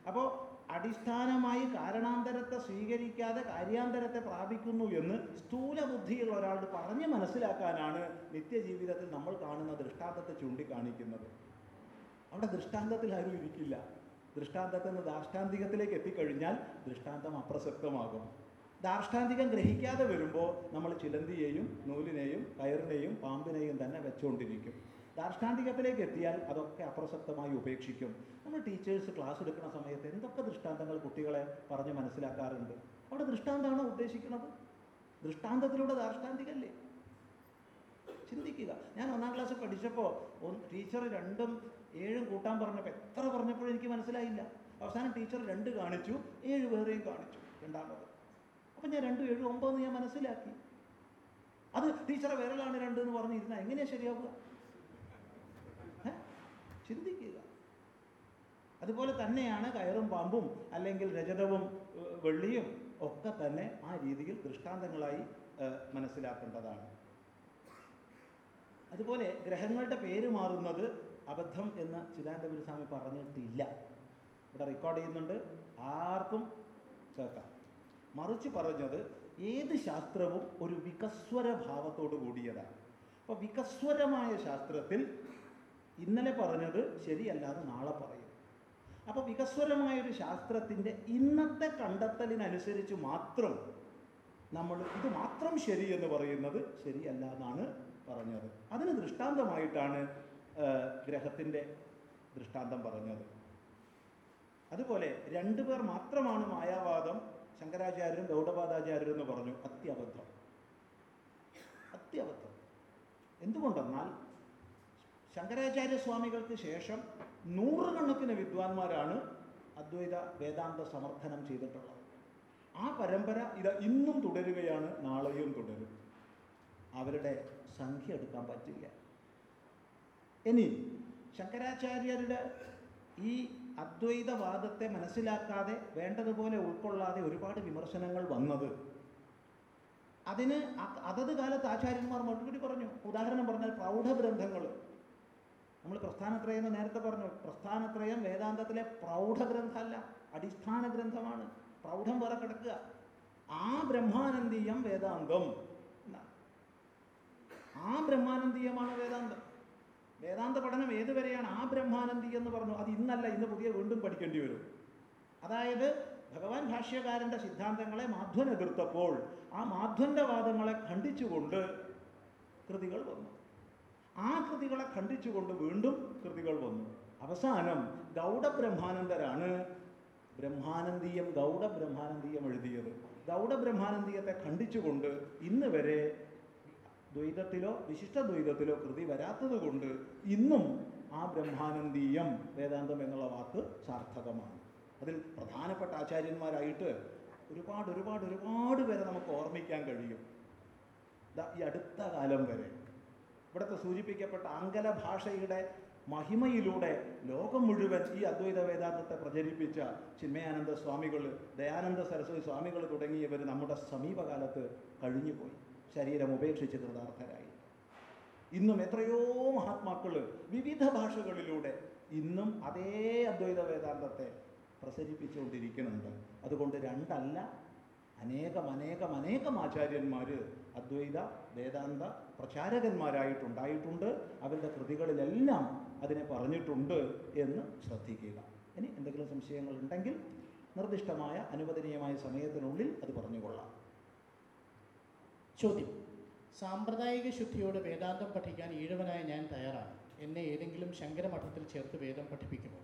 അപ്പോൾ അടിസ്ഥാനമായി കാരണാന്തരത്തെ സ്വീകരിക്കാതെ കാര്യാന്തരത്തെ പ്രാപിക്കുന്നു എന്ന് സ്ഥൂല ബുദ്ധിയുള്ള ഒരാളോട് പറഞ്ഞ് മനസ്സിലാക്കാനാണ് നിത്യജീവിതത്തിൽ നമ്മൾ കാണുന്ന ദൃഷ്ടാന്തത്തെ ചൂണ്ടിക്കാണിക്കുന്നത്. അവിടെ ദൃഷ്ടാന്തത്തിൽ ആരും ഇരിക്കില്ല. ദൃഷ്ടാന്തത്തിൽ നിന്ന് ദാർഷ്ടാന്തികത്തിലേക്ക് എത്തിക്കഴിഞ്ഞാൽ ദൃഷ്ടാന്തം അപ്രസക്തമാകും. ദാർഷ്ടാന്തികം ഗ്രഹിക്കാതെ വരുമ്പോൾ നമ്മൾ ചിലന്തിയെയും നൂലിനെയും കയറിനെയും പാമ്പിനെയും തന്നെ വെച്ചുകൊണ്ടിരിക്കും ദാർഷ്ടാന്തികത്തിലേക്ക് എത്തിയാൽ അതൊക്കെ അപ്രസക്തമായി ഉപേക്ഷിക്കും. നമ്മൾ ടീച്ചേഴ്സ് ക്ലാസ് എടുക്കുന്ന സമയത്ത് എന്തൊക്കെ ദൃഷ്ടാന്തങ്ങൾ കുട്ടികളെ പറഞ്ഞ് മനസ്സിലാക്കാറുണ്ട്? അവിടെ ദൃഷ്ടാന്തമാണോ ഉദ്ദേശിക്കുന്നത്? ദൃഷ്ടാന്തത്തിലൂടെ ദാർഷ്ടാന്തികല്ലേ ചിന്തിക്കുക. ഞാൻ ഒന്നാം ക്ലാസ് പഠിച്ചപ്പോൾ ടീച്ചർ രണ്ടും ഏഴും കൂട്ടാൻ പറഞ്ഞപ്പോൾ എത്ര പറഞ്ഞപ്പോഴും എനിക്ക് മനസ്സിലായില്ല. അവസാനം ടീച്ചർ രണ്ട് കാണിച്ചു ഏഴ് വേറെയും കാണിച്ചു. രണ്ടാമത് അപ്പം ഞാൻ രണ്ടും ഏഴും ഒമ്പതെന്ന് ഞാൻ മനസ്സിലാക്കി. അത് ടീച്ചറെ വിരലാണ് രണ്ട് എന്ന് പറഞ്ഞിരുന്നാൽ എങ്ങനെയാ ശരിയാവുക? ചിന്തിക്കുക. അതുപോലെ തന്നെയാണ് കയറും പാമ്പും അല്ലെങ്കിൽ രജതവും വെള്ളിയും ഒക്കെ തന്നെ ആ രീതിയിൽ ദൃഷ്ടാന്തങ്ങളായി മനസ്സിലാക്കേണ്ടതാണ്. അതുപോലെ ഗ്രഹങ്ങളുടെ പേര് മാറുന്നത് അബദ്ധം എന്ന് ചിദാനന്ദപുരി സ്വാമി പറഞ്ഞിട്ടില്ല. ഇവിടെ റെക്കോർഡ് ചെയ്യുന്നുണ്ട്. ആർക്കും കേൾക്കാം. മറിച്ച് പറഞ്ഞത് ഏത് ശാസ്ത്രവും ഒരു വികസ്വര ഭാവത്തോട് കൂടിയതാണ്. അപ്പോൾ വികസ്വരമായ ശാസ്ത്രത്തിൽ ഇന്നലെ പറഞ്ഞത് ശരിയല്ലാതെ നാളെ പറയും. അപ്പോൾ വികസ്വരമായ ഒരു ശാസ്ത്രത്തിന്റെ ഇന്നത്തെ കണ്ടെത്തലിനനുസരിച്ച് മാത്രം നമ്മൾ ഇത് മാത്രം ശരി എന്ന് പറയുന്നത് ശരിയല്ല എന്നാണ് പറഞ്ഞത്. അതിന് ദൃഷ്ടാന്തമായിട്ടാണ് ഗ്രഹത്തിന്റെ ദൃഷ്ടാന്തം പറഞ്ഞത്. അതുപോലെ രണ്ടുപേർ മാത്രമാണ് മായാവാദം ശങ്കരാചാര്യരും ഗൗഡപാദാചാര്യരും എന്ന് പറഞ്ഞു. അത്യബദ്ധം അത്യബദ്ധം എന്തുകൊണ്ടെന്നാൽ ശങ്കരാചാര്യ സ്വാമികൾക്ക് ശേഷം നൂറുകണക്കിന് വിദ്വാൻമാരാണ് അദ്വൈത വേദാന്ത സമർത്ഥനം ചെയ്തിട്ടുള്ളത്. ആ പരമ്പര ഇത് ഇന്നും തുടരുകയാണ് നാളെയും തുടരും. അവരുടെ സംഖ്യ എടുക്കാൻ പറ്റില്ല. ഇനി ശങ്കരാചാര്യരുടെ ഈ അദ്വൈതവാദത്തെ മനസ്സിലാക്കാതെ വേണ്ടതുപോലെ ഉൾക്കൊള്ളാതെ ഒരുപാട് വിമർശനങ്ങൾ വന്നത്. അതിന് അതത് കാലത്ത് ആചാര്യന്മാർ മറുപടി പറഞ്ഞു. ഉദാഹരണം പറഞ്ഞാൽ പ്രൗഢഗ്രന്ഥങ്ങൾ. നമ്മൾ പ്രസ്ഥാനത്രയം എന്ന് നേരത്തെ പറഞ്ഞു. പ്രസ്ഥാനത്രയം വേദാന്തത്തിലെ പ്രൗഢഗ്രന്ഥമല്ല അടിസ്ഥാന ഗ്രന്ഥമാണ് പ്രൗഢം വേറെ കിടക്കുക. ആ ബ്രഹ്മാനന്ദീയം വേദാന്തം ആ ബ്രഹ്മാനന്ദീയമാണ് വേദാന്തം. വേദാന്ത പഠനം ഏതുവരെയാണ് ആ ബ്രഹ്മാനന്ദി എന്ന് പറഞ്ഞു? അത് ഇന്നല്ല ഇന്ന് പുതിയ വീണ്ടും പഠിക്കേണ്ടി വരും. അതായത് ഭഗവാൻ ഭാഷ്യകാരന്റെ സിദ്ധാന്തങ്ങളെ മാധ്വൻ എതിർത്തപ്പോൾ ആ മാധ്വന്റെ വാദങ്ങളെ ഖണ്ഡിച്ചുകൊണ്ട് കൃതികൾ വന്നു. ആ കൃതികളെ ഖണ്ഡിച്ചുകൊണ്ട് വീണ്ടും കൃതികൾ വന്നു. അവസാനം ഗൗഡ ബ്രഹ്മാനന്ദരാണ് ബ്രഹ്മാനന്ദീയം ഗൗഡ ബ്രഹ്മാനന്ദീയം എഴുതിയത്. ഗൗഡ ബ്രഹ്മാനന്ദീയത്തെ ഖണ്ഡിച്ചുകൊണ്ട് ഇന്ന് വരെ ദ്വൈതത്തിലോ വിശിഷ്ട ദ്വൈതത്തിലോ കൃതി വരാത്തത് കൊണ്ട് ഇന്നും ആ ബ്രഹ്മാനന്ദീയം വേദാന്തം എന്നുള്ള വാക്ക് സാർത്ഥകമാണ്. അതിൽ പ്രധാനപ്പെട്ട ആചാര്യന്മാരായിട്ട് ഒരുപാട് ഒരുപാട് ഒരുപാട് പേരെ നമുക്ക് ഓർമ്മിക്കാൻ കഴിയും. ഈ അടുത്ത കാലം വരെ ഇവിടുത്തെ സൂചിപ്പിക്കപ്പെട്ട ആംഗല ഭാഷയുടെ മഹിമയിലൂടെ ലോകം മുഴുവൻ ഈ അദ്വൈത വേദാന്തത്തെ പ്രചരിപ്പിച്ച ചിന്മയാനന്ദ സ്വാമികൾ ദയാനന്ദ സരസ്വതി സ്വാമികൾ തുടങ്ങിയവർ നമ്മുടെ സമീപകാലത്ത് കഴിഞ്ഞുപോയി. ശരീരം ഉപേക്ഷിച്ച് കൃതാർത്ഥരായി ഇന്നും എത്രയോ മഹാത്മാക്കൾ വിവിധ ഭാഷകളിലൂടെ ഇന്നും അതേ അദ്വൈത വേദാന്തത്തെ പ്രസരിപ്പിച്ചുകൊണ്ടിരിക്കുന്നുണ്ട്. അതുകൊണ്ട് രണ്ടല്ല അനേകം അനേകം അനേകം ആചാര്യന്മാർ അദ്വൈത വേദാന്ത പ്രചാരകന്മാരായിട്ടുണ്ടായിട്ടുണ്ട്. അവരുടെ കൃതികളിലെല്ലാം അതിനെ പറഞ്ഞിട്ടുണ്ട് എന്ന് ശ്രദ്ധിക്കുക. ഇനി എന്തെങ്കിലും സംശയങ്ങൾ ഉണ്ടെങ്കിൽ നിർദ്ദിഷ്ടമായ അനുവദനീയമായ സമയത്തിനുള്ളിൽ അത് പറഞ്ഞുകൊള്ളാം. ചോദ്യം. സാമ്പ്രദായിക ശുദ്ധിയോട് വേദാന്തം പഠിക്കാൻ ഈഴവനായ ഞാൻ തയ്യാറാണ്. എന്നെ ഏതെങ്കിലും ശങ്കരമഠത്തിൽ ചേർത്ത് വേദം പഠിപ്പിക്കുമോ?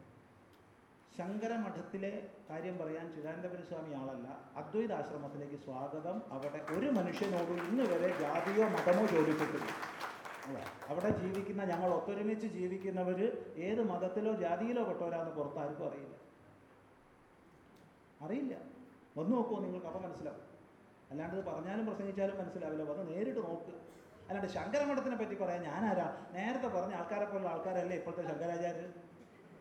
ശങ്കരമഠത്തിലെ കാര്യം പറയാൻ ചിദാനന്ദപുര സ്വാമി ആളല്ല. അദ്വൈതാശ്രമത്തിലേക്ക് സ്വാഗതം. അവിടെ ഒരു മനുഷ്യനോട് ഇന്ന് വരെ ജാതിയോ മതമോ ചോദിച്ചിട്ടില്ല. അവിടെ ജീവിക്കുന്ന ഞങ്ങൾ ഒത്തൊരുമിച്ച് ജീവിക്കുന്നവർ ഏത് മതത്തിലോ ജാതിയിലോ പെട്ടവരാന്ന് പുറത്താർക്കും അറിയില്ല. അറിയില്ല. ഒന്ന് നോക്കുമോ നിങ്ങൾക്ക് അപ്പം മനസ്സിലാവും. അല്ലാണ്ട് ഇത് പറഞ്ഞാലും പ്രസംഗിച്ചാലും മനസ്സിലാവില്ല. വന്ന് നേരിട്ട് നോക്ക്. അല്ലാണ്ട് ശങ്കരമഠത്തിനെ പറ്റി പറയാൻ ഞാനാരാ? നേരത്തെ പറഞ്ഞ ആൾക്കാരെ പോലുള്ള ആൾക്കാരല്ലേ ഇപ്പോഴത്തെ ശങ്കരാചാര്യർ?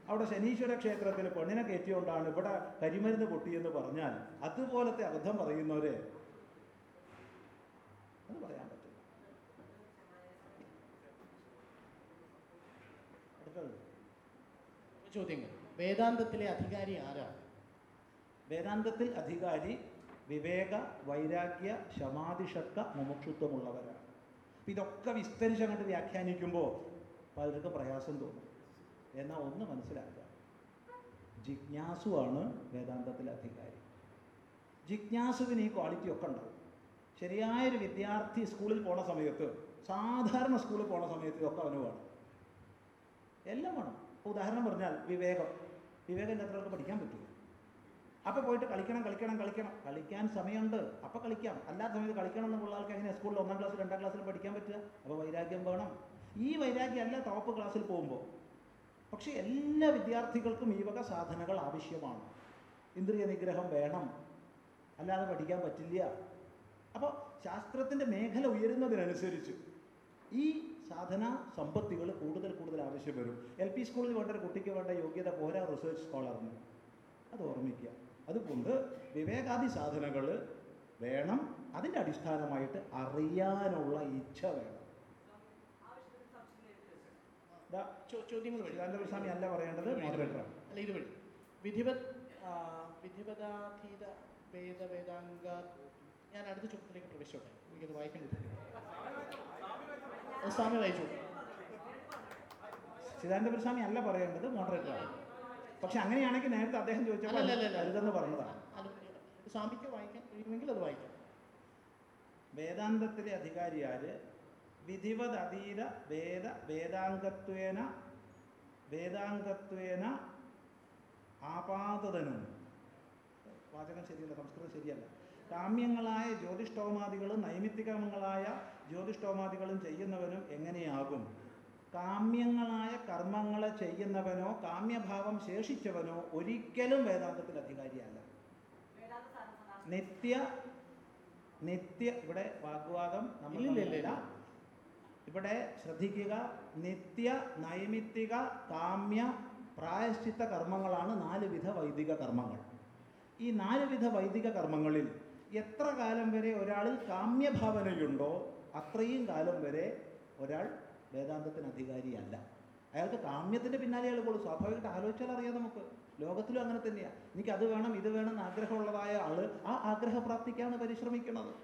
അവിടെ ശനീശ്വര ക്ഷേത്രത്തിൽ പെണ്ണിനെ കയറ്റിയോണ്ടാണ് ഇവിടെ കരിമരുന്ന് പൊട്ടിയെന്ന് പറഞ്ഞാൽ അതുപോലത്തെ അബദ്ധം പറയുന്നവരെ അത് പറയാൻ പറ്റില്ല. അടുത്തത്. ചോദ്യങ്ങൾ. വേദാന്തത്തിലെ അധികാരി ആരാണ്? വേദാന്തത്തിൽ അധികാരി വിവേക വൈരാഗ്യ ക്ഷമാതിഷക്ക മുമുക്ഷുത്വമുള്ളവരാണ്. അപ്പം ഇതൊക്കെ വിസ്തരിച്ച് അങ്ങോട്ട് വ്യാഖ്യാനിക്കുമ്പോൾ പലർക്കും പ്രയാസം തോന്നും. എന്നാൽ ഒന്ന് മനസ്സിലാക്കുക. ജിജ്ഞാസുവാണ് വേദാന്തത്തിലെ അധികാരി. ജിജ്ഞാസുവിന് ഈ ക്വാളിറ്റി ഒക്കെ ഉണ്ടാവും. ശരിയായൊരു വിദ്യാർത്ഥി സ്കൂളിൽ പോണ സമയത്ത് സാധാരണ സ്കൂളിൽ പോണ സമയത്ത് ഒക്കെ അവന് വേണം. എല്ലാം വേണം. ഉദാഹരണം പറഞ്ഞാൽ വിവേകം. വിവേകം ഇല്ലാത്തവർക്ക് പഠിക്കാൻ പറ്റും അപ്പോൾ പോയിട്ട് കളിക്കണം കളിക്കണം കളിക്കണം. കളിക്കാൻ സമയമുണ്ട്. അപ്പോൾ കളിക്കാം. അല്ലാത്ത സമയത്ത് കളിക്കണം എന്നുള്ള ആൾക്ക് എങ്ങനെ സ്കൂളിൽ ഒന്നാം ക്ലാസ്സിൽ രണ്ടാം ക്ലാസ്സിൽ പഠിക്കാൻ പറ്റുക? അപ്പോൾ വൈരാഗ്യം വേണം. ഈ വൈരാഗ്യം അല്ല ടോപ്പ് ക്ലാസ്സിൽ പോകുമ്പോൾ പക്ഷേ എല്ലാ വിദ്യാർത്ഥികൾക്കും ഈ വക സാധനങ്ങൾ ആവശ്യമാണ്. ഇന്ദ്രിയ നിഗ്രഹം വേണം. അല്ലാതെ പഠിക്കാൻ പറ്റില്ല. അപ്പോൾ ശാസ്ത്രത്തിന്റെ മേഖല ഉയരുന്നതിനനുസരിച്ച് ഈ സാധന സമ്പത്തികൾ കൂടുതൽ കൂടുതൽ ആവശ്യം വരും. എൽ പി സ്കൂളിൽ വേണ്ട ഒരു കുട്ടിക്ക് വേണ്ട യോഗ്യത പോരാ റിസർച്ച് സ്കോളറിന് അത് ഓർമ്മിക്കുക. അതുകൊണ്ട് വിവേകാദി സാധനങ്ങൾ വേണം. അതിന്റെ അടിസ്ഥാനമായിട്ട് അറിയാനുള്ള ഇച്ഛ വേണം. ചോദ്യങ്ങൾ വഴി സ്വാമി അല്ല പറയേണ്ടത് മോഡറേറ്ററാണ് അല്ല ഇത് വഴി വിധിവത് ആ, വിധിവതാതീത വേദ വേദാംഗ ഞാൻ അടുത്ത ചോദ്യത്തിലേക്ക് പ്രവേശിച്ചോട്ടെ. എനിക്കത് വായിക്കാൻ അത് സ്വാമി വായിച്ചു ചിദാനന്ദപുരസ്വാമി അല്ല പറയേണ്ടത് മോഡറേറ്ററാണ് പക്ഷെ അങ്ങനെയാണെങ്കിൽ നേരത്തെ അദ്ദേഹം ചോദിച്ചപ്പോൾ. അരുതെന്ന് പറഞ്ഞതാണ്. സ്വാമിക്ക് വായിക്കാൻ കഴിയുമെങ്കിൽ അത് വായിക്കാം. വേദാന്തത്തിലെ അധികാരിയാര് വിധിവത് അതീത വേദ വേദാംഗത്വേന വേദാംഗത്വേന ആപാതതനും. വാചകം ശരിയല്ല സംസ്കൃതം ശരിയല്ല. കാമ്യങ്ങളായ ജ്യോതിഷ്ടോമാദികളും നൈമിത്തികങ്ങളായ ജ്യോതിഷ്ടോമാദികളും ചെയ്യുന്നവനും എങ്ങനെയാകും? കാമ്യങ്ങളായ കർമ്മങ്ങളെ ചെയ്യുന്നവനോ കാമ്യഭാവം ശേഷിച്ചവനോ ഒരിക്കലും വേദാന്തത്തിൽ അധികാരിയല്ല നിത്യ നിത്യ ഇവിടെ വാഗ്വാദം. തമ്മിലല്ല. ഇവിടെ ശ്രദ്ധിക്കുക നിത്യ നൈമിത്തിക കാമ്യ പ്രായശ്ചിത്ത കർമ്മങ്ങളാണ് നാല് വിധ വൈദിക കർമ്മങ്ങൾ ഈ നാല് വിധ വൈദിക കർമ്മങ്ങളിൽ എത്ര കാലം വരെ ഒരാളിൽ കാമ്യഭാവനയുണ്ടോ അത്രയും കാലം വരെ ഒരാൾ വേദാന്തത്തിന് അധികാരിയല്ല. അയാൾക്ക് കാമ്യത്തിന്റെ പിന്നാലെ അയാൾ പോകും. സ്വാഭാവികമായിട്ട് ആലോചിച്ചാൽ അറിയാം നമുക്ക്. ലോകത്തിലും അങ്ങനെ തന്നെയാണ് എനിക്ക് അത് വേണം ഇത് വേണം എന്ന് ആഗ്രഹമുള്ളതായ ആൾ ആ ആഗ്രഹപ്രാപ്തിക്കാണ് പരിശ്രമിക്കുന്നത്.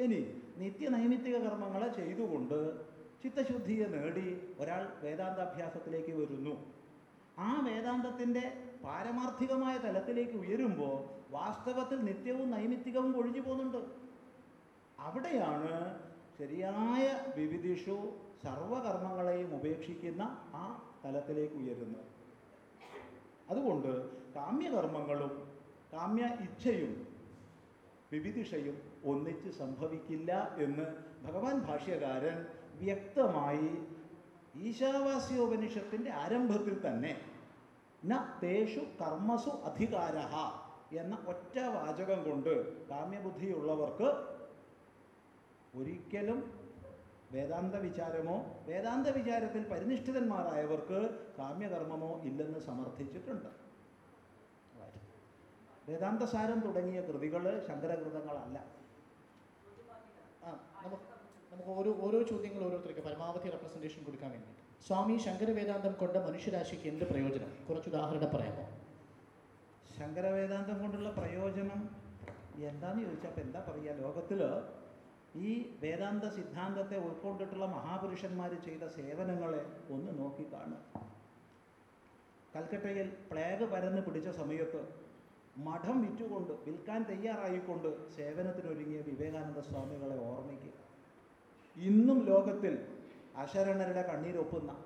ഇനി നിത്യ നൈമിത്തിക കർമ്മങ്ങളെ ചെയ്തുകൊണ്ട് ചിത്തശുദ്ധിയെ നേടി ഒരാൾ വേദാന്താഭ്യാസത്തിലേക്ക് വരുന്നു. ആ വേദാന്തത്തിന്റെ പാരമാർത്ഥികമായ തലത്തിലേക്ക് ഉയരുമ്പോൾ വാസ്തവത്തിൽ നിത്യവും നൈമിത്തികവും ഒഴിഞ്ഞു പോകുന്നുണ്ട്. അവിടെയാണ് ശരിയായ വിവിധിഷു സർവകർമ്മങ്ങളെയും ഉപേക്ഷിക്കുന്ന ആ തലത്തിലേക്ക് ഉയരുന്നു. അതുകൊണ്ട് കാമ്യകർമ്മങ്ങളും കാമ്യ ഇച്ഛയും വിവിധിഷയും ഒന്നിച്ച് സംഭവിക്കില്ല എന്ന് ഭഗവാൻ ഭാഷ്യകാരൻ വ്യക്തമായി ഈശാവാസ്യോപനിഷത്തിന്റെ ആരംഭത്തിൽ തന്നെ ന തേഷു കർമ്മസു അധികാര എന്ന ഒറ്റ വാചകം കൊണ്ട് കാമ്യബുദ്ധിയുള്ളവർക്ക് ഒരിക്കലും വേദാന്ത വിചാരമോ വേദാന്ത വിചാരത്തിൽ പരിനിഷ്ഠിതന്മാരായവർക്ക് കാമ്യകർമ്മമോ ഇല്ലെന്ന് സമർത്ഥിച്ചിട്ടുണ്ട്. വേദാന്തസാരം തുടങ്ങിയ കൃതികൾ ശങ്കരകൃതങ്ങളല്ല. നമുക്ക് ഓരോ ഓരോ ചോദ്യങ്ങൾ ഓരോരുത്തർക്ക് പരമാവധി റെപ്രസെന്റേഷൻ കൊടുക്കാൻ വേണ്ടി സ്വാമി ശങ്കരവേദാന്തം കൊണ്ട് മനുഷ്യരാശിക്ക് എന്ത് പ്രയോജനം? കുറച്ച് ഉദാഹരണം പറയാമോ? ശങ്കരവേദാന്തം കൊണ്ടുള്ള പ്രയോജനം എന്താന്ന് ചോദിച്ചാൽ എന്താ പറയുക ലോകത്തിൽ ഈ വേദാന്ത സിദ്ധാന്തത്തെ ഉൾക്കൊണ്ടിട്ടുള്ള മഹാപുരുഷന്മാർ ചെയ്ത സേവനങ്ങളെ ഒന്ന് നോക്കി കാണുക. കൽക്കട്ടയിൽ പ്ലേഗ് പരന്ന് പിടിച്ച സമയത്ത് മഠം വിറ്റുകൊണ്ട് വിൽക്കാൻ തയ്യാറായിക്കൊണ്ട് സേവനത്തിനൊരുങ്ങിയ വിവേകാനന്ദ സ്വാമികളെ ഓർമ്മിക്കുക. ഇന്നും ലോകത്തിൽ അശരണരുടെ കണ്ണീരൊപ്പുന്ന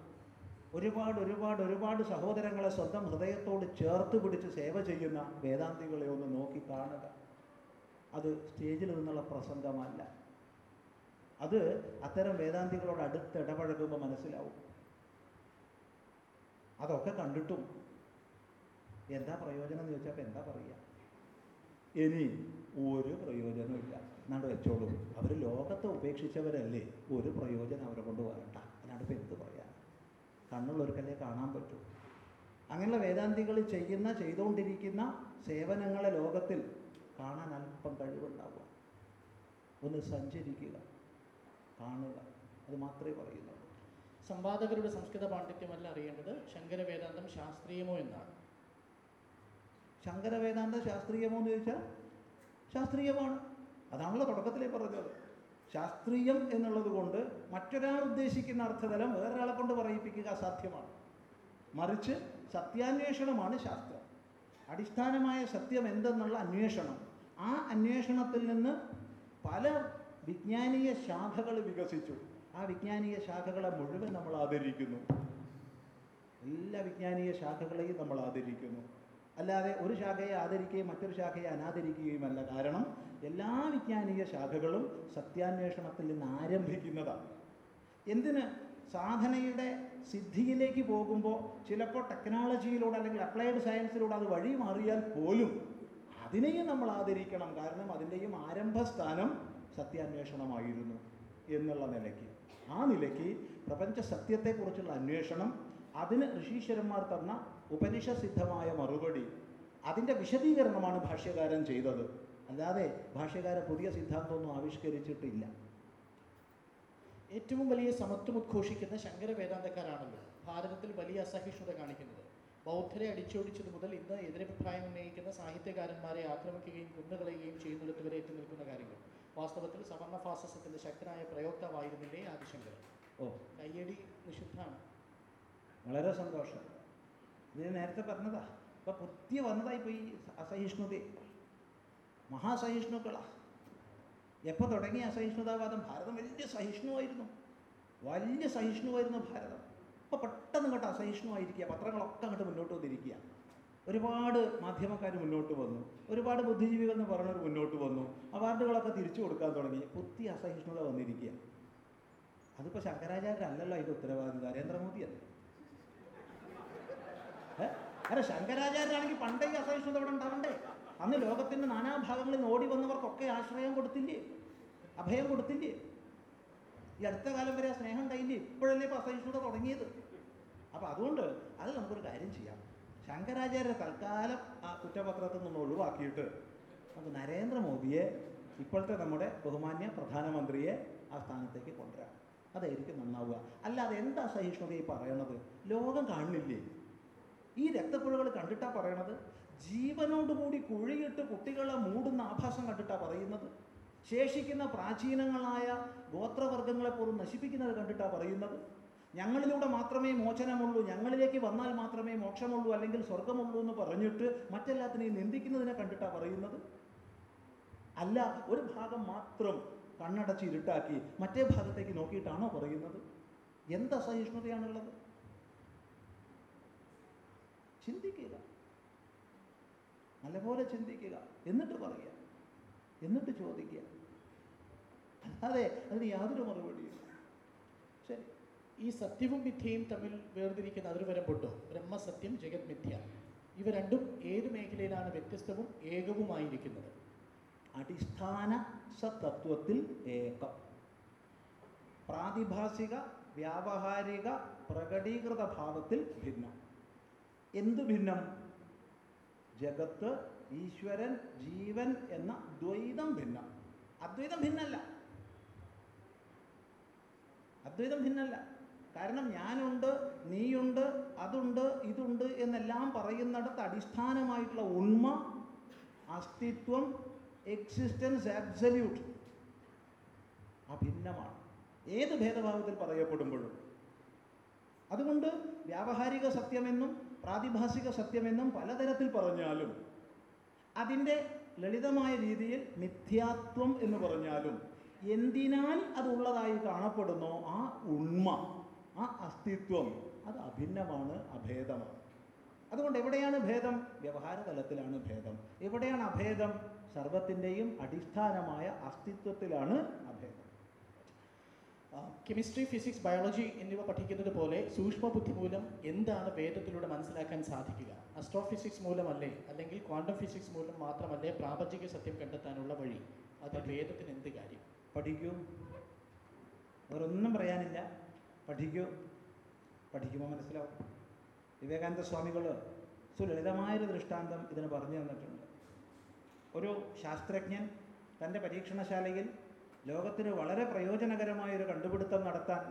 ഒരുപാട് ഒരുപാട് ഒരുപാട് സഹോദരങ്ങളെ സ്വന്തം ഹൃദയത്തോട് ചേർത്ത് പിടിച്ച് സേവ ചെയ്യുന്ന വേദാന്തികളെ ഒന്ന് നോക്കി കാണുക. അത് സ്റ്റേജിൽ നിന്നുള്ള പ്രസംഗമല്ല. അത് അത്തരം വേദാന്തികളോട് അടുത്ത് ഇടപഴകുമ്പോൾ മനസ്സിലാവും. അതൊക്കെ കണ്ടിട്ടും. എന്താ പ്രയോജനം എന്ന് ചോദിച്ചാൽ എന്താ പറയുക ഇനി ഒരു പ്രയോജനമില്ല എന്നാണ്ട് വെച്ചോളൂ. അവർ ലോകത്തെ ഉപേക്ഷിച്ചവരല്ലേ. ഒരു പ്രയോജനം അവരെ കൊണ്ട് വരണ്ട. അല്ലാണ്ട് ഇപ്പം എന്ത് പറയാം? കണ്ണുള്ളവർക്കല്ലേ കാണാൻ പറ്റൂ. അങ്ങനെയുള്ള വേദാന്തികൾ ചെയ്യുന്ന ചെയ്തുകൊണ്ടിരിക്കുന്ന സേവനങ്ങളെ ലോകത്തിൽ കാണാൻ അല്പം കഴിവുണ്ടാവുക. ഒന്ന് സഞ്ചരിക്കുക. കാണുക അത് മാത്രമേ പറയുന്നുള്ളൂ. സംവാദകരുടെ സംസ്കൃത പാണ്ഡിത്യമല്ല അറിയേണ്ടത്. ശങ്കരവേദാന്തം ശാസ്ത്രീയമോ എന്നാണ്. ശങ്കരവേദാന്തം ശാസ്ത്രീയമോ എന്ന് ചോദിച്ചാൽ ശാസ്ത്രീയമാണ്. അതാണല്ലോ തുടക്കത്തിലേ പറഞ്ഞത്. ശാസ്ത്രീയം എന്നുള്ളത് കൊണ്ട് മറ്റൊരാൾ ഉദ്ദേശിക്കുന്ന അർത്ഥതലം വേറൊരാളെ കൊണ്ട് പറയിപ്പിക്കുക അസാധ്യമാണ്. മറിച്ച് സത്യാന്വേഷണമാണ് ശാസ്ത്രം. അടിസ്ഥാനമായ സത്യം എന്തെന്നുള്ള അന്വേഷണം. ആ അന്വേഷണത്തിൽ നിന്ന് പല വിജ്ഞാനീയ ശാഖകൾ വികസിച്ചു. ആ വിജ്ഞാനീയ ശാഖകളെ മുഴുവൻ നമ്മൾ ആദരിക്കുന്നു. എല്ലാ വിജ്ഞാനീയ ശാഖകളെയും നമ്മൾ ആദരിക്കുന്നു. അല്ലാതെ ഒരു ശാഖയെ ആദരിക്കുകയും മറ്റൊരു ശാഖയെ അനാദരിക്കുകയുമല്ല. കാരണം എല്ലാ വിജ്ഞാനീയ ശാഖകളും സത്യാന്വേഷണത്തിൽ നിന്ന് ആരംഭിക്കുന്നതാണ്. എന്തിന്? സാധനയുടെ സിദ്ധിയിലേക്ക് പോകുമ്പോൾ ചിലപ്പോൾ ടെക്നോളജിയിലൂടെ അല്ലെങ്കിൽ അപ്ലൈഡ് സയൻസിലൂടെ അത് വഴി മാറിയാൽ പോലും അതിനെയും നമ്മൾ ആദരിക്കണം. കാരണം അതിന്റെയും ആരംഭസ്ഥാനം സത്യാന്വേഷണമായിരുന്നു എന്നുള്ള നിലയ്ക്ക്. ആ നിലയ്ക്ക് പ്രപഞ്ച സത്യത്തെക്കുറിച്ചുള്ള അന്വേഷണം അതിന് ഋഷീശ്വരന്മാർ തന്ന ഉപനിഷസിദ്ധമായ മറുപടി അതിന്റെ വിശദീകരണമാണ് ഭാഷ്യകാരൻ ചെയ്തത്. അല്ലാതെ ഭാഷ്യകാരൻ പുതിയ സിദ്ധാന്തമൊന്നും ആവിഷ്കരിച്ചിട്ടില്ല. ഏറ്റവും വലിയ സമത്വം ഉദ്ഘോഷിക്കുന്ന ശങ്കര വേദാന്തക്കാരാണല്ലോ ഭാരതത്തിൽ വലിയ അസഹിഷ്ണുത കാണിക്കുന്നത്. ബൗദ്ധരെ അടിച്ചോടിച്ചത് മുതൽ ഇന്ന് എതിരഭിപ്രായം ഉന്നയിക്കുന്ന സാഹിത്യകാരന്മാരെ ആക്രമിക്കുകയും കൊന്നുകളയുകയും ചെയ്യുന്നിടത്ത് വരെ എത്തി നിൽക്കുന്ന കാര്യങ്ങൾ. വാസ്തവത്തിൽ സവർണ ഫാസിസത്തിന്റെ ശക്തനായ പ്രയോക്താവായിരുന്നില്ലേ ആദിശങ്കർ ഓ. കയ്യടി നിഷിദ്ധാണ് വളരെ സന്തോഷം. ഇത് നേരത്തെ പറഞ്ഞതാ. ഇപ്പൊ പുതിയ വന്നതായി പോയി അസഹിഷ്ണുത. മഹാസഹിഷ്ണുക്കളാ. എപ്പോൾ തുടങ്ങിയ അസഹിഷ്ണുതാവാദം? ഭാരതം വലിയ സഹിഷ്ണുവായിരുന്നു. വലിയ സഹിഷ്ണുവായിരുന്നു ഭാരതം. ഇപ്പോൾ പെട്ടെന്ന് ഇങ്ങോട്ട് അസഹിഷ്ണുവായിരിക്കുക പത്രങ്ങളൊക്കെ അങ്ങോട്ട് മുന്നോട്ട് വന്നിരിക്കുക. ഒരുപാട് മാധ്യമക്കാർ മുന്നോട്ട് വന്നു. ഒരുപാട് ബുദ്ധിജീവികൾ എന്ന് പറഞ്ഞവർ മുന്നോട്ട് വന്നു. അവാർഡുകളൊക്കെ തിരിച്ചു കൊടുക്കാൻ തുടങ്ങി. പുതിയ അസഹിഷ്ണുത വന്നിരിക്കുക. അതിപ്പോൾ ശങ്കരാചാര്യരല്ലല്ലോ അതിന്റെ ഉത്തരവാദി നരേന്ദ്രമോദിയല്ലേ ഏ? അല്ല ശങ്കരാചാര്യരാണെങ്കിൽ പണ്ടേ അസഹിഷ്ണുത ഇവിടെ ഉണ്ടാവണ്ടേ? അന്ന് ലോകത്തിന്റെ നാനാഭാഗങ്ങളിൽ നിന്ന് ഓടി വന്നവർക്കൊക്കെ ആശ്രയം കൊടുത്തില്ലേ? അഭയം കൊടുത്തില്ലേ? ഈ അടുത്ത കാലം വരെ ആ സ്നേഹം ഉണ്ടായില്ലേ ഇപ്പോഴല്ലേ ഇപ്പൊ അസഹിഷ്ണുത തുടങ്ങിയത്? അപ്പൊ അതുകൊണ്ട് അത് നമുക്കൊരു കാര്യം ചെയ്യാം. ശങ്കരാചാര്യ തൽക്കാലം ആ കുറ്റപത്രത്തിൽ നിന്ന് ഒഴിവാക്കിയിട്ട് നമുക്ക് നരേന്ദ്രമോദിയെ ഇപ്പോഴത്തെ നമ്മുടെ ബഹുമാന്യ പ്രധാനമന്ത്രിയെ ആ സ്ഥാനത്തേക്ക് കൊണ്ടുവരാം. അതായിരിക്കും നന്നാവുക. അല്ലാതെ എന്താ സഹിഷ്ണുത ഈ പറയണത്? ലോകം കാണുന്നില്ലേ? ഈ രക്തപ്പുഴകൾ കണ്ടിട്ടാ പറയണത്? ജീവനോടുകൂടി കുഴിയിട്ട് കുട്ടികളെ മൂടുന്ന ആഭാസം കണ്ടിട്ടാ പറയുന്നത്? ശേഷിക്കുന്ന പ്രാചീനങ്ങളായ ഗോത്രവർഗങ്ങളെപ്പോലും നശിപ്പിക്കുന്നത് കണ്ടിട്ടാ പറയുന്നത്? ഞങ്ങളിലൂടെ മാത്രമേ മോചനമുള്ളൂ ഞങ്ങളിലേക്ക് വന്നാൽ മാത്രമേ മോക്ഷമുള്ളൂ അല്ലെങ്കിൽ സ്വർഗമുള്ളൂ എന്ന് പറഞ്ഞിട്ട് മറ്റെല്ലാത്തിനെയും നിന്ദിക്കുന്നതിനെ കണ്ടിട്ടാ പറയുന്നത്? അല്ല ഒരു ഭാഗം മാത്രം കണ്ണടച്ച് ഇരുട്ടാക്കി മറ്റേ ഭാഗത്തേക്ക് നോക്കിയിട്ടാണോ പറയുന്നത്? എന്ത് അസഹിഷ്ണുതയാണുള്ളത്? ചിന്തിക്കുക. നല്ലപോലെ ചിന്തിക്കുക. എന്നിട്ട് പറയുക. എന്നിട്ട് ചോദിക്കുക. അല്ലാതെ അതിന് യാതൊരു മറുപടിയില്ല ശരി ഈ സത്യവും മിഥ്യയും തമ്മിൽ വേർതിരിക്കുന്ന അതിർവരം പൊട്ടോ? ബ്രഹ്മസത്യം ജഗത് മിഥ്യ. ഇവ രണ്ടും ഏത് മേഖലയിലാണ് വ്യത്യസ്തവും ഏകവുമായിരിക്കുന്നത്? അടിസ്ഥാന സതത്വത്തിൽ ഏകം. പ്രാതിഭാസിക വ്യാവഹാരിക പ്രകടീകൃത ഭാവത്തിൽ ഭിന്നം. എന്ത് ഭിന്നം? ജഗത്ത് ഈശ്വരൻ ജീവൻ എന്ന ദ്വൈതം ഭിന്നം. അദ്വൈതം ഭിന്നല്ല. അദ്വൈതം ഭിന്നല്ല. കാരണം ഞാനുണ്ട് നീയുണ്ട് അതുണ്ട് ഇതുണ്ട് എന്നെല്ലാം പറയുന്നിടത്ത് അടിസ്ഥാനമായിട്ടുള്ള ഉണ്മ അസ്തിത്വം എക്സിസ്റ്റൻസ് ആബ്സല്യൂട്ട് അഭിന്നമാണ്. ഏത് ഭേദഭാവത്തിൽ പറയപ്പെടുമ്പോഴും. അതുകൊണ്ട് വ്യാവഹാരിക സത്യമെന്നും പ്രാതിഭാസിക സത്യമെന്നും പലതരത്തിൽ പറഞ്ഞാലും അതിന്റെ ലളിതമായ രീതിയിൽ മിഥ്യാത്വം എന്ന് പറഞ്ഞാലും എന്തിനാൽ അതുള്ളതായി കാണപ്പെടുന്നോ ആ ഉണ്മ. ആ അസ്തിത്വം അത് അഭിന്നമാണ് അഭേദമാണ്. അതുകൊണ്ട് എവിടെയാണ് ഭേദം? വ്യവഹാര തലത്തിലാണ് ഭേദം. എവിടെയാണ് അഭേദം? സർവത്തിന്റെയും അടിസ്ഥാനമായ അസ്തിത്വത്തിലാണ് അഭേദം. കെമിസ്ട്രി ഫിസിക്സ് ബയോളജി എന്നിവ പഠിക്കുന്നത് പോലെ സൂക്ഷ്മ ബുദ്ധി മൂലം എന്താണ് വേദത്തിലൂടെ മനസ്സിലാക്കാൻ സാധിക്കുക? അസ്ട്രോഫിസിക്സ് മൂലമല്ലേ? അല്ലെങ്കിൽ ക്വാണ്ടം ഫിസിക്സ് മൂലം മാത്രമല്ലേ പ്രാപഞ്ചിക സത്യം കണ്ടെത്താനുള്ള വഴി? അത് വേദത്തിന് എന്ത് കാര്യം? പഠിക്കൂ. വേറൊന്നും പറയാനില്ല. പഠിക്കൂ. പഠിക്കുമ്പോൾ മനസ്സിലാവും. വിവേകാനന്ദ സ്വാമികൾ സുലളിതമായൊരു ദൃഷ്ടാന്തം ഇതിന് പറഞ്ഞു തന്നിട്ടുണ്ട്. ഒരു ശാസ്ത്രജ്ഞൻ തന്റെ പരീക്ഷണശാലയിൽ ലോകത്തിന് വളരെ പ്രയോജനകരമായൊരു കണ്ടുപിടുത്തം നടത്താൻ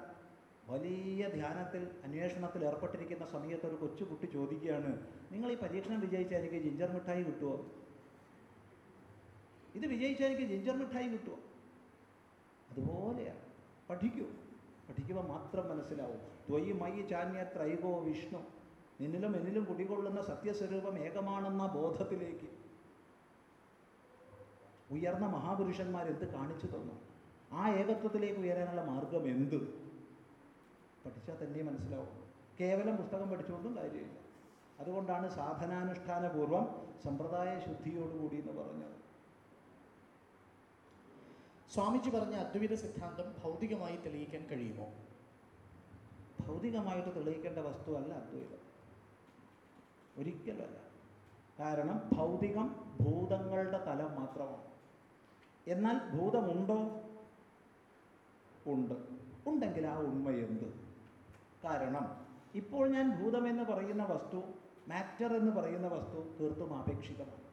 വലിയ ധ്യാനത്തിൽ അന്വേഷണത്തിൽ ഏർപ്പെട്ടിരിക്കുന്ന സമയത്ത് ഒരു കൊച്ചുകുട്ടി ചോദിക്കുകയാണ് നിങ്ങൾ ഈ പരീക്ഷണം വിജയിച്ചാൽ എനിക്ക് ജിഞ്ചർ മിഠായി കിട്ടുമോ ഇത് വിജയിച്ചാൽ എനിക്ക് ജിഞ്ചർ മിഠായി കിട്ടുമോ അതുപോലെയാണ് പഠിക്കൂ. പഠിക്കുമ്പോൾ മാത്രം മനസ്സിലാവും. ത്വയി മയി ചാന്യ ത്രൈകോ വിഷ്ണു. നിന്നിലും എന്നിലും കുടികൊള്ളുന്ന സത്യസ്വരൂപം ഏകമാണെന്ന ബോധത്തിലേക്ക്. ഉയർന്ന മഹാപുരുഷന്മാർ എന്ത് കാണിച്ചു തന്നു? ആ ഏകത്വത്തിലേക്ക് ഉയരാനുള്ള മാർഗം എന്ത്? പഠിച്ചാൽ തന്നെ മനസ്സിലാവും. കേവലം പുസ്തകം പഠിച്ചുകൊണ്ടും കാര്യമില്ല. അതുകൊണ്ടാണ് സാധനാനുഷ്ഠാനപൂർവം സമ്പ്രദായ ശുദ്ധിയോടുകൂടി എന്ന് പറഞ്ഞത്. സ്വാമിജി പറഞ്ഞ അദ്വൈത സിദ്ധാന്തം ഭൗതികമായി തെളിയിക്കാൻ കഴിയുമോ? ഭൗതികമായിട്ട് തെളിയിക്കേണ്ട വസ്തുവല്ല അദ്വൈതം. ഒരിക്കലുമല്ല. കാരണം ഭൗതികം ഭൂതങ്ങളുടെ തലം മാത്രമാണ്. എന്നാൽ ഭൂതമുണ്ടോ? ഉണ്ട്. ഉണ്ടെങ്കിൽ ആ ഉണ്മ എന്ത്? കാരണം ഇപ്പോൾ ഞാൻ ഭൂതമെന്ന് പറയുന്ന വസ്തു മാറ്റർ എന്ന് പറയുന്ന വസ്തു തീർത്തും ആപേക്ഷികമാണ്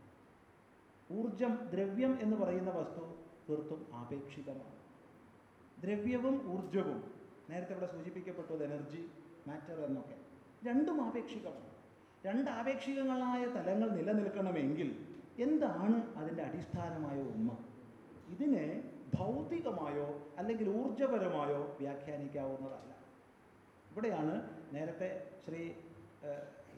ഊർജം ദ്രവ്യം എന്ന് പറയുന്ന വസ്തു തീർത്തും ആപേക്ഷികമാണ് ദ്രവ്യവും ഊർജവും നേരത്തെ ഇവിടെ സൂചിപ്പിക്കപ്പെട്ടത് എനർജി മാറ്റർ എന്നൊക്കെ രണ്ടും ആപേക്ഷികമാണ്. രണ്ട് ആപേക്ഷികങ്ങളായ തലങ്ങൾ നിലനിൽക്കണമെങ്കിൽ എന്താണ് അതിന്റെ അടിസ്ഥാനമായ ഒന്ന് ഇതിനെ ഭൗതികമായോ അല്ലെങ്കിൽ ഊർജപരമായോ വ്യാഖ്യാനിക്കാവുന്നതല്ല. ഇവിടെയാണ് നേരത്തെ ശ്രീ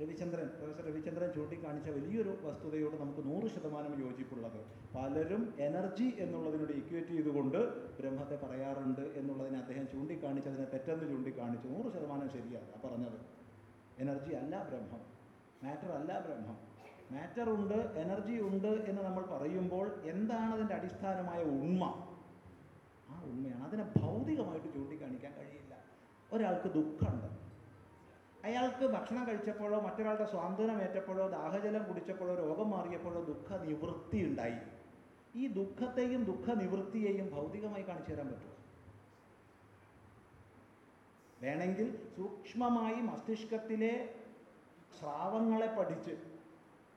രവിചന്ദ്രൻ പ്രൊഫസർ രവിചന്ദ്രൻ ചൂണ്ടിക്കാണിച്ച വലിയൊരു വസ്തുതയോട് നമുക്ക് നൂറ് ശതമാനം യോജിപ്പുള്ളത്. പലരും എനർജി എന്നുള്ളതിനോട് ഇക്വേറ്റ് ചെയ്തുകൊണ്ട് ബ്രഹ്മത്തെ പറയാറുണ്ട് എന്നുള്ളതിനെ അദ്ദേഹം ചൂണ്ടിക്കാണിച്ചതിനെ തെറ്റെന്ന് ചൂണ്ടിക്കാണിച്ചു. നൂറ് ശതമാനം ശരിയാണ് ആ പറഞ്ഞത്. എനർജി അല്ല ബ്രഹ്മം. മാറ്റർ അല്ല ബ്രഹ്മം. മാറ്റർ ഉണ്ട് എനർജി ഉണ്ട് എന്ന് നമ്മൾ പറയുമ്പോൾ എന്താണ് അതിന്റെ അടിസ്ഥാനമായ ഉണ്മ? ആ ഉണ്മയാണ്. അതിനെ ഭൗതികമായിട്ട് ചൂണ്ടിക്കാണിക്കാൻ കഴിയില്ല. ഒരാൾക്ക് ദുഃഖമുണ്ട്. അയാൾക്ക് ഭക്ഷണം കഴിച്ചപ്പോഴോ മറ്റൊരാളുടെ സ്വാന്തനം ഏറ്റപ്പോഴോ ദാഹജലം കുടിച്ചപ്പോഴോ രോഗം മാറിയപ്പോഴോ ദുഃഖ നിവൃത്തി ഉണ്ടായി. ഈ ദുഃഖത്തെയും ദുഃഖ നിവൃത്തിയെയും ഭൗതികമായി കാണിച്ചു തരാൻ പറ്റുമോ? വേണമെങ്കിൽ സൂക്ഷ്മമായി മസ്തിഷ്കത്തിലെ സ്രാവങ്ങളെ പഠിച്ച്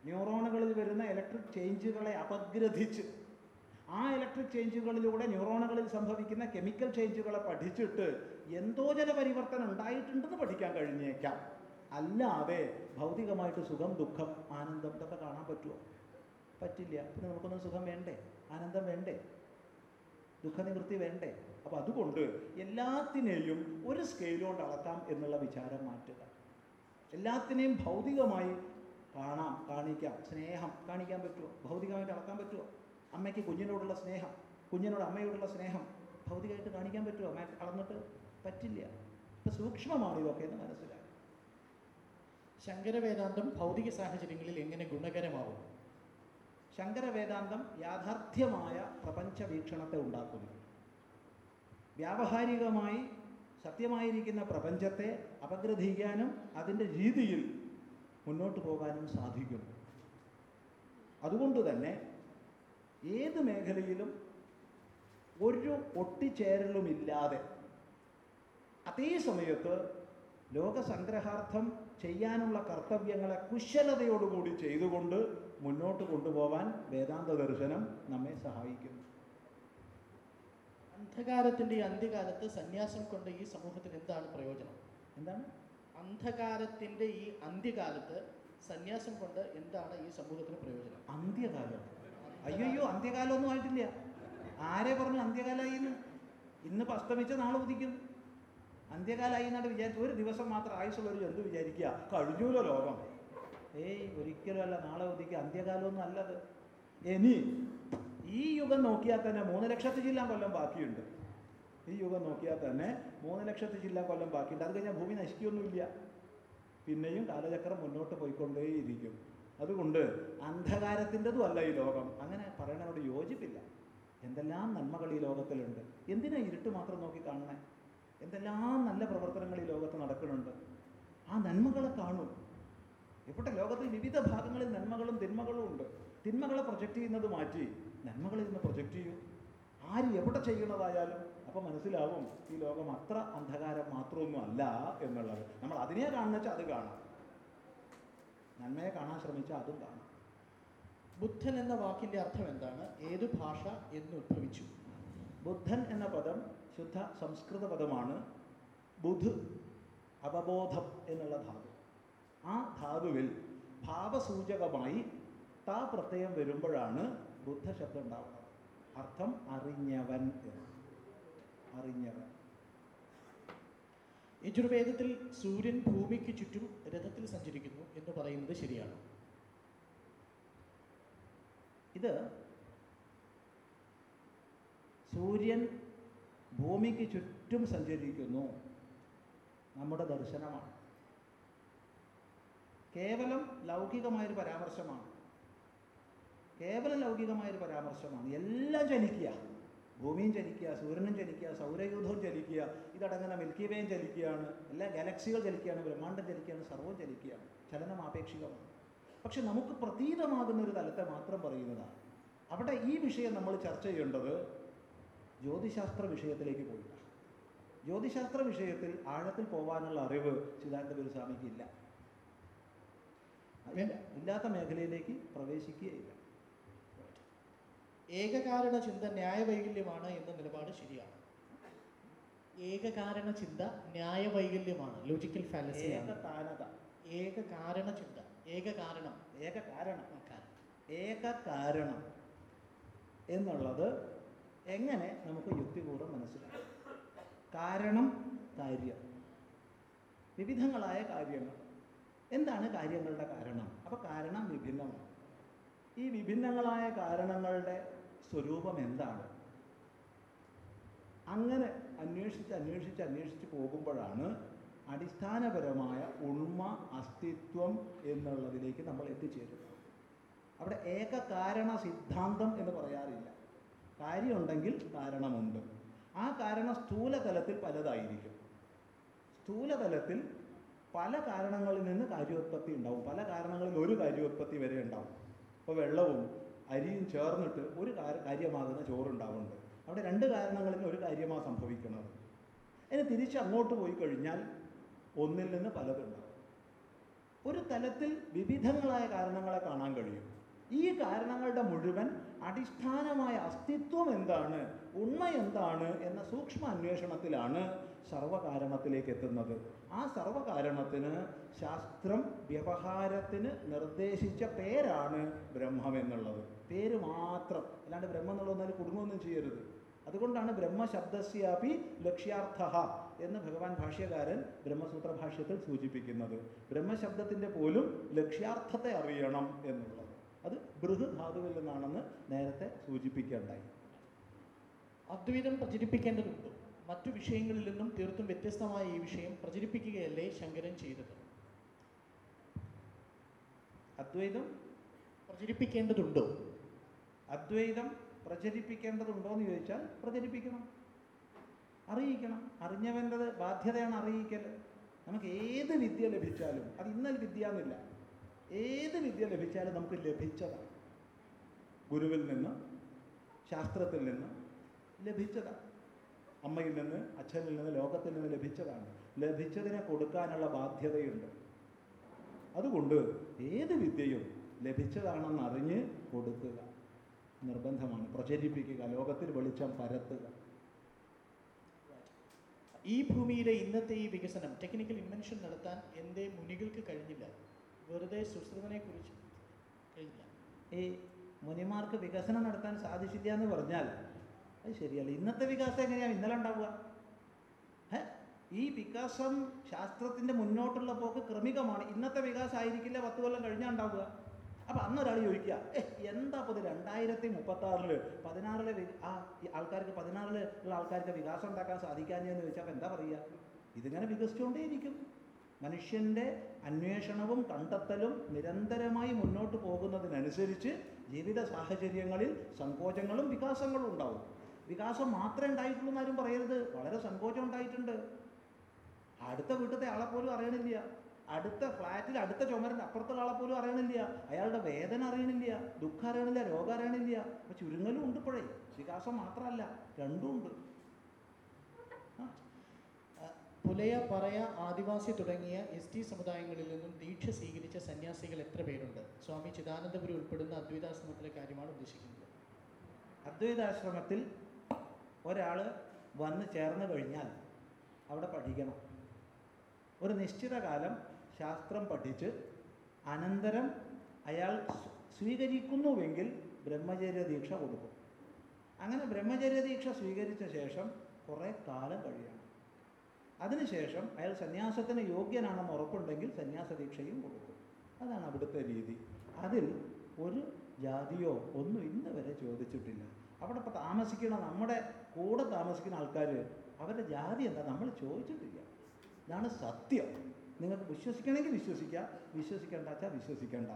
ന്യൂറോണുകളിൽ വരുന്ന ഇലക്ട്രിക് ചേഞ്ചുകളെ അപഗ്രഥിച്ച് ആ ഇലക്ട്രിക് ചേഞ്ചുകളിലൂടെ ന്യൂറോണുകളിൽ സംഭവിക്കുന്ന കെമിക്കൽ ചേഞ്ചുകളെ പഠിച്ചിട്ട് എന്തോ ചില പരിവർത്തനം ഉണ്ടായിട്ടുണ്ടെന്ന് പഠിക്കാൻ കഴിഞ്ഞേക്കാം. അല്ലാതെ ഭൗതികമായിട്ട് സുഖം ദുഃഖം ആനന്ദം ഇതൊക്കെ കാണാൻ പറ്റുമോ പറ്റില്ല. പിന്നെ നമുക്കൊന്നും സുഖം വേണ്ടേ? ആനന്ദം വേണ്ടേ? ദുഃഖനിവൃത്തി വേണ്ടേ? അപ്പോൾ അതുകൊണ്ട് എല്ലാത്തിനെയും ഒരു സ്കെയിൽ കൊണ്ട് അളക്കാം എന്നുള്ള വിചാരം മാറ്റുക. എല്ലാത്തിനെയും ഭൗതികമായി കാണാം കാണിക്കാം. സ്നേഹം കാണിക്കാൻ പറ്റുമോ ഭൗതികമായിട്ട് അളക്കാൻ പറ്റുമോ അമ്മയ്ക്ക് കുഞ്ഞിനോടുള്ള സ്നേഹം കുഞ്ഞിനോട് അമ്മയോടുള്ള സ്നേഹം ഭൗതികമായിട്ട് കാണിക്കാൻ പറ്റുമോ അളന്നിട്ട് പറ്റില്ല. ഇപ്പം സൂക്ഷ്മമാണ് ഇതൊക്കെ എന്ന് മനസ്സിലാക്കും. ശങ്കരവേദാന്തം ഭൗതിക സാഹചര്യങ്ങളിൽ എങ്ങനെ ഗുണകരമാവും ശങ്കരവേദാന്തം യാഥാർത്ഥ്യമായ പ്രപഞ്ച വീക്ഷണത്തെ ഉണ്ടാക്കുന്നു. വ്യാവഹാരികമായി സത്യമായിരിക്കുന്ന പ്രപഞ്ചത്തെ അപഗ്രഥിക്കാനും അതിന്റെ രീതിയിൽ മുന്നോട്ട് പോകാനും സാധിക്കും. അതുകൊണ്ട് തന്നെ ഏത് മേഖലയിലും ഒരു ഒട്ടിച്ചേരലുമില്ലാതെ അതേ സമയത്ത് ലോകസംഗ്രഹാർത്ഥം ചെയ്യാനുള്ള കർത്തവ്യങ്ങളെ കുശലതയോടുകൂടി ചെയ്തുകൊണ്ട് മുന്നോട്ട് കൊണ്ടുപോകാൻ വേദാന്ത ദർശനം നമ്മെ സഹായിക്കുന്നു. അന്ധകാരത്തിന്റെ ഈ അന്ത്യകാലത്ത് സന്യാസം കൊണ്ട് ഈ സമൂഹത്തിന് എന്താണ് പ്രയോജനം? എന്താണ്? അന്ധകാരത്തിന്റെ ഈ അന്ത്യകാലത്ത് സന്യാസം കൊണ്ട് എന്താണ് ഈ സമൂഹത്തിന് പ്രയോജനം? അന്ത്യകാലം. അയ്യോ അന്ത്യകാലമൊന്നും ആയിട്ടില്ല. ആരെ പറഞ്ഞു അന്ത്യകാലമായി ഇന്ന് ഇന്ന് അസ്തമിച്ച നാളെ ഉദിക്കും അന്ത്യകാലമായി എന്നാണ് വിചാരിച്ചു ഒരു ദിവസം മാത്രം ആയുസുള്ള ഒരു ജന്തു വിചാരിക്കുക. കഴിഞ്ഞൂലോ ലോകം. ഏയ് ഒരിക്കലും അല്ല. നാളെ ഉദിക്കുക അന്ത്യകാലമൊന്നും അല്ലത്. ഇനി ഈ യുഗം നോക്കിയാൽ തന്നെ മൂന്ന് ലക്ഷത്തി ജില്ലാ കൊല്ലം ബാക്കിയുണ്ട്. ഈ യുഗം നോക്കിയാൽ തന്നെ മൂന്ന് ലക്ഷത്തി ജില്ലാ കൊല്ലം ബാക്കിയുണ്ട്. അത് കഴിഞ്ഞാൽ ഭൂമി നശിക്കുകയൊന്നുമില്ല പിന്നെയും കാലചക്രം മുന്നോട്ട് പോയിക്കൊണ്ടേയിരിക്കും. അതുകൊണ്ട് അന്ധകാരത്തിന്റെതും അല്ല ഈ ലോകം. അങ്ങനെ പറയണതിനോട് യോജിപ്പില്ല. എന്തെല്ലാം നന്മകൾ ഈ ലോകത്തിലുണ്ട്. എന്തിനാ ഇരുട്ട് മാത്രം നോക്കി കാണണേ? എന്തെല്ലാം നല്ല പ്രവർത്തനങ്ങൾ ഈ ലോകത്ത് നടക്കുന്നുണ്ട്. ആ നന്മകളെ കാണൂ. ഇവിടെ ലോകത്തിൽ വിവിധ ഭാഗങ്ങളിൽ നന്മകളും തിന്മകളും ഉണ്ട്. തിന്മകളെ പ്രൊജക്റ്റ് ചെയ്യുന്നത് മാറ്റി നന്മകളിൽ നിന്ന് പ്രൊജക്റ്റ് ചെയ്യൂ. ആര് എവിടെ ചെയ്യുന്നതായാലും അപ്പം മനസ്സിലാവും ഈ ലോകം അത്ര അന്ധകാരം മാത്രമൊന്നും അല്ല എന്നുള്ളത്. നമ്മൾ അതിനെ കാണുന്ന വെച്ചാൽ അത് കാണാം. നന്മയെ കാണാൻ ശ്രമിച്ചാൽ അതും കാണാം. ബുദ്ധൻ എന്ന വാക്കിന്റെ അർത്ഥം എന്താണ്? ഏത് ഭാഷ എന്ന് ഉദ്ഭവിച്ചു. ബുദ്ധൻ എന്ന പദം ശുദ്ധ സംസ്കൃത പദമാണ് ബുധ് അവബോധം എന്നുള്ള ധാതു. ആ ധാതുവിൽ ഭാവസൂചകമായി താ പ്രത്യയം വരുമ്പോഴാണ് ബുദ്ധ ശബ്ദം ഉണ്ടാവുന്നത്. അർത്ഥം അറിഞ്ഞവൻ എന്ന്. അറിഞ്ഞവൻ. യജുർവേദത്തിൽ സൂര്യൻ ഭൂമിക്ക് ചുറ്റും രഥത്തിൽ സഞ്ചരിക്കുന്നു എന്ന് പറയുന്നത് ശരിയാണ്. ഇത് സൂര്യൻ ഭൂമിക്ക് ചുറ്റും സഞ്ചരിക്കുന്നു നമ്മുടെ ദർശനമാണ്. കേവലം ലൗകികമായൊരു പരാമർശമാണ്. കേവലം ലൗകികമായൊരു പരാമർശമാണ്. എല്ലാം ചലിക്കുക ഭൂമിയും ചലിക്കുക സൂര്യനും ചലിക്കുക സൗരയൂഥവും ചലിക്കുക ഇതടങ്ങുന്ന മിൽക്കി വേയും ചലിക്കുകയാണ് എല്ലാ ഗാലക്സികൾ ചലിക്കുകയാണ് ബ്രഹ്മാണ്ടം ചലിക്കുകയാണ് സർവം ചലിക്കുകയാണ് ചലനം ആപേക്ഷികമാണ്. പക്ഷെ നമുക്ക് പ്രതീതമാകുന്ന ഒരു തലത്തെ മാത്രം പറയുന്നതാണ്. അവിടെ ഈ വിഷയം നമ്മൾ ചർച്ച ചെയ്യേണ്ടത് ജ്യോതിശാസ്ത്ര വിഷയത്തിലേക്ക് പോയില്ല. ജ്യോതിശാസ്ത്ര വിഷയത്തിൽ ആഴത്തിൽ പോകാനുള്ള അറിവ് ചിദാനന്ദ ഗുരുസ്വാമിക്ക് ഇല്ല. ഇല്ല. ഇല്ലാത്ത മേഖലയിലേക്ക് പ്രവേശിക്കുകയില്ല. ഏകകാരണ ചിന്ത ന്യായവൈകല്യമാണ് എന്ന നിലപാട് ശരിയാണ്. ഏകകാരണ ചിന്ത ന്യായവൈകല്യമാണ്. Logical fallacy ഏകതാനത. ഏകകാരണ ചിന്ത. ഏകകാരണം. ഏക കാരണം ആ, കാരണം. ഏക കാരണം എന്നുള്ളത് എങ്ങനെ നമുക്ക് യുക്തിപൂർവം മനസ്സിലാക്കാം? കാരണം കാര്യം. വിവിധങ്ങളായ കാര്യങ്ങൾ. എന്താണ് കാര്യങ്ങളുടെ കാരണം? അപ്പോൾ കാരണം വിഭിന്നമാണ്. ഈ വിഭിന്നങ്ങളായ കാരണങ്ങളുടെ സ്വരൂപം എന്താണ്? അങ്ങനെ അന്വേഷിച്ച് അന്വേഷിച്ച് അന്വേഷിച്ച് പോകുമ്പോഴാണ് അടിസ്ഥാനപരമായ ഉണ്മ അസ്തിത്വം എന്നുള്ളതിലേക്ക് നമ്മൾ എത്തിച്ചേരുന്നത്. അവിടെ ഏകകാരണ സിദ്ധാന്തം എന്ന് പറയാറില്ല. കാര്യമുണ്ടെങ്കിൽ കാരണമുണ്ട്. ആ കാരണം സ്ഥൂലതലത്തിൽ പലതായിരിക്കും. സ്ഥൂലതലത്തിൽ പല കാരണങ്ങളിൽ നിന്ന് കാര്യോത്പത്തി ഉണ്ടാവും. പല കാരണങ്ങളിൽ ഒരു കാര്യോത്പത്തി വരെ ഉണ്ടാവും. ഇപ്പോൾ വെള്ളവും അരിയും ചേർന്നിട്ട് ഒരു കാര- കാര്യമാകുന്ന ചോറുണ്ടാവുന്നുണ്ട്. അവിടെ രണ്ട് കാരണങ്ങളിൽ ഒരു കാര്യമാണ് സംഭവിക്കുന്നത്. അതിന് തിരിച്ച് അങ്ങോട്ട് പോയി കഴിഞ്ഞാൽ ഒന്നിൽ നിന്ന് പലതുണ്ടാവും. ഒരു തലത്തിൽ വിവിധങ്ങളായ കാരണങ്ങളെ കാണാൻ കഴിയും. ഈ കാരണങ്ങളുടെ മുഴുവൻ അടിസ്ഥാനമായ അസ്തിത്വം എന്താണ്? ഉണ്മ എന്താണ്? എന്ന സൂക്ഷ്മ അന്വേഷണത്തിലാണ് സർവകാരണത്തിലേക്ക് എത്തുന്നത്. ആ സർവകാരണത്തിന് ശാസ്ത്രം വ്യവഹാരത്തിന് നിർദ്ദേശിച്ച പേരാണ് ബ്രഹ്മം എന്നുള്ളത്. പേര് മാത്രം. അല്ലാണ്ട് ബ്രഹ്മം എന്നുള്ളതൊന്നും കുടുംബമൊന്നും ചെയ്യരുത്. അതുകൊണ്ടാണ് ബ്രഹ്മശബ്ദസ്യാപി ലക്ഷ്യാർത്ഥ എന്ന് ഭഗവാൻ ഭാഷ്യകാരൻ ബ്രഹ്മസൂത്ര ഭാഷ്യത്തിൽ സൂചിപ്പിക്കുന്നത്. ബ്രഹ്മശബ്ദത്തിന്റെ പോലും ലക്ഷ്യാർത്ഥത്തെ അറിയണം എന്നുള്ളത്. അത് ബൃഹ് ധാതുവിൽ നിന്നാണെന്ന് നേരത്തെ സൂചിപ്പിക്കുകയുണ്ടായി. അദ്വൈതം പ്രചരിപ്പിക്കേണ്ടതുണ്ട്. മറ്റു വിഷയങ്ങളിൽ നിന്നും തീർത്തും വ്യത്യസ്തമായ ഈ വിഷയം പ്രചരിപ്പിക്കുകയല്ലേ ശങ്കരൻ ചെയ്തത്? അദ്വൈതം പ്രചരിപ്പിക്കേണ്ടതുണ്ടോ? അദ്വൈതം പ്രചരിപ്പിക്കേണ്ടതുണ്ടോ എന്ന് ചോദിച്ചാൽ പ്രചരിപ്പിക്കണം. അറിയിക്കണം. അറിഞ്ഞവന്റെത് ബാധ്യതയാണ് അറിയിക്കൽ. നമുക്ക് ഏത് വിദ്യ ലഭിച്ചാലും അത് ഇന്നൽ വിദ്യ എന്നില്ല. ഏത് വിദ്യ ലഭിച്ചാലും നമുക്ക് ലഭിച്ചതാണ്. ഗുരുവിൽ നിന്ന് ശാസ്ത്രത്തിൽ നിന്ന് ലഭിച്ചതാണ്. അമ്മയിൽ നിന്ന് അച്ഛനിൽ നിന്ന് ലോകത്തിൽ നിന്ന് ലഭിച്ചതാണ്. ലഭിച്ചതിനെ കൊടുക്കാനുള്ള ബാധ്യതയുണ്ട്. അതുകൊണ്ട് ഏത് വിദ്യയും ലഭിച്ചതാണെന്ന് അറിഞ്ഞ് കൊടുക്കുക. നിർബന്ധമാണ്. പ്രചരിപ്പിക്കുക. ലോകത്തിൽ വെളിച്ചം പരത്തുക. ഈ ഭൂമിയിലെ ഇന്നത്തെ ഈ വികസനം ടെക്നിക്കൽ ഇൻവെൻഷൻ നടത്താൻ എന്റെ മുനികൾക്ക് കഴിഞ്ഞില്ല? വെറുതെ സുശ്രുതനെ കുറിച്ച് ഈ മുനിമാർക്ക് വികസനം നടത്താൻ സാധിച്ചില്ല എന്ന് പറഞ്ഞാൽ അത് ശരിയല്ല. ഇന്നത്തെ വികാസം എങ്ങനെയാണ്? ഇന്നലെ ഉണ്ടാവുക? ഈ വികാസം ശാസ്ത്രത്തിന്റെ മുന്നോട്ടുള്ള പോക്ക് ക്രമികമാണ്. ഇന്നത്തെ വികാസം ആയിരിക്കില്ല പത്ത് കൊല്ലം കഴിഞ്ഞാൽ ഉണ്ടാവുക. അപ്പം അന്നൊരാൾ ചോദിക്കുക ഏ എന്താ അപ്പോൾ ഇത് രണ്ടായിരത്തി മുപ്പത്തി ആറിൽ പതിനാറിലെ ആ ആൾക്കാർക്ക് പതിനാറിൽ ഉള്ള ആൾക്കാർക്ക് വികാസം ഉണ്ടാക്കാൻ സാധിക്കാഞ്ഞെന്ന് ചോദിച്ചാൽ അപ്പം എന്താ പറയുക? ഇതിങ്ങനെ വികസിച്ചുകൊണ്ടേയിരിക്കും. മനുഷ്യന്റെ അന്വേഷണവും കണ്ടെത്തലും നിരന്തരമായി മുന്നോട്ട് പോകുന്നതിനനുസരിച്ച് ജീവിത സാഹചര്യങ്ങളിൽ സങ്കോചങ്ങളും വികാസങ്ങളും ഉണ്ടാവും. വികാസം മാത്രമേ ഉണ്ടായിട്ടുള്ളൂ എന്നാരും പറയരുത്. വളരെ സങ്കോചം ഉണ്ടായിട്ടുണ്ട്. അടുത്ത വീട്ടിലത്തെ ആളെ പോലും അറിയണില്ല. അടുത്ത ഫ്ലാറ്റിൽ അടുത്ത ചുമരിന്റെ അപ്പുറത്തുള്ള ആളെ പോലും അറിയണില്ല. അയാളുടെ വേദന അറിയണില്ല. ദുഃഖം അറിയണില്ല. രോഗം അറിയണില്ല. അപ്പൊ ചുരുങ്ങലും ഉണ്ട് ഇപ്പോഴേ. വികാസം മാത്രമല്ല. രണ്ടും ഉണ്ട്. പുലയ പറയ ആദിവാസി തുടങ്ങിയ എസ് ടി സമുദായങ്ങളിൽ നിന്നും ദീക്ഷ സ്വീകരിച്ച സന്യാസികൾ എത്ര പേരുണ്ട്? സ്വാമി ചിദാനന്ദപുരി ഉൾപ്പെടുന്ന അദ്വൈതാശ്രമത്തിലെ കാര്യമാണ് ഉദ്ദേശിക്കുന്നത്. അദ്വൈതാശ്രമത്തിൽ ഒരാൾ വന്ന് ചേർന്ന് കഴിഞ്ഞാൽ അവിടെ പഠിക്കണം. ഒരു നിശ്ചിത കാലം ശാസ്ത്രം പഠിച്ച് അനന്തരം അയാൾ സ്വീകരിക്കുന്നുവെങ്കിൽ ബ്രഹ്മചര്യ ദീക്ഷ കൊടുക്കും. അങ്ങനെ ബ്രഹ്മചര്യ ദീക്ഷ സ്വീകരിച്ച ശേഷം കുറേ കാലം കഴിയണം. അതിനുശേഷം അയാൾ സന്യാസത്തിന് യോഗ്യനാണെന്ന് ഉറപ്പുണ്ടെങ്കിൽ സന്യാസ ദീക്ഷയും കൊടുക്കും. അതാണ് അവിടുത്തെ രീതി. അതിൽ ഒരു ജാതിയോ ഒന്നും ഇന്ന് വരെ ചോദിച്ചിട്ടില്ല. അവിടെ ഇപ്പോൾ താമസിക്കുന്ന നമ്മുടെ കൂടെ താമസിക്കുന്ന ആൾക്കാർ അവരുടെ ജാതി എന്താ നമ്മൾ ചോദിച്ചിട്ടില്ല. ഇതാണ് സത്യം. നിങ്ങൾക്ക് വിശ്വസിക്കണമെങ്കിൽ വിശ്വസിക്കാം. വിശ്വസിക്കേണ്ട വെച്ചാൽ വിശ്വസിക്കേണ്ട.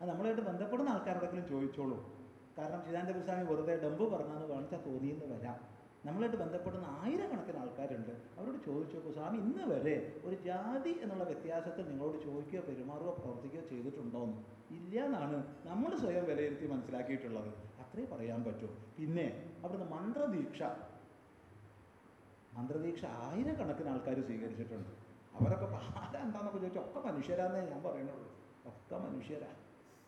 അത് നമ്മളായിട്ട് ബന്ധപ്പെടുന്ന ആൾക്കാരോടെങ്കിലും ചോദിച്ചോളൂ. കാരണം ചിദാനന്ദ ഗുരുസ്വാമി വെറുതെ ഡമ്പ് പറഞ്ഞാന്ന് കാണിച്ചാൽ തോന്നിയെന്ന് വരാം. നമ്മളായിട്ട് ബന്ധപ്പെടുന്ന ആയിരക്കണക്കിന് ആൾക്കാരുണ്ട്. അവരോട് ചോദിച്ചു സ്വാമി ഇന്ന് വരെ ഒരു ജാതി എന്നുള്ള വ്യത്യാസത്തിൽ നിങ്ങളോട് ചോദിക്കുകയോ പെരുമാറുകയോ പ്രവർത്തിക്കുകയോ ചെയ്തിട്ടുണ്ടോന്ന് ഇല്ല എന്നാണ് നമ്മൾ സ്വയം വിലയിരുത്തി മനസ്സിലാക്കിയിട്ടുള്ളത്. അത്രേ പറയാൻ പറ്റൂ. പിന്നെ അവിടുന്ന് മന്ത്രദീക്ഷ. മന്ത്രദീക്ഷ ആയിരക്കണക്കിന് ആൾക്കാർ സ്വീകരിച്ചിട്ടുണ്ട്. അവരൊക്കെ ഇപ്പൊ ആരാ എന്താന്നൊക്കെ ചോദിച്ചാൽ ഒക്കെ മനുഷ്യരാന്നേ ഞാൻ പറയുന്നുള്ളൂ. ഒക്കെ മനുഷ്യരാ.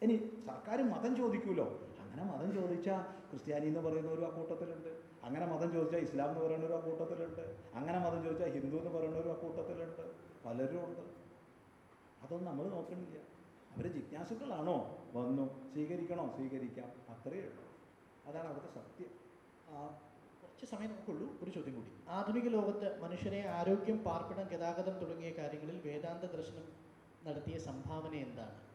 ഇനി സർക്കാർ മതം ചോദിക്കൂലോ? അങ്ങനെ മതം ചോദിച്ചാൽ ക്രിസ്ത്യാനി എന്ന് പറയുന്നവരും ആ കൂട്ടത്തിലുണ്ട്. അങ്ങനെ മതം ചോദിച്ചാൽ ഇസ്ലാം എന്ന് പറയുന്നവരും ആ കൂട്ടത്തിലുണ്ട്. അങ്ങനെ മതം ചോദിച്ചാൽ ഹിന്ദു എന്ന് പറയുന്നവരും ആ കൂട്ടത്തിലുണ്ട്. പലരും ഉണ്ട്. അതൊന്നും നമ്മൾ നോക്കണില്ല. അവർ ജിജ്ഞാസുക്കളാണോ? വന്നു. സ്വീകരിക്കണോ? സ്വീകരിക്കാം. അത്രയേ ഉള്ളൂ. അതാണ് അവിടുത്തെ സത്യം. കുറച്ച് സമയം നമുക്കുള്ളൂ ഒരു ചോദ്യം കൂടി. ആധുനിക ലോകത്ത് മനുഷ്യരെ ആരോഗ്യം പാർപ്പിടം ഗതാഗതം തുടങ്ങിയ കാര്യങ്ങളിൽ വേദാന്ത ദർശനം നടത്തിയ സംഭാവന എന്താണ്?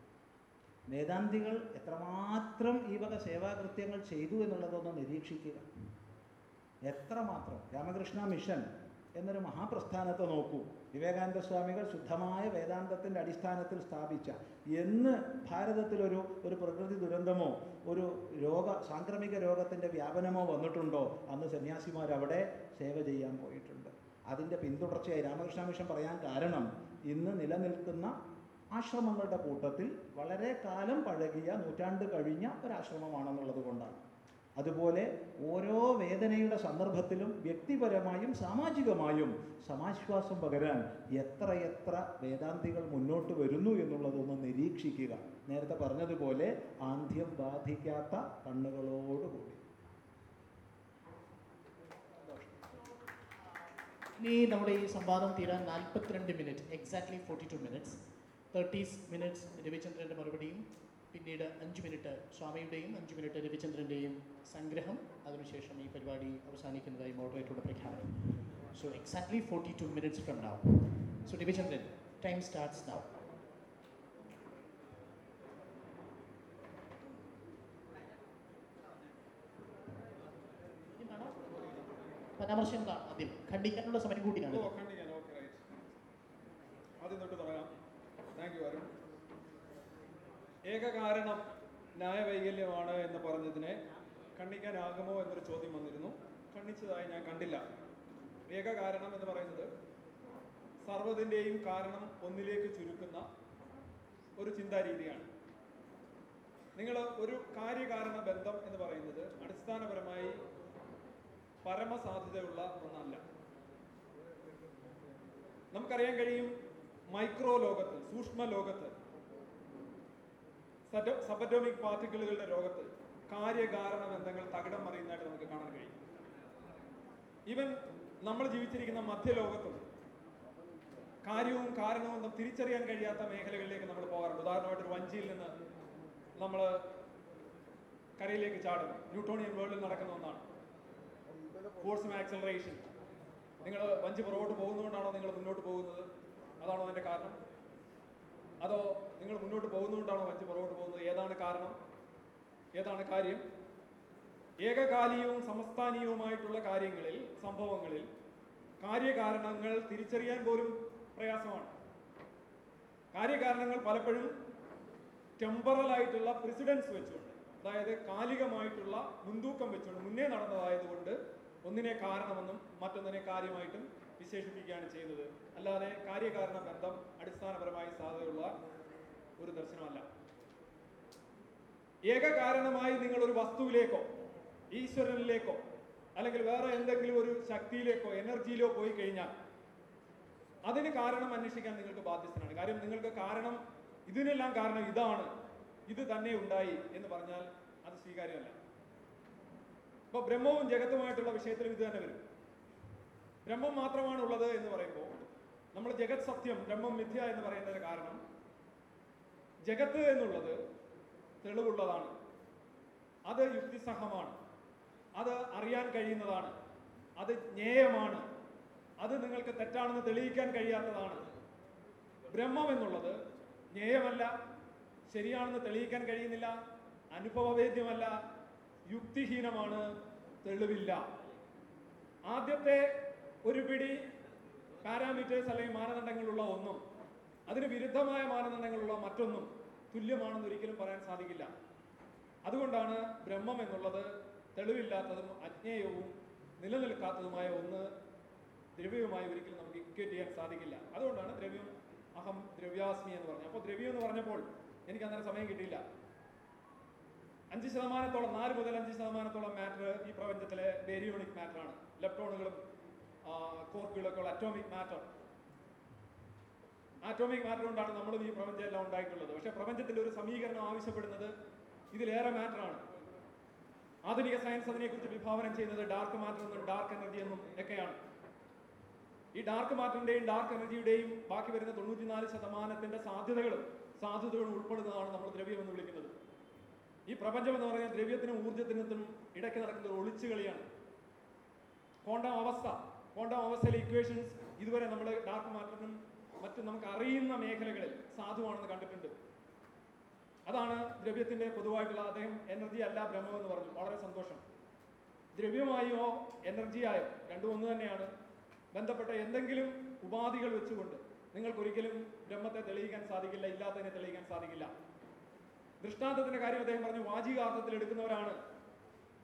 വേദാന്തികൾ എത്രമാത്രം ഈ വക സേവാകൃത്യങ്ങൾ ചെയ്തു എന്നുള്ളതൊന്ന് നിരീക്ഷിക്കുക. എത്രമാത്രം? രാമകൃഷ്ണ മിഷൻ എന്നൊരു മഹാപ്രസ്ഥാനത്തെ നോക്കൂ. വിവേകാനന്ദ സ്വാമികൾ ശുദ്ധമായ വേദാന്തത്തിന്റെ അടിസ്ഥാനത്തിൽ സ്ഥാപിച്ച എന്ന് ഭാരതത്തിലൊരു ഒരു പ്രകൃതി ദുരന്തമോ ഒരു രോഗ സാംക്രമിക രോഗത്തിന്റെ വ്യാപനമോ വന്നിട്ടുണ്ടോ? അന്ന് സന്യാസിമാരവിടെ സേവ ചെയ്യാൻ പോയിട്ടുണ്ട്. അതിന്റെ പിന്തുടർച്ചയായി രാമകൃഷ്ണ മിഷൻ പറയാൻ കാരണം ഇന്ന് നിലനിൽക്കുന്ന ആശ്രമങ്ങളുടെ കൂട്ടത്തിൽ വളരെ കാലം പഴകിയ നൂറ്റാണ്ട് കഴിഞ്ഞ ഒരാശ്രമമാണെന്നുള്ളത് കൊണ്ടാണ്. അതുപോലെ ഓരോ വേദനയുടെ സന്ദർഭത്തിലും വ്യക്തിപരമായും സാമാജികമായും സമാശ്വാസം പകരാൻ എത്രയെത്ര വേദാന്തികൾ മുന്നോട്ട് വരുന്നു എന്നുള്ളതൊന്ന് നിരീക്ഷിക്കുക. നേരത്തെ പറഞ്ഞതുപോലെ ആന്ധ്യം ബാധിക്കാത്ത കണ്ണുകളോടുകൂടി ഇനി നമ്മുടെ ഈ സംവാദം തീരാൻ നാൽപ്പത്തിരണ്ട് minute exactly forty two minutes thirty minutes രവിചന്ദ്രന്റെ മറുപടിയും പിന്നീട് അഞ്ച് മിനിറ്റ് സ്വാമിയുടെയും അഞ്ച് മിനിറ്റ് രവിചന്ദ്രന്റെയും സംഗ്രഹം. അതിനുശേഷം ഈ പരിപാടി അവസാനിക്കുന്നതായി മോഡറേറ്ററുടെ പ്രഖ്യാപനം. So exactly forty two minutes from now so Ravichandran time starts now പരാമർശങ്ങളാണ് ആദ്യം. ഖണ്ഡിക്കാനുള്ള സമയം റൈറ്റ്. ആദ്യം തൊട്ട് തുടങ്ങാം താങ്ക് യു അരുൺ ഏക കാരണം ന്യായവൈകല്യമാണ് എന്ന് പറഞ്ഞതിനെ ഖണ്ഡിക്കാനാകുമോ എന്നൊരു ചോദ്യം വന്നിരുന്നു. ഖണ്ഡിച്ചതായി ഞാൻ കണ്ടില്ല. ഏക കാരണം എന്ന് പറയുന്നത് സർവതിന്റെയും കാരണം ഒന്നിലേക്ക് ചുരുക്കുന്ന ഒരു ചിന്താരീതിയാണ്. നിങ്ങൾ ഒരു കാര്യകാരണ ബന്ധം എന്ന് പറയുന്നത് അടിസ്ഥാനപരമായി പരമസാധ്യതയുള്ള ഒന്നല്ല. നമുക്കറിയാൻ കഴിയും മൈക്രോ ലോകത്ത് സൂക്ഷ്മ ലോകത്ത് സബറ്റോമിക് പാർട്ടിക്കിളുകളുടെ ലോകത്ത് കാര്യകാരണ ബന്ധങ്ങൾ തകിടം മറിയുന്നതായിട്ട് നമുക്ക് കാണാൻ കഴിയും. ഈവൻ നമ്മൾ ജീവിച്ചിരിക്കുന്ന മധ്യലോകത്തും കാര്യവും കാരണവും തിരിച്ചറിയാൻ കഴിയാത്ത മേഖലകളിലേക്ക് നമ്മൾ പോകാറുണ്ട്. ഉദാഹരണമായിട്ട് ഒരു വഞ്ചിയിൽ നിന്ന് നമ്മൾ കരയിലേക്ക് ചാടും ന്യൂട്ടോണിയൻ വേൾഡിൽ നടക്കുന്ന ഒന്നാണ്. ഫോഴ്സും ആക്സലറേഷൻ നിങ്ങൾ വഞ്ചി പുറകോട്ട് പോകുന്നതുകൊണ്ടാണോ നിങ്ങൾ മുന്നോട്ട് പോകുന്നത്? അതാണോ അതിന്റെ കാരണം? അതോ നിങ്ങൾ മുന്നോട്ട് പോകുന്നതുകൊണ്ടാണോ വഞ്ചി പുറകോട്ട് പോകുന്നത്? ഏതാണ് കാരണം? ഏതാണ് കാര്യം? ഏകകാലീയവും സമസ്ഥാനീയവുമായിട്ടുള്ള കാര്യങ്ങളിൽ സംഭവങ്ങളിൽ കാര്യകാരണങ്ങൾ തിരിച്ചറിയാൻ പോലും പ്രയാസമാണ്. കാര്യകാരണങ്ങൾ പലപ്പോഴും ടെമ്പറൽ ആയിട്ടുള്ള പ്രസിഡൻസ് വെച്ചുകൊണ്ട് അതായത് കാലികമായിട്ടുള്ള മുൻതൂക്കം വെച്ചുകൊണ്ട് മുന്നേ നടന്നതായതുകൊണ്ട് ഒന്നിനെ കാരണമെന്നും മറ്റൊന്നിനെ കാര്യമായിട്ടും വിശേഷിപ്പിക്കുകയാണ് ചെയ്യുന്നത്. അല്ലാതെ കാര്യകാരണ ബന്ധം അടിസ്ഥാനപരമായി സാധ്യതയുള്ള ഒരു ദർശനമല്ല. ഏക കാരണമായി നിങ്ങൾ ഒരു വസ്തുവിലേക്കോ ഈശ്വരനിലേക്കോ അല്ലെങ്കിൽ വേറെ എന്തെങ്കിലും ഒരു ശക്തിയിലേക്കോ എനർജിയിലോ പോയി കഴിഞ്ഞാൽ അതിന് കാരണം അന്വേഷിക്കാൻ നിങ്ങൾക്ക് ബാധ്യസ്ഥനാണ്. കാര്യം നിങ്ങൾക്ക് കാരണം ഇതിനെല്ലാം കാരണം ഇതാണ്. ഇത് തന്നെ ഉണ്ടായി എന്ന് പറഞ്ഞാൽ അത് സ്വീകാര്യമല്ല. ഇപ്പൊ ബ്രഹ്മവും ജഗത്തുമായിട്ടുള്ള വിഷയത്തിലും ഇത് തന്നെ വരും. ബ്രഹ്മം മാത്രമാണ് ഉള്ളത് എന്ന് പറയുമ്പോൾ നമ്മൾ ജഗത് സത്യം ബ്രഹ്മം മിഥ്യ എന്ന് പറയുന്നതിന് കാരണം ജഗത്ത് എന്നുള്ളത് തെളിവുള്ളതാണ്. അത് യുക്തിസഹമാണ്. അത് അറിയാൻ കഴിയുന്നതാണ്. അത് ജ്ഞേയമാണ്. അത് നിങ്ങൾക്ക് തെറ്റാണെന്ന് തെളിയിക്കാൻ കഴിയാത്തതാണ്. ബ്രഹ്മം എന്നുള്ളത് ജ്ഞേയമല്ല ശരിയാണെന്ന് തെളിയിക്കാൻ കഴിയുന്നില്ല അനുഭവവേദ്യമല്ല യുക്തിഹീനമാണ് തെളിവില്ല. ആദ്യത്തെ ഒരു പിടി പാരാമീറ്റേഴ്സ് അല്ലെങ്കിൽ മാനദണ്ഡങ്ങളുള്ള ഒന്നും അതിന് വിരുദ്ധമായ മാനദണ്ഡങ്ങളുള്ള മറ്റൊന്നും തുല്യമാണെന്ന് ഒരിക്കലും പറയാൻ സാധിക്കില്ല. അതുകൊണ്ടാണ് ബ്രഹ്മം എന്നുള്ളത് തെളിവില്ലാത്തതും അജ്ഞേയവും നിലനിൽക്കാത്തതുമായ ഒന്ന് ദ്രവ്യവുമായി ഒരിക്കലും നമുക്ക് ഇക്വേറ്റ് ചെയ്യാൻ സാധിക്കില്ല. അതുകൊണ്ടാണ് ദ്രവ്യം അഹം ദ്രവ്യാസ്മി എന്ന് പറഞ്ഞത്. അപ്പോൾ ദ്രവ്യം എന്ന് പറഞ്ഞപ്പോൾ എനിക്ക് അന്നേരം സമയം കിട്ടിയില്ല. അഞ്ച് ശതമാനത്തോളം നാല് മുതൽ അഞ്ച് ശതമാനത്തോളം മാറ്റർ ഈ പ്രപഞ്ചത്തിലെ ബേരിയോണിക് മാറ്ററാണ് ലെപ്റ്റോണുകളും കോർക്കുകളൊക്കെ ഉള്ള അറ്റോമിക് മാറ്റർ ആറ്റോമിക് മാറ്റർ കൊണ്ടാണ് നമ്മൾ ഈ പ്രപഞ്ചം എല്ലാം ഉണ്ടായിട്ടുള്ളത്. പക്ഷേ പ്രപഞ്ചത്തിന്റെ ഒരു സമീകരണം ആവശ്യപ്പെടുന്നത് ഇതിലേറെ മാറ്ററാണ് ആധുനിക സയൻസ് അതിനെക്കുറിച്ച് വിഭാവനം ചെയ്യുന്നത് ഡാർക്ക് മാറ്റർ എന്നും ഡാർക്ക് എനർജി എന്നും ഒക്കെയാണ്. ഈ ഡാർക്ക് മാറ്ററിന്റെയും ഡാർക്ക് എനർജിയുടെയും ബാക്കി വരുന്ന തൊണ്ണൂറ്റിനാല് ശതമാനത്തിന്റെ സാധ്യതകളും സാധ്യതകളും ഉൾപ്പെടുന്നതാണ് നമ്മൾ ദ്രവ്യം എന്ന് വിളിക്കുന്നത്. ഈ പ്രപഞ്ചം എന്ന് പറഞ്ഞാൽ ദ്രവ്യത്തിനും ഊർജത്തിനും ഇടയ്ക്ക് നടക്കുന്ന ഒരു ഒളിച്ചുകളിയാണ്. ക്വാണ്ടം അവസ്ഥ. ക്വാണ്ടം അവസ്ഥയിലെ ഇക്വേഷൻസ് ഇതുവരെ നമ്മൾ ഡാർക്ക് മാറ്ററിനും മറ്റും നമുക്ക് അറിയുന്ന മേഖലകളിൽ സാധുവാണെന്ന് കണ്ടിട്ടുണ്ട്. അതാണ് ദ്രവ്യത്തിന്റെ പൊതുവായിട്ടുള്ള അദ്ദേഹം എനർജി അല്ല ബ്രഹ്മം എന്ന് പറഞ്ഞു. വളരെ സന്തോഷം. ദ്രവ്യമായോ എനർജിയായോ രണ്ടും ഒന്ന് തന്നെയാണ്. ബന്ധപ്പെട്ട എന്തെങ്കിലും ഉപാധികൾ വെച്ചുകൊണ്ട് നിങ്ങൾക്കൊരിക്കലും ബ്രഹ്മത്തെ തെളിയിക്കാൻ സാധിക്കില്ല ഇല്ലാത്തതിനെ തെളിയിക്കാൻ സാധിക്കില്ല. ദൃഷ്ടാന്തത്തിന്റെ കാര്യം അദ്ദേഹം പറഞ്ഞു വാചികാർത്ഥത്തിൽ എടുക്കുന്നവരാണ്.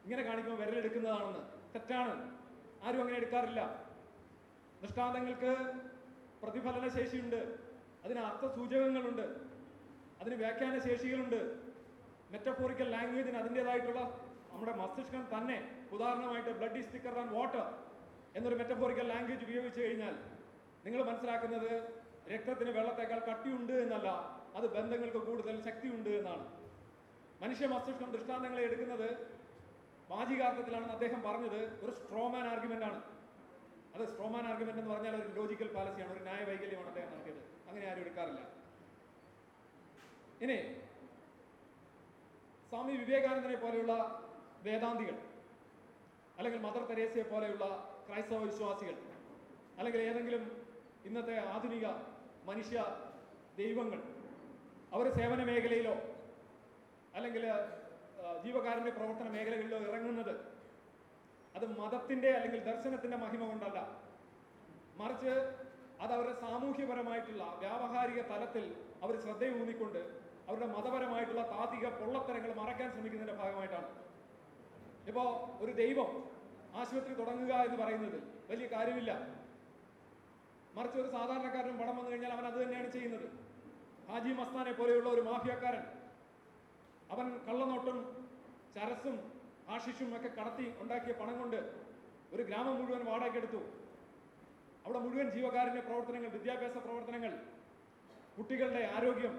ഇങ്ങനെ കാണിക്കുമ്പോൾ വിരലെടുക്കുന്നതാണെന്ന് തെറ്റാണ്. ആരും അങ്ങനെ എടുക്കാറില്ല. ദൃഷ്ടാന്തങ്ങൾക്ക് പ്രതിഫലന ശേഷിയുണ്ട് അതിന് അർത്ഥസൂചകങ്ങളുണ്ട്. അതിന് വ്യാഖ്യാന ശേഷികളുണ്ട് മെറ്റഫോറിക്കൽ ലാംഗ്വേജിന് അതിന്റെതായിട്ടുള്ള നമ്മുടെ മസ്തിഷ്കം തന്നെ ഉദാഹരണമായിട്ട് blood is thicker and water എന്നൊരു മെറ്റഫോറിക്കൽ ലാംഗ്വേജ് ഉപയോഗിച്ച് കഴിഞ്ഞാൽ നിങ്ങൾ മനസ്സിലാക്കുന്നത് രക്തത്തിന് വെള്ളത്തേക്കാൾ കട്ടിയുണ്ട് എന്നല്ല. അത് ബന്ധങ്ങൾക്ക് കൂടുതൽ ശക്തിയുണ്ട് എന്നാണ്. മനുഷ്യ മസ്തിഷ്കം ദൃഷ്ടാന്തങ്ങളെ എടുക്കുന്നത് വാചികാർത്ഥത്തിലാണെന്ന് അദ്ദേഹം പറഞ്ഞത് ഒരു സ്ട്രോമാൻ ആർഗ്യുമെന്റ് ആണ്. അത് സ്ട്രോമാൻ ആർഗ്യുമെന്റ് എന്ന് പറഞ്ഞാൽ ഒരു ലോജിക്കൽ പാലസിയാണ് ഒരു ന്യായ വൈകല്യമാണ് അദ്ദേഹം നടത്തിയത് അങ്ങനെ ആരും എടുക്കാറില്ല. ഇനി സ്വാമി വിവേകാനന്ദനെ പോലെയുള്ള വേദാന്തികൾ അല്ലെങ്കിൽ മദർ തെരേസയെ പോലെയുള്ള ക്രൈസ്തവ വിശ്വാസികൾ അല്ലെങ്കിൽ ഏതെങ്കിലും ഇന്നത്തെ ആധുനിക മനുഷ്യ ദൈവങ്ങൾ അവർ സേവന മേഖലയിലോ അല്ലെങ്കിൽ ജീവകാരുണ്യ പ്രവർത്തന മേഖലകളിലോ ഇറങ്ങുന്നത് അത് മതത്തിന്റെ അല്ലെങ്കിൽ ദർശനത്തിന്റെ മഹിമ കൊണ്ടല്ല. മറിച്ച് അത് അവരുടെ സാമൂഹ്യപരമായിട്ടുള്ള വ്യാവഹാരിക തലത്തിൽ അവർ ശ്രദ്ധയൂന്നിക്കൊണ്ട് അവരുടെ മതപരമായിട്ടുള്ള താത്വിക പൊള്ളത്തരങ്ങൾ മറയ്ക്കാൻ ശ്രമിക്കുന്നതിന്റെ ഭാഗമായിട്ടാണ്. ഇപ്പോ ഒരു ദൈവം ആശുപത്രി തുടങ്ങുക എന്ന് പറയുന്നത് വലിയ കാര്യമില്ല. മറിച്ച് ഒരു സാധാരണക്കാരനും പണം വന്നു കഴിഞ്ഞാൽ അവൻ അത് തന്നെയാണ് ചെയ്യുന്നത്. ഹാജി മസ്താനെ പോലെയുള്ള ഒരു മാഫിയക്കാരൻ അവൻ കള്ളനോട്ടും ചരസും ആശിഷും ഒക്കെ കടത്തി ഉണ്ടാക്കിയ പണം കൊണ്ട് ഒരു ഗ്രാമം മുഴുവൻ വാടകയ്ക്കെടുത്തു അവിടെ മുഴുവൻ ജീവകാരുണ്യ പ്രവർത്തനങ്ങൾ വിദ്യാഭ്യാസ പ്രവർത്തനങ്ങൾ കുട്ടികളുടെ ആരോഗ്യം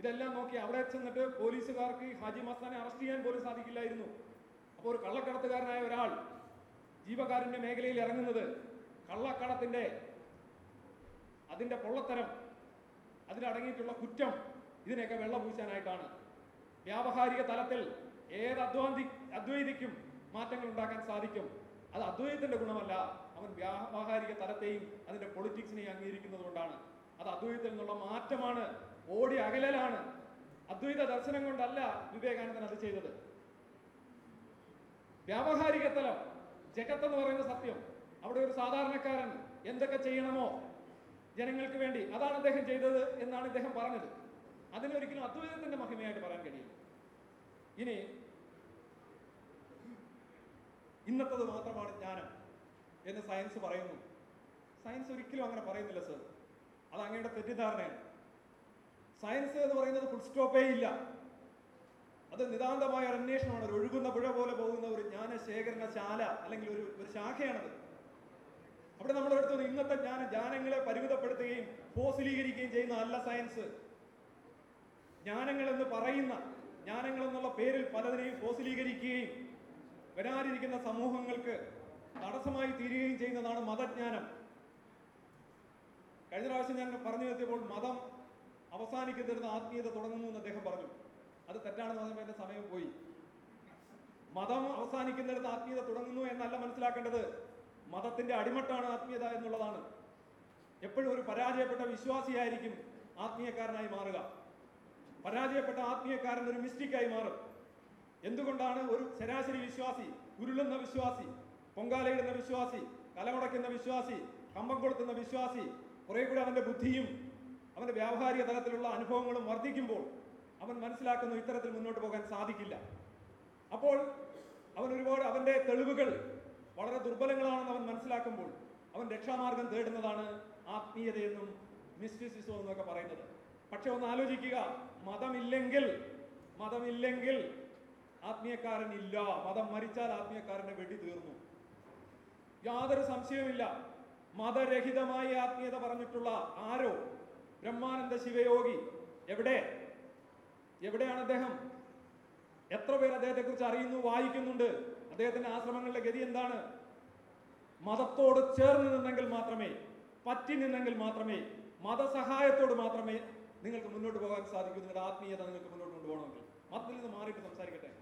ഇതെല്ലാം നോക്കി അവിടെ ചെന്നിട്ട് പോലീസുകാർക്ക് ഹാജി മസ്താനെ അറസ്റ്റ് ചെയ്യാൻ പോലും സാധിക്കില്ലായിരുന്നു. അപ്പോൾ ഒരു കള്ളക്കടത്തുകാരനായ ഒരാൾ ജീവകാരുണ്യ മേഖലയിൽ ഇറങ്ങുന്നത് കള്ളക്കടത്തിന്റെ അതിന്റെ പൊള്ളത്തരം അതിലടങ്ങിയിട്ടുള്ള കുറ്റം ഇതിനെയൊക്കെ വെള്ളപൂശാനായിട്ടാണ് വ്യാവഹാരിക തലത്തിൽ ഏത് അദ്വാന്തി അദ്വൈതിക്കും മാറ്റങ്ങൾ ഉണ്ടാക്കാൻ സാധിക്കും. അത് അദ്വൈതത്തിന്റെ ഗുണമല്ല. അവൻ വ്യാവഹാരിക തലത്തെയും അതിന്റെ പൊളിറ്റിക്സിനെയും അംഗീകരിക്കുന്നത് കൊണ്ടാണ്. അത് അദ്വൈതത്തിൽ നിന്നുള്ള മാറ്റമാണ്. ഓടി അകലലാണ്. അദ്വൈത ദർശനം കൊണ്ടല്ല വിവേകാനന്ദൻ അത് ചെയ്തത്. വ്യാവഹാരിക തലം ജഗത്ത് എന്ന് പറയുന്ന സത്യം. അവിടെ ഒരു സാധാരണക്കാരൻ എന്തൊക്കെ ചെയ്യണമോ ജനങ്ങൾക്ക് വേണ്ടി അതാണ് അദ്ദേഹം ചെയ്തത് എന്നാണ് ഇദ്ദേഹം പറഞ്ഞത്. അതിനൊരിക്കലും അദ്വൈതത്തിന്റെ മഹിമയായിട്ട് പറയാൻ കഴിയില്ല. ഇനി ഇന്നത്തത് മാത്രമാണ് ജ്ഞാനം എന്ന് സയൻസ് പറയുന്നു. സയൻസ് ഒരിക്കലും അങ്ങനെ പറയുന്നില്ല സർ അത് അങ്ങയുടെ തെറ്റിദ്ധാരണയാണ്. സയൻസ് എന്ന് പറയുന്നത് ഫുൾ സ്റ്റോപ്പേ ഇല്ല. അത് നിതാന്തമായ ഒരു അന്വേഷണമാണ്. ഒരു ഒഴുകുന്ന പുഴ പോലെ പോകുന്ന ഒരു ജ്ഞാന ശേഖരണ ശാല അല്ലെങ്കിൽ ഒരു ഒരു ശാഖയാണത്. അവിടെ നമ്മൾ എടുത്തത് ഇന്നത്തെ ജ്ഞാനം ജ്ഞാനങ്ങളെ പരിമിതപ്പെടുത്തുകയും ഫോസിലീകരിക്കുകയും ചെയ്യുന്ന അല്ല സയൻസ് ജ്ഞാനങ്ങൾ എന്ന് പറയുന്ന ജ്ഞാനങ്ങൾ എന്നുള്ള പേരിൽ പലതിനെയും ഫോസിലീകരിക്കുകയും വരാനിരിക്കുന്ന സമൂഹങ്ങൾക്ക് തടസ്സമായി തീരുകയും ചെയ്യുന്നതാണ് മതജ്ഞാനം. കഴിഞ്ഞ പ്രാവശ്യം ഞാൻ പറഞ്ഞു എത്തിയപ്പോൾ മതം അവസാനിക്കുന്നിരുന്ന ആത്മീയത തുടങ്ങുന്നു എന്ന് അദ്ദേഹം പറഞ്ഞു. അത് തെറ്റാണെന്ന് പറഞ്ഞപ്പോൾ എന്റെ സമയം പോയി. മതം അവസാനിക്കുന്നിടത്ത് ആത്മീയത തുടങ്ങുന്നു എന്നല്ല മനസ്സിലാക്കേണ്ടത്. മതത്തിന്റെ അടിമട്ടാണ് ആത്മീയത എന്നുള്ളതാണ്. എപ്പോഴും ഒരു പരാജയപ്പെട്ട വിശ്വാസിയായിരിക്കും ആത്മീയക്കാരനായി മാറുക. പരാജയപ്പെട്ട ആത്മീയക്കാരൻ ഒരു മിസ്റ്റേക്കായി മാറും. എന്തുകൊണ്ടാണ് ഒരു ശരാശരി വിശ്വാസി ഉരുളുന്ന വിശ്വാസി പൊങ്കാലയിടുന്ന വിശ്വാസി കലമുടക്കുന്ന വിശ്വാസി കമ്പം കൊളുത്തുന്ന വിശ്വാസി കുറെ കൂടി അവന്റെ ബുദ്ധിയും അവന്റെ വ്യാവഹാരിക തലത്തിലുള്ള അനുഭവങ്ങളും വർദ്ധിക്കുമ്പോൾ അവൻ മനസ്സിലാക്കുന്നു ഇത്തരത്തിൽ മുന്നോട്ട് പോകാൻ സാധിക്കില്ല. അപ്പോൾ അവൻ ഒരുപാട് അവന്റെ തെളിവുകൾ വളരെ ദുർബലങ്ങളാണെന്ന് അവൻ മനസ്സിലാക്കുമ്പോൾ അവൻ രക്ഷാമാർഗം തേടുന്നതാണ് ആത്മീയതയെന്നും മിസ്റ്റിസിസം എന്നൊക്കെ പറയുന്നത്. പക്ഷെ ഒന്ന് ആലോചിക്കുക മതമില്ലെങ്കിൽ മതമില്ലെങ്കിൽ ആത്മീയക്കാരൻ ഇല്ല മതം മരിച്ചാൽ ആത്മീയക്കാരന്റെ വെടി തീർന്നു. യാതൊരു സംശയവുമില്ല. മതരഹിതമായ ആത്മീയത പറഞ്ഞിട്ടുള്ള ആരോ? ബ്രഹ്മാനന്ദ ശിവയോഗി. എവിടെ? എവിടെയാണ് അദ്ദേഹം? എത്ര പേർ അദ്ദേഹത്തെ കുറിച്ച് അറിയുന്നു വായിക്കുന്നുണ്ട്? അദ്ദേഹത്തിന്റെ ആശ്രമങ്ങളുടെ ഗതി എന്താണ്? മതത്തോട് ചേർന്ന് നിന്നെങ്കിൽ മാത്രമേ പറ്റി നിന്നെങ്കിൽ മാത്രമേ മതസഹായത്തോട് മാത്രമേ നിങ്ങൾക്ക് മുന്നോട്ട് പോകാൻ സാധിക്കും. നിങ്ങളുടെ ആത്മീയത നിങ്ങൾക്ക് മുന്നോട്ട് കൊണ്ടുപോകണമെങ്കിൽ. മതത്തിൽ നിന്ന് മാറിയിട്ട് സംസാരിക്കട്ടെ.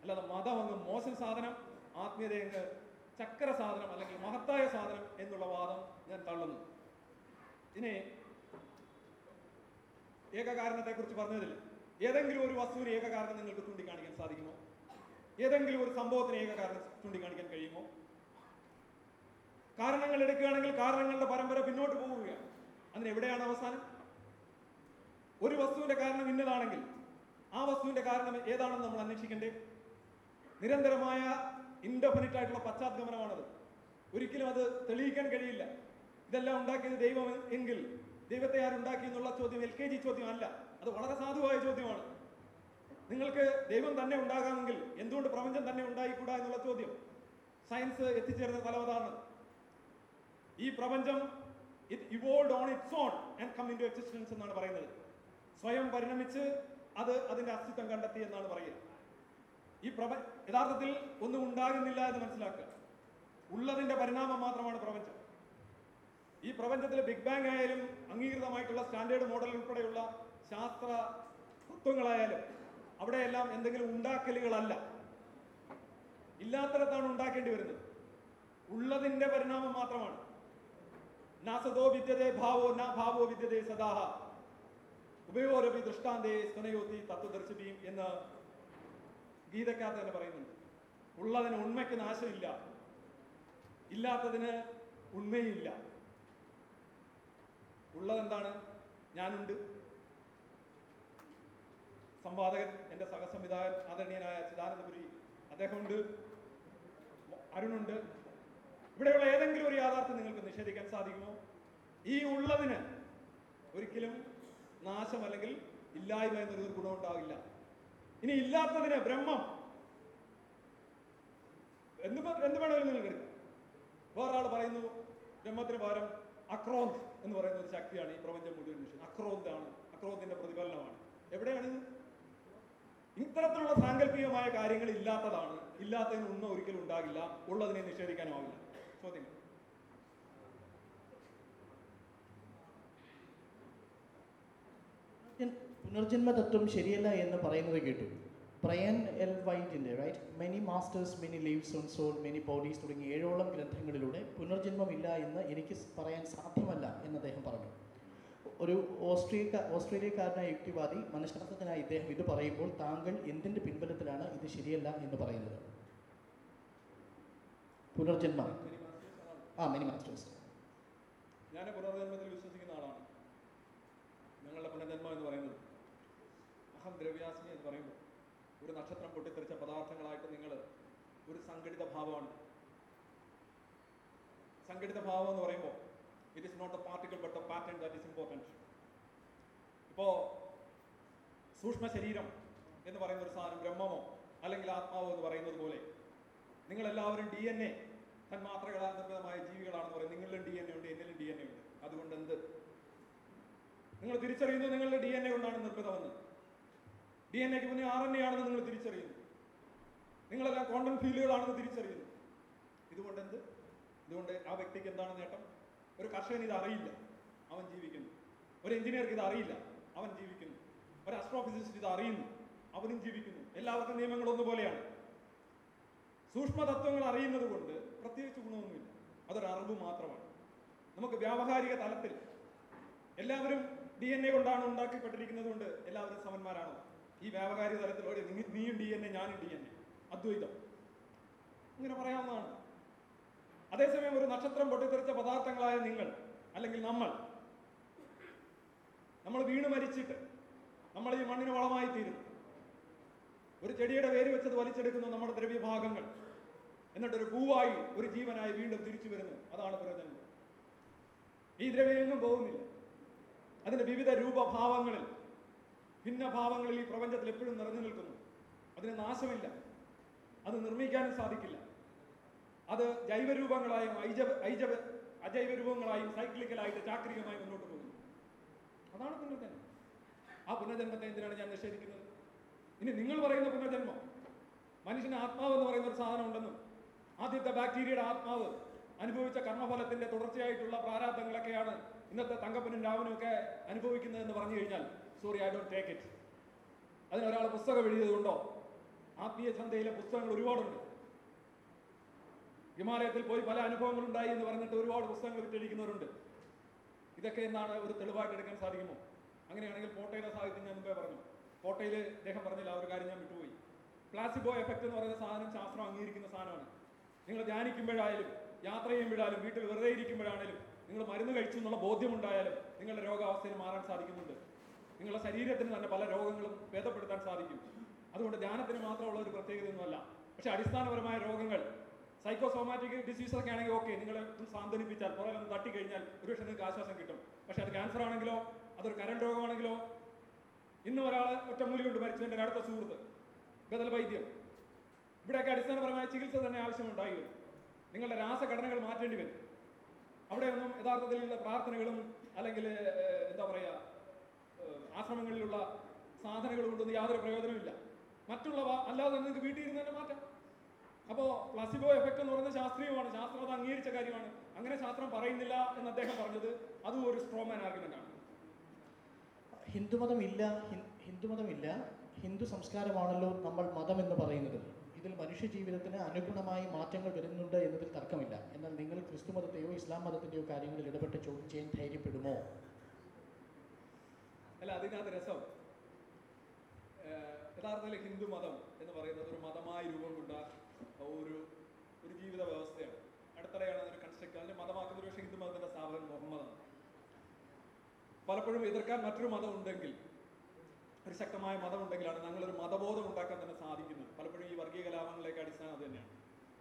അല്ലാതെ മതം അങ്ങ് മോശം സാധനം ആത്മീയത അങ്ങ് ചക്കര സാധനം അല്ലെങ്കിൽ മഹത്തായ സാധനം എന്നുള്ള വാദം ഞാൻ തള്ളുന്നു. ഇനി ഏകകാരണത്തെ കുറിച്ച് പറഞ്ഞതിൽ ഏതെങ്കിലും ഒരു വസ്തുവിന് ഏകകാരണം നിങ്ങൾക്ക് ചൂണ്ടിക്കാണിക്കാൻ സാധിക്കുമോ? ഏതെങ്കിലും ഒരു സംഭവത്തിന് ഏകകാരണം ചൂണ്ടിക്കാണിക്കാൻ കഴിയുമോ? കാരണങ്ങൾ എടുക്കുകയാണെങ്കിൽ കാരണങ്ങളുടെ പരമ്പര പിന്നോട്ട് പോവുകയാണ്. അതിന് എവിടെയാണ് അവസാനം? ഒരു വസ്തുവിന്റെ കാരണം ഇന്നതാണെങ്കിൽ ആ വസ്തുവിന്റെ കാരണം ഏതാണെന്ന് നമ്മൾ അന്വേഷിക്കണ്ടേ? നിരന്തരമായ ഇൻഡെഫിനിറ്റ് ആയിട്ടുള്ള പശ്ചാത്തലമാണത്. ഒരിക്കലും അത് തെളിയിക്കാൻ കഴിയില്ല. ഇതെല്ലാം ഉണ്ടാക്കിയത് ദൈവം എങ്കിൽ ദൈവത്തെ ആരുണ്ടാക്കി എന്നുള്ള ചോദ്യം എൽ കെ ജി ചോദ്യമല്ല. അത് വളരെ സാധുവായ ചോദ്യമാണ്. നിങ്ങൾക്ക് ദൈവം തന്നെ ഉണ്ടാകാമെങ്കിൽ എന്തുകൊണ്ട് പ്രപഞ്ചം തന്നെ ഉണ്ടായിക്കൂടാ എന്നുള്ള ചോദ്യം സയൻസ് എത്തിച്ചേർന്ന തലവതാണ് ഈ പ്രപഞ്ചം it evolved on its own and come into existence എന്നാണ് പറയുന്നത്. സ്വയം പരിണമിച്ച് അത് അതിന്റെ അസ്തിത്വം കണ്ടെത്തി എന്നാണ് പറയുക. ഈ പ്രപ യഥാർത്ഥത്തിൽ ഒന്നും ഉണ്ടാകുന്നില്ല എന്ന് മനസ്സിലാക്കുക. ഉള്ളതിന്റെ പരിണാമം മാത്രമാണ് പ്രപഞ്ചം. ഈ പ്രപഞ്ചത്തിലെ ബിഗ് ബാങ് ആയാലും അംഗീകൃതമായിട്ടുള്ള സ്റ്റാൻഡേർഡ് മോഡൽ ഉൾപ്പെടെയുള്ള ശാസ്ത്ര തത്വങ്ങളായാലും അവിടെയെല്ലാം എന്തെങ്കിലും ഉണ്ടാക്കലുകളല്ല. ഇല്ലാത്തടത്താണ് ഉണ്ടാക്കേണ്ടി വരുന്നത്. ഉള്ളതിന്റെ പരിണാമം മാത്രമാണ്. നാസതോ വിദ്യതേ ഭാവോ ന ഭാവോ വിദ്യതേ സദാഹ. ഉഭയോരപി ദൃഷ്ടാന്തേ സ്തനയോത്തി തത്വദർശിപ്പിയും എന്ന് ഗീതക്കകത്ത് തന്നെ പറയുന്നുണ്ട്. ഉള്ളതിന് ഉണ്മയ്ക്ക് നാശമില്ല. ഇല്ലാത്തതിന് ഉണ്മയില്ല ഉള്ളതെന്താണ്? ഞാനുണ്ട്. സംവാദകൻ എന്റെ സഹസംവിധായകൻ ആദരണീയനായ ചിദാനന്ദപുരി അദ്ദേഹമുണ്ട്. അരുണുണ്ട്. ഇവിടെയുള്ള ഏതെങ്കിലും ഒരു യാഥാർത്ഥ്യം നിങ്ങൾക്ക് നിഷേധിക്കാൻ സാധിക്കുമോ? ഈ ഉള്ളതിന് ഒരിക്കലും നാശം അല്ലെങ്കിൽ ഇല്ലായ്മ എന്നൊരു ഗുണം ഉണ്ടാവില്ല ഇനി ഇല്ലാത്തതിന് ബ്രഹ്മം. എന്ത് എന്ത് വേണമെങ്കിലും നിങ്ങൾ കരുതാം വേറൊരാൾ പറയുന്നു ബ്രഹ്മത്തിന് പകരം അക്രോന്ത് എന്ന് പറയുന്ന ഒരു ശക്തിയാണ് ഈ പ്രപഞ്ചം മുഴുവൻ നിഷേധം അക്രോന്താണ്. അക്രോന്തിന്റെ പ്രതിഫലനമാണ്. എവിടെയാണിത് ഇത്തരത്തിലുള്ള സാങ്കല്പികമായ കാര്യങ്ങൾ ഇല്ലാത്തതാണ്. ഇല്ലാത്തതിന് ഒന്നും ഒരിക്കലും ഉണ്ടാകില്ല. ഉള്ളതിനെ നിഷേധിക്കാനാവില്ല ചോദ്യങ്ങൾ. പുനർജന്മ തത്വം ശരിയല്ല എന്ന് പറയുന്നത് കേട്ടു. Brian L വൈറ്റിന്റെ right many masters many lives one soul many bodies തുടങ്ങിയ ഏഴോളം ഗ്രന്ഥങ്ങളിലൂടെ പുനർജന്മമില്ല എന്ന് എനിക്ക് പറയാൻ സാധ്യമല്ല എന്ന് അദ്ദേഹം പറഞ്ഞു. ഒരു ഓസ്ട്രേലിയ ഓസ്ട്രേലിയക്കാരനായ യുക്തിവാദി മനഃശാസ്ത്രജ്ഞനായ ഇദ്ദേഹം ഇത് പറയുമ്പോൾ താങ്കൾ എന്തിന്റെ പിൻബലത്തിലാണ് ഇത് ശരിയല്ല എന്ന് പറയുന്നത്? പുനർജന്മം. ആ മെനി മാസ്റ്റേഴ്സ് ഞാൻ പുനർജന്മത്തിൽ വിശ്വസിക്കുന്ന ആളാണ്. ഞങ്ങളുടെ പുനർജന്മം എന്ന് പറയുന്നത്. അഹം ദ്രവ്യാസ്മി എന്ന് പറയുമ്പോൾ ഒരു നക്ഷത്രം പൊട്ടിത്തെറിച്ച പദാർത്ഥങ്ങളായിട്ട് നിങ്ങൾ ഒരു സംഘടിത ഭാവമാണ്. സംഘടിത ഭാവം എന്ന് പറയുമ്പോൾ it is not a particle but a pattern that is important ഇപ്പോൾ സൂക്ഷ്മ ശരീരം എന്ന് പറയുന്ന ഒരു സാധനം ബ്രഹ്മമോ അല്ലെങ്കിൽ ആത്മാവോ എന്ന് പറയുന്നത് പോലെ നിങ്ങളെല്ലാവരും ഡി എൻ എ തന്മാത്രകളാൽ നിർമ്മിതമായ ജീവികളാണെന്ന് പറയും നിങ്ങളിലും ഡി എൻ എ ഉണ്ട് എന്നിലും ഡി എൻ എ ഉണ്ട്. അതുകൊണ്ട് എന്ത്? നിങ്ങൾ തിരിച്ചറിയുന്നത് നിങ്ങളുടെ ഡി എൻ എ കൊണ്ടാണ് നിർമ്മിതമെന്ന്. ഡി എൻ എക്ക് പിന്നെ ആർ എൻ എ ആണെന്ന് നിങ്ങൾ തിരിച്ചറിയുന്നു. നിങ്ങളെല്ലാം ക്വാണ്ടം ഫീലുകളാണെന്ന് തിരിച്ചറിയുന്നു. ഇതുകൊണ്ട് എന്ത്? ഇതുകൊണ്ട് ആ വ്യക്തിക്ക് എന്താണ് നേട്ടം? ഒരു കർഷകൻ ഇത് അറിയില്ല. അവൻ ജീവിക്കുന്നു. ഒരു എഞ്ചിനീയർക്ക് ഇത് അറിയില്ല. അവൻ ജീവിക്കുന്നു. ഒരു അസ്ട്രോഫിസിസ്റ്റ് ഇത് അറിയുന്നു. അവനും ജീവിക്കുന്നു. എല്ലാവർക്കും നിയമങ്ങൾ ഒന്നുപോലെയാണ് സൂക്ഷ്മതത്വങ്ങൾ അറിയുന്നത് കൊണ്ട് പ്രത്യേകിച്ച് ഗുണമൊന്നുമില്ല. അതൊരു അറിവ് മാത്രമാണ്. നമുക്ക് വ്യാവഹാരിക തലത്തിൽ എല്ലാവരും ഡി എൻ എ കൊണ്ടാണ് ഉണ്ടാക്കിപ്പെട്ടിരിക്കുന്നത് കൊണ്ട് എല്ലാവരും സമന്മാരാണോ? ഈ വ്യാപകാരി തലത്തിലൂടെ നീ- നീയും ഡി എൻ എ ഞാനും ഡി എൻ എ അദ്വൈതം. ഇങ്ങനെ പറയാവുന്നതാണ്. അതേസമയം ഒരു നക്ഷത്രം പൊട്ടിത്തെറിച്ച പദാർത്ഥങ്ങളായ നിങ്ങൾ അല്ലെങ്കിൽ നമ്മൾ നമ്മൾ വീണ് മരിച്ചിട്ട് നമ്മൾ ഈ മണ്ണിന് വളമായി തീരുന്നു ഒരു ചെടിയുടെ വേര് വെച്ചത് വലിച്ചെടുക്കുന്നു നമ്മുടെ ദ്രവ്യഭാഗങ്ങൾ. എന്നിട്ടൊരു പൂവായി ഒരു ജീവനായി വീണ്ടും തിരിച്ചു വരുന്നു. അതാണ് പ്രയോജനം ഈ ദ്രവ്യം പോകുന്നില്ല. അതിന്റെ വിവിധ രൂപഭാവങ്ങളിൽ ഭിന്നഭാവങ്ങളിൽ ഈ പ്രപഞ്ചത്തിൽ എപ്പോഴും നിറഞ്ഞു നിൽക്കുന്നു. അതിന് നാശമില്ല. അത് നിർമ്മിക്കാനും സാധിക്കില്ല. അത് ജൈവരൂപങ്ങളായും ഐജവ ഐജവ അജൈവ രൂപങ്ങളായും സൈക്ലിക്കലായിട്ട് ചാക്രികമായി മുന്നോട്ട് പോകുന്നു. അതാണ് പുനർജന്മം. ആ പുനർജന്മത്തെ എന്തിനാണ് ഞാൻ നിഷേധിക്കുന്നത്? ഇനി നിങ്ങൾ പറയുന്ന പുനർജന്മം മനുഷ്യന് ആത്മാവ് എന്ന് പറയുന്ന ഒരു സാധനം ഉണ്ടെന്നും ആദ്യത്തെ ബാക്ടീരിയയുടെ ആത്മാവ് അനുഭവിച്ച കർമ്മഫലത്തിന്റെ തുടർച്ചയായിട്ടുള്ള പ്രാരാബ്ദങ്ങളൊക്കെയാണ് ഇന്നത്തെ തങ്കപ്പനും രാവനും ഒക്കെ അനുഭവിക്കുന്നതെന്ന് പറഞ്ഞു കഴിഞ്ഞാൽ sorry I don't take it അതിനൊരാൾ പുസ്തകം എഴുതിയതുകൊണ്ടോ ആത്മീയ ചന്തയിലെ പുസ്തകങ്ങൾ ഒരുപാടുണ്ട്. ഹിമാലയത്തിൽ പോയി പല അനുഭവങ്ങൾ ഉണ്ടായി എന്ന് പറഞ്ഞിട്ട് ഒരുപാട് പുസ്തകങ്ങൾ വിറ്റഴിക്കുന്നവരുണ്ട് ഇതൊക്കെ എന്നാണ് ഒരു തെളിവായിട്ട് എടുക്കാൻ സാധിക്കുമോ? അങ്ങനെയാണെങ്കിൽ കോട്ടയിലെ സാഹിത്യം ഞാൻ മുമ്പേ പറഞ്ഞു. കോട്ടയിൽ അദ്ദേഹം പറഞ്ഞില്ല ആ ഒരു കാര്യം ഞാൻ വിട്ടുപോയി. പ്ലാസിബോ എഫക്റ്റ് എന്ന് പറയുന്ന സാധനം ശാസ്ത്രം അംഗീകരിക്കുന്ന സാധനമാണ്. നിങ്ങൾ ധ്യാനിക്കുമ്പോഴായാലും യാത്ര ചെയ്യുമ്പോഴായാലും വീട്ടിൽ വെറുതെ ഇരിക്കുമ്പോഴാണെങ്കിലും നിങ്ങൾ മരുന്ന് കഴിച്ചു എന്നുള്ള ബോധ്യമുണ്ടായാലും നിങ്ങളുടെ രോഗാവസ്ഥയിൽ മാറാൻ സാധിക്കുന്നുണ്ട്. നിങ്ങളുടെ ശരീരത്തിന് തന്നെ പല രോഗങ്ങളും ഭേദപ്പെടുത്താൻ സാധിക്കും. അതുകൊണ്ട് ധ്യാനത്തിന് മാത്രമുള്ള ഒരു പ്രത്യേകതയൊന്നുമല്ല. പക്ഷെ അടിസ്ഥാനപരമായ രോഗങ്ങൾ സൈക്കോസോമാറ്റിക് ഡിസീസ് ഒക്കെ ആണെങ്കിൽ ഓക്കെ നിങ്ങളെ ഒന്ന് സാന്ത്വനിപ്പിച്ചാൽ പുറകെ ഒന്ന് തട്ടി കഴിഞ്ഞാൽ ഒരുപക്ഷെ നിങ്ങൾക്ക് ആശ്വാസം കിട്ടും. പക്ഷെ അത് ക്യാൻസർ ആണെങ്കിലോ അതൊരു കരൾ രോഗമാണെങ്കിലോ ഇന്ന് ഒരാൾ ഒറ്റമൂലി കൊണ്ട് മരിച്ചു എന്റെ അടുത്ത സുഹൃത്ത് ബദൽ വൈദ്യം ഇവിടെയൊക്കെ അടിസ്ഥാനപരമായ ചികിത്സ തന്നെ ആവശ്യമുണ്ടായി. വരും നിങ്ങളുടെ രാസഘടനകൾ മാറ്റേണ്ടി വരും. അവിടെയൊന്നും യഥാർത്ഥത്തിലുള്ള പ്രാർത്ഥനകളും അല്ലെങ്കിൽ എന്താ പറയുക ആശ്രമങ്ങളിലുള്ള സാധനങ്ങൾ കൊണ്ടൊന്നും യാതൊരു പ്രയോജനമില്ല മറ്റുള്ളവ അല്ലാതെ നിങ്ങൾക്ക് വീട്ടിൽ ഇരുന്ന് തന്നെ മാറ്റാം. അപ്പോൾ പ്ലസിബോ എഫക്റ്റ് എന്ന് പറയുന്നത് ശാസ്ത്രീയമാണ്. ശാസ്ത്രം അത് അംഗീകരിച്ച കാര്യമാണ്. അങ്ങനെ ശാസ്ത്രം പറയുന്നില്ല എന്ന് അദ്ദേഹം പറഞ്ഞത് അതും ഒരു സ്ട്രോമാൻ ആർഗ്യുമെന്റ് ആണ്. ഹിന്ദുമതമില്ല ഹിന്ദുമതമില്ല. ഹിന്ദു സംസ്കാരമാണല്ലോ നമ്മൾ മതം എന്ന് പറയുന്നത്. ഇതിൽ മനുഷ്യ ജീവിതത്തിന് അനുഗുണമായി മാറ്റങ്ങൾ വരുന്നുണ്ട് എന്നതിൽ തർക്കമില്ല. എന്നാൽ നിങ്ങൾ ക്രിസ്തു മതത്തെയോ ഇസ്ലാം മതത്തിന്റെയോ കാര്യങ്ങളിൽ ഇടപെട്ട് ചോദ്യം ചെയ്യാൻ ധൈര്യപ്പെടുമോ? അല്ല അതിനകത്ത് രസം. യഥാർത്ഥത്തിൽ ഹിന്ദു മതം എന്ന് പറയുന്നത് ഒരു മതമായി രൂപം കൊണ്ട ഒരു ഒരു ജീവിത വ്യവസ്ഥയാണ്. അടുത്തിടെയാണ് അതിന് കൺസ്ട്രക്ട് അതിന് മതമാക്കുന്ന പക്ഷേ ഹിന്ദു മതത്തിന്റെ സ്ഥാപകൻ മുഹമ്മദാണ് പലപ്പോഴും എതിർക്കാൻ മറ്റൊരു മതം ഉണ്ടെങ്കിൽ ഒരു ശക്തമായ മതം ഉണ്ടെങ്കിലാണ് ഞങ്ങളൊരു മതബോധം ഉണ്ടാക്കാൻ തന്നെ സാധിക്കുന്നത്. പലപ്പോഴും ഈ വർഗീയ കലാപങ്ങളിലേക്ക് അടിസ്ഥാനം അത് തന്നെയാണ്.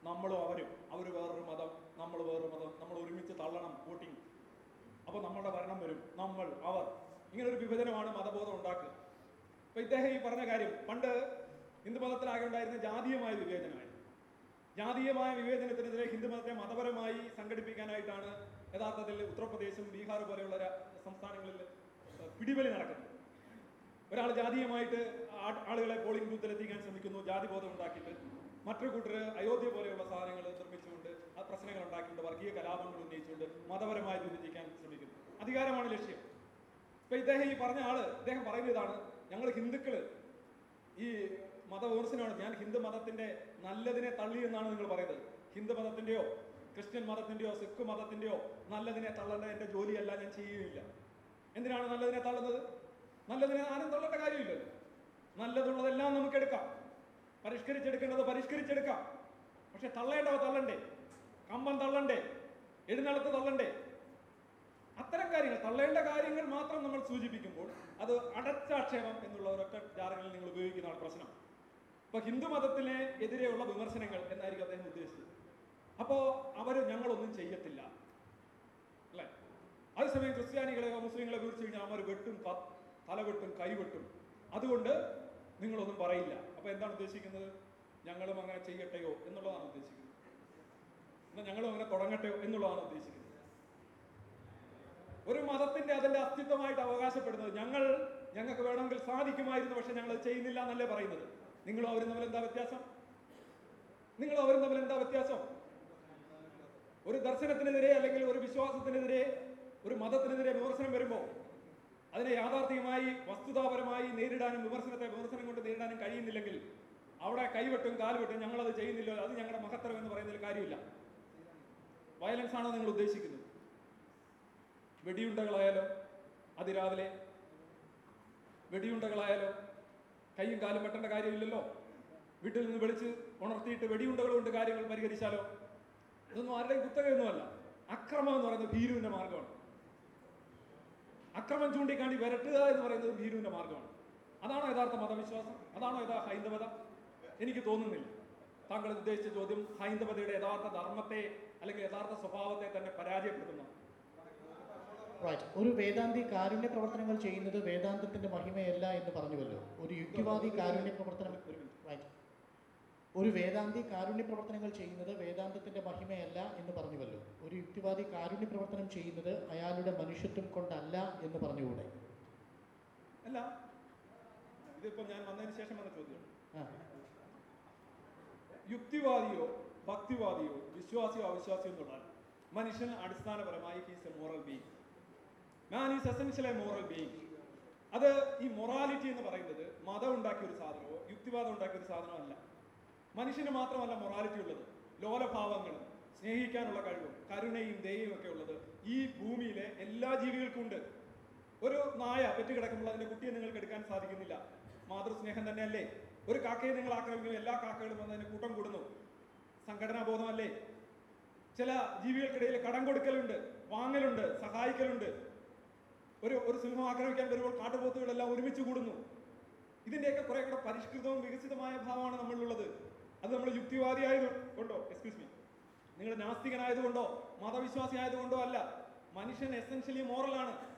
നമ്മളും അവരും അവർ വേറൊരു മതം നമ്മൾ വേറൊരു മതം നമ്മൾ ഒരുമിച്ച് തള്ളണം വോട്ടിങ്. അപ്പോൾ നമ്മളുടെ ഭരണം വരും. നമ്മൾ അവർ ഇങ്ങനെ ഒരു വിഭജനമാണ് മതബോധം ഉണ്ടാക്കുക. അപ്പൊ ഇദ്ദേഹം ഈ പറഞ്ഞ കാര്യം പണ്ട് ഹിന്ദു മതത്തിലാകെ ഉണ്ടായിരുന്ന ജാതീയമായ വിവേചനമായിരുന്നു. ജാതീയമായ വിവേചനത്തിനെതിരെ ഹിന്ദുമതത്തെ മതപരമായി സംഘടിപ്പിക്കാനായിട്ടാണ് യഥാർത്ഥത്തിൽ ഉത്തർപ്രദേശും ബീഹാർ പോലെയുള്ള സംസ്ഥാനങ്ങളിൽ പിടിവലി നടക്കുന്നത്. ഒരാൾ ജാതീയമായിട്ട് ആളുകളെ പോളിംഗ് ബൂത്തിൽ എത്തിക്കാൻ ശ്രമിക്കുന്നു ജാതിബോധം ഉണ്ടാക്കിയിട്ട്. മറ്റൊരു കൂട്ടർ അയോധ്യ പോലെയുള്ള സാധനങ്ങൾ നിർമ്മിച്ചുകൊണ്ട് ആ പ്രശ്നങ്ങൾ ഉണ്ടാക്കിക്കൊണ്ട് വർഗീയ കലാപങ്ങൾ ഉന്നയിച്ചുകൊണ്ട് മതപരമായി വിഭജിക്കാൻ ശ്രമിക്കുന്നു. അധികാരമാണ് ലക്ഷ്യം. ഇപ്പൊ ഇദ്ദേഹം ഈ പറഞ്ഞ ആൾ ഇദ്ദേഹം പറയുന്ന ഇതാണ്. ഞങ്ങൾ ഹിന്ദുക്കൾ ഈ മതവിമർശനമാണ്. ഞാൻ ഹിന്ദു മതത്തിന്റെ നല്ലതിനെ തള്ളി എന്നാണ് നിങ്ങൾ പറയുന്നത്. ഹിന്ദു മതത്തിന്റെയോ ക്രിസ്ത്യൻ മതത്തിന്റെയോ സിഖ് മതത്തിന്റെയോ നല്ലതിനെ തള്ളേണ്ട എന്റെ ജോലിയല്ല ഞാൻ ചെയ്യുകയില്ല. എന്തിനാണ് നല്ലതിനെ തള്ളുന്നത്? നല്ലതിനെ ആരും തള്ളേണ്ട കാര്യമില്ലല്ലോ നല്ലതുള്ളതെല്ലാം നമുക്ക് എടുക്കാം പരിഷ്കരിച്ചെടുക്കേണ്ടത് പരിഷ്കരിച്ചെടുക്കാം. പക്ഷെ തള്ളേണ്ടവ തള്ളണ്ടേ? കമ്പം തള്ളണ്ടേ? എഴുന്നള്ളത്ത് തള്ളണ്ടേ? അത്തരം കാര്യങ്ങൾ തള്ളേണ്ട കാര്യങ്ങൾ മാത്രം നമ്മൾ സൂചിപ്പിക്കുമ്പോൾ അത് അടച്ചാക്ഷേപം എന്നുള്ള ഒരൊറ്റ ജാറങ്ങളിൽ നിങ്ങൾ ഉപയോഗിക്കുന്നതാണ് പ്രശ്നം. ഇപ്പൊ ഹിന്ദു മതത്തിനെ എതിരെയുള്ള വിമർശനങ്ങൾ എന്നായിരിക്കും അദ്ദേഹം ഉദ്ദേശിച്ചത്. അപ്പോ അവർ ഞങ്ങളൊന്നും ചെയ്യത്തില്ല. അല്ലെ? അതേസമയം ക്രിസ്ത്യാനികളെയോ മുസ്ലിങ്ങളെ കുറിച്ച് കഴിഞ്ഞാൽ അവർ വെട്ടും തലവെട്ടും തല വെട്ടും കൈ വെട്ടും അതുകൊണ്ട് നിങ്ങളൊന്നും പറയില്ല. അപ്പൊ എന്താണ് ഉദ്ദേശിക്കുന്നത്? ഞങ്ങളും അങ്ങനെ ചെയ്യട്ടെയോ എന്നുള്ളതാണ് ഉദ്ദേശിക്കുന്നത്. എന്നാൽ ഞങ്ങളും അങ്ങനെ തുടങ്ങട്ടെയോ എന്നുള്ളതാണ് ഉദ്ദേശിക്കുന്നത്. ഒരു മതത്തിന്റെ അതിന്റെ അസ്തിത്വമായിട്ട് അവകാശപ്പെടുന്നത് ഞങ്ങൾ ഞങ്ങൾക്ക് വേണമെങ്കിൽ സാധിക്കുമായിരുന്നു പക്ഷെ ഞങ്ങൾ ചെയ്യുന്നില്ല എന്നല്ലേ പറയുന്നത്? നിങ്ങളും അവരും തമ്മിൽ എന്താ വ്യത്യാസം? നിങ്ങളും അവരും തമ്മിൽ എന്താ വ്യത്യാസം? ഒരു ദർശനത്തിനെതിരെ അല്ലെങ്കിൽ ഒരു വിശ്വാസത്തിനെതിരെ ഒരു മതത്തിനെതിരെ വിമർശനം വരുമ്പോൾ അതിനെ യാഥാർത്ഥ്യമായി വസ്തുതാപരമായി നേരിടാനും വിമർശനത്തെ വിമർശനം കൊണ്ട് നേരിടാനും കഴിയുന്നില്ലെങ്കിൽ അവിടെ കൈവെട്ടും കാലുവെട്ടും ഞങ്ങളത് ചെയ്യുന്നില്ല അത് ഞങ്ങളുടെ മഹത്തരം എന്ന് പറയുന്നതിൽ കാര്യമില്ല. വയലൻസ് ആണോ നിങ്ങൾ ഉദ്ദേശിക്കുന്നത്? വെടിയുണ്ടകളായാലോ? അതിരാവിലെ വെടിയുണ്ടകളായാലോ? കൈയും കാലും വെട്ടേണ്ട കാര്യമില്ലല്ലോ? വീട്ടിൽ നിന്ന് വിളിച്ച് ഉണർത്തിയിട്ട് വെടിയുണ്ടകൾ കൊണ്ട് കാര്യങ്ങൾ പരിഹരിച്ചാലോ? ഇതൊന്നും ആരുടെയും കുത്തകയൊന്നുമല്ല. അക്രമം എന്ന് പറയുന്നത് ഭീരുവിന്റെ മാർഗമാണ് അക്രമം ചൂണ്ടിക്കാണ്ടി വരട്ടുക എന്ന് പറയുന്നത് ഭീരുവിന്റെ മാർഗമാണ് അതാണോ യഥാർത്ഥ മതവിശ്വാസം? അതാണോ യഥാ ഹൈന്ദവത? എനിക്ക് തോന്നുന്നില്ല. താങ്കൾ ഉദ്ദേശിച്ച ചോദ്യം ഹൈന്ദവതയുടെ യഥാർത്ഥ ധർമ്മത്തെ അല്ലെങ്കിൽ യഥാർത്ഥ സ്വഭാവത്തെ തന്നെ പരാജയപ്പെടുത്തുന്നു റൈറ്റ് ഒരു വേദാന്തി കാരുണ്യ പ്രവർത്തനങ്ങൾ ചെയ്യുന്നത് വേദാന്തത്തിന്റെ മഹിമയല്ല എന്ന് പറഞ്ഞുവല്ലോ. ഒരു യുക്തിവാദി കാരുണ്യ പ്രവർത്തനം റൈറ്റ് ഒരു വേദാന്തി കാരുണ്യ പ്രവർത്തനങ്ങൾ ചെയ്യുന്നത് വേദാന്തത്തിന്റെ മഹിമയല്ല എന്ന് പറഞ്ഞുവല്ലോ. ഒരു യുക്തിവാദി കാരുണ്യ പ്രവർത്തനം ചെയ്യുന്നത് അയാളുടെ മനുഷ്യത്വം കൊണ്ടല്ല എന്ന് പറഞ്ഞുകൂടെ? അല്ല. ഇതിപ്പോ ഞാൻ വന്നതിന് ശേഷം വന്ന ചോദ്യം. യുക്തിവാദിയോ ഭക്തിവാദിയോ വിശ്വാസിയോ അവിശ്വാസിയോ എന്നുള്ള മനുഷ്യൻ അടിസ്ഥാനപരമായി he's a moral being man is essential moral being അത് ഈ മൊറാലിറ്റി എന്ന് പറയുന്നത് മതം ഉണ്ടാക്കിയ ഒരു സാധനമോ യുക്തിവാദം ഉണ്ടാക്കിയ ഒരു സാധനമോ അല്ല. മനുഷ്യന് മാത്രമല്ല മൊറാലിറ്റി ഉള്ളത്. ലോലഭാവങ്ങളും സ്നേഹിക്കാനുള്ള കഴിവും കരുണയും ദയയും ഒക്കെ ഉള്ളത് ഈ ഭൂമിയിലെ എല്ലാ ജീവികൾക്കും ഉണ്ട്. ഒരു നായ പെറ്റ് കിടക്കുമ്പോൾ അതിന്റെ കുട്ടിയെ നിങ്ങൾക്ക് എടുക്കാൻ സാധിക്കുന്നില്ല. മാതൃസ്നേഹം തന്നെയല്ലേ? ഒരു കാക്കയെ നിങ്ങൾ ആക്രമിക്കുന്നു എല്ലാ കാക്കകളും വന്ന് അതിന് കൂട്ടം കൂടുന്നു. സംഘടനാ ബോധമല്ലേ ചില ജീവികൾക്കിടയിൽ കടം കൊടുക്കലുണ്ട് വാങ്ങലുണ്ട് സഹായിക്കലുണ്ട്. ഒരു ഒരു സിംഹം ആക്രമിക്കാൻ വരുമ്പോൾ കാട്ടുപോത്തുകളെല്ലാം ഒരുമിച്ച് കൂടുന്നു. ഇതിന്റെയൊക്കെ കുറെ കൂടെ പരിഷ്കൃതവും വികസിതമായ ഭാവമാണ് നമ്മളിലുള്ളത്. അത് നമ്മൾ യുക്തിവാദിയായത് കൊണ്ടോ എക്സ്ക്യൂസ് മീ നിങ്ങൾ നാസ്തികനായതുകൊണ്ടോ മതവിശ്വാസി ആയതുകൊണ്ടോ അല്ല. മനുഷ്യൻ എസെൻഷ്യലി മോറലാണ്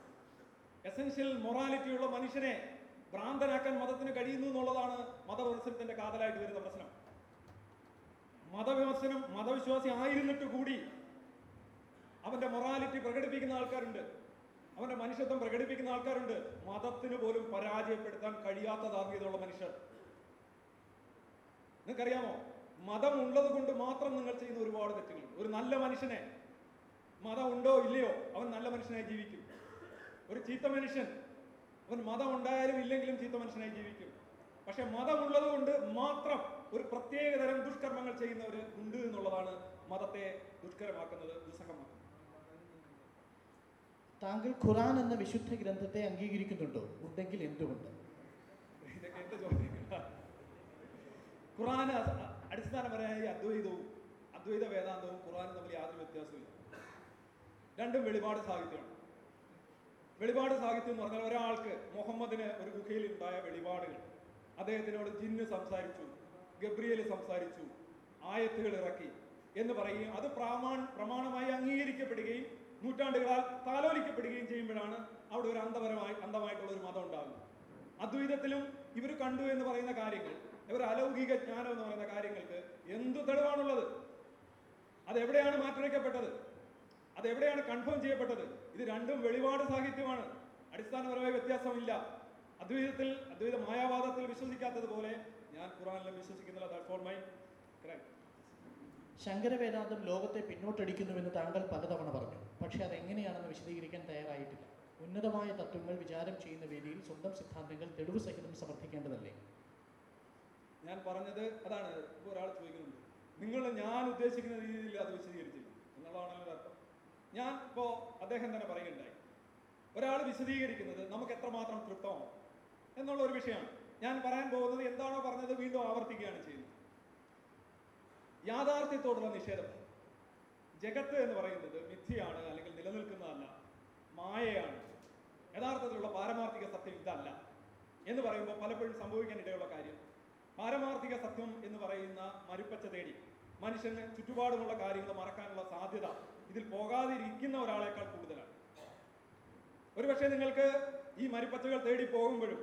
എസെൻഷ്യൽ മൊറാലിറ്റി ഉള്ള മനുഷ്യനെ ഭ്രാന്തനാക്കാൻ മതത്തിന് കഴിയുന്നു എന്നുള്ളതാണ് മതവിമർശനത്തിന്റെ കാതലായിട്ട് വരുന്ന പ്രശ്നം. മതവിമർശനം മതവിശ്വാസി ആയിരുന്നിട്ട് കൂടി അവന്റെ മൊറാലിറ്റി പ്രകടിപ്പിക്കുന്ന ആൾക്കാരുണ്ട്. അവന്റെ മനുഷ്യത്വം പ്രകടിപ്പിക്കുന്ന ആൾക്കാരുണ്ട്. മതത്തിന് പോലും പരാജയപ്പെടുത്താൻ കഴിയാത്ത ധാർമ്മികതയുള്ള മനുഷ്യർ. നിങ്ങൾക്കറിയാമോ? മതം ഉള്ളത് കൊണ്ട് മാത്രം നിങ്ങൾ ചെയ്യുന്ന ഒരുപാട് തെറ്റുകളുണ്ട് ഒരു നല്ല മനുഷ്യനെ മതം ഉണ്ടോ ഇല്ലയോ അവൻ നല്ല മനുഷ്യനായി ജീവിക്കും. ഒരു ചീത്ത മനുഷ്യൻ അവൻ മതം ഉണ്ടായാലും ഇല്ലെങ്കിലും ചീത്ത മനുഷ്യനായി ജീവിക്കും. പക്ഷെ മതമുള്ളത് കൊണ്ട് മാത്രം ഒരു പ്രത്യേകതരം ദുഷ്കർമ്മങ്ങൾ ചെയ്യുന്നവർ ഉണ്ട് എന്നുള്ളതാണ് മതത്തെ ദുഷ്കരമാക്കുന്നത് ദുസ്സഹമാക്കുന്നത്. താങ്കൾ ഖുറാൻ എന്ന വിശുദ്ധ ഗ്രന്ഥത്തെ അംഗീകരിക്കുന്നുണ്ടോ? ഉണ്ടെങ്കിൽ എന്തുകൊണ്ട്? ഇതൊക്കെ എന്റെ ചോദ്യങ്ങളാണ് ഖുറാൻ അടിസ്ഥാനപരമായി അദ്വൈതവും അദ്വൈത വേദാന്തവും ഖുറാനും തമ്മിൽ യാതൊരു വ്യത്യാസമില്ല രണ്ടും വെളിപാട് സാഹിത്യമാണ്. വെളിപാട് സാഹിത്യം എന്ന് പറഞ്ഞാൽ ഒരാൾക്ക് മുഹമ്മദിന് ഒരു ഗുഹയിൽ ഉണ്ടായ വെളിപാടുകൾ. അദ്ദേഹത്തിനോട് ജിന്ന് സംസാരിച്ചു ഗബ്രിയൽ സംസാരിച്ചു ആയത്തുകൾ ഇറക്കി എന്ന് പറയുകയും അത് പ്രാമാ പ്രമാണമായി അംഗീകരിക്കപ്പെടുകയും നൂറ്റാണ്ടുകളാൽ താലോലിക്കപ്പെടുകയും ചെയ്യുമ്പോഴാണ് അവിടെ ഒരു അന്ധപരമായി അന്ധമായിട്ടുള്ള ഒരു മതം ഉണ്ടാകുന്നത്. അദ്വൈതത്തിലും ഇവർ കണ്ടു എന്ന് പറയുന്ന കാര്യങ്ങൾ ഇവർ അലൗകിക ജ്ഞാനം എന്ന് പറയുന്ന കാര്യങ്ങൾക്ക് എന്തു തെളിവാണുള്ളത്? അതെവിടെയാണ് മാറ്റുരയ്ക്കപ്പെട്ടത് അതെവിടെയാണ് കൺഫേം ചെയ്യപ്പെട്ടത്? ഇത് രണ്ടും വെളിപാട് സാഹിത്യമാണ്. അടിസ്ഥാനപരമായ വ്യത്യാസമില്ല. അദ്വൈതത്തിൽ അദ്വൈത മായാവാദത്തിൽ വിശ്വസിക്കാത്തതുപോലെ ഞാൻ ഖുറാനിലും വിശ്വസിക്കുന്നില്ല. ഫോർ മൈ ശങ്കരവേദാന്തം ലോകത്തെ പിന്നോട്ടടിക്കുന്നുവെന്ന് താങ്കൾ പലതവണ പറഞ്ഞു. പക്ഷേ അതെങ്ങനെയാണെന്ന് വിശദീകരിക്കാൻ തയ്യാറായിട്ടില്ല. ഉന്നതമായ തത്വങ്ങൾ വിചാരം ചെയ്യുന്ന വേദിയിൽ സ്വന്തം സിദ്ധാന്തങ്ങൾ തെളിവ് സഹിതം സമർത്ഥിക്കേണ്ടതല്ലേ? ഞാൻ പറഞ്ഞത് അതാണ്. ഒരാൾ ചോദിക്കുന്നുണ്ട്. നിങ്ങൾ ഞാൻ ഉദ്ദേശിക്കുന്ന രീതിയിൽ അത് വിശദീകരിച്ചില്ല. എന്നുള്ളതാണല്ലോ അർത്ഥം. ഞാൻ ഇപ്പോൾ അദ്ദേഹം തന്നെ പറയുകയുണ്ടായി. ഒരാൾ വിശദീകരിക്കുന്നത് നമുക്ക് എത്രമാത്രം തൃപ്തമാണ് എന്നുള്ള ഒരു വിഷയമാണ്. ഞാൻ പറയാൻ പോകുന്നത് എന്താണോ പറഞ്ഞത് വീണ്ടും ആവർത്തിക്കുകയാണ് ചെയ്യുന്നത്. യാഥാർത്ഥ്യത്തോടുള്ള നിഷേധം. ജഗത്ത് എന്ന് പറയുന്നത് മിഥ്യയാണ് അല്ലെങ്കിൽ നിലനിൽക്കുന്നതല്ല. മായയാണ്. യഥാർത്ഥത്തിലുള്ള പാരമാർത്ഥിക സത്യം ഇതല്ല എന്ന് പറയുമ്പോൾ പലപ്പോഴും സംഭവിക്കാൻ ഇടയുള്ള കാര്യം. പാരമാർത്ഥിക സത്യം എന്ന് പറയുന്ന മരുപ്പച്ച തേടി മനുഷ്യന് ചുറ്റുപാടുമുള്ള കാര്യങ്ങൾ മറക്കാനുള്ള സാധ്യത ഇതിൽ പോകാതിരിക്കുന്ന ഒരാളെക്കാൾ കൂടുതലാണ്. ഒരുപക്ഷെ നിങ്ങൾക്ക് ഈ മരുപ്പച്ചകൾ തേടി പോകുമ്പോഴും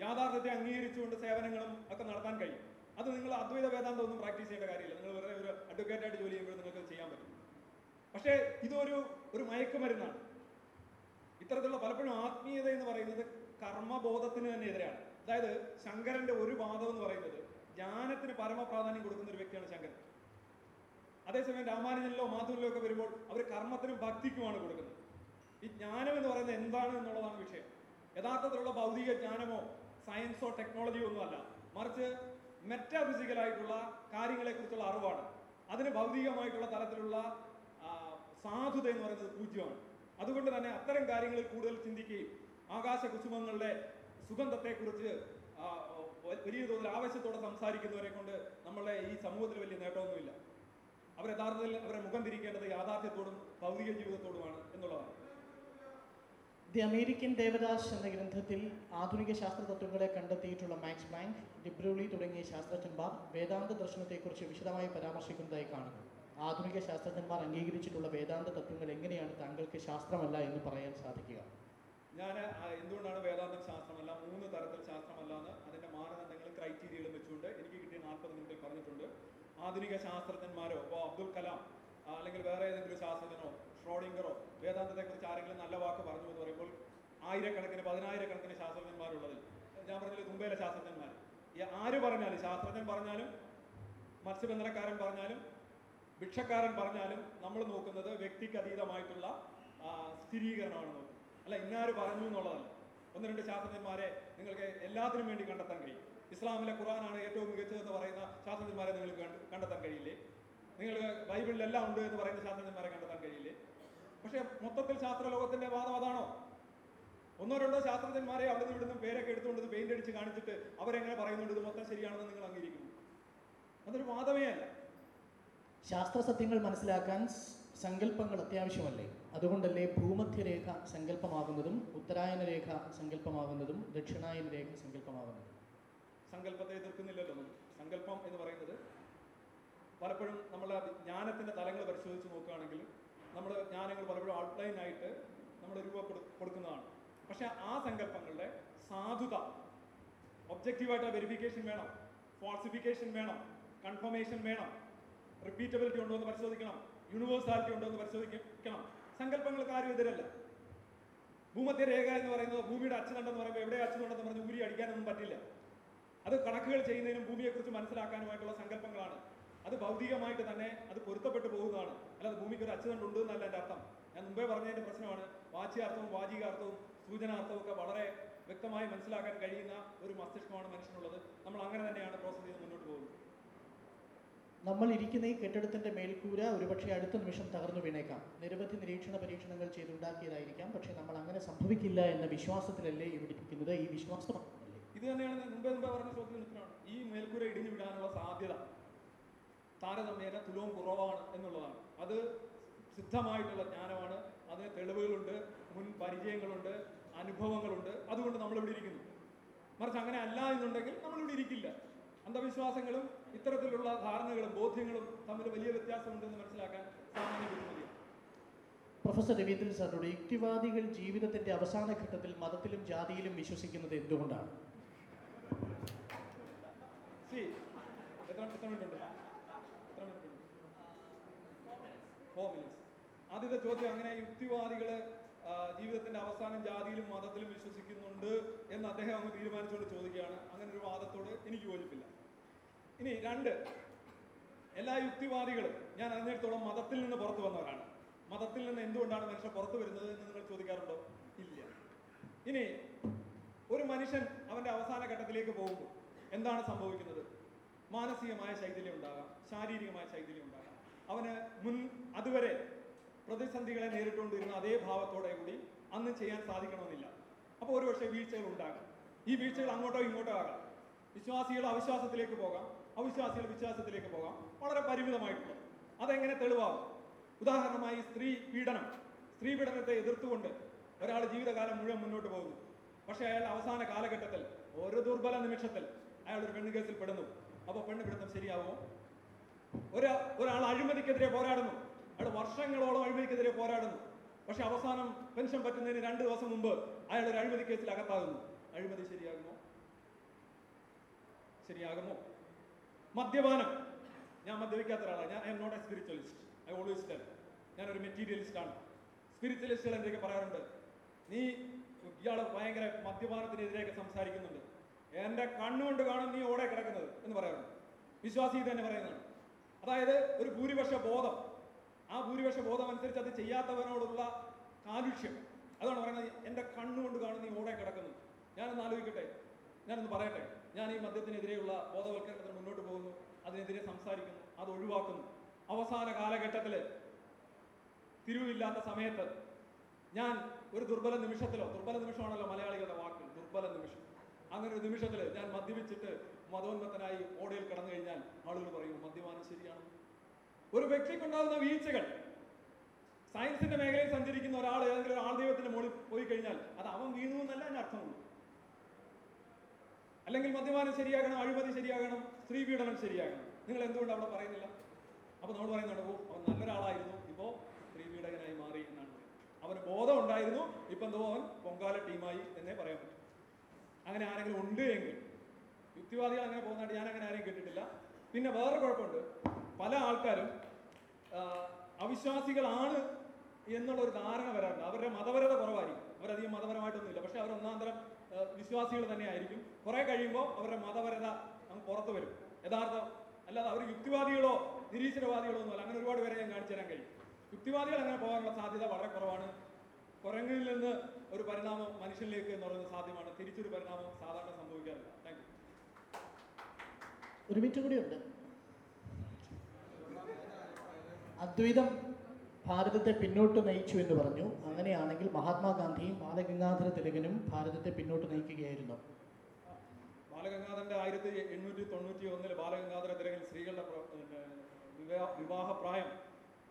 യാഥാർത്ഥ്യത്തെ അംഗീകരിച്ചുകൊണ്ട് സേവനങ്ങളും ഒക്കെ നടത്താൻ കഴിയും. അത് നിങ്ങൾ അദ്വൈത വേദാന്തം ഒന്നും പ്രാക്ടീസ് ചെയ്യേണ്ട കാര്യമില്ല. നിങ്ങൾ വെറുതെ ഒരു അഡ്വക്കേറ്റായിട്ട് ജോലി ചെയ്യുമ്പോൾ നിങ്ങൾക്ക് ചെയ്യാൻ പറ്റും. പക്ഷേ ഇതൊരു ഒരു മയക്കുമരുന്നാണ്. ഇത്തരത്തിലുള്ള പലപ്പോഴും ആത്മീയത എന്ന് പറയുന്നത് കർമ്മബോധത്തിന് തന്നെ എതിരാണ്. അതായത് ശങ്കരന്റെ ഒരു വാദം എന്ന് പറയുന്നത് ജ്ഞാനത്തിന് പരമപ്രാധാന്യം കൊടുക്കുന്ന ഒരു വ്യക്തിയാണ് ശങ്കരൻ. അതേസമയം രാമാനുജനിലോ മാധുരിലോ ഒക്കെ വരുമ്പോൾ അവർ കർമ്മത്തിനും ഭക്തിക്കുമാണ് കൊടുക്കുന്നത്. ഈ ജ്ഞാനം എന്ന് പറയുന്നത് എന്താണ് എന്നുള്ളതാണ് വിഷയം. യഥാർത്ഥത്തിലുള്ള ഭൗതിക ജ്ഞാനമോ സയൻസോ ടെക്നോളജിയോ ഒന്നുമല്ല മറിച്ച് മെറ്റാഫിസിക്കലായിട്ടുള്ള കാര്യങ്ങളെക്കുറിച്ചുള്ള അറിവാണ്. അതിന് ഭൗതികമായിട്ടുള്ള തലത്തിലുള്ള സാധുത എന്ന് പറയുന്നത് പൂജ്യമാണ്. അതുകൊണ്ട് തന്നെ അത്തരം കാര്യങ്ങളിൽ കൂടുതൽ ചിന്തിക്കുകയും ആകാശ കുസുമങ്ങളുടെ സുഗന്ധത്തെക്കുറിച്ച് വലിയ തോതിൽ ആവശ്യത്തോടെ സംസാരിക്കുന്നവരെ കൊണ്ട് നമ്മളെ ഈ സമൂഹത്തിൽ വലിയ നേട്ടമൊന്നുമില്ല. അവർ യഥാർത്ഥത്തിൽ അവരെ മുഖം തിരിക്കേണ്ടത് യാഥാർത്ഥ്യത്തോടും ഭൗതിക ജീവിതത്തോടുമാണ് എന്നുള്ളതാണ്. ദി അമേരിക്കൻ ദേവദാസ് എന്ന ഗ്രന്ഥത്തിൽ ആധുനിക ശാസ്ത്ര തത്വങ്ങളെ കണ്ടെത്തിയിട്ടുള്ള മാക്സ് പ്ലാങ്ക് ഡിബ്രൂളി തുടങ്ങിയ ശാസ്ത്രജ്ഞന്മാർ വേദാന്ത ദർശനത്തെക്കുറിച്ച് വിശദമായി പരാമർശിക്കുന്നതായി കാണുന്നു. ആധുനിക ശാസ്ത്രജ്ഞന്മാർ അംഗീകരിച്ചിട്ടുള്ള വേദാന്ത തത്വങ്ങൾ എങ്ങനെയാണ് താങ്കൾക്ക് ശാസ്ത്രമല്ല എന്ന് പറയാൻ സാധിക്കുക? ഞാൻ എന്തുകൊണ്ടാണ് വേദാന്തം ശാസ്ത്രമല്ല മൂന്ന് തരത്തിൽ ശാസ്ത്രമല്ല എന്ന് അതിന്റെ മാനദണ്ഡങ്ങളും ക്രൈറ്റീരിയകളും വെച്ചുകൊണ്ട് എനിക്ക് കിട്ടിയ നാൽപ്പത് മിനിറ്റിൽ പറഞ്ഞിട്ടുണ്ട്. ആധുനിക ശാസ്ത്രജ്ഞന്മാരോ ഇപ്പോൾ അബ്ദുൽ കലാം അല്ലെങ്കിൽ വേറെ ഏതെങ്കിലും ശാസ്ത്രജ്ഞനോ ഷ്രോഡിംഗറോ വേദാന്തത്തെക്കുറിച്ച് ആരെങ്കിലും നല്ല വാക്ക് പറഞ്ഞു എന്ന് പറയുമ്പോൾ ആയിരക്കണക്കിന് പതിനായിരക്കണക്കിന് ശാസ്ത്രജ്ഞന്മാരുള്ളതിൽ ഞാൻ പറഞ്ഞില്ല മുംബൈയിലെ ശാസ്ത്രജ്ഞന്മാർ ആര് പറഞ്ഞാലും ശാസ്ത്രജ്ഞൻ പറഞ്ഞാലും മത്സ്യബന്ധനക്കാരൻ പറഞ്ഞാലും ഭിക്ഷക്കാരൻ പറഞ്ഞാലും നമ്മൾ നോക്കുന്നത് വ്യക്തിക്ക് അതീതമായിട്ടുള്ള സ്ഥിരീകരണമാണ് നോക്കുന്നത്. അല്ല ഇന്നാര് പറഞ്ഞു എന്നുള്ളതല്ല. ഒന്ന് രണ്ട് ശാസ്ത്രജ്ഞന്മാരെ നിങ്ങൾക്ക് എല്ലാത്തിനും വേണ്ടി കണ്ടെത്താൻ കഴിയും. ഇസ്ലാമിലെ ഖുറാനാണ് ഏറ്റവും മികച്ചതെന്ന് പറയുന്ന ശാസ്ത്രജ്ഞന്മാരെ നിങ്ങൾക്ക് കണ്ട്- കണ്ടെത്താൻ കഴിയില്ലേ? നിങ്ങൾക്ക് ബൈബിളിലെല്ലാം ഉണ്ട് എന്ന് പറയുന്ന ശാസ്ത്രജ്ഞന്മാരെ കണ്ടെത്താൻ കഴിയില്ലേ? പക്ഷേ മൊത്തത്തിൽ ശാസ്ത്രലോകത്തിന്റെ വാദം അതാണോ? ഒന്നോ രണ്ടോ ശാസ്ത്രജ്ഞന്മാരെ അവിടെ നിന്ന് ഇവിടുന്ന് പേരൊക്കെ എടുത്തുകൊണ്ട് പെയിന്റ് അടിച്ച് കാണിച്ചിട്ട് അവരെങ്ങനെ പറയുന്നുണ്ട്? ഇത് മൊത്തം ശരിയാണെന്ന് നിങ്ങൾ അംഗീകരിക്കുന്നു. അതൊരു വാദമേ അല്ല. ശാസ്ത്ര സത്യങ്ങൾ മനസ്സിലാക്കാൻ സങ്കല്പങ്ങൾ അത്യാവശ്യമല്ലേ? അതുകൊണ്ടല്ലേ ഭൂമധ്യരേഖ സങ്കല്പമാകുന്നതും ഉത്തരായന രേഖ സങ്കല്പമാകുന്നതും ദക്ഷിണായന രേഖ സങ്കല്പമാകുന്നതും. സങ്കല്പത്തെ എതിർക്കുന്നില്ലല്ലോ നമ്മൾ. സങ്കല്പം എന്ന് പറയുന്നത് പലപ്പോഴും നമ്മളെ ജ്ഞാനത്തിന്റെ തലങ്ങൾ പരിശോധിച്ച് നോക്കുകയാണെങ്കിൽ നമ്മൾ ജ്ഞാനങ്ങൾ പലപ്പോഴും ഔട്ട്ലൈൻ ആയിട്ട് നമ്മൾ രൂപപ്പെടു കൊടുക്കുന്നതാണ്. പക്ഷെ ആ സങ്കല്പങ്ങളുടെ സാധുത ഒബ്ജക്റ്റീവായിട്ട് വെരിഫിക്കേഷൻ വേണം. ഫോൾസിഫിക്കേഷൻ വേണം. കൺഫർമേഷൻ വേണം. റിപ്പീറ്റബിലിറ്റി ഉണ്ടോ എന്ന് പരിശോധിക്കണം. യൂണിവേഴ്സാലിറ്റി ഉണ്ടോ എന്ന് പരിശോധിക്കണം. സങ്കല്പങ്ങൾക്ക് ആരും എതിരല്ല. ഭൂമധ്യ രേഖ എന്ന് പറയുന്നത് ഭൂമിയുടെ അച്ഛനുണ്ടെന്ന് പറയുമ്പോൾ എവിടെ അച്ഛനുണ്ടെന്ന് പറഞ്ഞ് ഊരി അടിക്കാനൊന്നും പറ്റില്ല. അത് കണക്കുകൾ ചെയ്യുന്നതിനും ഭൂമിയെക്കുറിച്ച് മനസ്സിലാക്കാനുമായിട്ടുള്ള സങ്കല്പങ്ങളാണ്. അത് ഭൗതികമായിട്ട് തന്നെ അത് പൊരുത്തപ്പെട്ടു പോകുന്നതാണ്. അല്ലാതെ ഭൂമിക്ക് ഒരു അച്ഛനുണ്ട് എന്നല്ല എന്റെ അർത്ഥം. ഞാൻ മുമ്പേ പറഞ്ഞതിന്റെ പ്രശ്നമാണ്. വാച്യാർത്ഥവും വാചികാർത്ഥവും സൂചനാർത്ഥവും ഒക്കെ വളരെ വ്യക്തമായി മനസ്സിലാക്കാൻ കഴിയുന്ന ഒരു മസ്തിഷ്കമാണ് മനുഷ്യനുള്ളത്. നമ്മൾ അങ്ങനെ തന്നെയാണ് പ്രോസസ് ചെയ്ത് മുന്നോട്ട് പോകുന്നത്. നമ്മൾ ഇരിക്കുന്ന ഈ കെട്ടിടത്തിന്റെ മേൽക്കൂര ഒരുപക്ഷെ അടുത്ത നിമിഷം തകർന്നു വീണേക്കാം. നിരവധി നിരീക്ഷണ പരീക്ഷണങ്ങൾ ചെയ്തുണ്ടാക്കിയതായിരിക്കാം. പക്ഷെ നമ്മൾ അങ്ങനെ സംഭവിക്കില്ല എന്ന വിശ്വാസത്തിലല്ലേ ഇവിടിപ്പിക്കുന്നത് ഈ വിശ്വാസം ഇത് തന്നെയാണ് മുമ്പേ മുമ്പേ പറഞ്ഞ ചോദ്യം ഈ മേൽക്കൂര ഇടിഞ്ഞു വിടാനുള്ള സാധ്യത താരതമ്യേന തുലവും കുറവാണ് എന്നുള്ളതാണ്. അത് സിദ്ധമായിട്ടുള്ള ജ്ഞാനമാണ്. അതിന് തെളിവുകളുണ്ട് മുൻ പരിചയങ്ങളുണ്ട് അനുഭവങ്ങളുണ്ട്. അതുകൊണ്ട് നമ്മളിവിടെ ഇരിക്കുന്നു. മറിച്ച് അങ്ങനെ അല്ല എന്നുണ്ടെങ്കിൽ നമ്മളിവിടെ ഇരിക്കില്ല. അന്ധവിശ്വാസങ്ങളും ഇത്തരത്തിലുള്ള ധാരണകളും ബോധ്യങ്ങളും തമ്മിൽ വലിയ വ്യത്യാസമുണ്ടെന്ന് മനസ്സിലാക്കാൻ സാമാന്യ പ്രൊഫസർ രവീന്ദ്രൻ സാറിനോട് യുക്തിവാദികൾ ജീവിതത്തിന്റെ അവസാന ഘട്ടത്തിൽ മതത്തിലും ജാതിയിലും വിശ്വസിക്കുന്നത് എന്തുകൊണ്ടാണ്? ആദ്യത്തെ ചോദ്യം അങ്ങനെ യുക്തിവാദികൾ ജീവിതത്തിന്റെ അവസാനം ജാതിയിലും മതത്തിലും വിശ്വസിക്കുന്നുണ്ട് എന്ന് അദ്ദേഹം അങ്ങ് തീരുമാനിച്ചുകൊണ്ട് ചോദിക്കുകയാണ്. അങ്ങനെ ഒരു വാദത്തോട് എനിക്ക് യോജിപ്പില്ല. ഇനി രണ്ട് എല്ലാ യുക്തിവാദികളും ഞാൻ അറിഞ്ഞിടത്തോളം മതത്തിൽ നിന്ന് പുറത്തു വന്നവരാണ്. മതത്തിൽ നിന്ന് എന്തുകൊണ്ടാണ് മനുഷ്യൻ പുറത്തു വരുന്നത് എന്ന് നിങ്ങൾ ചോദിക്കാറുണ്ടോ? ഇല്ല. ഇനി ഒരു മനുഷ്യൻ അവന്റെ അവസാന ഘട്ടത്തിലേക്ക് പോകുമ്പോൾ എന്താണ് സംഭവിക്കുന്നത്? മാനസികമായ ശൈഥില്യം ഉണ്ടാകാം ശാരീരികമായ ശൈഥില്യം ഉണ്ടാകാം. അവന് മുൻ അതുവരെ പ്രതിസന്ധികളെ നേരിട്ടുകൊണ്ടിരുന്ന അതേ ഭാവത്തോടെ കൂടി അന്ന് ചെയ്യാൻ സാധിക്കണമെന്നില്ല. അപ്പോൾ ഒരുപക്ഷെ വീഴ്ചകൾ ഉണ്ടാകാം. ഈ വീഴ്ചകൾ അങ്ങോട്ടോ ഇങ്ങോട്ടോ ആകാം. വിശ്വാസികൾ അവിശ്വാസത്തിലേക്ക് പോകാം. അവിശ്വാസികൾ വിശ്വാസത്തിലേക്ക് പോകാം. വളരെ പരിമിതമായിട്ടുള്ളത് അതെങ്ങനെ തെളിവാകും? ഉദാഹരണമായി സ്ത്രീ പീഡനം. സ്ത്രീ പീഡനത്തെ എതിർത്തുകൊണ്ട് ഒരാൾ ജീവിതകാലം മുഴുവൻ മുന്നോട്ട് പോകുന്നു. പക്ഷേ അയാൾ അവസാന കാലഘട്ടത്തിൽ ഒരു ദുർബല നിമിഷത്തിൽ അയാൾ ഒരു പെണ്ണ് കേസിൽ പെടുന്നു. അപ്പോൾ പെണ്ണ് പിടുത്തം ശരിയാവുമോ? ഒരാ ഒരാൾ അഴിമതിക്കെതിരെ പോരാടുന്നു. അയാൾ വർഷങ്ങളോളം അഴിമതിക്കെതിരെ പോരാടുന്നു. പക്ഷെ അവസാനം പെൻഷൻ പറ്റുന്നതിന് രണ്ട് ദിവസം മുമ്പ് അയാൾ ഒരു അഴിമതി കേസിൽ അകത്താകുന്നു. അഴിമതി ശരിയാകുമോ? ശരിയാകുമോ? മദ്യപാനം. ഞാൻ മദ്യപിക്കാത്ത ഒരാളാണ് ഞാൻ I am not a spiritualist I always tell ഞാനൊരു മെറ്റീരിയലിസ്റ്റ് ആണ്. സ്പിരിച്വലിസ്റ്റുകൾ എന്തൊക്കെ പറയാറുണ്ട്. നീ ഇയാൾ ഭയങ്കര മദ്യപാനത്തിനെതിരെയൊക്കെ സംസാരിക്കുന്നുണ്ട്. എന്റെ കണ്ണുകൊണ്ട് കാണും നീ ഓടെ കിടക്കുന്നത് എന്ന് പറയാറുണ്ട്. വിശ്വാസി തന്നെ പറയുന്നതാണ്. അതായത് ഒരു ഭൂരിപക്ഷ ബോധം. ആ ഭൂരിപക്ഷ ബോധം അനുസരിച്ച് അത് ചെയ്യാത്തവനോടുള്ള കാലുഷ്യം അതാണ് പറയുന്നത്. എന്റെ കണ്ണുകൊണ്ട് കാണും നീ ഓടെ കിടക്കുന്നു. ഞാനൊന്ന് ആലോചിക്കട്ടെ. ഞാനൊന്ന് പറയട്ടെ. ഞാൻ ഈ മദ്യത്തിനെതിരെയുള്ള ബോധവൽക്കരണത്തിന് മുന്നോട്ട് പോകുന്നു. അതിനെതിരെ സംസാരിക്കുന്നു. അത് ഒഴിവാക്കുന്നു. അവസാന കാലഘട്ടത്തിൽ തിരിവില്ലാത്ത സമയത്ത് ഞാൻ ഒരു ദുർബല നിമിഷത്തിലോ ദുർബല നിമിഷമാണല്ലോ മലയാളികളുടെ വാക്ക് ദുർബല നിമിഷം. അങ്ങനെ ഒരു നിമിഷത്തിൽ ഞാൻ മദ്യപിച്ചിട്ട് മതോന്മത്തനായി ഓടയിൽ കടന്നു കഴിഞ്ഞാൽ ആളുകൾ പറയും മദ്യപാനം ശരിയാണ്. ഒരു വ്യക്തിക്കുണ്ടാകുന്ന വീഴ്ചകൾ സയൻസിന്റെ മേഖലയിൽ സഞ്ചരിക്കുന്ന ഒരാൾ ഏതെങ്കിലും ഒരു ആൾ ദൈവത്തിന്റെ മുകളിൽ പോയി കഴിഞ്ഞാൽ അത് അവൻ വീണു എന്നല്ല അതിന്റെ അർത്ഥമുള്ളൂ അല്ലെങ്കിൽ മദ്യപാനം ശരിയാകണം അഴിമതി ശരിയാകണം സ്ത്രീ പീഡനം ശരിയാകണം. നിങ്ങൾ എന്തുകൊണ്ട് അവിടെ പറയുന്നില്ല? അപ്പൊ നമ്മൾ പറയുന്നുണ്ട് ഓ അവൻ നല്ലൊരാളായിരുന്നു. ഇപ്പോ സ്ത്രീ പീഡകനായി മാറി എന്നാണ്. അവന് ബോധം ഉണ്ടായിരുന്നു. ഇപ്പൊ എന്തോ അവൻ പൊങ്കാല ടീമായി എന്നേ പറയാൻ പറ്റും. അങ്ങനെ ആരെങ്കിലും ഉണ്ട് എങ്കിൽ യുക്തിവാദികൾ അങ്ങനെ പോകുന്നതായിട്ട് ഞാൻ അങ്ങനെ ആരെയും കേട്ടിട്ടില്ല. പിന്നെ വേറെ കുഴപ്പമുണ്ട്. പല ആൾക്കാരും അവിശ്വാസികളാണ് എന്നുള്ള ഒരു ധാരണ വരാറുണ്ട്. അവരുടെ മതപരത കുറവായിരിക്കും. അവരധികം മതപരമായിട്ടൊന്നുമില്ല. പക്ഷെ അവർ ഒന്നാം തരം തന്നെ വിശ്വാസികൾ തന്നെയായിരിക്കും കുറെ കഴിയുമ്പോൾ അവരുടെ മതപരത അങ്ങ് പുറത്തു വരും. യഥാർത്ഥം അല്ലാതെ അവർ യുക്തിവാദികളോ നിരീശ്വരവാദികളോ ഒന്നുമല്ല. അങ്ങനെ ഒരുപാട് പേരെ ഞാൻ കാണിച്ചു തരാൻ കഴിയും. യുക്തിവാദികൾ അങ്ങനെ പോകാനുള്ള സാധ്യത വളരെ കുറവാണ്. കുരങ്ങിൽ നിന്ന് ഒരു പരിണാമം മനുഷ്യനിലേക്ക് എന്ന് പറയുന്നത് സാധ്യമാണ്. തിരിച്ചൊരു പരിണാമം സാധാരണ സംഭവിക്കാറില്ല. താങ്ക് ഒരു മിനിറ്റ് ഉണ്ട്. അദ്വൈതം ഭാരതത്തെ പിന്നോട്ട് നയിച്ചു എന്ന് പറഞ്ഞു. അങ്ങനെയാണെങ്കിൽ മഹാത്മാഗാന്ധിയും ബാലഗംഗാധര തിലകനും ഭാരതത്തെ പിന്നോട്ട് നയിക്കുകയായിരുന്നു. ബാലഗംഗാധരന്റെ ആയിരത്തി എണ്ണൂറ്റി തൊണ്ണൂറ്റി ഒന്നിൽ ബാലഗംഗാധര തിലകൻ സ്ത്രീകളുടെ വിവാഹപ്രായം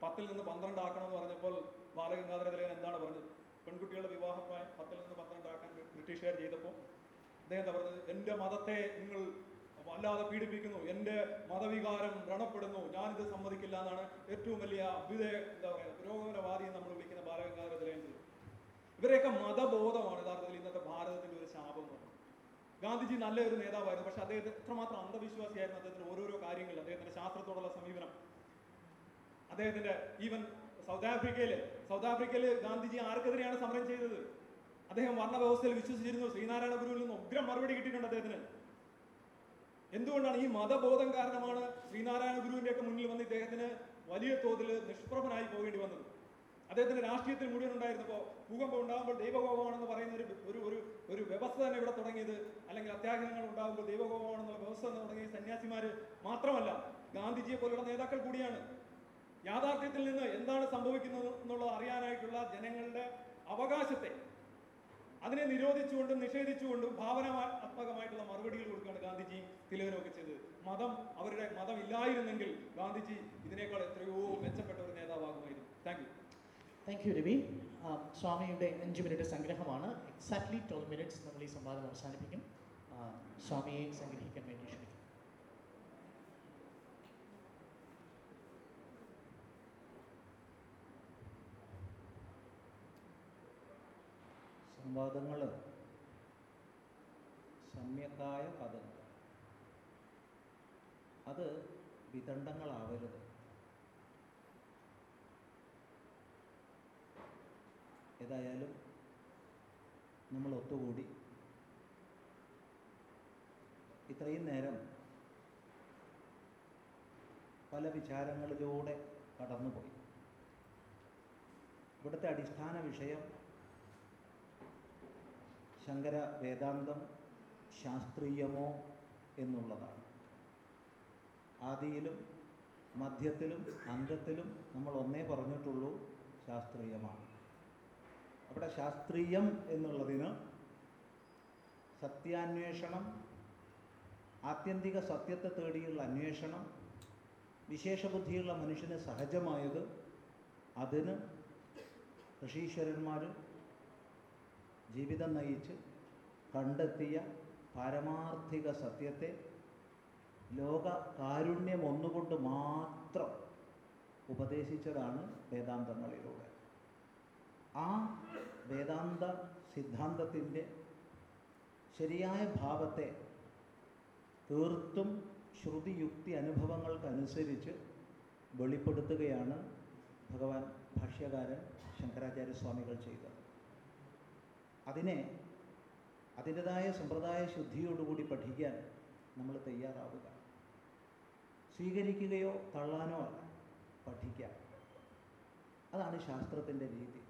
പത്തിൽ നിന്ന് പന്ത്രണ്ട് ആക്കണമെന്ന് പറഞ്ഞപ്പോൾ ബാലഗംഗാധര തിലകൻ എന്താണ് പറഞ്ഞത്? പെൺകുട്ടികളുടെ വിവാഹപ്രായം പത്തിൽ നിന്ന് പന്ത്രണ്ട് ആക്കാൻ ബ്രിട്ടീഷുകാർ ചെയ്തപ്പോൾ അദ്ദേഹം എന്താ പറഞ്ഞത്? എന്റെ മതത്തെ നിങ്ങൾ വല്ലാതെ പീഡിപ്പിക്കുന്നു. എന്റെ മതവികാരം വ്രണപ്പെടുന്നു. ഞാനിത് സമ്മതിക്കില്ല എന്നാണ് ഏറ്റവും വലിയ അഭ്യുദയ എന്താ പറയുക പുരോഗമനവാദി എന്ന് നമ്മൾ വിളിക്കുന്ന ബാലഗംഗാധര തിലകൻ ചെയ്തത് ഇവരെയൊക്കെ മതബോധമാണ് യഥാർത്ഥത്തിൽ ഇന്നത്തെ ഭാരതത്തിന്റെ ഒരു ശാപം എന്ന് ഗാന്ധിജി നല്ലൊരു നേതാവായിരുന്നു പക്ഷെ അദ്ദേഹത്തെ എത്രമാത്രം അന്ധവിശ്വാസിയായിരുന്നു അദ്ദേഹത്തിന് ഓരോരോ കാര്യങ്ങൾ അദ്ദേഹത്തിന്റെ ശാസ്ത്രത്തോടുള്ള സമീപനം. അദ്ദേഹത്തിന്റെ ഈവൻ സൗത്ത് ആഫ്രിക്കയിൽ സൗത്ത് ആഫ്രിക്കയിൽ ഗാന്ധിജി ആർക്കെതിരെയാണ് സമരം ചെയ്തത്? അദ്ദേഹം വർണവ്യവസ്ഥയിൽ വിശ്വസിച്ചിരുന്നു. ശ്രീനാരായണ ഗുരുവിൽ നിന്ന് ഉഗ്രം മറുപടി കിട്ടിയിട്ടുണ്ട് അദ്ദേഹത്തിന്. എന്തുകൊണ്ടാണ് ഈ മതബോധം കാരണമാണ് ശ്രീനാരായണ ഗുരുവിന്റെ ഒക്കെ മുന്നിൽ വന്ന് ഇദ്ദേഹത്തിന് വലിയ തോതിൽ നിഷ്പ്രഭനായി പോകേണ്ടി വന്നത്? അദ്ദേഹത്തിന്റെ രാഷ്ട്രീയത്തിൽ മുഴുവൻ ഉണ്ടായിരുന്നപ്പോൾ ഭൂകമ്പം ഉണ്ടാകുമ്പോൾ ദൈവകോപമാണെന്ന് പറയുന്ന ഒരു ഒരു ഒരു വ്യവസ്ഥ തന്നെ ഇവിടെ തുടങ്ങിയത്. അല്ലെങ്കിൽ അത്യാഗ്രഹങ്ങൾ ഉണ്ടാകുമ്പോൾ ദൈവകോപമാണെന്നുള്ള വ്യവസ്ഥ തന്നെ തുടങ്ങിയ സന്യാസിമാര് മാത്രമല്ല ഗാന്ധിജിയെ പോലുള്ള നേതാക്കൾ കൂടിയാണ്. യാഥാർത്ഥ്യത്തിൽ നിന്ന് എന്താണ് സംഭവിക്കുന്നത് എന്നുള്ളത് അറിയാനായിട്ടുള്ള ജനങ്ങളുടെ അവകാശത്തെ അതിനെ നിരോധിച്ചുകൊണ്ടും നിഷേധിച്ചുകൊണ്ടും ഭാവനാത്മകമായിട്ടുള്ള മറുപടികൾ കൊടുക്കുകയാണ് ഗാന്ധിജി തിലകനും ഒക്കെ ചെയ്തത്. മതം അവരുടെ മതം ഇല്ലായിരുന്നെങ്കിൽ ഗാന്ധിജി ഇതിനേക്കാൾ എത്രയോ മെച്ചപ്പെട്ട ഒരു നേതാവാകുമായിരുന്നു. Thank you thank you Ravi. സ്വാമിയുടെ അഞ്ച് മിനിറ്റ് സംഗ്രഹമാണ്. എക്സാക്ട്ലി ട്വൽവ് മിനിറ്റ്സ് നമ്മൾ ഈ സംവാദം അവസാനിപ്പിക്കും. സ്വാമിയെ സംഗ്രഹിക്കാൻ വേണ്ടി സംവാദങ്ങൾ സമ്യക്കായ പദങ്ങൾ അത് വിദണ്ഡങ്ങളാവരുത്. ഏതായാലും നമ്മൾ ഒത്തുകൂടി. ഇത്രയും നേരം പല വിചാരങ്ങളിലൂടെ കടന്നുപോയി. ഇവിടുത്തെ അടിസ്ഥാന വിഷയം ശങ്കര വേദാന്തം ശാസ്ത്രീയമോ എന്നുള്ളതാണ്. ആദിയിലും മധ്യത്തിലും അന്തത്തിലും നമ്മൾ ഒന്നേ പറഞ്ഞിട്ടുള്ളൂ ശാസ്ത്രീയമാണ്. അവിടെ ശാസ്ത്രീയം എന്നുള്ളതിന് സത്യാന്വേഷണം ആത്യന്തിക സത്യത്തെ തേടിയുള്ള അന്വേഷണം വിശേഷബുദ്ധിയുള്ള മനുഷ്യന് സഹജമായത് അതിന് ഋഷീശ്വരന്മാർ ജീവിതം നയിച്ച് കണ്ടെത്തിയ പാരമാർത്ഥിക സത്യത്തെ ലോക കാരുണ്യം ഒന്നുകൊണ്ട് മാത്രം ഉപദേശിച്ചതാണ് വേദാന്തങ്ങളിലൂടെ. ആ വേദാന്ത സിദ്ധാന്തത്തിന്റെ ശരിയായ ഭാവത്തെ തീർത്തും ശ്രുതിയുക്തി അനുഭവങ്ങൾക്കനുസരിച്ച് വെളിപ്പെടുത്തുകയാണ് ഭഗവാൻ ഭാഷ്യകാരൻ ശങ്കരാചാര്യസ്വാമികൾ ചെയ്തത്. അതിനെ അതിന്റെതായ സമ്പ്രദായ ശുദ്ധിയോടുകൂടി പഠിക്കാൻ നമ്മൾ തയ്യാറാവുക. സ്വീകരിക്കുകയോ തള്ളാനോ അല്ല പഠിക്കാം അതാണ് ശാസ്ത്രത്തിന്റെ രീതി.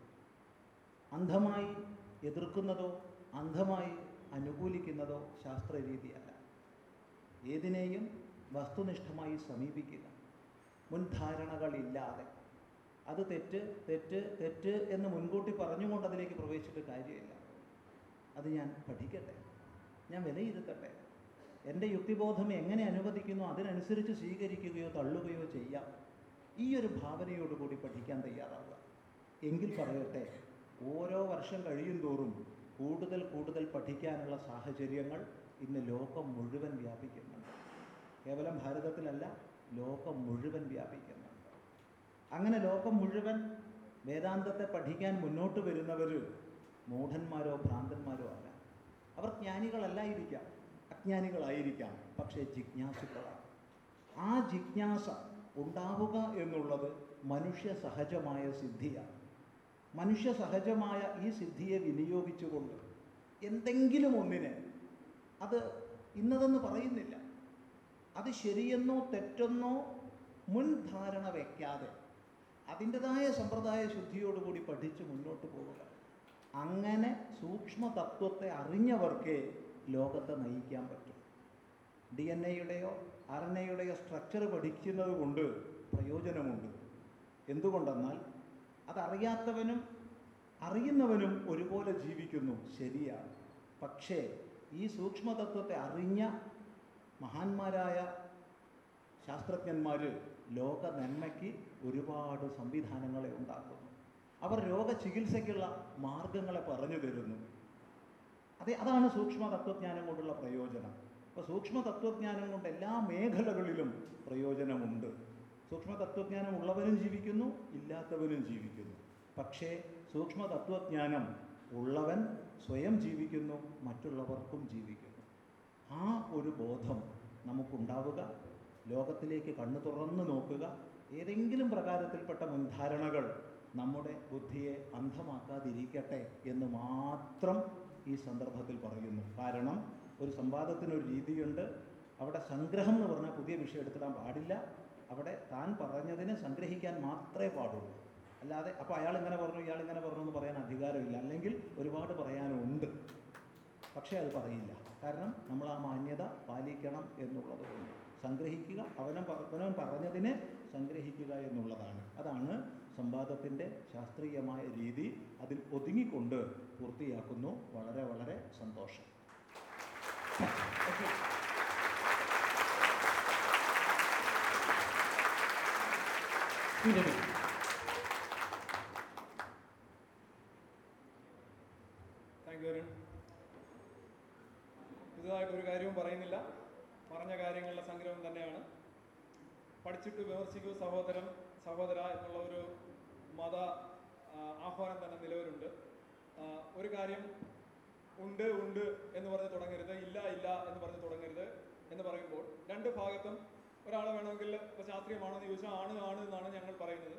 അന്ധമായി എതിർക്കുന്നതോ അന്ധമായി അനുകൂലിക്കുന്നതോ ശാസ്ത്രരീതിയല്ല. ഏതിനെയും വസ്തുനിഷ്ഠമായി സമീപിക്കുക. മുൻധാരണകളില്ലാതെ. അത് തെറ്റ് തെറ്റ് തെറ്റ് എന്ന് മുൻകൂട്ടി പറഞ്ഞുകൊണ്ട് അതിലേക്ക് പ്രവേശിച്ചിട്ട് കാര്യമില്ല. അത് ഞാൻ പഠിക്കട്ടെ? ഞാൻ വിലയിരുത്തട്ടെ? എന്റെ യുക്തിബോധം എങ്ങനെ അനുവദിക്കുന്നു? അതിനനുസരിച്ച് സ്വീകരിക്കുകയോ തള്ളുകയോ ചെയ്യാം. ഈ ഒരു ഭാവനയോടുകൂടി പഠിക്കാൻ തയ്യാറാവുക. എങ്കിൽ പറയട്ടെ ഓരോ വർഷം കഴിയും തോറും കൂടുതൽ കൂടുതൽ പഠിക്കാനുള്ള സാഹചര്യങ്ങൾ ഇന്ന് ലോകം മുഴുവൻ വ്യാപിക്കുന്നുണ്ട്. കേവലം ഭാരതത്തിലല്ല ലോകം മുഴുവൻ വ്യാപിക്കുന്നുണ്ട്. അങ്ങനെ ലോകം മുഴുവൻ വേദാന്തത്തെ പഠിക്കാൻ മുന്നോട്ട് വരുന്നവർ മൂഢന്മാരോ ഭ്രാന്തന്മാരോ അല്ല. അവർ ജ്ഞാനികളല്ലായിരിക്കാം അജ്ഞാനികളായിരിക്കാം പക്ഷേ ജിജ്ഞാസുക്കളാണ്. ആ ജിജ്ഞാസ ഉണ്ടാവുക എന്നുള്ളത് മനുഷ്യ സഹജമായ സിദ്ധിയാണ്. മനുഷ്യ സഹജമായ ഈ സിദ്ധിയെ വിനിയോഗിച്ചുകൊണ്ട് എന്തെങ്കിലും ഒന്നിനെ അത് ഇന്നതെന്ന് പറയുന്നില്ല. അത് ശരിയെന്നോ തെറ്റെന്നോ മുൻധാരണ വയ്ക്കാതെ അതിന്റെതായ സമ്പ്രദായ ശുദ്ധിയോടുകൂടി പഠിച്ച് മുന്നോട്ട് പോവുക. അങ്ങനെ സൂക്ഷ്മ തത്വത്തെ അറിഞ്ഞവർക്കേ ലോകത്തെ നയിക്കാൻ പറ്റും. ഡി എൻ എയുടെയോ ആർ എൻ എയുടെയോ സ്ട്രക്ചർ പഠിക്കുന്നത് കൊണ്ട് പ്രയോജനമുണ്ട്. എന്തുകൊണ്ടെന്നാൽ അതറിയാത്തവനും അറിയുന്നവനും ഒരുപോലെ ജീവിക്കുന്നു. ശരിയാണ്. പക്ഷേ ഈ സൂക്ഷ്മതത്വത്തെ അറിഞ്ഞ മഹാന്മാരായ ശാസ്ത്രജ്ഞന്മാർ ലോക നന്മയ്ക്ക് ഒരുപാട് സംവിധാനങ്ങളെ ഉണ്ടാക്കുന്നു. അവർ രോഗചികിത്സയ്ക്കുള്ള മാർഗങ്ങളെ പറഞ്ഞു തരുന്നു. അതെ അതാണ് സൂക്ഷ്മ തത്വജ്ഞാനം കൊണ്ടുള്ള പ്രയോജനം. അപ്പോൾ സൂക്ഷ്മ തത്വജ്ഞാനം കൊണ്ട് എല്ലാ മേഖലകളിലും പ്രയോജനമുണ്ട്. സൂക്ഷ്മ തത്വജ്ഞാനം ഉള്ളവനും ജീവിക്കുന്നു ഇല്ലാത്തവനും ജീവിക്കുന്നു. പക്ഷേ സൂക്ഷ്മ തത്വജ്ഞാനം ഉള്ളവൻ സ്വയം ജീവിക്കുന്നു മറ്റുള്ളവർക്കും ജീവിക്കുന്നു. ആ ഒരു ബോധം നമുക്കുണ്ടാവുക ലോകത്തിലേക്ക് കണ്ണു തുറന്നു നോക്കുക ഏതെങ്കിലും പ്രകാരത്തിൽപ്പെട്ട മുൻധാരണകൾ നമ്മുടെ ബുദ്ധിയെ അന്ധമാക്കാതിരിക്കട്ടെ എന്ന് മാത്രം ഈ സന്ദർഭത്തിൽ പറയുന്നു. കാരണം ഒരു സംവാദത്തിനൊരു രീതിയുണ്ട്. അവിടെ സംഗ്രഹം എന്ന് പറഞ്ഞാൽ പുതിയ വിഷയം എടുത്തിടാൻ പാടില്ല. അവിടെ താൻ പറഞ്ഞതിനെ സംഗ്രഹിക്കാൻ മാത്രമേ പാടുള്ളൂ. അല്ലാതെ അപ്പോൾ അയാൾ ഇങ്ങനെ പറഞ്ഞു ഇയാൾ ഇങ്ങനെ പറഞ്ഞു എന്ന് പറയാൻ അധികാരമില്ല. അല്ലെങ്കിൽ ഒരുപാട് പറയാനുണ്ട്. പക്ഷേ അത് പറയില്ല. കാരണം നമ്മൾ ആ മാന്യത പാലിക്കണം എന്നുള്ളത് സംഗ്രഹിക്കുക അവനം അവനവൻ പറഞ്ഞതിനെ സംഗ്രഹിക്കുക എന്നുള്ളതാണ്. അതാണ് സംവാദത്തിന്റെ ശാസ്ത്രീയമായ രീതി അതിൽ ഒതുങ്ങിക്കൊണ്ട് പൂർത്തിയാക്കുന്നു. വളരെ വളരെ സന്തോഷം. താങ്ക് യു അരുൺ പുതുതായിട്ട് ഒരു കാര്യവും പറയുന്നില്ല. പറഞ്ഞ കാര്യങ്ങളുടെ സംഗ്രഹം തന്നെയാണ്. പഠിച്ചിട്ട് വിമർശിക്കൂ സഹോദരൻ സഹോദര എന്നുള്ള ഒരു മത ആഹ്വാനം തന്നെ നിലവിലുണ്ട്. ഒരു കാര്യം ഉണ്ട് ഉണ്ട് എന്ന് പറഞ്ഞ് തുടങ്ങരുത് ഇല്ല ഇല്ല എന്ന് പറഞ്ഞ് തുടങ്ങരുത് എന്ന് പറയുമ്പോൾ രണ്ട് ഭാഗത്തും ഒരാൾ വേണമെങ്കിൽ ഇപ്പോൾ ശാസ്ത്രീയമാണോ എന്ന് ചോദിച്ചാൽ ആണ് ആണ് എന്നാണ് ഞങ്ങൾ പറയുന്നത്.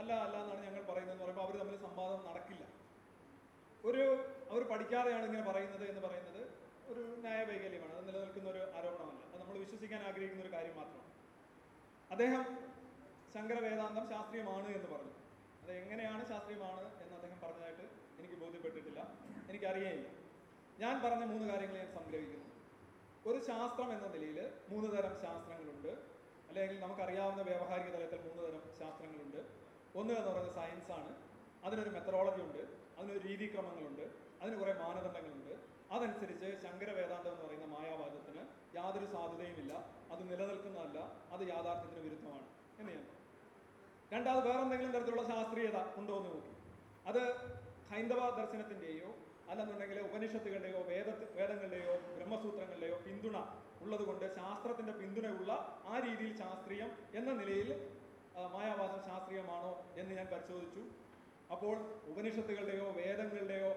അല്ല അല്ല എന്നാണ് ഞങ്ങൾ പറയുന്നത് എന്ന് പറയുമ്പോൾ അവർ തമ്മിൽ സംവാദം നടക്കില്ല. ഒരു അവർ പഠിക്കാതെയാണ് ഇങ്ങനെ പറയുന്നത് എന്ന് പറയുന്നത് ഒരു ന്യായവൈകല്യമാണ്. അത് നിലനിൽക്കുന്ന ഒരു ആരോപണമല്ല. അത് നമ്മൾ വിശ്വസിക്കാൻ ആഗ്രഹിക്കുന്ന ഒരു കാര്യം മാത്രമാണ്. അദ്ദേഹം ശങ്കര വേദാന്തം ശാസ്ത്രീയമാണ് എന്ന് പറഞ്ഞു. അത് എങ്ങനെയാണ് ശാസ്ത്രീയമാണ് എന്ന് അദ്ദേഹം പറഞ്ഞതായിട്ട് എനിക്ക് ബോധ്യപ്പെട്ടിട്ടില്ല. എനിക്കറിയേയില്ല. ഞാൻ പറഞ്ഞ മൂന്ന് കാര്യങ്ങൾ ഞാൻ സംഗ്രഹിക്കുന്നു. ഒരു ശാസ്ത്രം എന്ന നിലയിൽ മൂന്ന് തരം ശാസ്ത്രങ്ങളുണ്ട്. അല്ലെങ്കിൽ നമുക്കറിയാവുന്ന വ്യാവഹാരിക തലത്തിൽ മൂന്ന് തരം ശാസ്ത്രങ്ങളുണ്ട്. ഒന്ന് എന്ന് പറയുന്നത് സയൻസ് ആണ്. അതിനൊരു മെത്തഡോളജി ഉണ്ട്. അതിനൊരു രീതിക്രമങ്ങളുണ്ട്. അതിന് കുറേ മാനദണ്ഡങ്ങളുണ്ട്. അതനുസരിച്ച് ശങ്കര വേദാന്തം എന്ന് പറയുന്ന മായാവാദത്തിന് യാതൊരു സാധ്യതയുമില്ല അത് നിലനിൽക്കുന്നതല്ല. അത് യാഥാർത്ഥ്യത്തിന് വിരുദ്ധമാണ്. എന്ന് ഞാൻ രണ്ടാമത് വേറെ എന്തെങ്കിലും തരത്തിലുള്ള ശാസ്ത്രീയത ഉണ്ടോ എന്ന് നോക്കി. അത് ഹൈന്ദവ ദർശനത്തിന്റെയോ അല്ലെന്നുണ്ടെങ്കിൽ ഉപനിഷത്തുകളുടെയോ വേദ വേദങ്ങളുടെയോ ബ്രഹ്മസൂത്രങ്ങളുടെയോ പിന്തുണ ഉള്ളതുകൊണ്ട് ശാസ്ത്രത്തിന്റെ പിന്തുണയുള്ള ആ രീതിയിൽ ശാസ്ത്രീയം എന്ന നിലയിൽ മായാവാദം ശാസ്ത്രീയമാണോ എന്ന് ഞാൻ പരിശോധിച്ചു. അപ്പോൾ ഉപനിഷത്തുകളുടെയോ വേദങ്ങളുടെയോ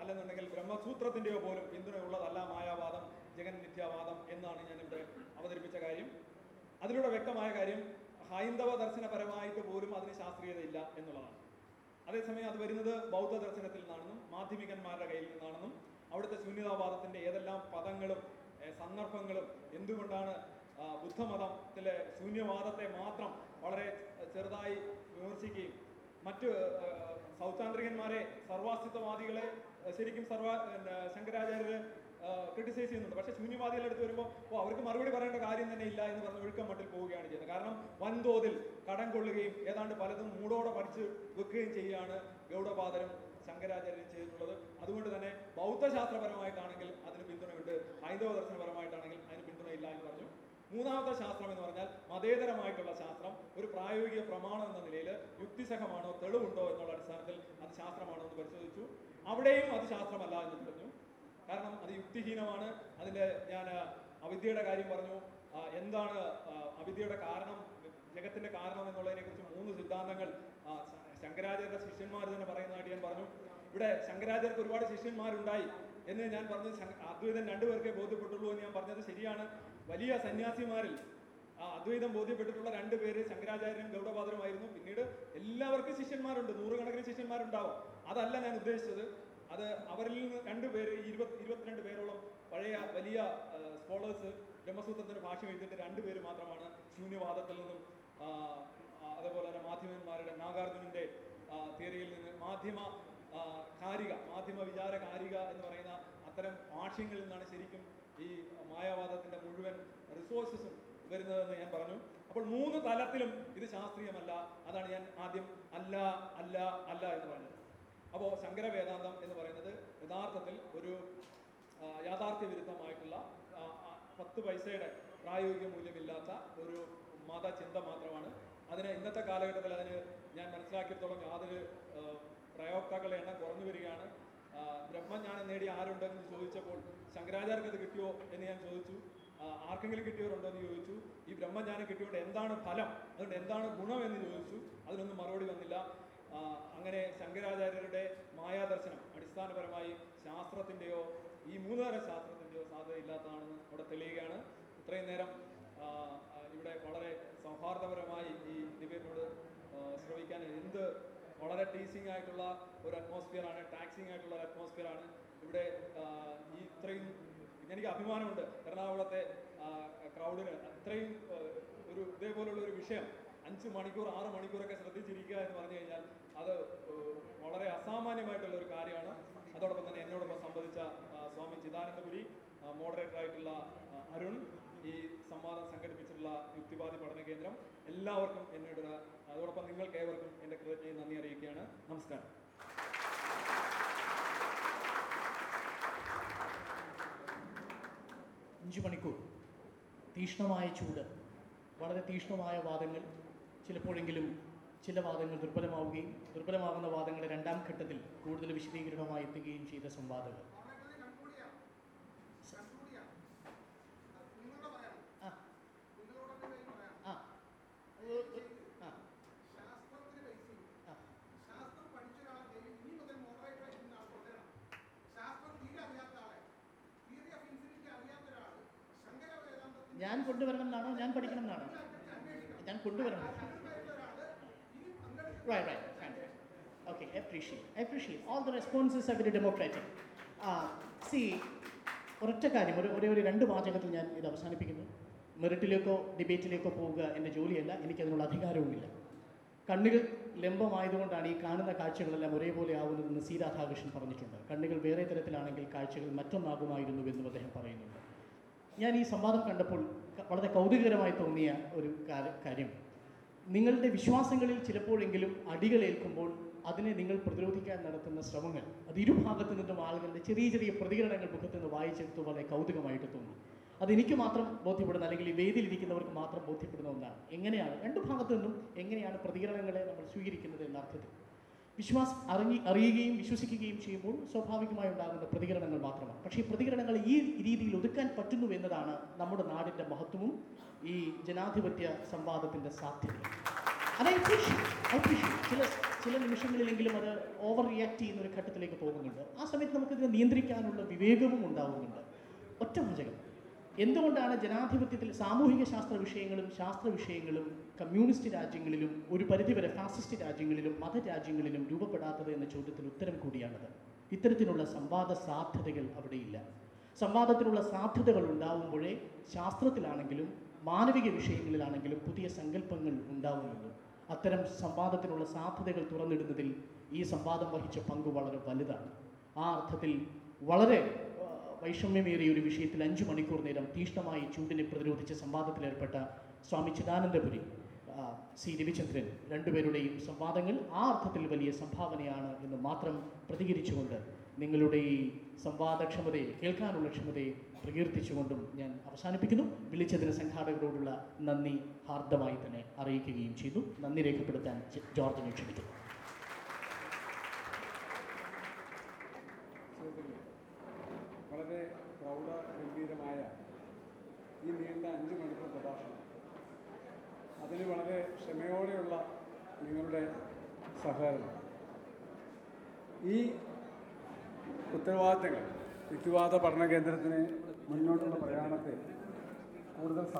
അല്ലെന്നുണ്ടെങ്കിൽ ബ്രഹ്മസൂത്രത്തിന്റെയോ പോലും പിന്തുണയുള്ളതല്ല മായാവാദം ജഗൻ എന്നാണ് ഞാൻ ഇവിടെ അവതരിപ്പിച്ച കാര്യം. അതിലൂടെ വ്യക്തമായ കാര്യം ഹൈന്ദവ ദർശനപരമായിട്ട് പോലും അതിന് ശാസ്ത്രീയതയില്ല എന്നുള്ളതാണ്. അതേസമയം അത് വരുന്നത് ബൗദ്ധ ദർശനത്തിൽ നിന്നാണെന്നും മാധ്യമികന്മാരുടെ കയ്യിൽ നിന്നാണെന്നും അവിടുത്തെ ശൂന്യതാവാദത്തിന്റെ ഏതെല്ലാം പദങ്ങളും സന്ദർഭങ്ങളും എന്തുകൊണ്ടാണ് ബുദ്ധമതത്തിലെ ശൂന്യവാദത്തെ മാത്രം വളരെ ചെറുതായി വിമർശിക്കുകയും മറ്റ് സൗത്താന്ത്രികന്മാരെ സർവാസ്തിത്വവാദികളെ ശരിക്കും സർവ പിന്നെ ശങ്കരാചാര്യര് ക്രിട്ടിസൈസ് ചെയ്യുന്നുണ്ട്. പക്ഷേ ശൂന്യവാദികളുടെ എടുത്ത് വരുമ്പോൾ ഓ അവർക്ക് മറുപടി പറയേണ്ട കാര്യം തന്നെ ഇല്ല എന്ന് പറഞ്ഞ് ഒഴുക്കം മട്ടിൽ പോവുകയാണ് ചെയ്യുന്നത്. കാരണം വൻതോതിൽ കടം കൊള്ളുകയും ഏതാണ്ട് പലതും മൂടോടെ പഠിച്ച് വെക്കുകയും ചെയ്യുകയാണ് ഗൗഡപാദരും ശങ്കരാചാര്യരും ചെയ്തിട്ടുള്ളത്. അതുകൊണ്ട് തന്നെ ബൗദ്ധശാസ്ത്രപരമായിട്ടാണെങ്കിൽ അതിന് പിന്തുണയുണ്ട്. ഹൈന്ദവ ദർശനപരമായിട്ടാണെങ്കിൽ അതിന് പിന്തുണയില്ല എന്ന് പറഞ്ഞു. മൂന്നാമത്തെ ശാസ്ത്രം എന്ന് പറഞ്ഞാൽ മതേതരമായിട്ടുള്ള ശാസ്ത്രം. ഒരു പ്രായോഗിക പ്രമാണം എന്ന നിലയിൽ യുക്തിസഹമാണോ തെളിവുണ്ടോ എന്നുള്ള അടിസ്ഥാനത്തിൽ അത് ശാസ്ത്രമാണോ എന്ന് പരിശോധിച്ചു. അവിടെയും അത് ശാസ്ത്രമല്ല എന്ന് പറഞ്ഞു. കാരണം അത് യുക്തിഹീനമാണ്. അതിന്റെ ഞാൻ അവിദ്യയുടെ കാര്യം പറഞ്ഞു. എന്താണ് അവിദ്യയുടെ കാരണം ജഗത്തിന്റെ കാരണം എന്നുള്ളതിനെ കുറിച്ച് മൂന്ന് സിദ്ധാന്തങ്ങൾ ശങ്കരാചാര്യ ശിഷ്യന്മാർ തന്നെ പറയുന്നതായിട്ട് ഞാൻ പറഞ്ഞു. ഇവിടെ ശങ്കരാചാര്യർക്ക് ഒരുപാട് ശിഷ്യന്മാരുണ്ടായി എന്ന് ഞാൻ പറഞ്ഞത് അദ്വൈതം രണ്ടുപേർക്കേ ബോധ്യപ്പെട്ടുള്ളൂ എന്ന് ഞാൻ പറഞ്ഞത് ശരിയാണ്. വലിയ സന്യാസിമാരിൽ അദ്വൈതം ബോധ്യപ്പെട്ടിട്ടുള്ള രണ്ട് പേര് ശങ്കരാചാര്യനും ഗൗഡപാദരുമായിരുന്നു പിന്നീട് എല്ലാവർക്കും ശിഷ്യന്മാരുണ്ട്. നൂറുകണക്കിന് ശിഷ്യന്മാരുണ്ടാവും. അതല്ല ഞാൻ ഉദ്ദേശിച്ചത്. അത് അവരിൽ നിന്ന് രണ്ടുപേര് ഇരുപത് ഇരുപത്തിരണ്ട് പേരോളം പഴയ വലിയ സ്കോളേഴ്സ് ബ്രഹ്മസൂത്രത്തിന്റെ ഭാഷ എഴുതിയിട്ട് രണ്ടുപേര് മാത്രമാണ് ശൂന്യവാദത്തിൽ നിന്നും അതേപോലെ തന്നെ മാധ്യമന്മാരുടെ നാഗാർജുനന്റെ തിയറിയിൽ നിന്ന് മാധ്യമ കാരിക മാധ്യമ വിചാര കാരിക എന്ന് പറയുന്ന അത്തരം ആശയങ്ങളിൽ നിന്നാണ് ശരിക്കും ഈ മായാവാദത്തിന്റെ മുഴുവൻ റിസോഴ്സസും വരുന്നതെന്ന് ഞാൻ പറഞ്ഞു. അപ്പോൾ മൂന്ന് തലത്തിലും ഇത് ശാസ്ത്രീയമല്ല. അതാണ് ഞാൻ ആദ്യം അല്ല അല്ല അല്ല എന്ന് പറഞ്ഞത്. അപ്പോൾ ശങ്കര വേദാന്തം എന്ന് പറയുന്നത് യഥാർത്ഥത്തിൽ ഒരു യാഥാർത്ഥ്യ വിരുദ്ധമായിട്ടുള്ള പത്ത് പൈസയുടെ പ്രായോഗിക മൂല്യമില്ലാത്ത ഒരു മതചിന്ത മാത്രമാണ്. അതിന് ഇന്നത്തെ കാലഘട്ടത്തിൽ അതിന് ഞാൻ മനസ്സിലാക്കിയിടത്തോളം യാതൊരു പ്രയോക്താക്കളെ പ്രയോക്താക്കളുടെ എണ്ണം കുറഞ്ഞു വരികയാണ്. ബ്രഹ്മജ്ഞാനം നേടി ആരുണ്ടെന്ന് ചോദിച്ചപ്പോൾ ശങ്കരാചാര്യർക്ക് അത് കിട്ടിയോ എന്ന് ഞാൻ ചോദിച്ചു. ആർക്കെങ്കിലും കിട്ടിയവരുണ്ടോ എന്ന് ചോദിച്ചു. ഈ ബ്രഹ്മജ്ഞാനം കിട്ടിയോണ്ട് എന്താണ് ഫലം? അതുകൊണ്ട് എന്താണ് ഗുണം എന്ന് ചോദിച്ചു. അതിനൊന്നും മറുപടി വന്നില്ല. അങ്ങനെ ശങ്കരാചാര്യരുടെ മായാദർശനം അടിസ്ഥാനപരമായി ശാസ്ത്രത്തിന്റെയോ ഈ മൂന്നുതരം ശാസ്ത്രത്തിന്റെയോ സാധ്യതയില്ലാത്തതാണെന്ന് അവിടെ തെളിയുകയാണ്. ഇത്രയും നേരം ഇവിടെ വളരെ സൗഹാർദ്ദപരമായി ഈ ഡിബേറ്റിനോട് ശ്രമിക്കാൻ എന്ത് വളരെ ടീസിങ് ആയിട്ടുള്ള ഒരു അറ്റ്മോസ്ഫിയറാണ് ടാക്സിങ് ആയിട്ടുള്ള ഒരു അറ്റ്മോസ്ഫിയറാണ് ഇവിടെ ഈ ഇത്രയും എനിക്ക് അഭിമാനമുണ്ട്. എറണാകുളത്തെ ക്രൗഡിന് അത്രയും ഒരു ഇതേപോലുള്ള ഒരു വിഷയം അഞ്ച് മണിക്കൂർ ആറ് മണിക്കൂറൊക്കെ ശ്രദ്ധിച്ചിരിക്കുക എന്ന് പറഞ്ഞു കഴിഞ്ഞാൽ അത് വളരെ അസാമാന്യമായിട്ടുള്ള ഒരു കാര്യമാണ്. അതോടൊപ്പം തന്നെ എന്നോടൊപ്പം സംബന്ധിച്ച സ്വാമി ചിദാനന്ദപുരി മോഡറേറ്റർ ആയിട്ടുള്ള അരുൺ ഈ സംവാദം സംഘടിപ്പിച്ചിട്ടുള്ള യുക്തിവാദി പഠന കേന്ദ്രം എല്ലാവർക്കും എന്നോട് അതോടൊപ്പം നിങ്ങൾക്ക് ഏവർക്കും എന്റെ കൃതജ്ഞയും നന്ദി അറിയിക്കുകയാണ്. നമസ്കാരം. അഞ്ച് മണിക്കൂർ. തീക്ഷ്ണമായ ചൂട്. വളരെ തീക്ഷ്ണമായ വാദങ്ങൾ. ചിലപ്പോഴെങ്കിലും ചില വാദങ്ങൾ ദുർബലമാവുകയും ദുർബലമാകുന്ന വാദങ്ങളെ രണ്ടാം ഘട്ടത്തിൽ കൂടുതൽ വിശദീകരണമായി എത്തുകയും ചെയ്ത സംവാദങ്ങൾ. ഞാൻ കൊണ്ടുവരണം എന്നാണോ ഞാൻ പഠിക്കണം എന്നാണോ ഞാൻ കൊണ്ടുവരണം. Right, right. Okay, appreciate, appreciate. All the responses are very democratic. Uh, see, ഒരൊറ്റ കാര്യം ഒരു ഒരേ ഒരു രണ്ട് വാചകത്തിൽ ഞാൻ ഇത് അവസാനിപ്പിക്കുന്നു മെറിറ്റിലേക്കോ ഡിബേറ്റിലേക്കോ പോവുക എന്റെ ജോലിയല്ല എനിക്കതിനുള്ള അധികാരവുമില്ല കണ്ണുകൾ ലംബമായതുകൊണ്ടാണ് ഈ കാണുന്ന കാഴ്ചകളെല്ലാം ഒരേപോലെ ആവുന്നതെന്ന് സി രാധാകൃഷ്ണൻ പറഞ്ഞിട്ടുണ്ട് കണ്ണുകൾ വേറെ തരത്തിലാണെങ്കിൽ കാഴ്ചകൾ മറ്റൊന്നാകുമായിരുന്നു എന്നും അദ്ദേഹം പറയുന്നുണ്ട് ഞാൻ ഈ സംവാദം കണ്ടപ്പോൾ വളരെ കൗതുകകരമായി തോന്നിയ ഒരു കാര്യം നിങ്ങളുടെ വിശ്വാസങ്ങളിൽ ചിലപ്പോഴെങ്കിലും അടികളേൽക്കുമ്പോൾ അതിനെ നിങ്ങൾ പ്രതിരോധിക്കാൻ നടത്തുന്ന ശ്രമങ്ങൾ. അത് ഇരുഭാഗത്തു നിന്നും ആളുകളുടെ ചെറിയ ചെറിയ പ്രതികരണങ്ങൾ മുഖത്ത് നിന്ന് വായിച്ചെടുത്ത് വളരെ കൗതുകമായിട്ട് തോന്നി. അതെനിക്ക് മാത്രം ബോധ്യപ്പെടുന്ന അല്ലെങ്കിൽ ഈ വേദിയിലിരിക്കുന്നവർക്ക് മാത്രം ബോധ്യപ്പെടുന്ന ഒന്നാണ്. എങ്ങനെയാണ്? രണ്ട് ഭാഗത്തു നിന്നും എങ്ങനെയാണ് പ്രതികരണങ്ങളെ നമ്മൾ സ്വീകരിക്കുന്നത് എന്ന അർത്ഥത്തിൽ വിശ്വാസം അറിഞ്ഞി അറിയുകയും വിശ്വസിക്കുകയും ചെയ്യുമ്പോൾ സ്വാഭാവികമായി ഉണ്ടാകുന്ന പ്രതികരണങ്ങൾ മാത്രമാണ്. പക്ഷേ ഈ പ്രതികരണങ്ങൾ ഈ രീതിയിൽ ഒതുക്കാൻ പറ്റുന്നു എന്നതാണ് നമ്മുടെ നാടിന്റെ മഹത്വവും ഈ ജനാധിപത്യ സംവാദത്തിന്റെ സാധ്യതയും. ചില ചില നിമിഷങ്ങളിലെങ്കിലും അത് ഓവർ റിയാക്ട് ചെയ്യുന്ന ഒരു ഘട്ടത്തിലേക്ക് പോകുന്നുണ്ട്. ആ സമയത്ത് നമുക്കിതിനെ നിയന്ത്രിക്കാനുള്ള വിവേകവും ഉണ്ടാകുന്നുണ്ട് ഒറ്റ വാചകം. എന്തുകൊണ്ടാണ് ജനാധിപത്യത്തിൽ സാമൂഹിക ശാസ്ത്ര വിഷയങ്ങളും ശാസ്ത്ര വിഷയങ്ങളും കമ്മ്യൂണിസ്റ്റ് രാജ്യങ്ങളിലും ഒരു പരിധിവരെ ഫാസിസ്റ്റ് രാജ്യങ്ങളിലും മതരാജ്യങ്ങളിലും രൂപപ്പെടാത്തത് എന്ന ചോദ്യത്തിന് ഉത്തരം കൂടിയാണത്? ഇത്തരത്തിലുള്ള സംവാദ സാധ്യതകൾ അവിടെയില്ല. സംവാദത്തിനുള്ള സാധ്യതകൾ ഉണ്ടാവുമ്പോഴേ ശാസ്ത്രത്തിലാണെങ്കിലും മാനവിക വിഷയങ്ങളിലാണെങ്കിലും പുതിയ സങ്കല്പങ്ങൾ ഉണ്ടാവുന്നുള്ളൂ. അത്തരം സംവാദത്തിനുള്ള സാധ്യതകൾ തുറന്നിടുന്നതിൽ ഈ സംവാദം വഹിച്ച പങ്ക് വളരെ വലുതാണ്. ആ അർത്ഥത്തിൽ വളരെ വൈഷമ്യമേറിയ ഒരു വിഷയത്തിൽ അഞ്ചു മണിക്കൂർ നേരം തീഷ്ണമായി ചൂടിനെ പ്രതിരോധിച്ച സംവാദത്തിലേർപ്പെട്ട സ്വാമി ചിദാനന്ദപുരി സി രവിചന്ദ്രൻ രണ്ടുപേരുടെയും സംവാദങ്ങൾ ആ അർത്ഥത്തിൽ വലിയ സംഭാവനയാണ് എന്ന് മാത്രം പ്രതികരിച്ചുകൊണ്ട് നിങ്ങളുടെ ഈ സംവാദക്ഷമതയെ കേൾക്കാനുള്ള ക്ഷമതയെ പ്രകീർത്തിച്ചുകൊണ്ടും ഞാൻ അവസാനിപ്പിക്കുന്നു. വിളിച്ചതിന് സംഘാടകരോടുള്ള നന്ദി ഹാർദമായി തന്നെ അറിയിക്കുകയും ചെയ്തു. നന്ദി രേഖപ്പെടുത്താൻ ജോർജിനെ ക്ഷണിക്കുന്നു സുഹൃത്തുക്കളെ വളരെ പ്രൗഢ ഗംഭീരമായ ഈ നീണ്ട അഞ്ച് മണിക്കൂർ പ്രഭാഷണം. അതിന് വളരെ ക്ഷമയോടെയുള്ള നിങ്ങളുടെ സഹകരണം. ഈ ഉത്തരവാദിത്തങ്ങൾ യുക്തിവാദ പഠന കേന്ദ്രത്തിന് മുന്നോട്ടുള്ള പ്രയാണത്തെ കൂടുതൽ